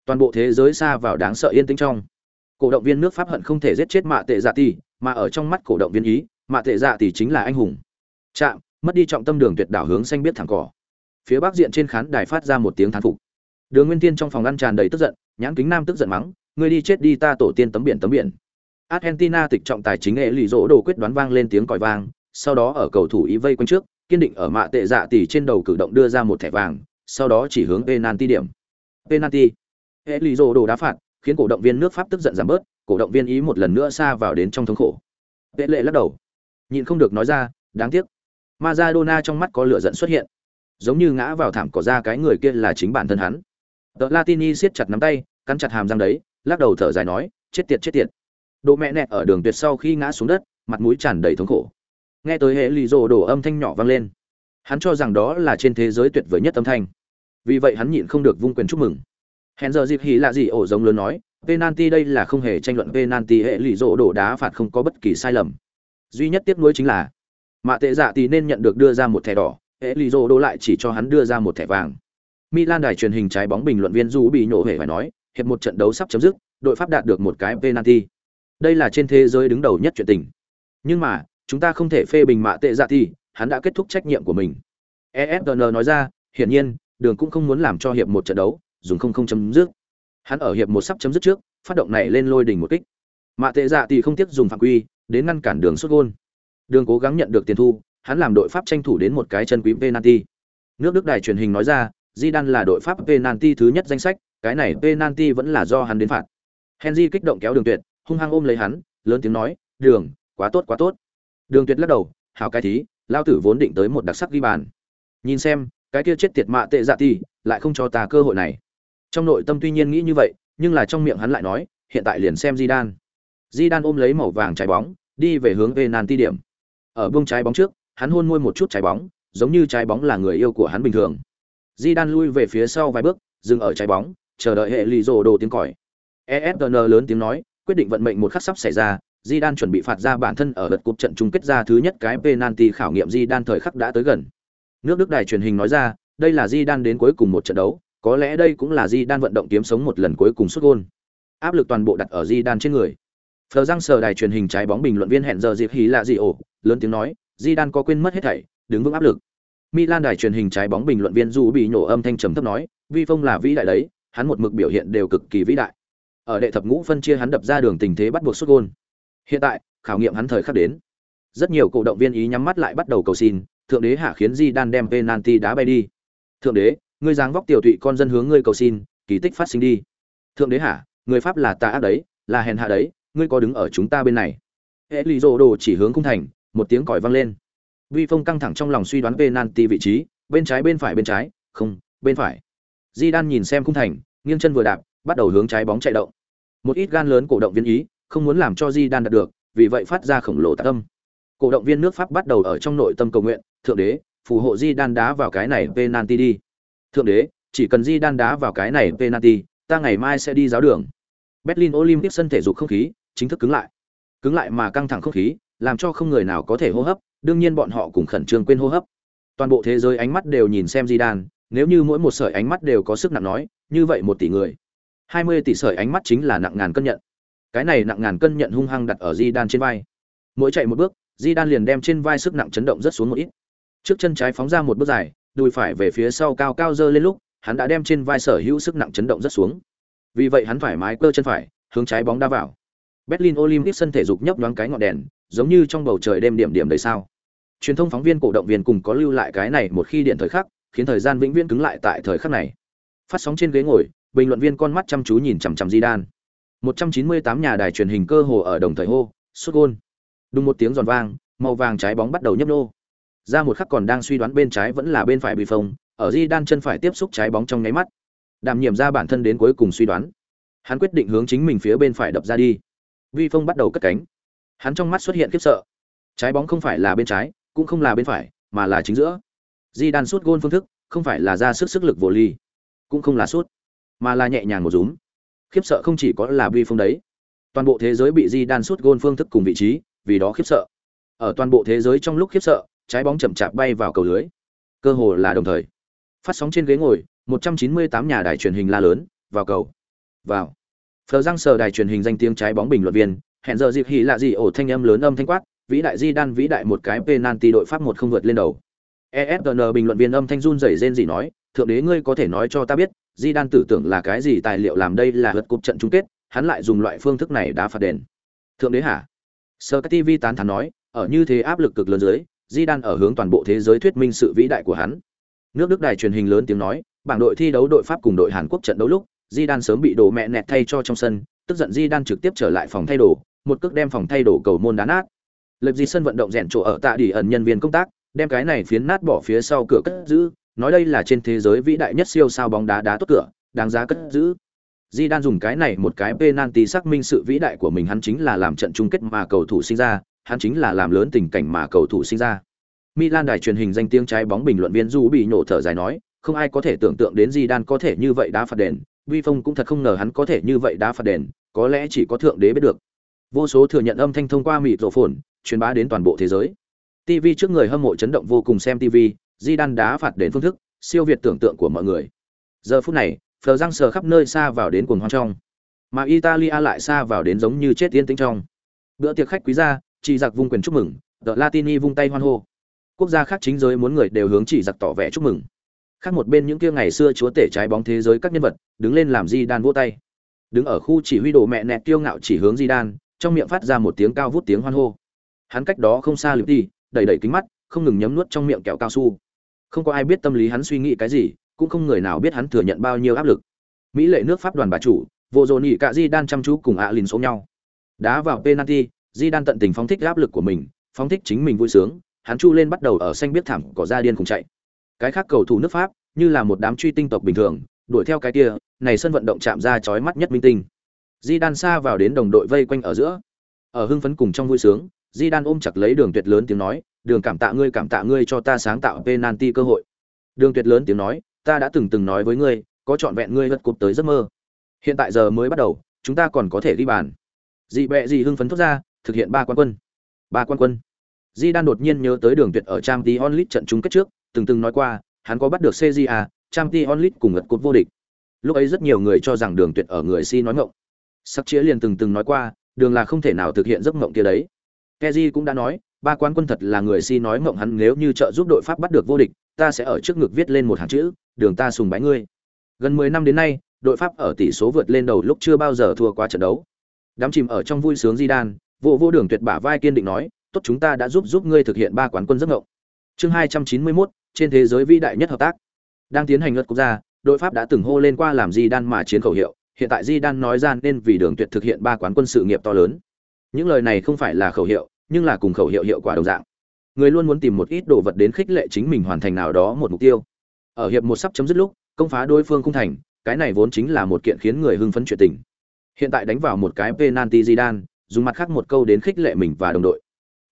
Toàn bộ thế giới xa vào đáng sợ yên tĩnh trong. Cổ động viên nước pháp hận không thể giết chết mạ tệ dạ tỷ mà ở trong mắt cổ động viên ý, mạ tệ dạ tỷ chính là anh hùng. Chạm, mất đi trọng tâm đường tuyệt đảo hướng xanh biết thẳng cỏ. Phía bắc diện trên khán đài phát ra một tiếng thán phục. Đường nguyên tiên trong phòng ăn tràn đầy tức giận, nhãn kính nam tức giận mắng, ngươi đi chết đi, ta tổ tiên tấm biển tấm biển argentina tịch trọng tài chính nghệ lì dỗ đồ quyết đoán vang lên tiếng còi vang sau đó ở cầu thủ y vây quanh trước kiên định ở mạ tệ dạ tỷ trên đầu cử động đưa ra một thẻ vàng sau đó chỉ hướng penalty điểm penalty nghệ lì dỗ đồ đá phạt khiến cổ động viên nước Pháp tức giận giảm bớt, cổ động viên ý một lần nữa xa vào đến trong thống khổ. Vệ lệ lắc đầu, nhịn không được nói ra, đáng tiếc. Maradona trong mắt có lửa giận xuất hiện, giống như ngã vào thảm cỏ ra cái người kia là chính bản thân hắn. The Latini siết chặt nắm tay, cắn chặt hàm răng đấy, lắc đầu thở dài nói, chết tiệt chết tiệt. Đồ mẹ nẹt ở đường tuyệt sau khi ngã xuống đất, mặt mũi tràn đầy thống khổ. Nghe tới hệ lì rồ đổ âm thanh nhỏ vang lên. Hắn cho rằng đó là trên thế giới tuyệt vời nhất âm thanh. Vì vậy hắn nhịn không được vung quyền chúc mừng hẹn giờ dịp hỉ lạ gì ổ giống lớn nói penalty đây là không hề tranh luận penalty hệ lụy rộ đổ đá phạt không có bất kỳ sai lầm duy nhất tiếc nuối chính là mạ tệ dạ thì nên nhận được đưa ra một thẻ đỏ hệ lụy rộ đổ lại chỉ cho hắn đưa ra một thẻ vàng milan đài truyền hình trái bóng bình luận viên du bị nhổ hề phải nói hiệp một trận đấu sắp chấm dứt đội pháp đạt được một cái penalty đây là trên thế giới đứng đầu nhất chuyện tình. Nhưng mà, chúng ta không thể phê bình mạ tệ dạ thì, hắn đã kết thúc trách nhiệm của mình. Efn nói ra, hiển nhiên, đường cũng không muốn làm cho hiệp một trận đấu, dùng không không chấm dứt. Hắn ở hiệp một sắp chấm dứt trước, phát động này lên lôi đỉnh một kích. Mạ tệ dạ thì không tiếc dùng phạm quy, đến ngăn cản đường xuất gôn. Đường cố gắng nhận được tiền thu, hắn làm đội pháp tranh thủ đến một cái chân quý penalty. Nước đức đài truyền hình nói ra Di Đan là đội pháp penalty thứ nhất danh sách, cái này penalty vẫn là do hắn đến phạt. Henry kích động kéo đường tuyệt hung hăng ôm lấy hắn, lớn tiếng nói, đường, quá tốt quá tốt. Đường tuyệt lắc đầu hào cái thí, lao tử vốn định tới một đặc sắc ghi bàn. Nhìn xem, cái kia chết tiệt mạ tệ dạ ti lại không cho ta cơ hội này. Trong nội tâm tuy nhiên nghĩ như vậy, nhưng là trong miệng hắn lại nói, hiện tại liền xem di đan di đan ôm lấy màu vàng trái bóng, đi về hướng penalty điểm. Ở bông trái bóng trước, hắn hôn môi một chút trái bóng, giống như trái bóng là người yêu của hắn bình thường. Di đan lui về phía sau vài bước, dừng ở trái bóng, chờ đợi hệ lì rồ đồ tiếng còi. Esn lớn tiếng nói quyết định vận mệnh một khắc sắp xảy ra di đan chuẩn bị phạt ra bản thân ở lượt cúp trận chung kết ra thứ nhất cái penalty khảo nghiệm di đan thời khắc đã tới gần. Nước đức đài truyền hình nói ra, đây là di đan đến cuối cùng một trận đấu, có lẽ đây cũng là di đan vận động kiếm sống một lần cuối cùng xuất gôn. Áp lực toàn bộ đặt ở di đan trên người. Phờ răng sờ đài truyền hình trái bóng bình luận viên hẹn giờ dịp hí lạ gì ổ, lớn tiếng nói di đan có quên mất hết thảy, đứng vững áp lực. Milan đài truyền hình trái bóng bình luận viên du bị nhổ âm thanh trầm thấp nói, vi phong là vĩ đại đấy, hắn một mực biểu hiện đều cực kỳ vĩ đại ở đệ thập ngũ phân chia hắn đập ra đường tình thế bắt buộc xuất gôn. Hiện tại, khảo nghiệm hắn thời khắc đến. Rất nhiều cổ động viên ý nhắm mắt lại bắt đầu cầu xin, thượng đế hạ khiến di đan đem penalty đá bay đi. Thượng đế, ngươi dáng vóc tiểu thụy con dân hướng ngươi cầu xin, kỳ tích phát sinh đi. Thượng đế hạ, người pháp là tà ác đấy, là hèn hạ đấy, ngươi có đứng ở chúng ta bên này. Hệ lì đồ chỉ hướng cung thành, một tiếng còi vang lên. Vi phong căng thẳng trong lòng suy đoán penalty vị trí, bên trái bên phải bên trái, không, bên phải. Di đan nhìn xem cung thành, nghiêng chân vừa đạp, bắt đầu hướng trái bóng chạy động một ít gan lớn cổ động viên ý, không muốn làm cho di đan đạt được, vì vậy phát ra khổng lồ tạ tâm cổ động viên nước pháp bắt đầu ở trong nội tâm cầu nguyện, thượng đế, phù hộ di đan đá vào cái này penalty đi. Thượng đế, chỉ cần di đan đá vào cái này penalty, ta ngày mai sẽ đi giáo đường. Berlin olympic sân thể dục không khí chính thức cứng lại. Cứng lại mà căng thẳng không khí, làm cho không người nào có thể hô hấp, đương nhiên bọn họ cũng khẩn trương quên hô hấp. Toàn bộ thế giới ánh mắt đều nhìn xem di đan nếu như mỗi một sợi ánh mắt đều có sức nặng nói, như vậy một tỷ người hai mươi tỷ sợi ánh mắt chính là nặng ngàn cân nhận. Cái này nặng ngàn cân nhận hung hăng đặt ở di đan trên vai. Mỗi chạy một bước di đan liền đem trên vai sức nặng chấn động rất xuống một ít. Trước chân trái phóng ra một bước dài, đùi phải về phía sau cao cao dơ lên lúc, hắn đã đem trên vai sở hữu sức nặng chấn động rất xuống. Vì vậy hắn thoải mái cơ chân phải, hướng trái bóng đá vào. Berlin olympic sân thể dục nhấp nhoáng cái ngọn đèn, giống như trong bầu trời đêm điểm điểm đầy sao. Truyền thông phóng viên cổ động viên cùng có lưu lại cái này một khi điện thời khắc, khiến thời gian vĩnh viễn cứng lại tại thời khắc này. Phát sóng trên ghế ngồi bình luận viên con mắt chăm chú nhìn chằm chằm di đan 198 nhà đài truyền hình cơ hồ ở đồng thời hô, sút gôn. Đùng một tiếng giòn vang, màu vàng trái bóng bắt đầu nhấp nô. Ra một khắc còn đang suy đoán bên trái vẫn là bên phải bị phồng, ở di đan chân phải tiếp xúc trái bóng trong nháy mắt. Đảm nhiệm ra bản thân đến cuối cùng suy đoán. Hắn quyết định hướng chính mình phía bên phải đập ra đi. Vi phong bắt đầu cất cánh. Hắn trong mắt xuất hiện khiếp sợ. Trái bóng không phải là bên trái, cũng không là bên phải, mà là chính giữa. Di đan sút gôn phương thức, không phải là ra sức sức lực vô ly, cũng không là sút mà là nhẹ nhàng một rúm. Khiếp sợ không chỉ có là vi phong đấy. Toàn bộ thế giới bị di đan sút gôn phương thức cùng vị trí, vì đó khiếp sợ. Ở toàn bộ thế giới trong lúc khiếp sợ, trái bóng chậm chạp bay vào cầu lưới. Cơ hồ là đồng thời. Phát sóng trên ghế ngồi 198 nhà đài truyền hình la lớn, vào cầu. Vào. Phờ răng sờ đài truyền hình danh tiếng trái bóng bình luận viên, hẹn giờ dịp hỉ lạ gì ổ thanh âm lớn âm thanh quát, vĩ đại di đan vĩ đại một cái penalty đội pháp một không vượt lên đầu. Esn bình luận viên âm thanh run rẩy rên gì nói, thượng đế ngươi có thể nói cho ta biết di đan tử tưởng là cái gì tài liệu làm đây là lượt cục trận chung kết, hắn lại dùng loại phương thức này đã phạt đền. Thượng đế hả? Sơ các tv tán thán nói, ở như thế áp lực cực lớn dưới, di đan ở hướng toàn bộ thế giới thuyết minh sự vĩ đại của hắn. Nước đức đài truyền hình lớn tiếng nói, bảng đội thi đấu đội pháp cùng đội hàn quốc trận đấu lúc, di đan sớm bị đổ mẹ nẹt thay cho trong sân, tức giận di đan trực tiếp trở lại phòng thay đồ, một cước đem phòng thay đồ cầu môn đá nát. Lập di sân vận động rèn chỗ ở tạ đỉ ẩn nhân viên công tác, đem cái này phiến nát bỏ phía sau cửa cất giữ nói đây là trên thế giới vĩ đại nhất siêu sao bóng đá đá tốt cửa đáng giá cất giữ di đan dùng cái này một cái penalty xác minh sự vĩ đại của mình hắn chính là làm trận chung kết mà cầu thủ sinh ra hắn chính là làm lớn tình cảnh mà cầu thủ sinh ra milan đài truyền hình danh tiếng trái bóng bình luận viên du bị nhổ thở dài nói không ai có thể tưởng tượng đến di đan có thể như vậy đá phạt đền Vi Phong cũng thật không ngờ hắn có thể như vậy đá phạt đền, có lẽ chỉ có thượng đế biết được. Vô số thừa nhận âm thanh thông qua mịt rộ phồn, truyền bá đến toàn bộ thế giới. TV trước người hâm mộ chấn động vô cùng xem TV, Di đan đá phạt đến phương thức, siêu việt tưởng tượng của mọi người. Giờ phút này, Phờ răng sờ khắp nơi xa vào đến cuồng hoang trong, mà Italia lại xa vào đến giống như chết yên tĩnh trong. Bữa tiệc khách quý gia, chỉ giặc vung quyền chúc mừng, The Latini vung tay hoan hô. Quốc gia khác chính giới muốn người đều hướng chỉ giặc tỏ vẻ chúc mừng. Khác một bên những kia ngày xưa chúa tể trái bóng thế giới các nhân vật, đứng lên làm Di đan vỗ tay. Đứng ở khu chỉ huy đồ mẹ nẹt tiêu ngạo chỉ hướng Di đan, trong miệng phát ra một tiếng cao vút tiếng hoan hô. Hắn cách đó không xa lượt đi, đẩy đẩy kính mắt, không ngừng nhấm nuốt trong miệng kẹo cao su. Không có ai biết tâm lý hắn suy nghĩ cái gì, cũng không người nào biết hắn thừa nhận bao nhiêu áp lực. Mỹ lệ nước Pháp đoàn bà chủ, vô dồn nhị cả Di đan chăm chú cùng ạ à lìn số nhau. Đá vào penalty, Di đan tận tình phóng thích áp lực của mình, phóng thích chính mình vui sướng, hắn chu lên bắt đầu ở xanh biết thảm cỏ ra điên cùng chạy. Cái khác cầu thủ nước Pháp, như là một đám truy tinh tộc bình thường, đuổi theo cái kia, này sân vận động chạm ra chói mắt nhất minh tinh. Di đan xa vào đến đồng đội vây quanh ở giữa. Ở hưng phấn cùng trong vui sướng, Di đan ôm chặt lấy Đường Tuyệt lớn tiếng nói, "Đường cảm tạ ngươi cảm tạ ngươi cho ta sáng tạo penalty cơ hội." Đường Tuyệt lớn tiếng nói, "Ta đã từng từng nói với ngươi, có chọn vẹn ngươi vượt cục tới giấc mơ. Hiện tại giờ mới bắt đầu, chúng ta còn có thể đi bàn." Dị bẹ dị hưng phấn thốt ra, thực hiện ba quan quân. Ba quan quân. Di Đan đột nhiên nhớ tới Đường Tuyệt ở Trang Champions League trận chung kết trước, từng từng nói qua, hắn có bắt được CJA, Champions League cùng ngật cột vô địch. Lúc ấy rất nhiều người cho rằng Đường Tuyệt ở người si nói ngọng. Sắc Chĩa liền từng từng nói qua, Đường là không thể nào thực hiện giấc mộng kia đấy. Kezi cũng đã nói, ba quan quân thật là người si nói ngọng hắn nếu như trợ giúp đội Pháp bắt được vô địch, ta sẽ ở trước ngực viết lên một hàng chữ, Đường ta sùng bái ngươi. Gần 10 năm đến nay, đội Pháp ở tỷ số vượt lên đầu lúc chưa bao giờ thua qua trận đấu. Đám chìm ở trong vui sướng Zidane, Đan, vô vô Đường Tuyệt bả vai kiên định nói, tốt chúng ta đã giúp giúp ngươi thực hiện ba quán quân giấc mộng. Chương 291, trên thế giới vĩ đại nhất hợp tác. Đang tiến hành luật quốc gia, đội Pháp đã từng hô lên qua làm Zidane mà chiến khẩu hiệu, hiện tại Zidane nói ra nên vì đường tuyệt thực hiện ba quán quân sự nghiệp to lớn. Những lời này không phải là khẩu hiệu, nhưng là cùng khẩu hiệu hiệu quả đồng dạng. Người luôn muốn tìm một ít đồ vật đến khích lệ chính mình hoàn thành nào đó một mục tiêu. Ở hiệp một sắp chấm dứt lúc, công phá đối phương không thành, cái này vốn chính là một kiện khiến người hưng phấn chuyện tình. Hiện tại đánh vào một cái penalty Zidane, dùng mặt khác một câu đến khích lệ mình và đồng đội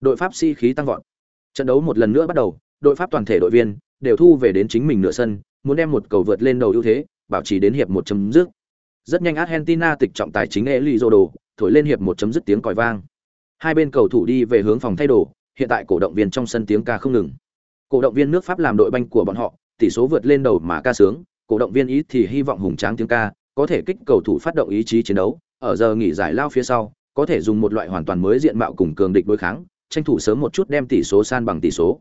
đội pháp si khí tăng vọt trận đấu một lần nữa bắt đầu đội pháp toàn thể đội viên đều thu về đến chính mình nửa sân muốn đem một cầu vượt lên đầu ưu thế bảo trì đến hiệp một chấm dứt rất nhanh argentina tịch trọng tài chính eli đồ thổi lên hiệp một chấm dứt tiếng còi vang hai bên cầu thủ đi về hướng phòng thay đồ hiện tại cổ động viên trong sân tiếng ca không ngừng cổ động viên nước pháp làm đội banh của bọn họ tỷ số vượt lên đầu mà ca sướng cổ động viên ý thì hy vọng hùng tráng tiếng ca có thể kích cầu thủ phát động ý chí chiến đấu ở giờ nghỉ giải lao phía sau có thể dùng một loại hoàn toàn mới diện mạo cùng cường địch đối kháng tranh thủ sớm một chút đem tỷ số san bằng tỷ số.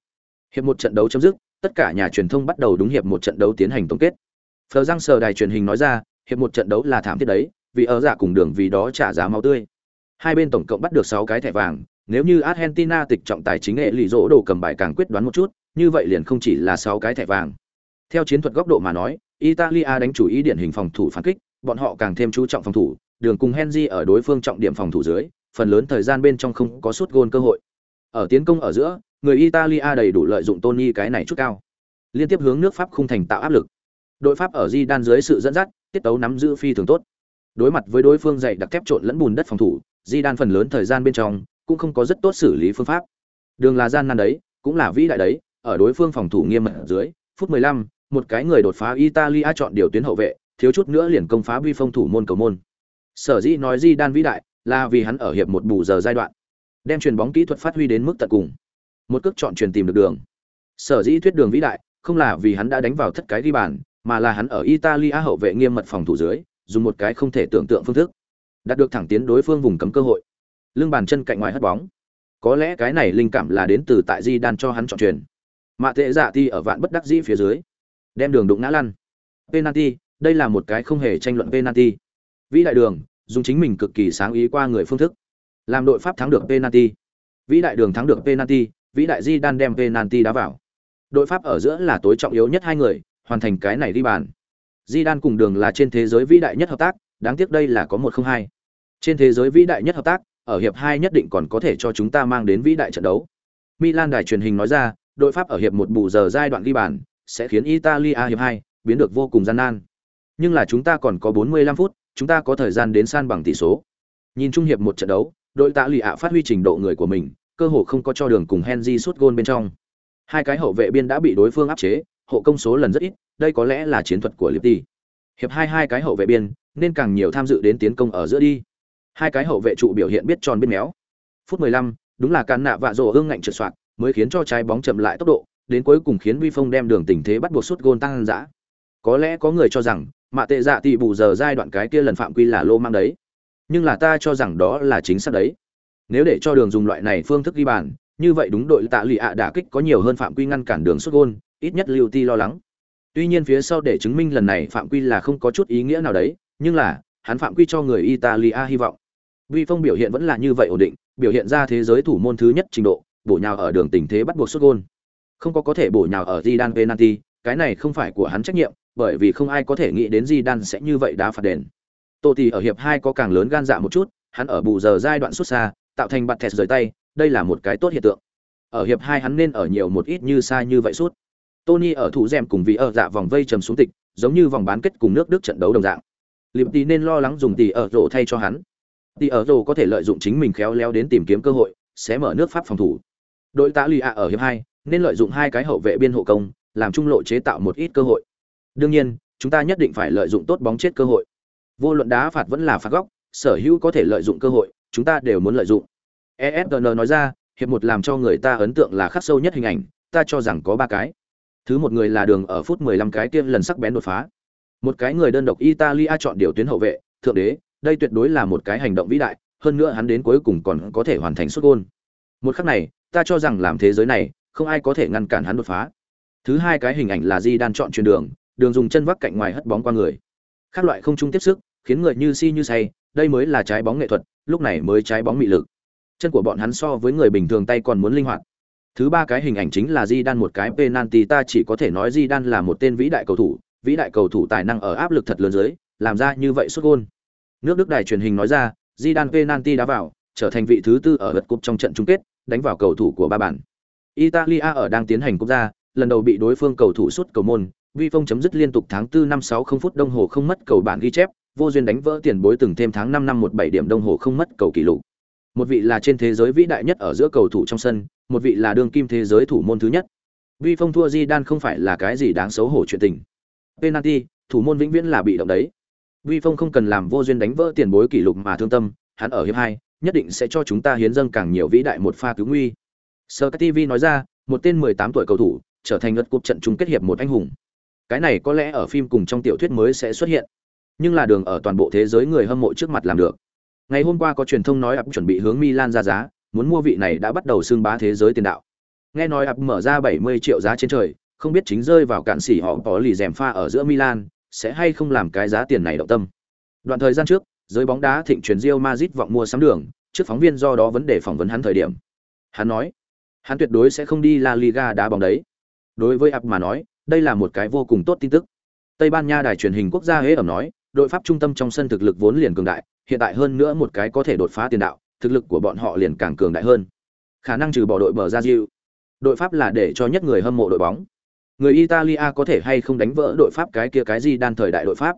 Hiệp một trận đấu chấm dứt, tất cả nhà truyền thông bắt đầu đúng hiệp một trận đấu tiến hành tổng kết. Phờ răng sờ đài truyền hình nói ra, hiệp một trận đấu là thảm thiết đấy, vì ở dạ cùng đường vì đó trả giá máu tươi. Hai bên tổng cộng bắt được 6 cái thẻ vàng, nếu như Argentina tịch trọng tài chính nghệ lì dỗ đồ cầm bài càng quyết đoán một chút, như vậy liền không chỉ là 6 cái thẻ vàng. Theo chiến thuật góc độ mà nói, Italia đánh chủ ý điển hình phòng thủ phản kích, bọn họ càng thêm chú trọng phòng thủ, đường cùng Henry ở đối phương trọng điểm phòng thủ dưới, phần lớn thời gian bên trong không có sút gôn cơ hội. Ở tiến công ở giữa, người Italia đầy đủ lợi dụng Tony cái này chút cao. Liên tiếp hướng nước Pháp khung thành tạo áp lực. Đội Pháp ở Di đan dưới sự dẫn dắt, tiết tấu nắm giữ phi thường tốt. Đối mặt với đối phương dày đặc thép trộn lẫn bùn đất phòng thủ, Di đan phần lớn thời gian bên trong cũng không có rất tốt xử lý phương pháp. Đường là gian nan đấy, cũng là vĩ đại đấy, ở đối phương phòng thủ nghiêm mật dưới, phút 15, một cái người đột phá Italia chọn điều tuyến hậu vệ, thiếu chút nữa liền công phá bi phong thủ môn cầu môn. Sở dĩ nói Di đan vĩ đại, là vì hắn ở hiệp một bù giờ giai đoạn, đem chuyền bóng kỹ thuật phát huy đến mức tận cùng một cước chọn truyền tìm được đường sở dĩ thuyết đường vĩ đại không là vì hắn đã đánh vào thất cái ghi bàn mà là hắn ở italia hậu vệ nghiêm mật phòng thủ dưới dùng một cái không thể tưởng tượng phương thức đạt được thẳng tiến đối phương vùng cấm cơ hội lưng bàn chân cạnh ngoài hất bóng có lẽ cái này linh cảm là đến từ tại di đan cho hắn chọn truyền mạ tệ dạ ti ở vạn bất đắc dĩ phía dưới đem đường đụng ngã lăn penalty đây là một cái không hề tranh luận penalty vĩ đại đường dùng chính mình cực kỳ sáng ý qua người phương thức làm đội Pháp thắng được penalty. Vĩ đại đường thắng được penalty, vĩ đại Di đan đem penalty đá vào. Đội Pháp ở giữa là tối trọng yếu nhất hai người, hoàn thành cái này đi bàn. Di đan cùng đường là trên thế giới vĩ đại nhất hợp tác, đáng tiếc đây là có một không hai. Trên thế giới vĩ đại nhất hợp tác, ở hiệp hai nhất định còn có thể cho chúng ta mang đến vĩ đại trận đấu. Milan đài truyền hình nói ra, đội Pháp ở hiệp một bù giờ giai đoạn ghi bàn, sẽ khiến Italia hiệp hai biến được vô cùng gian nan. Nhưng là chúng ta còn có 45 phút, chúng ta có thời gian đến san bằng tỷ số. Nhìn chung hiệp một trận đấu, đội tạ lì ạ phát huy trình độ người của mình cơ hội không có cho đường cùng henry suốt gôn bên trong hai cái hậu vệ biên đã bị đối phương áp chế hộ công số lần rất ít đây có lẽ là chiến thuật của liệp hiệp hai hai cái hậu vệ biên nên càng nhiều tham dự đến tiến công ở giữa đi. Hai cái hậu vệ trụ biểu hiện biết tròn biết méo. Phút 15, đúng là cán nạ vạ rổ ương ngạnh trượt soạt mới khiến cho trái bóng chậm lại tốc độ đến cuối cùng khiến vi phong đem đường tình thế bắt buộc sút gôn tăng dã. Có lẽ có người cho rằng mạ tệ dạ tỷ bù giờ giai đoạn cái kia lần phạm quy là lô mang đấy. Nhưng là ta cho rằng đó là chính xác đấy. Nếu để cho đường dùng loại này phương thức ghi bàn như vậy đúng đội tạ lì ạ đả kích có nhiều hơn phạm quy ngăn cản đường sút gôn ít nhất lưu ti lo lắng tuy nhiên phía sau để chứng minh lần này phạm quy là không có chút ý nghĩa nào đấy, nhưng là, hắn phạm quy cho người italia hy vọng. Vi phong biểu hiện vẫn là như vậy ổn định, biểu hiện ra thế giới thủ môn thứ nhất trình độ, bổ nhào ở đường tình thế bắt buộc xuất gôn. Không có có thể bổ nhào ở Zidane penalty, cái này không phải của hắn trách nhiệm, bởi vì không ai có thể nghĩ đến Zidane sẽ như vậy đá phạt đền. Tô thì ở hiệp hai có càng lớn gan dạ một chút, hắn ở bù giờ giai đoạn xuất xa, tạo thành bật thẹt rời tay, đây là một cái tốt hiện tượng. Ở hiệp hai hắn nên ở nhiều một ít như xa như vậy suốt tony ở thủ rèm cùng vì ở dạ vòng vây trầm xuống tịch, giống như vòng bán kết cùng nước đức trận đấu đồng dạng. Liệp Tỷ nên lo lắng dùng tỷ ở rổ thay cho hắn. Tỷ ở rổ có thể lợi dụng chính mình khéo léo đến tìm kiếm cơ hội, sẽ mở nước pháp phòng thủ. Đội tá lì ạ ở hiệp hai, nên lợi dụng hai cái hậu vệ biên hộ công, làm trung lộ chế tạo một ít cơ hội. Đương nhiên, chúng ta nhất định phải lợi dụng tốt bóng chết cơ hội. Vô luận đá phạt vẫn là phạt góc, sở hữu có thể lợi dụng cơ hội, chúng ta đều muốn lợi dụng. Esn nói ra, hiệp một làm cho người ta ấn tượng là khắc sâu nhất hình ảnh, ta cho rằng có ba cái thứ một người là đường ở phút 15 cái kia lần sắc bén đột phá. Một cái người đơn độc italia chọn điều tuyến hậu vệ, thượng đế, đây tuyệt đối là một cái hành động vĩ đại, hơn nữa hắn đến cuối cùng còn có thể hoàn thành xuất gôn. Một khắc này, ta cho rằng làm thế giới này, không ai có thể ngăn cản hắn đột phá. Thứ hai cái hình ảnh là di đan chọn chuyền đường đường dùng chân vắc cạnh ngoài hất bóng qua người. Khác loại không trung tiếp sức, khiến người như si như say, đây mới là trái bóng nghệ thuật, lúc này mới trái bóng mị lực. Chân của bọn hắn so với người bình thường tay còn muốn linh hoạt thứ ba cái hình ảnh chính là di đan một cái penalty, ta chỉ có thể nói di đan là một tên vĩ đại cầu thủ, vĩ đại cầu thủ tài năng ở áp lực thật lớn dưới, làm ra như vậy sút gol. nước đức đài truyền hình nói ra di đan penalty đá vào, trở thành vị thứ tư ở lượt cúp trong trận chung kết, đánh vào cầu thủ của ba bản italia ở đang tiến hành quốc gia lần đầu bị đối phương cầu thủ sút cầu môn, vi phong chấm dứt liên tục tháng 4 năm 60 phút đồng hồ không mất cầu bản ghi chép, vô duyên đánh vỡ tiền bối từng thêm tháng 5 năm 17 điểm đồng hồ không mất cầu kỷ lục một vị là trên thế giới vĩ đại nhất ở giữa cầu thủ trong sân một vị là đương kim thế giới thủ môn thứ nhất. Vi phong thua di đan không phải là cái gì đáng xấu hổ chuyện tình. Penalty thủ môn vĩnh viễn là bị động đấy. Vi phong không cần làm vô duyên đánh vỡ tiền bối kỷ lục mà thương tâm hắn ở hiệp hai nhất định sẽ cho chúng ta hiến dâng càng nhiều vĩ đại một pha cứu nguy. Sơ tv nói ra một tên 18 tuổi cầu thủ trở thành ngất cúp trận chung kết hiệp một anh hùng. Cái này có lẽ ở phim cùng trong tiểu thuyết mới sẽ xuất hiện nhưng là đường ở toàn bộ thế giới người hâm mộ trước mặt làm được. Ngày hôm qua có truyền thông nói ập chuẩn bị hướng Milan ra giá, muốn mua vị này đã bắt đầu xương bá thế giới tiền đạo. Nghe nói ập mở ra 70 triệu giá trên trời, không biết chính rơi vào cạn xỉ họ có lì rèm pha ở giữa Milan, sẽ hay không làm cái giá tiền này động tâm. Đoạn thời gian trước, giới bóng đá thịnh truyền Real Madrid vọng mua sắm đường, trước phóng viên do đó vấn đề phỏng vấn hắn thời điểm. Hắn nói, hắn tuyệt đối sẽ không đi La Liga đá bóng đấy. Đối với ập mà nói, đây là một cái vô cùng tốt tin tức. Tây Ban Nha đài truyền hình quốc gia hế ẩm nói, đội Pháp trung tâm trong sân thực lực vốn liền cường đại, hiện tại hơn nữa một cái có thể đột phá tiền đạo, thực lực của bọn họ liền càng cường đại hơn. Khả năng trừ bỏ đội bờ ra Diu. Đội Pháp là để cho nhất người hâm mộ đội bóng. Người Italia có thể hay không đánh vỡ đội Pháp cái kia cái gì đan thời đại đội Pháp.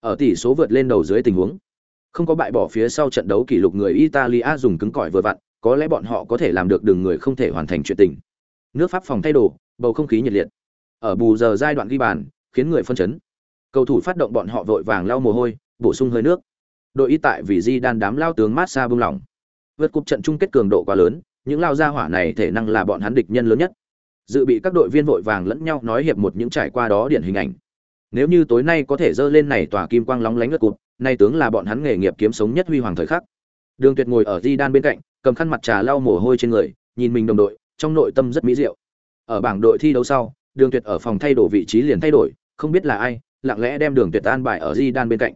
Ở tỷ số vượt lên đầu dưới tình huống, không có bại bỏ phía sau trận đấu kỷ lục người Italia dùng cứng cỏi vừa vặn, có lẽ bọn họ có thể làm được đường người không thể hoàn thành chuyện tình. Nước Pháp phòng thay đồ, bầu không khí nhiệt liệt. Ở bù giờ giai đoạn ghi bàn, khiến người phân chấn. Cầu thủ phát động bọn họ vội vàng lau mồ hôi, bổ sung hơi nước đội y tại vì di đan đám lao tướng mát xa bung lỏng vượt cục trận chung kết cường độ quá lớn, những lao gia hỏa này thể năng là bọn hắn địch nhân lớn nhất. Dự bị các đội viên vội vàng lẫn nhau nói hiệp một những trải qua đó điển hình ảnh. Nếu như tối nay có thể dơ lên này tòa kim quang lóng lánh vượt cục, nay tướng là bọn hắn nghề nghiệp kiếm sống nhất huy hoàng thời khắc. Đường tuyệt ngồi ở di đan bên cạnh, cầm khăn mặt trà lau mồ hôi trên người, nhìn mình đồng đội, trong nội tâm rất mỹ diệu. Ở bảng đội thi đấu sau, đường tuyệt ở phòng thay đổi vị trí liền thay đổi, không biết là ai, lặng lẽ đem đường tuyệt an bài ở di đan bên cạnh.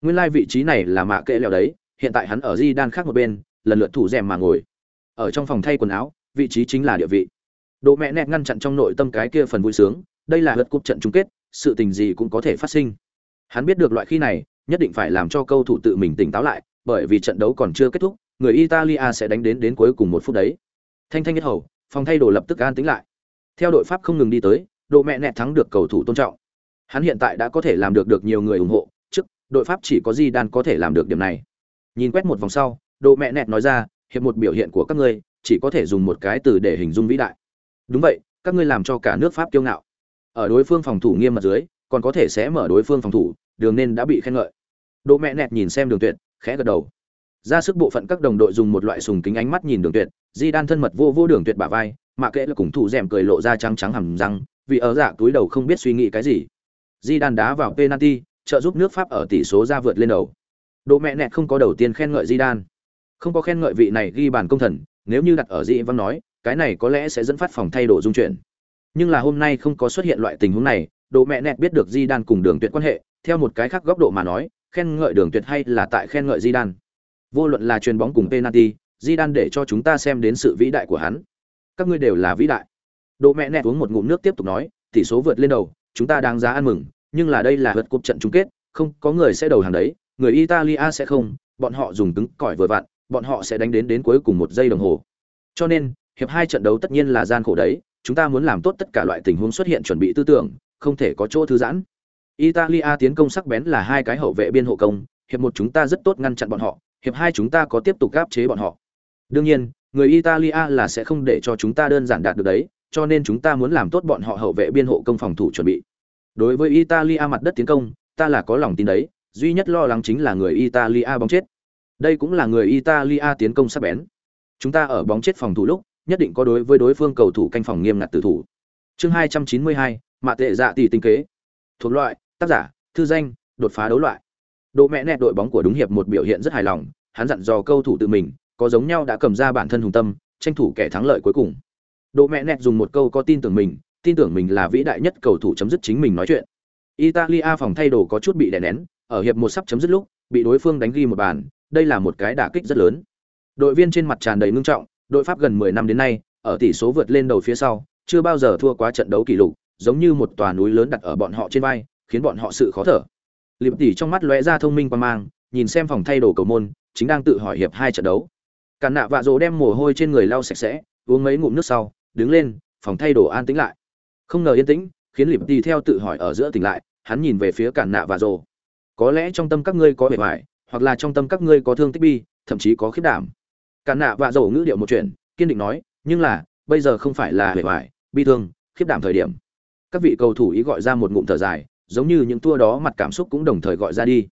Nguyên lai vị trí này là mạ kệ leo đấy, hiện tại hắn ở di đan khác một bên lần lượt thủ rèm mà ngồi. Ở trong phòng thay quần áo, vị trí chính là địa vị. Độ mẹ nẹt ngăn chặn trong nội tâm cái kia phần vui sướng, đây là lượt cúp trận chung kết, sự tình gì cũng có thể phát sinh. Hắn biết được loại khi này, nhất định phải làm cho cầu thủ tự mình tỉnh táo lại, bởi vì trận đấu còn chưa kết thúc, người italia sẽ đánh đến đến cuối cùng một phút đấy. Thanh thanh nhất hầu, phòng thay đồ lập tức an tính lại. Theo đội pháp không ngừng đi tới độ mẹ nẹt thắng được cầu thủ tôn trọng. Hắn hiện tại đã có thể làm được được nhiều người ủng hộ đội pháp chỉ có di đan có thể làm được điểm này. Nhìn quét một vòng sau độ mẹ nẹt nói ra, hiệp một biểu hiện của các ngươi, chỉ có thể dùng một cái từ để hình dung vĩ đại. Đúng vậy, các ngươi làm cho cả nước pháp kiêu ngạo. Ở đối phương phòng thủ nghiêm mật dưới, còn có thể sẽ mở đối phương phòng thủ, đường nên đã bị khen ngợi. Độ mẹ nẹt nhìn xem đường tuyệt, khẽ gật đầu. Ra sức bộ phận các đồng đội dùng một loại sùng kính ánh mắt nhìn đường tuyệt, di đan thân mật vô vô đường tuyệt bả vai, mà kệ là cùng thủ rèm cười lộ ra trắng trắng hầm răng, vì ở dạ túi đầu không biết suy nghĩ cái gì. Di đan đá vào penalty, trợ giúp nước pháp ở tỷ số ra vượt lên đầu. Độ mẹ nẹt không có đầu tiên khen ngợi di đan không có khen ngợi vị này ghi bàn công thần, nếu như đặt ở dị văn nói, cái này có lẽ sẽ dẫn phát phòng thay đổi dung chuyển. Nhưng là hôm nay không có xuất hiện loại tình huống này độ mẹ nẹt biết được di đan cùng đường tuyệt quan hệ, theo một cái khác góc độ mà nói, khen ngợi đường tuyệt hay là tại khen ngợi di đan. Vô luận là chuyền bóng cùng penalty, di đan để cho chúng ta xem đến sự vĩ đại của hắn. Các ngươi đều là vĩ đại. Độ mẹ nẹt uống một ngụm nước tiếp tục nói, tỷ số vượt lên đầu, chúng ta đáng giá ăn mừng, nhưng là đây là vượt cúp trận chung kết, không có người sẽ đầu hàng đấy, người italia sẽ không, bọn họ dùng cứng cỏi vừa vặn bọn họ sẽ đánh đến đến cuối cùng một giây đồng hồ. Cho nên, hiệp hai trận đấu tất nhiên là gian khổ đấy, chúng ta muốn làm tốt tất cả loại tình huống xuất hiện chuẩn bị tư tưởng, không thể có chỗ thư giãn. Italia tiến công sắc bén là hai cái hậu vệ biên hộ công, hiệp một chúng ta rất tốt ngăn chặn bọn họ, hiệp hai chúng ta có tiếp tục gáp chế bọn họ. Đương nhiên, người italia là sẽ không để cho chúng ta đơn giản đạt được đấy, cho nên chúng ta muốn làm tốt bọn họ hậu vệ biên hộ công phòng thủ chuẩn bị. Đối với italia mặt đất tiến công, ta là có lòng tin đấy, duy nhất lo lắng chính là người italia bóng chết đây cũng là người italia tiến công sắc bén. Chúng ta ở bóng chết phòng thủ lúc, nhất định có đối với đối phương cầu thủ canh phòng nghiêm ngặt tử thủ. Chương hai trăm chín mươi hai, mạ tệ dạ tỷ tinh kế. Thuộc loại, tác giả, thư danh, đột phá đấu loại. Độ mẹ nẹt đội bóng của đúng hiệp một biểu hiện rất hài lòng, hắn dặn dò cầu thủ tự mình, có giống nhau đã cầm ra bản thân hùng tâm, tranh thủ kẻ thắng lợi cuối cùng. Độ mẹ nẹt dùng một câu có tin tưởng mình, tin tưởng mình là vĩ đại nhất cầu thủ chấm dứt chính mình nói chuyện. Italia phòng thay đồ có chút bị đè nén, ở hiệp một sắp chấm dứt lúc, bị đối phương đánh ghi một bàn đây là một cái đả kích rất lớn. Đội viên trên mặt tràn đầy ngưng trọng, đội pháp gần 10 năm đến nay, ở tỷ số vượt lên đầu phía sau, chưa bao giờ thua quá trận đấu kỷ lục, giống như một tòa núi lớn đặt ở bọn họ trên vai, khiến bọn họ sự khó thở. Liệp tỷ trong mắt lóe ra thông minh quan mang, nhìn xem phòng thay đồ cầu môn, chính đang tự hỏi hiệp hai trận đấu. Cản nạ vạ rồ đem mồ hôi trên người lau sạch sẽ, uống mấy ngụm nước sau, đứng lên, phòng thay đồ an tĩnh lại. Không ngờ yên tĩnh, khiến liệp tỷ theo tự hỏi ở giữa tỉnh lại, hắn nhìn về phía cản nạ vạ rồ có lẽ trong tâm các ngươi có bề ngoài hoặc là trong tâm các ngươi có thương tích bi, thậm chí có khiết đảm. Càn nạ vạ dầu ngữ điệu một chuyện, kiên định nói, nhưng là, bây giờ không phải là hề hoài, bi thương, khiếp đảm thời điểm. Các vị cầu thủ ý gọi ra một ngụm thở dài, giống như những tour đó mặt cảm xúc cũng đồng thời gọi ra đi.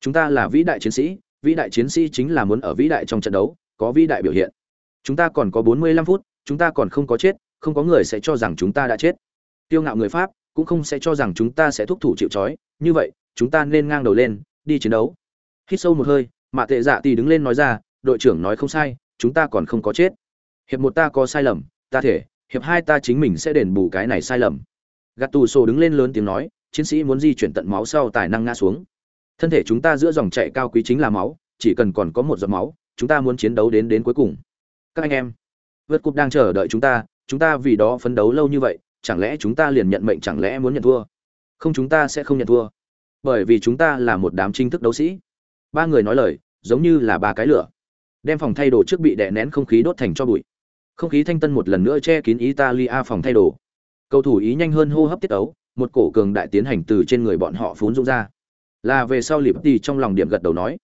Chúng ta là vĩ đại chiến sĩ, vĩ đại chiến sĩ chính là muốn ở vĩ đại trong trận đấu, có vĩ đại biểu hiện. Chúng ta còn có 45 phút, chúng ta còn không có chết, không có người sẽ cho rằng chúng ta đã chết. Tiêu ngạo người pháp cũng không sẽ cho rằng chúng ta sẽ thúc thủ chịu trói, như vậy, chúng ta nên ngang đầu lên, đi chiến đấu hít sâu một hơi mạ tệ dạ tì đứng lên nói ra, đội trưởng nói không sai, chúng ta còn không có chết. Hiệp một ta có sai lầm, ta thể, hiệp hai ta chính mình sẽ đền bù cái này sai lầm. Gạt tù sổ đứng lên lớn tiếng nói, chiến sĩ muốn di chuyển tận máu sau tài năng ngã xuống. Thân thể chúng ta giữa dòng chạy cao quý chính là máu, chỉ cần còn có một giọt máu, chúng ta muốn chiến đấu đến đến cuối cùng. Các anh em, vượt cục đang chờ đợi chúng ta chúng ta vì đó phấn đấu lâu như vậy, chẳng lẽ chúng ta liền nhận mệnh, chẳng lẽ muốn nhận thua? Không, chúng ta sẽ không nhận thua. Bởi vì chúng ta là một đám chính thức đấu sĩ ba người nói lời, giống như là ba cái lửa. Đem phòng thay đồ trước bị đè nén không khí đốt thành cho bụi. Không khí thanh tân một lần nữa che kín italia phòng thay đồ. Cầu thủ ý nhanh hơn hô hấp tiết ấu, một cổ cường đại tiến hành từ trên người bọn họ phún rung ra. Là về sau liệp tì trong lòng điểm gật đầu nói,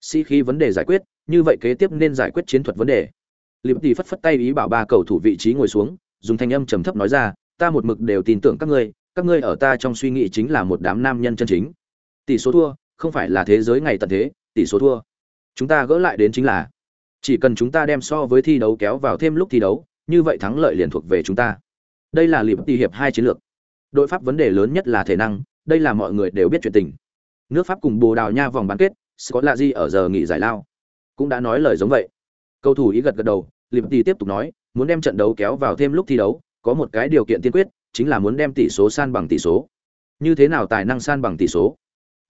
sĩ khí vấn đề giải quyết, như vậy kế tiếp nên giải quyết chiến thuật vấn đề. Liệp tì phất phất tay ý bảo ba cầu thủ vị trí ngồi xuống, dùng thanh âm trầm thấp nói ra, ta một mực đều tin tưởng các ngươi các ngươi ở ta trong suy nghĩ chính là một đám nam nhân chân chính. Tỷ số thua không phải là thế giới ngày tận thế, tỷ số thua. Chúng ta gỡ lại đến chính là, chỉ cần chúng ta đem so với thi đấu kéo vào thêm lúc thi đấu, như vậy thắng lợi liền thuộc về chúng ta. Đây là liệp tỷ hiệp hai chiến lược. Đội pháp vấn đề lớn nhất là thể năng, đây là mọi người đều biết chuyện tình. Nước pháp cùng bồ đào nha vòng bán kết, scott lạ di ở giờ nghỉ giải lao. Cũng đã nói lời giống vậy. Cầu thủ ý gật gật đầu, liệp tỷ tiếp tục nói, muốn đem trận đấu kéo vào thêm lúc thi đấu, có một cái điều kiện tiên quyết, chính là muốn đem tỷ số san bằng tỷ số. Như thế nào tài năng san bằng tỷ số?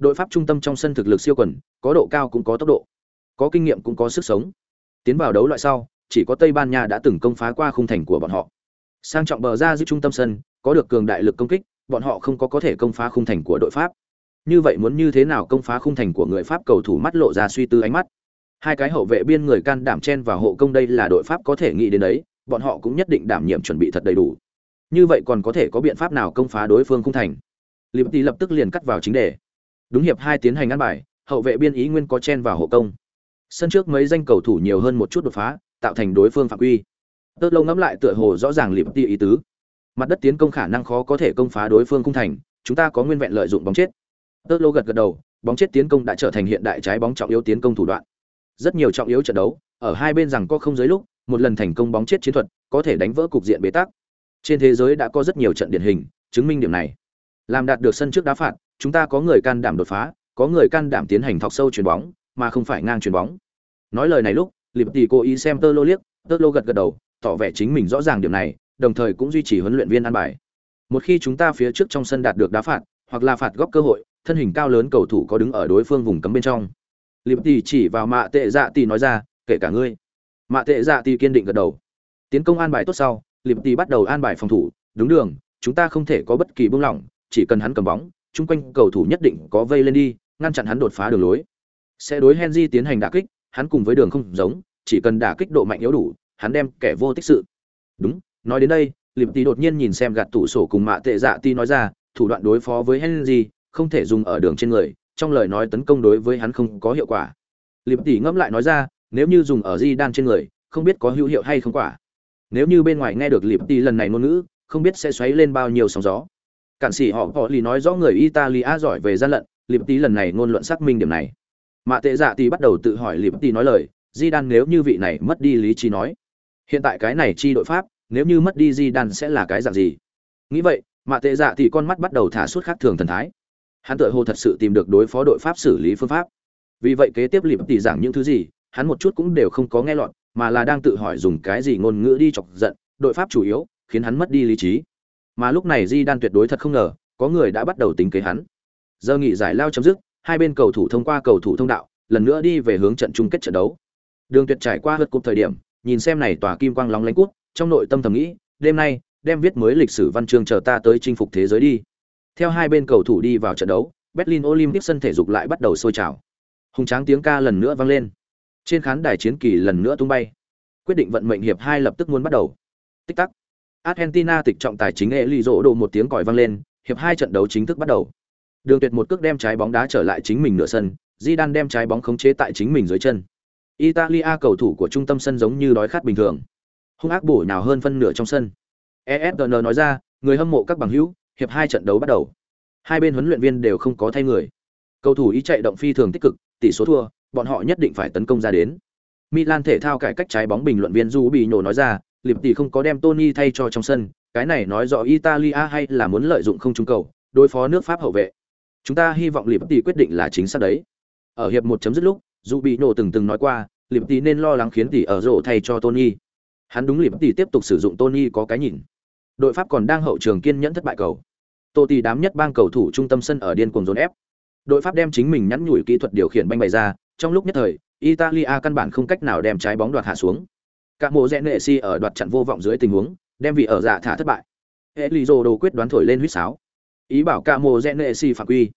Đội pháp trung tâm trong sân thực lực siêu quần, có độ cao cũng có tốc độ, có kinh nghiệm cũng có sức sống. Tiến vào đấu loại sau, chỉ có tây ban nha đã từng công phá qua khung thành của bọn họ. Sang trọng bờ ra giữa trung tâm sân, có được cường đại lực công kích, bọn họ không có có thể công phá khung thành của đội pháp. Như vậy muốn như thế nào công phá khung thành của người pháp cầu thủ mắt lộ ra suy tư ánh mắt. Hai cái hậu vệ biên người can đảm chen vào hộ công đây là đội pháp có thể nghĩ đến đấy, bọn họ cũng nhất định đảm nhiệm chuẩn bị thật đầy đủ. Như vậy còn có thể có biện pháp nào công phá đối phương khung thành? Liberty lập tức liền cắt vào chính đề đúng hiệp hai tiến hành ăn bài hậu vệ biên ý nguyên có chen vào hộ công sân trước mấy danh cầu thủ nhiều hơn một chút đột phá tạo thành đối phương phạm quy tớ lâu ngẫm lại tựa hồ rõ ràng liberty ý tứ mặt đất tiến công khả năng khó có thể công phá đối phương cung thành chúng ta có nguyên vẹn lợi dụng bóng chết Tơ lô gật gật đầu, bóng chết tiến công đã trở thành hiện đại trái bóng trọng yếu tiến công thủ đoạn. Rất nhiều trọng yếu trận đấu, ở hai bên rằng có không giới lúc, một lần thành công bóng chết chiến thuật, có thể đánh vỡ cục diện bế tắc. Trên thế giới đã có rất nhiều trận điển hình, chứng minh điểm này. Làm đạt được sân trước đá phạt, chúng ta có người can đảm đột phá, có người can đảm tiến hành thọc sâu chuyền bóng, mà không phải ngang chuyền bóng. Nói lời này lúc, Liberty cố ý xem Tơ lô liếc, Tơ lô gật gật đầu, tỏ vẻ chính mình rõ ràng điểm này, đồng thời cũng duy trì huấn luyện viên an bài. Một khi chúng ta phía trước trong sân đạt được đá phạt, hoặc là phạt góc cơ hội, thân hình cao lớn cầu thủ có đứng ở đối phương vùng cấm bên trong. Liberty chỉ vào Mạ Tệ Dạ Tỷ nói ra, kể cả ngươi. Mạ Tệ Dạ Tỷ kiên định gật đầu. Tiến công an bài tốt sau, Liberty bắt đầu an bài phòng thủ, đúng đường, chúng ta không thể có bất kỳ buông lỏng, chỉ cần hắn cầm bóng, chung quanh cầu thủ nhất định có vây lên đi, ngăn chặn hắn đột phá đường lối. Sẽ đối Henry tiến hành đả kích, hắn cùng với đường không giống, chỉ cần đả kích độ mạnh yếu đủ, hắn đem kẻ vô tích sự. Đúng, nói đến đây, Liệp Tỷ đột nhiên nhìn xem gạt tủ sổ cùng Mạ Tệ Dạ ti nói ra, thủ đoạn đối phó với Henry, không thể dùng ở đường trên người, trong lời nói tấn công đối với hắn không có hiệu quả. Liệp tỷ ngẫm lại nói ra, nếu như dùng ở Di Đan trên người, không biết có hữu hiệu hay không quả. Nếu như bên ngoài nghe được Liệp tỷ lần này ngôn ngữ, không biết sẽ xoáy lên bao nhiêu sóng gió. Cản sĩ họ họ lì nói rõ người Italia giỏi về gian lận, Liệp tỷ lần này ngôn luận xác minh điểm này. Mạ Tệ Dạ tỷ bắt đầu tự hỏi Liệp tỷ nói lời, Di Đan nếu như vị này mất đi lý trí nói, hiện tại cái này chi đội pháp, nếu như mất đi Di Đan sẽ là cái dạng gì? Nghĩ vậy, Mạ Tệ Dạ tỷ con mắt bắt đầu thả suốt khác thường thần thái hắn tự hồ thật sự tìm được đối phó đội pháp xử lý phương pháp vì vậy kế tiếp liệp tỷ giảng những thứ gì hắn một chút cũng đều không có nghe lọt mà là đang tự hỏi dùng cái gì ngôn ngữ đi chọc giận đội pháp chủ yếu khiến hắn mất đi lý trí mà lúc này di đan tuyệt đối thật không ngờ có người đã bắt đầu tính kế hắn giờ nghỉ giải lao chấm dứt hai bên cầu thủ thông qua cầu thủ thông đạo lần nữa đi về hướng trận chung kết trận đấu đường tuyệt trải qua hớt cục thời điểm nhìn xem này tòa kim quang lóng lánh cút trong nội tâm thầm nghĩ đêm nay đem viết mới lịch sử văn chương chờ ta tới chinh phục thế giới đi theo hai bên cầu thủ đi vào trận đấu, Berlin Olympic sân thể dục lại bắt đầu sôi trào. Hùng tráng tiếng ca lần nữa vang lên. Trên khán đài chiến kỳ lần nữa tung bay. Quyết định vận mệnh hiệp hai lập tức muốn bắt đầu. Tích tắc. Argentina tịch trọng tài chính Elizoro đổ một tiếng còi vang lên, hiệp hai trận đấu chính thức bắt đầu. Đường Tuyệt một cước đem trái bóng đá trở lại chính mình nửa sân, Zidane đem trái bóng khống chế tại chính mình dưới chân. Italia cầu thủ của trung tâm sân giống như đói khát bình thường. Hung ác bổ nhào hơn phân nửa trong sân. ESPN nói ra, người hâm mộ các bằng hữu, hiệp hai trận đấu bắt đầu hai bên huấn luyện viên đều không có thay người cầu thủ ý chạy động phi thường tích cực tỷ số thua bọn họ nhất định phải tấn công ra đến milan thể thao cải cách trái bóng bình luận viên du bị nhổ nói ra liệp tỷ không có đem tony thay cho trong sân cái này nói rõ italia hay là muốn lợi dụng không trúng cầu đối phó nước pháp hậu vệ. Chúng ta hy vọng liệp tỷ quyết định là chính xác đấy. Ở hiệp một chấm dứt lúc dù bị nổ từng từng nói qua liệp tỷ nên lo lắng khiến tỷ ở rổ thay cho tony. Hắn đúng liệp tỷ tiếp tục sử dụng tony có cái nhìn. Đội pháp còn đang hậu trường kiên nhẫn thất bại cầu. Tô Tỷ đám nhất bang cầu thủ trung tâm sân ở điên cuồng dồn ép. Đội Pháp đem chính mình nhắn nhủi kỹ thuật điều khiển banh bày ra, trong lúc nhất thời, Italia căn bản không cách nào đem trái bóng đoạt hạ xuống. Cả mộ rẽ nệ si ở đoạt chặn vô vọng dưới tình huống, đem vị ở giả thả thất bại. Elizo đồ quyết đoán thổi lên huýt sáo. Ý bảo cả mộ rẽ nệ si phạm quy.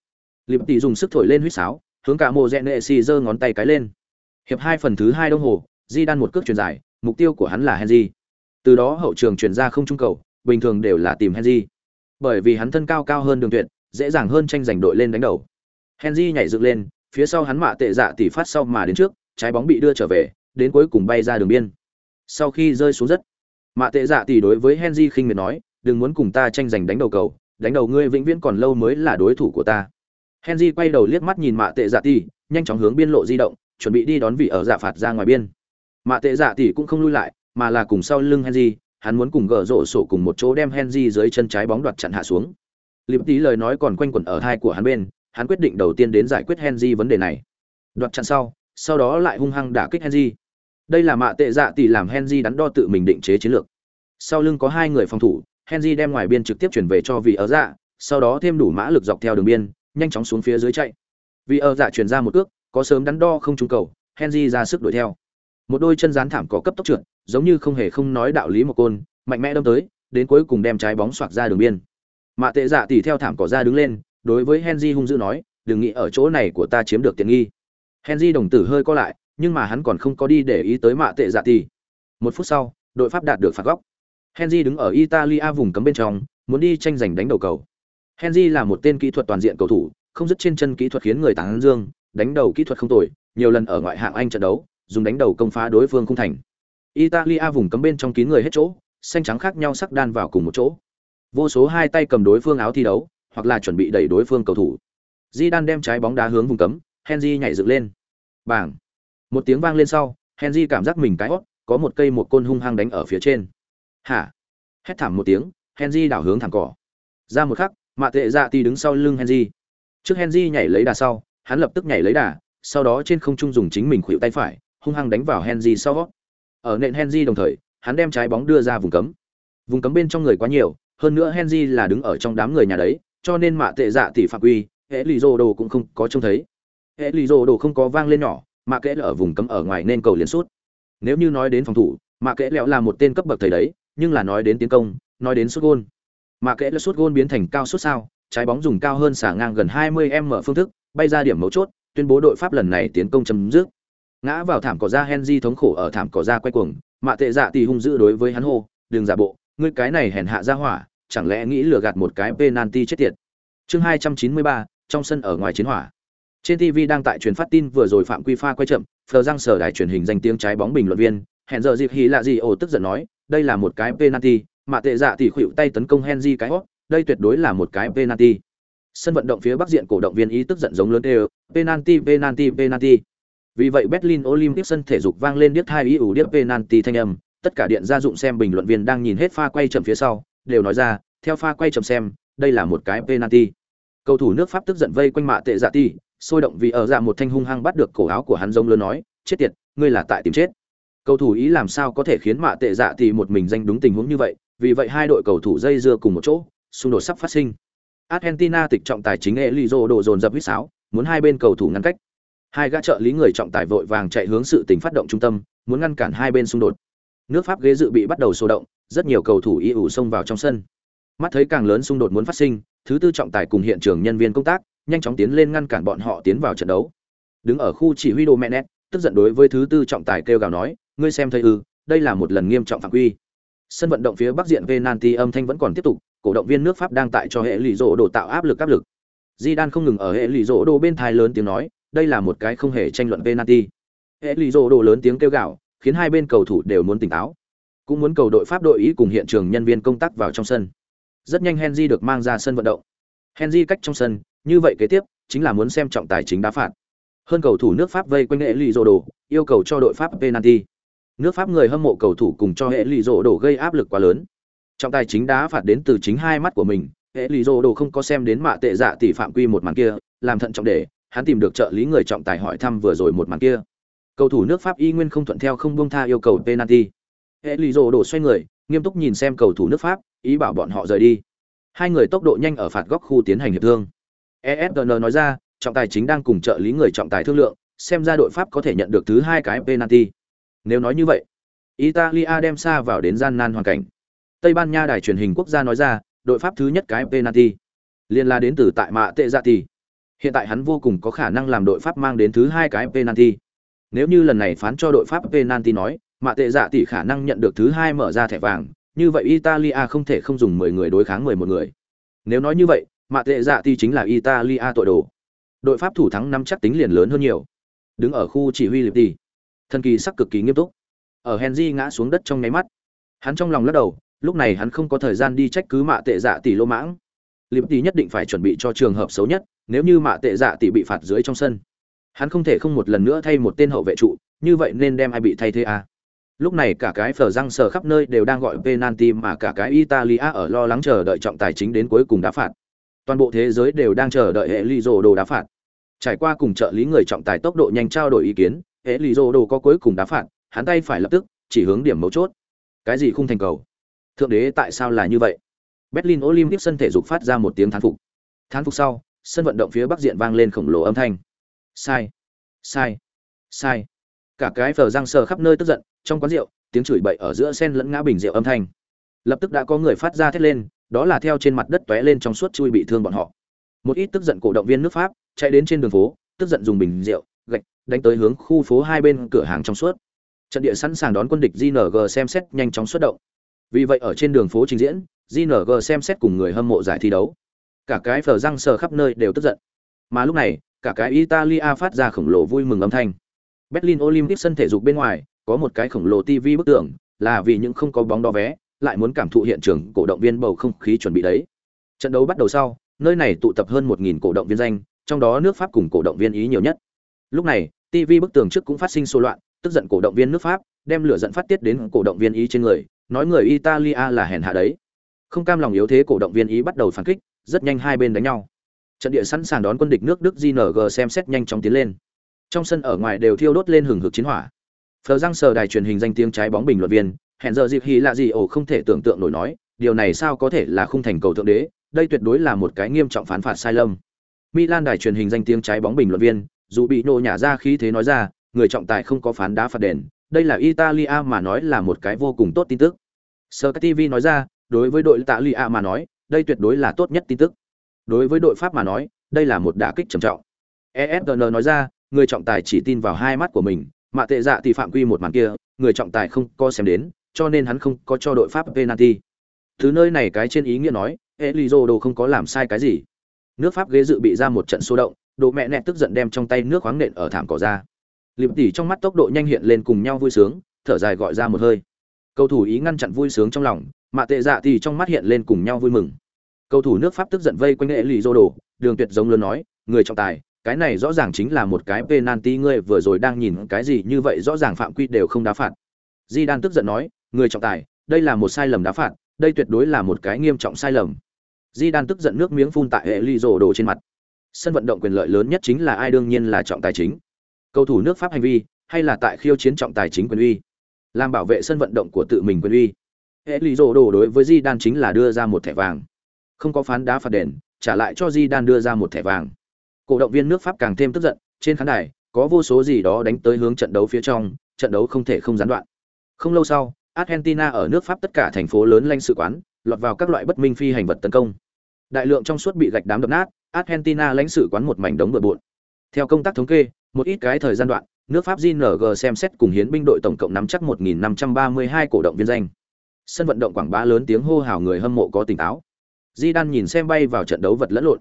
Liệp tỷ dùng sức thổi lên huýt sáo, hướng cả mộ rẽ nệ si giơ ngón tay cái lên. Hiệp hai phần thứ hai đông hồ, Di đan một cước truyền dài, mục tiêu của hắn là Henry. Từ đó hậu trường chuyển ra không trung cầu, bình thường đều là tìm Henry bởi vì hắn thân cao cao hơn đường tuyệt dễ dàng hơn tranh giành đội lên đánh đầu henry nhảy dựng lên phía sau hắn mạ tệ dạ tỉ phát sau mà đến trước trái bóng bị đưa trở về đến cuối cùng bay ra đường biên sau khi rơi xuống đất mạ tệ dạ Tỷ đối với henry khinh miệt nói đừng muốn cùng ta tranh giành đánh đầu cầu đánh đầu ngươi vĩnh viễn còn lâu mới là đối thủ của ta henry quay đầu liếc mắt nhìn mạ tệ dạ Tỷ, nhanh chóng hướng biên lộ di động chuẩn bị đi đón vị ở dạ phạt ra ngoài biên mạ tệ dạ Tỷ cũng không lui lại mà là cùng sau lưng henry hắn muốn cùng gỡ rổ sổ cùng một chỗ đem Henry dưới chân trái bóng đoạt chặn hạ xuống. Liệp tí lời nói còn quanh quẩn ở hai của hắn bên, hắn quyết định đầu tiên đến giải quyết Henry vấn đề này. Đoạt chặn sau, sau đó lại hung hăng đả kích Henry. Đây là mạ tệ dạ tỷ làm Henry đắn đo tự mình định chế chiến lược. Sau lưng có hai người phòng thủ, Henry đem ngoài biên trực tiếp chuyển về cho vị ở dạ, sau đó thêm đủ mã lực dọc theo đường biên, nhanh chóng xuống phía dưới chạy. Vị ở dạ chuyển ra một cước, có sớm đắn đo không trúng cầu, Henry ra sức đuổi theo. Một đôi chân dán thảm có cấp tốc trượt, giống như không hề không nói đạo lý một côn mạnh mẽ đâm tới đến cuối cùng đem trái bóng xoạc ra đường biên mạ tệ dạ tỷ theo thảm cỏ ra đứng lên đối với henry hung dữ nói đừng nghĩ ở chỗ này của ta chiếm được tiện nghi henry đồng tử hơi co lại nhưng mà hắn còn không có đi để ý tới mạ tệ dạ tỉ một phút sau đội pháp đạt được phạt góc henry đứng ở italia vùng cấm bên trong muốn đi tranh giành đánh đầu cầu henry là một tên kỹ thuật toàn diện cầu thủ không dứt trên chân kỹ thuật khiến người tán dương đánh đầu kỹ thuật không tồi nhiều lần ở ngoại hạng anh trận đấu dùng đánh đầu công phá đối phương không thành Italia vùng cấm bên trong kín người hết chỗ, xanh trắng khác nhau sắc đan vào cùng một chỗ. Vô số hai tay cầm đối phương áo thi đấu, hoặc là chuẩn bị đẩy đối phương cầu thủ. Di Đan đem trái bóng đá hướng vùng cấm, Henry nhảy dựng lên. Bảng. Một tiếng vang lên sau, Henry cảm giác mình cái hót, có một cây một côn hung hăng đánh ở phía trên. Hả? Hét thảm một tiếng, Henry đảo hướng thẳng cỏ. Ra một khắc, Mạ Tệ Dạ Tỷ đứng sau lưng Henry. Trước Henry nhảy lấy đà sau, hắn lập tức nhảy lấy đà, sau đó trên không trung dùng chính mình khuỷu tay phải, hung hăng đánh vào Henry sau. Ở nền Henry đồng thời, hắn đem trái bóng đưa ra vùng cấm. Vùng cấm bên trong người quá nhiều, hơn nữa Henry là đứng ở trong đám người nhà đấy, cho nên Mạ Tệ Dạ Tỷ phạm quy, hệ lì rồ đồ cũng không có trông thấy hệ lì rồ đồ không có vang lên nhỏ mà kẽ là ở vùng cấm ở ngoài nên cầu liền suốt. Nếu như nói đến phòng thủ mà kẽ lẹo là một tên cấp bậc thầy đấy nhưng là nói đến tiến công nói đến sút gôn. Mà kẽ là sút gôn biến thành cao suốt sao trái bóng dùng cao hơn xả ngang gần 20 m phương thức bay ra điểm mấu chốt tuyên bố đội pháp lần này tiến công chấm dứt. Ngã vào thảm cỏ ra henry thống khổ ở thảm cỏ ra quay cuồng mạ tệ dạ thì hung dữ đối với hắn hô đừng giả bộ ngươi cái này hèn hạ ra hỏa chẳng lẽ nghĩ lừa gạt một cái penalty chết tiệt? Chương 293, trong sân ở ngoài chiến hỏa trên tv đang tại truyền phát tin vừa rồi phạm quy pha quay chậm, phờ răng sở đài truyền hình danh tiếng trái bóng bình luận viên, hẹn giờ dịp hí lạ gì ồ tức giận nói, đây là một cái penalty, mà tệ dạ thì khuỵu tay tấn công henry cái hót đây tuyệt đối là một cái penalty. Sân vận động phía bắc diện cổ động viên ý tức giận giống lớn đều, penalty penalty penalty. Vì vậy berlin olympic sân thể dục vang lên điếc hai ý ủ điếc penalty thanh âm, tất cả điện gia dụng xem bình luận viên đang nhìn hết pha quay chậm phía sau, đều nói ra, theo pha quay chậm xem, đây là một cái penalty. Cầu thủ nước pháp tức giận vây quanh mạ tệ dạ ti sôi động vì ở dạ một thanh hung hăng bắt được cổ áo của hắn rông lớn nói, chết tiệt, ngươi là tại tìm chết. Cầu thủ ý làm sao có thể khiến mạ tệ dạ thì một mình danh đúng tình huống như vậy, vì vậy hai đội cầu thủ dây dưa cùng một chỗ, xung đột sắp phát sinh. Argentina tịch trọng tài chính elizo đổ dồn dập huýt sáo, muốn hai bên cầu thủ ngăn cách. Hai gã trợ lý người trọng tài vội vàng chạy hướng sự tình phát động trung tâm, muốn ngăn cản hai bên xung đột. Nước pháp ghế dự bị bắt đầu sôi động, rất nhiều cầu thủ y ủ xông vào trong sân. Mắt thấy càng lớn xung đột muốn phát sinh, thứ tư trọng tài cùng hiện trường nhân viên công tác nhanh chóng tiến lên ngăn cản bọn họ tiến vào trận đấu. Đứng ở khu chỉ huy đồ mẹ nét tức giận đối với thứ tư trọng tài kêu gào nói ngươi xem thấy ư đây là một lần nghiêm trọng phạm quy. Sân vận động phía bắc diện venanti âm thanh vẫn còn tiếp tục cổ động viên nước pháp đang tại cho hệ lụy rỗ đồ tạo áp lực áp lực. Di đan không ngừng ở hệ lụy rỗ đồ bên thai lớn tiếng nói đây là một cái không hề tranh luận venanti hệ lụy rỗ đồ lớn tiếng kêu gào khiến hai bên cầu thủ đều muốn tỉnh táo. Cũng muốn cầu đội pháp đội ý cùng hiện trường nhân viên công tác vào trong sân. Rất nhanh Henry được mang ra sân vận động. Henry cách trong sân, như vậy kế tiếp chính là muốn xem trọng tài chính đá phạt. Hơn cầu thủ nước Pháp vây quanh hệ lì rồ đổ, yêu cầu cho đội Pháp penalty. Nước Pháp người hâm mộ cầu thủ cùng cho hệ lì rồ đổ gây áp lực quá lớn. Trọng tài chính đá phạt đến từ chính hai mắt của mình, hệ lì rồ đổ không có xem đến mạ tệ dạ tỷ phạm quy một màn kia, làm thận trọng để, hắn tìm được trợ lý người trọng tài hỏi thăm vừa rồi một màn kia. Cầu thủ nước Pháp y nguyên không thuận theo không buông tha yêu cầu penalty. Hệ lì rồ đổ xoay người, nghiêm túc nhìn xem cầu thủ nước Pháp, ý bảo bọn họ rời đi hai người tốc độ nhanh ở phạt góc khu tiến hành hiệp thương ESN nói ra trọng tài chính đang cùng trợ lý người trọng tài thương lượng xem ra đội pháp có thể nhận được thứ hai cái penalty. Nếu nói như vậy italia đem xa vào đến gian nan hoàn cảnh. Tây ban nha đài truyền hình quốc gia nói ra đội pháp thứ nhất cái penalty. Liên la đến từ tại mạ tệ dạ tỷ hiện tại hắn vô cùng có khả năng làm đội pháp mang đến thứ hai cái penalty. Nếu như lần này phán cho đội pháp penalty nói mạ tệ dạ tỷ khả năng nhận được thứ hai mở ra thẻ vàng như vậy Italia không thể không dùng 10 người đối kháng 11 người. Nếu nói như vậy, mạ tệ dạ thì chính là Italia tội đồ. Đội Pháp thủ thắng năm chắc tính liền lớn hơn nhiều. Đứng ở khu chỉ huy Lipti, thân kỳ sắc cực kỳ nghiêm túc. Ở Henry ngã xuống đất trong nháy mắt, hắn trong lòng lắc đầu, lúc này hắn không có thời gian đi trách cứ mạ tệ dạ tỷ lô mãng. Lipti nhất định phải chuẩn bị cho trường hợp xấu nhất, nếu như mạ tệ dạ tỷ bị phạt dưới trong sân. Hắn không thể không một lần nữa thay một tên hậu vệ trụ, như vậy nên đem ai bị thay thế à? Lúc này cả cái phở răng sờ khắp nơi đều đang gọi penalty mà cả cái Italia ở lo lắng chờ đợi trọng tài chính đến cuối cùng đá phạt. Toàn bộ thế giới đều đang chờ đợi hệ Lizo đồ đá phạt. Trải qua cùng trợ lý người trọng tài tốc độ nhanh trao đổi ý kiến, hệ Lizo đồ có cuối cùng đá phạt, hắn tay phải lập tức chỉ hướng điểm mấu chốt. Cái gì không thành cầu? Thượng đế tại sao là như vậy? Berlin Olympic sân thể dục phát ra một tiếng thán phục. Thán phục sau, sân vận động phía bắc diện vang lên khổng lồ âm thanh. Sai, sai, sai. Cả cái phở răng sờ khắp nơi tức giận, trong quán rượu tiếng chửi bậy ở giữa sen lẫn ngã bình rượu âm thanh lập tức đã có người phát ra thét lên đó là theo trên mặt đất tóe lên trong suốt chui bị thương bọn họ. Một ít tức giận cổ động viên nước pháp chạy đến trên đường phố tức giận dùng bình rượu gạch đánh tới hướng khu phố hai bên cửa hàng trong suốt. Trận địa sẵn sàng đón quân địch jng xem xét nhanh chóng xuất động. Vì vậy ở trên đường phố trình diễn jng xem xét cùng người hâm mộ giải thi đấu. Cả cái phở răng sờ khắp nơi đều tức giận. Mà lúc này cả cái italia phát ra khổng lồ vui mừng âm thanh. Berlin olympic sân thể dục bên ngoài có một cái khổng lồ TV bức tường, là vì những không có bóng đo vé, lại muốn cảm thụ hiện trường cổ động viên bầu không khí chuẩn bị đấy. Trận đấu bắt đầu sau, nơi này tụ tập hơn 1000 cổ động viên danh, trong đó nước Pháp cùng cổ động viên ý nhiều nhất. Lúc này, TV bức tường trước cũng phát sinh xô loạn, tức giận cổ động viên nước Pháp, đem lửa giận phát tiết đến cổ động viên ý trên người, nói người Italia là hèn hạ đấy. Không cam lòng yếu thế cổ động viên ý bắt đầu phản kích, rất nhanh hai bên đánh nhau. Trận địa sẵn sàng đón quân địch nước Đức JNG xem xét nhanh chóng tiến lên. Trong sân ở ngoài đều thiêu đốt lên hừng hực chiến hỏa. Phờ răng sờ đài truyền hình danh tiếng trái bóng bình luận viên, hẹn giờ dịp hí lạ gì ổ không thể tưởng tượng nổi nói, điều này sao có thể là không thành cầu thượng đế, đây tuyệt đối là một cái nghiêm trọng phán phạt sai lầm. Milan đài truyền hình danh tiếng trái bóng bình luận viên, dù bị nổ nhả ra khí thế nói ra, người trọng tài không có phán đá phạt đền, đây là Italia mà nói là một cái vô cùng tốt tin tức. sơ TV nói ra, đối với đội Italia mà nói, đây tuyệt đối là tốt nhất tin tức. Đối với đội Pháp mà nói, đây là một đả kích trầm trọng. ESPN nói ra, người trọng tài chỉ tin vào hai mắt của mình, mà tệ dạ thì phạm quy một màn kia, người trọng tài không có xem đến, cho nên hắn không có cho đội Pháp penalty. Thứ nơi này cái trên ý nghĩa nói, Elizo đồ không có làm sai cái gì. Nước Pháp ghế dự bị ra một trận xô động, đồ mẹ nẹt tức giận đem trong tay nước khoáng nện ở thảm cỏ ra. Liệp tỷ trong mắt tốc độ nhanh hiện lên cùng nhau vui sướng, thở dài gọi ra một hơi. Cầu thủ ý ngăn chặn vui sướng trong lòng, mà tệ dạ thì trong mắt hiện lên cùng nhau vui mừng. Cầu thủ nước Pháp tức giận vây quanh Elizo đồ, đường tuyệt giống lớn nói, người trọng tài, cái này rõ ràng chính là một cái penalty ngươi vừa rồi đang nhìn cái gì như vậy rõ ràng phạm quy đều không đá phạt. Di Đan tức giận nói, người trọng tài, đây là một sai lầm đá phạt, đây tuyệt đối là một cái nghiêm trọng sai lầm. Di Đan tức giận nước miếng phun tại hệ ly rồ đồ trên mặt. Sân vận động quyền lợi lớn nhất chính là ai đương nhiên là trọng tài chính. Cầu thủ nước Pháp hành vi, hay là tại khiêu chiến trọng tài chính quyền uy, làm bảo vệ sân vận động của tự mình quyền uy. Hệ ly rồ đồ đối với Di Đan chính là đưa ra một thẻ vàng, không có phán đá phạt đền, trả lại cho Di Đan đưa ra một thẻ vàng. Cổ động viên nước Pháp càng thêm tức giận, trên khán đài có vô số gì đó đánh tới hướng trận đấu phía trong, trận đấu không thể không gián đoạn. Không lâu sau, Argentina ở nước Pháp tất cả thành phố lớn lãnh sự quán, lọt vào các loại bất minh phi hành vật tấn công. Đại lượng trong suốt bị gạch đám đập nát, Argentina lãnh sự quán một mảnh đống bừa bộn. Theo công tác thống kê, một ít cái thời gian đoạn, nước Pháp JNG xem xét cùng hiến binh đội tổng cộng nắm chắc 1532 cổ động viên danh. Sân vận động quảng bá lớn tiếng hô hào người hâm mộ có tỉnh táo. Di Đan nhìn xem bay vào trận đấu vật lẫn lộn,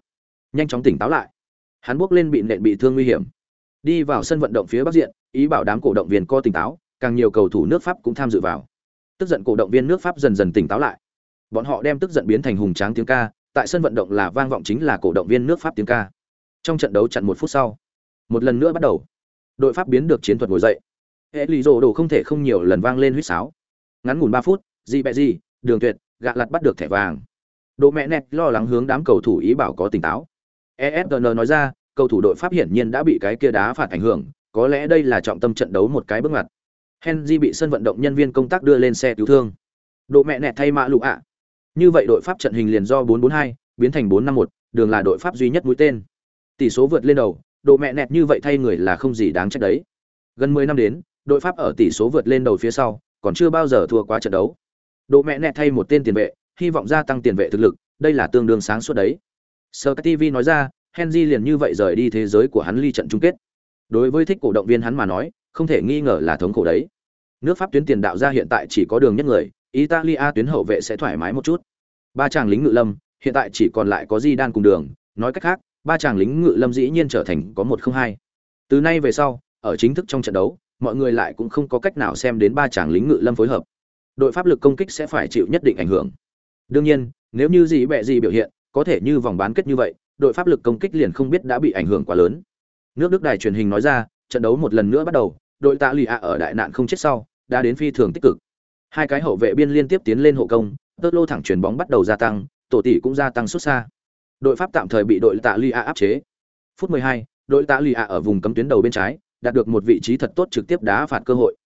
nhanh chóng tỉnh táo lại. Hắn bước lên bị nện bị thương nguy hiểm, đi vào sân vận động phía bắc diện, ý bảo đám cổ động viên có tỉnh táo, càng nhiều cầu thủ nước Pháp cũng tham dự vào. Tức giận cổ động viên nước Pháp dần dần tỉnh táo lại. Bọn họ đem tức giận biến thành hùng tráng tiếng ca, tại sân vận động là vang vọng chính là cổ động viên nước Pháp tiếng ca. Trong trận đấu chặn một phút sau, một lần nữa bắt đầu. Đội Pháp biến được chiến thuật ngồi dậy. Hệ lì rồ đồ không thể không nhiều lần vang lên huýt sáo. Ngắn ngủn ba phút, gì bẹ gì, đường tuyệt, gạ lặt bắt được thẻ vàng. Đồ mẹ nẹt lo lắng hướng đám cầu thủ ý bảo có tỉnh táo. efn nói ra, cầu thủ đội Pháp hiển nhiên đã bị cái kia đá phạt ảnh hưởng, có lẽ đây là trọng tâm trận đấu một cái bước ngoặt. Henry bị sân vận động nhân viên công tác đưa lên xe cứu thương. Độ mẹ nẹt thay mã lụ ạ. Như vậy đội Pháp trận hình liền do 442 biến thành 451, đường là đội Pháp duy nhất mũi tên. Tỷ số vượt lên đầu, độ mẹ nẹt như vậy thay người là không gì đáng trách đấy. Gần 10 năm đến, đội Pháp ở tỷ số vượt lên đầu phía sau, còn chưa bao giờ thua quá trận đấu. Độ mẹ nẹt thay một tên tiền vệ, hy vọng gia tăng tiền vệ thực lực, đây là tương đương sáng suốt đấy. Sir TV nói ra, Henry liền như vậy rời đi thế giới của hắn ly trận chung kết. Đối với thích cổ động viên hắn mà nói, không thể nghi ngờ là thống khổ đấy. Nước Pháp tuyến tiền đạo ra hiện tại chỉ có đường nhất người, Italia tuyến hậu vệ sẽ thoải mái một chút. Ba chàng lính ngự lâm, hiện tại chỉ còn lại có Di Đan cùng đường, nói cách khác, ba chàng lính ngự lâm dĩ nhiên trở thành có một không hai. Từ nay về sau, ở chính thức trong trận đấu, mọi người lại cũng không có cách nào xem đến ba chàng lính ngự lâm phối hợp. Đội pháp lực công kích sẽ phải chịu nhất định ảnh hưởng. Đương nhiên, nếu như gì bẹ gì biểu hiện, có thể như vòng bán kết như vậy, đội pháp lực công kích liền không biết đã bị ảnh hưởng quá lớn. Nước Đức đài truyền hình nói ra, trận đấu một lần nữa bắt đầu, đội tạ lì ạ ở đại nạn không chết sau, đã đến phi thường tích cực. Hai cái hậu vệ biên liên tiếp tiến lên hộ công, tơ lô thẳng chuyển bóng bắt đầu gia tăng, tổ tỷ cũng gia tăng xuất xa. Đội Pháp tạm thời bị đội tạ lì ạ áp chế. Phút 12, đội tạ lì ạ ở vùng cấm tuyến đầu bên trái, đạt được một vị trí thật tốt trực tiếp đá phạt cơ hội.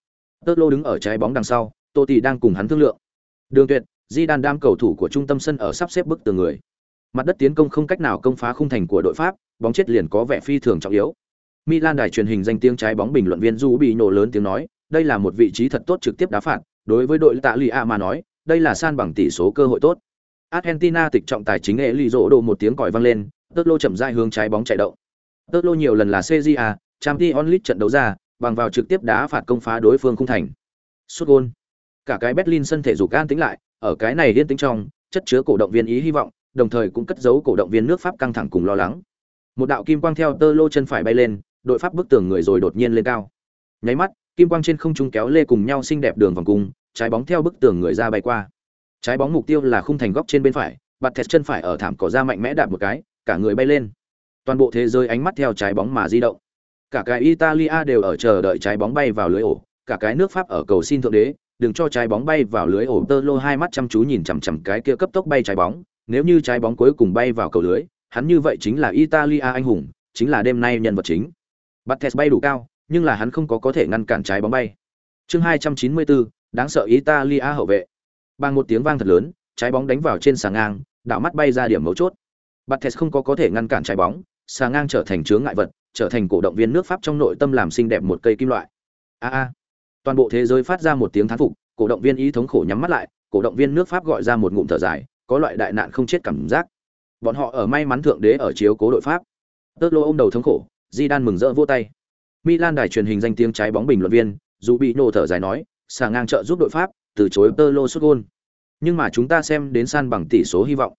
Tơ lô đứng ở trái bóng đằng sau, tổ tỷ đang cùng hắn thương lượng. Đường Tuyệt, Di Đan đam cầu thủ của trung tâm sân ở sắp xếp bức tường người. Mặt đất tiến công không cách nào công phá khung thành của đội Pháp, bóng chết liền có vẻ phi thường trọng yếu. Milan đài truyền hình danh tiếng trái bóng bình luận viên Du bị nổ lớn tiếng nói, đây là một vị trí thật tốt trực tiếp đá phạt, đối với đội Tạ Lì A mà nói, đây là san bằng tỷ số cơ hội tốt. Argentina tịch trọng tài chính Eli rỗ đồ một tiếng còi vang lên, Tớt chậm rãi hướng trái bóng chạy động. Tớt nhiều lần là CJA, Champions League trận đấu ra, bằng vào trực tiếp đá phạt công phá đối phương khung thành. Sút gol. Cả cái Berlin sân thể dục an tĩnh lại, ở cái này điên tĩnh trong, chất chứa cổ động viên ý hy vọng, đồng thời cũng cất giấu cổ động viên nước Pháp căng thẳng cùng lo lắng. Một đạo kim quang theo tơ chân phải bay lên, đội pháp bức tường người rồi đột nhiên lên cao nháy mắt kim quang trên không trung kéo lê cùng nhau xinh đẹp đường vòng cung trái bóng theo bức tường người ra bay qua trái bóng mục tiêu là khung thành góc trên bên phải bạt thẹt chân phải ở thảm cỏ ra mạnh mẽ đạp một cái cả người bay lên Toàn bộ thế giới ánh mắt theo trái bóng mà di động. Cả cái Italia đều ở chờ đợi trái bóng bay vào lưới ổ, cả cái nước Pháp ở cầu xin thượng đế, đừng cho trái bóng bay vào lưới ổ. Tơ lô hai mắt chăm chú nhìn chằm chằm cái kia cấp tốc bay trái bóng, nếu như trái bóng cuối cùng bay vào cầu lưới, hắn như vậy chính là Italia anh hùng, chính là đêm nay nhân vật chính. Bates bay đủ cao, nhưng là hắn không có có thể ngăn cản trái bóng bay. Chương 294, đáng sợ Italia hậu vệ. Bằng một tiếng vang thật lớn, trái bóng đánh vào trên sàng ngang, đạo mắt bay ra điểm mấu chốt. Bates không có có thể ngăn cản trái bóng, sàng ngang trở thành chướng ngại vật, trở thành cổ động viên nước Pháp trong nội tâm làm xinh đẹp một cây kim loại. A a. Toàn bộ thế giới phát ra một tiếng thán phục, cổ động viên ý thống khổ nhắm mắt lại, cổ động viên nước Pháp gọi ra một ngụm thở dài, có loại đại nạn không chết cảm giác. Bọn họ ở may mắn thượng đế ở chiếu cố đội Pháp. Tớt lô ôm đầu thống khổ, Zidane mừng rỡ vỗ tay. Milan đài truyền hình danh tiếng trái bóng bình luận viên, dù bị nổ thở dài nói, sàng ngang trợ giúp đội Pháp, từ chối Tơ lô sút gol. Nhưng mà chúng ta xem đến san bằng tỷ số hy vọng.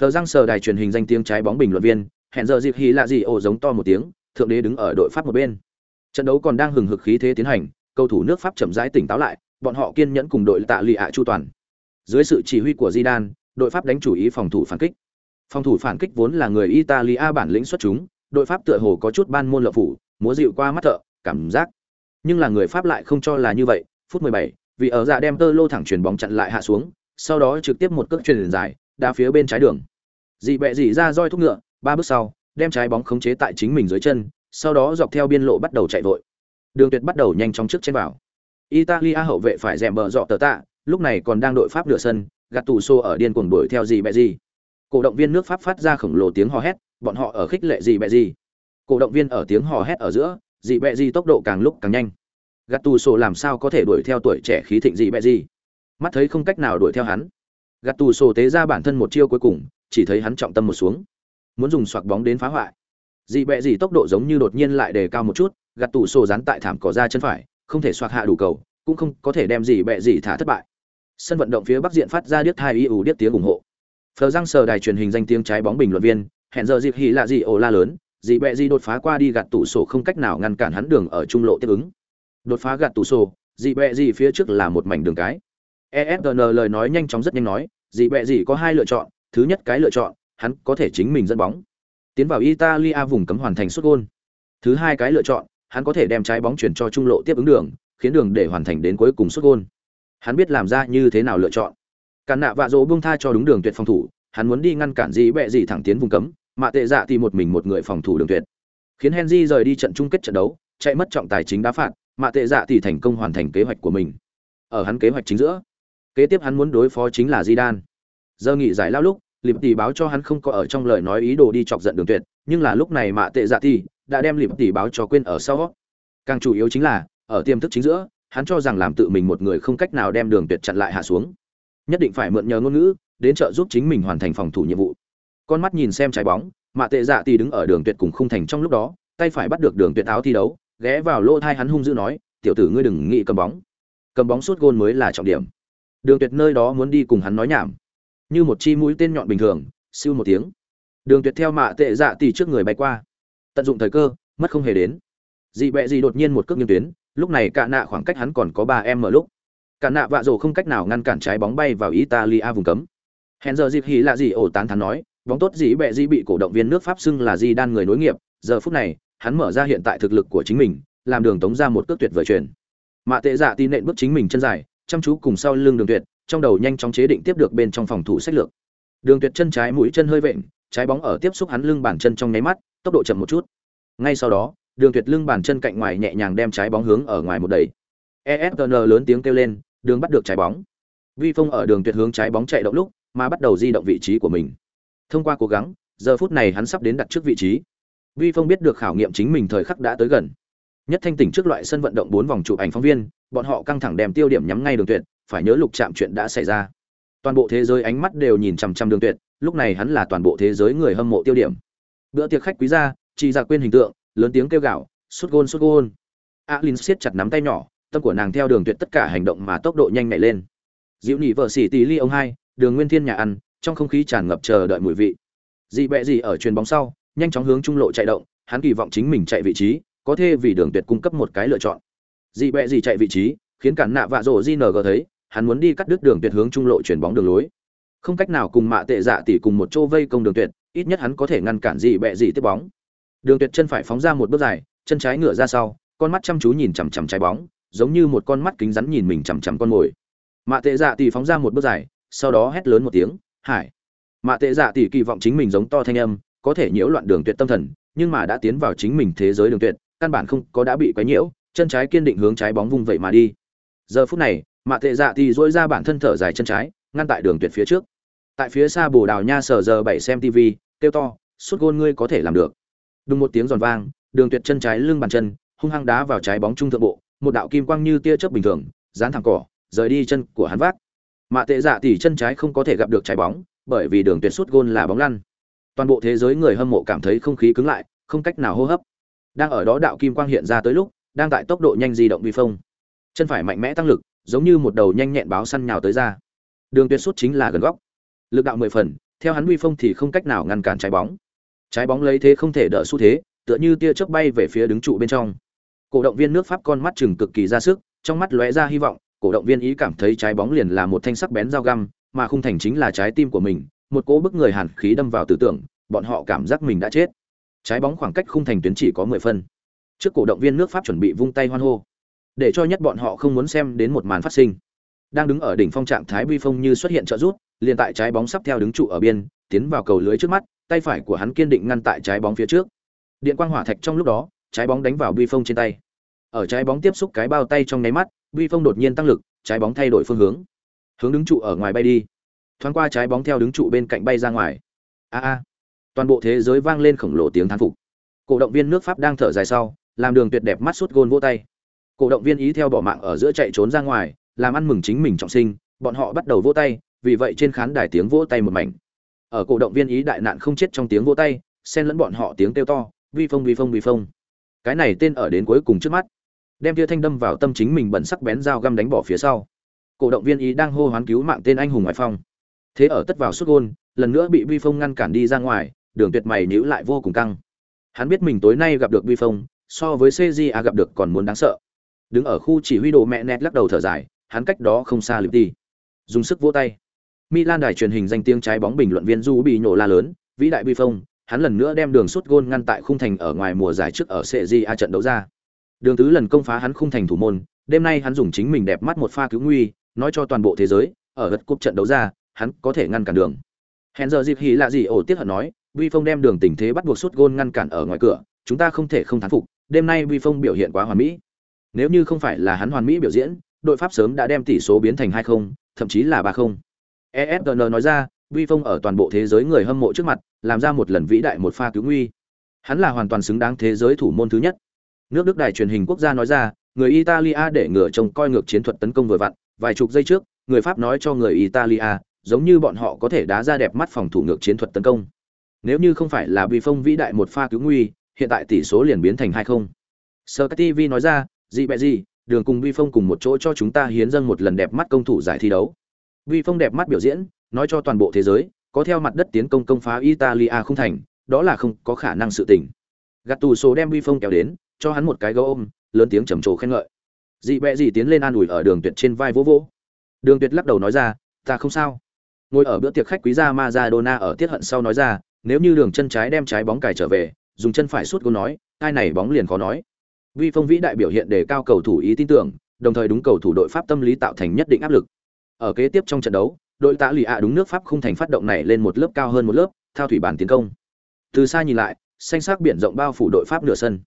Phờ răng sờ đài truyền hình danh tiếng trái bóng bình luận viên, hẹn giờ dịp hí lạ gì ồ giống to một tiếng, thượng đế đứng ở đội Pháp một bên. Trận đấu còn đang hừng hực khí thế tiến hành, cầu thủ nước Pháp chậm rãi tỉnh táo lại, bọn họ kiên nhẫn cùng đội tạ lì ạ chu toàn. Dưới sự chỉ huy của Zidane, đội Pháp đánh chủ ý phòng thủ phản kích. Phòng thủ phản kích vốn là người Italia bản lĩnh xuất chúng, đội Pháp tựa hồ có chút ban môn lợi phủ, múa dịu qua mắt thợ, cảm giác. Nhưng là người Pháp lại không cho là như vậy, phút 17, vì ở dạ đem tơ lô thẳng chuyển bóng chặn lại hạ xuống, sau đó trực tiếp một cước chuyền dài, đá phía bên trái đường. Dị bẹ dị ra roi thúc ngựa, ba bước sau, đem trái bóng khống chế tại chính mình dưới chân, sau đó dọc theo biên lộ bắt đầu chạy vội. Đường Tuyệt bắt đầu nhanh chóng trước trên vào. Italia hậu vệ phải rèm bờ dọ tờ tạ, lúc này còn đang đội Pháp nửa sân, gạt tù xô ở điên cuồng đuổi theo gì bẹ gì. Cổ động viên nước Pháp phát ra khổng lồ tiếng hò hét, bọn họ ở khích lệ gì bẹ gì. Cổ động viên ở tiếng hò hét ở giữa, dị bẹ gì tốc độ càng lúc càng nhanh. Gạt tù sổ làm sao có thể đuổi theo tuổi trẻ khí thịnh dị bẹ gì? Mắt thấy không cách nào đuổi theo hắn. Gạt tù sổ tế ra bản thân một chiêu cuối cùng, chỉ thấy hắn trọng tâm một xuống, muốn dùng xoạc bóng đến phá hoại. Dị bẹ gì tốc độ giống như đột nhiên lại đề cao một chút, gạt tù sổ dán tại thảm cỏ ra chân phải, không thể xoạc hạ đủ cầu, cũng không có thể đem gì bẹ gì thả thất bại sân vận động phía bắc diện phát ra điếc thai y ủ điếc tiếng ủng hộ phờ răng sờ đài truyền hình danh tiếng trái bóng bình luận viên hẹn giờ dịp hỉ lạ gì ổ la lớn dị bẹ gì đột phá qua đi gạt tủ sổ không cách nào ngăn cản hắn đường ở trung lộ tiếp ứng. Đột phá gạt tủ sổ dị bẹ gì phía trước là một mảnh đường cái. Esn lời nói nhanh chóng rất nhanh nói dị bẹ gì có hai lựa chọn, thứ nhất cái lựa chọn, hắn có thể chính mình dẫn bóng. Tiến vào italia vùng cấm hoàn thành xuất gôn. Thứ hai cái lựa chọn, hắn có thể đem trái bóng chuyển cho trung lộ tiếp ứng đường, khiến đường để hoàn thành đến cuối cùng xuất gôn. Hắn biết làm ra như thế nào lựa chọn. Cản nạ vạ dỗ buông tha cho đúng đường tuyệt phòng thủ, hắn muốn đi ngăn cản gì bẹ gì thẳng tiến vùng cấm mạ tệ dạ thì một mình một người phòng thủ đường tuyệt. Khiến henry rời đi trận chung kết trận đấu, chạy mất trọng tài chính đá phạt mạ tệ dạ thì thành công hoàn thành kế hoạch của mình. Ở hắn kế hoạch chính giữa, kế tiếp hắn muốn đối phó chính là di đan giờ nghỉ giải lao lúc liệp tỷ báo cho hắn không có ở trong lời nói ý đồ đi chọc giận đường tuyệt, nhưng là lúc này mạ tệ dạ thì đã đem liệp tỷ báo cho quên ở sau. Càng chủ yếu chính là, ở tiềm thức chính giữa, hắn cho rằng làm tự mình một người không cách nào đem đường tuyệt chặn lại hạ xuống. Nhất định phải mượn nhờ ngôn ngữ, đến trợ giúp chính mình hoàn thành phòng thủ nhiệm vụ con mắt nhìn xem trái bóng, mạ tệ dạ tỷ đứng ở đường tuyệt cùng khung thành trong lúc đó, tay phải bắt được đường tuyệt áo thi đấu, ghé vào lỗ thai hắn hung dữ nói, tiểu tử ngươi đừng nghĩ cầm bóng. Cầm bóng suốt gôn mới là trọng điểm. Đường tuyệt nơi đó muốn đi cùng hắn nói nhảm. Như một chi mũi tên nhọn bình thường, siêu một tiếng. Đường tuyệt theo mạ tệ dạ tỷ trước người bay qua. Tận dụng thời cơ, mất không hề đến. Dị bẹ dị đột nhiên một cước nghiêng tuyến, lúc này cả nạ khoảng cách hắn còn có ba em ở lúc. Cả nạ vạ rổ không cách nào ngăn cản trái bóng bay vào italia vùng cấm. Hèn giờ dịp hỉ lạ gì ổ tán thắn nói bóng tốt dĩ bẹ dĩ bị cổ động viên nước pháp xưng là di đan người nối nghiệp, giờ phút này, hắn mở ra hiện tại thực lực của chính mình, làm đường tống ra một cước tuyệt vời chuyển. Mạ tệ dạ tin nện bước chính mình chân dài, chăm chú cùng sau lưng đường tuyệt, trong đầu nhanh chóng chế định tiếp được bên trong phòng thủ sách lược. Đường tuyệt chân trái mũi chân hơi vện, trái bóng ở tiếp xúc hắn lưng bàn chân trong nháy mắt, tốc độ chậm một chút. Ngay sau đó, đường tuyệt lưng bàn chân cạnh ngoài nhẹ nhàng đem trái bóng hướng ở ngoài một đẩy. Efn lớn tiếng kêu lên, đường bắt được trái bóng. Vi phong ở đường tuyệt hướng trái bóng chạy động lúc, mà bắt đầu di động vị trí của mình thông qua cố gắng giờ phút này hắn sắp đến đặt trước vị trí vi phong biết được khảo nghiệm chính mình thời khắc đã tới gần nhất thanh tỉnh trước loại sân vận động bốn vòng chụp ảnh phóng viên bọn họ căng thẳng đem tiêu điểm nhắm ngay đường tuyệt phải nhớ lục chạm chuyện đã xảy ra toàn bộ thế giới ánh mắt đều nhìn chằm chằm đường tuyệt lúc này hắn là toàn bộ thế giới người hâm mộ tiêu điểm bữa tiệc khách quý gia chỉ ra quên hình tượng lớn tiếng kêu gào, sút gôn sút gôn. Alin siết chặt nắm tay nhỏ, tâm của nàng theo đường tuyệt tất cả hành động mà tốc độ nhanh nhạy lên. Diệu nhị vợ xỉ tỷ ly ông hai, đường nguyên thiên nhà ăn, trong không khí tràn ngập chờ đợi mùi vị. Dị bẹ gì ở truyền bóng sau, nhanh chóng hướng trung lộ chạy động, hắn kỳ vọng chính mình chạy vị trí, có thể vì đường tuyệt cung cấp một cái lựa chọn. Dị bẹ gì chạy vị trí, khiến cản nạ vạ rổ JNG thấy, hắn muốn đi cắt đứt đường tuyệt hướng trung lộ chuyền bóng đường lối. Không cách nào cùng mạ tệ dạ tỷ cùng một chỗ vây công đường tuyệt, ít nhất hắn có thể ngăn cản dị bẹ gì tiếp bóng đường tuyệt chân phải phóng ra một bước dài chân trái ngửa ra sau con mắt chăm chú nhìn chằm chằm trái bóng giống như một con mắt kính rắn nhìn mình chằm chằm con mồi mạ tệ dạ tỷ phóng ra một bước dài sau đó hét lớn một tiếng hải. Mạ tệ dạ tỷ kỳ vọng chính mình giống to thanh âm, có thể nhiễu loạn đường tuyệt tâm thần, nhưng mà đã tiến vào chính mình thế giới đường tuyệt, căn bản không có đã bị quấy nhiễu, chân trái kiên định hướng trái bóng vung vậy mà đi. Giờ phút này, mạ tệ dạ tỷ dỗi ra bản thân thở dài chân trái, ngăn tại đường tuyệt phía trước. Tại phía xa bồ đào nha sở giờ bảy xem tv kêu to suốt gôn ngươi có thể làm được. Đúng một tiếng giòn vang, đường tuyệt chân trái lưng bàn chân, hung hăng đá vào trái bóng trung thượng bộ, một đạo kim quang như tia chớp bình thường, dán thẳng cỏ, rời đi chân của hắn vác mạ tệ dạ tỷ chân trái không có thể gặp được trái bóng, bởi vì đường tuyệt sút gôn là bóng lăn. Toàn bộ thế giới người hâm mộ cảm thấy không khí cứng lại, không cách nào hô hấp. Đang ở đó đạo kim quang hiện ra tới lúc, đang tại tốc độ nhanh di động vi phong chân phải mạnh mẽ tăng lực, giống như một đầu nhanh nhẹn báo săn nhào tới ra. Đường tuyệt sút chính là gần góc. Lực đạo mười phần, theo hắn vi phong thì không cách nào ngăn cản trái bóng. Trái bóng lấy thế không thể đỡ xu thế, tựa như tia chớp bay về phía đứng trụ bên trong. Cổ động viên nước pháp con mắt chừng cực kỳ ra sức, trong mắt lóe ra hy vọng cổ động viên ý cảm thấy trái bóng liền là một thanh sắc bén dao găm, mà khung thành chính là trái tim của mình, một cỗ bức người hàn khí đâm vào tư tưởng, bọn họ cảm giác mình đã chết. Trái bóng khoảng cách khung thành tuyến chỉ có mười phân. Trước cổ động viên nước pháp chuẩn bị vung tay hoan hô, để cho nhất bọn họ không muốn xem đến một màn phát sinh. Đang đứng ở đỉnh phong trạng thái bi phong như xuất hiện trợ rút, liền tại trái bóng sắp theo đứng trụ ở biên, tiến vào cầu lưới trước mắt, tay phải của hắn kiên định ngăn tại trái bóng phía trước. Điện quang hỏa thạch trong lúc đó, trái bóng đánh vào bi phong trên tay. Ở trái bóng tiếp xúc cái bao tay trong nháy mắt vi phong đột nhiên tăng lực, trái bóng thay đổi phương hướng. Hướng đứng trụ ở ngoài bay đi. Thoáng qua trái bóng theo đứng trụ bên cạnh bay ra ngoài. A a. Toàn bộ thế giới vang lên khổng lồ tiếng thán phục. Cổ động viên nước pháp đang thở dài sau, làm đường tuyệt đẹp mắt suốt gôn vỗ tay. Cổ động viên ý theo bỏ mạng ở giữa chạy trốn ra ngoài, làm ăn mừng chính mình trọng sinh, bọn họ bắt đầu vỗ tay, vì vậy trên khán đài tiếng vỗ tay một mảnh. Ở cổ động viên ý đại nạn không chết trong tiếng vỗ tay, xen lẫn bọn họ tiếng kêu to vi phong vi phong vi phong. Cái này tên ở đến cuối cùng trước mắt đem tia thanh đâm vào tâm chính mình bẩn sắc bén dao găm đánh bỏ phía sau. Cổ động viên ý đang hô hoán cứu mạng tên anh hùng ngoại phong. Thế ở tất vào xuất gôn, lần nữa bị vi phong ngăn cản đi ra ngoài, đường tuyệt mày nhữ lại vô cùng căng. Hắn biết mình tối nay gặp được vi phong, so với CJA gặp được còn muốn đáng sợ. Đứng ở khu chỉ huy đồ mẹ nét lắc đầu thở dài, hắn cách đó không xa lịp đi dùng sức vỗ tay. Milan đài truyền hình danh tiếng trái bóng bình luận viên du bị nổ la lớn, vĩ đại vi phong, hắn lần nữa đem đường sút gôn ngăn tại khung thành ở ngoài mùa giải trước ở CJA trận đấu ra đường tứ lần công phá hắn khung thành thủ môn, đêm nay hắn dùng chính mình đẹp mắt một pha cứu nguy, nói cho toàn bộ thế giới, ở gật cúp trận đấu ra, hắn có thể ngăn cản đường. Hẹn giờ dịp hỉ là gì ổ tiếc hận nói, vi phong đem đường tình thế bắt buộc sút gôn ngăn cản ở ngoài cửa, chúng ta không thể không thán phục, đêm nay vi phong biểu hiện quá hoàn mỹ. Nếu như không phải là hắn hoàn mỹ biểu diễn, đội pháp sớm đã đem tỷ số biến thành hai không, thậm chí là ba không. Esgn nói ra, vi phong ở toàn bộ thế giới người hâm mộ trước mặt, làm ra một lần vĩ đại một pha cứu nguy. Hắn là hoàn toàn xứng đáng thế giới thủ môn thứ nhất nước đức đài truyền hình quốc gia nói ra, người italia để ngừa trông coi ngược chiến thuật tấn công vừa vặn, vài chục giây trước, người pháp nói cho người italia, giống như bọn họ có thể đá ra đẹp mắt phòng thủ ngược chiến thuật tấn công. Nếu như không phải là vi phong vĩ đại một pha cứu nguy, hiện tại tỷ số liền biến thành hai không. Sơ tv nói ra dị bẹ gì đường cùng vi phong cùng một chỗ cho chúng ta hiến dâng một lần đẹp mắt công thủ giải thi đấu. Vi phong đẹp mắt biểu diễn, nói cho toàn bộ thế giới, có theo mặt đất tiến công công phá italia không thành, đó là không có khả năng sự tình. Gạt tù số đem vi phong kéo đến cho hắn một cái gấu ôm, lớn tiếng trầm trồ khen ngợi. Dị bẹ dị tiến lên an ủi ở đường tuyệt trên vai vỗ vỗ. Đường tuyệt lắc đầu nói ra, ta không sao. Ngồi ở bữa tiệc khách quý gia Maradona ở tiết hận sau nói ra, nếu như đường chân trái đem trái bóng cài trở về, dùng chân phải suốt gôn nói, ai này bóng liền khó nói. Vi phong vĩ đại biểu hiện đề cao cầu thủ ý tin tưởng, đồng thời đúng cầu thủ đội pháp tâm lý tạo thành nhất định áp lực. Ở kế tiếp trong trận đấu, đội tạ lì ạ đúng nước pháp không thành phát động này lên một lớp cao hơn một lớp, thao thủy bản tiến công. Từ xa nhìn lại, xanh sắc biển rộng bao phủ đội pháp nửa sân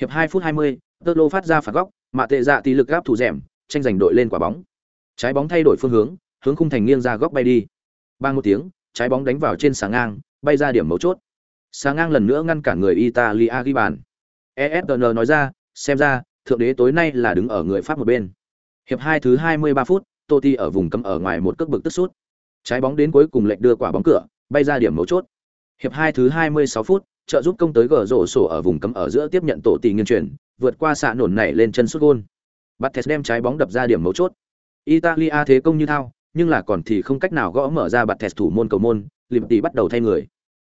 hiệp 2 phút 20, tơ lô phát ra phạt góc mà tệ dạ tỷ lực gáp thủ rèm tranh giành đội lên quả bóng. Trái bóng thay đổi phương hướng hướng khung thành nghiêng ra góc bay đi. Bang một tiếng trái bóng đánh vào trên sáng ngang bay ra điểm mấu chốt. Sáng ngang lần nữa ngăn cản người italia ghi bàn. Esn nói ra xem ra thượng đế tối nay là đứng ở người pháp một bên. Hiệp hai thứ 23 phút Totti ở vùng cấm ở ngoài một cước bực tức sút. Trái bóng đến cuối cùng lệch đưa quả bóng cửa bay ra điểm mấu chốt. Hiệp hai thứ 26 phút trợ giúp công tới gờ rổ sổ ở vùng cấm ở giữa tiếp nhận tổ tỷ nghiên truyền vượt qua xạ nổn này lên chân sút gôn. Bates đem trái bóng đập ra điểm mấu chốt. Italia thế công như thao nhưng là còn thì không cách nào gõ mở ra Bates thủ môn cầu môn lìm tỷ bắt đầu thay người.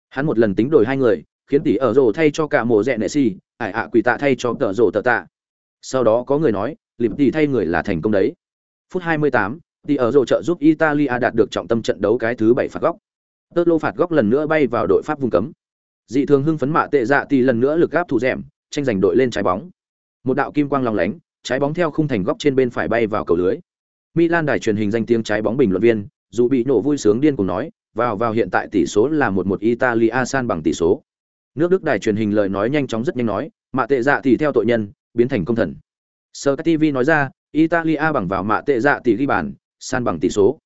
Hắn một lần tính đổi hai người khiến tỷ ở rổ thay cho cả mùa rẽ nệ si ải ạ quỷ tạ thay cho tờ rổ tờ tạ. Sau đó có người nói lìm tỷ thay người là thành công đấy. Phút 28, tỷ ở rổ trợ giúp Italia đạt được trọng tâm trận đấu cái thứ bảy phạt góc. Tơ lô phạt góc lần nữa bay vào đội pháp vùng cấm dị thường hưng phấn mạ tệ dạ tỷ lần nữa lực gáp thủ rèm, tranh giành đội lên trái bóng. Một đạo kim quang lòng lánh, trái bóng theo khung thành góc trên bên phải bay vào cầu lưới. Milan đài truyền hình danh tiếng trái bóng bình luận viên, dù bị nổ vui sướng điên cùng nói, vào vào hiện tại tỷ số là một một italia san bằng tỷ số. Nước đức đài truyền hình lời nói nhanh chóng rất nhanh nói, mạ tệ dạ tỷ theo tội nhân, biến thành công thần. Sơ tv nói ra, italia bằng vào mạ tệ dạ tỷ ghi bàn, san bằng tỷ số.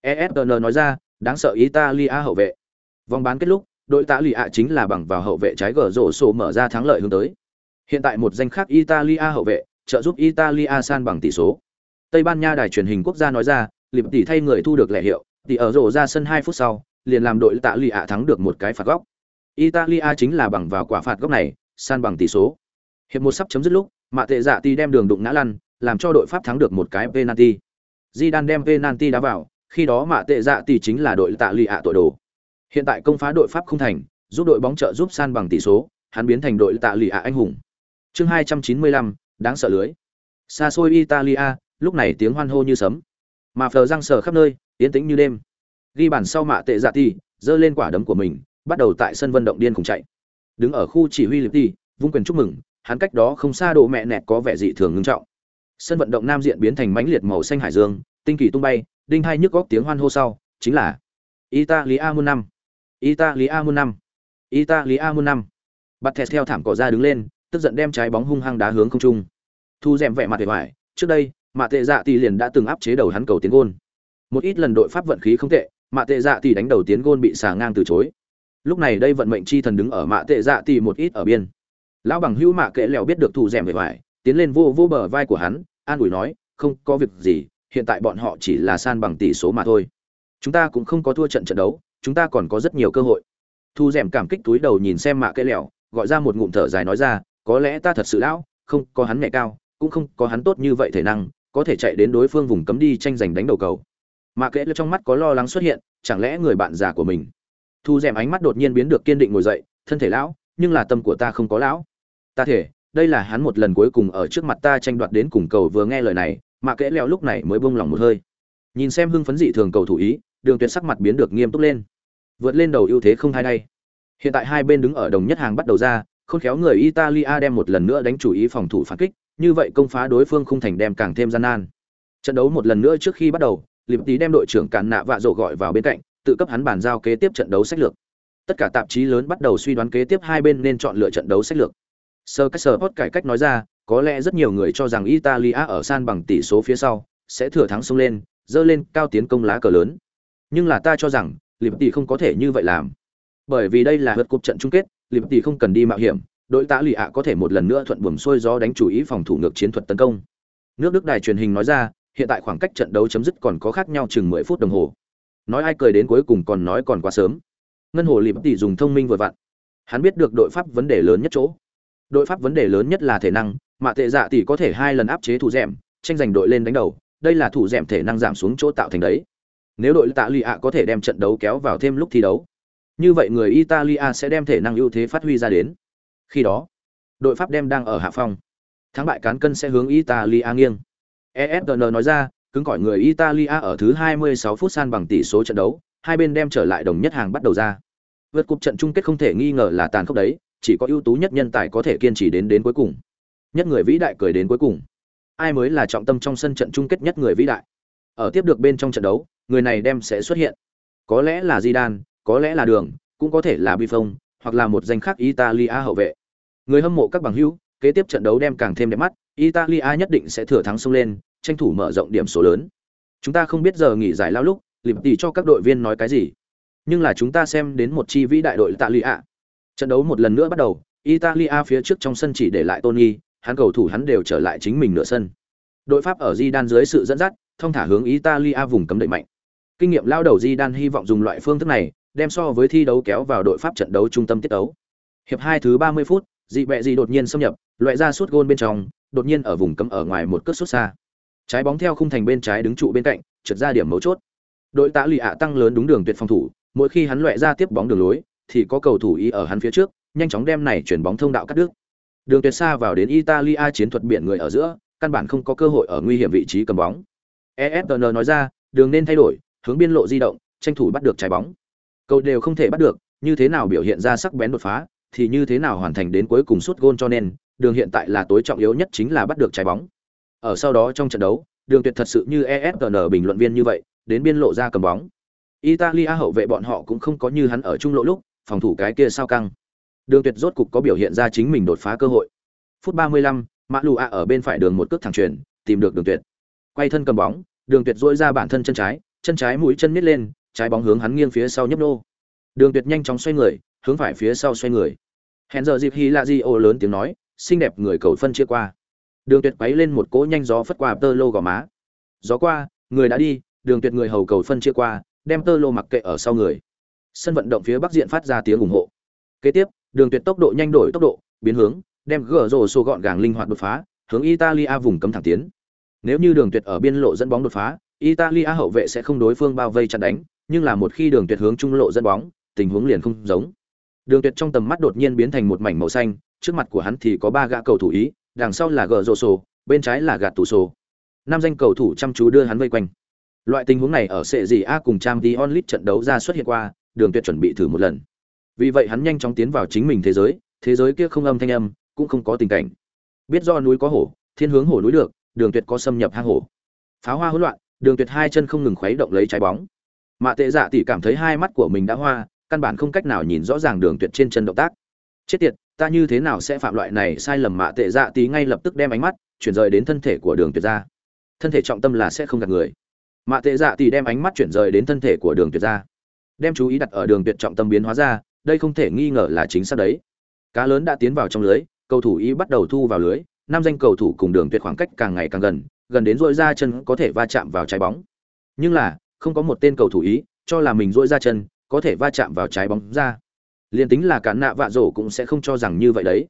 Esn nói ra, đáng sợ italia hậu vệ. Vòng bán kết lúc đội tạ lì ạ chính là bằng vào hậu vệ trái gờ rổ sổ mở ra thắng lợi hướng tới. Hiện tại một danh khác italia hậu vệ, trợ giúp italia san bằng tỷ số. Tây ban nha đài truyền hình quốc gia nói ra lịp tỷ thay người thu được lẻ hiệu, tỷ ở rổ ra sân hai phút sau, liền làm đội tạ lì ạ thắng được một cái phạt góc. Italia chính là bằng vào quả phạt góc này, san bằng tỷ số. Hiệp một sắp chấm dứt lúc, mạ tệ dạ tỷ đem đường đụng ngã lăn, làm cho đội pháp thắng được một cái penalty. Di đan đem penalty đá vào, khi đó mạ tệ dạ tỷ chính là đội tạ lì ạ tội đồ. Hiện tại công phá đội Pháp không thành, giúp đội bóng trợ giúp san bằng tỷ số, hắn biến thành đội tạ lì ạ anh hùng. Chương 295, đáng sợ lưới. Xa xôi Italia, lúc này tiếng hoan hô như sấm. Mà phờ răng sờ khắp nơi, yên tĩnh như đêm. Ghi bàn sau mạ tệ dạ tỷ, giơ lên quả đấm của mình, bắt đầu tại sân vận động điên cùng chạy. Đứng ở khu chỉ huy liệp tỷ, vung quyền chúc mừng, hắn cách đó không xa độ mẹ nẹt có vẻ dị thường ngưng trọng. Sân vận động nam diện biến thành mãnh liệt màu xanh hải dương, tinh kỳ tung bay, đinh hai nhức góc tiếng hoan hô sau, chính là Italia muôn năm. Italia muôn năm. Italia muôn năm. Bắt thẹt theo thảm cỏ ra đứng lên, tức giận đem trái bóng hung hăng đá hướng không trung. Thu dèm vẻ mặt vẻ vải, trước đây, Mạ Tệ Dạ tỷ liền đã từng áp chế đầu hắn cầu tiến gôn. Một ít lần đội pháp vận khí không tệ, Mạ Tệ Dạ tỷ đánh đầu tiến gôn bị xả ngang từ chối. Lúc này đây vận mệnh chi thần đứng ở Mạ Tệ Dạ tỷ một ít ở biên. Lão bằng hữu Mạ Kệ lèo biết được thu dèm vẻ vải, tiến lên vô vô bờ vai của hắn, an ủi nói, không có việc gì, hiện tại bọn họ chỉ là san bằng tỷ số mà thôi. Chúng ta cũng không có thua trận trận đấu, chúng ta còn có rất nhiều cơ hội. Thu rèm cảm kích túi đầu nhìn xem mạ cây lẹo, gọi ra một ngụm thở dài nói ra, có lẽ ta thật sự lão, không có hắn nhẹ cao, cũng không có hắn tốt như vậy thể năng, có thể chạy đến đối phương vùng cấm đi tranh giành đánh đầu cầu. Mạ kệ trong mắt có lo lắng xuất hiện, chẳng lẽ người bạn già của mình? Thu rèm ánh mắt đột nhiên biến được kiên định ngồi dậy, thân thể lão, nhưng là tâm của ta không có lão. Ta thể, đây là hắn một lần cuối cùng ở trước mặt ta tranh đoạt đến cùng cầu vừa nghe lời này, mạ kệ lẹo lúc này mới buông lòng một hơi. Nhìn xem hưng phấn dị thường cầu thủ ý đường tuyệt sắc mặt biến được nghiêm túc lên. Vượt lên đầu ưu thế không hai đây hiện tại hai bên đứng ở đồng nhất hàng bắt đầu ra không khéo người italia đem một lần nữa đánh chủ ý phòng thủ phản kích, như vậy công phá đối phương không thành đem càng thêm gian nan. Trận đấu một lần nữa trước khi bắt đầu liệp tý đem đội trưởng cản nạ vạ rộ gọi vào bên cạnh, tự cấp hắn bàn giao kế tiếp trận đấu sách lược. Tất cả tạp chí lớn bắt đầu suy đoán kế tiếp hai bên nên chọn lựa trận đấu sách lược. Sơ cách sơ hot cải cách nói ra, có lẽ rất nhiều người cho rằng italia ở san bằng tỷ số phía sau sẽ thừa thắng xông lên, dơ lên cao tiến công lá cờ lớn nhưng là ta cho rằng Liberty không có thể như vậy làm. Bởi vì đây là vượt cuộc trận chung kết, Liberty không cần đi mạo hiểm, đội tạ lụy ạ có thể một lần nữa thuận buồm xuôi gió đánh chủ ý phòng thủ ngược chiến thuật tấn công. Nước Đức đài truyền hình nói ra, hiện tại khoảng cách trận đấu chấm dứt còn có khác nhau chừng 10 phút đồng hồ. Nói ai cười đến cuối cùng còn nói còn quá sớm. Ngân hồ Liberty dùng thông minh vừa vặn. Hắn biết được đội pháp vấn đề lớn nhất chỗ. Đội pháp vấn đề lớn nhất là thể năng, mà tệ dạ tỷ có thể hai lần áp chế thủ dẻm, tranh giành đội lên đánh đầu, đây là thủ dẻm thể năng giảm xuống chỗ tạo thành đấy. Nếu đội Tạ Lì ạ có thể đem trận đấu kéo vào thêm lúc thi đấu, như vậy người Italia sẽ đem thể năng ưu thế phát huy ra đến. Khi đó, đội Pháp đem đang ở hạ phong. Thắng bại cán cân sẽ hướng Italia nghiêng. ESPN nói ra, cứng cỏi người Italia ở thứ 26 phút san bằng tỷ số trận đấu, hai bên đem trở lại đồng nhất hàng bắt đầu ra. Vượt cục trận chung kết không thể nghi ngờ là tàn khốc đấy, chỉ có ưu tú nhất nhân tài có thể kiên trì đến đến cuối cùng. Nhất người vĩ đại cười đến cuối cùng. Ai mới là trọng tâm trong sân trận chung kết nhất người vĩ đại? Ở tiếp được bên trong trận đấu, người này đem sẽ xuất hiện. Có lẽ là Zidane, có lẽ là Đường, cũng có thể là Buffon, hoặc là một danh khác Italia hậu vệ. Người hâm mộ các bằng hữu, kế tiếp trận đấu đem càng thêm đẹp mắt, Italia nhất định sẽ thừa thắng xông lên, tranh thủ mở rộng điểm số lớn. Chúng ta không biết giờ nghỉ giải lao lúc, liệp tỷ cho các đội viên nói cái gì. Nhưng là chúng ta xem đến một chi vĩ đại đội Italia. Trận đấu một lần nữa bắt đầu, Italia phía trước trong sân chỉ để lại Tony, hắn cầu thủ hắn đều trở lại chính mình nửa sân. Đội Pháp ở Zidane dưới sự dẫn dắt, thông thả hướng Italia vùng cấm đẩy mạnh. Kinh nghiệm lao đầu Di Đan hy vọng dùng loại phương thức này, đem so với thi đấu kéo vào đội pháp trận đấu trung tâm tiết đấu. Hiệp hai thứ 30 phút, dị bẹ dị đột nhiên xâm nhập, loại ra suốt gôn bên trong, đột nhiên ở vùng cấm ở ngoài một cất xuất xa. Trái bóng theo khung thành bên trái đứng trụ bên cạnh, trượt ra điểm mấu chốt. Đội tạ lụy ạ tăng lớn đúng đường tuyệt phòng thủ, mỗi khi hắn loại ra tiếp bóng đường lối, thì có cầu thủ ý ở hắn phía trước, nhanh chóng đem này chuyển bóng thông đạo cắt đứt. Đường tuyệt xa vào đến Italia chiến thuật biển người ở giữa, căn bản không có cơ hội ở nguy hiểm vị trí cầm bóng. ESN nói ra, đường nên thay đổi, hướng biên lộ di động, tranh thủ bắt được trái bóng. Cầu đều không thể bắt được, như thế nào biểu hiện ra sắc bén đột phá, thì như thế nào hoàn thành đến cuối cùng suốt gôn cho nên, đường hiện tại là tối trọng yếu nhất chính là bắt được trái bóng. Ở sau đó trong trận đấu, đường tuyệt thật sự như ESPN bình luận viên như vậy, đến biên lộ ra cầm bóng. Italia hậu vệ bọn họ cũng không có như hắn ở trung lộ lúc, phòng thủ cái kia sao căng. Đường tuyệt rốt cục có biểu hiện ra chính mình đột phá cơ hội. Phút 35, Mã Lù A ở bên phải đường một cước thẳng chuyển, tìm được đường tuyệt. Quay thân cầm bóng, đường tuyệt dỗi ra bản thân chân trái, chân trái mũi chân nít lên, trái bóng hướng hắn nghiêng phía sau nhấp nô. Đường tuyệt nhanh chóng xoay người, hướng phải phía sau xoay người. Hẹn giờ dịp Hy Lazio lớn tiếng nói, xinh đẹp người cầu phân chia qua. Đường tuyệt quấy lên một cỗ nhanh gió phất qua tơ lô gò má. Gió qua, người đã đi, đường tuyệt người hầu cầu phân chia qua, đem tơ lô mặc kệ ở sau người. Sân vận động phía bắc diện phát ra tiếng ủng hộ. Kế tiếp, đường tuyệt tốc độ nhanh đổi tốc độ, biến hướng, đem gỡ rổ xô gọn gàng linh hoạt đột phá, hướng Italia vùng cấm thẳng tiến. Nếu như đường tuyệt ở biên lộ dẫn bóng đột phá, Italia hậu vệ sẽ không đối phương bao vây chặn đánh, nhưng là một khi đường tuyệt hướng trung lộ dẫn bóng, tình huống liền không giống. Đường tuyệt trong tầm mắt đột nhiên biến thành một mảnh màu xanh, trước mặt của hắn thì có ba gã cầu thủ ý, đằng sau là gờ bên trái là gạt tủ. Năm danh cầu thủ chăm chú đưa hắn vây quanh. Loại tình huống này ở sệ gì A cùng Trang Dion Lit trận đấu ra xuất hiện qua, Đường Tuyệt chuẩn bị thử một lần. Vì vậy hắn nhanh chóng tiến vào chính mình thế giới, thế giới kia không âm thanh âm, cũng không có tình cảnh. Biết do núi có hổ, thiên hướng hổ núi được, Đường Tuyệt có xâm nhập hang hổ. Pháo hoa hỗn loạn, Đường Tuyệt hai chân không ngừng khuấy động lấy trái bóng. Mạ Tệ Dạ tỷ cảm thấy hai mắt của mình đã hoa, căn bản không cách nào nhìn rõ ràng Đường Tuyệt trên chân động tác. Chết tiệt, ta như thế nào sẽ phạm loại này sai lầm Mạ Tệ Dạ tỷ ngay lập tức đem ánh mắt chuyển rời đến thân thể của Đường Tuyệt ra. Thân thể trọng tâm là sẽ không gạt người mạ tệ dạ tỷ đem ánh mắt chuyển rời đến thân thể của đường tuyệt ra đem chú ý đặt ở đường tuyệt trọng tâm biến hóa ra đây không thể nghi ngờ là chính xác đấy cá lớn đã tiến vào trong lưới cầu thủ ý bắt đầu thu vào lưới năm danh cầu thủ cùng đường tuyệt khoảng cách càng ngày càng gần gần đến dội ra chân có thể va chạm vào trái bóng. Nhưng là, không có một tên cầu thủ ý, cho là mình dội ra chân, có thể va chạm vào trái bóng ra. Liền tính là cán nạ vạ rổ cũng sẽ không cho rằng như vậy đấy.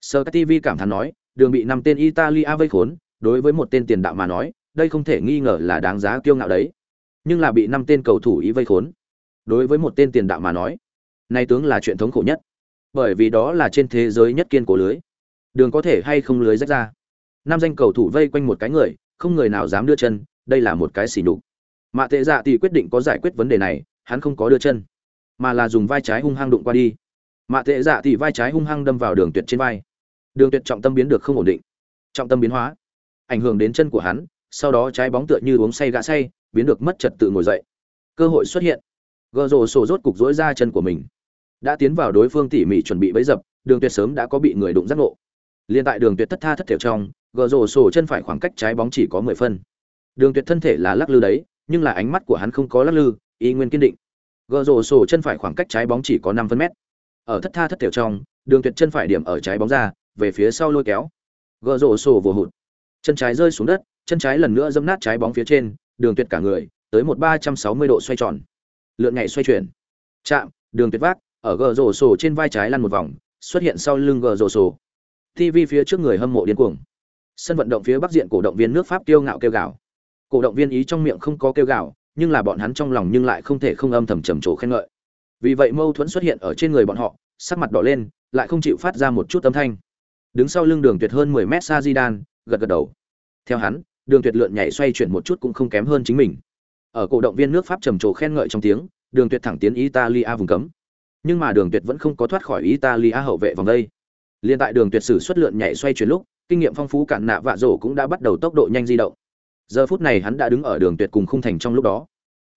Sơ tv cảm thán nói, đường bị năm tên italia vây khốn, đối với một tên tiền đạo mà nói, đây không thể nghi ngờ là đáng giá kiêu ngạo đấy. Nhưng là bị năm tên cầu thủ ý vây khốn, đối với một tên tiền đạo mà nói, nay tướng là chuyện thống khổ nhất, bởi vì đó là trên thế giới nhất kiên cố lưới. Đường có thể hay không lưới rách ra? Năm danh cầu thủ vây quanh một cái người, không người nào dám đưa chân, đây là một cái xỉ nhục. Mạ tệ dạ thì quyết định có giải quyết vấn đề này, hắn không có đưa chân, mà là dùng vai trái hung hăng đụng qua đi. Mạ tệ dạ thì vai trái hung hăng đâm vào đường tuyệt trên vai. Đường tuyệt trọng tâm biến được không ổn định, trọng tâm biến hóa, ảnh hưởng đến chân của hắn, sau đó trái bóng tựa như uống say gã say, biến được mất trật tự ngồi dậy. Cơ hội xuất hiện. Gờ rồ sổ rốt cục rỗi ra chân của mình. Đã tiến vào đối phương tỉ mỉ chuẩn bị bấy dập, đường tuyệt sớm đã có bị người đụng giác ngộ. Liên tại đường tuyệt thất tha thất thiểu trong gờ rổ sổ chân phải khoảng cách trái bóng chỉ có mười phân đường tuyệt thân thể là lắc lư đấy nhưng là ánh mắt của hắn không có lắc lư ý nguyên kiên định gờ rổ sổ chân phải khoảng cách trái bóng chỉ có năm phân mét ở thất tha thất tiểu trong đường tuyệt chân phải điểm ở trái bóng ra về phía sau lôi kéo gờ rổ sổ vồ hụt chân trái rơi xuống đất chân trái lần nữa dẫm nát trái bóng phía trên, đường tuyệt cả người, tới một ba trăm sáu mươi độ xoay tròn. Lượn ngày xoay chuyển. Chạm, đường tuyệt vác, ở gờ rổ sổ trên vai trái lăn một vòng, xuất hiện sau lưng gờ rổ sổ. TV phía trước người hâm mộ điên cuồng. Sân vận động phía bắc diện cổ động viên nước Pháp kiêu ngạo kêu gào. Cổ động viên ý trong miệng không có kêu gào, nhưng là bọn hắn trong lòng nhưng lại không thể không âm thầm trầm trồ khen ngợi. Vì vậy mâu thuẫn xuất hiện ở trên người bọn họ, sắc mặt đỏ lên, lại không chịu phát ra một chút âm thanh. Đứng sau lưng đường tuyệt hơn 10 mét xa Zidane, gật gật đầu. Theo hắn, đường tuyệt lượn nhảy xoay chuyển một chút cũng không kém hơn chính mình ở cổ động viên nước pháp trầm trồ khen ngợi trong tiếng đường tuyệt thẳng tiến italia vùng cấm nhưng mà đường tuyệt vẫn không có thoát khỏi italia hậu vệ vòng đây liên tại đường tuyệt sử xuất lượn nhảy xoay chuyển lúc kinh nghiệm phong phú cản nạ vạ rổ cũng đã bắt đầu tốc độ nhanh di động giờ phút này hắn đã đứng ở đường tuyệt cùng khung thành trong lúc đó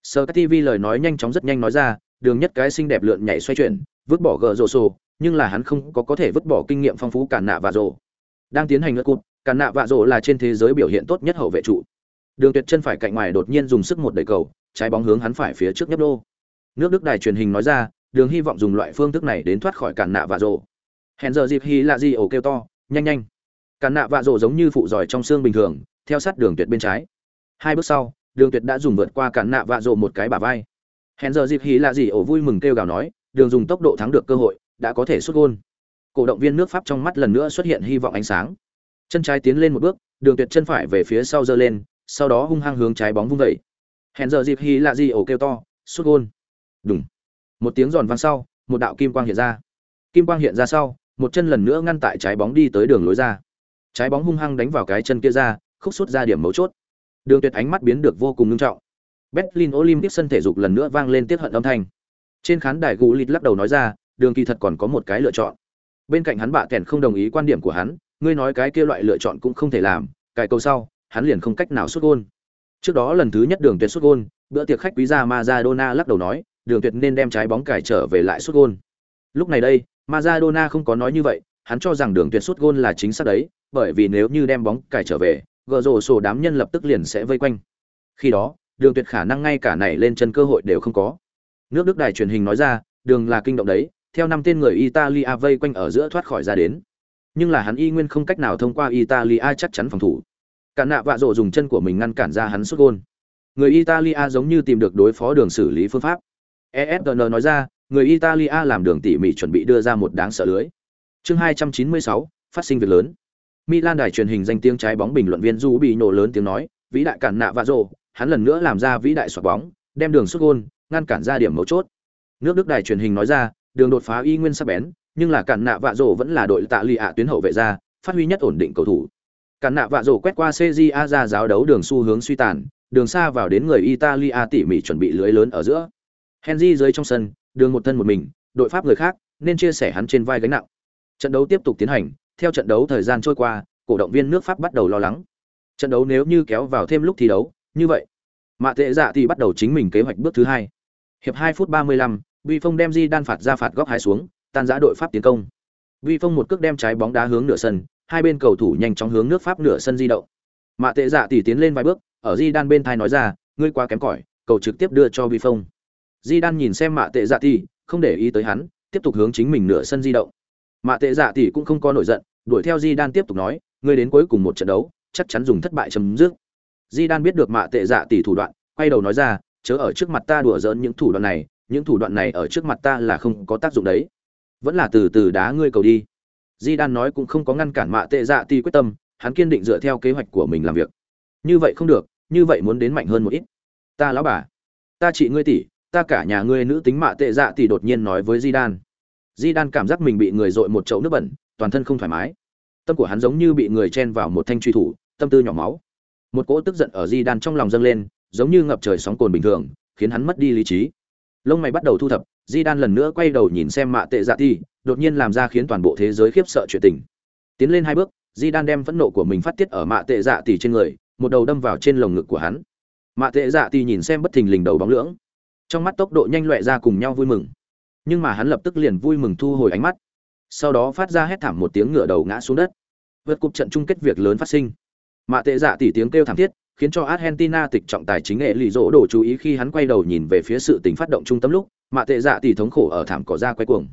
sơ tv lời nói nhanh chóng rất nhanh nói ra đường nhất cái xinh đẹp lượn nhảy xoay chuyển vứt bỏ gờ rổ sổ nhưng là hắn không có có thể vứt bỏ kinh nghiệm phong phú cản nạ vạ rổ đang tiến hành ngất cụt Cản nạ vạ rổ là trên thế giới biểu hiện tốt nhất hậu vệ trụ. Đường Tuyệt chân phải cạnh ngoài đột nhiên dùng sức một đẩy cầu, trái bóng hướng hắn phải phía trước nhấp đô. Nước Đức đài truyền hình nói ra, Đường hy vọng dùng loại phương thức này đến thoát khỏi cản nạ vạ rổ. Hẹn giờ dịp hy là gì ổ kêu to, nhanh nhanh. Cản nạ vạ rổ giống như phụ giỏi trong xương bình thường, theo sát Đường Tuyệt bên trái. Hai bước sau, Đường Tuyệt đã dùng vượt qua cản nạ vạ rổ một cái bả vai. Hẹn giờ dịp hí là gì ổ vui mừng kêu gào nói, Đường dùng tốc độ thắng được cơ hội, đã có thể xuất gôn. Cổ động viên nước Pháp trong mắt lần nữa xuất hiện hy vọng ánh sáng chân trái tiến lên một bước đường tuyệt chân phải về phía sau giơ lên sau đó hung hăng hướng trái bóng vung vẩy hẹn giờ dịp hí là gì ổ kêu to sút gôn đúng một tiếng giòn vang sau một đạo kim quang hiện ra kim quang hiện ra sau một chân lần nữa ngăn tại trái bóng đi tới đường lối ra trái bóng hung hăng đánh vào cái chân kia ra, khúc sút ra điểm mấu chốt. Đường tuyệt ánh mắt biến được vô cùng nghiêm trọng. Berlin olympic sân thể dục lần nữa vang lên tiết hận âm thanh. Trên khán đài gù lịt lắc đầu nói ra, đường kỳ thật còn có một cái lựa chọn. Bên cạnh hắn bạ kèn không đồng ý quan điểm của hắn, ngươi nói cái kia loại lựa chọn cũng không thể làm cài câu sau, hắn liền không cách nào xuất gôn. Trước đó lần thứ nhất đường tuyệt xuất gôn, bữa tiệc khách quý gia Maradona lắc đầu nói, đường tuyệt nên đem trái bóng cải trở về lại xuất gôn. Lúc này đây, Maradona không có nói như vậy, hắn cho rằng đường tuyệt xuất gôn là chính xác đấy bởi vì nếu như đem bóng cải trở về gờ rổ sổ đám nhân lập tức liền sẽ vây quanh. Khi đó đường tuyệt khả năng ngay cả này lên chân cơ hội đều không có. Nước đức đài truyền hình nói ra đường là kinh động đấy theo năm tên người italia vây quanh ở giữa thoát khỏi ra đến. Nhưng là hắn y nguyên không cách nào thông qua italia chắc chắn phòng thủ. Cả nạ vạ rộ dùng chân của mình ngăn cản ra hắn xuất gôn. Người italia giống như tìm được đối phó đường xử lý phương pháp. Esn nói ra người italia làm đường tỉ mỉ chuẩn bị đưa ra một đáng sợ lưới. Chương 296, phát sinh việc lớn milan đài truyền hình danh tiếng trái bóng bình luận viên du bị nổ lớn tiếng nói vĩ đại cản nạ và rồ, hắn lần nữa làm ra vĩ đại xoạc bóng đem đường xuất gôn ngăn cản ra điểm mấu chốt. Nước đức đài truyền hình nói ra đường đột phá y nguyên sắc bén nhưng là cản nạ vạ rồ vẫn là đội tạ lì ạ tuyến hậu vệ ra phát huy nhất ổn định cầu thủ. Cản nạ vạ rồ quét qua cja ra giáo đấu đường xu hướng suy tàn đường xa vào đến người italia tỉ mỉ chuẩn bị lưới lớn ở giữa. Henry dưới trong sân đường một thân một mình đội pháp người khác nên chia sẻ hắn trên vai gánh nặng. Trận đấu tiếp tục tiến hành theo trận đấu thời gian trôi qua cổ động viên nước pháp bắt đầu lo lắng trận đấu nếu như kéo vào thêm lúc thi đấu như vậy mạ tệ dạ thì bắt đầu chính mình kế hoạch bước thứ hai hiệp 2 phút ba mươi lăm Vi Phong đem Di đan phạt ra phạt góc hai xuống, tan rã đội Pháp tiến công. Vi Phong một cước đem trái bóng đá hướng nửa sân, hai bên cầu thủ nhanh chóng hướng nước Pháp nửa sân di động. Mạ Tệ Dạ thì tiến lên vài bước, ở Di đan bên thai nói ra, ngươi quá kém cỏi, cầu trực tiếp đưa cho Vi Phong. Di đan nhìn xem Mạ Tệ Dạ thì, không để ý tới hắn, tiếp tục hướng chính mình nửa sân di động. Mạ Tệ Dạ Tỷ cũng không có nổi giận, đuổi theo Di đan tiếp tục nói, ngươi đến cuối cùng một trận đấu, chắc chắn dùng thất bại chấm dứt. Di đan biết được Mạ Tệ Dạ Tỷ thủ đoạn, quay đầu nói ra, chớ ở trước mặt ta đùa giỡn những thủ đoạn này, những thủ đoạn này ở trước mặt ta là không có tác dụng đấy. Vẫn là từ từ đá ngươi cầu đi. Di đan nói cũng không có ngăn cản mạ tệ dạ Tỷ quyết tâm hắn kiên định dựa theo kế hoạch của mình làm việc. Như vậy không được như vậy muốn đến mạnh hơn một ít. Ta lão bà ta chị ngươi tỷ ta cả nhà ngươi nữ tính mạ tệ dạ tỷ đột nhiên nói với di đan di đan cảm giác mình bị người dội một chậu nước bẩn, toàn thân không thoải mái. Tâm của hắn giống như bị người chen vào một thanh truy thủ, tâm tư nhỏ máu. Một cỗ tức giận ở di đan trong lòng dâng lên, giống như ngập trời sóng cồn bình thường, khiến hắn mất đi lý trí. Lông mày bắt đầu thu thập, di đan lần nữa quay đầu nhìn xem mạ tệ dạ ti, đột nhiên làm ra khiến toàn bộ thế giới khiếp sợ chuyện tình. Tiến lên hai bước, di đan đem phẫn nộ của mình phát tiết ở mạ tệ dạ tỷ trên người, một đầu đâm vào trên lồng ngực của hắn. Mạ tệ dạ tỷ nhìn xem bất thình lình đầu bóng lưỡng. Trong mắt tốc độ nhanh loẹ ra cùng nhau vui mừng nhưng mà hắn lập tức liền vui mừng thu hồi ánh mắt sau đó phát ra hét thảm một tiếng ngửa đầu ngã xuống đất vượt cục trận chung kết việc lớn phát sinh mạ tệ dạ tỷ tiếng kêu thảm thiết khiến cho Argentina tịch trọng tài chính nghệ lì rỗ đổ chú ý khi hắn quay đầu nhìn về phía sự tình phát động trung tâm lúc, mạ tệ dạ tỷ thống khổ ở thảm cỏ ra quay cuồng.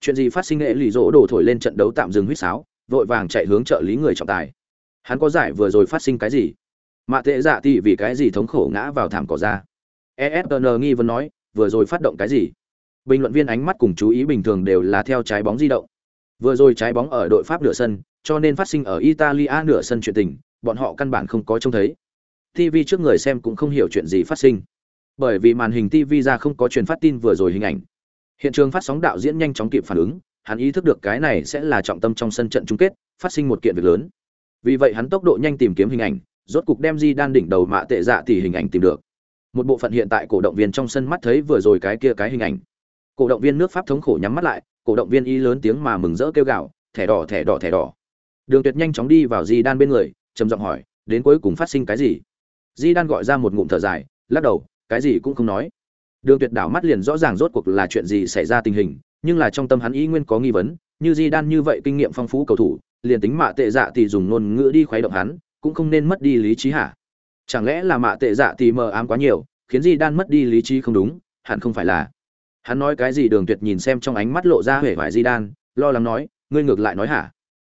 Chuyện gì phát sinh nghệ lì rỗ đổ thổi lên trận đấu tạm dừng huýt sáo, vội vàng chạy hướng trợ lý người trọng tài. Hắn có giải vừa rồi phát sinh cái gì? Mạ tệ dạ tỷ vì cái gì thống khổ ngã vào thảm cỏ ra? esn nghi vấn nói, vừa rồi phát động cái gì? Bình luận viên ánh mắt cùng chú ý bình thường đều là theo trái bóng di động. Vừa rồi trái bóng ở đội Pháp nửa sân, cho nên phát sinh ở Italia nửa sân chuyện tình, bọn họ căn bản không có trông thấy. TV trước người xem cũng không hiểu chuyện gì phát sinh. Bởi vì màn hình TV ra không có truyền phát tin vừa rồi hình ảnh. Hiện trường phát sóng đạo diễn nhanh chóng kịp phản ứng, hắn ý thức được cái này sẽ là trọng tâm trong sân trận chung kết, phát sinh một kiện việc lớn. Vì vậy hắn tốc độ nhanh tìm kiếm hình ảnh, rốt cục đem Di đan đỉnh đầu mạ tệ dạ thì hình ảnh tìm được. Một bộ phận hiện tại cổ động viên trong sân mắt thấy vừa rồi cái kia cái hình ảnh. Cổ động viên nước Pháp thống khổ nhắm mắt lại, cổ động viên y lớn tiếng mà mừng rỡ kêu gào, thẻ đỏ thẻ đỏ thẻ đỏ. Đường Tuyệt nhanh chóng đi vào Di đan bên người, trầm giọng hỏi, đến cuối cùng phát sinh cái gì? di đan gọi ra một ngụm thở dài lắc đầu cái gì cũng không nói đường tuyệt đảo mắt liền rõ ràng rốt cuộc là chuyện gì xảy ra tình hình nhưng là trong tâm hắn ý nguyên có nghi vấn như di đan như vậy kinh nghiệm phong phú cầu thủ liền tính mạ tệ dạ thì dùng ngôn ngữ đi khuấy động hắn cũng không nên mất đi lý trí hả chẳng lẽ là mạ tệ dạ thì mờ ám quá nhiều khiến di đan mất đi lý trí không đúng hẳn không phải là hắn nói cái gì đường tuyệt nhìn xem trong ánh mắt lộ ra huệ vải di đan lo lắng nói ngươi ngược lại nói hả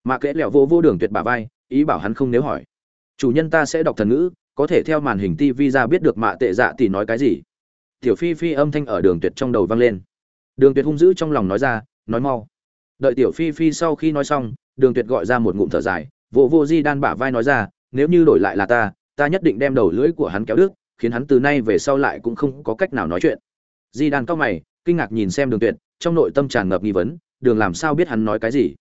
mà kẽ lẹo vô vô đường tuyệt bà vai ý bảo hắn không nếu hỏi chủ nhân ta sẽ đọc thần ngữ có thể theo màn hình TV ra biết được mạ tệ dạ thì nói cái gì. Tiểu Phi Phi âm thanh ở Đường Tuyệt trong đầu vang lên. Đường Tuyệt hung dữ trong lòng nói ra, nói mau. Đợi Tiểu Phi Phi sau khi nói xong, Đường Tuyệt gọi ra một ngụm thở dài, vô vô di đan bả vai nói ra, nếu như đổi lại là ta, ta nhất định đem đầu lưỡi của hắn kéo đứt, khiến hắn từ nay về sau lại cũng không có cách nào nói chuyện. Di đan cao mày, kinh ngạc nhìn xem Đường Tuyệt, trong nội tâm tràn ngập nghi vấn, Đường làm sao biết hắn nói cái gì?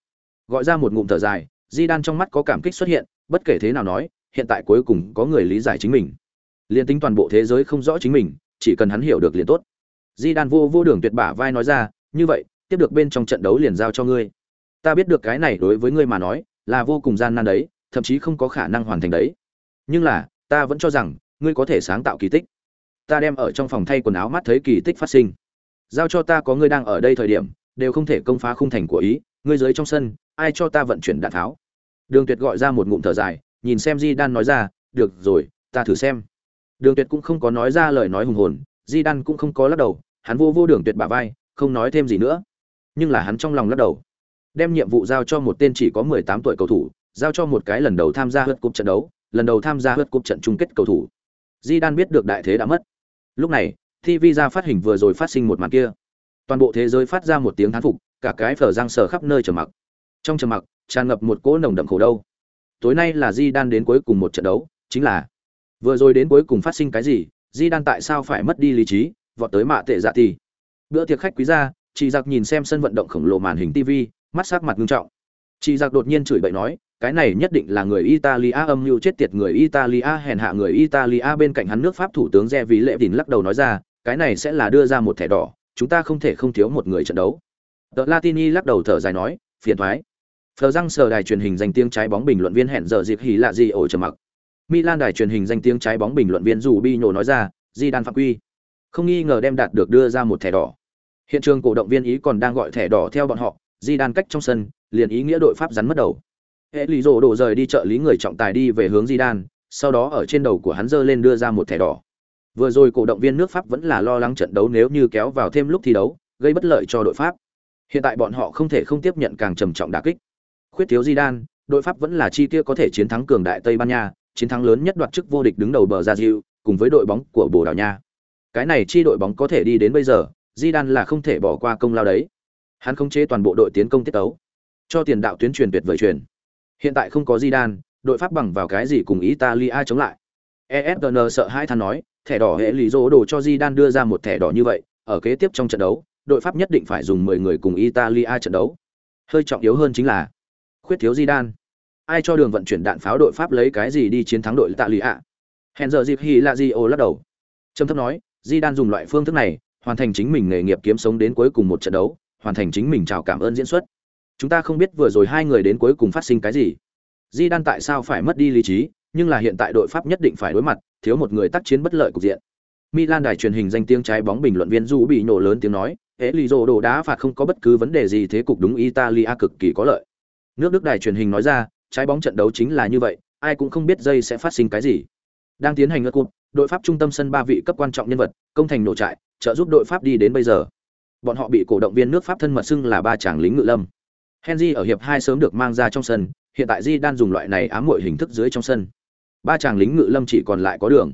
Gọi ra một ngụm thở dài, Di đan trong mắt có cảm kích xuất hiện, bất kể thế nào nói, hiện tại cuối cùng có người lý giải chính mình. Liên tính toàn bộ thế giới không rõ chính mình chỉ cần hắn hiểu được liền tốt. Di đan vô vô đường tuyệt bả vai nói ra như vậy tiếp được bên trong trận đấu liền giao cho ngươi. Ta biết được cái này đối với ngươi mà nói là vô cùng gian nan đấy thậm chí không có khả năng hoàn thành đấy. Nhưng là ta vẫn cho rằng ngươi có thể sáng tạo kỳ tích. Ta đem ở trong phòng thay quần áo mắt thấy kỳ tích phát sinh giao cho ta có ngươi đang ở đây thời điểm, đều không thể công phá khung thành của ý, ngươi dưới trong sân, ai cho ta vận chuyển đạn tháo? Đường tuyệt gọi ra một ngụm thở dài, nhìn xem di đan nói ra, được rồi, ta thử xem. Đường tuyệt cũng không có nói ra lời nói hùng hồn di đan cũng không có lắc đầu, hắn vô vô đường tuyệt bả vai, không nói thêm gì nữa. Nhưng là hắn trong lòng lắc đầu. Đem nhiệm vụ giao cho một tên chỉ có 18 tuổi cầu thủ, giao cho một cái lần đầu tham gia hớt cúp trận đấu, lần đầu tham gia hớt cúp trận chung kết cầu thủ. Di đan biết được đại thế đã mất. Lúc này tv ra phát hình vừa rồi phát sinh một màn kia. Toàn bộ thế giới phát ra một tiếng thán phục, cả cái phở răng sờ khắp nơi trầm mặc. Trong trầm mặc, tràn ngập một cỗ nồng đậm khổ đau. tối nay là di đan đến cuối cùng một trận đấu, chính là vừa rồi đến cuối cùng phát sinh cái gì di đan tại sao phải mất đi lý trí, vọt tới mạ tệ dạ thì bữa tiệc khách quý gia chị giặc nhìn xem sân vận động khổng lồ màn hình tv mắt sắc mặt nghiêm trọng. Chị giặc đột nhiên chửi bậy nói, cái này nhất định là người italia âm mưu chết tiệt, người italia hèn hạ người italia bên cạnh hắn nước pháp thủ tướng re ví lệ đình lắc đầu nói ra cái này sẽ là đưa ra một thẻ đỏ, chúng ta không thể không thiếu một người trận đấu. The latini lắc đầu thở dài nói, phiền thoái. Phờ răng sờ đài truyền hình danh tiếng trái bóng bình luận viên hẹn giờ dịp hỉ lạ gì ổ trầm mặc. Milan đài truyền hình danh tiếng trái bóng bình luận viên dù bi nhổ nói ra di đan phạm quy. Không nghi ngờ đem đạt được đưa ra một thẻ đỏ. Hiện trường cổ động viên ý còn đang gọi thẻ đỏ theo bọn họ di đan cách trong sân, liền ý nghĩa đội pháp rắn mất đầu. Hệ lì rổ đổ rời đi trợ lý người trọng tài đi về hướng di đan sau đó ở trên đầu của hắn giơ lên đưa ra một thẻ đỏ vừa rồi cổ động viên nước pháp vẫn là lo lắng trận đấu nếu như kéo vào thêm lúc thi đấu gây bất lợi cho đội pháp. Hiện tại bọn họ không thể không tiếp nhận càng trầm trọng đả kích. Khuyết thiếu Zidane, đội pháp vẫn là chi kia có thể chiến thắng cường đại tây ban nha chiến thắng lớn nhất đoạt chức vô địch đứng đầu bờ ra cùng với đội bóng của bồ đào nha. Cái này chi đội bóng có thể đi đến bây giờ Zidane là không thể bỏ qua công lao đấy. Hắn khống chế toàn bộ đội tiến công tiết tấu cho tiền đạo tuyến truyền tuyệt vời truyền. Hiện tại không có Zidane, đội pháp bằng vào cái gì cùng italia chống lại? ESPN sợ hai than nói thẻ đỏ hệ lý dỗ đồ cho di đan đưa ra một thẻ đỏ như vậy, ở kế tiếp trong trận đấu, đội pháp nhất định phải dùng 10 người cùng italia trận đấu. Hơi trọng yếu hơn chính là, khuyết thiếu di đan ai cho đường vận chuyển đạn pháo đội pháp lấy cái gì đi chiến thắng đội tạ lụy ạ hẹn giờ dịp hi là di ô lắc đầu. Trầm thấp nói di đan dùng loại phương thức này, hoàn thành chính mình nghề nghiệp kiếm sống đến cuối cùng một trận đấu, hoàn thành chính mình chào cảm ơn diễn xuất. Chúng ta không biết vừa rồi hai người đến cuối cùng phát sinh cái gì. Di đan tại sao phải mất đi lý trí? Nhưng là hiện tại đội pháp nhất định phải đối mặt, thiếu một người tác chiến bất lợi cục diện. Milan đài truyền hình danh tiếng trái bóng bình luận viên du bị nổ lớn tiếng nói ế đổ đá phạt không có bất cứ vấn đề gì, thế cục đúng italia cực kỳ có lợi. Nước đức đài truyền hình nói ra, trái bóng trận đấu chính là như vậy, ai cũng không biết dây sẽ phát sinh cái gì. Đang tiến hành ngất cụt, đội pháp trung tâm sân ba vị cấp quan trọng nhân vật, công thành nổ trại, trợ giúp đội pháp đi đến bây giờ. Bọn họ bị cổ động viên nước pháp thân mật xưng là ba chàng lính ngự lâm. Henry ở hiệp hai sớm được mang ra trong sân, hiện tại di đang dùng loại này ám muội hình thức dưới trong sân ba chàng lính ngự lâm chỉ còn lại có đường.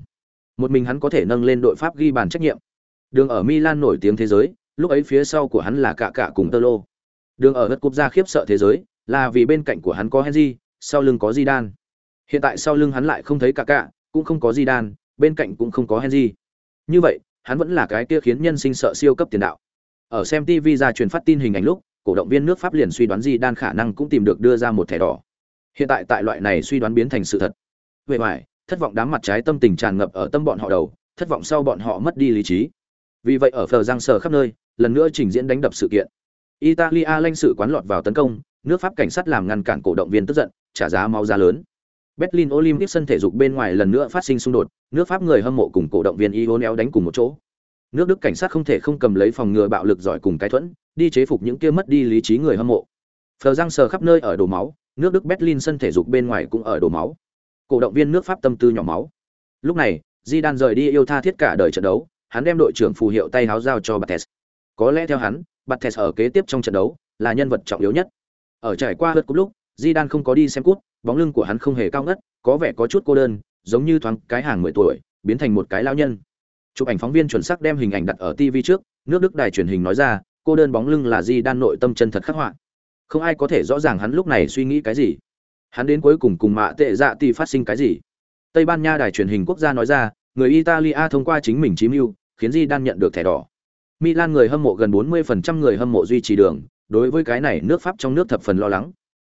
Một mình hắn có thể nâng lên đội pháp ghi bàn trách nhiệm. Đường ở milan nổi tiếng thế giới, lúc ấy phía sau của hắn là cả cả cùng tơ lô. Đường ở đất quốc gia khiếp sợ thế giới, là vì bên cạnh của hắn có henry, sau lưng có di đan hiện tại sau lưng hắn lại không thấy cả cả, cũng không có di đan bên cạnh cũng không có henry. Như vậy, hắn vẫn là cái kia khiến nhân sinh sợ siêu cấp tiền đạo. Ở xem tv ra truyền phát tin hình ảnh lúc, cổ động viên nước pháp liền suy đoán di đan khả năng cũng tìm được đưa ra một thẻ đỏ. Hiện tại tại loại này suy đoán biến thành sự thật về ngoài thất vọng đám mặt trái tâm tình tràn ngập ở tâm bọn họ đầu, thất vọng sau bọn họ mất đi lý trí. Vì vậy ở phờ giang sờ khắp nơi, lần nữa trình diễn đánh đập sự kiện. Italia lãnh sự quán lọt vào tấn công, nước pháp cảnh sát làm ngăn cản cổ động viên tức giận, trả giá máu giá lớn. Berlin olympic sân thể dục bên ngoài lần nữa phát sinh xung đột, nước pháp người hâm mộ cùng cổ động viên ion đánh cùng một chỗ. Nước đức cảnh sát không thể không cầm lấy phòng ngừa bạo lực giỏi cùng cái thuẫn, đi chế phục những kia mất đi lý trí người hâm mộ. Phờ giang sờ khắp nơi ở đổ máu, nước đức berlin sân thể dục bên ngoài cũng ở đổ máu cổ động viên nước pháp tâm tư nhỏ máu. Lúc này di đan rời đi yêu tha thiết cả đời trận đấu, hắn đem đội trưởng phù hiệu tay háo giao cho bates có lẽ theo hắn bates ở kế tiếp trong trận đấu là nhân vật trọng yếu nhất. Ở trải qua hớt cúp lúc di đan không có đi xem cút bóng lưng của hắn không hề cao ngất, có vẻ có chút cô đơn, giống như thoáng cái hàng mười tuổi, biến thành một cái lao nhân. Chụp ảnh phóng viên chuẩn xác đem hình ảnh đặt ở tv trước, nước đức đài truyền hình nói ra, cô đơn bóng lưng là di đan nội tâm chân thật khắc họa. Không ai có thể rõ ràng hắn lúc này suy nghĩ cái gì hắn đến cuối cùng cùng mạ tệ dạ thì phát sinh cái gì tây ban nha đài truyền hình quốc gia nói ra, người italia thông qua chính mình chiếm mưu khiến di đan nhận được thẻ đỏ milan người hâm mộ gần 40% người hâm mộ duy trì đường, đối với cái này nước pháp trong nước thập phần lo lắng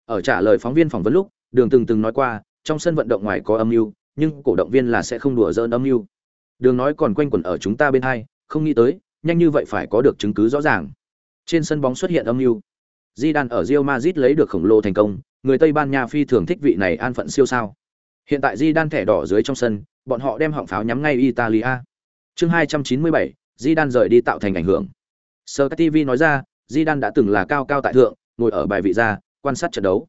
ở trả lời phóng viên phỏng vấn lúc, đường từng từng nói qua, trong sân vận động ngoài có âm mưu nhưng cổ động viên là sẽ không đùa dỡn âm mưu đường nói còn quanh quẩn ở chúng ta bên hai, không nghĩ tới, nhanh như vậy phải có được chứng cứ rõ ràng. Trên sân bóng xuất hiện âm mưu. Zidane ở Real Madrid lấy được khổng lồ thành công, người Tây Ban Nha phi thường thích vị này an phận siêu sao. Hiện tại Zidane thẻ đỏ dưới trong sân, bọn họ đem họng pháo nhắm ngay Italia. Chương 297, Zidane rời đi tạo thành ảnh hưởng. Sky TV nói ra, Zidane đã từng là cao cao tại thượng, ngồi ở bài vị ra, quan sát trận đấu.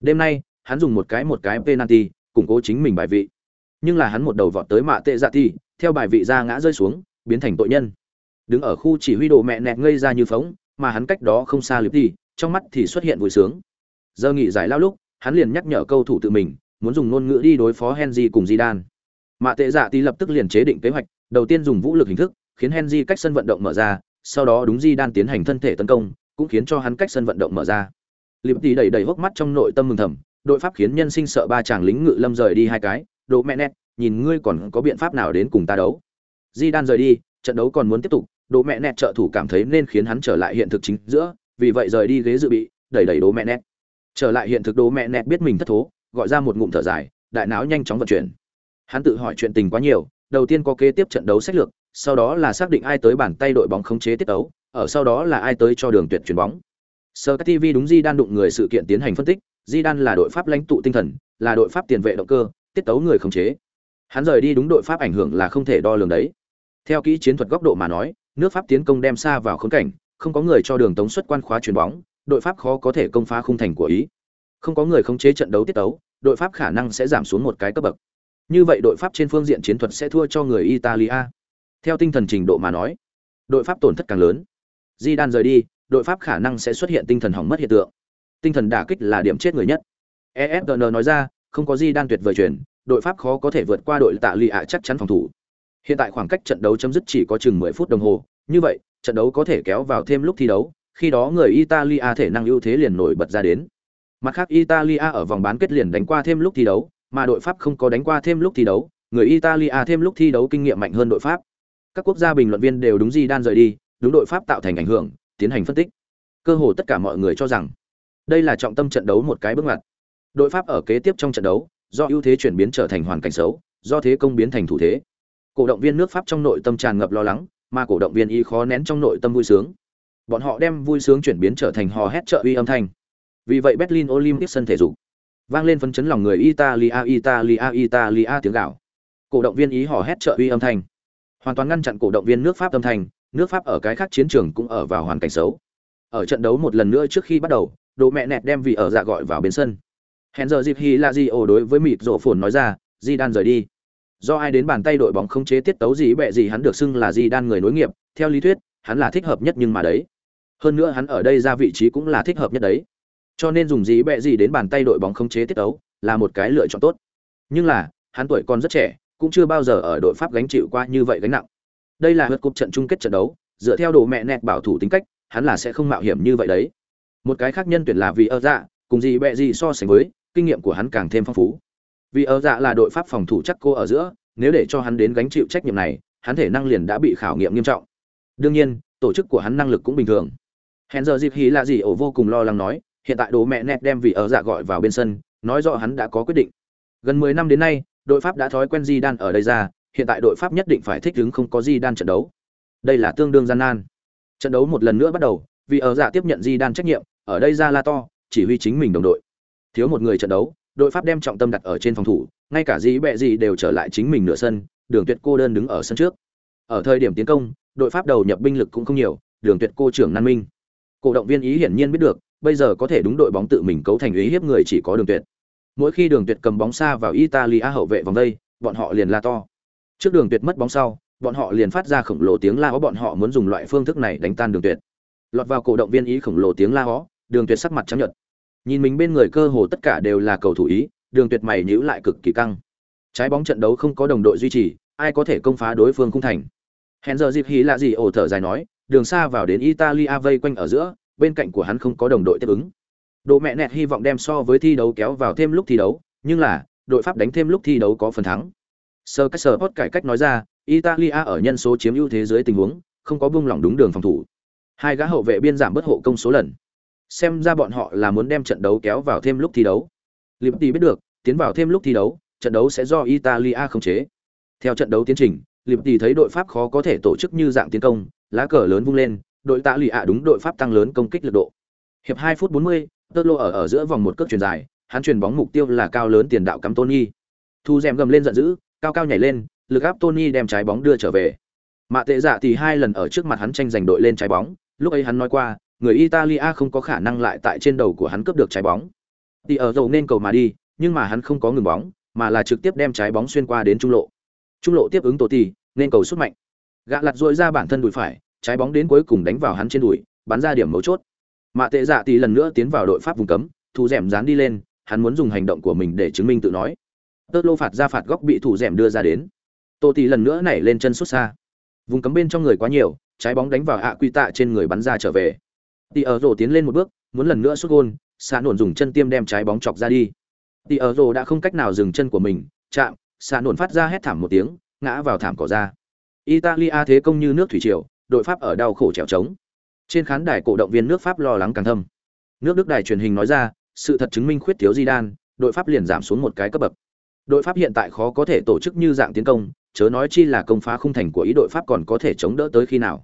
Đêm nay, hắn dùng một cái một cái penalty, củng cố chính mình bài vị. Nhưng là hắn một đầu vọt tới mạ tệ dạ thì, theo bài vị ra ngã rơi xuống, biến thành tội nhân. Đứng ở khu chỉ huy đồ mẹ nẹt ngây ra như phóng, mà hắn cách đó không xa liệp đi, trong mắt thì xuất hiện vui sướng. Giờ nghỉ giải lao lúc, hắn liền nhắc nhở câu thủ tự mình, muốn dùng ngôn ngữ đi đối phó Henry cùng Zidane. Mạ tệ dạ tí lập tức liền chế định kế hoạch, đầu tiên dùng vũ lực hình thức, khiến Henry cách sân vận động mở ra, sau đó đúng Di tiến hành thân thể tấn công, cũng khiến cho hắn cách sân vận động mở ra. Liệp tỷ đầy đầy hốc mắt trong nội tâm mừng thầm, đội pháp khiến nhân sinh sợ ba chàng lính ngự lâm rời đi hai cái, đồ mẹ nét, nhìn ngươi còn có biện pháp nào đến cùng ta đấu. Di Đan rời đi, trận đấu còn muốn tiếp tục, đồ mẹ nét trợ thủ cảm thấy nên khiến hắn trở lại hiện thực chính giữa, vì vậy rời đi ghế dự bị, đẩy đẩy đố mẹ nét. Trở lại hiện thực đố mẹ nét biết mình thất thố, gọi ra một ngụm thở dài, đại não nhanh chóng vận chuyển. Hắn tự hỏi chuyện tình quá nhiều, đầu tiên có kế tiếp trận đấu sách lược, sau đó là xác định ai tới bàn tay đội bóng khống chế tiết đấu, ở sau đó là ai tới cho đường tuyệt chuyển bóng. Sky TV đúng Di Đan đụng người sự kiện tiến hành phân tích, Di Đan là đội pháp lãnh tụ tinh thần, là đội pháp tiền vệ động cơ, tiết tấu người khống chế. Hắn rời đi đúng đội pháp ảnh hưởng là không thể đo lường đấy. Theo kỹ chiến thuật góc độ mà nói, nước Pháp tiến công đem xa vào khốn cảnh, không có người cho đường tống xuất quan khóa chuyền bóng, đội Pháp khó có thể công phá khung thành của ý. Không có người khống chế trận đấu tiết tấu, đội Pháp khả năng sẽ giảm xuống một cái cấp bậc. Như vậy đội Pháp trên phương diện chiến thuật sẽ thua cho người Italia. Theo tinh thần trình độ mà nói, đội Pháp tổn thất càng lớn. Di Đan rời đi, đội Pháp khả năng sẽ xuất hiện tinh thần hỏng mất hiện tượng. Tinh thần đả kích là điểm chết người nhất. efn nói ra, không có Di Đan tuyệt vời chuyển, đội Pháp khó có thể vượt qua đội Tạ Lì ạ chắc chắn phòng thủ. Hiện tại khoảng cách trận đấu chấm dứt chỉ có chừng 10 phút đồng hồ, như vậy, trận đấu có thể kéo vào thêm lúc thi đấu, khi đó người Italia thể năng ưu thế liền nổi bật ra đến. Mặt khác Italia ở vòng bán kết liền đánh qua thêm lúc thi đấu, mà đội Pháp không có đánh qua thêm lúc thi đấu, người Italia thêm lúc thi đấu kinh nghiệm mạnh hơn đội Pháp. Các quốc gia bình luận viên đều đúng gì đan rời đi, đúng đội Pháp tạo thành ảnh hưởng, tiến hành phân tích. Cơ hồ tất cả mọi người cho rằng, đây là trọng tâm trận đấu một cái bước ngoặt. Đội Pháp ở kế tiếp trong trận đấu, do ưu thế chuyển biến trở thành hoàn cảnh xấu, do thế công biến thành thủ thế. Cổ động viên nước Pháp trong nội tâm tràn ngập lo lắng, mà cổ động viên y khó nén trong nội tâm vui sướng. Bọn họ đem vui sướng chuyển biến trở thành hò hét trợ uy âm thanh. Vì vậy Berlin Olympic sân thể dục vang lên phấn chấn lòng người Italia Italia Italia tiếng gào. Cổ động viên ý hò hét trợ uy âm thanh, hoàn toàn ngăn chặn cổ động viên nước Pháp âm thanh, nước Pháp ở cái khác chiến trường cũng ở vào hoàn cảnh xấu. Ở trận đấu một lần nữa trước khi bắt đầu, đồ mẹ nẹt đem vị ở dạ gọi vào bên sân. Hẹn giờ dịp hi là gì ổ đối với mịt rộ phồn nói ra, Di Đan rời đi. Do ai đến bàn tay đội bóng không chế tiết tấu gì bẹ gì hắn được xưng là gì Đan người nối nghiệp, theo lý thuyết, hắn là thích hợp nhất nhưng mà đấy. Hơn nữa hắn ở đây ra vị trí cũng là thích hợp nhất đấy. Cho nên dùng gì bẹ gì đến bàn tay đội bóng không chế tiết tấu là một cái lựa chọn tốt. Nhưng là hắn tuổi còn rất trẻ cũng chưa bao giờ ở đội pháp gánh chịu qua như vậy gánh nặng. Đây là hớt cúp trận chung kết trận đấu dựa theo đồ mẹ nẹt bảo thủ tính cách hắn là sẽ không mạo hiểm như vậy đấy. Một cái khác nhân tuyển là vì ơ dạ cùng gì bẹ gì so sánh với kinh nghiệm của hắn càng thêm phong phú vì ơ dạ là đội pháp phòng thủ chắc cô ở giữa nếu để cho hắn đến gánh chịu trách nhiệm này hắn thể năng liền đã bị khảo nghiệm nghiêm trọng đương nhiên tổ chức của hắn năng lực cũng bình thường hẹn giờ dịp hí là gì ổ vô cùng lo lắng nói hiện tại đồ mẹ nẹt đem vị ở dạ gọi vào bên sân, nói rõ hắn đã có quyết định. Gần 10 năm đến nay, đội Pháp đã thói quen Di Đan ở đây ra, hiện tại đội Pháp nhất định phải thích ứng không có Di Đan trận đấu. Đây là tương đương gian nan. Trận đấu một lần nữa bắt đầu, vì ở dạ tiếp nhận Di Đan trách nhiệm, ở đây ra la to, chỉ huy chính mình đồng đội. Thiếu một người trận đấu, đội Pháp đem trọng tâm đặt ở trên phòng thủ, ngay cả gì bẹ gì đều trở lại chính mình nửa sân, Đường Tuyệt cô đơn đứng ở sân trước. Ở thời điểm tiến công, đội Pháp đầu nhập binh lực cũng không nhiều, Đường Tuyệt cô trưởng nan minh. Cổ động viên ý hiển nhiên biết được, bây giờ có thể đúng đội bóng tự mình cấu thành ý hiếp người chỉ có đường tuyệt mỗi khi đường tuyệt cầm bóng xa vào italia hậu vệ vòng đây bọn họ liền la to trước đường tuyệt mất bóng sau bọn họ liền phát ra khổng lồ tiếng la ó bọn họ muốn dùng loại phương thức này đánh tan đường tuyệt lọt vào cổ động viên ý khổng lồ tiếng la ó đường tuyệt sắc mặt trắng nhợt nhìn mình bên người cơ hồ tất cả đều là cầu thủ ý đường tuyệt mày nhíu lại cực kỳ căng trái bóng trận đấu không có đồng đội duy trì ai có thể công phá đối phương khung thành hèn giờ dịp hí là gì ổ thở dài nói đường xa vào đến italia vây quanh ở giữa bên cạnh của hắn không có đồng đội tiếp ứng. Độ mẹ nẹt hy vọng đem so với thi đấu kéo vào thêm lúc thi đấu, nhưng là, đội Pháp đánh thêm lúc thi đấu có phần thắng. Sơ cách sở cải cách nói ra, Italia ở nhân số chiếm ưu thế dưới tình huống, không có buông lỏng đúng đường phòng thủ. Hai gã hậu vệ biên giảm bất hộ công số lần. Xem ra bọn họ là muốn đem trận đấu kéo vào thêm lúc thi đấu. Liberty biết được, tiến vào thêm lúc thi đấu, trận đấu sẽ do Italia khống chế. Theo trận đấu tiến trình, Liberty thấy đội Pháp khó có thể tổ chức như dạng tiến công, lá cờ lớn vung lên, đội tạ lì ạ đúng đội Pháp tăng lớn công kích lực độ. Hiệp 2 phút 40, Tolo Lô ở ở giữa vòng một cước chuyền dài, hắn chuyền bóng mục tiêu là cao lớn tiền đạo cắm Tony. Thu rèm gầm lên giận dữ, cao cao nhảy lên, lực áp Tony đem trái bóng đưa trở về. Mạ tệ dạ thì hai lần ở trước mặt hắn tranh giành đội lên trái bóng, lúc ấy hắn nói qua, người Italia không có khả năng lại tại trên đầu của hắn cướp được trái bóng. Thì ở dầu nên cầu mà đi, nhưng mà hắn không có ngừng bóng, mà là trực tiếp đem trái bóng xuyên qua đến trung lộ. Trung lộ tiếp ứng tổ tỷ, nên cầu xuất mạnh. Gã lật duỗi ra bản thân đùi phải, trái bóng đến cuối cùng đánh vào hắn trên đùi, bắn ra điểm mấu chốt. Mạ tệ dạ tỷ lần nữa tiến vào đội pháp vùng cấm, thủ rèm dán đi lên, hắn muốn dùng hành động của mình để chứng minh tự nói. Tớt lô phạt ra phạt góc bị thủ rèm đưa ra đến. Tô tỷ lần nữa nảy lên chân xuất xa. Vùng cấm bên trong người quá nhiều, trái bóng đánh vào ạ quy tạ trên người bắn ra trở về. Tỷ ở rổ tiến lên một bước, muốn lần nữa sút gôn, xạ nổn dùng chân tiêm đem trái bóng chọc ra đi. Tỷ ở rổ đã không cách nào dừng chân của mình, chạm, xạ nổn phát ra hét thảm một tiếng, ngã vào thảm cỏ ra. Italia thế công như nước thủy triều, đội Pháp ở đau khổ trèo trống. Trên khán đài cổ động viên nước Pháp lo lắng càng thâm. Nước Đức đài truyền hình nói ra, sự thật chứng minh khuyết thiếu Zidane, đội Pháp liền giảm xuống một cái cấp bậc. Đội Pháp hiện tại khó có thể tổ chức như dạng tiến công, chớ nói chi là công phá khung thành của ý đội Pháp còn có thể chống đỡ tới khi nào.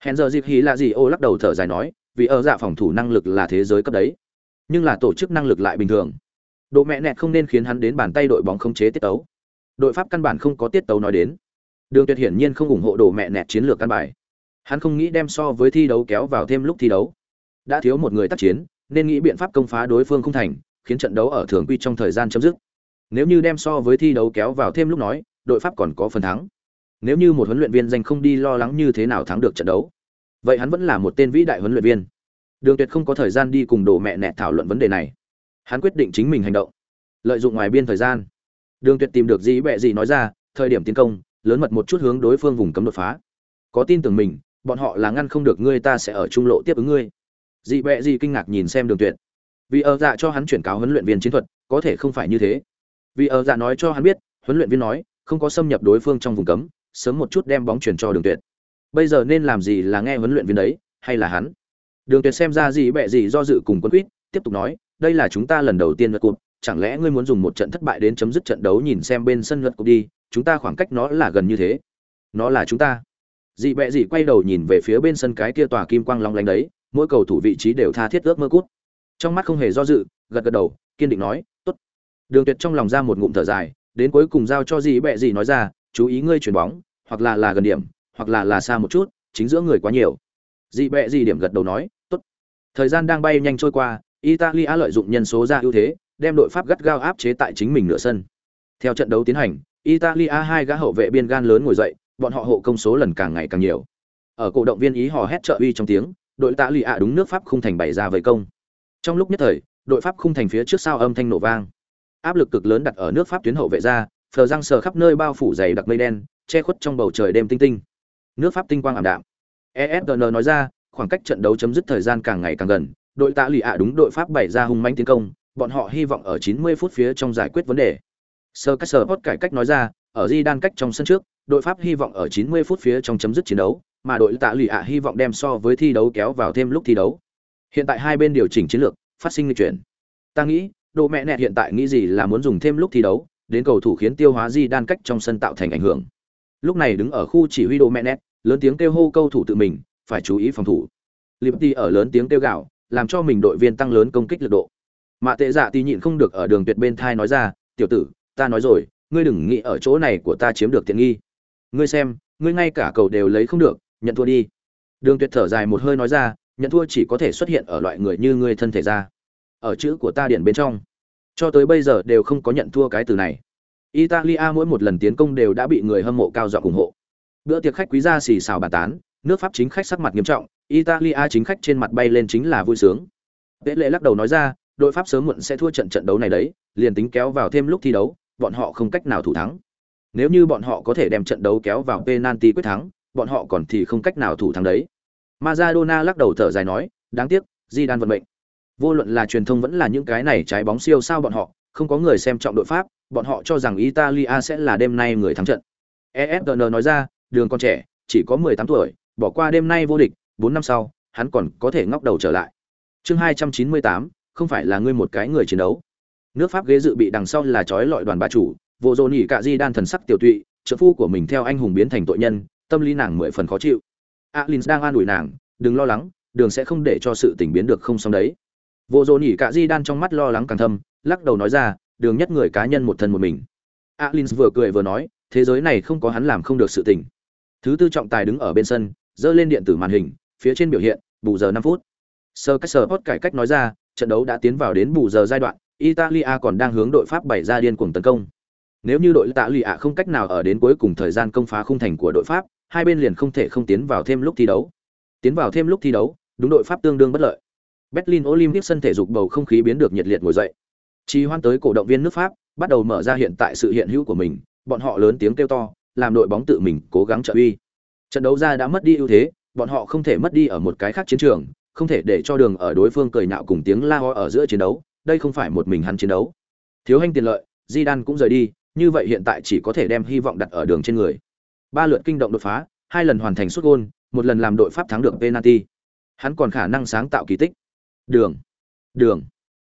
Hèn giờ dịp hí là gì ô lắc đầu thở dài nói, vì ở dạ phòng thủ năng lực là thế giới cấp đấy, nhưng là tổ chức năng lực lại bình thường. Độ mẹ nẹt không nên khiến hắn đến bàn tay đội bóng không chế tiết tấu. Đội Pháp căn bản không có tiết tấu nói đến. Đường Tuyệt hiển nhiên không ủng hộ độ mẹ nẹt chiến lược căn bài. Hắn không nghĩ đem so với thi đấu kéo vào thêm lúc thi đấu. Đã thiếu một người tác chiến, nên nghĩ biện pháp công phá đối phương không thành, khiến trận đấu ở thường quy trong thời gian chấm dứt. Nếu như đem so với thi đấu kéo vào thêm lúc nói, đội Pháp còn có phần thắng. Nếu như một huấn luyện viên danh không đi lo lắng như thế nào thắng được trận đấu, vậy hắn vẫn là một tên vĩ đại huấn luyện viên. Đường Tuyệt không có thời gian đi cùng đồ mẹ nẹt thảo luận vấn đề này. Hắn quyết định chính mình hành động, lợi dụng ngoài biên thời gian. Đường Tuyệt tìm được gì bẹ gì nói ra, thời điểm tiến công, lớn mật một chút hướng đối phương vùng cấm đột phá. Có tin tưởng mình, bọn họ là ngăn không được ngươi ta sẽ ở trung lộ tiếp ứng ngươi. Dị bẹ gì kinh ngạc nhìn xem Đường Tuyệt. Vì ở dạ cho hắn chuyển cáo huấn luyện viên chiến thuật, có thể không phải như thế. Vì ở dạ nói cho hắn biết, huấn luyện viên nói, không có xâm nhập đối phương trong vùng cấm, sớm một chút đem bóng chuyển cho Đường Tuyệt. Bây giờ nên làm gì là nghe huấn luyện viên đấy, hay là hắn? Đường Tuyệt xem ra gì bẹ gì do dự cùng quân quyết, tiếp tục nói, đây là chúng ta lần đầu tiên lượt cột, chẳng lẽ ngươi muốn dùng một trận thất bại đến chấm dứt trận đấu nhìn xem bên sân lượt cột đi, chúng ta khoảng cách nó là gần như thế. Nó là chúng ta. Dị bẹ dị quay đầu nhìn về phía bên sân cái kia tòa kim quang long lánh đấy, mỗi cầu thủ vị trí đều tha thiết ước mơ cút. Trong mắt không hề do dự, gật gật đầu, kiên định nói, "Tốt." Đường Tuyệt trong lòng ra một ngụm thở dài, đến cuối cùng giao cho dị bẹ dị nói ra, "Chú ý ngươi chuyển bóng, hoặc là là gần điểm, hoặc là là xa một chút, chính giữa người quá nhiều." Dị bẹ dị điểm gật đầu nói, "Tốt." Thời gian đang bay nhanh trôi qua, Italia lợi dụng nhân số ra ưu thế, đem đội Pháp gắt gao áp chế tại chính mình nửa sân. Theo trận đấu tiến hành, Italia hai gã hậu vệ biên gan lớn ngồi dậy, bọn họ hộ công số lần càng ngày càng nhiều. Ở cổ động viên ý hò hét trợ uy trong tiếng, đội tạ lì ạ đúng nước Pháp khung thành bày ra vây công. Trong lúc nhất thời, đội Pháp khung thành phía trước sau âm thanh nổ vang. Áp lực cực lớn đặt ở nước Pháp tuyến hậu vệ ra, phờ răng sờ khắp nơi bao phủ dày đặc mây đen, che khuất trong bầu trời đêm tinh tinh. Nước Pháp tinh quang ảm đạm. ESPN nói ra, khoảng cách trận đấu chấm dứt thời gian càng ngày càng gần, đội tạ lì ạ đúng đội Pháp bày ra hung manh tiến công, bọn họ hy vọng ở 90 phút phía trong giải quyết vấn đề. Sơ cách sơ hot cải cách nói ra, ở di đan cách trong sân trước, đội Pháp hy vọng ở 90 phút phía trong chấm dứt chiến đấu, mà đội Tạ Lụy ạ hy vọng đem so với thi đấu kéo vào thêm lúc thi đấu. Hiện tại hai bên điều chỉnh chiến lược, phát sinh lịch chuyển. Ta nghĩ, độ mẹ nẹt hiện tại nghĩ gì là muốn dùng thêm lúc thi đấu, đến cầu thủ khiến tiêu hóa di đan cách trong sân tạo thành ảnh hưởng. Lúc này đứng ở khu chỉ huy độ mẹ nẹt, lớn tiếng kêu hô cầu thủ tự mình, phải chú ý phòng thủ. Liberty ở lớn tiếng kêu gào, làm cho mình đội viên tăng lớn công kích lực độ. Mạ Tệ Dạ thì nhịn không được ở đường tuyệt bên thai nói ra, "Tiểu tử, ta nói rồi, ngươi đừng nghĩ ở chỗ này của ta chiếm được tiện nghi. Ngươi xem, ngươi ngay cả cầu đều lấy không được, nhận thua đi." Đường Tuyệt thở dài một hơi nói ra, nhận thua chỉ có thể xuất hiện ở loại người như ngươi thân thể ra. Ở chữ của ta điển bên trong, cho tới bây giờ đều không có nhận thua cái từ này. Italia mỗi một lần tiến công đều đã bị người hâm mộ cao giọng ủng hộ. Bữa tiệc khách quý gia xì xào bàn tán, nước Pháp chính khách sắc mặt nghiêm trọng, Italia chính khách trên mặt bay lên chính là vui sướng. Vệ lệ lắc đầu nói ra, đội Pháp sớm muộn sẽ thua trận trận đấu này đấy, liền tính kéo vào thêm lúc thi đấu, bọn họ không cách nào thủ thắng. Nếu như bọn họ có thể đem trận đấu kéo vào penalty quyết thắng, bọn họ còn thì không cách nào thủ thắng đấy. Maradona lắc đầu thở dài nói, đáng tiếc, Zidane vận mệnh. Vô luận là truyền thông vẫn là những cái này trái bóng siêu sao bọn họ, không có người xem trọng đội Pháp, bọn họ cho rằng Italia sẽ là đêm nay người thắng trận. ESPN nói ra, đường con trẻ, chỉ có 18 tuổi, bỏ qua đêm nay vô địch, 4 năm sau, hắn còn có thể ngóc đầu trở lại. Chương 298, không phải là ngươi một cái người chiến đấu. Nước Pháp ghế dự bị đằng sau là chói lọi đoàn bà chủ, vô dồn nhỉ cả di đan thần sắc tiểu tụy, trợ phu của mình theo anh hùng biến thành tội nhân, tâm lý nàng mười phần khó chịu. alin đang an ủi nàng đừng lo lắng đường sẽ không để cho sự tình biến được không xong đấy vô dồn nhỉ cả di đan trong mắt lo lắng càng thâm lắc đầu nói ra đường nhất người cá nhân một thân một mình alin vừa cười vừa nói thế giới này không có hắn làm không được sự tình thứ tư trọng tài đứng ở bên sân dơ lên điện tử màn hình, phía trên biểu hiện, bù giờ năm phút. Sơ cách sơ hot cải cách nói ra, trận đấu đã tiến vào đến bù giờ giai đoạn, italia còn đang hướng đội pháp bày ra điên cuồng tấn công. Nếu như đội tạ lụy ạ không cách nào ở đến cuối cùng thời gian công phá khung thành của đội pháp, hai bên liền không thể không tiến vào thêm lúc thi đấu. Tiến vào thêm lúc thi đấu, đúng đội pháp tương đương bất lợi. Berlin olympic sân thể dục bầu không khí biến được nhiệt liệt ngồi dậy. Trì hoan tới cổ động viên nước pháp, bắt đầu mở ra hiện tại sự hiện hữu của mình, bọn họ lớn tiếng kêu to làm đội bóng tự mình cố gắng trợ uy. Trận đấu ra đã mất đi ưu thế, bọn họ không thể mất đi ở một cái khác chiến trường, không thể để cho đường ở đối phương cười nhạo cùng tiếng la ho ở giữa chiến đấu, đây không phải một mình hắn chiến đấu. Thiếu hành tiền lợi di đan cũng rời đi, như vậy hiện tại chỉ có thể đem hy vọng đặt ở đường trên người. Ba lượt kinh động đột phá, hai lần hoàn thành xuất gôn, một lần làm đội pháp thắng được penalty. Hắn còn khả năng sáng tạo kỳ tích. Đường đường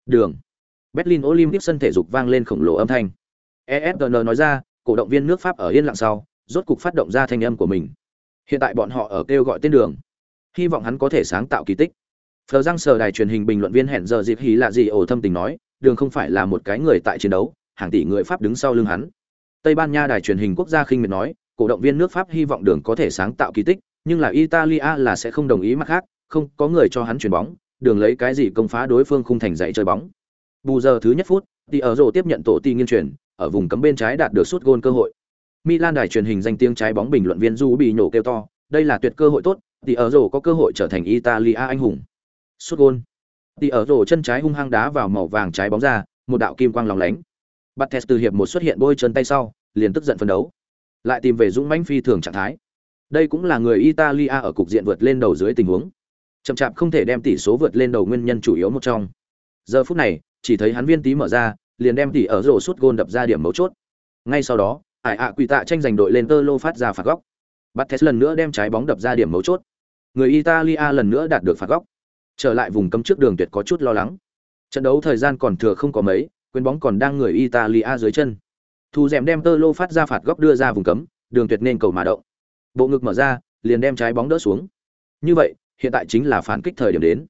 đường. Berlin olympic sân thể dục vang lên khổng lồ âm thanh. Esn nói ra cổ động viên nước pháp ở yên lặng sau, rốt cục phát động ra thanh âm của mình. Hiện tại bọn họ ở kêu gọi tên đường. Hy vọng hắn có thể sáng tạo kỳ tích. Phờ răng sờ đài truyền hình bình luận viên hẹn giờ dịp hí là gì ổ thâm tình nói, đường không phải là một cái người tại chiến đấu, hàng tỷ người pháp đứng sau lưng hắn. Tây ban nha đài truyền hình quốc gia khinh miệt nói, cổ động viên nước pháp hy vọng đường có thể sáng tạo kỳ tích, nhưng là italia là sẽ không đồng ý mặt khác, không có người cho hắn chuyển bóng, đường lấy cái gì công phá đối phương khung thành dạy chơi bóng. Bù giờ thứ nhất phút thì ở rổ tiếp nhận tổ ti nghiên truyền ở vùng cấm bên trái đạt được suốt gôn cơ hội milan đài truyền hình danh tiếng trái bóng bình luận viên du bị nổ kêu to đây là tuyệt cơ hội tốt thì ở rổ có cơ hội trở thành italia anh hùng suốt gôn thì ở rổ chân trái hung hăng đá vào màu vàng trái bóng ra một đạo kim quang lóng lánh Bates từ hiệp một xuất hiện bôi chân tay sau, liền tức giận phấn đấu, lại tìm về dũng mãnh phi thường trạng thái. Đây cũng là người Italia ở cục diện vượt lên đầu dưới tình huống. Chậm chạp không thể đem tỷ số vượt lên đầu nguyên nhân chủ yếu một trong. Giờ phút này, chỉ thấy hắn viên tí mở ra, liền đem tỷ ở rổ sút gôn đập ra điểm mấu chốt. Ngay sau đó, Ải ạ quỷ tạ tranh giành đội lên tơ lô phát ra phạt góc. Bates lần nữa đem trái bóng đập ra điểm mấu chốt. Người Italia lần nữa đạt được phạt góc. Trở lại vùng cấm trước đường tuyệt có chút lo lắng. Trận đấu thời gian còn thừa không có mấy, quyền bóng còn đang người Italia dưới chân. Thu dẻm đem tơ lô phát ra phạt góc đưa ra vùng cấm, đường tuyệt nên cầu mà động. Bộ ngực mở ra, liền đem trái bóng đỡ xuống. Như vậy, hiện tại chính là phản kích thời điểm đến.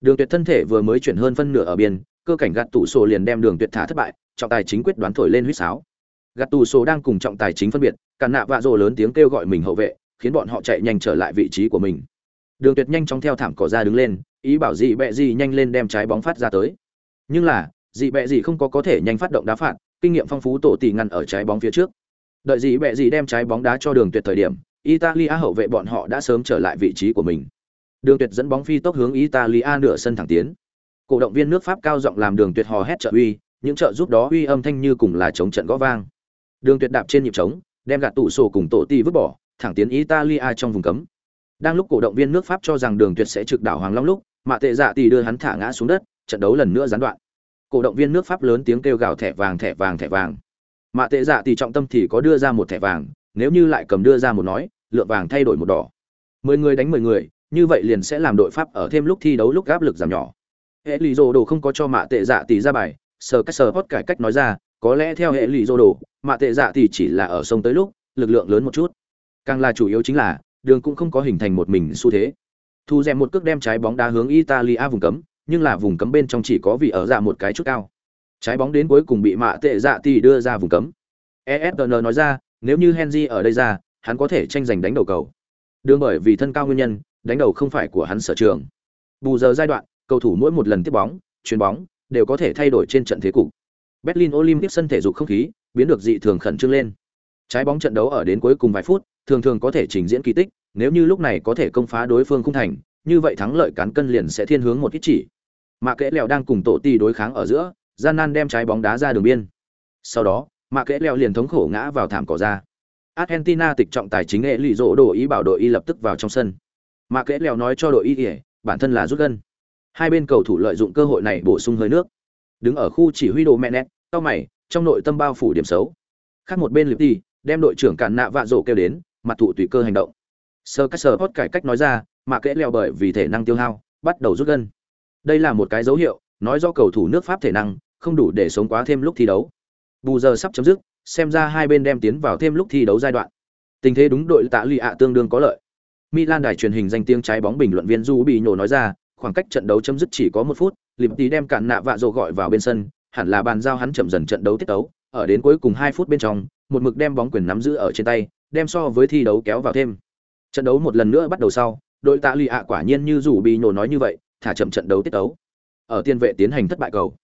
Đường tuyệt thân thể vừa mới chuyển hơn phân nửa ở biên, cơ cảnh gạt tủ sổ liền đem đường tuyệt thả thất bại, trọng tài chính quyết đoán thổi lên huýt sáo. Gạt tủ sổ đang cùng trọng tài chính phân biệt, cản nạ vạ rồ lớn tiếng kêu gọi mình hậu vệ, khiến bọn họ chạy nhanh trở lại vị trí của mình. Đường tuyệt nhanh chóng theo thảm cỏ ra đứng lên, ý bảo gì bẹ gì nhanh lên đem trái bóng phát ra tới. Nhưng là, dị bẹ gì không có có thể nhanh phát động đá phạt kinh nghiệm phong phú tổ tỷ ngăn ở trái bóng phía trước đợi dị bẹ gì đem trái bóng đá cho đường tuyệt thời điểm italia hậu vệ bọn họ đã sớm trở lại vị trí của mình đường tuyệt dẫn bóng phi tốc hướng italia nửa sân thẳng tiến cổ động viên nước pháp cao giọng làm đường tuyệt hò hét trợ uy, những trợ giúp đó uy âm thanh như cùng là chống trận gõ vang. Đường tuyệt đạp trên nhịp trống, đem gạt tủ sổ cùng tổ ti vứt bỏ, thẳng tiến italia trong vùng cấm. Đang lúc cổ động viên nước pháp cho rằng đường tuyệt sẽ trực đảo hoàng long lúc, mạ tệ dạ tì đưa hắn thả ngã xuống đất, trận đấu lần nữa gián đoạn. Cổ động viên nước pháp lớn tiếng kêu gào thẻ vàng thẻ vàng thẻ vàng. Mạ tệ dạ thì trọng tâm thì có đưa ra một thẻ vàng, nếu như lại cầm đưa ra một nói, lượng vàng thay đổi một đỏ. Mười người đánh mười người, như vậy liền sẽ làm đội pháp ở thêm lúc thi đấu lúc áp lực giảm nhỏ hệ lì dô đồ không có cho mạ tệ dạ tỷ ra bài, sờ cách sờ hót cải cách nói ra, có lẽ theo hệ lì dô đồ, mạ tệ dạ tỷ chỉ là ở sông tới lúc, lực lượng lớn một chút. Càng là chủ yếu chính là, đường cũng không có hình thành một mình xu thế. Thu rèm một cước đem trái bóng đá hướng italia vùng cấm, nhưng là vùng cấm bên trong chỉ có vị ở dạ một cái chút cao. Trái bóng đến cuối cùng bị mạ tệ dạ Tỷ đưa ra vùng cấm. Esn nói ra, nếu như henry ở đây ra, hắn có thể tranh giành đánh đầu cầu. Đương bởi vì thân cao nguyên nhân, đánh đầu không phải của hắn sở trường. Bù giờ giai đoạn cầu thủ mỗi một lần tiếp bóng, chuyền bóng đều có thể thay đổi trên trận thế cục. Berlin olympic sân thể dục không khí biến được dị thường khẩn trương lên. Trái bóng trận đấu ở đến cuối cùng vài phút, thường thường có thể trình diễn kỳ tích, nếu như lúc này có thể công phá đối phương khung thành, như vậy thắng lợi cán cân liền sẽ thiên hướng một ít chỉ. Mạ kẽ lèo đang cùng tổ ti đối kháng ở giữa, gian nan đem trái bóng đá ra đường biên. Sau đó, mạ kẽ lèo liền thống khổ ngã vào thảm cỏ ra. Argentina tịch trọng tài chính nghệ lụy rỗ đồ ý bảo đội y lập tức vào trong sân. Mạ kẽ lèo nói cho đội y bản thân là rút gân hai bên cầu thủ lợi dụng cơ hội này bổ sung hơi nước. Đứng ở khu chỉ huy đồ mẹ nét cao mày trong nội tâm bao phủ điểm xấu. Khác một bên liệp đi đem đội trưởng cản nạ vạ rổ kêu đến mặt thụ tùy cơ hành động. Sơ cách sơ hot cải cách nói ra mà kẽ leo bởi vì thể năng tiêu hao bắt đầu rút gân. Đây là một cái dấu hiệu nói do cầu thủ nước pháp thể năng không đủ để sống quá thêm lúc thi đấu. Bù giờ sắp chấm dứt xem ra hai bên đem tiến vào thêm lúc thi đấu giai đoạn. Tình thế đúng đội tạ lụy ạ tương đương có lợi. Milan đài truyền hình danh tiếng trái bóng bình luận viên Du bị nhổ nói ra, khoảng cách trận đấu chấm dứt chỉ có một phút, Lịp tí đem cản nạ vạ rồ gọi vào bên sân, hẳn là bàn giao hắn chậm dần trận đấu tiết tấu, ở đến cuối cùng hai phút bên trong, một mực đem bóng quyền nắm giữ ở trên tay, đem so với thi đấu kéo vào thêm. Trận đấu một lần nữa bắt đầu sau, đội tạ lụy ạ quả nhiên như rủ bị nhổ nói như vậy, thả chậm trận đấu tiết tấu. Ở tiên vệ tiến hành thất bại cầu.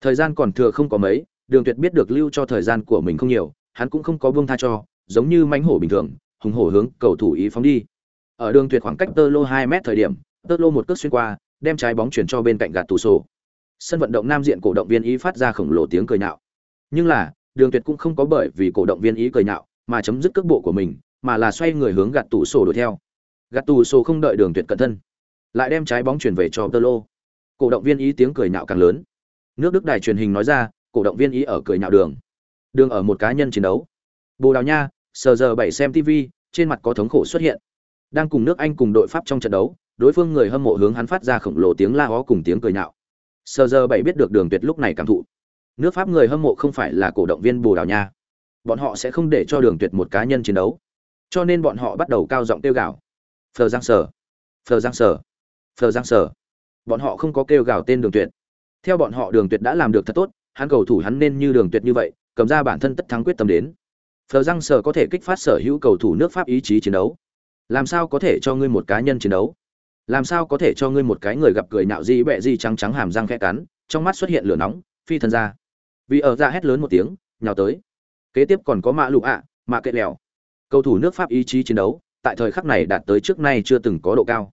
Thời gian còn thừa không có mấy, Đường Tuyệt biết được lưu cho thời gian của mình không nhiều, hắn cũng không có buông tha cho, giống như mánh hổ bình thường, hùng hổ hướng cầu thủ ý phóng đi. Ở đường tuyệt khoảng cách tơ lô hai mét thời điểm, tơ lô một cước xuyên qua, đem trái bóng chuyển cho bên cạnh gạt tủ sổ. Sân vận động nam diện cổ động viên ý phát ra khổng lồ tiếng cười nhạo. Nhưng là, đường tuyệt cũng không có bởi vì cổ động viên ý cười nhạo mà chấm dứt cước bộ của mình, mà là xoay người hướng gạt tủ sổ đuổi theo. Gạt tủ sổ không đợi đường tuyệt cận thân, lại đem trái bóng chuyển về cho tơ lô. Cổ động viên ý tiếng cười nhạo càng lớn. Nước Đức đài truyền hình nói ra, cổ động viên ý ở cười nhạo đường. Đường ở một cá nhân chiến đấu. Bồ Đào Nha, sờ giờ bảy xem TV, trên mặt có thống khổ xuất hiện. Đang cùng nước Anh cùng đội Pháp trong trận đấu, đối phương người hâm mộ hướng hắn phát ra khổng lồ tiếng la ó cùng tiếng cười nhạo. Sờ giờ bảy biết được Đường Tuyệt lúc này cảm thụ. Nước Pháp người hâm mộ không phải là cổ động viên Bồ Đào Nha. Bọn họ sẽ không để cho Đường Tuyệt một cá nhân chiến đấu. Cho nên bọn họ bắt đầu cao giọng kêu gào. Phờ Giang Sở, Phờ Giang Sở, Phờ Giang Sở. Bọn họ không có kêu gào tên Đường Tuyệt. Theo bọn họ Đường Tuyệt đã làm được thật tốt, hắn cầu thủ hắn nên như Đường Tuyệt như vậy, cầm ra bản thân tất thắng quyết tâm đến. Phờ giang sở có thể kích phát sở hữu cầu thủ nước Pháp ý chí chiến đấu. Làm sao có thể cho ngươi một cá nhân chiến đấu? Làm sao có thể cho ngươi một cái người gặp cười nạo gì bẹ gì trắng trắng hàm răng khẽ cắn, trong mắt xuất hiện lửa nóng, phi thần ra. Vì ở ra hét lớn một tiếng, nhào tới. Kế tiếp còn có mạ lụ ạ, à, mạ kệ lèo. Cầu thủ nước Pháp ý chí chiến đấu, tại thời khắc này đạt tới trước nay chưa từng có độ cao.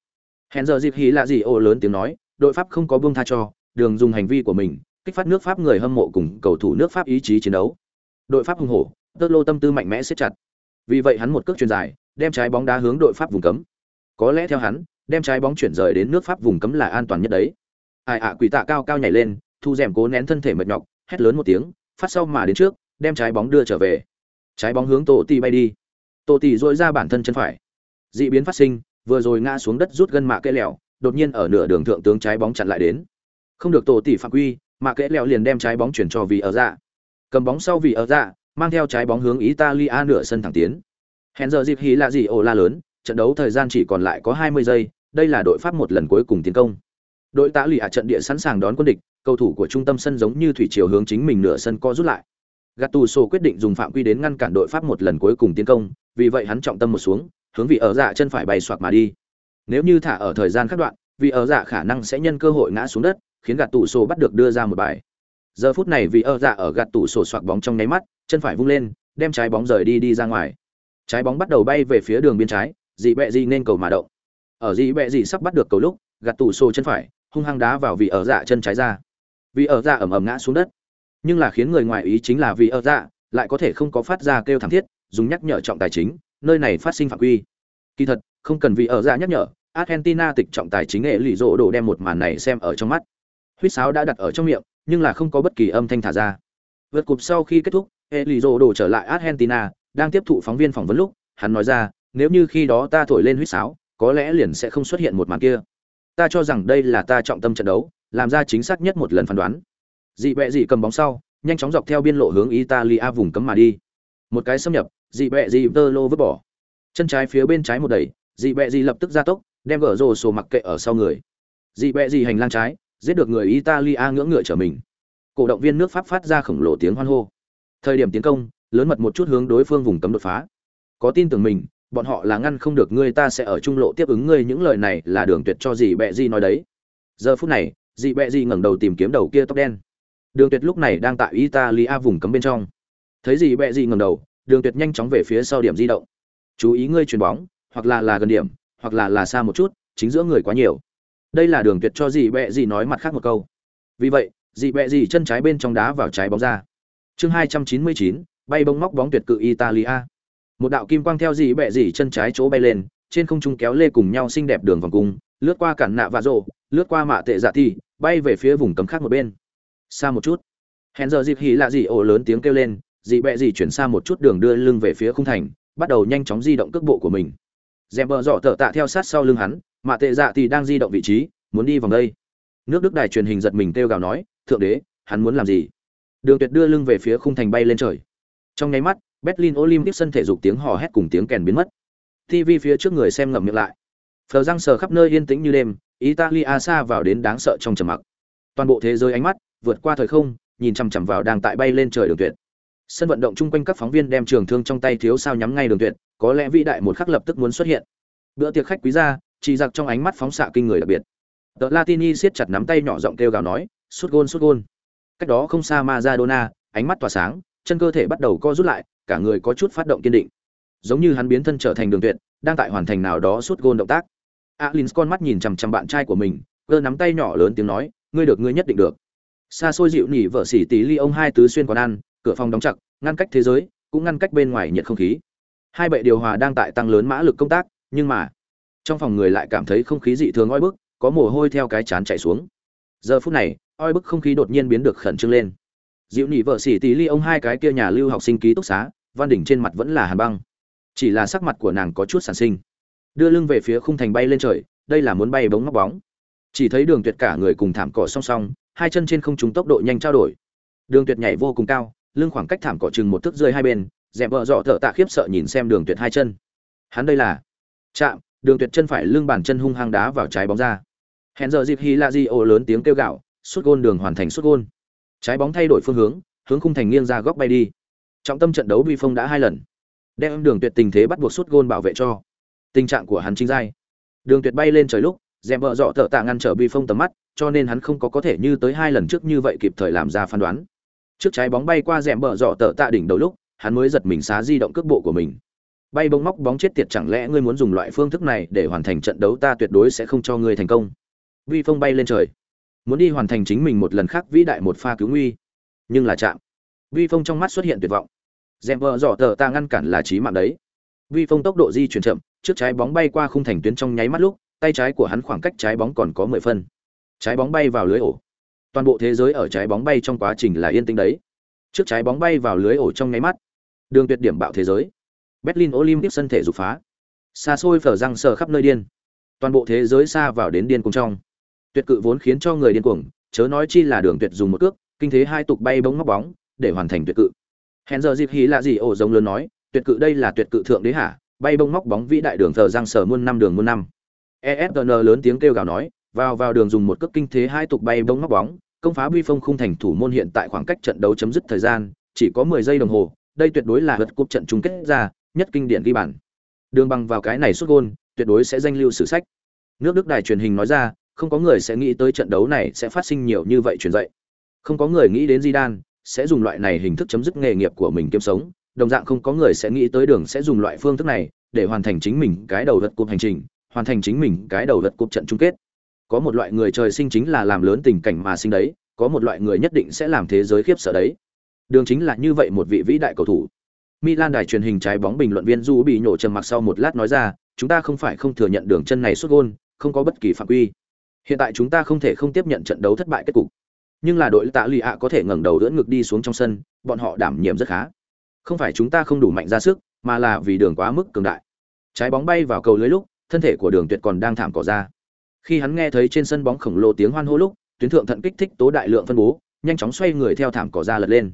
hẹn giờ dịp hí là gì ô lớn tiếng nói, đội Pháp không có buông tha cho, đường dùng hành vi của mình, kích phát nước Pháp người hâm mộ cùng cầu thủ nước Pháp ý chí chiến đấu. Đội Pháp hùng hổ, tơ lô tâm tư mạnh mẽ siết chặt vì vậy hắn một cước truyền dài đem trái bóng đá hướng đội pháp vùng cấm có lẽ theo hắn đem trái bóng chuyển rời đến nước pháp vùng cấm là an toàn nhất đấy. Ai ạ quỷ tạ cao cao nhảy lên thu rèm cố nén thân thể mệt nhọc hét lớn một tiếng phát sau mà đến trước đem trái bóng đưa trở về. Trái bóng hướng tổ tỷ bay đi. Tổ tỷ dội ra bản thân chân phải. Dị biến phát sinh vừa rồi ngã xuống đất rút gân mạ kẽ lẹo đột nhiên ở nửa đường thượng tướng trái bóng chặn lại đến. Không được tổ tỷ phạm quy mạ kẽ lẹo liền đem trái bóng chuyển cho vì ở dạ. Cầm bóng sau vì ở dạ mang theo trái bóng hướng Italia nửa sân thẳng tiến. Hẹn giờ dịp hí là gì ồ la lớn, trận đấu thời gian chỉ còn lại có 20 giây, đây là đội Pháp một lần cuối cùng tiến công. Đội tạ lì hạ trận địa sẵn sàng đón quân địch, cầu thủ của trung tâm sân giống như thủy chiều hướng chính mình nửa sân co rút lại. Gattuso quyết định dùng phạm quy đến ngăn cản đội Pháp một lần cuối cùng tiến công, vì vậy hắn trọng tâm một xuống, hướng vị ở dạ chân phải bay xoạc mà đi. Nếu như thả ở thời gian khác đoạn, vị ở dạ khả năng sẽ nhân cơ hội ngã xuống đất, khiến Gattuso bắt được đưa ra một bài. Giờ phút này vị ở dạ ở gạt tủ sổ soạc bóng trong nháy mắt, chân phải vung lên đem trái bóng rời đi đi ra ngoài trái bóng bắt đầu bay về phía đường biên trái dị bẹ dị nên cầu mà động ở dị bẹ dị sắp bắt được cầu lúc gạt tủ sô chân phải hung hăng đá vào vị ở dạ chân trái ra. Vì ở dạ ẩm ẩm ngã xuống đất. Nhưng là khiến người ngoài ý chính là vì ở dạ lại có thể không có phát ra kêu thảm thiết dùng nhắc nhở trọng tài chính nơi này phát sinh phạm quy. Kỳ thật không cần vì ở dạ nhắc nhở argentina tịch trọng tài chính nghệ lì rộ đổ đem một màn này xem ở trong mắt. Huýt sáo đã đặt ở trong miệng nhưng là không có bất kỳ âm thanh thả ra. Vượt cục sau khi kết thúc hệ lì rộ đổ trở lại Argentina, đang tiếp thụ phóng viên phỏng vấn lúc, hắn nói ra, nếu như khi đó ta thổi lên huýt sáo, có lẽ liền sẽ không xuất hiện một màn kia. Ta cho rằng đây là ta trọng tâm trận đấu, làm ra chính xác nhất một lần phán đoán. Dị bẹ dị cầm bóng sau, nhanh chóng dọc theo biên lộ hướng Italia vùng cấm mà đi. Một cái xâm nhập, dị bẹ dị lô vứt bỏ. Chân trái phía bên trái một đẩy, dị bẹ dị lập tức ra tốc, đem gỡ rồ sổ mặc kệ ở sau người. Dị bẹ dị hành lang trái, giết được người Italia ngưỡng ngựa trở mình. Cổ động viên nước Pháp phát ra khổng lồ tiếng hoan hô thời điểm tiến công lớn mật một chút hướng đối phương vùng cấm đột phá có tin tưởng mình bọn họ là ngăn không được ngươi, ta sẽ ở trung lộ tiếp ứng ngươi. Những lời này là đường tuyệt cho gì bẹ di nói đấy. Giờ phút này dị bẹ di ngẩng đầu tìm kiếm đầu kia tóc đen. Đường tuyệt lúc này đang tại italia vùng cấm bên trong. Thấy gì bẹ di ngẩng đầu, đường tuyệt nhanh chóng về phía sau điểm di động. Chú ý ngươi chuyền bóng, hoặc là là gần điểm, hoặc là là xa một chút, chính giữa người quá nhiều. Đây là đường tuyệt cho dị bẹ di nói mặt khác một câu. Vì vậy dị bẹ di chân trái bên trong đá vào trái bóng ra. Chương hai trăm chín mươi chín, bay bông móc bóng tuyệt cự italia một đạo kim quang theo dì bẹ dì chân trái chỗ bay lên trên không trung kéo lê cùng nhau xinh đẹp đường vòng cung lướt qua cản nạ và rộ lướt qua mạ tệ dạ thi bay về phía vùng cấm khác một bên. Xa một chút. Hẹn giờ dịp hỉ lạ dì ổ lớn tiếng kêu lên dì bẹ dì chuyển xa một chút đường đưa lưng về phía khung thành bắt đầu nhanh chóng di động cước bộ của mình. Dèm bờ dọ thở tạ theo sát sau lưng hắn mạ tệ dạ thì đang di động vị trí muốn đi vòng đây. Nước đức đài truyền hình giật mình kêu gào nói thượng đế hắn muốn làm gì? Đường Tuyệt đưa lưng về phía khung thành bay lên trời. Trong nháy mắt, Berlin Olympic sân thể dục tiếng hò hét cùng tiếng kèn biến mất. TV phía trước người xem ngậm miệng lại. phờ răng sờ khắp nơi yên tĩnh như đêm, italia xa vào đến đáng sợ trong trầm mặc toàn bộ thế giới ánh mắt vượt qua thời không, nhìn chằm chằm vào đang tại bay lên trời đường tuyệt sân vận động chung quanh các phóng viên đem trường thương trong tay thiếu sao nhắm ngay đường tuyệt, có lẽ vĩ đại một khắc lập tức muốn xuất hiện bữa tiệc khách quý gia, chỉ giặc trong ánh mắt phóng xạ kinh người đặc biệt The latini siết chặt nắm tay nhỏ giọng kêu gào nói, sút gol sút gol. cách đó không xa Maradona, ánh mắt tỏa sáng chân cơ thể bắt đầu co rút lại, cả người có chút phát động kiên định. Giống như hắn biến thân trở thành đường tuyệt, đang tại hoàn thành nào đó suốt gôn động tác. Alin con mắt nhìn chằm chằm bạn trai của mình, cơ nắm tay nhỏ lớn tiếng nói, ngươi được, ngươi nhất định được. Xa xôi dịu nhỉ vợ xỉ tí ly ông hai tứ xuyên quán ăn, cửa phòng đóng chặt, ngăn cách thế giới, cũng ngăn cách bên ngoài nhiệt không khí. Hai bệ điều hòa đang tại tăng lớn mã lực công tác, nhưng mà, trong phòng người lại cảm thấy không khí dị thường oi bức, có mồ hôi theo cái chán chạy xuống. Giờ phút này, oi bức không khí đột nhiên biến được khẩn trương lên dịu nhị vợ xỉ tí ly ông hai cái kia nhà lưu học sinh ký túc xá, văn đỉnh trên mặt vẫn là hàn băng. Chỉ là sắc mặt của nàng có chút sản sinh. Đưa lưng về phía khung thành bay lên trời, đây là muốn bay bóng ngóc bóng. Chỉ thấy đường tuyệt cả người cùng thảm cỏ song song, hai chân trên không trúng tốc độ nhanh trao đổi. Đường tuyệt nhảy vô cùng cao, lưng khoảng cách thảm cỏ chừng một thước rơi hai bên, dẹp vợ dọ thợ tạ khiếp sợ nhìn xem đường tuyệt hai chân. Hắn đây là chạm, đường tuyệt chân phải lưng bàn chân hung hăng đá vào trái bóng ra. Hẹn giờ dịp hy la di ô lớn tiếng kêu gạo suốt gôn đường hoàn thành suốt gôn trái bóng thay đổi phương hướng hướng khung thành nghiêng ra góc bay đi. Trọng tâm trận đấu vi phong đã hai lần. Đem đường tuyệt tình thế bắt buộc suốt gôn bảo vệ cho. Tình trạng của hắn chính giai. Đường tuyệt bay lên trời lúc dèm vợ dọ thợ tạ ngăn trở vi phong tầm mắt, cho nên hắn không có có thể như tới hai lần trước như vậy kịp thời làm ra phán đoán. Trước trái bóng bay qua dèm bờ dọ tợ tạ đỉnh đầu lúc, hắn mới giật mình xá di động cước bộ của mình. Bay bóng móc bóng chết tiệt chẳng lẽ ngươi muốn dùng loại phương thức này để hoàn thành trận đấu ta tuyệt đối sẽ không cho ngươi thành công. Vi phong bay lên trời muốn đi hoàn thành chính mình một lần khác vĩ đại một pha cứu nguy. Nhưng là chạm. Vi phong trong mắt xuất hiện tuyệt vọng. Dèm vợ dọ tờ ta ngăn cản là trí mạng đấy. Vi phong tốc độ di chuyển chậm, trước trái bóng bay qua khung thành tuyến trong nháy mắt lúc, tay trái của hắn khoảng cách trái bóng còn có mười phân. Trái bóng bay vào lưới ổ. Toàn bộ thế giới ở trái bóng bay trong quá trình là yên tĩnh đấy. Trước trái bóng bay vào lưới ổ trong nháy mắt. Đường tuyệt điểm bạo thế giới. Berlin olympic sân thể dục phá. Xa xôi phở răng sờ khắp nơi điên. Toàn bộ thế giới xa vào đến điên cùng trong tuyệt cự vốn khiến cho người điên cuồng, chớ nói chi là đường tuyệt dùng một cước, kinh thế hai tục bay bóng ngóc bóng, để hoàn thành tuyệt cự. Hẹn giờ dịp hí là gì ổ giống lớn nói, tuyệt cự đây là tuyệt cự thượng đế hả bay bông móc bóng vĩ đại đường thờ giang sở muôn năm đường muôn năm. Esn lớn tiếng kêu gào nói, vào vào đường dùng một cước kinh thế hai tục bay bông móc bóng, công phá bi phong khung thành thủ môn hiện tại khoảng cách trận đấu chấm dứt thời gian, chỉ có 10 giây đồng hồ, đây tuyệt đối là lượt cúp trận chung kết ra, nhất kinh điển ghi bàn. Đường bằng vào cái này xuất gôn, tuyệt đối sẽ danh lưu sử sách. Nước đức đài truyền hình nói ra không có người sẽ nghĩ tới trận đấu này sẽ phát sinh nhiều như vậy truyền dậy không có người nghĩ đến Zidane sẽ dùng loại này hình thức chấm dứt nghề nghiệp của mình kiếm sống, đồng dạng không có người sẽ nghĩ tới đường sẽ dùng loại phương thức này để hoàn thành chính mình cái đầu vật cuộc hành trình, hoàn thành chính mình cái đầu vật cuộc trận chung kết. Có một loại người trời sinh chính là làm lớn tình cảnh mà sinh đấy, có một loại người nhất định sẽ làm thế giới khiếp sợ đấy. Đường chính là như vậy một vị vĩ đại cầu thủ. Milan đài truyền hình trái bóng bình luận viên du bị nhổ trầm mặc sau một lát nói ra, chúng ta không phải không thừa nhận đường chân này xuất gôn, không có bất kỳ phạm quy hiện tại chúng ta không thể không tiếp nhận trận đấu thất bại kết cục. Nhưng là đội tạ lụy ạ có thể ngẩng đầu đỡ ngực đi xuống trong sân, bọn họ đảm nhiệm rất khá. Không phải chúng ta không đủ mạnh ra sức, mà là vì đường quá mức cường đại. Trái bóng bay vào cầu lưới lúc, thân thể của đường tuyệt còn đang thảm cỏ ra. Khi hắn nghe thấy trên sân bóng khổng lồ tiếng hoan hô lúc, tuyến thượng thận kích thích tố đại lượng phân bố, nhanh chóng xoay người theo thảm cỏ ra lật lên.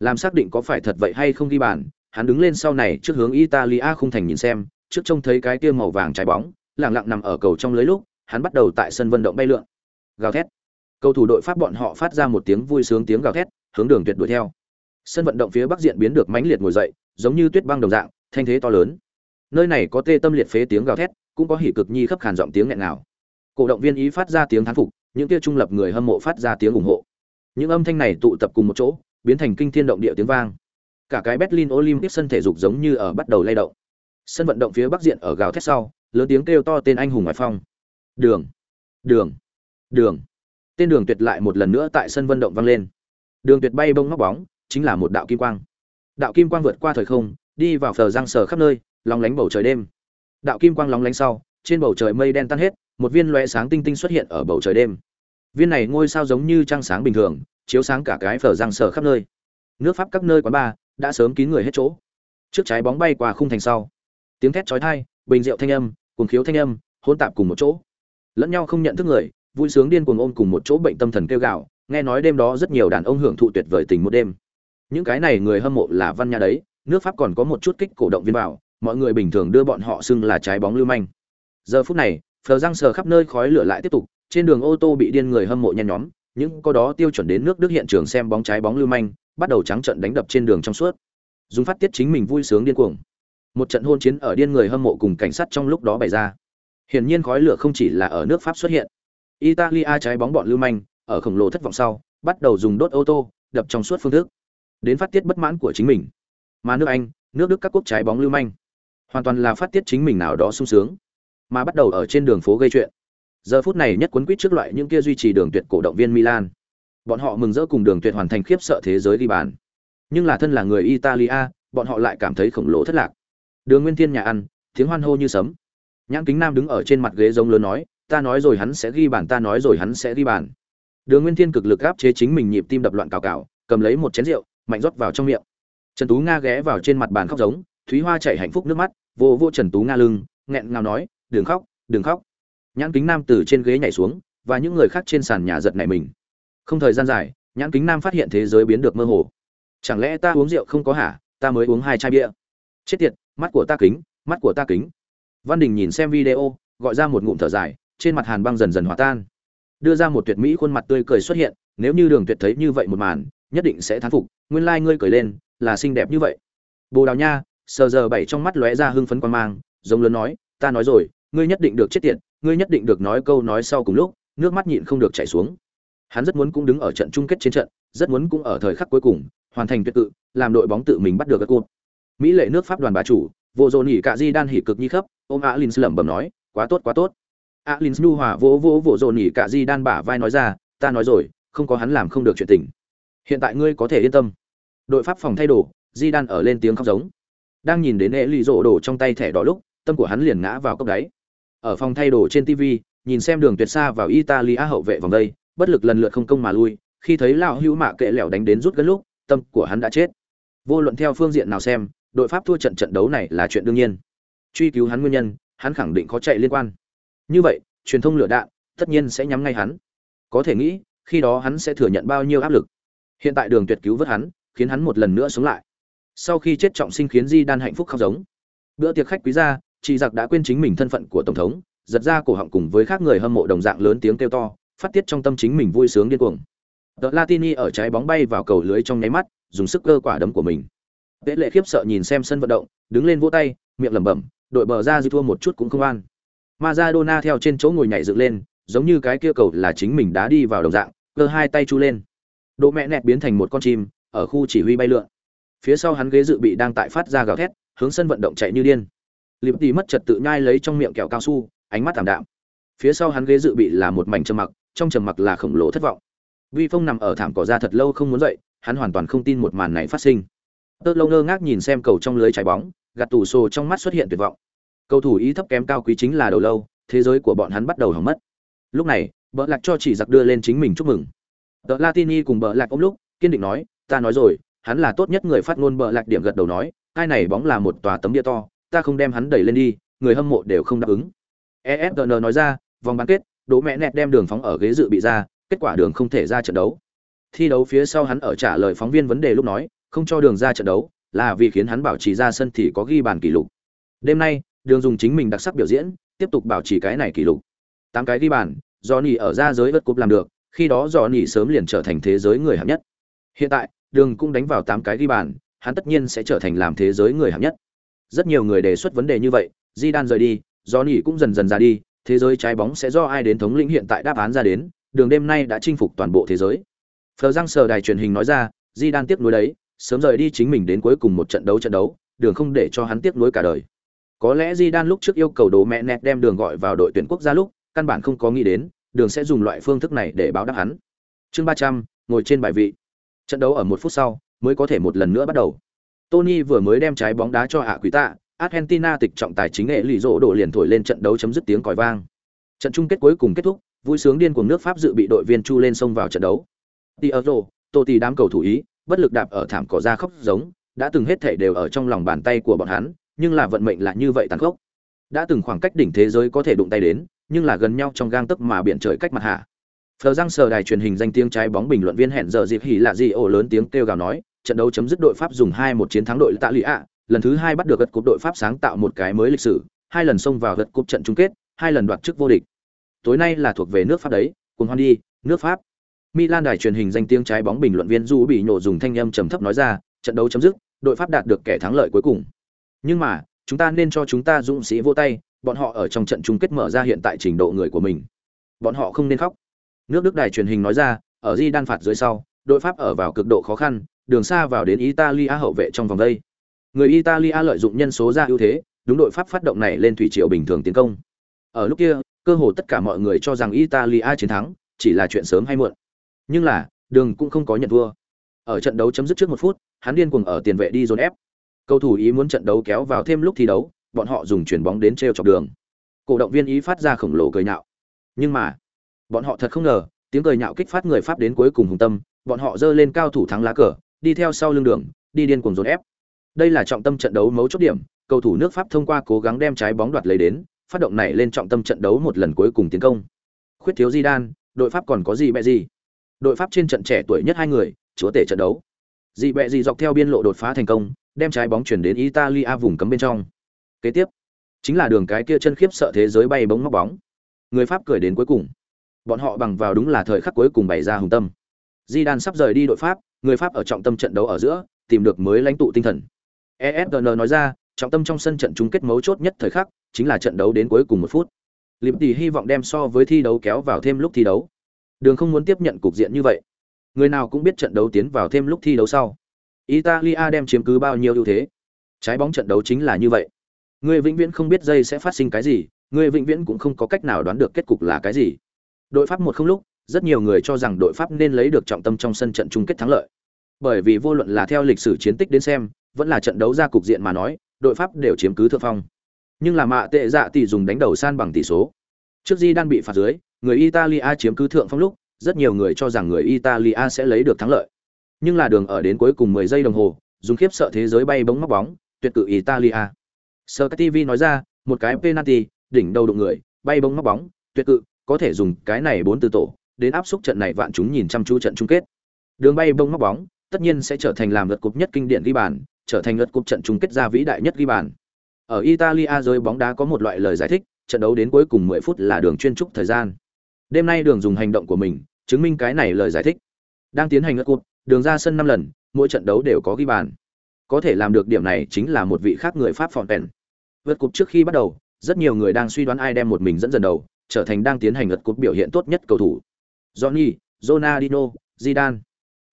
Làm xác định có phải thật vậy hay không ghi bàn, hắn đứng lên sau này trước hướng italia không thành nhìn xem, trước trông thấy cái kia màu vàng trái bóng lẳng lặng nằm ở cầu trong lưới lúc hắn bắt đầu tại sân vận động bay lượn. Gào thét. Cầu thủ đội pháp bọn họ phát ra một tiếng vui sướng tiếng gào thét, hướng đường tuyệt đuổi theo. Sân vận động phía bắc diện biến được mãnh liệt ngồi dậy, giống như tuyết băng đồng dạng, thanh thế to lớn. Nơi này có tê tâm liệt phế tiếng gào thét, cũng có hỉ cực nhi khắp khàn giọng tiếng nghẹn nào cổ động viên ý phát ra tiếng thán phục, những kia trung lập người hâm mộ phát ra tiếng ủng hộ. Những âm thanh này tụ tập cùng một chỗ, biến thành kinh thiên động địa tiếng vang. Cả cái berlin olympic sân thể dục giống như ở bắt đầu lay động. Sân vận động phía bắc diện ở gào thét sau, lớn tiếng kêu to tên anh hùng ngoại phong đường. Đường. Đường. Tên đường tuyệt lại một lần nữa tại sân vận động vang lên. Đường tuyệt bay bông ngóc bóng, chính là một đạo kim quang. Đạo kim quang vượt qua thời không, đi vào phờ giang sờ khắp nơi lóng lánh bầu trời đêm. Đạo kim quang lóng lánh sau, trên bầu trời mây đen tan hết, một viên loe sáng tinh tinh xuất hiện ở bầu trời đêm. Viên này ngôi sao giống như trăng sáng bình thường, chiếu sáng cả cái phở giang sờ khắp nơi. Nước pháp các nơi quán bar đã sớm kín người hết chỗ. Trước trái bóng bay qua khung thành sau. Tiếng thét chói tai, bình rượu thanh âm, cuồng khiếu thanh âm, hỗn tạp cùng một chỗ lẫn nhau không nhận thức người, vui sướng điên cuồng ôm cùng một chỗ bệnh tâm thần kêu gạo nghe nói đêm đó rất nhiều đàn ông hưởng thụ tuyệt vời tình một đêm. Những cái này người hâm mộ là văn nhà đấy, nước pháp còn có một chút kích cổ động viên vào, mọi người bình thường đưa bọn họ xưng là trái bóng lưu manh. Giờ phút này, phờ răng sờ khắp nơi khói lửa lại tiếp tục, trên đường ô tô bị điên người hâm mộ nhen nhóm, những có đó tiêu chuẩn đến nước đức hiện trường xem bóng trái bóng lưu manh, bắt đầu trắng trận đánh đập trên đường trong suốt. Dùng phát tiết chính mình vui sướng điên cuồng. Một trận hôn chiến ở điên người hâm mộ cùng cảnh sát trong lúc đó bày ra hiển nhiên khói lửa không chỉ là ở nước pháp xuất hiện. Italia trái bóng bọn lưu manh, ở khổng lồ thất vọng sau, bắt đầu dùng đốt ô tô, đập trong suốt phương thức, đến phát tiết bất mãn của chính mình. Mà nước anh, nước đức các quốc trái bóng lưu manh, hoàn toàn là phát tiết chính mình nào đó sung sướng, mà bắt đầu ở trên đường phố gây chuyện. Giờ phút này nhất cuốn quýt trước loại những kia duy trì đường tuyệt cổ động viên milan. Bọn họ mừng rỡ cùng đường tuyệt hoàn thành khiếp sợ thế giới đi bàn. Nhưng là thân là người italia, bọn họ lại cảm thấy khổng lồ thất lạc. Đường nguyên thiên nhà ăn, tiếng hoan hô như sấm nhãn kính nam đứng ở trên mặt ghế giống lớn nói, ta nói rồi hắn sẽ ghi bàn, ta nói rồi hắn sẽ ghi bàn. Đường nguyên thiên cực lực áp chế chính mình nhịp tim đập loạn cào cào, cầm lấy một chén rượu, mạnh rót vào trong miệng. Trần tú nga ghé vào trên mặt bàn khóc giống, thúy hoa chảy hạnh phúc nước mắt, vô vô trần tú nga lưng, nghẹn ngào nói, đừng khóc đừng khóc. Nhãn kính nam từ trên ghế nhảy xuống, và những người khác trên sàn nhà giật nảy mình. Không thời gian dài, nhãn kính nam phát hiện thế giới biến được mơ hồ. Chẳng lẽ ta uống rượu không có hả? Ta mới uống hai chai bia. Chết tiệt, mắt của ta kính, mắt của ta kính văn đình nhìn xem video, gọi ra một ngụm thở dài, trên mặt hàn băng dần dần hòa tan. Đưa ra một tuyệt mỹ khuôn mặt tươi cười xuất hiện, nếu như đường tuyệt thấy như vậy một màn, nhất định sẽ thán phục, nguyên Lai ngươi cười lên, là xinh đẹp như vậy. Bồ đào nha, sờ giờ bảy trong mắt lóe ra hưng phấn quan mang, giống lớn nói, ta nói rồi, ngươi nhất định được chết tiệt, ngươi nhất định được nói câu nói sau cùng lúc, nước mắt nhịn không được chảy xuống. Hắn rất muốn cũng đứng ở trận chung kết trên trận, rất muốn cũng ở thời khắc cuối cùng, hoàn thành tuyệt tự, làm đội bóng tự mình bắt được các cột mỹ lệ nước pháp đoàn bà chủ vô dồn nhỉ cạ di đan hỉ cực nhi khấp ôm alin lẩm bẩm nói, quá tốt quá tốt. alin nhu hòa vỗ vỗ vỗ dồn nhỉ cạ di đan bả vai nói ra, ta nói rồi, không có hắn làm không được chuyện tình. Hiện tại ngươi có thể yên tâm. Đội pháp phòng thay đồ, di đan ở lên tiếng khóc giống. Đang nhìn đến ế lì rộ đổ trong tay thẻ đỏ lúc, tâm của hắn liền ngã vào cốc đáy. Ở phòng thay đồ trên tv nhìn xem đường tuyệt xa vào italia hậu vệ vòng đây, bất lực lần lượt không công mà lui, khi thấy lão hữu mạ kệ lẻo đánh đến rút gần lúc, tâm của hắn đã chết. Vô luận theo phương diện nào xem đội pháp thua trận trận đấu này là chuyện đương nhiên. Truy cứu hắn nguyên nhân, hắn khẳng định có chạy liên quan. Như vậy, truyền thông lửa đạn, tất nhiên sẽ nhắm ngay hắn. Có thể nghĩ, khi đó hắn sẽ thừa nhận bao nhiêu áp lực. Hiện tại đường tuyệt cứu vớt hắn, khiến hắn một lần nữa sống lại. Sau khi chết trọng sinh khiến di đan hạnh phúc khóc giống. Bữa tiệc khách quý gia chị giặc đã quên chính mình thân phận của tổng thống, giật ra cổ họng cùng với khác người hâm mộ đồng dạng lớn tiếng kêu to, phát tiết trong tâm chính mình vui sướng điên cuồng. Tờ latini ở trái bóng bay vào cầu lưới trong nháy mắt, dùng sức cơ quả đấm của mình. Tế lệ khiếp sợ nhìn xem sân vận động, đứng lên vỗ tay, miệng lẩm bẩm, đội bờ ra dư thua một chút cũng không an. Maradona theo trên chỗ ngồi nhảy dựng lên, giống như cái kia cầu là chính mình đã đi vào đồng dạng, cơ hai tay chu lên. Độ mẹ nẹt biến thành một con chim, ở khu chỉ huy bay lượn. Phía sau hắn ghế dự bị đang tại phát ra gào thét, hướng sân vận động chạy như điên. Liệp tỷ mất trật tự nhai lấy trong miệng kẹo cao su, ánh mắt tạm đạm. Phía sau hắn ghế dự bị là một mảnh trầm mặc, trong trầm mặc là khổng lồ thất vọng. Vi Phong nằm ở thảm cỏ ra thật lâu không muốn dậy, hắn hoàn toàn không tin một màn này phát sinh tơ lâu ngơ ngác nhìn xem cầu trong lưới trái bóng, gạt tủ sổ trong mắt xuất hiện tuyệt vọng. Cầu thủ ý thấp kém cao quý chính là đầu lâu, thế giới của bọn hắn bắt đầu hỏng mất. Lúc này bợ lạc cho chỉ giặc đưa lên chính mình chúc mừng. Tờ latini cùng bợ lạc ôm lúc, kiên định nói, ta nói rồi, hắn là tốt nhất người phát ngôn bợ lạc điểm gật đầu nói ai này bóng là một tòa tấm địa to, ta không đem hắn đẩy lên đi, người hâm mộ đều không đáp ứng. Efn nói ra, vòng bán kết, đỗ mẹ nẹt đem đường phóng ở ghế dự bị ra, kết quả đường không thể ra trận đấu. Thi đấu phía sau hắn ở trả lời phóng viên vấn đề lúc nói không cho đường ra trận đấu, là vì khiến hắn bảo trì ra sân thì có ghi bàn kỷ lục. Đêm nay, đường dùng chính mình đặc sắc biểu diễn, tiếp tục bảo trì cái này kỷ lục. Tám cái ghi bàn do nỉ ở ra giới vớt cúp làm được, khi đó do nỉ sớm liền trở thành thế giới người hạng nhất. Hiện tại, đường cũng đánh vào tám cái ghi bàn, hắn tất nhiên sẽ trở thành làm thế giới người hạng nhất. Rất nhiều người đề xuất vấn đề như vậy di đan rời đi do nỉ cũng dần dần ra đi, thế giới trái bóng sẽ do ai đến thống lĩnh hiện tại đáp án ra đến, đường đêm nay đã chinh phục toàn bộ thế giới. Phờ giang sờ đài truyền hình nói ra di đan tiếp nối đấy sớm rời đi chính mình đến cuối cùng một trận đấu trận đấu, đường không để cho hắn tiếc nuối cả đời. Có lẽ Zidane lúc trước yêu cầu đồ mẹ nẹt đem đường gọi vào đội tuyển quốc gia lúc, căn bản không có nghĩ đến, đường sẽ dùng loại phương thức này để báo đáp hắn. Chương 300, ngồi trên bài vị. Trận đấu ở một phút sau mới có thể một lần nữa bắt đầu. Tony vừa mới đem trái bóng đá cho hạ quý tạ, Argentina tịch trọng tài chính nghệ lì rỗ đổ liền thổi lên trận đấu chấm dứt tiếng còi vang. Trận chung kết cuối cùng kết thúc, vui sướng điên cuồng nước Pháp dự bị đội viên chu lên sông vào trận đấu. Diego, Totti đám cầu thủ ý, bất lực đạp ở thảm cỏ ra khóc giống, đã từng hết thể đều ở trong lòng bàn tay của bọn hắn, nhưng là vận mệnh là như vậy tàn khốc. Đã từng khoảng cách đỉnh thế giới có thể đụng tay đến, nhưng là gần nhau trong gang tấc mà biển trời cách mặt hạ. Phờ răng sờ đài truyền hình danh tiếng trái bóng bình luận viên hẹn giờ dịp hỉ lạ gì ổ lớn tiếng kêu gào nói, trận đấu chấm dứt đội Pháp dùng 2-1 chiến thắng đội Tạ Lị ạ, lần thứ hai bắt được gật cúp đội Pháp sáng tạo một cái mới lịch sử, hai lần xông vào gật cúp trận chung kết, hai lần đoạt chức vô địch. Tối nay là thuộc về nước Pháp đấy, cùng hoan đi, nước Pháp. Milan đài truyền hình danh tiếng trái bóng bình luận viên Du bị nhổ dùng thanh âm trầm thấp nói ra, trận đấu chấm dứt, đội Pháp đạt được kẻ thắng lợi cuối cùng. Nhưng mà, chúng ta nên cho chúng ta dũng sĩ vô tay, bọn họ ở trong trận chung kết mở ra hiện tại trình độ người của mình. Bọn họ không nên khóc. Nước Đức đài truyền hình nói ra, ở Di đan phạt dưới sau, đội Pháp ở vào cực độ khó khăn, đường xa vào đến Italia hậu vệ trong vòng đây. Người Italia lợi dụng nhân số ra ưu thế, đúng đội Pháp phát động này lên thủy triều bình thường tiến công. Ở lúc kia, cơ hồ tất cả mọi người cho rằng Italia chiến thắng, chỉ là chuyện sớm hay muộn. Nhưng là, đường cũng không có nhận thua. Ở trận đấu chấm dứt trước một phút, hắn điên cuồng ở tiền vệ đi dồn ép. Cầu thủ ý muốn trận đấu kéo vào thêm lúc thi đấu, bọn họ dùng chuyền bóng đến treo chọc đường. Cổ động viên ý phát ra khổng lồ cười nhạo. Nhưng mà, bọn họ thật không ngờ, tiếng cười nhạo kích phát người Pháp đến cuối cùng hùng tâm, bọn họ giơ lên cao thủ thắng lá cờ, đi theo sau lưng đường, đi điên cuồng dồn ép. Đây là trọng tâm trận đấu mấu chốt điểm, cầu thủ nước Pháp thông qua cố gắng đem trái bóng đoạt lấy đến, phát động này lên trọng tâm trận đấu một lần cuối cùng tiến công. Khuyết thiếu Di Đan, đội Pháp còn có gì bẹ gì? Đội Pháp trên trận trẻ tuổi nhất hai người, chúa tể trận đấu. Dị bẹ dị dọc theo biên lộ đột phá thành công, đem trái bóng chuyển đến Italia vùng cấm bên trong. Kế tiếp, chính là đường cái kia chân khiếp sợ thế giới bay bóng móc bóng. Người Pháp cười đến cuối cùng. Bọn họ bằng vào đúng là thời khắc cuối cùng bày ra hùng tâm. Di Zidane sắp rời đi đội Pháp, người Pháp ở trọng tâm trận đấu ở giữa, tìm được mới lãnh tụ tinh thần. ESPN nói ra, trọng tâm trong sân trận chung kết mấu chốt nhất thời khắc, chính là trận đấu đến cuối cùng một phút. liệm tỷ hy vọng đem so với thi đấu kéo vào thêm lúc thi đấu. Đường không muốn tiếp nhận cục diện như vậy. Người nào cũng biết trận đấu tiến vào thêm lúc thi đấu sau. Italia đem chiếm cứ bao nhiêu ưu thế. Trái bóng trận đấu chính là như vậy. Người vĩnh viễn không biết giây sẽ phát sinh cái gì, người vĩnh viễn cũng không có cách nào đoán được kết cục là cái gì. Đội Pháp một không lúc, rất nhiều người cho rằng đội Pháp nên lấy được trọng tâm trong sân trận chung kết thắng lợi. Bởi vì vô luận là theo lịch sử chiến tích đến xem, vẫn là trận đấu ra cục diện mà nói, đội Pháp đều chiếm cứ thượng phong. Nhưng là mạ tệ dạ tỷ dùng đánh đầu san bằng tỷ số. Trước Di đang bị phạt dưới, người Italia chiếm cứ thượng phong lúc, rất nhiều người cho rằng người Italia sẽ lấy được thắng lợi. Nhưng là đường ở đến cuối cùng 10 giây đồng hồ, dùng khiếp sợ thế giới bay bóng móc bóng, tuyệt cự Italia. Sky TV nói ra, một cái penalty, đỉnh đầu đụng người, bay bóng móc bóng, tuyệt cự, có thể dùng cái này bốn từ tổ, đến áp xúc trận này vạn chúng nhìn chăm chú trận chung kết. Đường bay bóng móc bóng, tất nhiên sẽ trở thành làm lượt cúp nhất kinh điển ghi bàn, trở thành lượt cúp trận chung kết ra vĩ đại nhất ghi bàn. Ở Italia giới bóng đá có một loại lời giải thích, trận đấu đến cuối cùng 10 phút là đường chuyên trúc thời gian. Đêm nay đường dùng hành động của mình, chứng minh cái này lời giải thích. Đang tiến hành ngất cúp, đường ra sân năm lần, mỗi trận đấu đều có ghi bàn. Có thể làm được điểm này chính là một vị khác người Pháp Fontaine. Vượt cúp trước khi bắt đầu, rất nhiều người đang suy đoán ai đem một mình dẫn dần đầu, trở thành đang tiến hành lượt cúp biểu hiện tốt nhất cầu thủ. Johnny, Ronaldinho, Zidane.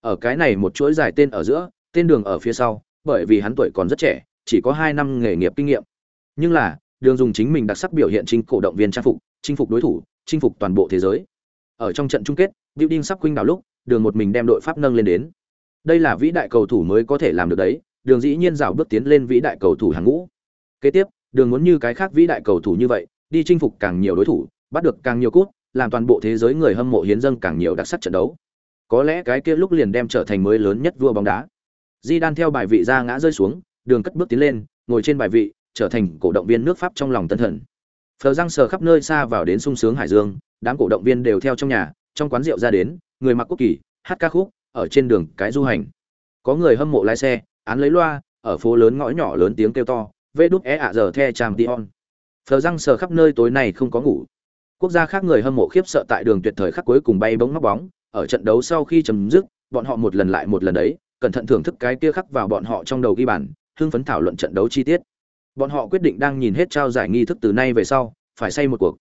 Ở cái này một chuỗi dài tên ở giữa, tên đường ở phía sau, bởi vì hắn tuổi còn rất trẻ, chỉ có 2 năm nghề nghiệp kinh nghiệm. Nhưng là, đường dùng chính mình đặc sắc biểu hiện chính cổ động viên trang phục, chinh phục đối thủ, chinh phục toàn bộ thế giới. Ở trong trận chung kết, Building sắp khuynh đảo lúc, đường một mình đem đội Pháp nâng lên đến. Đây là vĩ đại cầu thủ mới có thể làm được đấy, đường dĩ nhiên rào bước tiến lên vĩ đại cầu thủ hàng ngũ. Kế tiếp, đường muốn như cái khác vĩ đại cầu thủ như vậy, đi chinh phục càng nhiều đối thủ, bắt được càng nhiều cúp, làm toàn bộ thế giới người hâm mộ hiến dâng càng nhiều đặc sắc trận đấu. Có lẽ cái kia lúc liền đem trở thành mới lớn nhất vua bóng đá. Di đan theo bài vị ra ngã rơi xuống, đường cất bước tiến lên, ngồi trên bài vị, trở thành cổ động viên nước Pháp trong lòng tân thần. Phờ răng sờ khắp nơi xa vào đến sung sướng hải dương, đám cổ động viên đều theo trong nhà, trong quán rượu ra đến, người mặc quốc kỳ, hát ca khúc, ở trên đường cái du hành. Có người hâm mộ lái xe, án lấy loa, ở phố lớn ngõ nhỏ lớn tiếng kêu to, vê đút é ạ giờ the trang tion. Phờ răng sờ khắp nơi tối nay không có ngủ. Quốc gia khác người hâm mộ khiếp sợ tại đường tuyệt thời khắc cuối cùng bay bóng móc bóng, ở trận đấu sau khi chấm dứt, bọn họ một lần lại một lần đấy, cẩn thận thưởng thức cái kia khắc vào bọn họ trong đầu ghi bàn, hưng phấn thảo luận trận đấu chi tiết. Bọn họ quyết định đang nhìn hết trao giải nghi thức từ nay về sau, phải say một cuộc.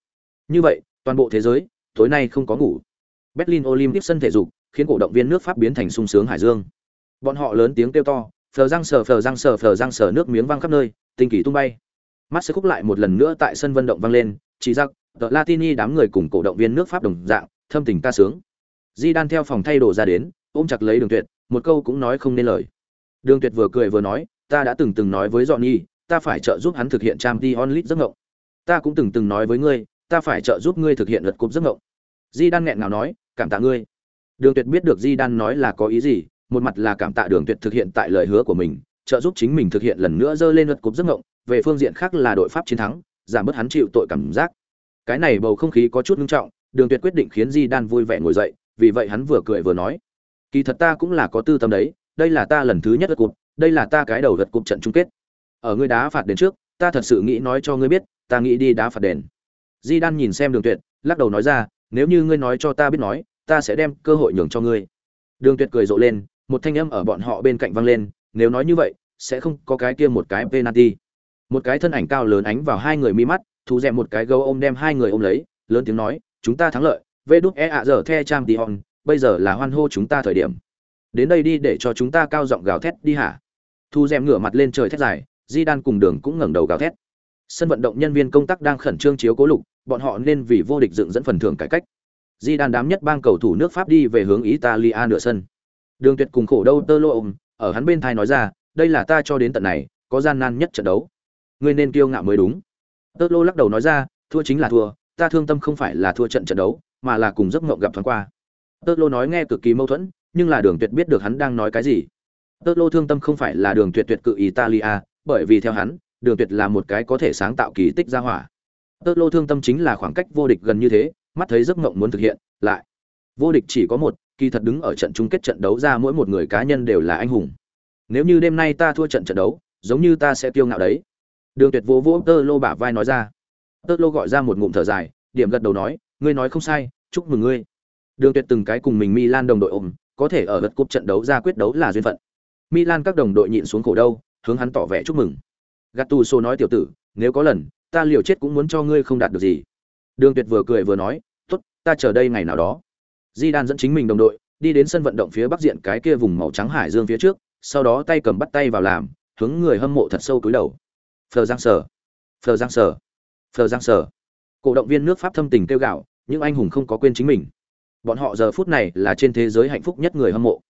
Như vậy, toàn bộ thế giới tối nay không có ngủ. Berlin Olympic sân thể dục khiến cổ động viên nước Pháp biến thành sung sướng hải dương. Bọn họ lớn tiếng kêu to, phờ răng sờ phờ răng sờ phờ răng sờ nước miếng văng khắp nơi, tinh kỳ tung bay. Mắt sẽ khúc lại một lần nữa tại sân vận động vang lên, chỉ rằng, tờ Latini đám người cùng cổ động viên nước Pháp đồng dạng, thâm tình ta sướng. Di Đan theo phòng thay đồ ra đến, ôm chặt lấy Đường Tuyệt, một câu cũng nói không nên lời. Đường Tuyệt vừa cười vừa nói, ta đã từng từng nói với Johnny, ta phải trợ giúp hắn thực hiện trang đi onlit giấc ngộng. Ta cũng từng từng nói với ngươi, ta phải trợ giúp ngươi thực hiện lượt cúp giấc ngộng. Di Đan nghẹn ngào nói, cảm tạ ngươi. Đường Tuyệt biết được Di Đan nói là có ý gì, một mặt là cảm tạ Đường Tuyệt thực hiện tại lời hứa của mình, trợ giúp chính mình thực hiện lần nữa dơ lên lượt cúp giấc ngộng, về phương diện khác là đội Pháp chiến thắng, giảm bớt hắn chịu tội cảm giác. Cái này bầu không khí có chút nghiêm trọng, Đường Tuyệt quyết định khiến Di Đan vui vẻ ngồi dậy, vì vậy hắn vừa cười vừa nói, kỳ thật ta cũng là có tư tâm đấy, đây là ta lần thứ nhất lượt cúp, đây là ta cái đầu lượt cúp trận chung kết. Ở ngươi đá phạt đến trước, ta thật sự nghĩ nói cho ngươi biết, ta nghĩ đi đá phạt đền. di đan nhìn xem đường tuyệt lắc đầu nói ra nếu như ngươi nói cho ta biết nói ta sẽ đem cơ hội nhường cho ngươi. Đường tuyệt cười rộ lên một thanh âm ở bọn họ bên cạnh vang lên nếu nói như vậy sẽ không có cái kia một cái penalty. Một cái thân ảnh cao lớn ánh vào hai người mi mắt thu rèm một cái gấu ôm đem hai người ôm lấy lớn tiếng nói chúng ta thắng lợi vê đúc e ạ giờ the trang tí hòn bây giờ là hoan hô chúng ta thời điểm. Đến đây đi để cho chúng ta cao giọng gào thét đi hả? Thu rèm ngửa mặt lên trời thét dài di đan cùng đường cũng ngẩng đầu gào thét. Sân vận động nhân viên công tác đang khẩn trương chiếu cố lục, bọn họ nên vì vô địch dựng dẫn phần thưởng cải cách. Di đan đám nhất bang cầu thủ nước pháp đi về hướng italia nửa sân. Đường tuyệt cùng khổ đâu tơ lô ôm, ở hắn bên thai nói ra, đây là ta cho đến tận này, có gian nan nhất trận đấu. Ngươi nên kiêu ngạo mới đúng. Tơ lô lắc đầu nói ra, thua chính là thua, ta thương tâm không phải là thua trận trận đấu, mà là cùng giấc mộng gặp thoáng qua. Tơ lô nói nghe cực kỳ mâu thuẫn, nhưng là đường tuyệt biết được hắn đang nói cái gì. Tơ lô thương tâm không phải là đường tuyệt tuyệt cự italia bởi vì theo hắn, đường tuyệt là một cái có thể sáng tạo kỳ tích ra hỏa. Tơ lô thương tâm chính là khoảng cách vô địch gần như thế, mắt thấy giấc mộng muốn thực hiện, lại. Vô địch chỉ có một, kỳ thật đứng ở trận chung kết trận đấu ra mỗi một người cá nhân đều là anh hùng. Nếu như đêm nay ta thua trận trận đấu, giống như ta sẽ kiêu ngạo đấy. Đường tuyệt vô vô tơ lô bả vai nói ra. Tơ lô gọi ra một ngụm thở dài, điểm gật đầu nói, ngươi nói không sai, chúc mừng ngươi. Đường tuyệt từng cái cùng mình milan đồng đội ôm, có thể ở gật cúp trận đấu ra quyết đấu là duyên phận. Milan các đồng đội nhịn xuống khổ đâu hướng hắn tỏ vẻ chúc mừng. Gạt tù sô nói tiểu tử, nếu có lần, ta liều chết cũng muốn cho ngươi không đạt được gì. Đường tuyệt vừa cười vừa nói, tốt, ta chờ đây ngày nào đó. Di đan dẫn chính mình đồng đội, đi đến sân vận động phía bắc diện cái kia vùng màu trắng hải dương phía trước, sau đó tay cầm bắt tay vào làm, hướng người hâm mộ thật sâu cúi đầu. Phờ giang sở phờ giang sở phờ giang sở cổ động viên nước pháp thâm tình kêu gạo những anh hùng không có quên chính mình. Bọn họ giờ phút này là trên thế giới hạnh phúc nhất người hâm mộ.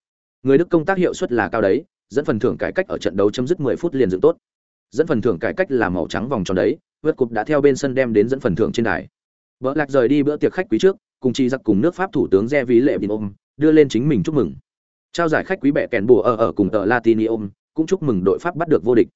Người đức công tác hiệu suất là cao đấy dẫn phần thưởng cải cách ở trận đấu chấm dứt 10 phút liền dựng tốt. Dẫn phần thưởng cải cách là màu trắng vòng tròn đấy vượt cục đã theo bên sân đem đến dẫn phần thưởng trên đài. Bỡ lạc rời đi bữa tiệc khách quý trước, cùng chi giặc cùng nước pháp thủ tướng re ví lệ bình ôm đưa lên chính mình chúc mừng. Trao giải khách quý bẻ kèn bùa ở ở cùng tờ latinium, cũng chúc mừng đội pháp bắt được vô địch.